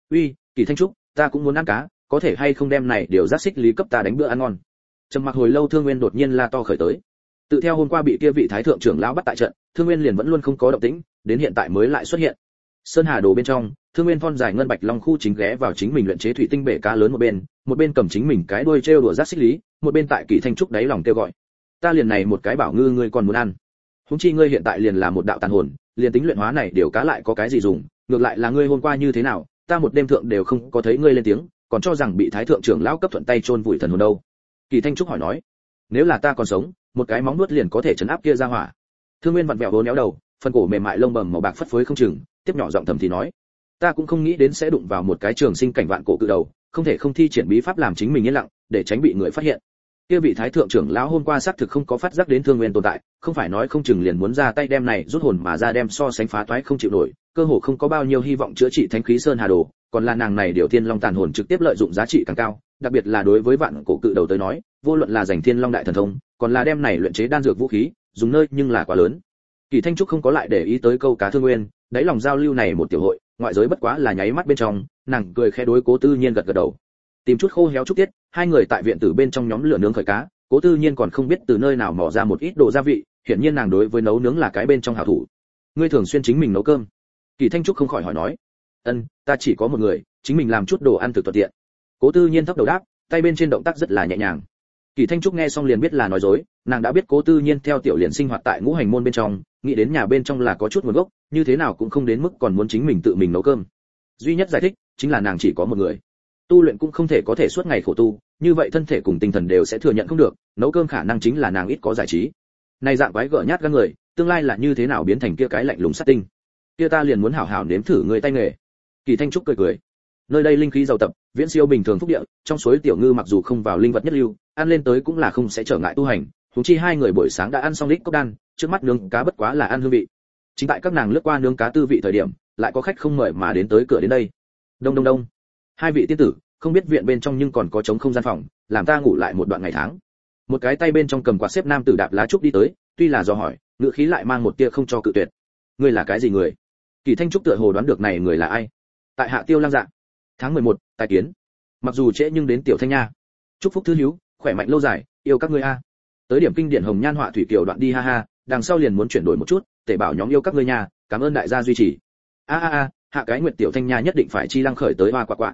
Uy, kỳ thanh trúc, ta cũng muốn ăn cá, có thể hay không đem này điều giác xích lý cấp ta đánh bữa ăn ngon? Trầm mặc hồi lâu thương nguyên đột nhiên la to khởi tới. Tự theo hôm qua bị kia vị thái thượng trưởng lão bắt tại trận, thương nguyên liền vẫn luôn không có động tĩnh, đến hiện tại mới lại xuất hiện sơn hà đồ bên trong, thương nguyên thon dài ngân bạch long khu chính ghé vào chính mình luyện chế thủy tinh bể cá lớn một bên một bên cầm chính mình cái đuôi treo đùa rác xích lý, một bên tại kỳ thanh trúc đáy lòng kêu gọi. Ta liền này một cái bảo ngư ngươi còn muốn ăn. Húng chi ngươi hiện tại liền là một đạo tàn hồn, liền tính luyện hóa này điều cá lại có cái gì dùng, ngược lại là ngươi hôm qua như thế nào, ta một đêm thượng đều không có thấy ngươi lên tiếng, còn cho rằng bị thái thượng trưởng lão cấp thuận tay chôn vùi thần hồn đâu. Kỳ thanh trúc hỏi nói, nếu là ta còn sống, một cái móng nuốt liền có thể chấn áp kia ra hỏa. Thương nguyên vặn vẹo vốn néo đầu, phần cổ mềm mại lông bầm màu bạc phất phới không chừng tiếp nhỏ giọng thầm thì nói, ta cũng không nghĩ đến sẽ đụng vào một cái trường sinh cảnh vạn cổ cự đầu, không thể không thi triển bí pháp làm chính mình yên lặng, để tránh bị người phát hiện. Kia vị thái thượng trưởng lão hôm qua xác thực không có phát giác đến thương nguyên tồn tại, không phải nói không chừng liền muốn ra tay đem này rút hồn mà ra đem so sánh phá toái không chịu nổi, cơ hồ không có bao nhiêu hy vọng chữa trị thánh khí sơn hà đồ, còn là nàng này điều thiên long tàn hồn trực tiếp lợi dụng giá trị càng cao, đặc biệt là đối với vạn cổ cự đầu tới nói, vô luận là giành thiên long đại thần thông, còn là đem này luyện chế đan dược vũ khí, dùng nơi nhưng là quá lớn. Kỳ thanh trúc không có lại để ý tới câu cá thương nguyên đáy lòng giao lưu này một tiểu hội, ngoại giới bất quá là nháy mắt bên trong, nàng cười khẽ đối cố tư nhiên gật gật đầu. Tìm chút khô héo chút tiết, hai người tại viện tử bên trong nhóm lửa nướng khởi cá, cố tư nhiên còn không biết từ nơi nào mò ra một ít đồ gia vị, hiển nhiên nàng đối với nấu nướng là cái bên trong hảo thủ. Ngươi thường xuyên chính mình nấu cơm. Kỳ thanh trúc không khỏi hỏi nói. Ân, ta chỉ có một người, chính mình làm chút đồ ăn thực thuận tiện. Cố tư nhiên thấp đầu đáp, tay bên trên động tác rất là nhẹ nhàng kỳ thanh trúc nghe xong liền biết là nói dối, nàng đã biết cố tư nhiên theo tiểu liền sinh hoạt tại ngũ hành môn bên trong, nghĩ đến nhà bên trong là có chút nguồn gốc, như thế nào cũng không đến mức còn muốn chính mình tự mình nấu cơm. Duy nhất giải thích, chính là nàng chỉ có một người. Tu luyện cũng không thể có thể suốt ngày khổ tu, như vậy thân thể cùng tinh thần đều sẽ thừa nhận không được, nấu cơm khả năng chính là nàng ít có giải trí. Này dạng quái gở nhát gan người, tương lai là như thế nào biến thành kia cái lạnh lùng sát tinh? Kia ta liền muốn hảo hảo nếm thử người tay nghề. Kỳ thanh trúc cười cười nơi đây linh khí giàu tập, viễn siêu bình thường phúc địa, trong suối tiểu ngư mặc dù không vào linh vật nhất lưu, ăn lên tới cũng là không sẽ trở ngại tu hành. Chúng chi hai người buổi sáng đã ăn xong lít cốc đan, trước mắt nướng cá bất quá là ăn hương vị. Chính tại các nàng lướt qua nướng cá tư vị thời điểm, lại có khách không mời mà đến tới cửa đến đây. Đông đông đông. Hai vị tiên tử, không biết viện bên trong nhưng còn có trống không gian phòng, làm ta ngủ lại một đoạn ngày tháng. Một cái tay bên trong cầm quạt xếp nam tử đạp lá trúc đi tới, tuy là do hỏi, ngựa khí lại mang một tia không cho cự tuyệt. Ngươi là cái gì người? Kỳ thanh trúc tựa hồ đoán được này người là ai? Tại hạ tiêu lang dạng tháng mười một, tài kiến. Mặc dù trễ nhưng đến tiểu thanh nha. Chúc phúc thư hiếu khỏe mạnh lâu dài yêu các ngươi a. Tới điểm kinh điển hồng nhan họa thủy kiều đoạn đi ha ha đằng sau liền muốn chuyển đổi một chút tể bảo nhóm yêu các ngươi nha cảm ơn đại gia duy trì. A a a hạ cái nguyệt tiểu thanh nha nhất định phải chi lăng khởi tới hoa quạ quạ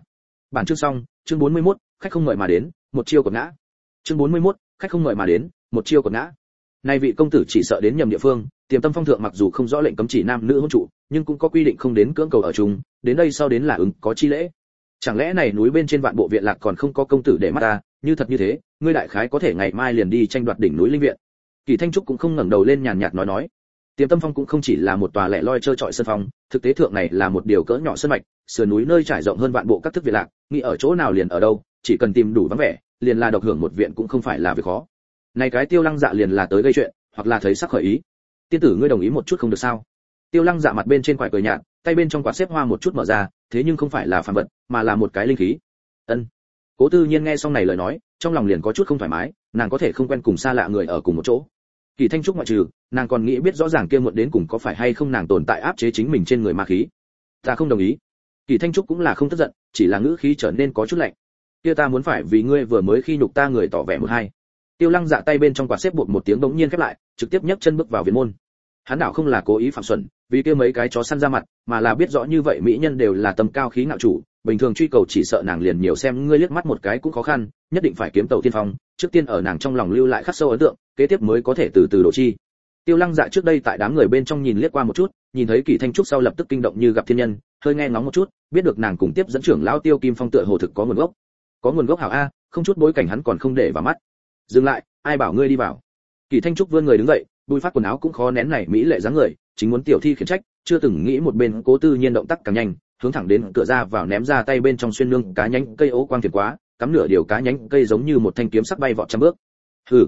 bản chương xong chương 41, khách không mời mà đến một chiêu quật ngã. Chương 41, khách không mời mà đến một chiêu quật ngã. Nay vị công tử chỉ sợ đến nhầm địa phương tiềm tâm phong thượng mặc dù không rõ lệnh cấm chỉ nam nữ hôn trụ nhưng cũng có quy định không đến cưỡng cầu ở chung đến đây sau đến là ứng có chi lễ chẳng lẽ này núi bên trên vạn bộ viện lạc còn không có công tử để mắt ta? Như thật như thế, ngươi đại khái có thể ngày mai liền đi tranh đoạt đỉnh núi linh viện. Kỳ thanh trúc cũng không ngẩng đầu lên nhàn nhạt nói nói. Tiềm tâm phong cũng không chỉ là một tòa lẻ loi trơ trọi sân phong, thực tế thượng này là một điều cỡ nhỏ sân mạch, sườn núi nơi trải rộng hơn vạn bộ các thức viện lạc, nghĩ ở chỗ nào liền ở đâu, chỉ cần tìm đủ vắng vẻ, liền là độc hưởng một viện cũng không phải là việc khó. Này cái tiêu lăng dạ liền là tới gây chuyện, hoặc là thấy sắc khởi ý. Tiên tử ngươi đồng ý một chút không được sao? Tiêu lăng dạ mặt bên trên quải cười nhạt, tay bên trong quạt xếp hoa một chút mở ra, thế nhưng không phải là phản vật, mà là một cái linh khí. Ân. Cố tư nhiên nghe xong này lời nói, trong lòng liền có chút không thoải mái, nàng có thể không quen cùng xa lạ người ở cùng một chỗ. Kỳ thanh trúc ngoại trừ, nàng còn nghĩ biết rõ ràng kia muộn đến cùng có phải hay không nàng tồn tại áp chế chính mình trên người ma khí. Ta không đồng ý. Kỳ thanh trúc cũng là không tức giận, chỉ là ngữ khí trở nên có chút lạnh. Kia ta muốn phải vì ngươi vừa mới khi nhục ta người tỏ vẻ một hai. Tiêu lăng dạ tay bên trong quạt xếp bột một tiếng bỗng nhiên khép lại, trực tiếp nhấc chân bước vào viện môn. Hắn đảo không là cố ý phạm xuẩn vì kia mấy cái chó săn ra mặt, mà là biết rõ như vậy mỹ nhân đều là tầm cao khí ngạo chủ, bình thường truy cầu chỉ sợ nàng liền nhiều xem ngươi liếc mắt một cái cũng khó khăn, nhất định phải kiếm tàu tiên phong, trước tiên ở nàng trong lòng lưu lại khắc sâu ấn tượng, kế tiếp mới có thể từ từ đổ chi. Tiêu lăng dạ trước đây tại đám người bên trong nhìn liếc qua một chút, nhìn thấy kỳ thanh trúc sau lập tức kinh động như gặp thiên nhân, hơi nghe ngóng một chút, biết được nàng cùng tiếp dẫn trưởng lão tiêu kim phong tựa hồ thực có nguồn gốc. Có nguồn gốc hảo a, không chút bối cảnh hắn còn không để vào mắt. Dừng lại, ai bảo ngươi đi vào? Kỳ thanh trúc vươn người đứng dậy bùi phát quần áo cũng khó nén này mỹ lệ dáng người, chính muốn tiểu thi khiển trách, chưa từng nghĩ một bên cố tư nhiên động tác càng nhanh, hướng thẳng đến cửa ra vào ném ra tay bên trong xuyên nương cá nhánh cây ố quang thiệt quá, cắm nửa điều cá nhánh cây giống như một thanh kiếm sắc bay vọt trăm bước. Hừ.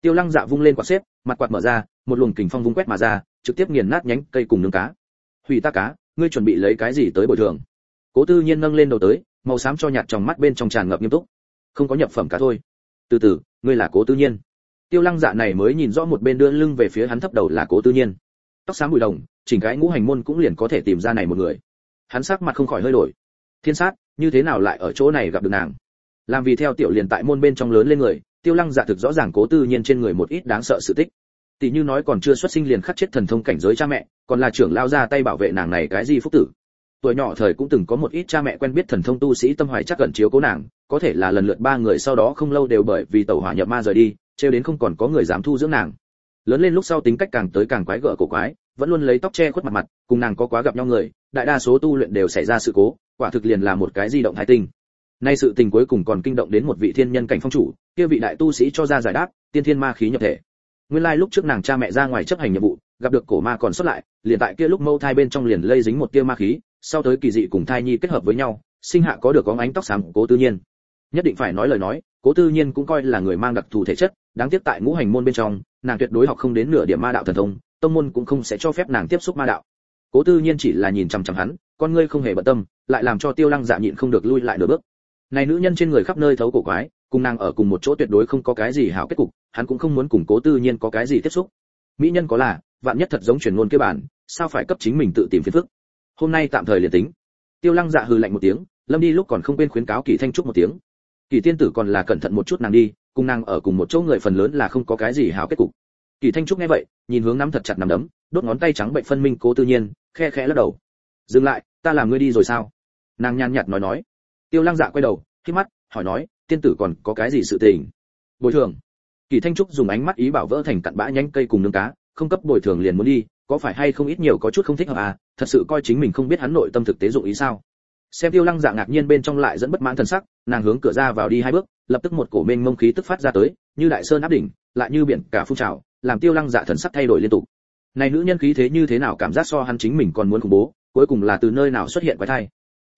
Tiêu lăng dạ vung lên quạt xếp, mặt quạt mở ra, một luồng kình phong vung quét mà ra, trực tiếp nghiền nát nhánh cây cùng nương cá. Hủy ta cá, ngươi chuẩn bị lấy cái gì tới bồi thường? Cố tư nhiên nâng lên đầu tới, màu xám cho nhạt trong mắt bên trong tràn ngập nghiêm túc. Không có nhập phẩm cá thôi. Từ từ, ngươi là cố tư nhiên tiêu lăng dạ này mới nhìn rõ một bên đưa lưng về phía hắn thấp đầu là cố tư nhiên. Tóc xám bụi đồng, chỉnh cái ngũ hành môn cũng liền có thể tìm ra này một người. Hắn sắc mặt không khỏi hơi đổi. Thiên sát, như thế nào lại ở chỗ này gặp được nàng? Làm vì theo tiểu liền tại môn bên trong lớn lên người, tiêu lăng dạ thực rõ ràng cố tư nhiên trên người một ít đáng sợ sự tích. Tỷ như nói còn chưa xuất sinh liền khắc chết thần thông cảnh giới cha mẹ, còn là trưởng lao ra tay bảo vệ nàng này cái gì phúc tử. Tuổi nhỏ thời cũng từng có một ít cha mẹ quen biết thần thông tu sĩ tâm hoài chắc cận chiếu cố nàng, có thể là lần lượt ba người sau đó không lâu đều bởi vì tẩu hỏa nhập ma rời đi trêu đến không còn có người dám thu dưỡng nàng. Lớn lên lúc sau tính cách càng tới càng quái gở cổ quái, vẫn luôn lấy tóc che khuất mặt mặt, cùng nàng có quá gặp nhau người, đại đa số tu luyện đều xảy ra sự cố, quả thực liền là một cái di động thái tinh. Nay sự tình cuối cùng còn kinh động đến một vị thiên nhân cảnh phong chủ, kia vị đại tu sĩ cho ra giải đáp, tiên thiên ma khí nhập thể. Nguyên lai lúc trước nàng cha mẹ ra ngoài chấp hành nhiệm vụ, gặp được cổ ma còn xuất lại, liền tại kia lúc mâu thai bên trong liền lây dính một tia ma khí, sau tới kỳ dị cùng thai nhi kết hợp với nhau, sinh hạ có được có ánh tóc sáng cố tư nhiên nhất định phải nói lời nói, cố tư nhiên cũng coi là người mang đặc thù thể chất, đáng tiếc tại ngũ hành môn bên trong, nàng tuyệt đối học không đến nửa điểm ma đạo thần thông, tông môn cũng không sẽ cho phép nàng tiếp xúc ma đạo. Cố tư nhiên chỉ là nhìn chằm chằm hắn, con ngươi không hề bận tâm, lại làm cho tiêu lăng dạ nhịn không được lui lại nửa bước. Này nữ nhân trên người khắp nơi thấu cổ quái, cùng nàng ở cùng một chỗ tuyệt đối không có cái gì hảo kết cục, hắn cũng không muốn cùng cố tư nhiên có cái gì tiếp xúc. Mỹ nhân có là, vạn nhất thật giống truyền ngôn kia bản, sao phải cấp chính mình tự tìm phiền phức? Hôm nay tạm thời liền tính. Tiêu lăng dạ hừ lạnh một tiếng, lâm đi lúc còn không quên khuyến cáo kỳ thanh trúc một tiếng kỳ tiên tử còn là cẩn thận một chút nàng đi, cùng nàng ở cùng một chỗ người phần lớn là không có cái gì hảo kết cục. Kỳ thanh trúc nghe vậy, nhìn hướng nắm thật chặt nắm đấm, đốt ngón tay trắng bệnh phân minh cố tự nhiên, khe khẽ lắc đầu. Dừng lại, ta làm ngươi đi rồi sao? Nàng nhàn nhạt nói nói. Tiêu lăng dạ quay đầu khi mắt, hỏi nói, tiên tử còn có cái gì sự tình? Bồi thường. Kỳ thanh trúc dùng ánh mắt ý bảo vỡ thành cặn bã nhánh cây cùng nướng cá, không cấp bồi thường liền muốn đi, có phải hay không ít nhiều có chút không thích hợp à? Thật sự coi chính mình không biết hắn nội tâm thực tế dụng ý sao? Xem tiêu lăng dạ ngạc nhiên bên trong lại dẫn bất mãn thần sắc, nàng hướng cửa ra vào đi hai bước, lập tức một cổ mênh mông khí tức phát ra tới, như đại sơn áp đỉnh, lại như biển cả phun trào, làm tiêu lăng dạ thần sắc thay đổi liên tục. Này nữ nhân khí thế như thế nào cảm giác so hắn chính mình còn muốn khủng bố, cuối cùng là từ nơi nào xuất hiện quái thai?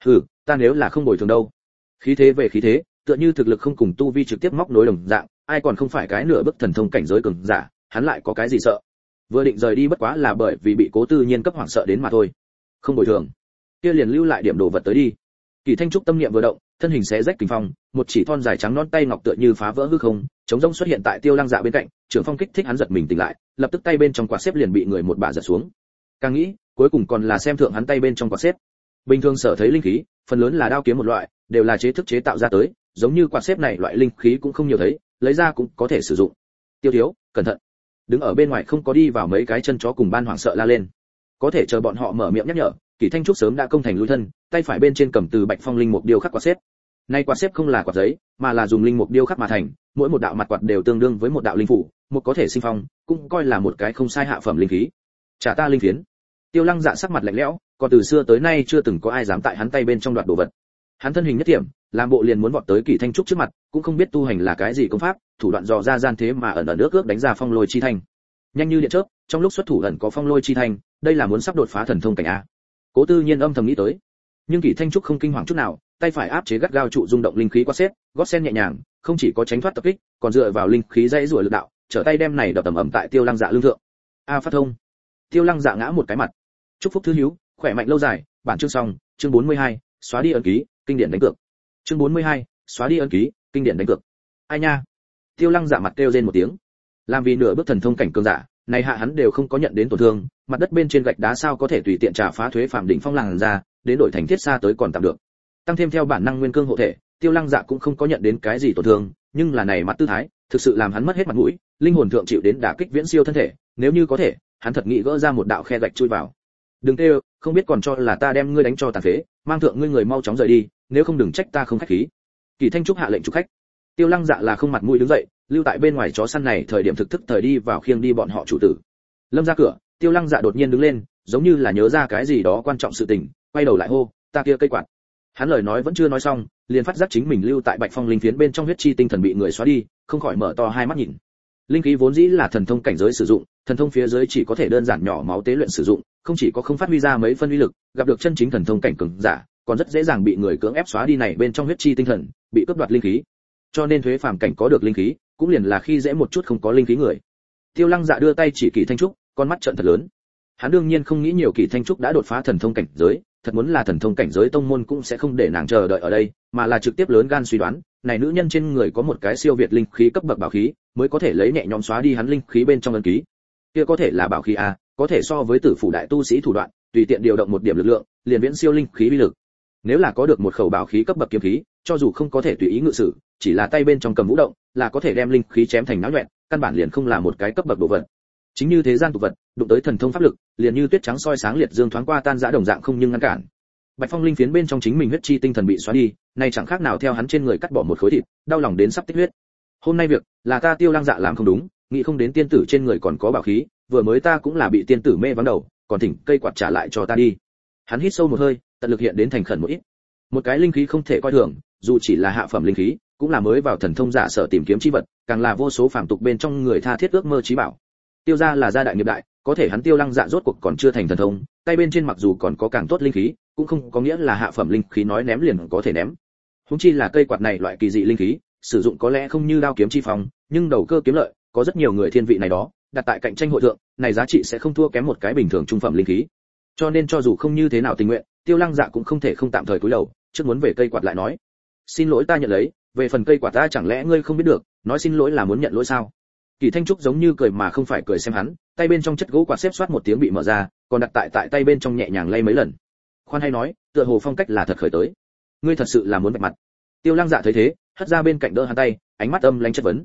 Hừ, ta nếu là không bồi thường đâu. Khí thế về khí thế, tựa như thực lực không cùng tu vi trực tiếp móc nối đồng dạng, ai còn không phải cái nửa bức thần thông cảnh giới cường giả, hắn lại có cái gì sợ? Vừa định rời đi bất quá là bởi vì bị cố tư nhiên cấp hoảng sợ đến mà thôi. Không bồi thường kia liền lưu lại điểm đồ vật tới đi. Kỳ thanh trúc tâm niệm vừa động, thân hình xé rách kình phong, một chỉ thon dài trắng non tay ngọc tựa như phá vỡ hư không, chống rông xuất hiện tại tiêu lăng dạ bên cạnh, trưởng phong kích thích hắn giật mình tỉnh lại, lập tức tay bên trong quạt xếp liền bị người một bà giật xuống. Càng nghĩ, cuối cùng còn là xem thượng hắn tay bên trong quạt xếp. Bình thường sở thấy linh khí, phần lớn là đao kiếm một loại, đều là chế thức chế tạo ra tới, giống như quạt xếp này loại linh khí cũng không nhiều thấy, lấy ra cũng có thể sử dụng. Tiêu thiếu, cẩn thận. Đứng ở bên ngoài không có đi vào mấy cái chân chó cùng ban hoảng sợ la lên. Có thể chờ bọn họ mở miệng nhắc nhở kỷ thanh trúc sớm đã công thành lui thân, tay phải bên trên cầm từ bạch phong linh mục điêu khắc quạt xếp. Nay quạt xếp không là quạt giấy, mà là dùng linh mục điêu khắc mà thành, mỗi một đạo mặt quạt đều tương đương với một đạo linh phủ, một có thể sinh phong, cũng coi là một cái không sai hạ phẩm linh khí. Trả ta linh phiến. Tiêu lăng dạ sắc mặt lạnh lẽo, còn từ xưa tới nay chưa từng có ai dám tại hắn tay bên trong đoạt đồ vật. Hắn thân hình nhất điểm làm bộ liền muốn vọt tới kỳ thanh trúc trước mặt, cũng không biết tu hành là cái gì công pháp, thủ đoạn dò ra gian thế mà ẩn ở nước ước đánh ra phong lôi chi thanh. Nhanh như điện chớp, trong lúc xuất thủ ẩn có phong lôi chi thanh, đây là muốn sắp đột phá thần thông cảnh a cố tư nhiên âm thầm nghĩ tới. Nhưng kỳ thanh trúc không kinh hoàng chút nào tay phải áp chế gắt gao trụ rung động linh khí qua xếp gót sen nhẹ nhàng không chỉ có tránh thoát tập kích còn dựa vào linh khí dãy rủa lực đạo trở tay đem này đập tầm ẩm tại tiêu lăng dạ lương thượng. A phát thông. Tiêu lăng dạ ngã một cái mặt. Chúc phúc thứ hiếu khỏe mạnh lâu dài bản chương xong chương 42, xóa đi ấn ký kinh điển đánh cược. Chương 42, xóa đi ấn ký kinh điển đánh cược. Ai nha? Tiêu lăng dạ mặt kêu lên một tiếng. Làm vì nửa bước thần thông cảnh cường giả này hạ hắn đều không có nhận đến tổn thương, mặt đất bên trên gạch đá sao có thể tùy tiện trả phá thuế phạm đỉnh phong làng ra, đến đổi thành thiết xa tới còn tạm được. Tăng thêm theo bản năng nguyên cương hộ thể, tiêu lăng dạ cũng không có nhận đến cái gì tổn thương, nhưng là này mặt tư thái, thực sự làm hắn mất hết mặt mũi, linh hồn thượng chịu đến đả kích viễn siêu thân thể, nếu như có thể, hắn thật nghĩ gỡ ra một đạo khe gạch chui vào. Đừng kêu không biết còn cho là ta đem ngươi đánh cho tàn phế, mang thượng ngươi người mau chóng rời đi, nếu không đừng trách ta không khách khí. Kỳ thanh trúc hạ lệnh chủ khách. Tiêu lăng dạ là không mặt mũi đứng dậy lưu tại bên ngoài chó săn này thời điểm thực thức thời đi vào khiêng đi bọn họ chủ tử. Lâm ra cửa, tiêu lăng dạ đột nhiên đứng lên, giống như là nhớ ra cái gì đó quan trọng sự tình, quay đầu lại hô, ta kia cây quạt. Hắn lời nói vẫn chưa nói xong, liền phát giác chính mình lưu tại bạch phong linh phiến bên trong huyết chi tinh thần bị người xóa đi, không khỏi mở to hai mắt nhìn. Linh khí vốn dĩ là thần thông cảnh giới sử dụng, thần thông phía dưới chỉ có thể đơn giản nhỏ máu tế luyện sử dụng, không chỉ có không phát huy ra mấy phân uy lực, gặp được chân chính thần thông cảnh cường giả, còn rất dễ dàng bị người cưỡng ép xóa đi này bên trong huyết chi tinh thần, bị cướp đoạt linh khí. Cho nên thuế phàm cảnh có được linh khí cũng liền là khi dễ một chút không có linh khí người. Tiêu lăng dạ đưa tay chỉ kỳ thanh trúc, con mắt trợn thật lớn. Hắn đương nhiên không nghĩ nhiều kỳ thanh trúc đã đột phá thần thông cảnh giới, thật muốn là thần thông cảnh giới tông môn cũng sẽ không để nàng chờ đợi ở đây, mà là trực tiếp lớn gan suy đoán, này nữ nhân trên người có một cái siêu việt linh khí cấp bậc bảo khí, mới có thể lấy nhẹ nhõm xóa đi hắn linh khí bên trong ấn ký. Kia có thể là bảo khí a có thể so với tử phủ đại tu sĩ thủ đoạn, tùy tiện điều động một điểm lực lượng, liền viễn siêu linh khí uy lực. Nếu là có được một khẩu bảo khí cấp bậc kiếm khí cho dù không có thể tùy ý ngự sử, chỉ là tay bên trong cầm vũ động, là có thể đem linh khí chém thành náo nhuẹn, căn bản liền không là một cái cấp bậc đồ vật. Chính như thế gian tục vật, đụng tới thần thông pháp lực, liền như tuyết trắng soi sáng liệt dương thoáng qua tan rã đồng dạng không nhưng ngăn cản. Bạch phong linh phiến bên trong chính mình huyết chi tinh thần bị xóa đi, nay chẳng khác nào theo hắn trên người cắt bỏ một khối thịt, đau lòng đến sắp tích huyết. Hôm nay việc, là ta tiêu lang dạ làm không đúng, nghĩ không đến tiên tử trên người còn có bảo khí, vừa mới ta cũng là bị tiên tử mê vắng đầu, còn thỉnh cây quạt trả lại cho ta đi. Hắn hít sâu một hơi, tận lực hiện đến thành khẩn một ít. Một cái linh khí không thể coi thường dù chỉ là hạ phẩm linh khí, cũng là mới vào thần thông giả sở tìm kiếm chi vật, càng là vô số phàm tục bên trong người tha thiết ước mơ trí bảo. Tiêu gia là gia đại nghiệp đại, có thể hắn tiêu lăng dạ rốt cuộc còn chưa thành thần thông, tay bên trên mặc dù còn có càng tốt linh khí, cũng không có nghĩa là hạ phẩm linh khí nói ném liền có thể ném. Húng chi là cây quạt này loại kỳ dị linh khí, sử dụng có lẽ không như đao kiếm chi phòng nhưng đầu cơ kiếm lợi, có rất nhiều người thiên vị này đó, đặt tại cạnh tranh hội thượng, này giá trị sẽ không thua kém một cái bình thường trung phẩm linh khí. Cho nên cho dù không như thế nào tình nguyện, tiêu lăng dạ cũng không thể không tạm thời cúi đầu, trước muốn về cây quạt lại nói xin lỗi ta nhận lấy, về phần cây quả ta chẳng lẽ ngươi không biết được, nói xin lỗi là muốn nhận lỗi sao? Kỳ thanh trúc giống như cười mà không phải cười xem hắn, tay bên trong chất gỗ quạt xếp xoát một tiếng bị mở ra, còn đặt tại tại tay bên trong nhẹ nhàng lay mấy lần. Khoan hay nói, tựa hồ phong cách là thật khởi tới. Ngươi thật sự là muốn bạch mặt. Tiêu Lang dạ thấy thế, hất ra bên cạnh đỡ hắn tay, ánh mắt âm lanh chất vấn.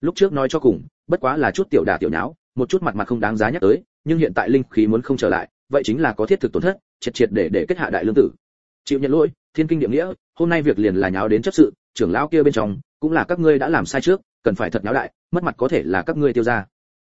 Lúc trước nói cho cùng, bất quá là chút tiểu đả tiểu nháo, một chút mặt mặt không đáng giá nhắc tới, nhưng hiện tại linh khí muốn không trở lại, vậy chính là có thiết thực tổn thất, triệt triệt để để kết hạ đại lương tử chịu nhận lỗi, thiên kinh địa nghĩa, hôm nay việc liền là nháo đến chấp sự, trưởng lão kia bên trong, cũng là các ngươi đã làm sai trước, cần phải thật nháo đại mất mặt có thể là các ngươi tiêu ra.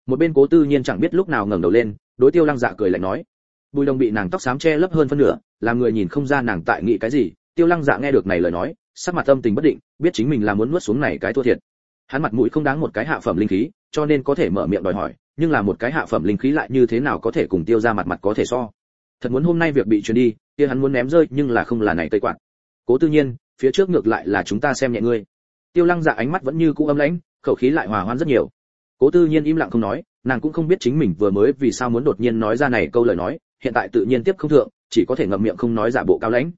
Một bên cố tư nhiên chẳng biết lúc nào ngẩng đầu lên, đối tiêu lăng dạ cười lạnh nói. Bùi đồng bị nàng tóc xám che lấp hơn phân nửa, làm người nhìn không ra nàng tại nghĩ cái gì. Tiêu lăng dạ nghe được này lời nói, sắc mặt tâm tình bất định, biết chính mình là muốn nuốt xuống này cái thua thiệt. Hắn mặt mũi không đáng một cái hạ phẩm linh khí, cho nên có thể mở miệng đòi hỏi, nhưng là một cái hạ phẩm linh khí lại như thế nào có thể cùng tiêu ra mặt mặt có thể so thật muốn hôm nay việc bị truyền đi kia hắn muốn ném rơi nhưng là không là này tây quạt. Cố tư nhiên phía trước ngược lại là chúng ta xem nhẹ ngươi. Tiêu lăng dạ ánh mắt vẫn như cũ âm lãnh khẩu khí lại hòa hoãn rất nhiều. Cố tư nhiên im lặng không nói nàng cũng không biết chính mình vừa mới vì sao muốn đột nhiên nói ra này câu lời nói hiện tại tự nhiên tiếp không thượng chỉ có thể ngậm miệng không nói giả bộ cao lãnh.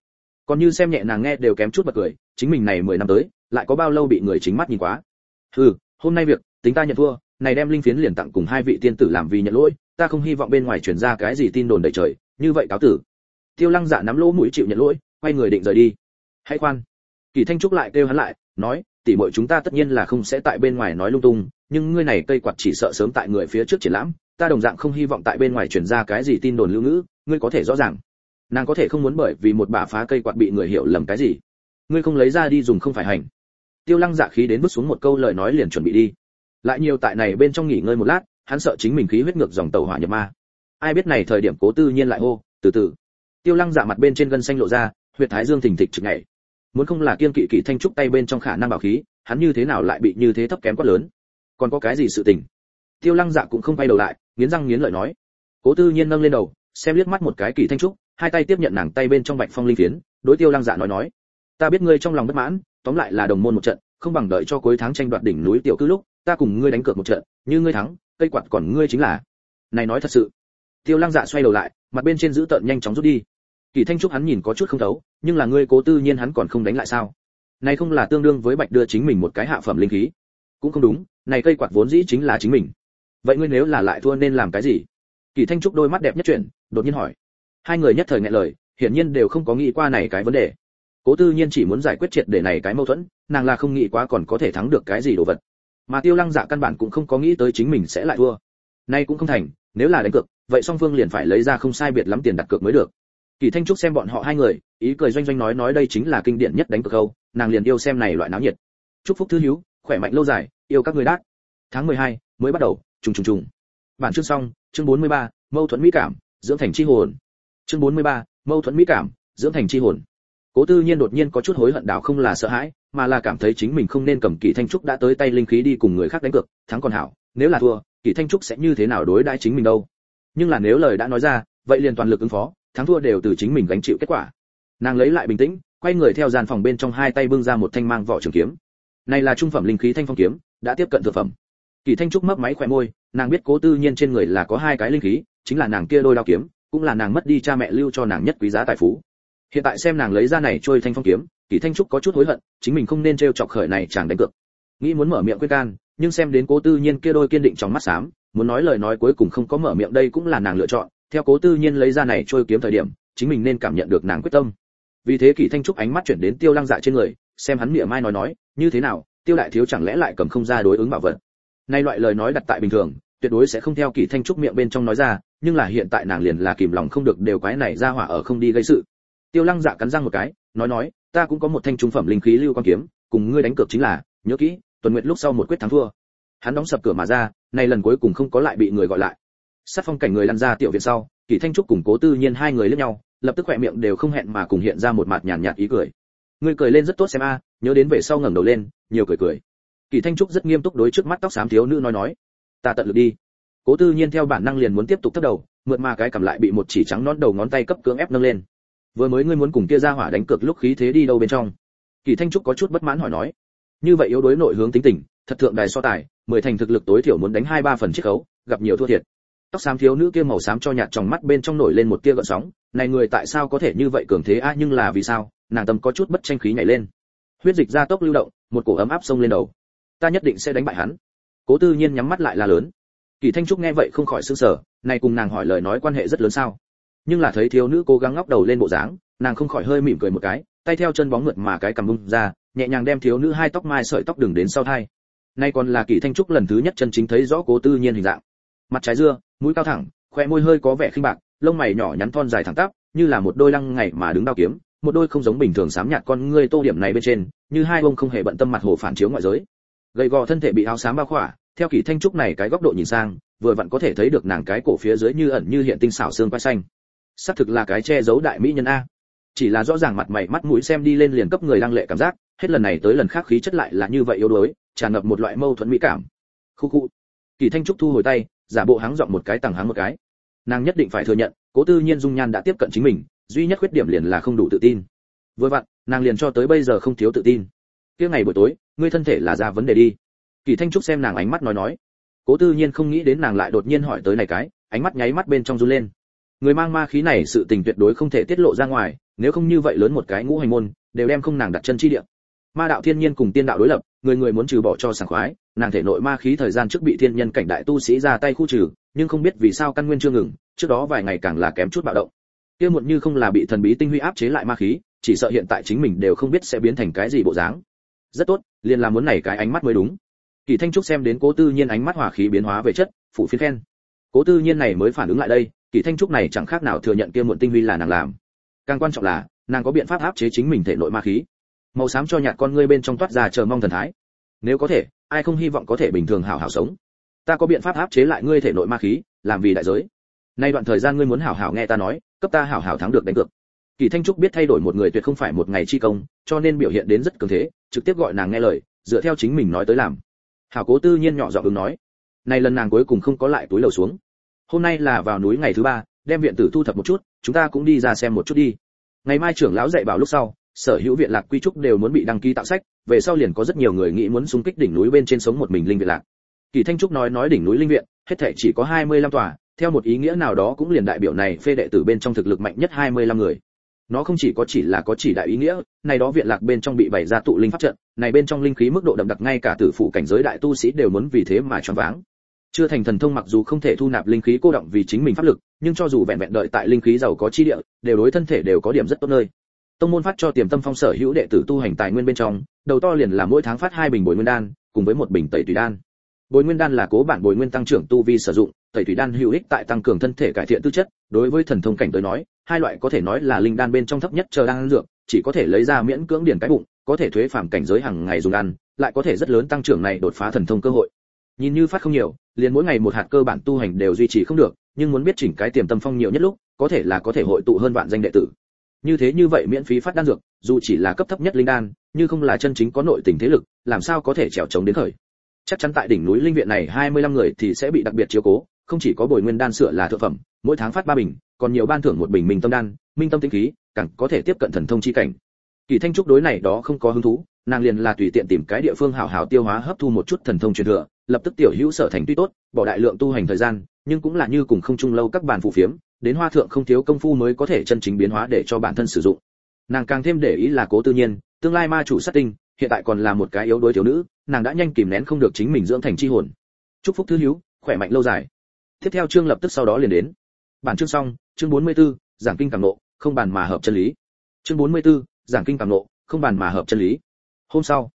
Còn như xem nhẹ nàng nghe đều kém chút bật cười chính mình này mười năm tới lại có bao lâu bị người chính mắt nhìn quá. Ừ, hôm nay việc tính ta nhận thua này đem linh phiến liền tặng cùng hai vị tiên tử làm vì nhận lỗi ta không hy vọng bên ngoài truyền ra cái gì tin đồn đầy trời như vậy cáo tử. Tiêu lăng dạ nắm lỗ mũi chịu nhận lỗi, quay người định rời đi. Hãy khoan. Kỳ thanh trúc lại kêu hắn lại, nói, tỷ muội chúng ta tất nhiên là không sẽ tại bên ngoài nói lung tung, nhưng ngươi này cây quạt chỉ sợ sớm tại người phía trước triển lãm, ta đồng dạng không hy vọng tại bên ngoài truyền ra cái gì tin đồn lưu ngữ, ngươi có thể rõ ràng. Nàng có thể không muốn bởi vì một bà phá cây quạt bị người hiểu lầm cái gì. Ngươi không lấy ra đi dùng không phải hành. Tiêu lăng dạ khí đến bước xuống một câu lời nói liền chuẩn bị đi. Lại nhiều tại này bên trong nghỉ ngơi một lát, hắn sợ chính mình khí huyết ngược dòng tàu hỏa nhập ma ai biết này thời điểm cố tư nhiên lại hô, từ từ. Tiêu lăng dạ mặt bên trên gân xanh lộ ra, huyệt thái dương thình thịch trực nhảy. Muốn không là kiên kỵ kỵ thanh trúc tay bên trong khả năng bảo khí, hắn như thế nào lại bị như thế thấp kém quá lớn? Còn có cái gì sự tình? Tiêu lăng dạ cũng không quay đầu lại, nghiến răng nghiến lợi nói. Cố tư nhiên nâng lên đầu, xem liếc mắt một cái kỳ thanh trúc, hai tay tiếp nhận nàng tay bên trong bạch phong linh phiến, đối tiêu lăng dạ nói nói. Ta biết ngươi trong lòng bất mãn, tóm lại là đồng môn một trận, không bằng đợi cho cuối tháng tranh đoạt đỉnh núi tiểu cứ lúc, ta cùng ngươi đánh cược một trận, như ngươi thắng, cây quạt còn ngươi chính là. Này nói thật sự tiêu lăng dạ xoay đầu lại, mặt bên trên giữ tợn nhanh chóng rút đi. Kỳ thanh trúc hắn nhìn có chút không thấu, nhưng là ngươi cố tư nhiên hắn còn không đánh lại sao? Này không là tương đương với bạch đưa chính mình một cái hạ phẩm linh khí. Cũng không đúng, này cây quạt vốn dĩ chính là chính mình. Vậy ngươi nếu là lại thua nên làm cái gì? Kỳ thanh trúc đôi mắt đẹp nhất chuyển, đột nhiên hỏi. Hai người nhất thời nghe lời, hiển nhiên đều không có nghĩ qua này cái vấn đề. Cố tư nhiên chỉ muốn giải quyết triệt để này cái mâu thuẫn, nàng là không nghĩ quá còn có thể thắng được cái gì đồ vật. Mà tiêu lăng dạ căn bản cũng không có nghĩ tới chính mình sẽ lại thua. Nay cũng không thành, nếu là đánh cược vậy song phương liền phải lấy ra không sai biệt lắm tiền đặt cược mới được. Kỳ thanh trúc xem bọn họ hai người ý cười doanh doanh nói nói đây chính là kinh điển nhất đánh cược câu nàng liền yêu xem này loại náo nhiệt. Chúc phúc thứ hiếu khỏe mạnh lâu dài yêu các người đát tháng 12, mới bắt đầu trùng trùng trùng. Bản chương xong chương 43, mâu thuẫn mỹ cảm dưỡng thành chi hồn. Chương 43, mâu thuẫn mỹ cảm dưỡng thành chi hồn. Cố tư nhiên đột nhiên có chút hối hận đảo không là sợ hãi mà là cảm thấy chính mình không nên cầm kỳ thanh trúc đã tới tay linh khí đi cùng người khác đánh cược thắng còn hảo nếu là thua kỳ thanh trúc sẽ như thế nào đối đãi chính mình đâu? Nhưng là nếu lời đã nói ra, vậy liền toàn lực ứng phó, thắng thua đều từ chính mình gánh chịu kết quả. Nàng lấy lại bình tĩnh, quay người theo gian phòng bên trong hai tay bưng ra một thanh mang vỏ trường kiếm. Này là trung phẩm linh khí thanh phong kiếm, đã tiếp cận thực phẩm. Kỳ thanh trúc mấp máy khỏe môi, nàng biết cố tư nhiên trên người là có hai cái linh khí, chính là nàng kia đôi đao kiếm, cũng là nàng mất đi cha mẹ lưu cho nàng nhất quý giá tài phú. Hiện tại xem nàng lấy ra này trôi thanh phong kiếm, kỳ thanh trúc có chút hối hận, chính mình không nên trêu chọc khởi này chàng đánh cược. Nghĩ muốn mở miệng quyết can, nhưng xem đến cố tư nhiên kia đôi kiên định trong mắt xám muốn nói lời nói cuối cùng không có mở miệng đây cũng là nàng lựa chọn. Theo cố tư nhiên lấy ra này trôi kiếm thời điểm, chính mình nên cảm nhận được nàng quyết tâm. Vì thế kỷ thanh trúc ánh mắt chuyển đến tiêu lăng dạ trên người, xem hắn miệng mai nói nói, như thế nào, tiêu đại thiếu chẳng lẽ lại cầm không ra đối ứng bảo vật? Nay loại lời nói đặt tại bình thường, tuyệt đối sẽ không theo kỷ thanh trúc miệng bên trong nói ra, nhưng là hiện tại nàng liền là kìm lòng không được đều quái này ra hỏa ở không đi gây sự. Tiêu lăng dạ cắn răng một cái, nói nói, ta cũng có một thanh trung phẩm linh khí lưu quan kiếm, cùng ngươi đánh cược chính là, nhớ kỹ, tuần nguyệt lúc sau một quyết thắng thua. Hắn đóng sập cửa mà ra này lần cuối cùng không có lại bị người gọi lại. Sát phong cảnh người lăn ra tiểu viện sau kỳ thanh trúc cùng cố tư nhiên hai người lẫn nhau lập tức khỏe miệng đều không hẹn mà cùng hiện ra một mặt nhàn nhạt, ý cười. Ngươi cười lên rất tốt xem a nhớ đến về sau ngẩng đầu lên nhiều cười cười. Kỳ thanh trúc rất nghiêm túc đối trước mắt tóc xám thiếu nữ nói nói ta tận lực đi. Cố tư nhiên theo bản năng liền muốn tiếp tục thấp đầu mượn mà cái cầm lại bị một chỉ trắng nón đầu ngón tay cấp cưỡng ép nâng lên. Vừa mới ngươi muốn cùng kia ra hỏa đánh cược lúc khí thế đi đâu bên trong? Kỳ thanh trúc có chút bất mãn hỏi nói. Như vậy yếu đối nội hướng tính tình thật thượng đài so tài, mười thành thực lực tối thiểu muốn đánh hai ba phần chiết khấu, gặp nhiều thua thiệt. Tóc xám thiếu nữ kia màu xám cho nhạt trong mắt bên trong nổi lên một tia gợn sóng, này người tại sao có thể như vậy cường thế a, nhưng là vì sao? Nàng tâm có chút bất tranh khí nhảy lên. Huyết dịch ra tốc lưu động, một cổ ấm áp sông lên đầu. Ta nhất định sẽ đánh bại hắn. Cố tư nhiên nhắm mắt lại là lớn. Kỳ thanh trúc nghe vậy không khỏi sững sờ, này cùng nàng hỏi lời nói quan hệ rất lớn sao? Nhưng là thấy thiếu nữ cố gắng ngóc đầu lên bộ dáng, nàng không khỏi hơi mỉm cười một cái, tay theo chân bóng mượt mà cái cầm bung ra, nhẹ nhàng đem thiếu nữ hai tóc mai sợi tóc đừng đến sau thai nay còn là kỳ thanh trúc lần thứ nhất chân chính thấy rõ cố tư nhiên hình dạng. Mặt trái dưa, mũi cao thẳng khoe môi hơi có vẻ khinh bạc, lông mày nhỏ nhắn thon dài thẳng tắp, như là một đôi lăng ngày mà đứng đao kiếm, một đôi không giống bình thường sám nhạt con ngươi tô điểm này bên trên, như hai ông không hề bận tâm mặt hồ phản chiếu ngoại giới. Gầy gò thân thể bị áo xám bao khỏa, theo kỳ thanh trúc này cái góc độ nhìn sang, vừa vặn có thể thấy được nàng cái cổ phía dưới như ẩn như hiện tinh xảo xương quai xanh. Xác thực là cái che giấu đại mỹ nhân a. Chỉ là rõ ràng mặt mày, mắt mũi xem đi lên liền cấp người lăng lệ cảm giác, hết lần này tới lần khác khí chất lại là như vậy yếu đuối tràn ngập một loại mâu thuẫn mỹ cảm. Khu khu. Kỳ thanh trúc thu hồi tay, giả bộ háng giọng một cái tằng háng một cái. Nàng nhất định phải thừa nhận, cố tư nhiên dung nhan đã tiếp cận chính mình, duy nhất khuyết điểm liền là không đủ tự tin. Vừa vặn, nàng liền cho tới bây giờ không thiếu tự tin. Kia ngày buổi tối, ngươi thân thể là ra vấn đề đi. Kỳ thanh trúc xem nàng ánh mắt nói nói. Cố tư nhiên không nghĩ đến nàng lại đột nhiên hỏi tới này cái, ánh mắt nháy mắt bên trong run lên. Người mang ma khí này sự tình tuyệt đối không thể tiết lộ ra ngoài, nếu không như vậy lớn một cái ngũ hành môn, đều đem không nàng đặt chân chi địa. Ma đạo thiên nhiên cùng tiên đạo đối lập người người muốn trừ bỏ cho sảng khoái, nàng thể nội ma khí thời gian trước bị thiên nhân cảnh đại tu sĩ ra tay khu trừ, nhưng không biết vì sao căn nguyên chưa ngừng, trước đó vài ngày càng là kém chút bạo động. Kia muộn như không là bị thần bí tinh huy áp chế lại ma khí, chỉ sợ hiện tại chính mình đều không biết sẽ biến thành cái gì bộ dáng. Rất tốt, liền là muốn này cái ánh mắt mới đúng. Kỳ thanh trúc xem đến cố tư nhiên ánh mắt hỏa khí biến hóa về chất phụ phiến khen. Cố tư nhiên này mới phản ứng lại đây, kỳ thanh trúc này chẳng khác nào thừa nhận kia muộn tinh huy là nàng làm. Càng quan trọng là, nàng có biện pháp áp chế chính mình thể nội ma khí màu xám cho nhạt con ngươi bên trong toát ra chờ mong thần thái. Nếu có thể, ai không hy vọng có thể bình thường hảo hảo sống? Ta có biện pháp áp chế lại ngươi thể nội ma khí, làm vì đại giới. Nay đoạn thời gian ngươi muốn hảo hảo nghe ta nói, cấp ta hảo hảo thắng được đánh cược. Kỳ thanh trúc biết thay đổi một người tuyệt không phải một ngày chi công, cho nên biểu hiện đến rất cường thế, trực tiếp gọi nàng nghe lời, dựa theo chính mình nói tới làm. Hảo cố tư nhiên nhỏ giọng ứng nói này lần nàng cuối cùng không có lại túi lầu xuống. Hôm nay là vào núi ngày thứ ba, đem viện tử thu thập một chút, chúng ta cũng đi ra xem một chút đi. Ngày mai trưởng lão dạy bảo lúc sau sở hữu viện lạc quy trúc đều muốn bị đăng ký tạo sách, về sau liền có rất nhiều người nghĩ muốn xung kích đỉnh núi bên trên sống một mình linh viện lạc. Kỳ thanh trúc nói nói đỉnh núi linh viện, hết thể chỉ có 25 tòa, theo một ý nghĩa nào đó cũng liền đại biểu này phê đệ tử bên trong thực lực mạnh nhất 25 người. Nó không chỉ có chỉ là có chỉ đại ý nghĩa, này đó viện lạc bên trong bị bày ra tụ linh pháp trận, này bên trong linh khí mức độ đậm đặc ngay cả tử phụ cảnh giới đại tu sĩ đều muốn vì thế mà choáng váng. Chưa thành thần thông mặc dù không thể thu nạp linh khí cô động vì chính mình pháp lực, nhưng cho dù vẹn vẹn đợi tại linh khí giàu có chi địa, đều đối thân thể đều có điểm rất tốt nơi tông môn phát cho tiềm tâm phong sở hữu đệ tử tu hành tài nguyên bên trong, đầu to liền là mỗi tháng phát hai bình bồi nguyên đan, cùng với một bình tẩy tùy đan. Bồi nguyên đan là cố bản bồi nguyên tăng trưởng tu vi sử dụng, tẩy tùy đan hữu ích tại tăng cường thân thể cải thiện tư chất, đối với thần thông cảnh tới nói, hai loại có thể nói là linh đan bên trong thấp nhất chờ đan dược, chỉ có thể lấy ra miễn cưỡng điển cái bụng, có thể thuế phàm cảnh giới hàng ngày dùng ăn, lại có thể rất lớn tăng trưởng này đột phá thần thông cơ hội. Nhìn như phát không nhiều, liền mỗi ngày một hạt cơ bản tu hành đều duy trì không được, nhưng muốn biết chỉnh cái tiềm tâm phong nhiều nhất lúc, có thể là có thể hội tụ hơn vạn danh đệ tử như thế như vậy miễn phí phát đan dược, dù chỉ là cấp thấp nhất linh đan nhưng không là chân chính có nội tình thế lực, làm sao có thể trèo chống đến khởi? Chắc chắn tại đỉnh núi linh viện này 25 người thì sẽ bị đặc biệt chiếu cố, không chỉ có bồi nguyên đan sửa là thượng phẩm, mỗi tháng phát ba bình, còn nhiều ban thưởng một bình minh tâm đan, minh tâm tinh khí, càng có thể tiếp cận thần thông chi cảnh. Kỳ thanh trúc đối này đó không có hứng thú, nàng liền là tùy tiện tìm cái địa phương hảo hảo tiêu hóa hấp thu một chút thần thông truyền thừa, lập tức tiểu hữu sở thành tuy tốt, bỏ đại lượng tu hành thời gian, nhưng cũng là như cùng không chung lâu các bàn phụ phiếm đến hoa thượng không thiếu công phu mới có thể chân chính biến hóa để cho bản thân sử dụng. Nàng càng thêm để ý là cố tư nhiên tương lai ma chủ sát tinh hiện tại còn là một cái yếu đuối thiếu nữ nàng đã nhanh kìm nén không được chính mình dưỡng thành chi hồn. Chúc phúc thứ hiếu khỏe mạnh lâu dài. Tiếp theo chương lập tức sau đó liền đến. Bản chương xong chương 44, giảng kinh cảm nộ không bàn mà hợp chân lý. Chương 44, giảng kinh cảm nộ không bàn mà hợp chân lý. Hôm sau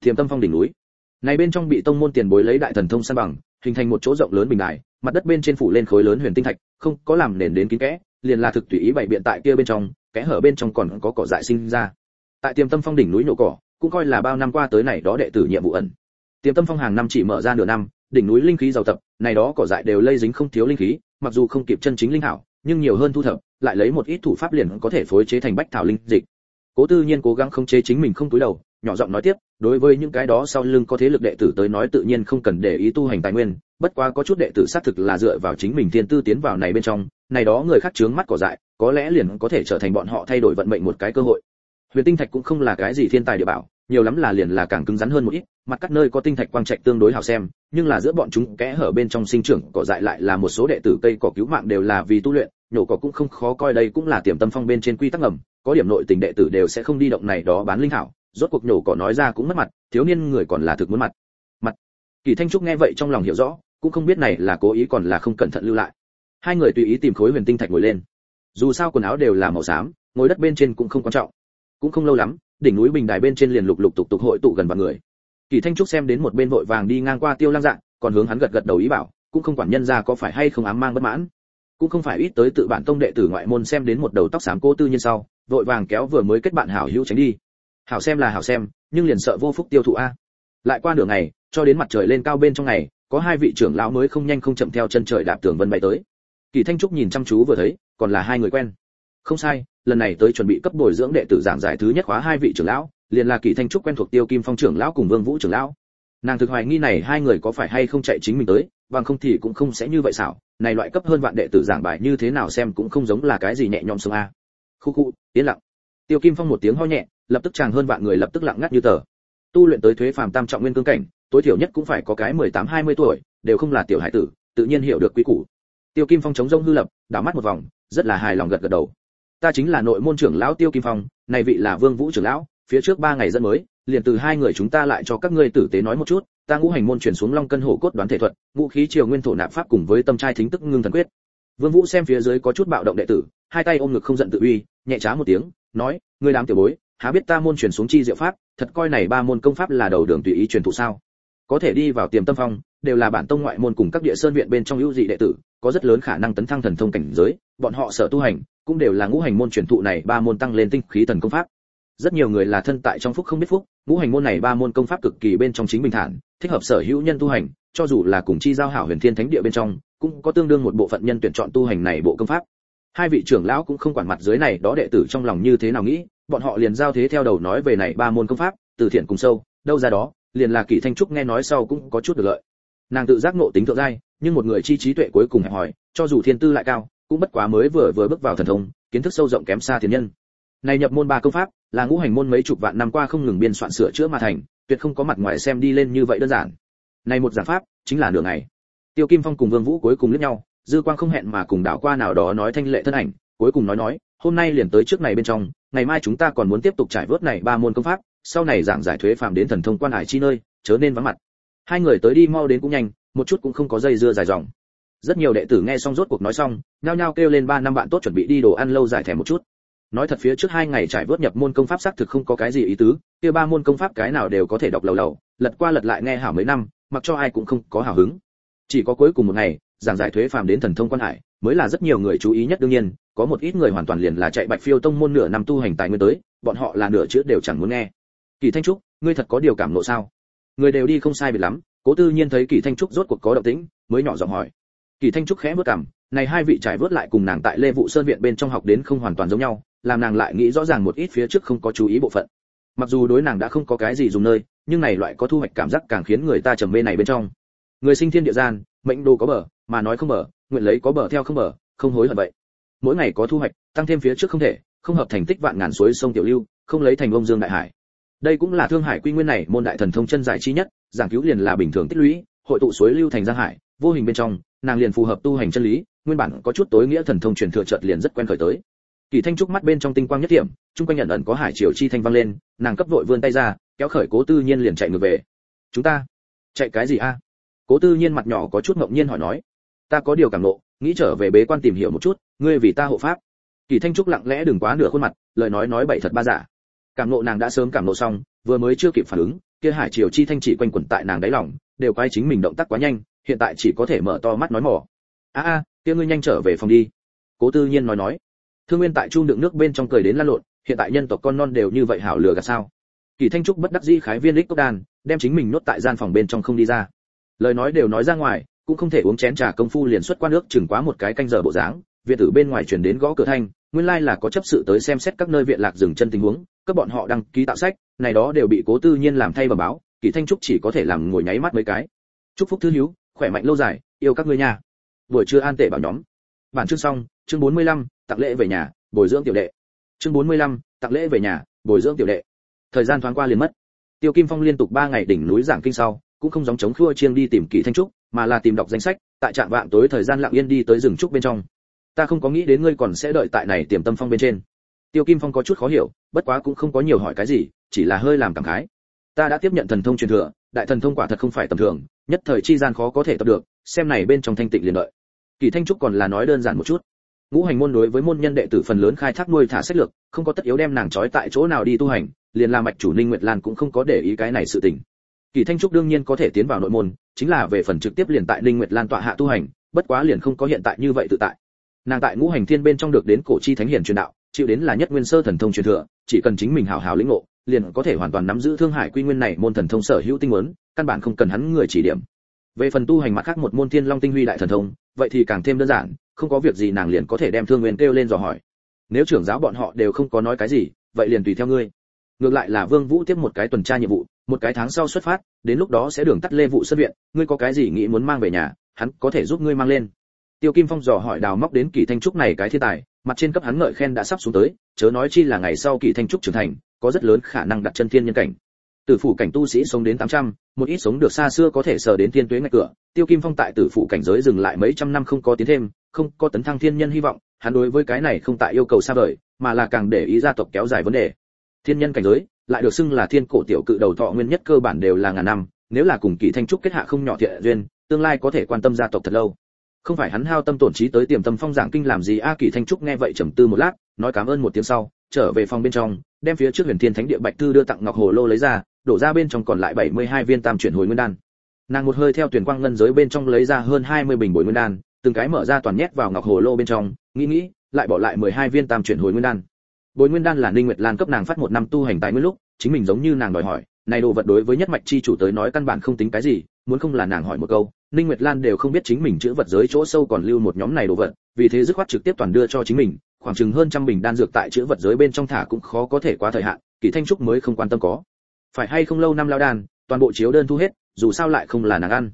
thiềm tâm phong đỉnh núi. Này bên trong bị tông môn tiền bối lấy đại thần thông san bằng hình thành một chỗ rộng lớn bình đài mặt đất bên trên phủ lên khối lớn huyền tinh thạch, không có làm nền đến kín kẽ, liền là thực tùy ý bày biện tại kia bên trong, kẽ hở bên trong còn có cỏ dại sinh ra. Tại tiềm tâm phong đỉnh núi nhổ cỏ, cũng coi là bao năm qua tới này đó đệ tử nhiệm vụ ẩn. Tiềm tâm phong hàng năm chỉ mở ra nửa năm, đỉnh núi linh khí giàu tập, này đó cỏ dại đều lây dính không thiếu linh khí, mặc dù không kịp chân chính linh hảo, nhưng nhiều hơn thu thập, lại lấy một ít thủ pháp liền có thể phối chế thành bách thảo linh dịch. Cố tư nhiên cố gắng không chế chính mình không túi đầu nhỏ giọng nói tiếp, đối với những cái đó sau lưng có thế lực đệ tử tới nói tự nhiên không cần để ý tu hành tài nguyên, bất quá có chút đệ tử xác thực là dựa vào chính mình thiên tư tiến vào này bên trong, này đó người khác chướng mắt cỏ dại, có lẽ liền có thể trở thành bọn họ thay đổi vận mệnh một cái cơ hội. Huyền tinh thạch cũng không là cái gì thiên tài địa bảo, nhiều lắm là liền là càng cứng rắn hơn một ít, mặt các nơi có tinh thạch quang trạch tương đối hào xem, nhưng là giữa bọn chúng kẽ hở bên trong sinh trưởng cỏ dại lại là một số đệ tử cây cỏ cứu mạng đều là vì tu luyện, nhổ cỏ cũng không khó coi đây cũng là tiềm tâm phong bên trên quy tắc ngầm, có điểm nội tình đệ tử đều sẽ không đi động này đó bán linh hảo rốt cuộc nhổ cỏ nói ra cũng mất mặt, thiếu niên người còn là thực muốn mặt. Mặt. Kỳ thanh trúc nghe vậy trong lòng hiểu rõ, cũng không biết này là cố ý còn là không cẩn thận lưu lại. Hai người tùy ý tìm khối huyền tinh thạch ngồi lên. Dù sao quần áo đều là màu xám, ngồi đất bên trên cũng không quan trọng. Cũng không lâu lắm, đỉnh núi bình đài bên trên liền lục lục tục tục hội tụ gần vào người. Kỳ thanh trúc xem đến một bên vội vàng đi ngang qua tiêu lang dạng còn hướng hắn gật gật đầu ý bảo, cũng không quản nhân ra có phải hay không ám mang bất mãn. Cũng không phải ít tới tự bản tông đệ tử ngoại môn xem đến một đầu tóc xám cô tư nhân sau, vội vàng kéo vừa mới kết bạn hảo hữu tránh đi hảo xem là hảo xem, nhưng liền sợ vô phúc tiêu thụ a. Lại qua nửa ngày, cho đến mặt trời lên cao bên trong ngày, có hai vị trưởng lão mới không nhanh không chậm theo chân trời đạp tường vân bay tới. Kỳ thanh trúc nhìn chăm chú vừa thấy, còn là hai người quen. Không sai, lần này tới chuẩn bị cấp bồi dưỡng đệ tử giảng giải thứ nhất khóa hai vị trưởng lão, liền là kỳ thanh trúc quen thuộc tiêu kim phong trưởng lão cùng vương vũ trưởng lão. Nàng thực hoài nghi này hai người có phải hay không chạy chính mình tới, bằng không thì cũng không sẽ như vậy xảo, này loại cấp hơn vạn đệ tử giảng bài như thế nào xem cũng không giống là cái gì nhẹ nhõm sông a. Khu khu, yên lặng. Tiêu kim phong một tiếng ho nhẹ lập tức chàng hơn vạn người lập tức lặng ngắt như tờ. Tu luyện tới thuế phàm tam trọng nguyên cương cảnh, tối thiểu nhất cũng phải có cái 18 20 tuổi, đều không là tiểu hải tử, tự nhiên hiểu được quy củ. Tiêu kim phong chống rông hư lập, đảo mắt một vòng, rất là hài lòng gật gật đầu. Ta chính là nội môn trưởng lão tiêu kim phong, này vị là vương vũ trưởng lão, phía trước ba ngày dẫn mới, liền từ hai người chúng ta lại cho các ngươi tử tế nói một chút, ta ngũ hành môn chuyển xuống long cân hổ cốt đoán thể thuật, ngũ khí triều nguyên thổ nạp pháp cùng với tâm trai thính tức ngưng thần quyết. Vương vũ xem phía dưới có chút bạo động đệ tử, hai tay ôm ngực không giận tự uy, nhẹ chá một tiếng, nói, ngươi đám tiểu bối há biết ta môn truyền xuống chi diệu pháp, thật coi này ba môn công pháp là đầu đường tùy ý truyền thụ sao? Có thể đi vào tiềm tâm phong, đều là bản tông ngoại môn cùng các địa sơn viện bên trong ưu dị đệ tử, có rất lớn khả năng tấn thăng thần thông cảnh giới, bọn họ sở tu hành, cũng đều là ngũ hành môn truyền thụ này ba môn tăng lên tinh khí thần công pháp. Rất nhiều người là thân tại trong phúc không biết phúc, ngũ hành môn này ba môn công pháp cực kỳ bên trong chính bình thản, thích hợp sở hữu nhân tu hành, cho dù là cùng chi giao hảo huyền thiên thánh địa bên trong, cũng có tương đương một bộ phận nhân tuyển chọn tu hành này bộ công pháp. Hai vị trưởng lão cũng không quản mặt dưới này, đó đệ tử trong lòng như thế nào nghĩ bọn họ liền giao thế theo đầu nói về này ba môn công pháp, từ thiện cùng sâu, đâu ra đó, liền là kỷ thanh trúc nghe nói sau cũng có chút được lợi. Nàng tự giác ngộ tính thượng giai, nhưng một người chi trí tuệ cuối cùng hẹp hỏi cho dù thiên tư lại cao, cũng bất quá mới vừa vừa bước vào thần thông, kiến thức sâu rộng kém xa thiên nhân. Này nhập môn ba công pháp, là ngũ hành môn mấy chục vạn năm qua không ngừng biên soạn sửa chữa mà thành, tuyệt không có mặt ngoài xem đi lên như vậy đơn giản. Này một giảng pháp, chính là nửa ngày. Tiêu kim phong cùng vương vũ cuối cùng liếc nhau, dư quang không hẹn mà cùng đảo qua nào đó nói thanh lệ thân ảnh, cuối cùng nói nói, hôm nay liền tới trước này bên trong ngày mai chúng ta còn muốn tiếp tục trải vớt này ba môn công pháp, sau này giảng giải thuế phàm đến thần thông quan hải chi nơi, chớ nên vắng mặt. Hai người tới đi, mau đến cũng nhanh, một chút cũng không có dây dưa dài dòng. Rất nhiều đệ tử nghe xong rốt cuộc nói xong, nhao nhao kêu lên ba năm bạn tốt chuẩn bị đi đồ ăn lâu giải thèm một chút. Nói thật phía trước hai ngày trải vớt nhập môn công pháp xác thực không có cái gì ý tứ, kia ba môn công pháp cái nào đều có thể đọc lầu lầu, lật qua lật lại nghe hảo mấy năm, mặc cho ai cũng không có hào hứng. Chỉ có cuối cùng một ngày, giảng giải thuế phàm đến thần thông quan hải mới là rất nhiều người chú ý nhất đương nhiên, có một ít người hoàn toàn liền là chạy bạch phiêu tông môn nửa năm tu hành tài nguyên tới, bọn họ là nửa chữ đều chẳng muốn nghe. Kỳ thanh trúc, ngươi thật có điều cảm nộ sao? Người đều đi không sai biệt lắm, cố tư nhiên thấy kỳ thanh trúc rốt cuộc có động tĩnh, mới nhỏ giọng hỏi. Kỳ thanh trúc khẽ vớt cằm, này hai vị trải vớt lại cùng nàng tại lê vụ sơn viện bên trong học đến không hoàn toàn giống nhau, làm nàng lại nghĩ rõ ràng một ít phía trước không có chú ý bộ phận. Mặc dù đối nàng đã không có cái gì dùng nơi, nhưng này loại có thu hoạch cảm giác càng khiến người ta trầm mê này bên trong. Người sinh thiên địa gian, mệnh đồ có bờ mà nói không mở, nguyện lấy có bờ theo không mở, không hối hận vậy. Mỗi ngày có thu hoạch tăng thêm phía trước không thể không hợp thành tích vạn ngàn suối sông tiểu lưu không lấy thành ông dương đại hải. Đây cũng là thương hải quy nguyên này môn đại thần thông chân giải chi nhất giảng cứu liền là bình thường tích lũy hội tụ suối lưu thành giang hải vô hình bên trong nàng liền phù hợp tu hành chân lý nguyên bản có chút tối nghĩa thần thông truyền thừa chợt liền rất quen khởi tới. Kỳ thanh trúc mắt bên trong tinh quang nhất điểm trung quanh nhận ẩn có hải triều chi thanh vang lên nàng cấp vội vươn tay ra kéo khởi cố tư nhiên liền chạy ngược về. Chúng ta chạy cái gì a? Cố tư nhiên mặt nhỏ có chút ngậm nhiên hỏi nói ta có điều cảm nộ, nghĩ trở về bế quan tìm hiểu một chút, ngươi vì ta hộ pháp. Kỳ thanh trúc lặng lẽ đừng quá nửa khuôn mặt, lời nói nói bậy thật ba giả cảm nộ nàng đã sớm cảm nộ xong, vừa mới chưa kịp phản ứng, kia hải triều chi thanh chỉ quanh quẩn tại nàng đáy lòng, đều quay chính mình động tác quá nhanh, hiện tại chỉ có thể mở to mắt nói mỏ. A a, kia ngươi nhanh trở về phòng đi. Cố tư nhiên nói nói. Thương nguyên tại chu đựng nước bên trong cười đến lăn lộn, hiện tại nhân tộc con non đều như vậy hảo lừa gạt sao? Kỳ thanh trúc bất đắc dĩ khái viên lích cốc đan, đem chính mình nuốt tại gian phòng bên trong không đi ra. Lời nói đều nói ra ngoài cũng không thể uống chén trà công phu liền xuất qua nước chừng quá một cái canh giờ bộ dáng. Viện tử bên ngoài chuyển đến gõ cửa thanh nguyên lai là có chấp sự tới xem xét các nơi viện lạc dừng chân tình huống các bọn họ đăng ký tạo sách này đó đều bị cố tư nhiên làm thay và báo kỳ thanh trúc chỉ có thể làm ngồi nháy mắt mấy cái. Chúc phúc thư hiếu khỏe mạnh lâu dài yêu các ngươi nha. Buổi trưa an tệ bảo nhóm. Bản chương xong chương 45, tặng lễ về nhà bồi dưỡng tiểu đệ. Chương 45, tặng lễ về nhà bồi dưỡng tiểu đệ. Thời gian thoáng qua liền mất. Tiêu kim phong liên tục 3 ngày đỉnh núi giảng kinh sau cũng không giống chống khua chiêng đi tìm kỳ thanh trúc, mà là tìm đọc danh sách, tại trạm vạng tối thời gian lặng yên đi tới rừng trúc bên trong. Ta không có nghĩ đến ngươi còn sẽ đợi tại này tiềm tâm phong bên trên. Tiêu kim phong có chút khó hiểu, bất quá cũng không có nhiều hỏi cái gì, chỉ là hơi làm cảm khái. Ta đã tiếp nhận thần thông truyền thừa, đại thần thông quả thật không phải tầm thường, nhất thời chi gian khó có thể tập được, xem này bên trong thanh tịnh liền đợi. Kỳ thanh trúc còn là nói đơn giản một chút. Ngũ hành môn đối với môn nhân đệ tử phần lớn khai thác nuôi thả sách lược, không có tất yếu đem nàng trói tại chỗ nào đi tu hành, liền là mạch chủ ninh nguyệt lan cũng không có để ý cái này sự tình kỳ thanh trúc đương nhiên có thể tiến vào nội môn, chính là về phần trực tiếp liền tại ninh nguyệt lan tọa hạ tu hành, bất quá liền không có hiện tại như vậy tự tại. Nàng tại ngũ hành thiên bên trong được đến cổ chi thánh hiển truyền đạo, chịu đến là nhất nguyên sơ thần thông truyền thừa, chỉ cần chính mình hào hào lĩnh ngộ, liền có thể hoàn toàn nắm giữ thương hải quy nguyên này môn thần thông sở hữu tinh muốn căn bản không cần hắn người chỉ điểm. Về phần tu hành mặt khác một môn thiên long tinh huy đại thần thông, vậy thì càng thêm đơn giản, không có việc gì nàng liền có thể đem thương nguyên kêu lên dò hỏi. Nếu trưởng giáo bọn họ đều không có nói cái gì, vậy liền tùy theo ngươi ngược lại là vương vũ tiếp một cái tuần tra nhiệm vụ một cái tháng sau xuất phát đến lúc đó sẽ đường tắt lê vụ xuất viện ngươi có cái gì nghĩ muốn mang về nhà hắn có thể giúp ngươi mang lên. Tiêu kim phong dò hỏi đào móc đến kỳ thanh trúc này cái thiên tài mặt trên cấp hắn ngợi khen đã sắp xuống tới chớ nói chi là ngày sau kỳ thanh trúc trưởng thành có rất lớn khả năng đặt chân thiên nhân cảnh. Tử phủ cảnh tu sĩ sống đến 800, một ít sống được xa xưa có thể sờ đến thiên tuế ngạch cửa. Tiêu kim phong tại tử phủ cảnh giới dừng lại mấy trăm năm không có tiến thêm không có tấn thăng thiên nhân hy vọng hắn đối với cái này không tại yêu cầu xa vời mà là càng để ý gia tộc kéo dài vấn đề thiên nhân cảnh giới, lại được xưng là thiên cổ tiểu cự đầu thọ nguyên nhất cơ bản đều là ngàn năm, nếu là cùng kỳ thanh trúc kết hạ không nhỏ thiện duyên, tương lai có thể quan tâm gia tộc thật lâu. Không phải hắn hao tâm tổn trí tới tiềm tâm phong giảng kinh làm gì, a, kỳ thanh trúc nghe vậy trầm tư một lát, nói cảm ơn một tiếng sau, trở về phòng bên trong, đem phía trước huyền thiên thánh địa bạch thư đưa tặng ngọc hồ lô lấy ra, đổ ra bên trong còn lại 72 viên tam chuyển hồi nguyên đan. Nàng một hơi theo tuyển quang ngân giới bên trong lấy ra hơn 20 bình bồi nguyên đan, từng cái mở ra toàn nhét vào ngọc hồ lô bên trong, nghĩ nghĩ, lại bỏ lại 12 viên tam chuyển hồi nguyên đan bồi nguyên đan là ninh nguyệt lan cấp nàng phát một năm tu hành tại nguyên lúc, chính mình giống như nàng đòi hỏi, này đồ vật đối với nhất mạch chi chủ tới nói căn bản không tính cái gì, muốn không là nàng hỏi một câu, ninh nguyệt lan đều không biết chính mình chữ vật giới chỗ sâu còn lưu một nhóm này đồ vật, vì thế dứt khoát trực tiếp toàn đưa cho chính mình, khoảng chừng hơn trăm bình đan dược tại chữ vật giới bên trong thả cũng khó có thể quá thời hạn, kỳ thanh trúc mới không quan tâm có. Phải hay không lâu năm lao đan, toàn bộ chiếu đơn thu hết, dù sao lại không là nàng ăn.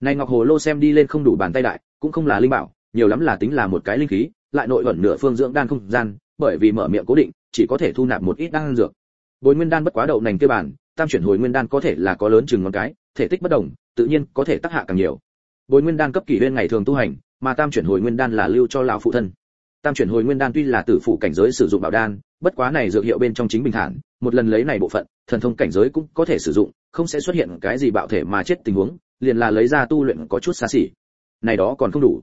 Này ngọc hồ lô xem đi lên không đủ bàn tay đại, cũng không là linh bảo, nhiều lắm là tính là một cái linh khí, lại nội ẩn nửa phương dưỡng đan không gian bởi vì mở miệng cố định, chỉ có thể thu nạp một ít đan dược. Bồi nguyên đan bất quá đậu nành kia bản, tam chuyển hồi nguyên đan có thể là có lớn chừng ngón cái, thể tích bất đồng, tự nhiên có thể tác hạ càng nhiều. Bồi nguyên đan cấp kỷ nguyên ngày thường tu hành, mà tam chuyển hồi nguyên đan là lưu cho lão phụ thân. Tam chuyển hồi nguyên đan tuy là tử phụ cảnh giới sử dụng bảo đan, bất quá này dược hiệu bên trong chính bình thản, một lần lấy này bộ phận, thần thông cảnh giới cũng có thể sử dụng, không sẽ xuất hiện cái gì bạo thể mà chết tình huống, liền là lấy ra tu luyện có chút xa xỉ. Này đó còn không đủ.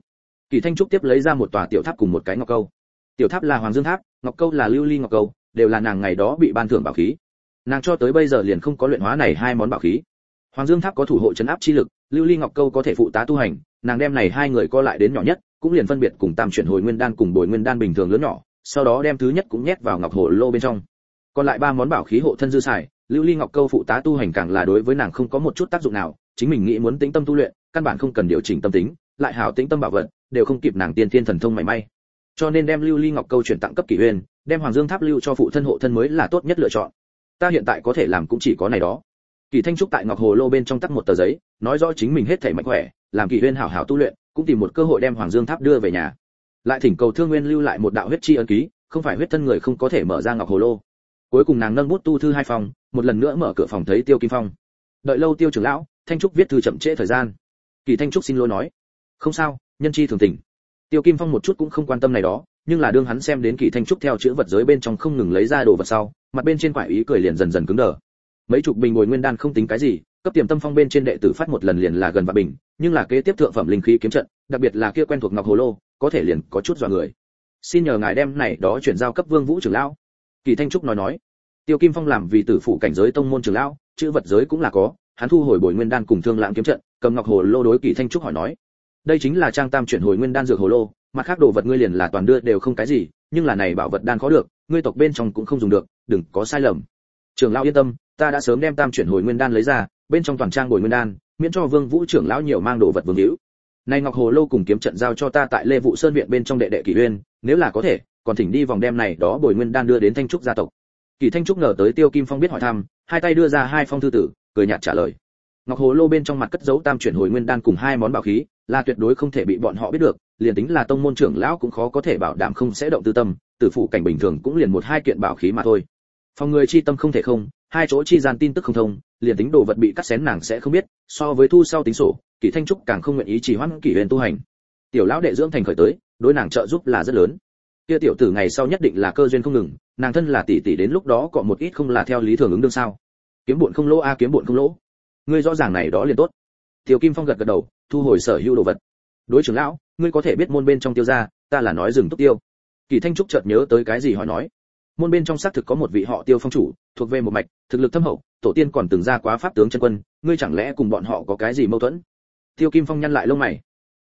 Kỳ thanh trúc tiếp lấy ra một tòa tiểu tháp cùng một cái ngọc câu tiểu tháp là hoàng dương tháp, ngọc câu là lưu ly ngọc câu, đều là nàng ngày đó bị ban thưởng bảo khí. Nàng cho tới bây giờ liền không có luyện hóa này hai món bảo khí. Hoàng dương tháp có thủ hộ chấn áp chi lực, lưu ly ngọc câu có thể phụ tá tu hành, nàng đem này hai người co lại đến nhỏ nhất, cũng liền phân biệt cùng tam chuyển hồi nguyên đan cùng bồi nguyên đan bình thường lớn nhỏ, sau đó đem thứ nhất cũng nhét vào ngọc hồ lô bên trong. Còn lại ba món bảo khí hộ thân dư xài, lưu ly ngọc câu phụ tá tu hành càng là đối với nàng không có một chút tác dụng nào, chính mình nghĩ muốn tĩnh tâm tu luyện, căn bản không cần điều chỉnh tâm tính, lại hảo tĩnh tâm bảo vật đều không kịp nàng tiên thiên thần thông mảy may cho nên đem lưu ly ngọc câu chuyển tặng cấp kỷ huyền đem hoàng dương tháp lưu cho phụ thân hộ thân mới là tốt nhất lựa chọn. Ta hiện tại có thể làm cũng chỉ có này đó. Kỳ thanh trúc tại ngọc hồ lô bên trong tắt một tờ giấy, nói rõ chính mình hết thể mạnh khỏe, làm kỳ huyên hảo hảo tu luyện, cũng tìm một cơ hội đem hoàng dương tháp đưa về nhà. Lại thỉnh cầu thương nguyên lưu lại một đạo huyết chi ấn ký, không phải huyết thân người không có thể mở ra ngọc hồ lô. Cuối cùng nàng nâng bút tu thư hai phòng, một lần nữa mở cửa phòng thấy tiêu kim phong. Đợi lâu tiêu trưởng lão, thanh trúc viết thư chậm trễ thời gian. Kỳ thanh trúc xin lỗi nói. Không sao, nhân chi thường tình tiêu kim phong một chút cũng không quan tâm này đó, nhưng là đương hắn xem đến kỳ thanh trúc theo chữ vật giới bên trong không ngừng lấy ra đồ vật sau, mặt bên trên quải ý cười liền dần dần cứng đờ. Mấy chục bình ngồi nguyên đan không tính cái gì, cấp tiềm tâm phong bên trên đệ tử phát một lần liền là gần và bình, nhưng là kế tiếp thượng phẩm linh khí kiếm trận, đặc biệt là kia quen thuộc ngọc hồ lô, có thể liền có chút dọa người. Xin nhờ ngài đem này đó chuyển giao cấp vương vũ trưởng lão. Kỳ thanh trúc nói nói. Tiêu kim phong làm vì tử phụ cảnh giới tông môn trưởng lão, chữ vật giới cũng là có, hắn thu hồi bồi nguyên đan cùng thương lãng kiếm trận, cầm ngọc hồ lô đối kỳ thanh trúc hỏi nói đây chính là trang tam chuyển hồi nguyên đan dược hồ lô, mặt khác đồ vật ngươi liền là toàn đưa đều không cái gì, nhưng là này bảo vật đan khó được, ngươi tộc bên trong cũng không dùng được, đừng có sai lầm. Trưởng lão yên tâm, ta đã sớm đem tam chuyển hồi nguyên đan lấy ra, bên trong toàn trang bồi nguyên đan, miễn cho vương vũ trưởng lão nhiều mang đồ vật vương hữu. Này ngọc hồ lô cùng kiếm trận giao cho ta tại lê vụ sơn viện bên trong đệ đệ kỷ uyên, nếu là có thể, còn thỉnh đi vòng đem này đó bồi nguyên đan đưa đến thanh trúc gia tộc. Kỳ thanh trúc ngờ tới tiêu kim phong biết hỏi thăm, hai tay đưa ra hai phong thư tử, cười nhạt trả lời. Ngọc hồ lô bên trong mặt cất giấu tam chuyển hồi nguyên đan cùng hai món bảo khí là tuyệt đối không thể bị bọn họ biết được, liền tính là tông môn trưởng lão cũng khó có thể bảo đảm không sẽ động tư tâm, tử phụ cảnh bình thường cũng liền một hai kiện bảo khí mà thôi. Phòng người chi tâm không thể không, hai chỗ chi gian tin tức không thông, liền tính đồ vật bị cắt xén nàng sẽ không biết, so với thu sau tính sổ, kỷ thanh trúc càng không nguyện ý chỉ hoãn kỷ huyền tu hành. Tiểu lão đệ dưỡng thành khởi tới, đối nàng trợ giúp là rất lớn. Kia tiểu tử ngày sau nhất định là cơ duyên không ngừng, nàng thân là tỷ tỷ đến lúc đó cọ một ít không là theo lý thường ứng đương sao? Kiếm bụn không lỗ a, kiếm bụn không lỗ. Ngươi rõ ràng này đó liền tốt tiểu kim phong gật gật đầu thu hồi sở hữu đồ vật. Đối trưởng lão ngươi có thể biết môn bên trong tiêu gia ta là nói dừng tốc tiêu. Kỳ thanh trúc chợt nhớ tới cái gì hỏi nói. Môn bên trong xác thực có một vị họ tiêu phong chủ thuộc về một mạch thực lực thâm hậu tổ tiên còn từng ra quá pháp tướng chân quân ngươi chẳng lẽ cùng bọn họ có cái gì mâu thuẫn? Tiêu kim phong nhăn lại lông mày.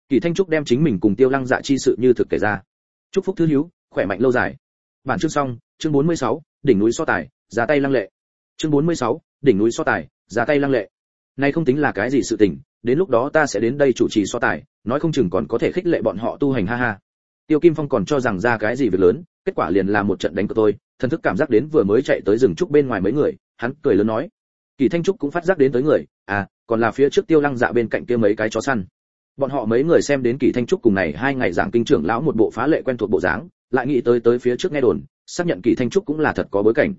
Kỳ thanh trúc đem chính mình cùng tiêu lăng dạ chi sự như thực kể ra. Chúc phúc thứ hiếu khỏe mạnh lâu dài. Bản chương xong chương 46, đỉnh núi so tài ra tay lăng lệ. Chương 46, đỉnh núi so tài ra tay lăng lệ. Này không tính là cái gì sự tình đến lúc đó ta sẽ đến đây chủ trì so tài, nói không chừng còn có thể khích lệ bọn họ tu hành, ha ha. Tiêu kim phong còn cho rằng ra cái gì việc lớn, kết quả liền là một trận đánh của tôi, thần thức cảm giác đến vừa mới chạy tới rừng trúc bên ngoài mấy người, hắn cười lớn nói. Kỳ thanh trúc cũng phát giác đến tới người à còn là phía trước tiêu lăng dạ bên cạnh kia mấy cái chó săn. Bọn họ mấy người xem đến kỳ thanh trúc cùng này hai ngày giảng kinh trưởng lão một bộ phá lệ quen thuộc bộ dáng, lại nghĩ tới tới phía trước nghe đồn, xác nhận kỳ thanh trúc cũng là thật có bối cảnh.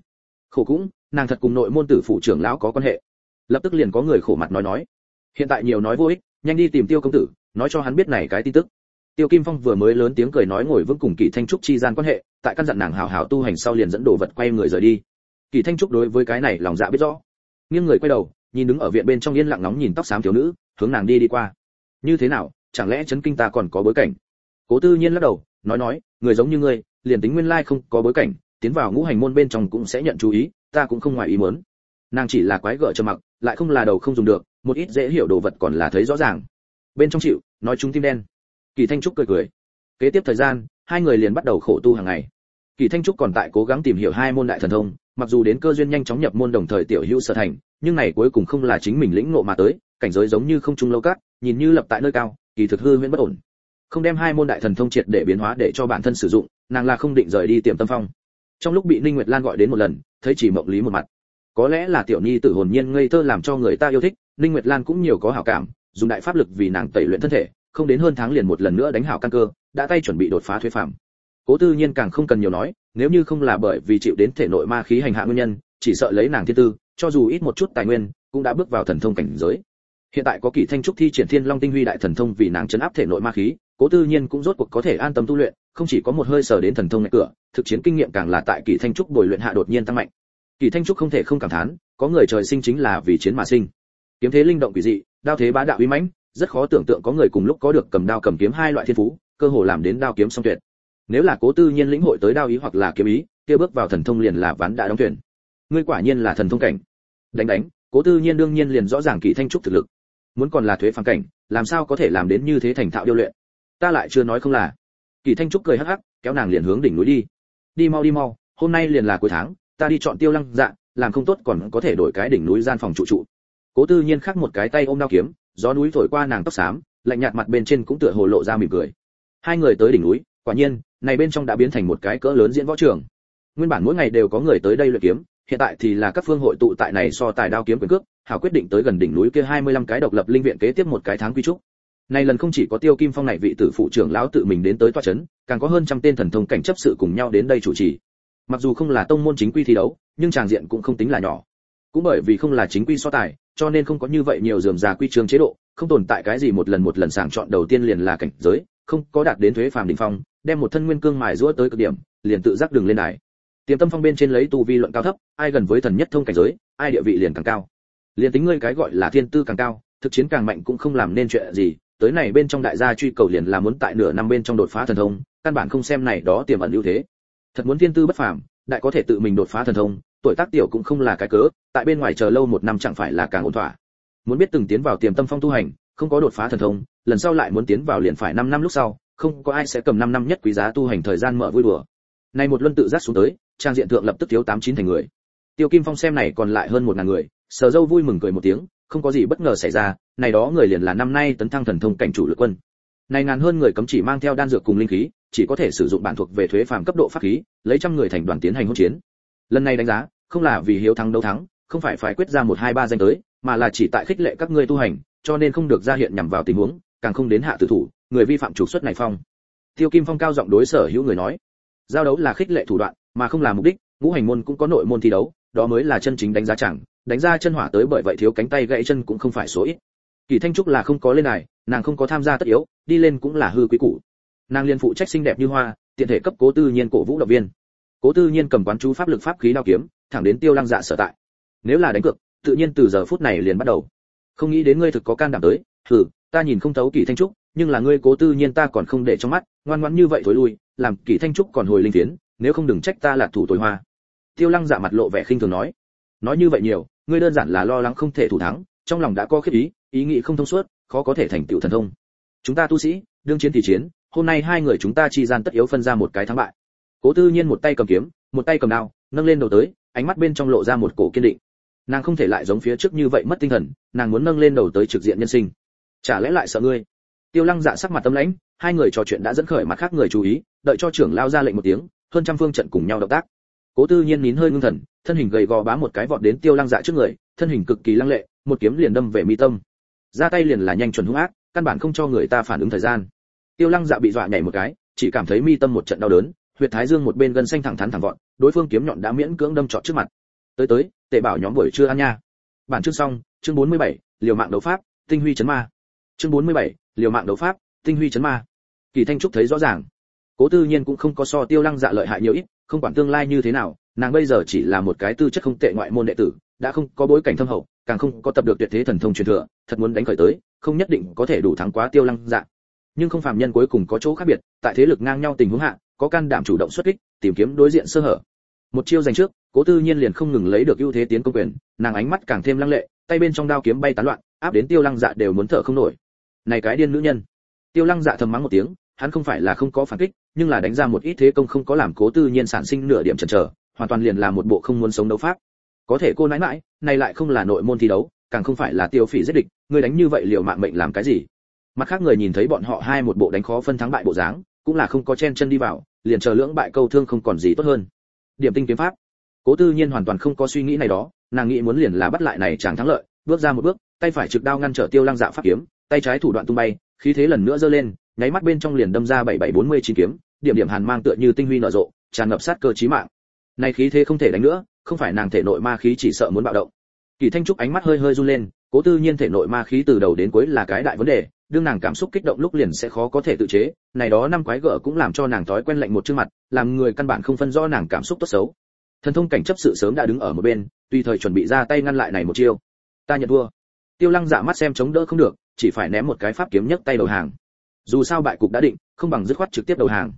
Khổ cũng, nàng thật cùng nội môn tử phụ trưởng lão có quan hệ. Lập tức liền có người khổ mặt nói nói hiện tại nhiều nói vô ích, nhanh đi tìm tiêu công tử, nói cho hắn biết này cái tin tức. Tiêu kim phong vừa mới lớn tiếng cười nói ngồi vững cùng kỳ thanh trúc chi gian quan hệ, tại căn dặn nàng hào hào tu hành sau liền dẫn đồ vật quay người rời đi. Kỳ thanh trúc đối với cái này lòng dạ biết rõ. Nghiêng người quay đầu, nhìn đứng ở viện bên trong yên lặng nóng nhìn tóc xám thiếu nữ, hướng nàng đi đi qua. Như thế nào, chẳng lẽ chấn kinh ta còn có bối cảnh? Cố tư nhiên lắc đầu, nói nói, người giống như ngươi, liền tính nguyên lai không có bối cảnh, tiến vào ngũ hành môn bên trong cũng sẽ nhận chú ý, ta cũng không ngoài ý muốn. Nàng chỉ là quái gở cho mặc lại không là đầu không dùng được, một ít dễ hiểu đồ vật còn là thấy rõ ràng. Bên trong chịu, nói chúng tim đen. Kỳ thanh trúc cười cười. Kế tiếp thời gian, hai người liền bắt đầu khổ tu hàng ngày. Kỳ thanh trúc còn tại cố gắng tìm hiểu hai môn đại thần thông, mặc dù đến cơ duyên nhanh chóng nhập môn đồng thời tiểu hữu sở thành, nhưng này cuối cùng không là chính mình lĩnh ngộ mà tới, cảnh giới giống như không trung lâu cát, nhìn như lập tại nơi cao, kỳ thực hư huyễn bất ổn. Không đem hai môn đại thần thông triệt để biến hóa để cho bản thân sử dụng, nàng là không định rời đi tiềm tâm phong. Trong lúc bị ninh nguyệt lan gọi đến một lần, thấy chỉ mộng lý một mặt có lẽ là tiểu nhi tử hồn nhiên ngây thơ làm cho người ta yêu thích, ninh nguyệt lan cũng nhiều có hảo cảm, dùng đại pháp lực vì nàng tẩy luyện thân thể, không đến hơn tháng liền một lần nữa đánh hảo căn cơ, đã tay chuẩn bị đột phá thuế phạm cố tư nhiên càng không cần nhiều nói, nếu như không là bởi vì chịu đến thể nội ma khí hành hạ nguyên nhân, chỉ sợ lấy nàng thiên tư, cho dù ít một chút tài nguyên, cũng đã bước vào thần thông cảnh giới. Hiện tại có kỳ thanh trúc thi triển thiên long tinh huy đại thần thông vì nàng chấn áp thể nội ma khí, cố tư nhiên cũng rốt cuộc có thể an tâm tu luyện, không chỉ có một hơi sở đến thần thông ngay cửa, thực chiến kinh nghiệm càng là tại kỳ thanh trúc bồi luyện hạ đột nhiên tăng mạnh kỳ thanh trúc không thể không cảm thán, có người trời sinh chính là vì chiến mà sinh. Kiếm thế linh động quỷ dị, đao thế bá đạo uy mãnh, rất khó tưởng tượng có người cùng lúc có được cầm đao cầm kiếm hai loại thiên phú, cơ hồ làm đến đao kiếm song tuyệt. Nếu là cố tư nhiên lĩnh hội tới đao ý hoặc là kiếm ý, kia bước vào thần thông liền là ván đã đóng thuyền. Ngươi quả nhiên là thần thông cảnh. Đánh đánh, cố tư nhiên đương nhiên liền rõ ràng kỳ thanh trúc thực lực. Muốn còn là thuế phàm cảnh, làm sao có thể làm đến như thế thành thạo điêu luyện? Ta lại chưa nói không là. Kỳ thanh trúc cười hắc hắc, kéo nàng liền hướng đỉnh núi đi. Đi mau đi mau, hôm nay liền là cuối tháng ta đi chọn tiêu lăng dạ làm không tốt còn có thể đổi cái đỉnh núi gian phòng trụ trụ. Cố tư nhiên khắc một cái tay ôm đao kiếm, gió núi thổi qua nàng tóc xám, lạnh nhạt mặt bên trên cũng tựa hồ lộ ra mỉm cười. Hai người tới đỉnh núi, quả nhiên, này bên trong đã biến thành một cái cỡ lớn diễn võ trường. Nguyên bản mỗi ngày đều có người tới đây luyện kiếm, hiện tại thì là các phương hội tụ tại này so tài đao kiếm quyền cước, hảo quyết định tới gần đỉnh núi kia 25 cái độc lập linh viện kế tiếp một cái tháng quy trúc. Này lần không chỉ có tiêu kim phong này vị tử phụ trưởng lão tự mình đến tới toa chấn, càng có hơn trăm tên thần thông cảnh chấp sự cùng nhau đến đây chủ trì mặc dù không là tông môn chính quy thi đấu, nhưng tràng diện cũng không tính là nhỏ. Cũng bởi vì không là chính quy so tài, cho nên không có như vậy nhiều dườm già quy trường chế độ, không tồn tại cái gì một lần một lần sàng chọn đầu tiên liền là cảnh giới, không có đạt đến thuế phàm đỉnh phong, đem một thân nguyên cương mài rũa tới cực điểm, liền tự giác đường lên đài. Tiềm tâm phong bên trên lấy tu vi luận cao thấp, ai gần với thần nhất thông cảnh giới, ai địa vị liền càng cao. Liền tính ngươi cái gọi là thiên tư càng cao, thực chiến càng mạnh cũng không làm nên chuyện gì, tới này bên trong đại gia truy cầu liền là muốn tại nửa năm bên trong đột phá thần thông, căn bản không xem này đó tiềm ẩn ưu thế thật muốn thiên tư bất phàm, đại có thể tự mình đột phá thần thông, tuổi tác tiểu cũng không là cái cớ, tại bên ngoài chờ lâu một năm chẳng phải là càng ổn thỏa. Muốn biết từng tiến vào tiềm tâm phong tu hành, không có đột phá thần thông, lần sau lại muốn tiến vào liền phải 5 năm lúc sau, không có ai sẽ cầm 5 năm nhất quý giá tu hành thời gian mở vui đùa. Này một luân tự giác xuống tới, trang diện thượng lập tức thiếu tám chín thành người. Tiêu kim phong xem này còn lại hơn một ngàn người, sờ dâu vui mừng cười một tiếng, không có gì bất ngờ xảy ra, này đó người liền là năm nay tấn thăng thần thông cảnh chủ lực quân. Này ngàn hơn người cấm chỉ mang theo đan dược cùng linh khí chỉ có thể sử dụng bản thuộc về thuế phàm cấp độ pháp khí, lấy trăm người thành đoàn tiến hành hỗn chiến. Lần này đánh giá, không là vì hiếu thắng đấu thắng, không phải phải quyết ra một hai ba danh tới, mà là chỉ tại khích lệ các ngươi tu hành, cho nên không được ra hiện nhằm vào tình huống, càng không đến hạ tử thủ, người vi phạm trục xuất này phong. Tiêu kim phong cao giọng đối sở hữu người nói, giao đấu là khích lệ thủ đoạn, mà không là mục đích, ngũ hành môn cũng có nội môn thi đấu, đó mới là chân chính đánh giá chẳng, đánh ra chân hỏa tới bởi vậy thiếu cánh tay gãy chân cũng không phải số ít. Kỳ thanh trúc là không có lên này nàng không có tham gia tất yếu, đi lên cũng là hư quý củ nàng liên phụ trách xinh đẹp như hoa, tiện thể cấp cố tư nhiên cổ vũ động viên. Cố tư nhiên cầm quán chú pháp lực pháp khí đao kiếm, thẳng đến tiêu lăng dạ sở tại. Nếu là đánh cược, tự nhiên từ giờ phút này liền bắt đầu. Không nghĩ đến ngươi thực có can đảm tới thử ta nhìn không thấu kỳ thanh trúc, nhưng là ngươi cố tư nhiên ta còn không để trong mắt, ngoan ngoãn như vậy thối lui, làm kỳ thanh trúc còn hồi linh tiến nếu không đừng trách ta là thủ tối hoa. Tiêu lăng dạ mặt lộ vẻ khinh thường nói. Nói như vậy nhiều, ngươi đơn giản là lo lắng không thể thủ thắng, trong lòng đã có khiếp ý ý nghĩ không thông suốt, khó có thể thành tựu thần thông. Chúng ta tu sĩ, đương chiến thì chiến hôm nay hai người chúng ta chi gian tất yếu phân ra một cái thắng bại. Cố tư nhiên một tay cầm kiếm, một tay cầm đao, nâng lên đầu tới, ánh mắt bên trong lộ ra một cổ kiên định. Nàng không thể lại giống phía trước như vậy mất tinh thần, nàng muốn nâng lên đầu tới trực diện nhân sinh. Chả lẽ lại sợ ngươi? Tiêu lăng dạ sắc mặt tâm lãnh, hai người trò chuyện đã dẫn khởi mặt khác người chú ý, đợi cho trưởng lao ra lệnh một tiếng, hơn trăm phương trận cùng nhau động tác. Cố tư nhiên nín hơi ngưng thần, thân hình gầy gò bá một cái vọt đến tiêu lăng dạ trước người, thân hình cực kỳ lăng lệ, một kiếm liền đâm về mi tâm. Ra tay liền là nhanh chuẩn hung ác, căn bản không cho người ta phản ứng thời gian tiêu lăng dạ bị dọa nhảy một cái chỉ cảm thấy mi tâm một trận đau đớn huyệt thái dương một bên gần xanh thẳng thắn thẳng vọt đối phương kiếm nhọn đã miễn cưỡng đâm trọt trước mặt. Tới tới tệ bảo nhóm buổi trưa ăn nha. Bản chương xong chương 47, liều mạng đấu pháp tinh huy chấn ma. Chương 47, liều mạng đấu pháp tinh huy chấn ma. Kỳ thanh trúc thấy rõ ràng. Cố tư nhiên cũng không có so tiêu lăng dạ lợi hại nhiều ít không quản tương lai như thế nào nàng bây giờ chỉ là một cái tư chất không tệ ngoại môn đệ tử đã không có bối cảnh thâm hậu càng không có tập được tuyệt thế thần thông truyền thừa thật muốn đánh khởi tới không nhất định có thể đủ thắng quá tiêu lăng dạ nhưng không phàm nhân cuối cùng có chỗ khác biệt, tại thế lực ngang nhau tình huống hạ, có can đảm chủ động xuất kích, tìm kiếm đối diện sơ hở. Một chiêu giành trước, cố tư nhiên liền không ngừng lấy được ưu thế tiến công quyền, nàng ánh mắt càng thêm lăng lệ, tay bên trong đao kiếm bay tán loạn, áp đến tiêu lăng dạ đều muốn thở không nổi. Này cái điên nữ nhân. Tiêu lăng dạ thầm mắng một tiếng, hắn không phải là không có phản kích, nhưng là đánh ra một ít thế công không có làm cố tư nhiên sản sinh nửa điểm chần chờ, hoàn toàn liền là một bộ không muốn sống đấu pháp. Có thể cô nãi mãi này lại không là nội môn thi đấu, càng không phải là tiêu phỉ giết địch người đánh như vậy liệu mạng mệnh làm cái gì? Mặt khác người nhìn thấy bọn họ hai một bộ đánh khó phân thắng bại bộ dáng, cũng là không có chen chân đi vào, liền chờ lưỡng bại câu thương không còn gì tốt hơn. Điểm tinh kiếm pháp. Cố tư nhiên hoàn toàn không có suy nghĩ này đó, nàng nghĩ muốn liền là bắt lại này chẳng thắng lợi, bước ra một bước, tay phải trực đao ngăn trở tiêu lăng dạ pháp kiếm, tay trái thủ đoạn tung bay, khí thế lần nữa giơ lên, nháy mắt bên trong liền đâm ra bảy bảy bốn mươi chín kiếm, điểm điểm hàn mang tựa như tinh huy nở rộ, tràn ngập sát cơ chí mạng. Này khí thế không thể đánh nữa, không phải nàng thể nội ma khí chỉ sợ muốn bạo động. Kỳ thanh trúc ánh mắt hơi hơi run lên, cố tư nhiên thể nội ma khí từ đầu đến cuối là cái đại vấn đề đương nàng cảm xúc kích động lúc liền sẽ khó có thể tự chế. Này đó năm quái gở cũng làm cho nàng thói quen lạnh một chương mặt, làm người căn bản không phân rõ nàng cảm xúc tốt xấu. Thần thông cảnh chấp sự sớm đã đứng ở một bên, tùy thời chuẩn bị ra tay ngăn lại này một chiêu. Ta nhận thua. Tiêu lăng dạ mắt xem chống đỡ không được, chỉ phải ném một cái pháp kiếm nhấc tay đầu hàng. Dù sao bại cục đã định, không bằng dứt khoát trực tiếp đầu hàng.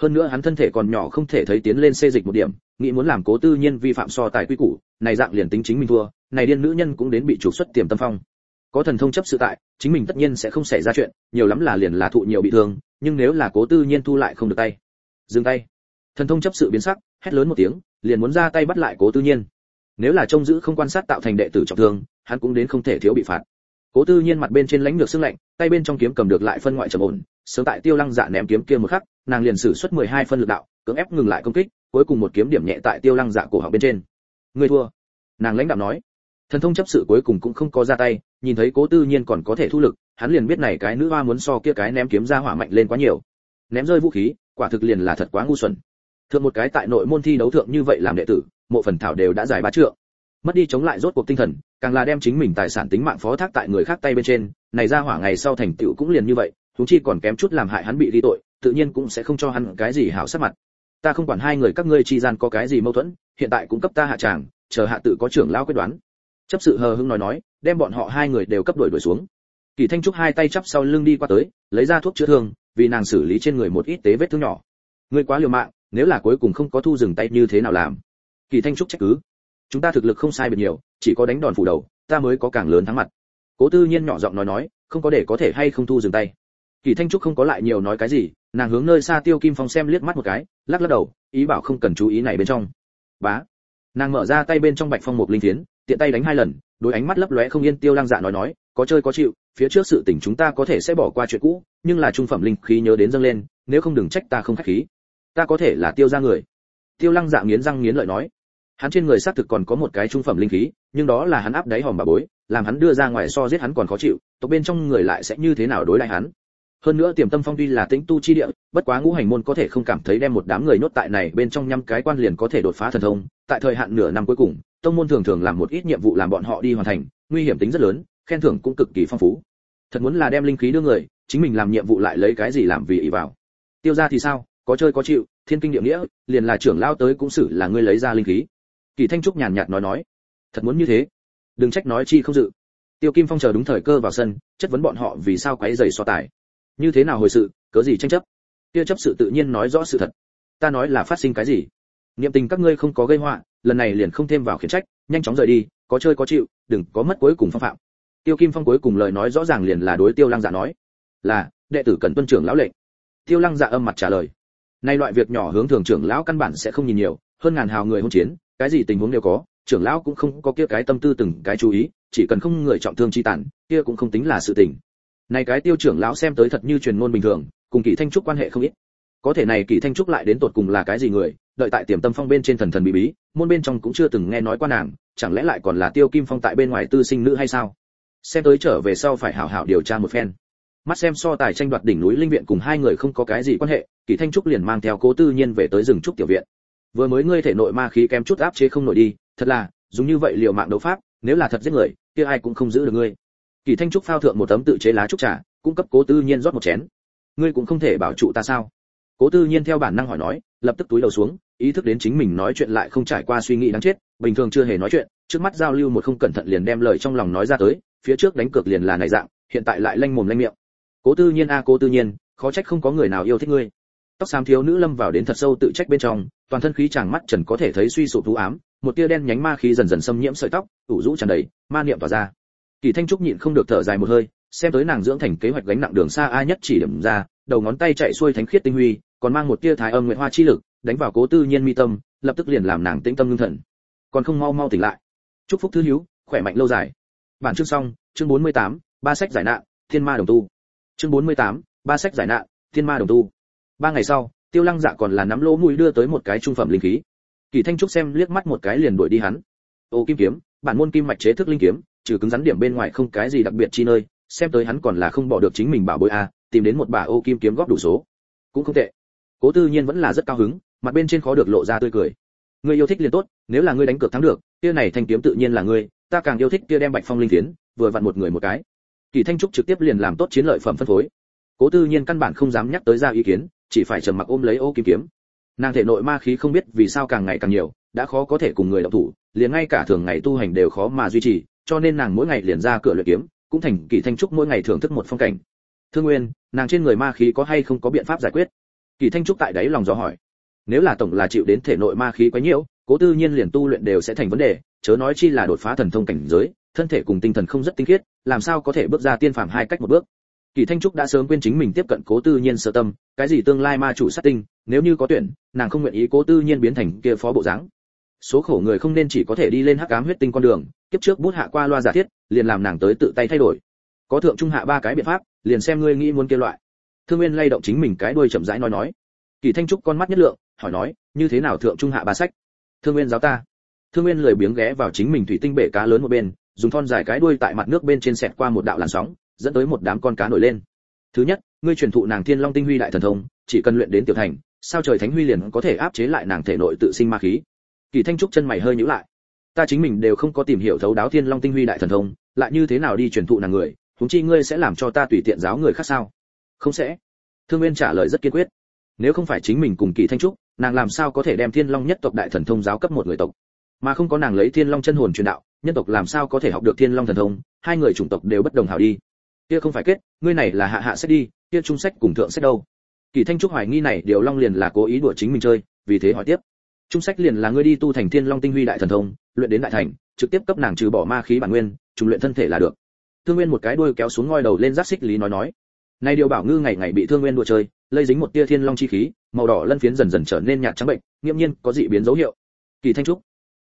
Hơn nữa hắn thân thể còn nhỏ không thể thấy tiến lên xê dịch một điểm, nghĩ muốn làm cố tư nhiên vi phạm so tài quy củ, này dạng liền tính chính mình thua, này điên nữ nhân cũng đến bị trục xuất tiềm tâm phong có thần thông chấp sự tại, chính mình tất nhiên sẽ không xảy ra chuyện, nhiều lắm là liền là thụ nhiều bị thương, nhưng nếu là cố tư nhiên thu lại không được tay. Dừng tay. Thần thông chấp sự biến sắc, hét lớn một tiếng, liền muốn ra tay bắt lại cố tư nhiên. Nếu là trông giữ không quan sát tạo thành đệ tử trọng thương, hắn cũng đến không thể thiếu bị phạt. Cố tư nhiên mặt bên trên lãnh được sưng lạnh, tay bên trong kiếm cầm được lại phân ngoại trầm ổn, sớm tại tiêu lăng dạ ném kiếm kia một khắc, nàng liền sử xuất 12 phân lực đạo, cưỡng ép ngừng lại công kích, cuối cùng một kiếm điểm nhẹ tại tiêu lăng dạ cổ họng bên trên. Người thua. Nàng lãnh đạo nói. Thần thông chấp sự cuối cùng cũng không có ra tay nhìn thấy cố tư nhiên còn có thể thu lực, hắn liền biết này cái nữ hoa muốn so kia cái ném kiếm ra hỏa mạnh lên quá nhiều. Ném rơi vũ khí, quả thực liền là thật quá ngu xuẩn. Thượng một cái tại nội môn thi đấu thượng như vậy làm đệ tử, mộ phần thảo đều đã giải bá trượng. Mất đi chống lại rốt cuộc tinh thần, càng là đem chính mình tài sản tính mạng phó thác tại người khác tay bên trên, này ra hỏa ngày sau thành tựu cũng liền như vậy chúng chi còn kém chút làm hại hắn bị đi tội, tự nhiên cũng sẽ không cho hắn cái gì hảo sắc mặt. Ta không quản hai người các ngươi chi gian có cái gì mâu thuẫn, hiện tại cũng cấp ta hạ tràng, chờ hạ tự có trưởng lao quyết đoán chấp sự hờ hững nói nói, đem bọn họ hai người đều cấp đuổi đuổi xuống. Kỳ thanh trúc hai tay chắp sau lưng đi qua tới, lấy ra thuốc chữa thương, vì nàng xử lý trên người một ít tế vết thương nhỏ. Ngươi quá liều mạng, nếu là cuối cùng không có thu dừng tay như thế nào làm? Kỳ thanh trúc trách cứ. Chúng ta thực lực không sai biệt nhiều, chỉ có đánh đòn phủ đầu, ta mới có càng lớn thắng mặt. Cố tư nhiên nhỏ giọng nói nói, không có để có thể hay không thu dừng tay. Kỳ thanh trúc không có lại nhiều nói cái gì, nàng hướng nơi xa tiêu kim phong xem liếc mắt một cái, lắc lắc đầu, ý bảo không cần chú ý này bên trong. Bá. Nàng mở ra tay bên trong bạch phong một linh thiến tiện tay đánh hai lần, đối ánh mắt lấp lóe không yên tiêu lăng dạ nói nói, có chơi có chịu, phía trước sự tình chúng ta có thể sẽ bỏ qua chuyện cũ, nhưng là trung phẩm linh khí nhớ đến dâng lên, nếu không đừng trách ta không khách khí. Ta có thể là tiêu ra người. Tiêu lăng dạ nghiến răng nghiến lợi nói. Hắn trên người xác thực còn có một cái trung phẩm linh khí, nhưng đó là hắn áp đáy hòm bà bối, làm hắn đưa ra ngoài so giết hắn còn khó chịu, tộc bên trong người lại sẽ như thế nào đối lại hắn? Hơn nữa tiềm tâm phong tuy là tĩnh tu chi địa, bất quá ngũ hành môn có thể không cảm thấy đem một đám người nhốt tại này bên trong nhăm cái quan liền có thể đột phá thần thông, tại thời hạn nửa năm cuối cùng tông môn thường thường làm một ít nhiệm vụ làm bọn họ đi hoàn thành, nguy hiểm tính rất lớn, khen thưởng cũng cực kỳ phong phú. Thật muốn là đem linh khí đưa người, chính mình làm nhiệm vụ lại lấy cái gì làm vì ý vào. Tiêu gia thì sao? Có chơi có chịu, thiên kinh địa nghĩa, liền là trưởng lao tới cũng xử là ngươi lấy ra linh khí. Kỳ thanh trúc nhàn nhạt nói nói. Thật muốn như thế? Đừng trách nói chi không dự. Tiêu kim phong chờ đúng thời cơ vào sân, chất vấn bọn họ vì sao quấy rầy so tài. Như thế nào hồi sự, cớ gì tranh chấp? Tiêu chấp sự tự nhiên nói rõ sự thật. Ta nói là phát sinh cái gì? Niệm tình các ngươi không có gây họa, lần này liền không thêm vào khiển trách, nhanh chóng rời đi, có chơi có chịu, đừng có mất cuối cùng phong phạm. Tiêu kim phong cuối cùng lời nói rõ ràng liền là đối tiêu lăng dạ nói. Là, đệ tử cần tuân trưởng lão lệnh. Tiêu lăng dạ âm mặt trả lời. Nay loại việc nhỏ hướng thường trưởng lão căn bản sẽ không nhìn nhiều, hơn ngàn hào người hôn chiến, cái gì tình huống đều có, trưởng lão cũng không có kia cái tâm tư từng cái chú ý, chỉ cần không người trọng thương chi tàn, kia cũng không tính là sự tình. Này cái tiêu trưởng lão xem tới thật như truyền ngôn bình thường, cùng kỳ thanh trúc quan hệ không ít. Có thể này kỳ thanh trúc lại đến tột cùng là cái gì người đợi tại tiềm tâm phong bên trên thần thần bí bí, môn bên trong cũng chưa từng nghe nói qua nàng, chẳng lẽ lại còn là tiêu kim phong tại bên ngoài tư sinh nữ hay sao? Xem tới trở về sau phải hảo hảo điều tra một phen. Mắt xem so tài tranh đoạt đỉnh núi linh viện cùng hai người không có cái gì quan hệ, kỳ thanh trúc liền mang theo cố tư nhiên về tới rừng trúc tiểu viện. Vừa mới ngươi thể nội ma khí kém chút áp chế không nổi đi, thật là, dùng như vậy liều mạng đấu pháp, nếu là thật giết người, kia ai cũng không giữ được ngươi. Kỳ thanh trúc phao thượng một tấm tự chế lá trúc trà, cung cấp cố tư nhiên rót một chén. Ngươi cũng không thể bảo trụ ta sao? Cố tư nhiên theo bản năng hỏi nói lập tức túi đầu xuống, ý thức đến chính mình nói chuyện lại không trải qua suy nghĩ đáng chết, bình thường chưa hề nói chuyện, trước mắt giao lưu một không cẩn thận liền đem lời trong lòng nói ra tới, phía trước đánh cược liền là này dạng, hiện tại lại lanh mồm lanh miệng. Cố tư nhiên a, cố tư nhiên, khó trách không có người nào yêu thích ngươi. Tóc xám thiếu nữ lâm vào đến thật sâu tự trách bên trong, toàn thân khí chàng mắt trần có thể thấy suy sụp thú ám, một tia đen nhánh ma khí dần dần xâm nhiễm sợi tóc, ủ rũ tràn đầy, ma niệm tỏa ra. Kỳ thanh trúc nhịn không được thở dài một hơi, xem tới nàng dưỡng thành kế hoạch gánh nặng đường xa ai nhất chỉ điểm ra đầu ngón tay chạy xuôi thánh khiết tinh huy còn mang một tia thái âm nguyện hoa chi lực đánh vào cố tư nhiên mi tâm lập tức liền làm nàng tĩnh tâm ngưng thần. Còn không mau mau tỉnh lại. Chúc phúc thứ hiếu khỏe mạnh lâu dài. Bản chương xong chương 48, ba sách giải nạn thiên ma đồng tu. Chương 48, ba sách giải nạn thiên ma đồng tu. Ba ngày sau tiêu lăng dạ còn là nắm lỗ mũi đưa tới một cái trung phẩm linh khí. Kỳ thanh trúc xem liếc mắt một cái liền đuổi đi hắn. Ô kim kiếm bản môn kim mạch chế thức linh kiếm trừ cứng rắn điểm bên ngoài không cái gì đặc biệt chi nơi xem tới hắn còn là không bỏ được chính mình bảo bối a tìm đến một bà ô kim kiếm góp đủ số. Cũng không tệ. Cố tư nhiên vẫn là rất cao hứng, mặt bên trên khó được lộ ra tươi cười. Ngươi yêu thích liền tốt, nếu là ngươi đánh cược thắng được kia này thanh kiếm tự nhiên là ngươi, ta càng yêu thích kia đem bạch phong linh tiến, vừa vặn một người một cái. Kỳ thanh trúc trực tiếp liền làm tốt chiến lợi phẩm phân phối. Cố tư nhiên căn bản không dám nhắc tới ra ý kiến, chỉ phải trầm mặc ôm lấy ô kim kiếm. Nàng thể nội ma khí không biết vì sao càng ngày càng nhiều, đã khó có thể cùng người đọc thủ, liền ngay cả thường ngày tu hành đều khó mà duy trì, cho nên nàng mỗi ngày liền ra cửa luyện kiếm, cũng thành kỳ thanh trúc mỗi ngày thưởng thức một phong cảnh thương nguyên nàng trên người ma khí có hay không có biện pháp giải quyết? Kỳ thanh trúc tại đấy lòng dò hỏi. Nếu là tổng là chịu đến thể nội ma khí quá nhiễu, cố tư nhiên liền tu luyện đều sẽ thành vấn đề chớ nói chi là đột phá thần thông cảnh giới thân thể cùng tinh thần không rất tinh khiết làm sao có thể bước ra tiên phàm hai cách một bước? Kỳ thanh trúc đã sớm quên chính mình tiếp cận cố tư nhiên sơ tâm cái gì tương lai ma chủ sát tinh nếu như có tuyển nàng không nguyện ý cố tư nhiên biến thành kia phó bộ dáng. Số khổ người không nên chỉ có thể đi lên hắc ám huyết tinh con đường kiếp trước bút hạ qua loa giả thiết liền làm nàng tới tự tay thay đổi. Có thượng trung hạ ba cái biện pháp liền xem ngươi nghĩ muốn kia loại. Thương nguyên lay động chính mình cái đuôi chậm rãi nói nói. Kỳ thanh trúc con mắt nhất lượng, hỏi nói, như thế nào thượng trung hạ ba sách? Thương nguyên giáo ta. Thương nguyên lười biếng ghé vào chính mình thủy tinh bể cá lớn một bên, dùng thon dài cái đuôi tại mặt nước bên trên sẹt qua một đạo làn sóng, dẫn tới một đám con cá nổi lên. Thứ nhất, ngươi truyền thụ nàng thiên long tinh huy đại thần thông, chỉ cần luyện đến tiểu thành, sao trời thánh huy liền có thể áp chế lại nàng thể nội tự sinh ma khí? Kỳ thanh trúc chân mày hơi nhíu lại. Ta chính mình đều không có tìm hiểu thấu đáo thiên long tinh huy đại thần thông, lại như thế nào đi truyền thụ nàng người chúng chi ngươi sẽ làm cho ta tùy tiện giáo người khác sao? Không sẽ. Thương nguyên trả lời rất kiên quyết. Nếu không phải chính mình cùng kỳ thanh trúc, nàng làm sao có thể đem thiên long nhất tộc đại thần thông giáo cấp một người tộc? Mà không có nàng lấy thiên long chân hồn truyền đạo, nhân tộc làm sao có thể học được thiên long thần thông? Hai người chủng tộc đều bất đồng hảo đi. Kia không phải kết, ngươi này là hạ hạ sách đi, kia trung sách cùng thượng sách đâu? Kỳ thanh trúc hoài nghi này, điều long liền là cố ý đùa chính mình chơi, vì thế hỏi tiếp. Trung sách liền là ngươi đi tu thành thiên long tinh huy đại thần thông, luyện đến đại thành, trực tiếp cấp nàng trừ bỏ ma khí bản nguyên, trùng luyện thân thể là được thương nguyên một cái đuôi kéo xuống ngoi đầu lên giác xích lý nói nói. Này điều bảo ngư ngày ngày bị thương nguyên đùa chơi, lây dính một tia thiên long chi khí, màu đỏ lân phiến dần dần trở nên nhạt trắng bệnh nghiêm nhiên có dị biến dấu hiệu. Kỳ thanh trúc,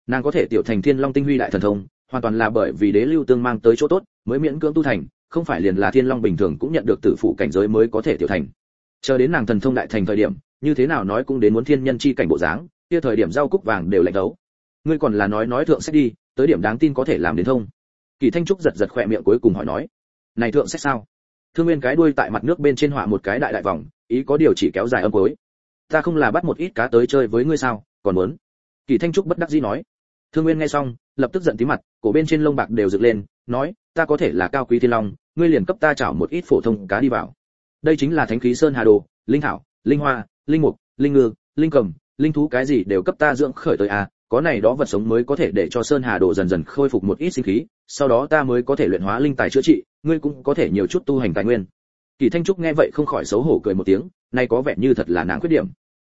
nàng có thể tiểu thành thiên long tinh huy đại thần thông, hoàn toàn là bởi vì đế lưu tương mang tới chỗ tốt, mới miễn cưỡng tu thành, không phải liền là thiên long bình thường cũng nhận được tử phụ cảnh giới mới có thể tiểu thành. Chờ đến nàng thần thông đại thành thời điểm, như thế nào nói cũng đến muốn thiên nhân chi cảnh bộ dáng, kia thời điểm rau cúc vàng đều lạnh đấu. Ngươi còn là nói nói thượng sách đi, tới điểm đáng tin có thể làm đến thông kỳ thanh trúc giật giật khỏe miệng cuối cùng hỏi nói, này thượng sách sao? Thương nguyên cái đuôi tại mặt nước bên trên họa một cái đại đại vòng, ý có điều chỉ kéo dài âm cuối. Ta không là bắt một ít cá tới chơi với ngươi sao, còn muốn? Kỳ thanh trúc bất đắc dĩ nói. Thương nguyên nghe xong, lập tức giận tí mặt, cổ bên trên lông bạc đều dựng lên, nói, ta có thể là cao quý thiên long, ngươi liền cấp ta chảo một ít phổ thông cá đi vào. Đây chính là thánh khí sơn hà đồ, linh thảo, linh hoa, linh mục, linh ngư, linh cầm, linh thú cái gì đều cấp ta dưỡng khởi tới à có này đó vật sống mới có thể để cho sơn hà đồ dần dần khôi phục một ít sinh khí, sau đó ta mới có thể luyện hóa linh tài chữa trị, ngươi cũng có thể nhiều chút tu hành tài nguyên. Kỳ thanh trúc nghe vậy không khỏi xấu hổ cười một tiếng, nay có vẻ như thật là nàng khuyết điểm.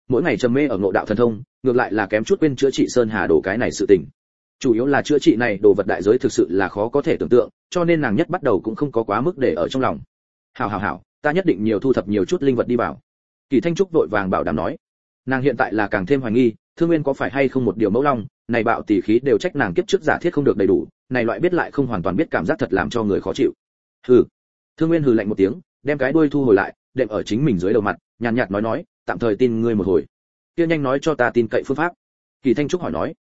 Mỗi ngày trầm mê ở ngộ đạo thần thông, ngược lại là kém chút quên chữa trị sơn hà đồ cái này sự tình. Chủ yếu là chữa trị này đồ vật đại giới thực sự là khó có thể tưởng tượng, cho nên nàng nhất bắt đầu cũng không có quá mức để ở trong lòng. Hảo hảo hảo, ta nhất định nhiều thu thập nhiều chút linh vật đi vào. Kỳ thanh trúc vội vàng bảo đảm nói. Nàng hiện tại là càng thêm hoài nghi thương nguyên có phải hay không một điều mẫu long? Này bạo tỷ khí đều trách nàng kiếp trước giả thiết không được đầy đủ, này loại biết lại không hoàn toàn biết cảm giác thật làm cho người khó chịu. Hừ. Thương nguyên hừ lạnh một tiếng, đem cái đuôi thu hồi lại, đệm ở chính mình dưới đầu mặt, nhàn nhạt nói nói, tạm thời tin ngươi một hồi. Kia nhanh nói cho ta tin cậy phương pháp. Kỳ thanh trúc hỏi nói,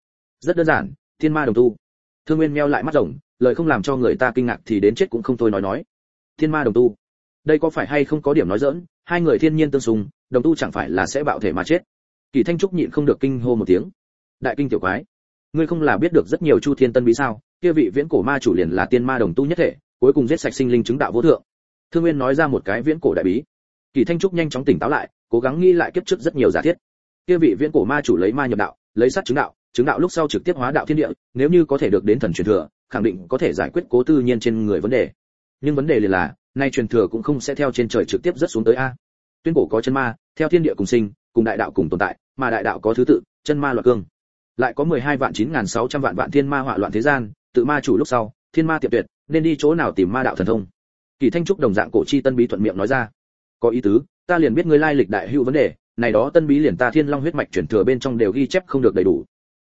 rất đơn giản, thiên ma đồng tu. Thương nguyên meo lại mắt rồng, lời không làm cho người ta kinh ngạc thì đến chết cũng không thôi nói nói. Thiên ma đồng tu. Đây có phải hay không có điểm nói dỡn hai người thiên nhiên tương xung, đồng tu chẳng phải là sẽ bạo thể mà chết kỳ thanh trúc nhịn không được kinh hô một tiếng. Đại kinh tiểu quái, ngươi không là biết được rất nhiều chu thiên tân bí sao? Kia vị viễn cổ ma chủ liền là tiên ma đồng tu nhất thể, cuối cùng giết sạch sinh linh chứng đạo vô thượng. Thương nguyên nói ra một cái viễn cổ đại bí. Kỳ thanh trúc nhanh chóng tỉnh táo lại, cố gắng nghi lại kiếp trước rất nhiều giả thiết. Kia vị viễn cổ ma chủ lấy ma nhập đạo, lấy sát chứng đạo chứng đạo lúc sau trực tiếp hóa đạo thiên địa, nếu như có thể được đến thần truyền thừa, khẳng định có thể giải quyết cố tư nhiên trên người vấn đề. Nhưng vấn đề liền là, nay truyền thừa cũng không sẽ theo trên trời trực tiếp rất xuống tới a. Tuyên cổ có chân ma, theo thiên địa cùng sinh cùng đại đạo cùng tồn tại, mà đại đạo có thứ tự, chân ma loạn cương. Lại có 12 vạn 9600 vạn vạn thiên ma họa loạn thế gian, tự ma chủ lúc sau, thiên ma tiệp tuyệt, nên đi chỗ nào tìm ma đạo thần thông? Kỳ thanh trúc đồng dạng cổ chi tân bí thuận miệng nói ra. Có ý tứ, ta liền biết ngươi lai lịch đại hữu vấn đề, này đó tân bí liền ta thiên long huyết mạch chuyển thừa bên trong đều ghi chép không được đầy đủ.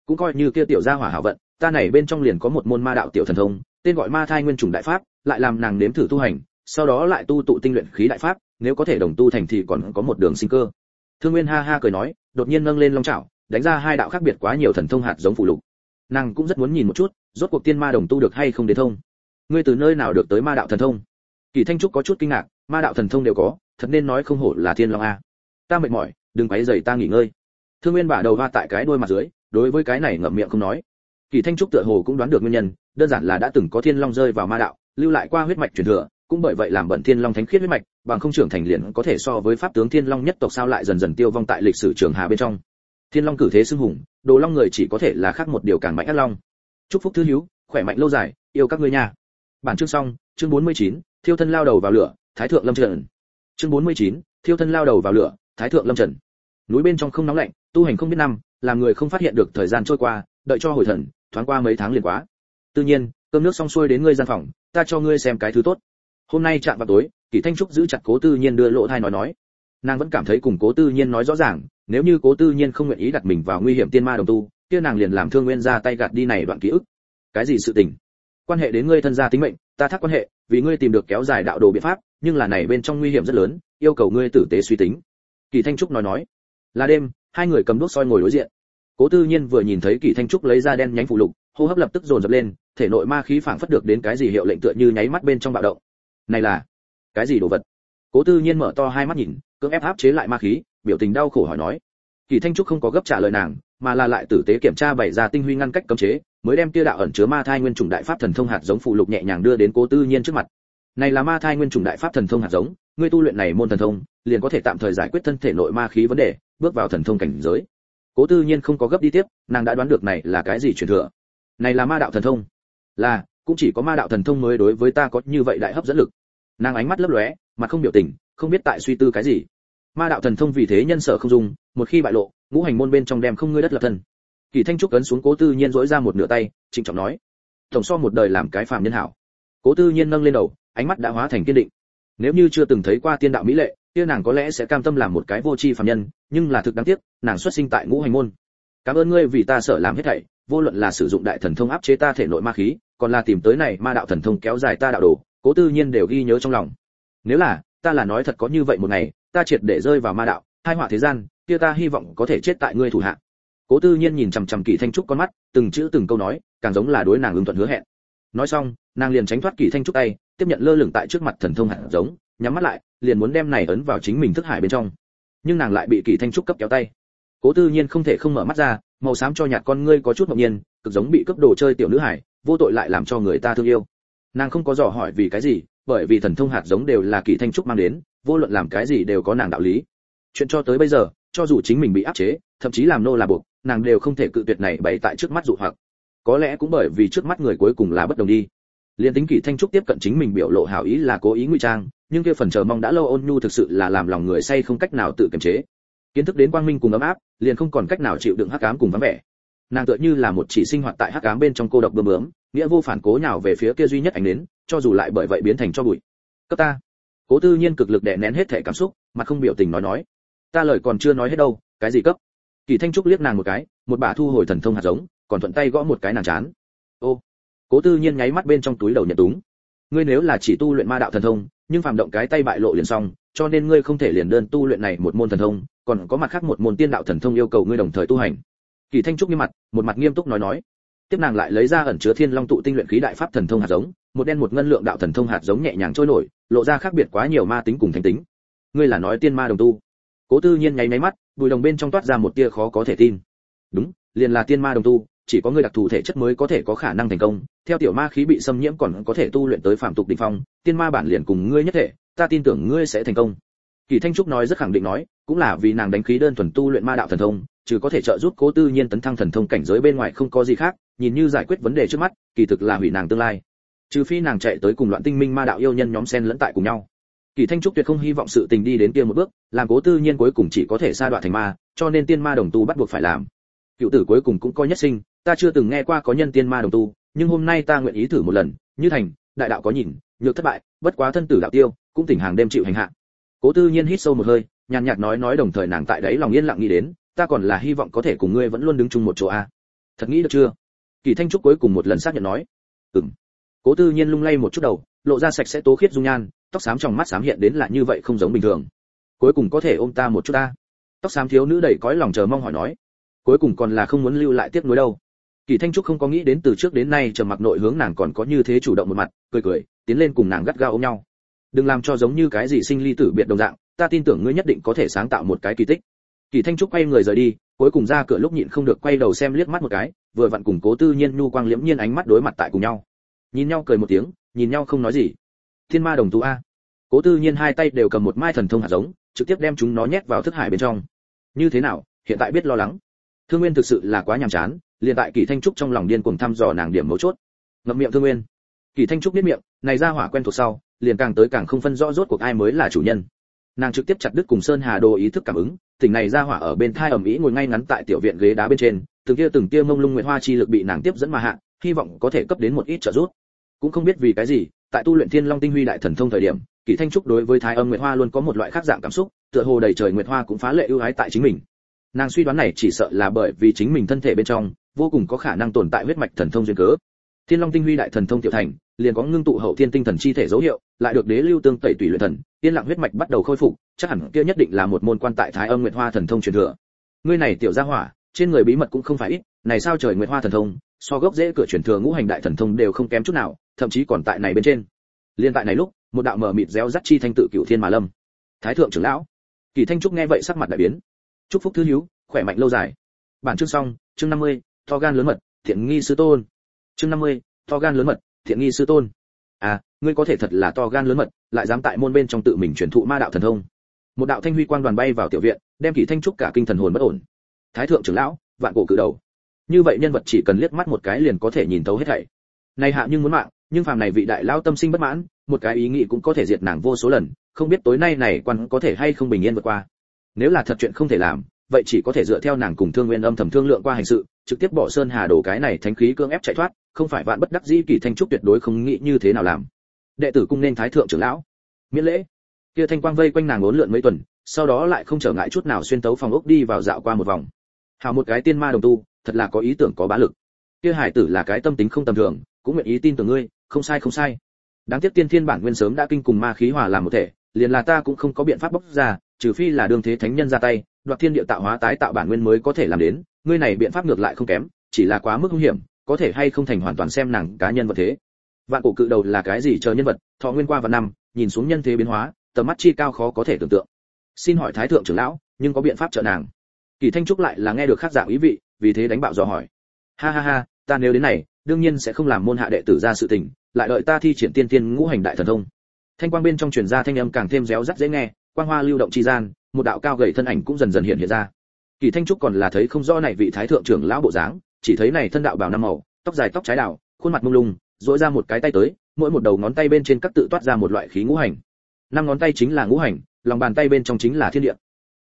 Cũng coi như kia tiểu gia hỏa hảo vận, ta này bên trong liền có một môn ma đạo tiểu thần thông, tên gọi ma thai nguyên trùng đại pháp, lại làm nàng nếm thử tu hành, sau đó lại tu tụ tinh luyện khí đại pháp, nếu có thể đồng tu thành thì còn có một đường sinh cơ thương nguyên ha ha cười nói, đột nhiên nâng lên long chảo, đánh ra hai đạo khác biệt quá nhiều thần thông hạt giống phụ lục. Nàng cũng rất muốn nhìn một chút, rốt cuộc tiên ma đồng tu được hay không đến thông. Ngươi từ nơi nào được tới ma đạo thần thông? Kỳ thanh trúc có chút kinh ngạc, ma đạo thần thông đều có, thật nên nói không hổ là thiên long a. Ta mệt mỏi, đừng quấy rầy ta nghỉ ngơi. Thương nguyên bả đầu va tại cái đôi mặt dưới, đối với cái này ngậm miệng không nói. Kỳ thanh trúc tựa hồ cũng đoán được nguyên nhân, đơn giản là đã từng có thiên long rơi vào ma đạo, lưu lại qua huyết mạch truyền thừa cũng bởi vậy làm bận thiên long thánh khiết huyết mạch bằng không trưởng thành liền có thể so với pháp tướng thiên long nhất tộc sao lại dần dần tiêu vong tại lịch sử trường hà bên trong. Thiên long cử thế xưng hùng đồ long người chỉ có thể là khác một điều càng mạnh ác long. Chúc phúc thư hiếu khỏe mạnh lâu dài yêu các ngươi nha. Bản chương xong chương 49, thiêu thân lao đầu vào lửa thái thượng lâm trần. Chương 49, thiêu thân lao đầu vào lửa thái thượng lâm trần. Núi bên trong không nóng lạnh tu hành không biết năm làm người không phát hiện được thời gian trôi qua đợi cho hồi thần thoáng qua mấy tháng liền quá. Tự nhiên cơm nước xong xuôi đến ngươi gian phòng ta cho ngươi xem cái thứ tốt hôm nay chạm vào tối kỷ thanh trúc giữ chặt cố tư nhiên đưa lộ thai nói nói. Nàng vẫn cảm thấy cùng cố tư nhiên nói rõ ràng, nếu như cố tư nhiên không nguyện ý đặt mình vào nguy hiểm tiên ma đồng tu, kia nàng liền làm thương nguyên ra tay gạt đi này đoạn ký ức. Cái gì sự tình? Quan hệ đến ngươi thân gia tính mệnh, ta thắc quan hệ, vì ngươi tìm được kéo dài đạo đồ biện pháp, nhưng là này bên trong nguy hiểm rất lớn, yêu cầu ngươi tử tế suy tính. Kỳ thanh trúc nói nói. Là đêm, hai người cầm đuốc soi ngồi đối diện. Cố tư nhiên vừa nhìn thấy kỳ thanh trúc lấy ra đen nhánh phụ lục, hô hấp lập tức dồn dập lên, thể nội ma khí phảng phất được đến cái gì hiệu lệnh tựa như nháy mắt bên trong bạo động này là cái gì đồ vật? Cố tư nhiên mở to hai mắt nhìn, cưỡng ép áp chế lại ma khí, biểu tình đau khổ hỏi nói. Kỳ thanh trúc không có gấp trả lời nàng, mà là lại tử tế kiểm tra bày ra tinh huy ngăn cách cấm chế, mới đem kia đạo ẩn chứa ma thai nguyên trùng đại pháp thần thông hạt giống phụ lục nhẹ nhàng đưa đến cố tư nhiên trước mặt. Này là ma thai nguyên trùng đại pháp thần thông hạt giống, ngươi tu luyện này môn thần thông, liền có thể tạm thời giải quyết thân thể nội ma khí vấn đề, bước vào thần thông cảnh giới. Cố tư nhiên không có gấp đi tiếp, nàng đã đoán được này là cái gì truyền thừa. Này là ma đạo thần thông. Là, cũng chỉ có ma đạo thần thông mới đối với ta có như vậy đại hấp dẫn lực nàng ánh mắt lấp lóe, mặt không biểu tình, không biết tại suy tư cái gì. Ma đạo thần thông vì thế nhân sở không dùng một khi bại lộ, ngũ hành môn bên trong đem không ngươi đất lập thân. Kỳ thanh trúc ấn xuống cố tư nhiên dỗi ra một nửa tay, trịnh trọng nói, tổng so một đời làm cái phàm nhân hảo. Cố tư nhiên nâng lên đầu, ánh mắt đã hóa thành kiên định. Nếu như chưa từng thấy qua tiên đạo mỹ lệ, kia nàng có lẽ sẽ cam tâm làm một cái vô tri phàm nhân, nhưng là thực đáng tiếc, nàng xuất sinh tại ngũ hành môn. Cảm ơn ngươi vì ta sợ làm hết thảy, vô luận là sử dụng đại thần thông áp chế ta thể nội ma khí, còn là tìm tới này ma đạo thần thông kéo dài ta đạo đồ cố tư nhiên đều ghi nhớ trong lòng. Nếu là, ta là nói thật có như vậy một ngày, ta triệt để rơi vào ma đạo, hai họa thế gian, kia ta hy vọng có thể chết tại ngươi thủ hạ. Cố tư nhiên nhìn chằm chằm kỷ thanh trúc con mắt, từng chữ từng câu nói, càng giống là đối nàng ứng thuận hứa hẹn. Nói xong, nàng liền tránh thoát kỷ thanh trúc tay, tiếp nhận lơ lửng tại trước mặt thần thông hạt giống, nhắm mắt lại, liền muốn đem này ấn vào chính mình thức hải bên trong. Nhưng nàng lại bị kỷ thanh trúc cấp kéo tay. Cố tư nhiên không thể không mở mắt ra, màu xám cho nhạt con ngươi có chút ngẫu nhiên, cực giống bị cướp đồ chơi tiểu nữ hải, vô tội lại làm cho người ta thương yêu nàng không có dò hỏi vì cái gì, bởi vì thần thông hạt giống đều là kỷ thanh trúc mang đến, vô luận làm cái gì đều có nàng đạo lý. Chuyện cho tới bây giờ, cho dù chính mình bị áp chế, thậm chí làm nô là buộc, nàng đều không thể cự tuyệt này bày tại trước mắt dụ hoặc. Có lẽ cũng bởi vì trước mắt người cuối cùng là bất đồng đi. Liên tính kỷ thanh trúc tiếp cận chính mình biểu lộ hảo ý là cố ý ngụy trang, nhưng kia phần chờ mong đã lâu ôn nhu thực sự là làm lòng người say không cách nào tự kiềm chế. Kiến thức đến quang minh cùng ấm áp, liền không còn cách nào chịu đựng hắc ám cùng vắng vẻ nàng tựa như là một chỉ sinh hoạt tại hắc ám bên trong cô độc bướm bướm, nghĩa vô phản cố nhào về phía kia duy nhất ánh đến cho dù lại bởi vậy biến thành cho bụi. Cấp ta. Cố tư nhiên cực lực đè nén hết thể cảm xúc mà không biểu tình nói nói. Ta lời còn chưa nói hết đâu, cái gì cấp? Kỳ thanh trúc liếc nàng một cái, một bà thu hồi thần thông hạt giống, còn thuận tay gõ một cái nàng chán. Ô. Cố tư nhiên nháy mắt bên trong túi đầu nhận túng. Ngươi nếu là chỉ tu luyện ma đạo thần thông, nhưng phạm động cái tay bại lộ liền xong, cho nên ngươi không thể liền đơn tu luyện này một môn thần thông, còn có mặt khác một môn tiên đạo thần thông yêu cầu ngươi đồng thời tu hành kỳ thanh trúc nghiêm mặt, một mặt nghiêm túc nói nói. Tiếp nàng lại lấy ra ẩn chứa thiên long tụ tinh luyện khí đại pháp thần thông hạt giống, một đen một ngân lượng đạo thần thông hạt giống nhẹ nhàng trôi nổi, lộ ra khác biệt quá nhiều ma tính cùng thánh tính. Ngươi là nói tiên ma đồng tu. Cố tư nhiên nháy máy mắt, bùi đồng bên trong toát ra một tia khó có thể tin. Đúng, liền là tiên ma đồng tu, chỉ có ngươi đặc thù thể chất mới có thể có khả năng thành công. Theo tiểu ma khí bị xâm nhiễm còn có thể tu luyện tới phạm tục đỉnh phong, tiên ma bản liền cùng ngươi nhất thể, ta tin tưởng ngươi sẽ thành công. Kỳ thanh trúc nói rất khẳng định nói cũng là vì nàng đánh khí đơn thuần tu luyện ma đạo thần thông trừ có thể trợ giúp cố tư nhiên tấn thăng thần thông cảnh giới bên ngoài không có gì khác, nhìn như giải quyết vấn đề trước mắt, kỳ thực là hủy nàng tương lai. Trừ phi nàng chạy tới cùng loạn tinh minh ma đạo yêu nhân nhóm sen lẫn tại cùng nhau. Kỳ thanh trúc tuyệt không hy vọng sự tình đi đến kia một bước, làm cố tư nhiên cuối cùng chỉ có thể sa đoạn thành ma, cho nên tiên ma đồng tu bắt buộc phải làm. Cựu tử cuối cùng cũng coi nhất sinh, ta chưa từng nghe qua có nhân tiên ma đồng tu, nhưng hôm nay ta nguyện ý thử một lần, như thành, đại đạo có nhìn, nhược thất bại, bất quá thân tử đạo tiêu, cũng tỉnh hàng đêm chịu hành hạ. Cố tư nhiên hít sâu một hơi nhàn nhạt nói nói đồng thời nàng tại đấy lòng yên lặng nghĩ đến, ta còn là hy vọng có thể cùng ngươi vẫn luôn đứng chung một chỗ a thật nghĩ được chưa? Kỳ thanh trúc cuối cùng một lần xác nhận nói. Ừm. Cố tư nhiên lung lay một chút đầu, lộ ra sạch sẽ tố khiết dung nhan, tóc xám trong mắt xám hiện đến là như vậy không giống bình thường. Cuối cùng có thể ôm ta một chút ta. Tóc xám thiếu nữ đầy cõi lòng chờ mong hỏi nói. Cuối cùng còn là không muốn lưu lại tiếp nối đâu. Kỳ thanh trúc không có nghĩ đến từ trước đến nay trầm mặc nội hướng nàng còn có như thế chủ động một mặt, cười cười, tiến lên cùng nàng gắt gao ôm nhau. Đừng làm cho giống như cái gì sinh ly tử biệt đồng dạng ta tin tưởng ngươi nhất định có thể sáng tạo một cái kỳ tích. Kỳ thanh trúc quay người rời đi, cuối cùng ra cửa lúc nhịn không được quay đầu xem liếc mắt một cái, vừa vặn cùng cố tư nhiên nhu quang liễm nhiên ánh mắt đối mặt tại cùng nhau. Nhìn nhau cười một tiếng, nhìn nhau không nói gì. Thiên ma đồng tu a. Cố tư nhiên hai tay đều cầm một mai thần thông hạt giống, trực tiếp đem chúng nó nhét vào thức hải bên trong. Như thế nào, hiện tại biết lo lắng. Thương nguyên thực sự là quá nhàm chán, liền tại kỳ thanh trúc trong lòng điên cuồng thăm dò nàng điểm mấu chốt. Ngậm miệng thương nguyên. Kỳ thanh trúc biết miệng, này ra hỏa quen thuộc sau, liền càng tới càng không phân rõ rốt cuộc ai mới là chủ nhân nàng trực tiếp chặt đứt cùng sơn hà đồ ý thức cảm ứng, tỉnh này ra hỏa ở bên thai ẩm ý ngồi ngay ngắn tại tiểu viện ghế đá bên trên, từng kia từng kia mông lung nguyệt hoa chi lực bị nàng tiếp dẫn mà hạ, hy vọng có thể cấp đến một ít trợ giúp. Cũng không biết vì cái gì, tại tu luyện thiên long tinh huy đại thần thông thời điểm kỳ thanh trúc đối với thái âm nguyệt hoa luôn có một loại khác dạng cảm xúc, tựa hồ đầy trời nguyệt hoa cũng phá lệ ưu ái tại chính mình. Nàng suy đoán này chỉ sợ là bởi vì chính mình thân thể bên trong, vô cùng có khả năng tồn tại huyết mạch thần thông duyên cớ thiên long tinh huy đại thần thông tiểu thành liền có ngưng tụ hậu thiên tinh thần chi thể dấu hiệu lại được đế lưu tương tẩy tùy luyện thần tiên lặng huyết mạch bắt đầu khôi phục chắc hẳn kia nhất định là một môn quan tại thái âm nguyệt hoa thần thông truyền thừa. Ngươi này tiểu gia hỏa trên người bí mật cũng không phải ít này sao trời nguyệt hoa thần thông so gốc dễ cửa truyền thừa ngũ hành đại thần thông đều không kém chút nào thậm chí còn tại này bên trên. Liên tại này lúc một đạo mở mịt réo rắt chi thanh tự cửu thiên mà lâm. Thái thượng trưởng lão kỳ thanh trúc nghe vậy sắc mặt đại biến. Chúc phúc thứ hiếu khỏe mạnh lâu dài. Bản chương xong chương 50, to gan lớn mật thiện nghi sư tôn chương 50, to gan lớn mật thiện nghi sư tôn. À ngươi có thể thật là to gan lớn mật lại dám tại môn bên trong tự mình truyền thụ ma đạo thần thông. Một đạo thanh huy quang đoàn bay vào tiểu viện đem kỳ thanh trúc cả kinh thần hồn bất ổn. Thái thượng trưởng lão vạn cổ cử đầu. Như vậy nhân vật chỉ cần liếc mắt một cái liền có thể nhìn thấu hết thảy. Này hạ nhưng muốn mạng nhưng phàm này vị đại lão tâm sinh bất mãn một cái ý nghĩ cũng có thể diệt nàng vô số lần không biết tối nay này quan có thể hay không bình yên vượt qua. Nếu là thật chuyện không thể làm vậy chỉ có thể dựa theo nàng cùng thương nguyên âm thầm thương lượng qua hành sự trực tiếp bỏ sơn hà đổ cái này thánh khí cương ép chạy thoát không phải vạn bất đắc dĩ kỳ thanh trúc tuyệt đối không nghĩ như thế nào làm. Đệ tử cung nên thái thượng trưởng lão. Miễn lễ. Kia thanh quang vây quanh nàng uốn lượn mấy tuần, sau đó lại không trở ngại chút nào xuyên tấu phòng ốc đi vào dạo qua một vòng. Hào một cái tiên ma đồng tu, thật là có ý tưởng có bá lực. Kia hải tử là cái tâm tính không tầm thường, cũng nguyện ý tin tưởng ngươi, không sai không sai. Đáng tiếc tiên thiên bản nguyên sớm đã kinh cùng ma khí hòa làm một thể, liền là ta cũng không có biện pháp bóc ra, trừ phi là đương thế thánh nhân ra tay, đoạt thiên địa tạo hóa tái tạo bản nguyên mới có thể làm đến, ngươi này biện pháp ngược lại không kém, chỉ là quá mức nguy hiểm có thể hay không thành hoàn toàn xem nàng cá nhân vật thế. Vạn cổ cự đầu là cái gì chờ nhân vật, thọ nguyên qua và năm, nhìn xuống nhân thế biến hóa, tầm mắt chi cao khó có thể tưởng tượng. Xin hỏi thái thượng trưởng lão, nhưng có biện pháp trợ nàng? Kỳ thanh trúc lại là nghe được khác dạng ý vị, vì thế đánh bạo dò hỏi. Ha ha ha, ta nếu đến này, đương nhiên sẽ không làm môn hạ đệ tử ra sự tình, lại đợi ta thi triển tiên tiên ngũ hành đại thần thông. Thanh quang bên trong truyền ra thanh âm càng thêm réo rắt dễ nghe, quang hoa lưu động chi gian, một đạo cao gầy thân ảnh cũng dần dần hiện hiện ra. Kỳ thanh trúc còn là thấy không rõ này vị thái thượng trưởng lão bộ dáng chỉ thấy này thân đạo bào năm màu, tóc dài tóc trái đảo khuôn mặt mông lung duỗi ra một cái tay tới, mỗi một đầu ngón tay bên trên các tự toát ra một loại khí ngũ hành. Năm ngón tay chính là ngũ hành, lòng bàn tay bên trong chính là thiên địa.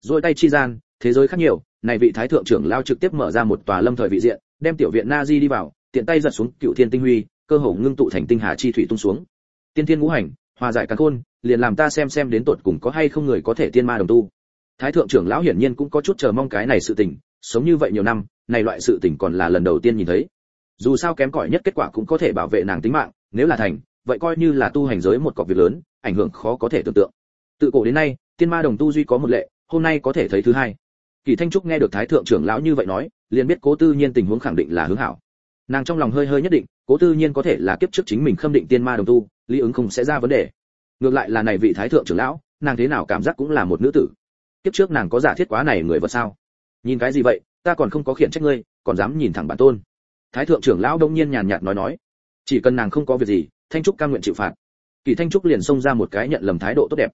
Duỗi tay chi gian, thế giới khác nhiều, này vị thái thượng trưởng lao trực tiếp mở ra một tòa lâm thời vị diện, đem tiểu viện na di đi vào, tiện tay giật xuống cựu thiên tinh huy, cơ hồ ngưng tụ thành tinh hà chi thủy tung xuống. Tiên thiên ngũ hành, hòa giải càn khôn, liền làm ta xem xem đến tột cùng có hay không người có thể tiên ma đồng tu. Thái thượng trưởng lão hiển nhiên cũng có chút chờ mong cái này sự tình sống như vậy nhiều năm, này loại sự tình còn là lần đầu tiên nhìn thấy. Dù sao kém cỏi nhất kết quả cũng có thể bảo vệ nàng tính mạng, nếu là thành, vậy coi như là tu hành giới một cọc việc lớn, ảnh hưởng khó có thể tưởng tượng. Tự cổ đến nay, tiên ma đồng tu duy có một lệ, hôm nay có thể thấy thứ hai. Kỳ thanh trúc nghe được thái thượng trưởng lão như vậy nói, liền biết cố tư nhiên tình huống khẳng định là hướng hảo. Nàng trong lòng hơi hơi nhất định, cố tư nhiên có thể là kiếp trước chính mình khâm định tiên ma đồng tu, lý ứng không sẽ ra vấn đề. Ngược lại là này vị thái thượng trưởng lão, nàng thế nào cảm giác cũng là một nữ tử. Kiếp trước nàng có giả thiết quá này người vật sao? Nhìn cái gì vậy, ta còn không có khiển trách ngươi, còn dám nhìn thẳng bản tôn. Thái thượng trưởng lão đông nhiên nhàn nhạt nói nói. Chỉ cần nàng không có việc gì, thanh trúc cam nguyện chịu phạt. Kỳ thanh trúc liền xông ra một cái nhận lầm thái độ tốt đẹp.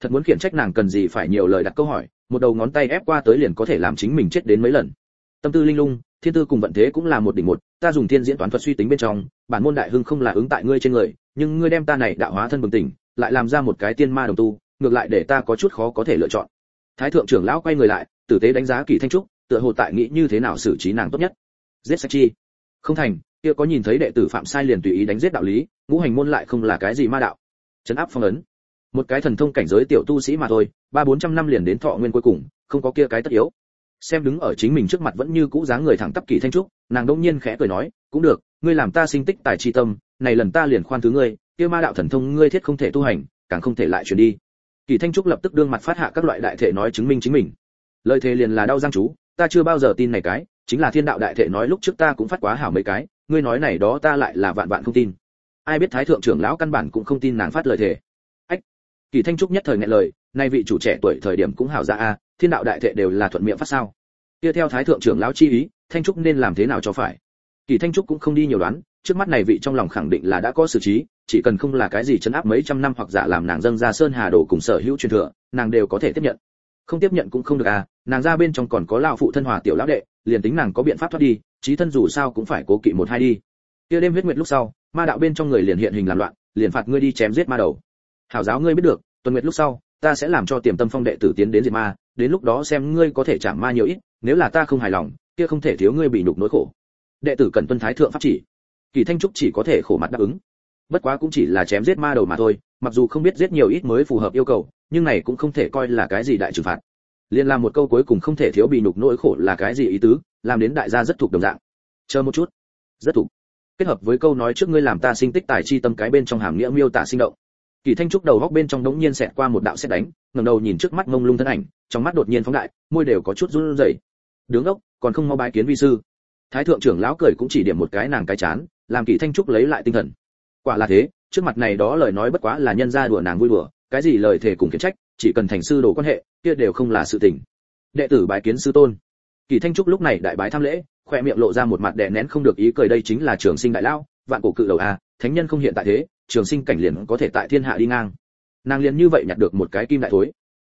Thật muốn khiển trách nàng cần gì phải nhiều lời đặt câu hỏi, một đầu ngón tay ép qua tới liền có thể làm chính mình chết đến mấy lần. Tâm tư linh lung, thiên tư cùng vận thế cũng là một đỉnh một, ta dùng thiên diễn toán thuật suy tính bên trong, bản môn đại hưng không là ứng tại ngươi trên người, nhưng ngươi đem ta này đạo hóa thân bừng tỉnh, lại làm ra một cái tiên ma đồng tu, ngược lại để ta có chút khó có thể lựa chọn. Thái thượng trưởng lão quay người lại tử tế đánh giá kỳ thanh trúc, tựa hồ tại nghĩ như thế nào xử trí nàng tốt nhất. Giết sạch chi. Không thành, kia có nhìn thấy đệ tử phạm sai liền tùy ý đánh giết đạo lý, ngũ hành môn lại không là cái gì ma đạo. Chấn áp phong ấn. Một cái thần thông cảnh giới tiểu tu sĩ mà thôi, ba bốn trăm năm liền đến thọ nguyên cuối cùng, không có kia cái tất yếu. Xem đứng ở chính mình trước mặt vẫn như cũ dáng người thẳng tắp kỳ thanh trúc, nàng đông nhiên khẽ cười nói, cũng được, ngươi làm ta sinh tích tài chi tâm, này lần ta liền khoan thứ ngươi, kia ma đạo thần thông ngươi thiết không thể tu hành, càng không thể lại chuyển đi. Kỳ thanh trúc lập tức đương mặt phát hạ các loại đại thể nói chứng minh chính mình lời thề liền là đau răng chú, ta chưa bao giờ tin này cái, chính là thiên đạo đại thể nói lúc trước ta cũng phát quá hảo mấy cái, ngươi nói này đó ta lại là vạn vạn không tin. Ai biết thái thượng trưởng lão căn bản cũng không tin nàng phát lời thề. Ách, kỳ thanh trúc nhất thời nghe lời, nay vị chủ trẻ tuổi thời điểm cũng hảo ra a, thiên đạo đại thể đều là thuận miệng phát sao? Kia theo thái thượng trưởng lão chi ý, thanh trúc nên làm thế nào cho phải? Kỳ thanh trúc cũng không đi nhiều đoán, trước mắt này vị trong lòng khẳng định là đã có xử trí, chỉ cần không là cái gì chấn áp mấy trăm năm hoặc giả làm nàng dâng ra sơn hà đồ cùng sở hữu truyền thừa, nàng đều có thể tiếp nhận không tiếp nhận cũng không được à nàng ra bên trong còn có lão phụ thân hòa tiểu lão đệ, liền tính nàng có biện pháp thoát đi trí thân dù sao cũng phải cố kỵ một hai đi. Kia đêm huyết nguyệt lúc sau, ma đạo bên trong người liền hiện hình làm loạn, liền phạt ngươi đi chém giết ma đầu. Hảo giáo ngươi biết được, tuần nguyệt lúc sau, ta sẽ làm cho tiềm tâm phong đệ tử tiến đến diệt ma, đến lúc đó xem ngươi có thể trả ma nhiều ít, nếu là ta không hài lòng, kia không thể thiếu ngươi bị nhục nỗi khổ. Đệ tử cần tuân thái thượng pháp chỉ. Kỳ thanh trúc chỉ có thể khổ mặt đáp ứng. Bất quá cũng chỉ là chém giết ma đầu mà thôi mặc dù không biết giết nhiều ít mới phù hợp yêu cầu, nhưng này cũng không thể coi là cái gì đại trừng phạt. Liên làm một câu cuối cùng không thể thiếu bị nhục nỗi khổ là cái gì ý tứ, làm đến đại gia rất thuộc đồng dạng. Chờ một chút. Rất thuộc. Kết hợp với câu nói trước ngươi làm ta sinh tích tài chi tâm cái bên trong hàm nghĩa miêu tả sinh động. Kỳ thanh trúc đầu góc bên trong đống nhiên xẹt qua một đạo xét đánh, ngẩng đầu nhìn trước mắt ngông lung thân ảnh, trong mắt đột nhiên phóng đại, môi đều có chút run rẩy. Đứng ốc, còn không mau bái kiến vi sư. Thái thượng trưởng lão cười cũng chỉ điểm một cái nàng cái chán, làm kỳ thanh trúc lấy lại tinh thần quả là thế, trước mặt này đó lời nói bất quá là nhân ra đùa nàng vui đùa, cái gì lời thề cùng kiến trách, chỉ cần thành sư đồ quan hệ, kia đều không là sự tình. Đệ tử bái kiến sư tôn. Kỳ thanh trúc lúc này đại bái tham lễ, khoe miệng lộ ra một mặt đè nén không được ý cười đây chính là trường sinh đại lao vạn cổ cự đầu a, thánh nhân không hiện tại thế, trường sinh cảnh liền có thể tại thiên hạ đi ngang. Nàng liền như vậy nhặt được một cái kim đại thối.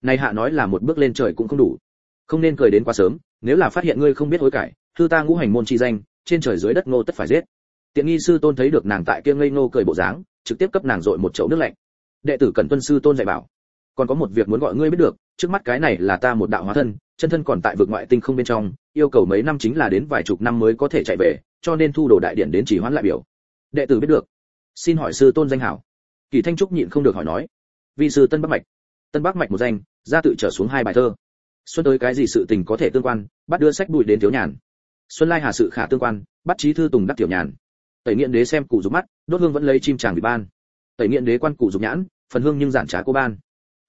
Này hạ nói là một bước lên trời cũng không đủ. Không nên cười đến quá sớm, nếu là phát hiện ngươi không biết hối cải, thư ta ngũ hành môn chi danh, trên trời dưới đất ngô tất phải giết tiện nghi sư tôn thấy được nàng tại kia ngây ngô cười bộ dáng, trực tiếp cấp nàng dội một chậu nước lạnh. Đệ tử cần tuân sư tôn dạy bảo, còn có một việc muốn gọi ngươi biết được, trước mắt cái này là ta một đạo hóa thân, chân thân còn tại vực ngoại tinh không bên trong, yêu cầu mấy năm chính là đến vài chục năm mới có thể chạy về, cho nên thu đồ đại điện đến chỉ hoãn lại biểu. Đệ tử biết được, xin hỏi sư tôn danh hảo. Kỳ thanh trúc nhịn không được hỏi nói vị sư tân bắc mạch. Tân bắc mạch một danh, ra tự trở xuống hai bài thơ. Xuân tới cái gì sự tình có thể tương quan, bắt đưa sách bụi đến thiếu nhàn. Xuân lai hà sự khả tương quan, bắt trí thư tùng đắc tiểu nhàn tẩy nghiện đế xem cụ dục mắt, đốt hương vẫn lấy chim chàng bị ban. Tẩy nghiện đế quan cụ dục nhãn, phần hương nhưng giản trá cô ban.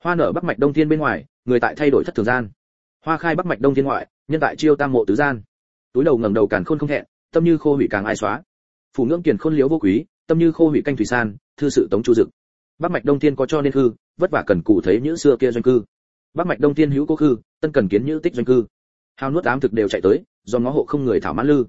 Hoa nở bắc mạch đông thiên bên ngoài, người tại thay đổi thất thường gian. Hoa khai bắc mạch đông thiên ngoại, nhân tại chiêu tam mộ tứ gian. Túi đầu ngẩng đầu càn khôn không hẹn tâm như khô hủy càng ai xóa. Phủ ngưỡng kiền khôn liếu vô quý, tâm như khô hủy canh thủy san, thư sự tống chu dực. Bắc mạch đông thiên có cho nên hư vất vả cần cụ thấy những xưa kia doanh cư. Bắc mạch đông thiên hữu cố khư, tân cần kiến như tích doanh cư. Hào nuốt ám thực đều chạy tới, do ngó hộ không người thảo mãn lư.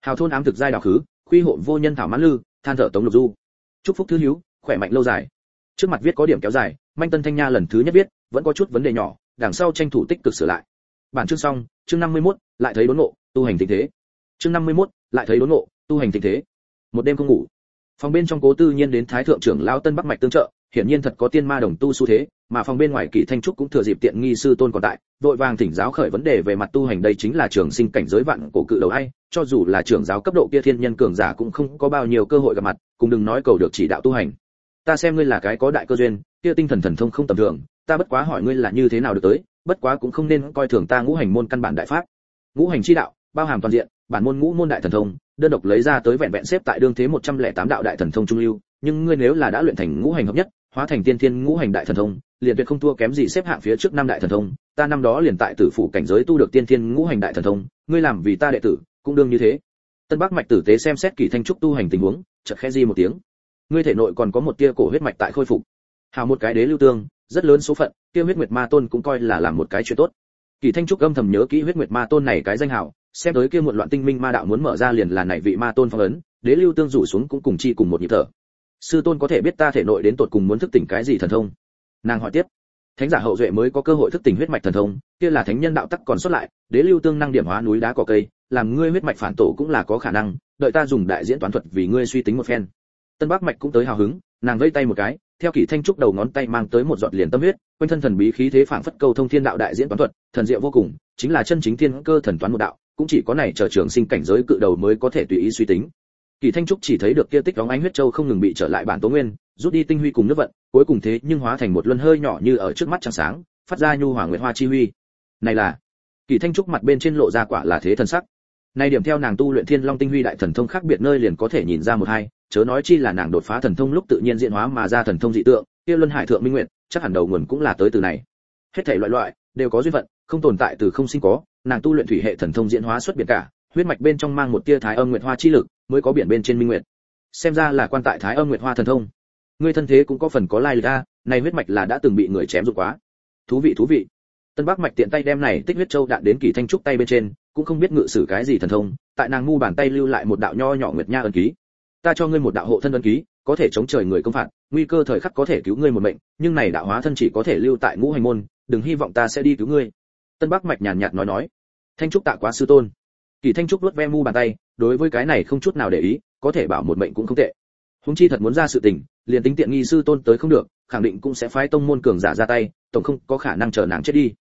Hào thôn ám thực giai đào khứ quy hộ vô nhân thảo mãn lư than thở tống lục du. Chúc phúc thứ hiếu khỏe mạnh lâu dài. Trước mặt viết có điểm kéo dài manh tân thanh nha lần thứ nhất viết vẫn có chút vấn đề nhỏ đằng sau tranh thủ tích cực sửa lại. Bản chương xong chương 51, lại thấy đốn ngộ tu hành tình thế. Chương 51, lại thấy đốn ngộ tu hành tình thế. Một đêm không ngủ. Phòng bên trong cố tư nhiên đến thái thượng trưởng lão tân bắc mạch tương trợ hiển nhiên thật có tiên ma đồng tu xu thế, mà phòng bên ngoài Kỷ thanh trúc cũng thừa dịp tiện nghi sư tôn còn tại, vội vàng thỉnh giáo khởi vấn đề về mặt tu hành đây chính là trường sinh cảnh giới vạn cổ cự đầu ai, cho dù là trưởng giáo cấp độ kia thiên nhân cường giả cũng không có bao nhiêu cơ hội gặp mặt, cùng đừng nói cầu được chỉ đạo tu hành. Ta xem ngươi là cái có đại cơ duyên, kia tinh thần thần thông không tầm thường, ta bất quá hỏi ngươi là như thế nào được tới, bất quá cũng không nên coi thường ta ngũ hành môn căn bản đại pháp. Ngũ hành chi đạo, bao hàm toàn diện, bản môn ngũ môn đại thần thông, đơn độc lấy ra tới vẹn vẹn xếp tại đương thế 108 đạo đại thần thông trung lưu, nhưng ngươi nếu là đã luyện thành ngũ hành hợp nhất hóa thành tiên thiên ngũ hành đại thần thông, liền tuyệt không thua kém gì xếp hạng phía trước năm đại thần thông, ta năm đó liền tại tử phủ cảnh giới tu được tiên thiên ngũ hành đại thần thông, ngươi làm vì ta đệ tử, cũng đương như thế. Tân bắc mạch tử tế xem xét kỳ thanh trúc tu hành tình huống, chợt khẽ di một tiếng. Ngươi thể nội còn có một tia cổ huyết mạch tại khôi phục. Hào một cái đế lưu tương, rất lớn số phận, kia huyết nguyệt ma tôn cũng coi là làm một cái chuyện tốt. Kỳ thanh trúc âm thầm nhớ kỹ huyết nguyệt ma tôn này cái danh hào, xem tới kia muộn loạn tinh minh ma đạo muốn mở ra liền là này vị ma tôn phong ấn, đế lưu tương rủ xuống cũng cùng chi cùng một nhịp thở sư tôn có thể biết ta thể nội đến tột cùng muốn thức tỉnh cái gì thần thông? Nàng hỏi tiếp. Thánh giả hậu duệ mới có cơ hội thức tỉnh huyết mạch thần thông, kia là thánh nhân đạo tắc còn xuất lại, đế lưu tương năng điểm hóa núi đá cỏ cây, làm ngươi huyết mạch phản tổ cũng là có khả năng, đợi ta dùng đại diễn toán thuật vì ngươi suy tính một phen. Tân bắc mạch cũng tới hào hứng, nàng vây tay một cái, theo kỷ thanh trúc đầu ngón tay mang tới một giọt liền tâm huyết, quanh thân thần bí khí thế phảng phất câu thông thiên đạo đại diễn toán thuật, thần diệu vô cùng, chính là chân chính thiên cơ thần toán một đạo, cũng chỉ có này chờ trường sinh cảnh giới cự đầu mới có thể tùy ý suy tính kỳ thanh trúc chỉ thấy được kia tích đóng ánh huyết châu không ngừng bị trở lại bản tố nguyên, rút đi tinh huy cùng nước vận, cuối cùng thế nhưng hóa thành một luân hơi nhỏ như ở trước mắt trăng sáng, phát ra nhu hòa nguyệt hoa chi huy. Này là, kỳ thanh trúc mặt bên trên lộ ra quả là thế thần sắc. Này điểm theo nàng tu luyện thiên long tinh huy đại thần thông khác biệt nơi liền có thể nhìn ra một hai, chớ nói chi là nàng đột phá thần thông lúc tự nhiên diễn hóa mà ra thần thông dị tượng, kia luân hải thượng minh nguyện, chắc hẳn đầu nguồn cũng là tới từ này. Hết thảy loại loại, đều có duyên phận, không tồn tại từ không sinh có, nàng tu luyện thủy hệ thần thông diễn hóa xuất biệt cả huyết mạch bên trong mang một tia thái âm nguyệt hoa chi lực, mới có biển bên trên minh nguyệt. Xem ra là quan tại thái âm nguyệt hoa thần thông. Ngươi thân thế cũng có phần có lai lịch a, này huyết mạch là đã từng bị người chém dụng quá. Thú vị thú vị. Tân bắc mạch tiện tay đem này tích huyết châu đạn đến kỳ thanh trúc tay bên trên, cũng không biết ngự sử cái gì thần thông, tại nàng ngu bàn tay lưu lại một đạo nho nhỏ nguyệt nha ân ký. Ta cho ngươi một đạo hộ thân ân ký, có thể chống trời người công phạt, nguy cơ thời khắc có thể cứu ngươi một mệnh, nhưng này đạo hóa thân chỉ có thể lưu tại ngũ hành môn, đừng hy vọng ta sẽ đi cứu ngươi. Tân bắc mạch nhàn nhạt nói nói. Thanh trúc tạ quá sư tôn kỳ thanh trúc luốt ve mu bàn tay, đối với cái này không chút nào để ý, có thể bảo một mệnh cũng không tệ. Húng chi thật muốn ra sự tình, liền tính tiện nghi sư tôn tới không được, khẳng định cũng sẽ phái tông môn cường giả ra tay, tổng không có khả năng chờ nàng chết đi.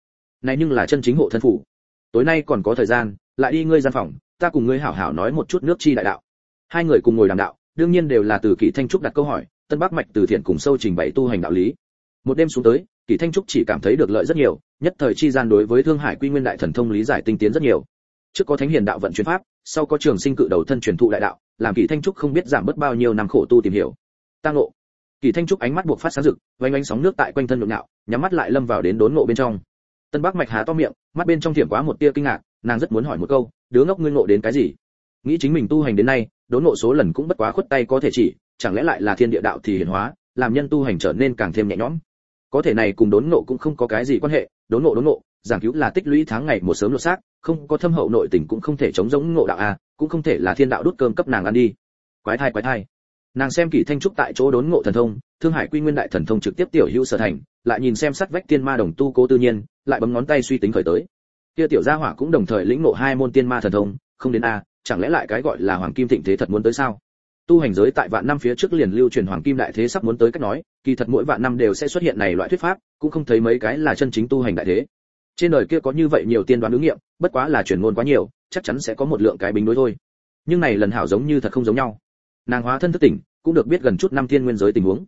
Này nhưng là chân chính hộ thân phủ. Tối nay còn có thời gian, lại đi ngươi gian phòng, ta cùng ngươi hảo hảo nói một chút nước chi đại đạo. Hai người cùng ngồi đàm đạo, đương nhiên đều là từ kỳ thanh trúc đặt câu hỏi, tân bắc mạch từ thiện cùng sâu trình bày tu hành đạo lý. Một đêm xuống tới, kỳ thanh trúc chỉ cảm thấy được lợi rất nhiều, nhất thời chi gian đối với thương hải quy nguyên đại thần thông lý giải tinh tiến rất nhiều trước có thánh hiền đạo vận chuyển pháp, sau có trường sinh cự đầu thân truyền thụ đại đạo, làm kỳ thanh trúc không biết giảm bớt bao nhiêu năm khổ tu tìm hiểu. Tăng ngộ. Kỳ thanh trúc ánh mắt buộc phát sáng rực vánh ánh sóng nước tại quanh thân nhộn nhạo, nhắm mắt lại lâm vào đến đốn ngộ bên trong. Tân bắc mạch há to miệng, mắt bên trong thiểm quá một tia kinh ngạc, nàng rất muốn hỏi một câu, đứa ngốc ngươi ngộ đến cái gì? Nghĩ chính mình tu hành đến nay, đốn ngộ số lần cũng bất quá khuất tay có thể chỉ, chẳng lẽ lại là thiên địa đạo thì hiển hóa, làm nhân tu hành trở nên càng thêm nhẹ nhõm? Có thể này cùng đốn ngộ cũng không có cái gì quan hệ, đốn ngộ đốn ngộ giảng cứu là tích lũy tháng ngày một sớm lột xác, không có thâm hậu nội tình cũng không thể chống giống ngộ đạo a, cũng không thể là thiên đạo đốt cơm cấp nàng ăn đi. Quái thai quái thai. Nàng xem kỷ thanh trúc tại chỗ đốn ngộ thần thông, thương hải quy nguyên đại thần thông trực tiếp tiểu hữu sở thành, lại nhìn xem sắt vách tiên ma đồng tu cố tư nhiên, lại bấm ngón tay suy tính khởi tới. Kia tiểu gia hỏa cũng đồng thời lĩnh ngộ hai môn tiên ma thần thông, không đến a, chẳng lẽ lại cái gọi là hoàng kim thịnh thế thật muốn tới sao? Tu hành giới tại vạn năm phía trước liền lưu truyền hoàng kim đại thế sắp muốn tới cách nói, kỳ thật mỗi vạn năm đều sẽ xuất hiện này loại thuyết pháp, cũng không thấy mấy cái là chân chính tu hành đại thế trên đời kia có như vậy nhiều tiên đoán ứng nghiệm, bất quá là truyền ngôn quá nhiều, chắc chắn sẽ có một lượng cái bình đối thôi. Nhưng này lần hảo giống như thật không giống nhau. Nàng hóa thân thức tỉnh, cũng được biết gần chút năm thiên nguyên giới tình huống.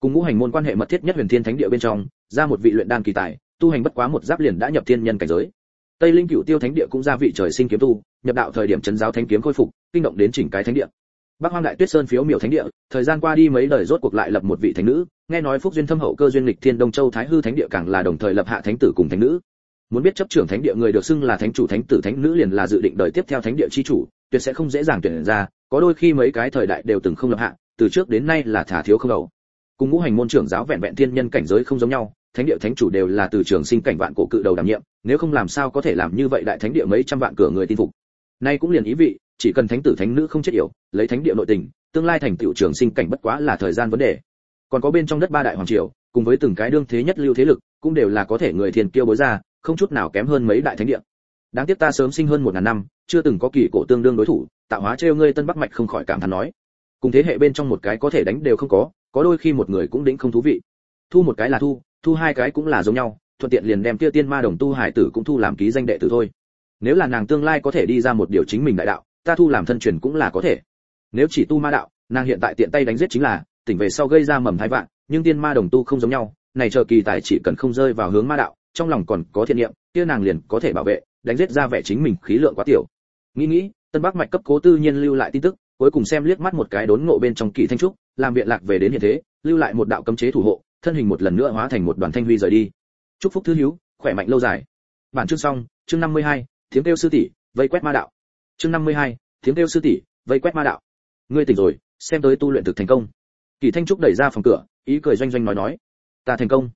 Cùng ngũ hành môn quan hệ mật thiết nhất huyền thiên thánh địa bên trong, ra một vị luyện đan kỳ tài, tu hành bất quá một giáp liền đã nhập thiên nhân cảnh giới. Tây linh cựu tiêu thánh địa cũng ra vị trời sinh kiếm tu, nhập đạo thời điểm chấn giáo thánh kiếm khôi phục, kinh động đến chỉnh cái thánh địa. Bắc hoang đại tuyết sơn phiếu miểu thánh địa, thời gian qua đi mấy đời rốt cuộc lại lập một vị thánh nữ. Nghe nói phúc duyên thâm hậu cơ duyên lịch thiên đông châu thái hư thánh địa càng là đồng thời lập hạ thánh tử cùng thánh nữ muốn biết chấp trưởng thánh địa người được xưng là thánh chủ, thánh tử, thánh nữ liền là dự định đời tiếp theo thánh địa chi chủ, tuyệt sẽ không dễ dàng tuyển ra, có đôi khi mấy cái thời đại đều từng không lập hạ, từ trước đến nay là thả thiếu không đầu. Cùng ngũ hành môn trưởng giáo vẹn vẹn thiên nhân cảnh giới không giống nhau, thánh địa thánh chủ đều là từ trường sinh cảnh vạn cổ cự đầu đảm nhiệm, nếu không làm sao có thể làm như vậy đại thánh địa mấy trăm vạn cửa người tin phục. Nay cũng liền ý vị, chỉ cần thánh tử, thánh nữ không chết yểu, lấy thánh địa nội tình, tương lai thành tựu trường sinh cảnh bất quá là thời gian vấn đề. Còn có bên trong đất ba đại hoàng triều, cùng với từng cái đương thế nhất lưu thế lực, cũng đều là có thể người thiền kiêu bối ra không chút nào kém hơn mấy đại thánh địa. Đáng tiếc ta sớm sinh hơn một ngàn năm, chưa từng có kỳ cổ tương đương đối thủ, tạo hóa trêu ngươi tân bắc mạch không khỏi cảm thán nói. Cùng thế hệ bên trong một cái có thể đánh đều không có có đôi khi một người cũng đỉnh không thú vị. Thu một cái là thu thu hai cái cũng là giống nhau, thuận tiện liền đem kia tiên ma đồng tu hải tử cũng thu làm ký danh đệ tử thôi. Nếu là nàng tương lai có thể đi ra một điều chính mình đại đạo, ta thu làm thân truyền cũng là có thể. Nếu chỉ tu ma đạo, nàng hiện tại tiện tay đánh giết chính là, tỉnh về sau gây ra mầm thai vạn, nhưng tiên ma đồng tu không giống nhau, này chờ kỳ tài chỉ cần không rơi vào hướng ma đạo trong lòng còn có thiện niệm kia nàng liền có thể bảo vệ đánh giết ra vẻ chính mình khí lượng quá tiểu. Nghĩ nghĩ tân bắc mạch cấp cố tư nhiên lưu lại tin tức cuối cùng xem liếc mắt một cái đốn ngộ bên trong kỳ thanh trúc làm viện lạc về đến hiện thế lưu lại một đạo cấm chế thủ hộ thân hình một lần nữa hóa thành một đoàn thanh huy rời đi. Chúc phúc thứ hiếu khỏe mạnh lâu dài. Bản chương xong chương 52, tiếng kêu sư tỷ vây quét ma đạo. Chương 52, tiếng kêu sư tỷ vây quét ma đạo. Ngươi tỉnh rồi xem tới tu luyện thực thành công. Kỳ thanh trúc đẩy ra phòng cửa ý cười doanh doanh nói nói. Ta thành công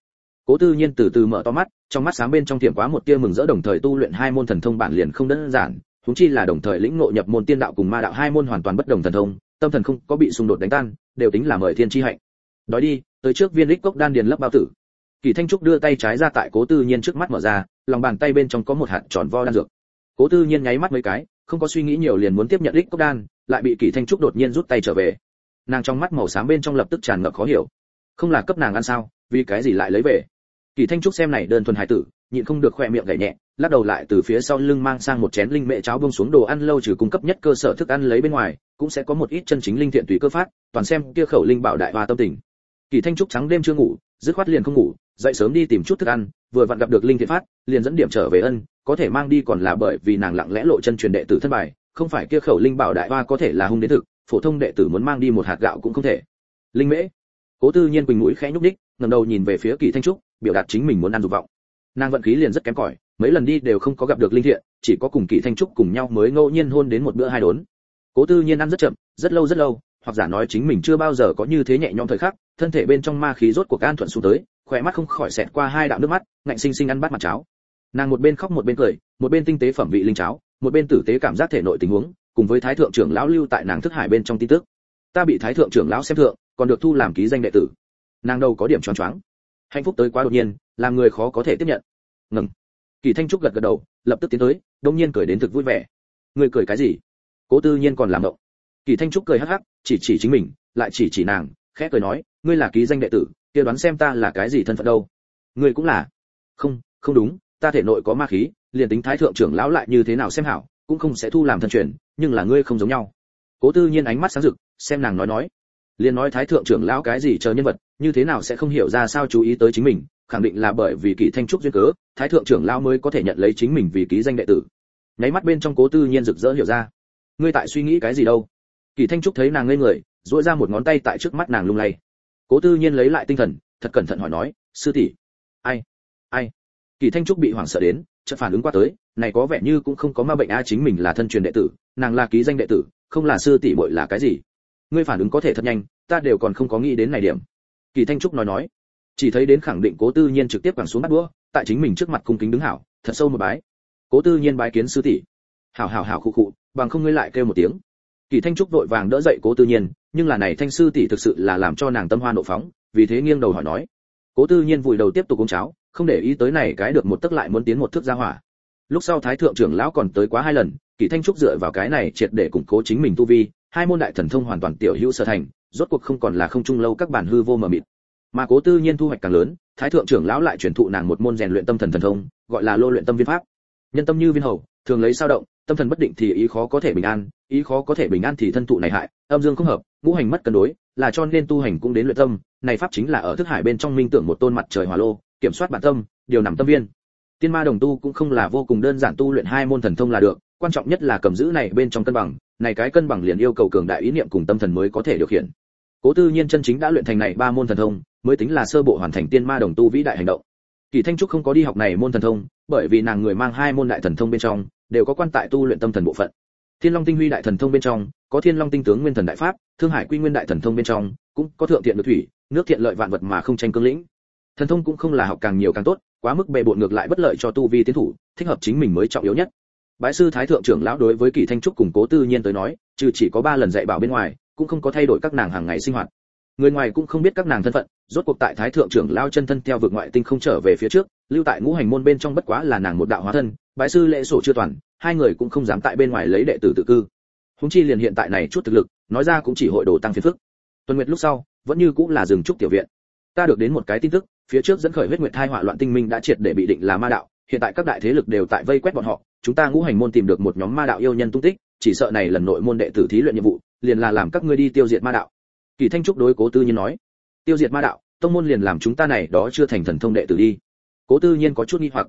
cố tư nhiên từ từ mở to mắt, trong mắt sáng bên trong tiệm quá một tia mừng rỡ, đồng thời tu luyện hai môn thần thông bản liền không đơn giản chúng chi là đồng thời lĩnh ngộ nhập môn tiên đạo cùng ma đạo, hai môn hoàn toàn bất đồng thần thông, tâm thần không có bị xung đột đánh tan, đều tính là mời thiên chi hạnh. Đói đi, tới trước viên lích cốc đan điền lấp bao tử. Kỳ thanh trúc đưa tay trái ra tại cố tư nhiên trước mắt mở ra, lòng bàn tay bên trong có một hạt tròn vo đan dược. Cố tư nhiên nháy mắt mấy cái, không có suy nghĩ nhiều liền muốn tiếp nhận lích cốc đan, lại bị kỳ thanh trúc đột nhiên rút tay trở về. Nàng trong mắt màu xám bên trong lập tức tràn ngập khó hiểu. Không là cấp nàng ăn sao, vì cái gì lại lấy về? Kỳ thanh trúc xem này đơn thuần hải tử, nhịn không được khoe miệng gảy nhẹ, lắc đầu lại từ phía sau lưng mang sang một chén linh mẹ cháo bông xuống đồ ăn lâu trừ cung cấp nhất cơ sở thức ăn lấy bên ngoài, cũng sẽ có một ít chân chính linh thiện tùy cơ phát, toàn xem kia khẩu linh bảo đại hoa tâm tình. Kỳ thanh trúc trắng đêm chưa ngủ, dứt khoát liền không ngủ, dậy sớm đi tìm chút thức ăn, vừa vặn gặp được linh thiện phát, liền dẫn điểm trở về ân, có thể mang đi còn là bởi vì nàng lặng lẽ lộ chân truyền đệ tử thân bài, không phải kia khẩu linh bảo đại hoa có thể là hung đến thực, phổ thông đệ tử muốn mang đi một hạt gạo cũng không thể. Linh mễ. Cố tư nhiên quỳnh mũi khẽ nhúc đích ngẩng đầu nhìn về phía kỳ thanh trúc biểu đạt chính mình muốn ăn dục vọng. Nàng vận khí liền rất kém cỏi, mấy lần đi đều không có gặp được linh thiện, chỉ có cùng kỷ thanh trúc cùng nhau mới ngẫu nhiên hôn đến một bữa hai đốn. Cố tư nhiên ăn rất chậm, rất lâu rất lâu, hoặc giả nói chính mình chưa bao giờ có như thế nhẹ nhõm thời khắc, thân thể bên trong ma khí rốt cuộc an thuận xuống tới, khỏe mắt không khỏi xẹt qua hai đạo nước mắt, ngạnh sinh sinh ăn bát mặt cháo. Nàng một bên khóc một bên cười, một bên tinh tế phẩm vị linh cháo, một bên tử tế cảm giác thể nội tình huống, cùng với thái thượng trưởng lão lưu tại nàng thức hải bên trong tin tức. Ta bị thái thượng trưởng lão xem thượng, còn được thu làm ký danh đệ tử. Nàng đâu có điểm choáng choáng hạnh phúc tới quá đột nhiên, làm người khó có thể tiếp nhận. Ngừng. Kỳ thanh trúc gật gật đầu, lập tức tiến tới, đông nhiên cười đến thực vui vẻ. Người cười cái gì? Cố tư nhiên còn làm động. Kỳ thanh trúc cười hắc hắc, chỉ chỉ chính mình, lại chỉ chỉ nàng, khẽ cười nói, ngươi là ký danh đệ tử, kia đoán xem ta là cái gì thân phận đâu. Ngươi cũng là. Không không đúng, ta thể nội có ma khí, liền tính thái thượng trưởng lão lại như thế nào xem hảo, cũng không sẽ thu làm thân truyền, nhưng là ngươi không giống nhau. Cố tư nhiên ánh mắt sáng rực, xem nàng nói nói liền nói thái thượng trưởng lão cái gì chờ nhân vật, như thế nào sẽ không hiểu ra sao chú ý tới chính mình, khẳng định là bởi vì kỳ thanh trúc duyên cớ, thái thượng trưởng lão mới có thể nhận lấy chính mình vì ký danh đệ tử. Nháy mắt bên trong cố tư nhiên rực rỡ hiểu ra. Ngươi tại suy nghĩ cái gì đâu? Kỳ thanh trúc thấy nàng ngây người, duỗi ra một ngón tay tại trước mắt nàng lung lay. Cố tư nhiên lấy lại tinh thần, thật cẩn thận hỏi nói, sư tỷ, ai ai? Kỳ thanh trúc bị hoảng sợ đến, chợt phản ứng qua tới, này có vẻ như cũng không có ma bệnh a, chính mình là thân truyền đệ tử, nàng là ký danh đệ tử, không là sư tỷ bội là cái gì? Ngươi phản ứng có thể thật nhanh, ta đều còn không có nghĩ đến này điểm. Kỳ thanh trúc nói nói, chỉ thấy đến khẳng định cố tư nhiên trực tiếp quẳng xuống bắt đũa, tại chính mình trước mặt cung kính đứng hảo, thật sâu một bái. Cố tư nhiên bái kiến sư tỷ. Hảo hảo hảo khụ khụ, bằng không ngươi lại kêu một tiếng. Kỳ thanh trúc vội vàng đỡ dậy cố tư nhiên, nhưng là này thanh sư tỷ thực sự là làm cho nàng tâm hoa nộ phóng, vì thế nghiêng đầu hỏi nói. Cố tư nhiên vùi đầu tiếp tục uống cháo, không để ý tới này cái được một tức lại muốn tiến một thước ra hỏa. Lúc sau thái thượng trưởng lão còn tới quá hai lần, kỳ thanh trúc dựa vào cái này triệt để củng cố chính mình tu vi hai môn đại thần thông hoàn toàn tiểu hữu sở thành, rốt cuộc không còn là không trung lâu các bản hư vô mờ mịt. Mà cố tư nhiên thu hoạch càng lớn, thái thượng trưởng lão lại truyền thụ nàng một môn rèn luyện tâm thần thần thông, gọi là lô luyện tâm viên pháp. Nhân tâm như viên hầu, thường lấy sao động, tâm thần bất định thì ý khó có thể bình an, ý khó có thể bình an thì thân tụ này hại, âm dương không hợp, ngũ hành mất cân đối, là cho nên tu hành cũng đến luyện tâm, này pháp chính là ở thức hải bên trong minh tưởng một tôn mặt trời hỏa lô, kiểm soát bản tâm, điều nằm tâm viên. Tiên ma đồng tu cũng không là vô cùng đơn giản tu luyện hai môn thần thông là được, quan trọng nhất là cầm giữ này bên trong cân bằng này cái cân bằng liền yêu cầu cường đại ý niệm cùng tâm thần mới có thể điều khiển. Cố tư nhiên chân chính đã luyện thành này ba môn thần thông, mới tính là sơ bộ hoàn thành tiên ma đồng tu vĩ đại hành động. Kỳ thanh trúc không có đi học này môn thần thông, bởi vì nàng người mang hai môn đại thần thông bên trong, đều có quan tại tu luyện tâm thần bộ phận. Thiên long tinh huy đại thần thông bên trong, có thiên long tinh tướng nguyên thần đại pháp, thương hải quy nguyên đại thần thông bên trong, cũng có thượng thiện được thủy, nước thiện lợi vạn vật mà không tranh cương lĩnh. Thần thông cũng không là học càng nhiều càng tốt, quá mức bề bộn ngược lại bất lợi cho tu vi tiến thủ, thích hợp chính mình mới trọng yếu nhất bái sư thái thượng trưởng lão đối với kỳ thanh trúc cùng cố tư nhiên tới nói, trừ chỉ có ba lần dạy bảo bên ngoài, cũng không có thay đổi các nàng hàng ngày sinh hoạt. Người ngoài cũng không biết các nàng thân phận, rốt cuộc tại thái thượng trưởng lao chân thân theo vực ngoại tinh không trở về phía trước, lưu tại ngũ hành môn bên trong bất quá là nàng một đạo hóa thân, bái sư lễ sổ chưa toàn, hai người cũng không dám tại bên ngoài lấy đệ tử tự cư. Húng chi liền hiện tại này chút thực lực, nói ra cũng chỉ hội đồ tăng phiền phức. Tuần nguyệt lúc sau, vẫn như cũng là dừng trúc tiểu viện. Ta được đến một cái tin tức, phía trước dẫn khởi huyết nguyệt thai họa loạn tinh minh đã triệt để bị định là ma đạo hiện tại các đại thế lực đều tại vây quét bọn họ, chúng ta ngũ hành môn tìm được một nhóm ma đạo yêu nhân tung tích, chỉ sợ này lần nội môn đệ tử thí luyện nhiệm vụ, liền là làm các ngươi đi tiêu diệt ma đạo. Kỳ thanh trúc đối cố tư nhiên nói. Tiêu diệt ma đạo, tông môn liền làm chúng ta này đó chưa thành thần thông đệ tử đi. Cố tư nhiên có chút nghi hoặc.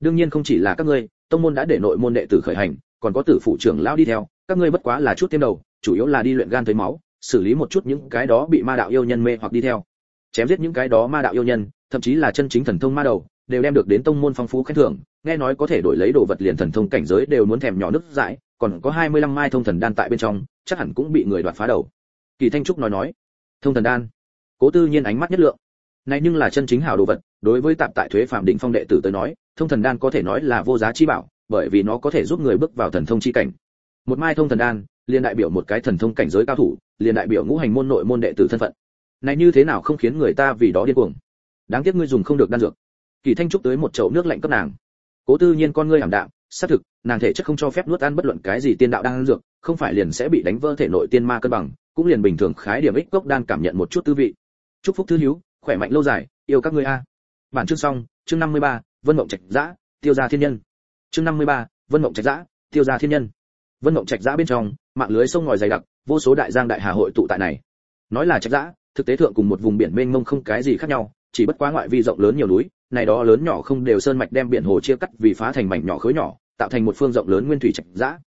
Đương nhiên không chỉ là các ngươi, tông môn đã để nội môn đệ tử khởi hành, còn có tử phụ trưởng lão đi theo, các ngươi bất quá là chút tiêm đầu, chủ yếu là đi luyện gan thấy máu, xử lý một chút những cái đó bị ma đạo yêu nhân mê hoặc đi theo. Chém giết những cái đó ma đạo yêu nhân, thậm chí là chân chính thần thông ma đầu đều đem được đến tông môn phong phú khen thưởng, nghe nói có thể đổi lấy đồ vật liền thần thông cảnh giới đều muốn thèm nhỏ nước dãi, còn có 25 mai thông thần đan tại bên trong, chắc hẳn cũng bị người đoạt phá đầu. Kỳ thanh trúc nói nói, thông thần đan? Cố tư nhiên ánh mắt nhất lượng. Này nhưng là chân chính hảo đồ vật, đối với tạp tại thuế phạm định phong đệ tử tới nói, thông thần đan có thể nói là vô giá chi bảo, bởi vì nó có thể giúp người bước vào thần thông chi cảnh. Một mai thông thần đan, liền đại biểu một cái thần thông cảnh giới cao thủ, liền đại biểu ngũ hành môn nội môn đệ tử thân phận. Này như thế nào không khiến người ta vì đó điên cuồng? Đáng tiếc ngươi dùng không được đan dược kỳ thanh trúc tới một chậu nước lạnh cấp nàng. Cố tư nhiên con ngươi ảm đạm xác thực nàng thể chất không cho phép nuốt ăn bất luận cái gì tiên đạo đang dược không phải liền sẽ bị đánh vỡ thể nội tiên ma cân bằng cũng liền bình thường khái điểm ích gốc đan cảm nhận một chút tư vị. Chúc phúc thư hiếu khỏe mạnh lâu dài yêu các ngươi a. Bản chương xong chương 53, vân mộng trạch dã tiêu gia thiên nhân. Chương 53, vân mộng trạch dã tiêu gia thiên nhân. Vân mộng trạch dã bên trong mạng lưới sông ngòi dày đặc vô số đại giang đại hà hội tụ tại này. Nói là trạch dã thực tế thượng cùng một vùng biển mênh mông không cái gì khác nhau chỉ bất quá ngoại vi rộng lớn nhiều núi này đó lớn nhỏ không đều sơn mạch đem biển hồ chia cắt vì phá thành mảnh nhỏ khối nhỏ, tạo thành một phương rộng lớn nguyên thủy trạch dã.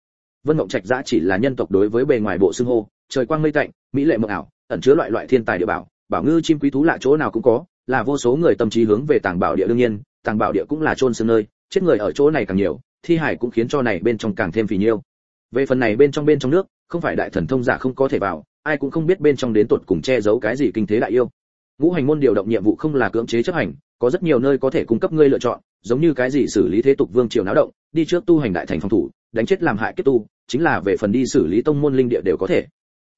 Vân mộng trạch dã chỉ là nhân tộc đối với bề ngoài bộ xương hô, trời quang mây tạnh, mỹ lệ mộng ảo, ẩn chứa loại loại thiên tài địa bảo bảo ngư chim quý thú lạ chỗ nào cũng có, là vô số người tâm trí hướng về tàng bảo địa đương nhiên, tàng bảo địa cũng là chôn xương nơi, chết người ở chỗ này càng nhiều, thi hải cũng khiến cho này bên trong càng thêm phì nhiêu. Về phần này bên trong bên trong nước, không phải đại thần thông giả không có thể vào, ai cũng không biết bên trong đến tuột cùng che giấu cái gì kinh thế đại yêu ngũ hành môn điều động nhiệm vụ không là cưỡng chế chấp hành, có rất nhiều nơi có thể cung cấp ngươi lựa chọn, giống như cái gì xử lý thế tục vương triều náo động, đi trước tu hành đại thành phòng thủ, đánh chết làm hại kết tu, chính là về phần đi xử lý tông môn linh địa đều có thể.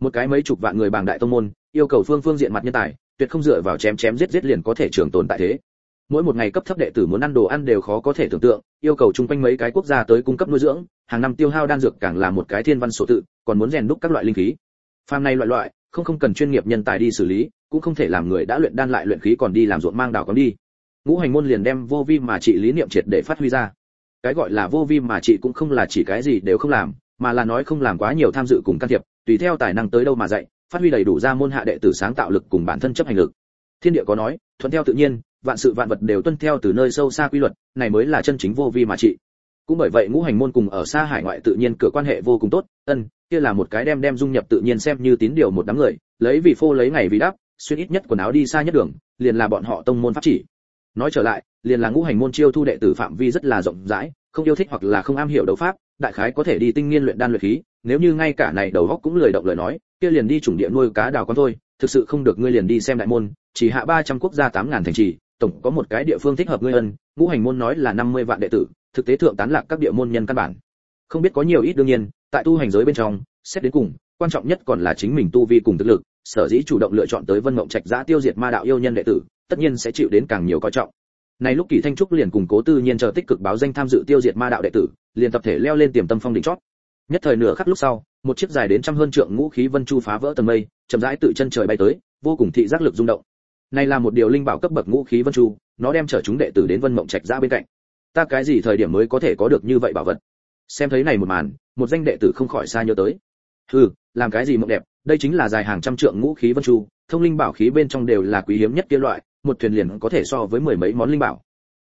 Một cái mấy chục vạn người bảng đại tông môn, yêu cầu phương phương diện mặt nhân tài, tuyệt không dựa vào chém chém giết giết liền có thể trường tồn tại thế. Mỗi một ngày cấp thấp đệ tử muốn ăn đồ ăn đều khó có thể tưởng tượng, yêu cầu chung quanh mấy cái quốc gia tới cung cấp nuôi dưỡng, hàng năm tiêu hao đan dược càng là một cái thiên văn số tự, còn muốn rèn đúc các loại linh khí. Phàm này loại loại, không không cần chuyên nghiệp nhân tài đi xử lý cũng không thể làm người đã luyện đan lại luyện khí còn đi làm ruộng mang đào còn đi. Ngũ hành môn liền đem vô vi mà trị lý niệm triệt để phát huy ra. Cái gọi là vô vi mà trị cũng không là chỉ cái gì đều không làm, mà là nói không làm quá nhiều tham dự cùng can thiệp, tùy theo tài năng tới đâu mà dạy, phát huy đầy đủ ra môn hạ đệ tử sáng tạo lực cùng bản thân chấp hành lực. Thiên địa có nói, thuận theo tự nhiên, vạn sự vạn vật đều tuân theo từ nơi sâu xa quy luật, này mới là chân chính vô vi mà trị. Cũng bởi vậy ngũ hành môn cùng ở xa hải ngoại tự nhiên cửa quan hệ vô cùng tốt, ân, kia là một cái đem đem dung nhập tự nhiên xem như tín điều một đám người, lấy vì phô lấy ngày vì đáp xuyên ít nhất quần áo đi xa nhất đường liền là bọn họ tông môn pháp chỉ nói trở lại liền là ngũ hành môn chiêu thu đệ tử phạm vi rất là rộng rãi không yêu thích hoặc là không am hiểu đấu pháp đại khái có thể đi tinh nghiên luyện đan luyện khí nếu như ngay cả này đầu góc cũng lười động lời nói kia liền đi chủng địa nuôi cá đào con thôi thực sự không được ngươi liền đi xem đại môn chỉ hạ 300 quốc gia 8000 thành trì, tổng có một cái địa phương thích hợp ngươi ân, ngũ hành môn nói là 50 vạn đệ tử, thực tế thượng tán lạc các địa môn nhân căn bản. Không biết có nhiều ít đương nhiên, tại tu hành giới bên trong, xét đến cùng, quan trọng nhất còn là chính mình tu vi cùng thực lực, sở dĩ chủ động lựa chọn tới Vân Mộng Trạch giã tiêu diệt ma đạo yêu nhân đệ tử, tất nhiên sẽ chịu đến càng nhiều coi trọng. Này lúc Kỳ Thanh Trúc liền cùng Cố Tư Nhiên chờ tích cực báo danh tham dự tiêu diệt ma đạo đệ tử, liền tập thể leo lên tiềm tâm phong đỉnh chót. Nhất thời nửa khắc lúc sau, một chiếc dài đến trăm hơn trượng ngũ khí vân chu phá vỡ tầng mây, chậm rãi tự chân trời bay tới, vô cùng thị giác lực rung động. Này là một điều linh bảo cấp bậc ngũ khí vân chu, nó đem chở chúng đệ tử đến Vân Mộng Trạch ra bên cạnh. Ta cái gì thời điểm mới có thể có được như vậy bảo vật? Xem thấy này một màn, một danh đệ tử không khỏi xa nhớ tới. Hừ, làm cái gì mộng đẹp, đây chính là dài hàng trăm trượng ngũ khí vân chu, thông linh bảo khí bên trong đều là quý hiếm nhất kia loại, một thuyền liền có thể so với mười mấy món linh bảo.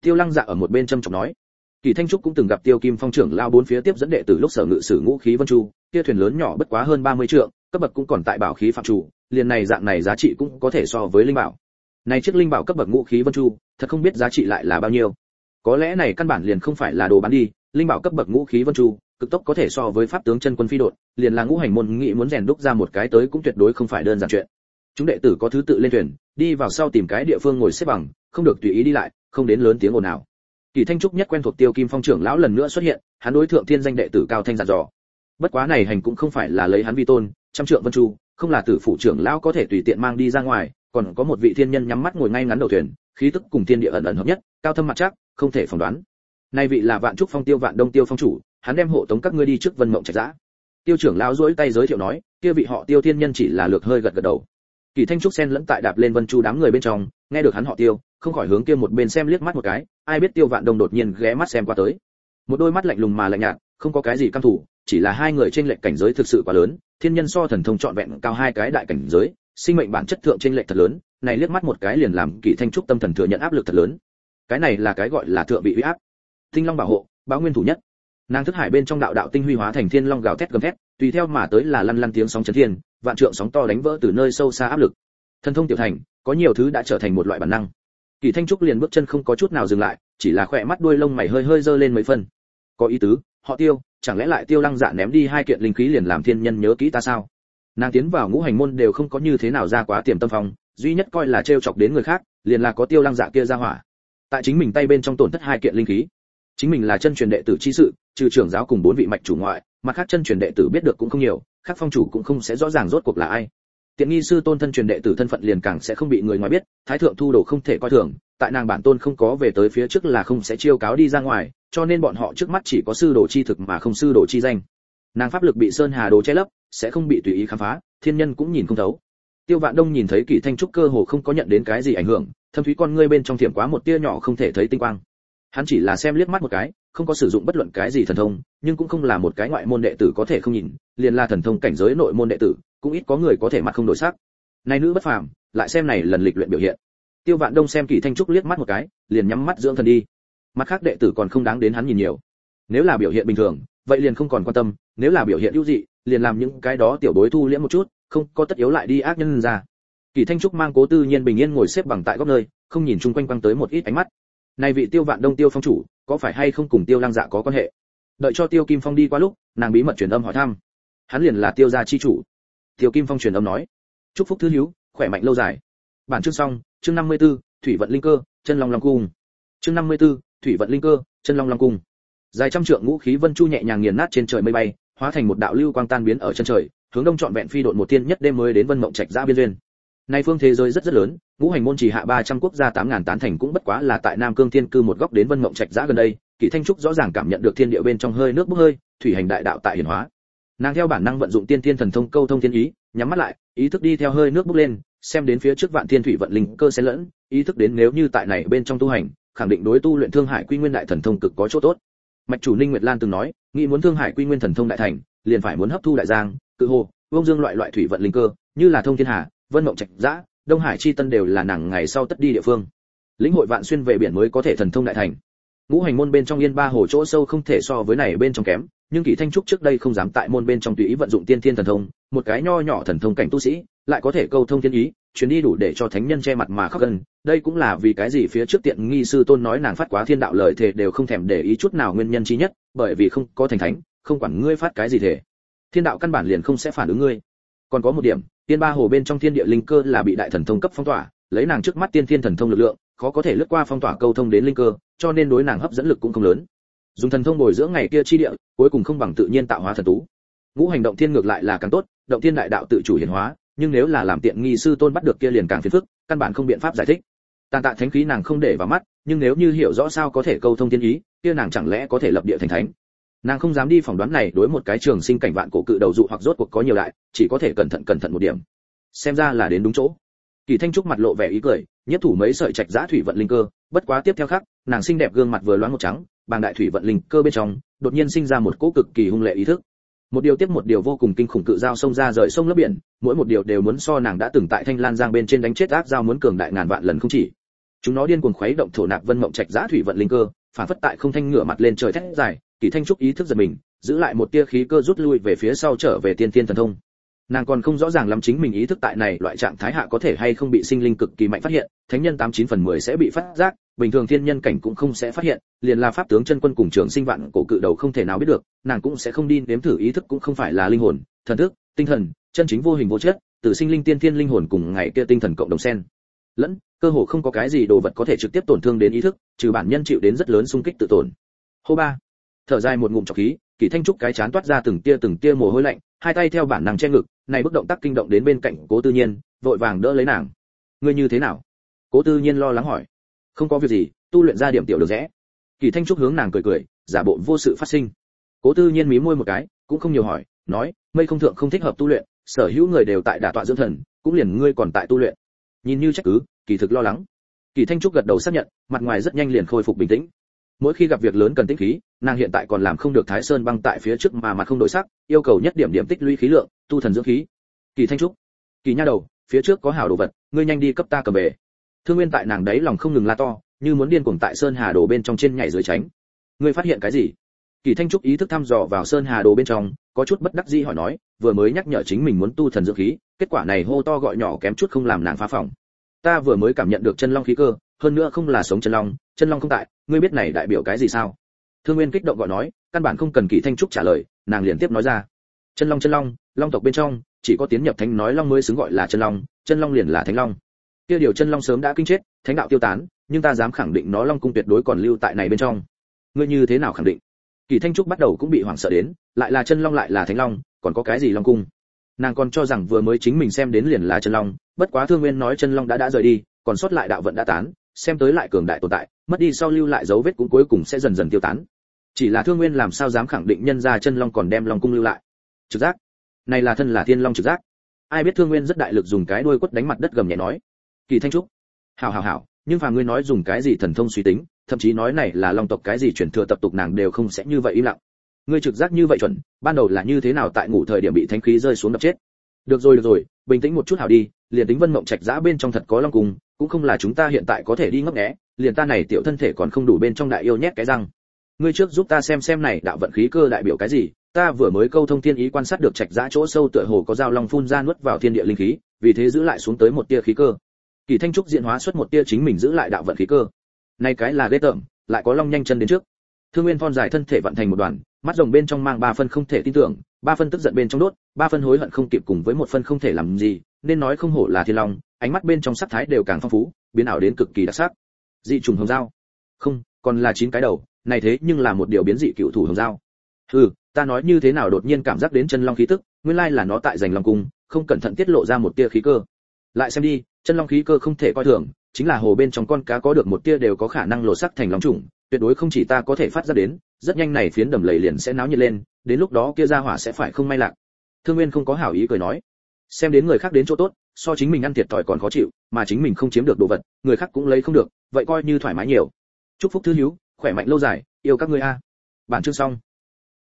Tiêu Lăng Dạ ở một bên châm trọng nói, Kỳ Thanh Trúc cũng từng gặp Tiêu Kim Phong trưởng lao bốn phía tiếp dẫn đệ từ lúc sở ngự sử ngũ khí vân chu, kia thuyền lớn nhỏ bất quá hơn 30 trượng, cấp bậc cũng còn tại bảo khí phạm chủ, liền này dạng này giá trị cũng có thể so với linh bảo. Này chiếc linh bảo cấp bậc ngũ khí vân chu, thật không biết giá trị lại là bao nhiêu. Có lẽ này căn bản liền không phải là đồ bán đi, linh bảo cấp bậc ngũ khí vân chu, cực tốc có thể so với pháp tướng chân quân phi đột, liền là ngũ hành môn nghị muốn rèn đúc ra một cái tới cũng tuyệt đối không phải đơn giản chuyện. Chúng đệ tử có thứ tự lên thuyền, đi vào sau tìm cái địa phương ngồi xếp bằng, không được tùy ý đi lại, không đến lớn tiếng ồn ào. Kỳ Thanh trúc nhất quen thuộc Tiêu Kim Phong trưởng lão lần nữa xuất hiện, hắn đối thượng thiên danh đệ tử cao thanh dặn dò. Bất quá này hành cũng không phải là lấy hắn vi tôn, trăm trượng vân chu, không là tử phụ trưởng lão có thể tùy tiện mang đi ra ngoài, còn có một vị thiên nhân nhắm mắt ngồi ngay ngắn đầu thuyền, khí tức cùng thiên địa ẩn ẩn hợp nhất, cao thâm mặt chắc, không thể phỏng đoán. Nay vị là Vạn Trúc Phong Tiêu Vạn Đông Tiêu Phong chủ, hắn đem hộ tống các ngươi đi trước Vân Mộng Trạch Giã. Tiêu trưởng lão duỗi tay giới thiệu nói, kia vị họ Tiêu thiên nhân chỉ là lược hơi gật gật đầu. Kỳ Thanh trúc sen lẫn tại đạp lên Vân Chu đám người bên trong, nghe được hắn họ Tiêu, không khỏi hướng kia một bên xem liếc mắt một cái, ai biết Tiêu Vạn Đông đột nhiên ghé mắt xem qua tới. Một đôi mắt lạnh lùng mà lạnh nhạt, không có cái gì cam thủ, chỉ là hai người trên lệnh cảnh giới thực sự quá lớn, thiên nhân so thần thông trọn vẹn cao hai cái đại cảnh giới, sinh mệnh bản chất thượng trên lệnh thật lớn, này liếc mắt một cái liền làm Kỳ Thanh trúc tâm thần thừa nhận áp lực thật lớn. Cái này là cái gọi là thượng vị uy áp. Tinh Long bảo hộ, báo nguyên thủ nhất. Nàng thức hải bên trong đạo đạo tinh huy hóa thành thiên long gào thét gầm thét, tùy theo mà tới là lăn lăn tiếng sóng chấn thiên, vạn trượng sóng to đánh vỡ từ nơi sâu xa áp lực. Thần thông tiểu thành, có nhiều thứ đã trở thành một loại bản năng. Kỳ Thanh trúc liền bước chân không có chút nào dừng lại, chỉ là khỏe mắt đuôi lông mày hơi hơi dơ lên mấy phần. Có ý tứ, họ Tiêu, chẳng lẽ lại Tiêu Lăng Dạ ném đi hai kiện linh khí liền làm thiên nhân nhớ kỹ ta sao? Nàng tiến vào ngũ hành môn đều không có như thế nào ra quá tiềm tâm phòng, duy nhất coi là trêu chọc đến người khác, liền là có Tiêu Lăng Dạ kia ra hỏa. Tại chính mình tay bên trong tổn thất hai kiện linh khí. Chính mình là chân truyền đệ tử chi sự, trừ trưởng giáo cùng bốn vị mạch chủ ngoại, mà khác chân truyền đệ tử biết được cũng không nhiều, khác phong chủ cũng không sẽ rõ ràng rốt cuộc là ai. Tiện nghi sư tôn thân truyền đệ tử thân phận liền càng sẽ không bị người ngoài biết, thái thượng thu đồ không thể coi thường, tại nàng bản tôn không có về tới phía trước là không sẽ chiêu cáo đi ra ngoài, cho nên bọn họ trước mắt chỉ có sư đồ chi thực mà không sư đồ chi danh. Nàng pháp lực bị sơn hà đồ che lấp, sẽ không bị tùy ý khám phá, thiên nhân cũng nhìn không thấu. Tiêu Vạn Đông nhìn thấy Kỷ Thanh trúc cơ hồ không có nhận đến cái gì ảnh hưởng, thâm thúy con ngươi bên trong thiểm quá một tia nhỏ không thể thấy tinh quang. Hắn chỉ là xem liếc mắt một cái, không có sử dụng bất luận cái gì thần thông, nhưng cũng không là một cái ngoại môn đệ tử có thể không nhìn, liền là thần thông cảnh giới nội môn đệ tử, cũng ít có người có thể mặt không đổi sắc. Này nữ bất phàm, lại xem này lần lịch luyện biểu hiện. Tiêu Vạn Đông xem kỳ Thanh trúc liếc mắt một cái, liền nhắm mắt dưỡng thần đi. Mặt khác đệ tử còn không đáng đến hắn nhìn nhiều. Nếu là biểu hiện bình thường, vậy liền không còn quan tâm, nếu là biểu hiện ưu dị, liền làm những cái đó tiểu bối thu liễm một chút, không có tất yếu lại đi ác nhân ra. kỳ Thanh trúc mang Cố Tư Nhiên bình yên ngồi xếp bằng tại góc nơi, không nhìn chung quanh quăng tới một ít ánh mắt. Này vị Tiêu Vạn Đông Tiêu phong chủ, có phải hay không cùng Tiêu Lăng Dạ có quan hệ? Đợi cho Tiêu Kim Phong đi qua lúc, nàng bí mật truyền âm hỏi thăm. Hắn liền là Tiêu gia chi chủ. Tiêu Kim Phong truyền âm nói: "Chúc phúc thứ hiếu, khỏe mạnh lâu dài." Bản chương xong, chương 54, thủy vận linh cơ, chân long long cung. Chương 54, thủy vận linh cơ, chân long long cung. Dài trăm trượng ngũ khí vân chu nhẹ nhàng nghiền nát trên trời mây bay, hóa thành một đạo lưu quang tan biến ở chân trời, hướng đông trọn vẹn phi độn một tiên nhất đêm mới đến Vân Mộng Trạch ra biên duyên. Nay phương thế giới rất rất lớn, ngũ hành môn chỉ hạ 300 quốc gia 8000 tán thành cũng bất quá là tại Nam Cương Thiên cư một góc đến Vân Mộng Trạch giã gần đây, Kỷ Thanh Trúc rõ ràng cảm nhận được thiên địa bên trong hơi nước bốc hơi, thủy hành đại đạo tại hiển hóa. Nàng theo bản năng vận dụng tiên tiên thần thông câu thông thiên ý, nhắm mắt lại, ý thức đi theo hơi nước bốc lên, xem đến phía trước vạn thiên thủy vận linh cơ xen lẫn, ý thức đến nếu như tại này bên trong tu hành, khẳng định đối tu luyện thương hải quy nguyên đại thần thông cực có chỗ tốt. Mạch chủ Ninh Nguyệt Lan từng nói, nghĩ muốn thương hải quy nguyên thần thông đại thành, liền phải muốn hấp thu đại giang, cự hồ, vương dương loại loại thủy vận linh cơ, như là thông thiên hà, vân mộng trạch dã, đông hải chi tân đều là nàng ngày sau tất đi địa phương. Lĩnh hội vạn xuyên về biển mới có thể thần thông đại thành. Ngũ hành môn bên trong yên ba hồ chỗ sâu không thể so với này bên trong kém, nhưng kỳ Thanh trúc trước đây không dám tại môn bên trong tùy ý vận dụng tiên thiên thần thông, một cái nho nhỏ thần thông cảnh tu sĩ, lại có thể câu thông thiên ý, chuyến đi đủ để cho thánh nhân che mặt mà khóc gần, đây cũng là vì cái gì phía trước tiện nghi sư tôn nói nàng phát quá thiên đạo lời thề đều không thèm để ý chút nào nguyên nhân chí nhất, bởi vì không có thành thánh, không quản ngươi phát cái gì thể. Thiên đạo căn bản liền không sẽ phản ứng ngươi. Còn có một điểm, tiên ba hồ bên trong thiên địa linh cơ là bị đại thần thông cấp phong tỏa, lấy nàng trước mắt tiên thiên thần thông lực lượng khó có thể lướt qua phong tỏa câu thông đến linh cơ cho nên đối nàng hấp dẫn lực cũng không lớn. Dùng thần thông bồi dưỡng ngày kia chi địa cuối cùng không bằng tự nhiên tạo hóa thần tú. Ngũ hành động thiên ngược lại là càng tốt động thiên đại đạo tự chủ hiển hóa nhưng nếu là làm tiện nghi sư tôn bắt được kia liền càng phiền phức căn bản không biện pháp giải thích. Tàn tạ thánh khí nàng không để vào mắt nhưng nếu như hiểu rõ sao có thể câu thông thiên ý kia nàng chẳng lẽ có thể lập địa thành thánh? Nàng không dám đi phỏng đoán này đối một cái trường sinh cảnh vạn cổ cự đầu dụ hoặc rốt cuộc có nhiều đại, chỉ có thể cẩn thận cẩn thận một điểm. Xem ra là đến đúng chỗ. Kỳ thanh trúc mặt lộ vẻ ý cười, nhất thủ mấy sợi trạch giã thủy vận linh cơ, bất quá tiếp theo khác, nàng xinh đẹp gương mặt vừa loáng một trắng, bàng đại thủy vận linh cơ bên trong, đột nhiên sinh ra một cỗ cực kỳ hung lệ ý thức. Một điều tiếp một điều vô cùng kinh khủng cự giao sông ra rời sông lấp biển, mỗi một điều đều muốn so nàng đã từng tại thanh lan giang bên trên đánh chết ác giao muốn cường đại ngàn vạn lần không chỉ. Chúng nó điên cuồng khuấy động thổ nạp vân mộng trạch giã thủy vận linh cơ, phản phất tại không thanh ngửa mặt lên trời thét dài kỳ thanh trúc ý thức giật mình, giữ lại một tia khí cơ rút lui về phía sau trở về tiên tiên thần thông. Nàng còn không rõ ràng lắm chính mình ý thức tại này loại trạng thái hạ có thể hay không bị sinh linh cực kỳ mạnh phát hiện, thánh nhân tám chín phần mười sẽ bị phát giác, bình thường thiên nhân cảnh cũng không sẽ phát hiện, liền là pháp tướng chân quân cùng trường sinh vạn cổ cự đầu không thể nào biết được, nàng cũng sẽ không đi nếm thử ý thức cũng không phải là linh hồn, thần thức, tinh thần, chân chính vô hình vô chất, từ sinh linh tiên thiên linh hồn cùng ngày kia tinh thần cộng đồng sen lẫn, cơ hồ không có cái gì đồ vật có thể trực tiếp tổn thương đến ý thức, trừ bản nhân chịu đến rất lớn xung kích tự tổn. Hô ba thở dài một ngụm trọc khí, kỳ thanh trúc cái chán toát ra từng tia từng tia mồ hôi lạnh, hai tay theo bản năng che ngực, này bước động tác kinh động đến bên cạnh cố tư nhiên, vội vàng đỡ lấy nàng. Ngươi như thế nào? Cố tư nhiên lo lắng hỏi. Không có việc gì, tu luyện ra điểm tiểu được rẽ. Kỳ thanh trúc hướng nàng cười cười, giả bộ vô sự phát sinh. Cố tư nhiên mí môi một cái, cũng không nhiều hỏi, nói, mây không thượng không thích hợp tu luyện, sở hữu người đều tại đả tọa dưỡng thần, cũng liền ngươi còn tại tu luyện. Nhìn như trách cứ, kỳ thực lo lắng. Kỳ thanh trúc gật đầu xác nhận, mặt ngoài rất nhanh liền khôi phục bình tĩnh mỗi khi gặp việc lớn cần tĩnh khí, nàng hiện tại còn làm không được thái sơn băng tại phía trước mà mặt không đổi sắc, yêu cầu nhất điểm điểm tích lũy khí lượng, tu thần dưỡng khí. Kỳ thanh trúc, kỳ nha đầu, phía trước có hảo đồ vật, ngươi nhanh đi cấp ta cầm về. Thương nguyên tại nàng đấy lòng không ngừng la to, như muốn điên cuồng tại sơn hà đồ bên trong trên nhảy dưới tránh. Ngươi phát hiện cái gì? Kỳ thanh trúc ý thức thăm dò vào sơn hà đồ bên trong, có chút bất đắc dĩ hỏi nói, vừa mới nhắc nhở chính mình muốn tu thần dưỡng khí, kết quả này hô to gọi nhỏ kém chút không làm nàng phá phòng ta vừa mới cảm nhận được chân long khí cơ, hơn nữa không là sống chân long chân long không tại, ngươi biết này đại biểu cái gì sao? Thương nguyên kích động gọi nói, căn bản không cần kỳ thanh trúc trả lời, nàng liền tiếp nói ra. Chân long chân long long tộc bên trong, chỉ có tiến nhập thánh nói long mới xứng gọi là chân long chân long liền là thánh long. Kia điều chân long sớm đã kinh chết, thánh đạo tiêu tán, nhưng ta dám khẳng định nó long cung tuyệt đối còn lưu tại này bên trong. Ngươi như thế nào khẳng định? Kỳ thanh trúc bắt đầu cũng bị hoảng sợ đến, lại là chân long, lại là thánh long, còn có cái gì long cung? Nàng còn cho rằng vừa mới chính mình xem đến liền là chân long, bất quá thương nguyên nói chân long đã đã rời đi, còn sót lại đạo vận đã tán, xem tới lại cường đại tồn tại, mất đi sau lưu lại dấu vết cũng cuối cùng sẽ dần dần tiêu tán. Chỉ là thương nguyên làm sao dám khẳng định nhân ra chân long còn đem long cung lưu lại? Trực giác. Này là thân là thiên long trực giác. Ai biết thương nguyên rất đại lực dùng cái đuôi quất đánh mặt đất gầm nhẹ nói. Kỳ thanh trúc. Hảo hảo hảo, nhưng phàm ngươi nói dùng cái gì thần thông suy tính, thậm chí nói này là long tộc cái gì truyền thừa tập tục nàng đều không sẽ như vậy im lặng ngươi trực giác như vậy chuẩn, ban đầu là như thế nào tại ngủ thời điểm bị thánh khí rơi xuống đập chết? Được rồi được rồi, bình tĩnh một chút hảo đi, liền tính vân mộng trạch giã bên trong thật có long cung cũng không là chúng ta hiện tại có thể đi ngấp nghé, liền ta này tiểu thân thể còn không đủ bên trong đại yêu nhét cái răng. Ngươi trước giúp ta xem xem này đạo vận khí cơ đại biểu cái gì, ta vừa mới câu thông thiên ý quan sát được trạch giã chỗ sâu tựa hồ có dao long phun ra nuốt vào thiên địa linh khí, vì thế giữ lại xuống tới một tia khí cơ. Kỳ thanh trúc diện hóa xuất một tia chính mình giữ lại đạo vận khí cơ. Này cái là ghê tởm, lại có long nhanh chân đến trước. Thương nguyên thon dài thân thể vận thành một đoàn mắt rồng bên trong mang ba phân không thể tin tưởng, ba phân tức giận bên trong đốt, ba phân hối hận không kịp cùng với một phân không thể làm gì, nên nói không hổ là thiên long, ánh mắt bên trong sắc thái đều càng phong phú, biến ảo đến cực kỳ đặc sắc. Dị trùng hồng dao. Không, còn là chín cái đầu, này thế nhưng là một điều biến dị cựu thủ hồng dao. Ừ ta nói như thế nào đột nhiên cảm giác đến chân long khí tức, nguyên lai là nó tại giành long cung không cẩn thận tiết lộ ra một tia khí cơ. Lại xem đi, chân long khí cơ không thể coi thường, chính là hồ bên trong con cá có được một tia đều có khả năng lộ sắc thành long trùng tuyệt đối không chỉ ta có thể phát ra đến rất nhanh này phiến đầm lầy liền sẽ náo nhiệt lên, đến lúc đó kia ra hỏa sẽ phải không may lạc. Thương nguyên không có hảo ý cười nói. Xem đến người khác đến chỗ tốt, so chính mình ăn thiệt thòi còn khó chịu, mà chính mình không chiếm được đồ vật, người khác cũng lấy không được, vậy coi như thoải mái nhiều. Chúc phúc thư hiếu khỏe mạnh lâu dài, yêu các ngươi a. Bản chương xong.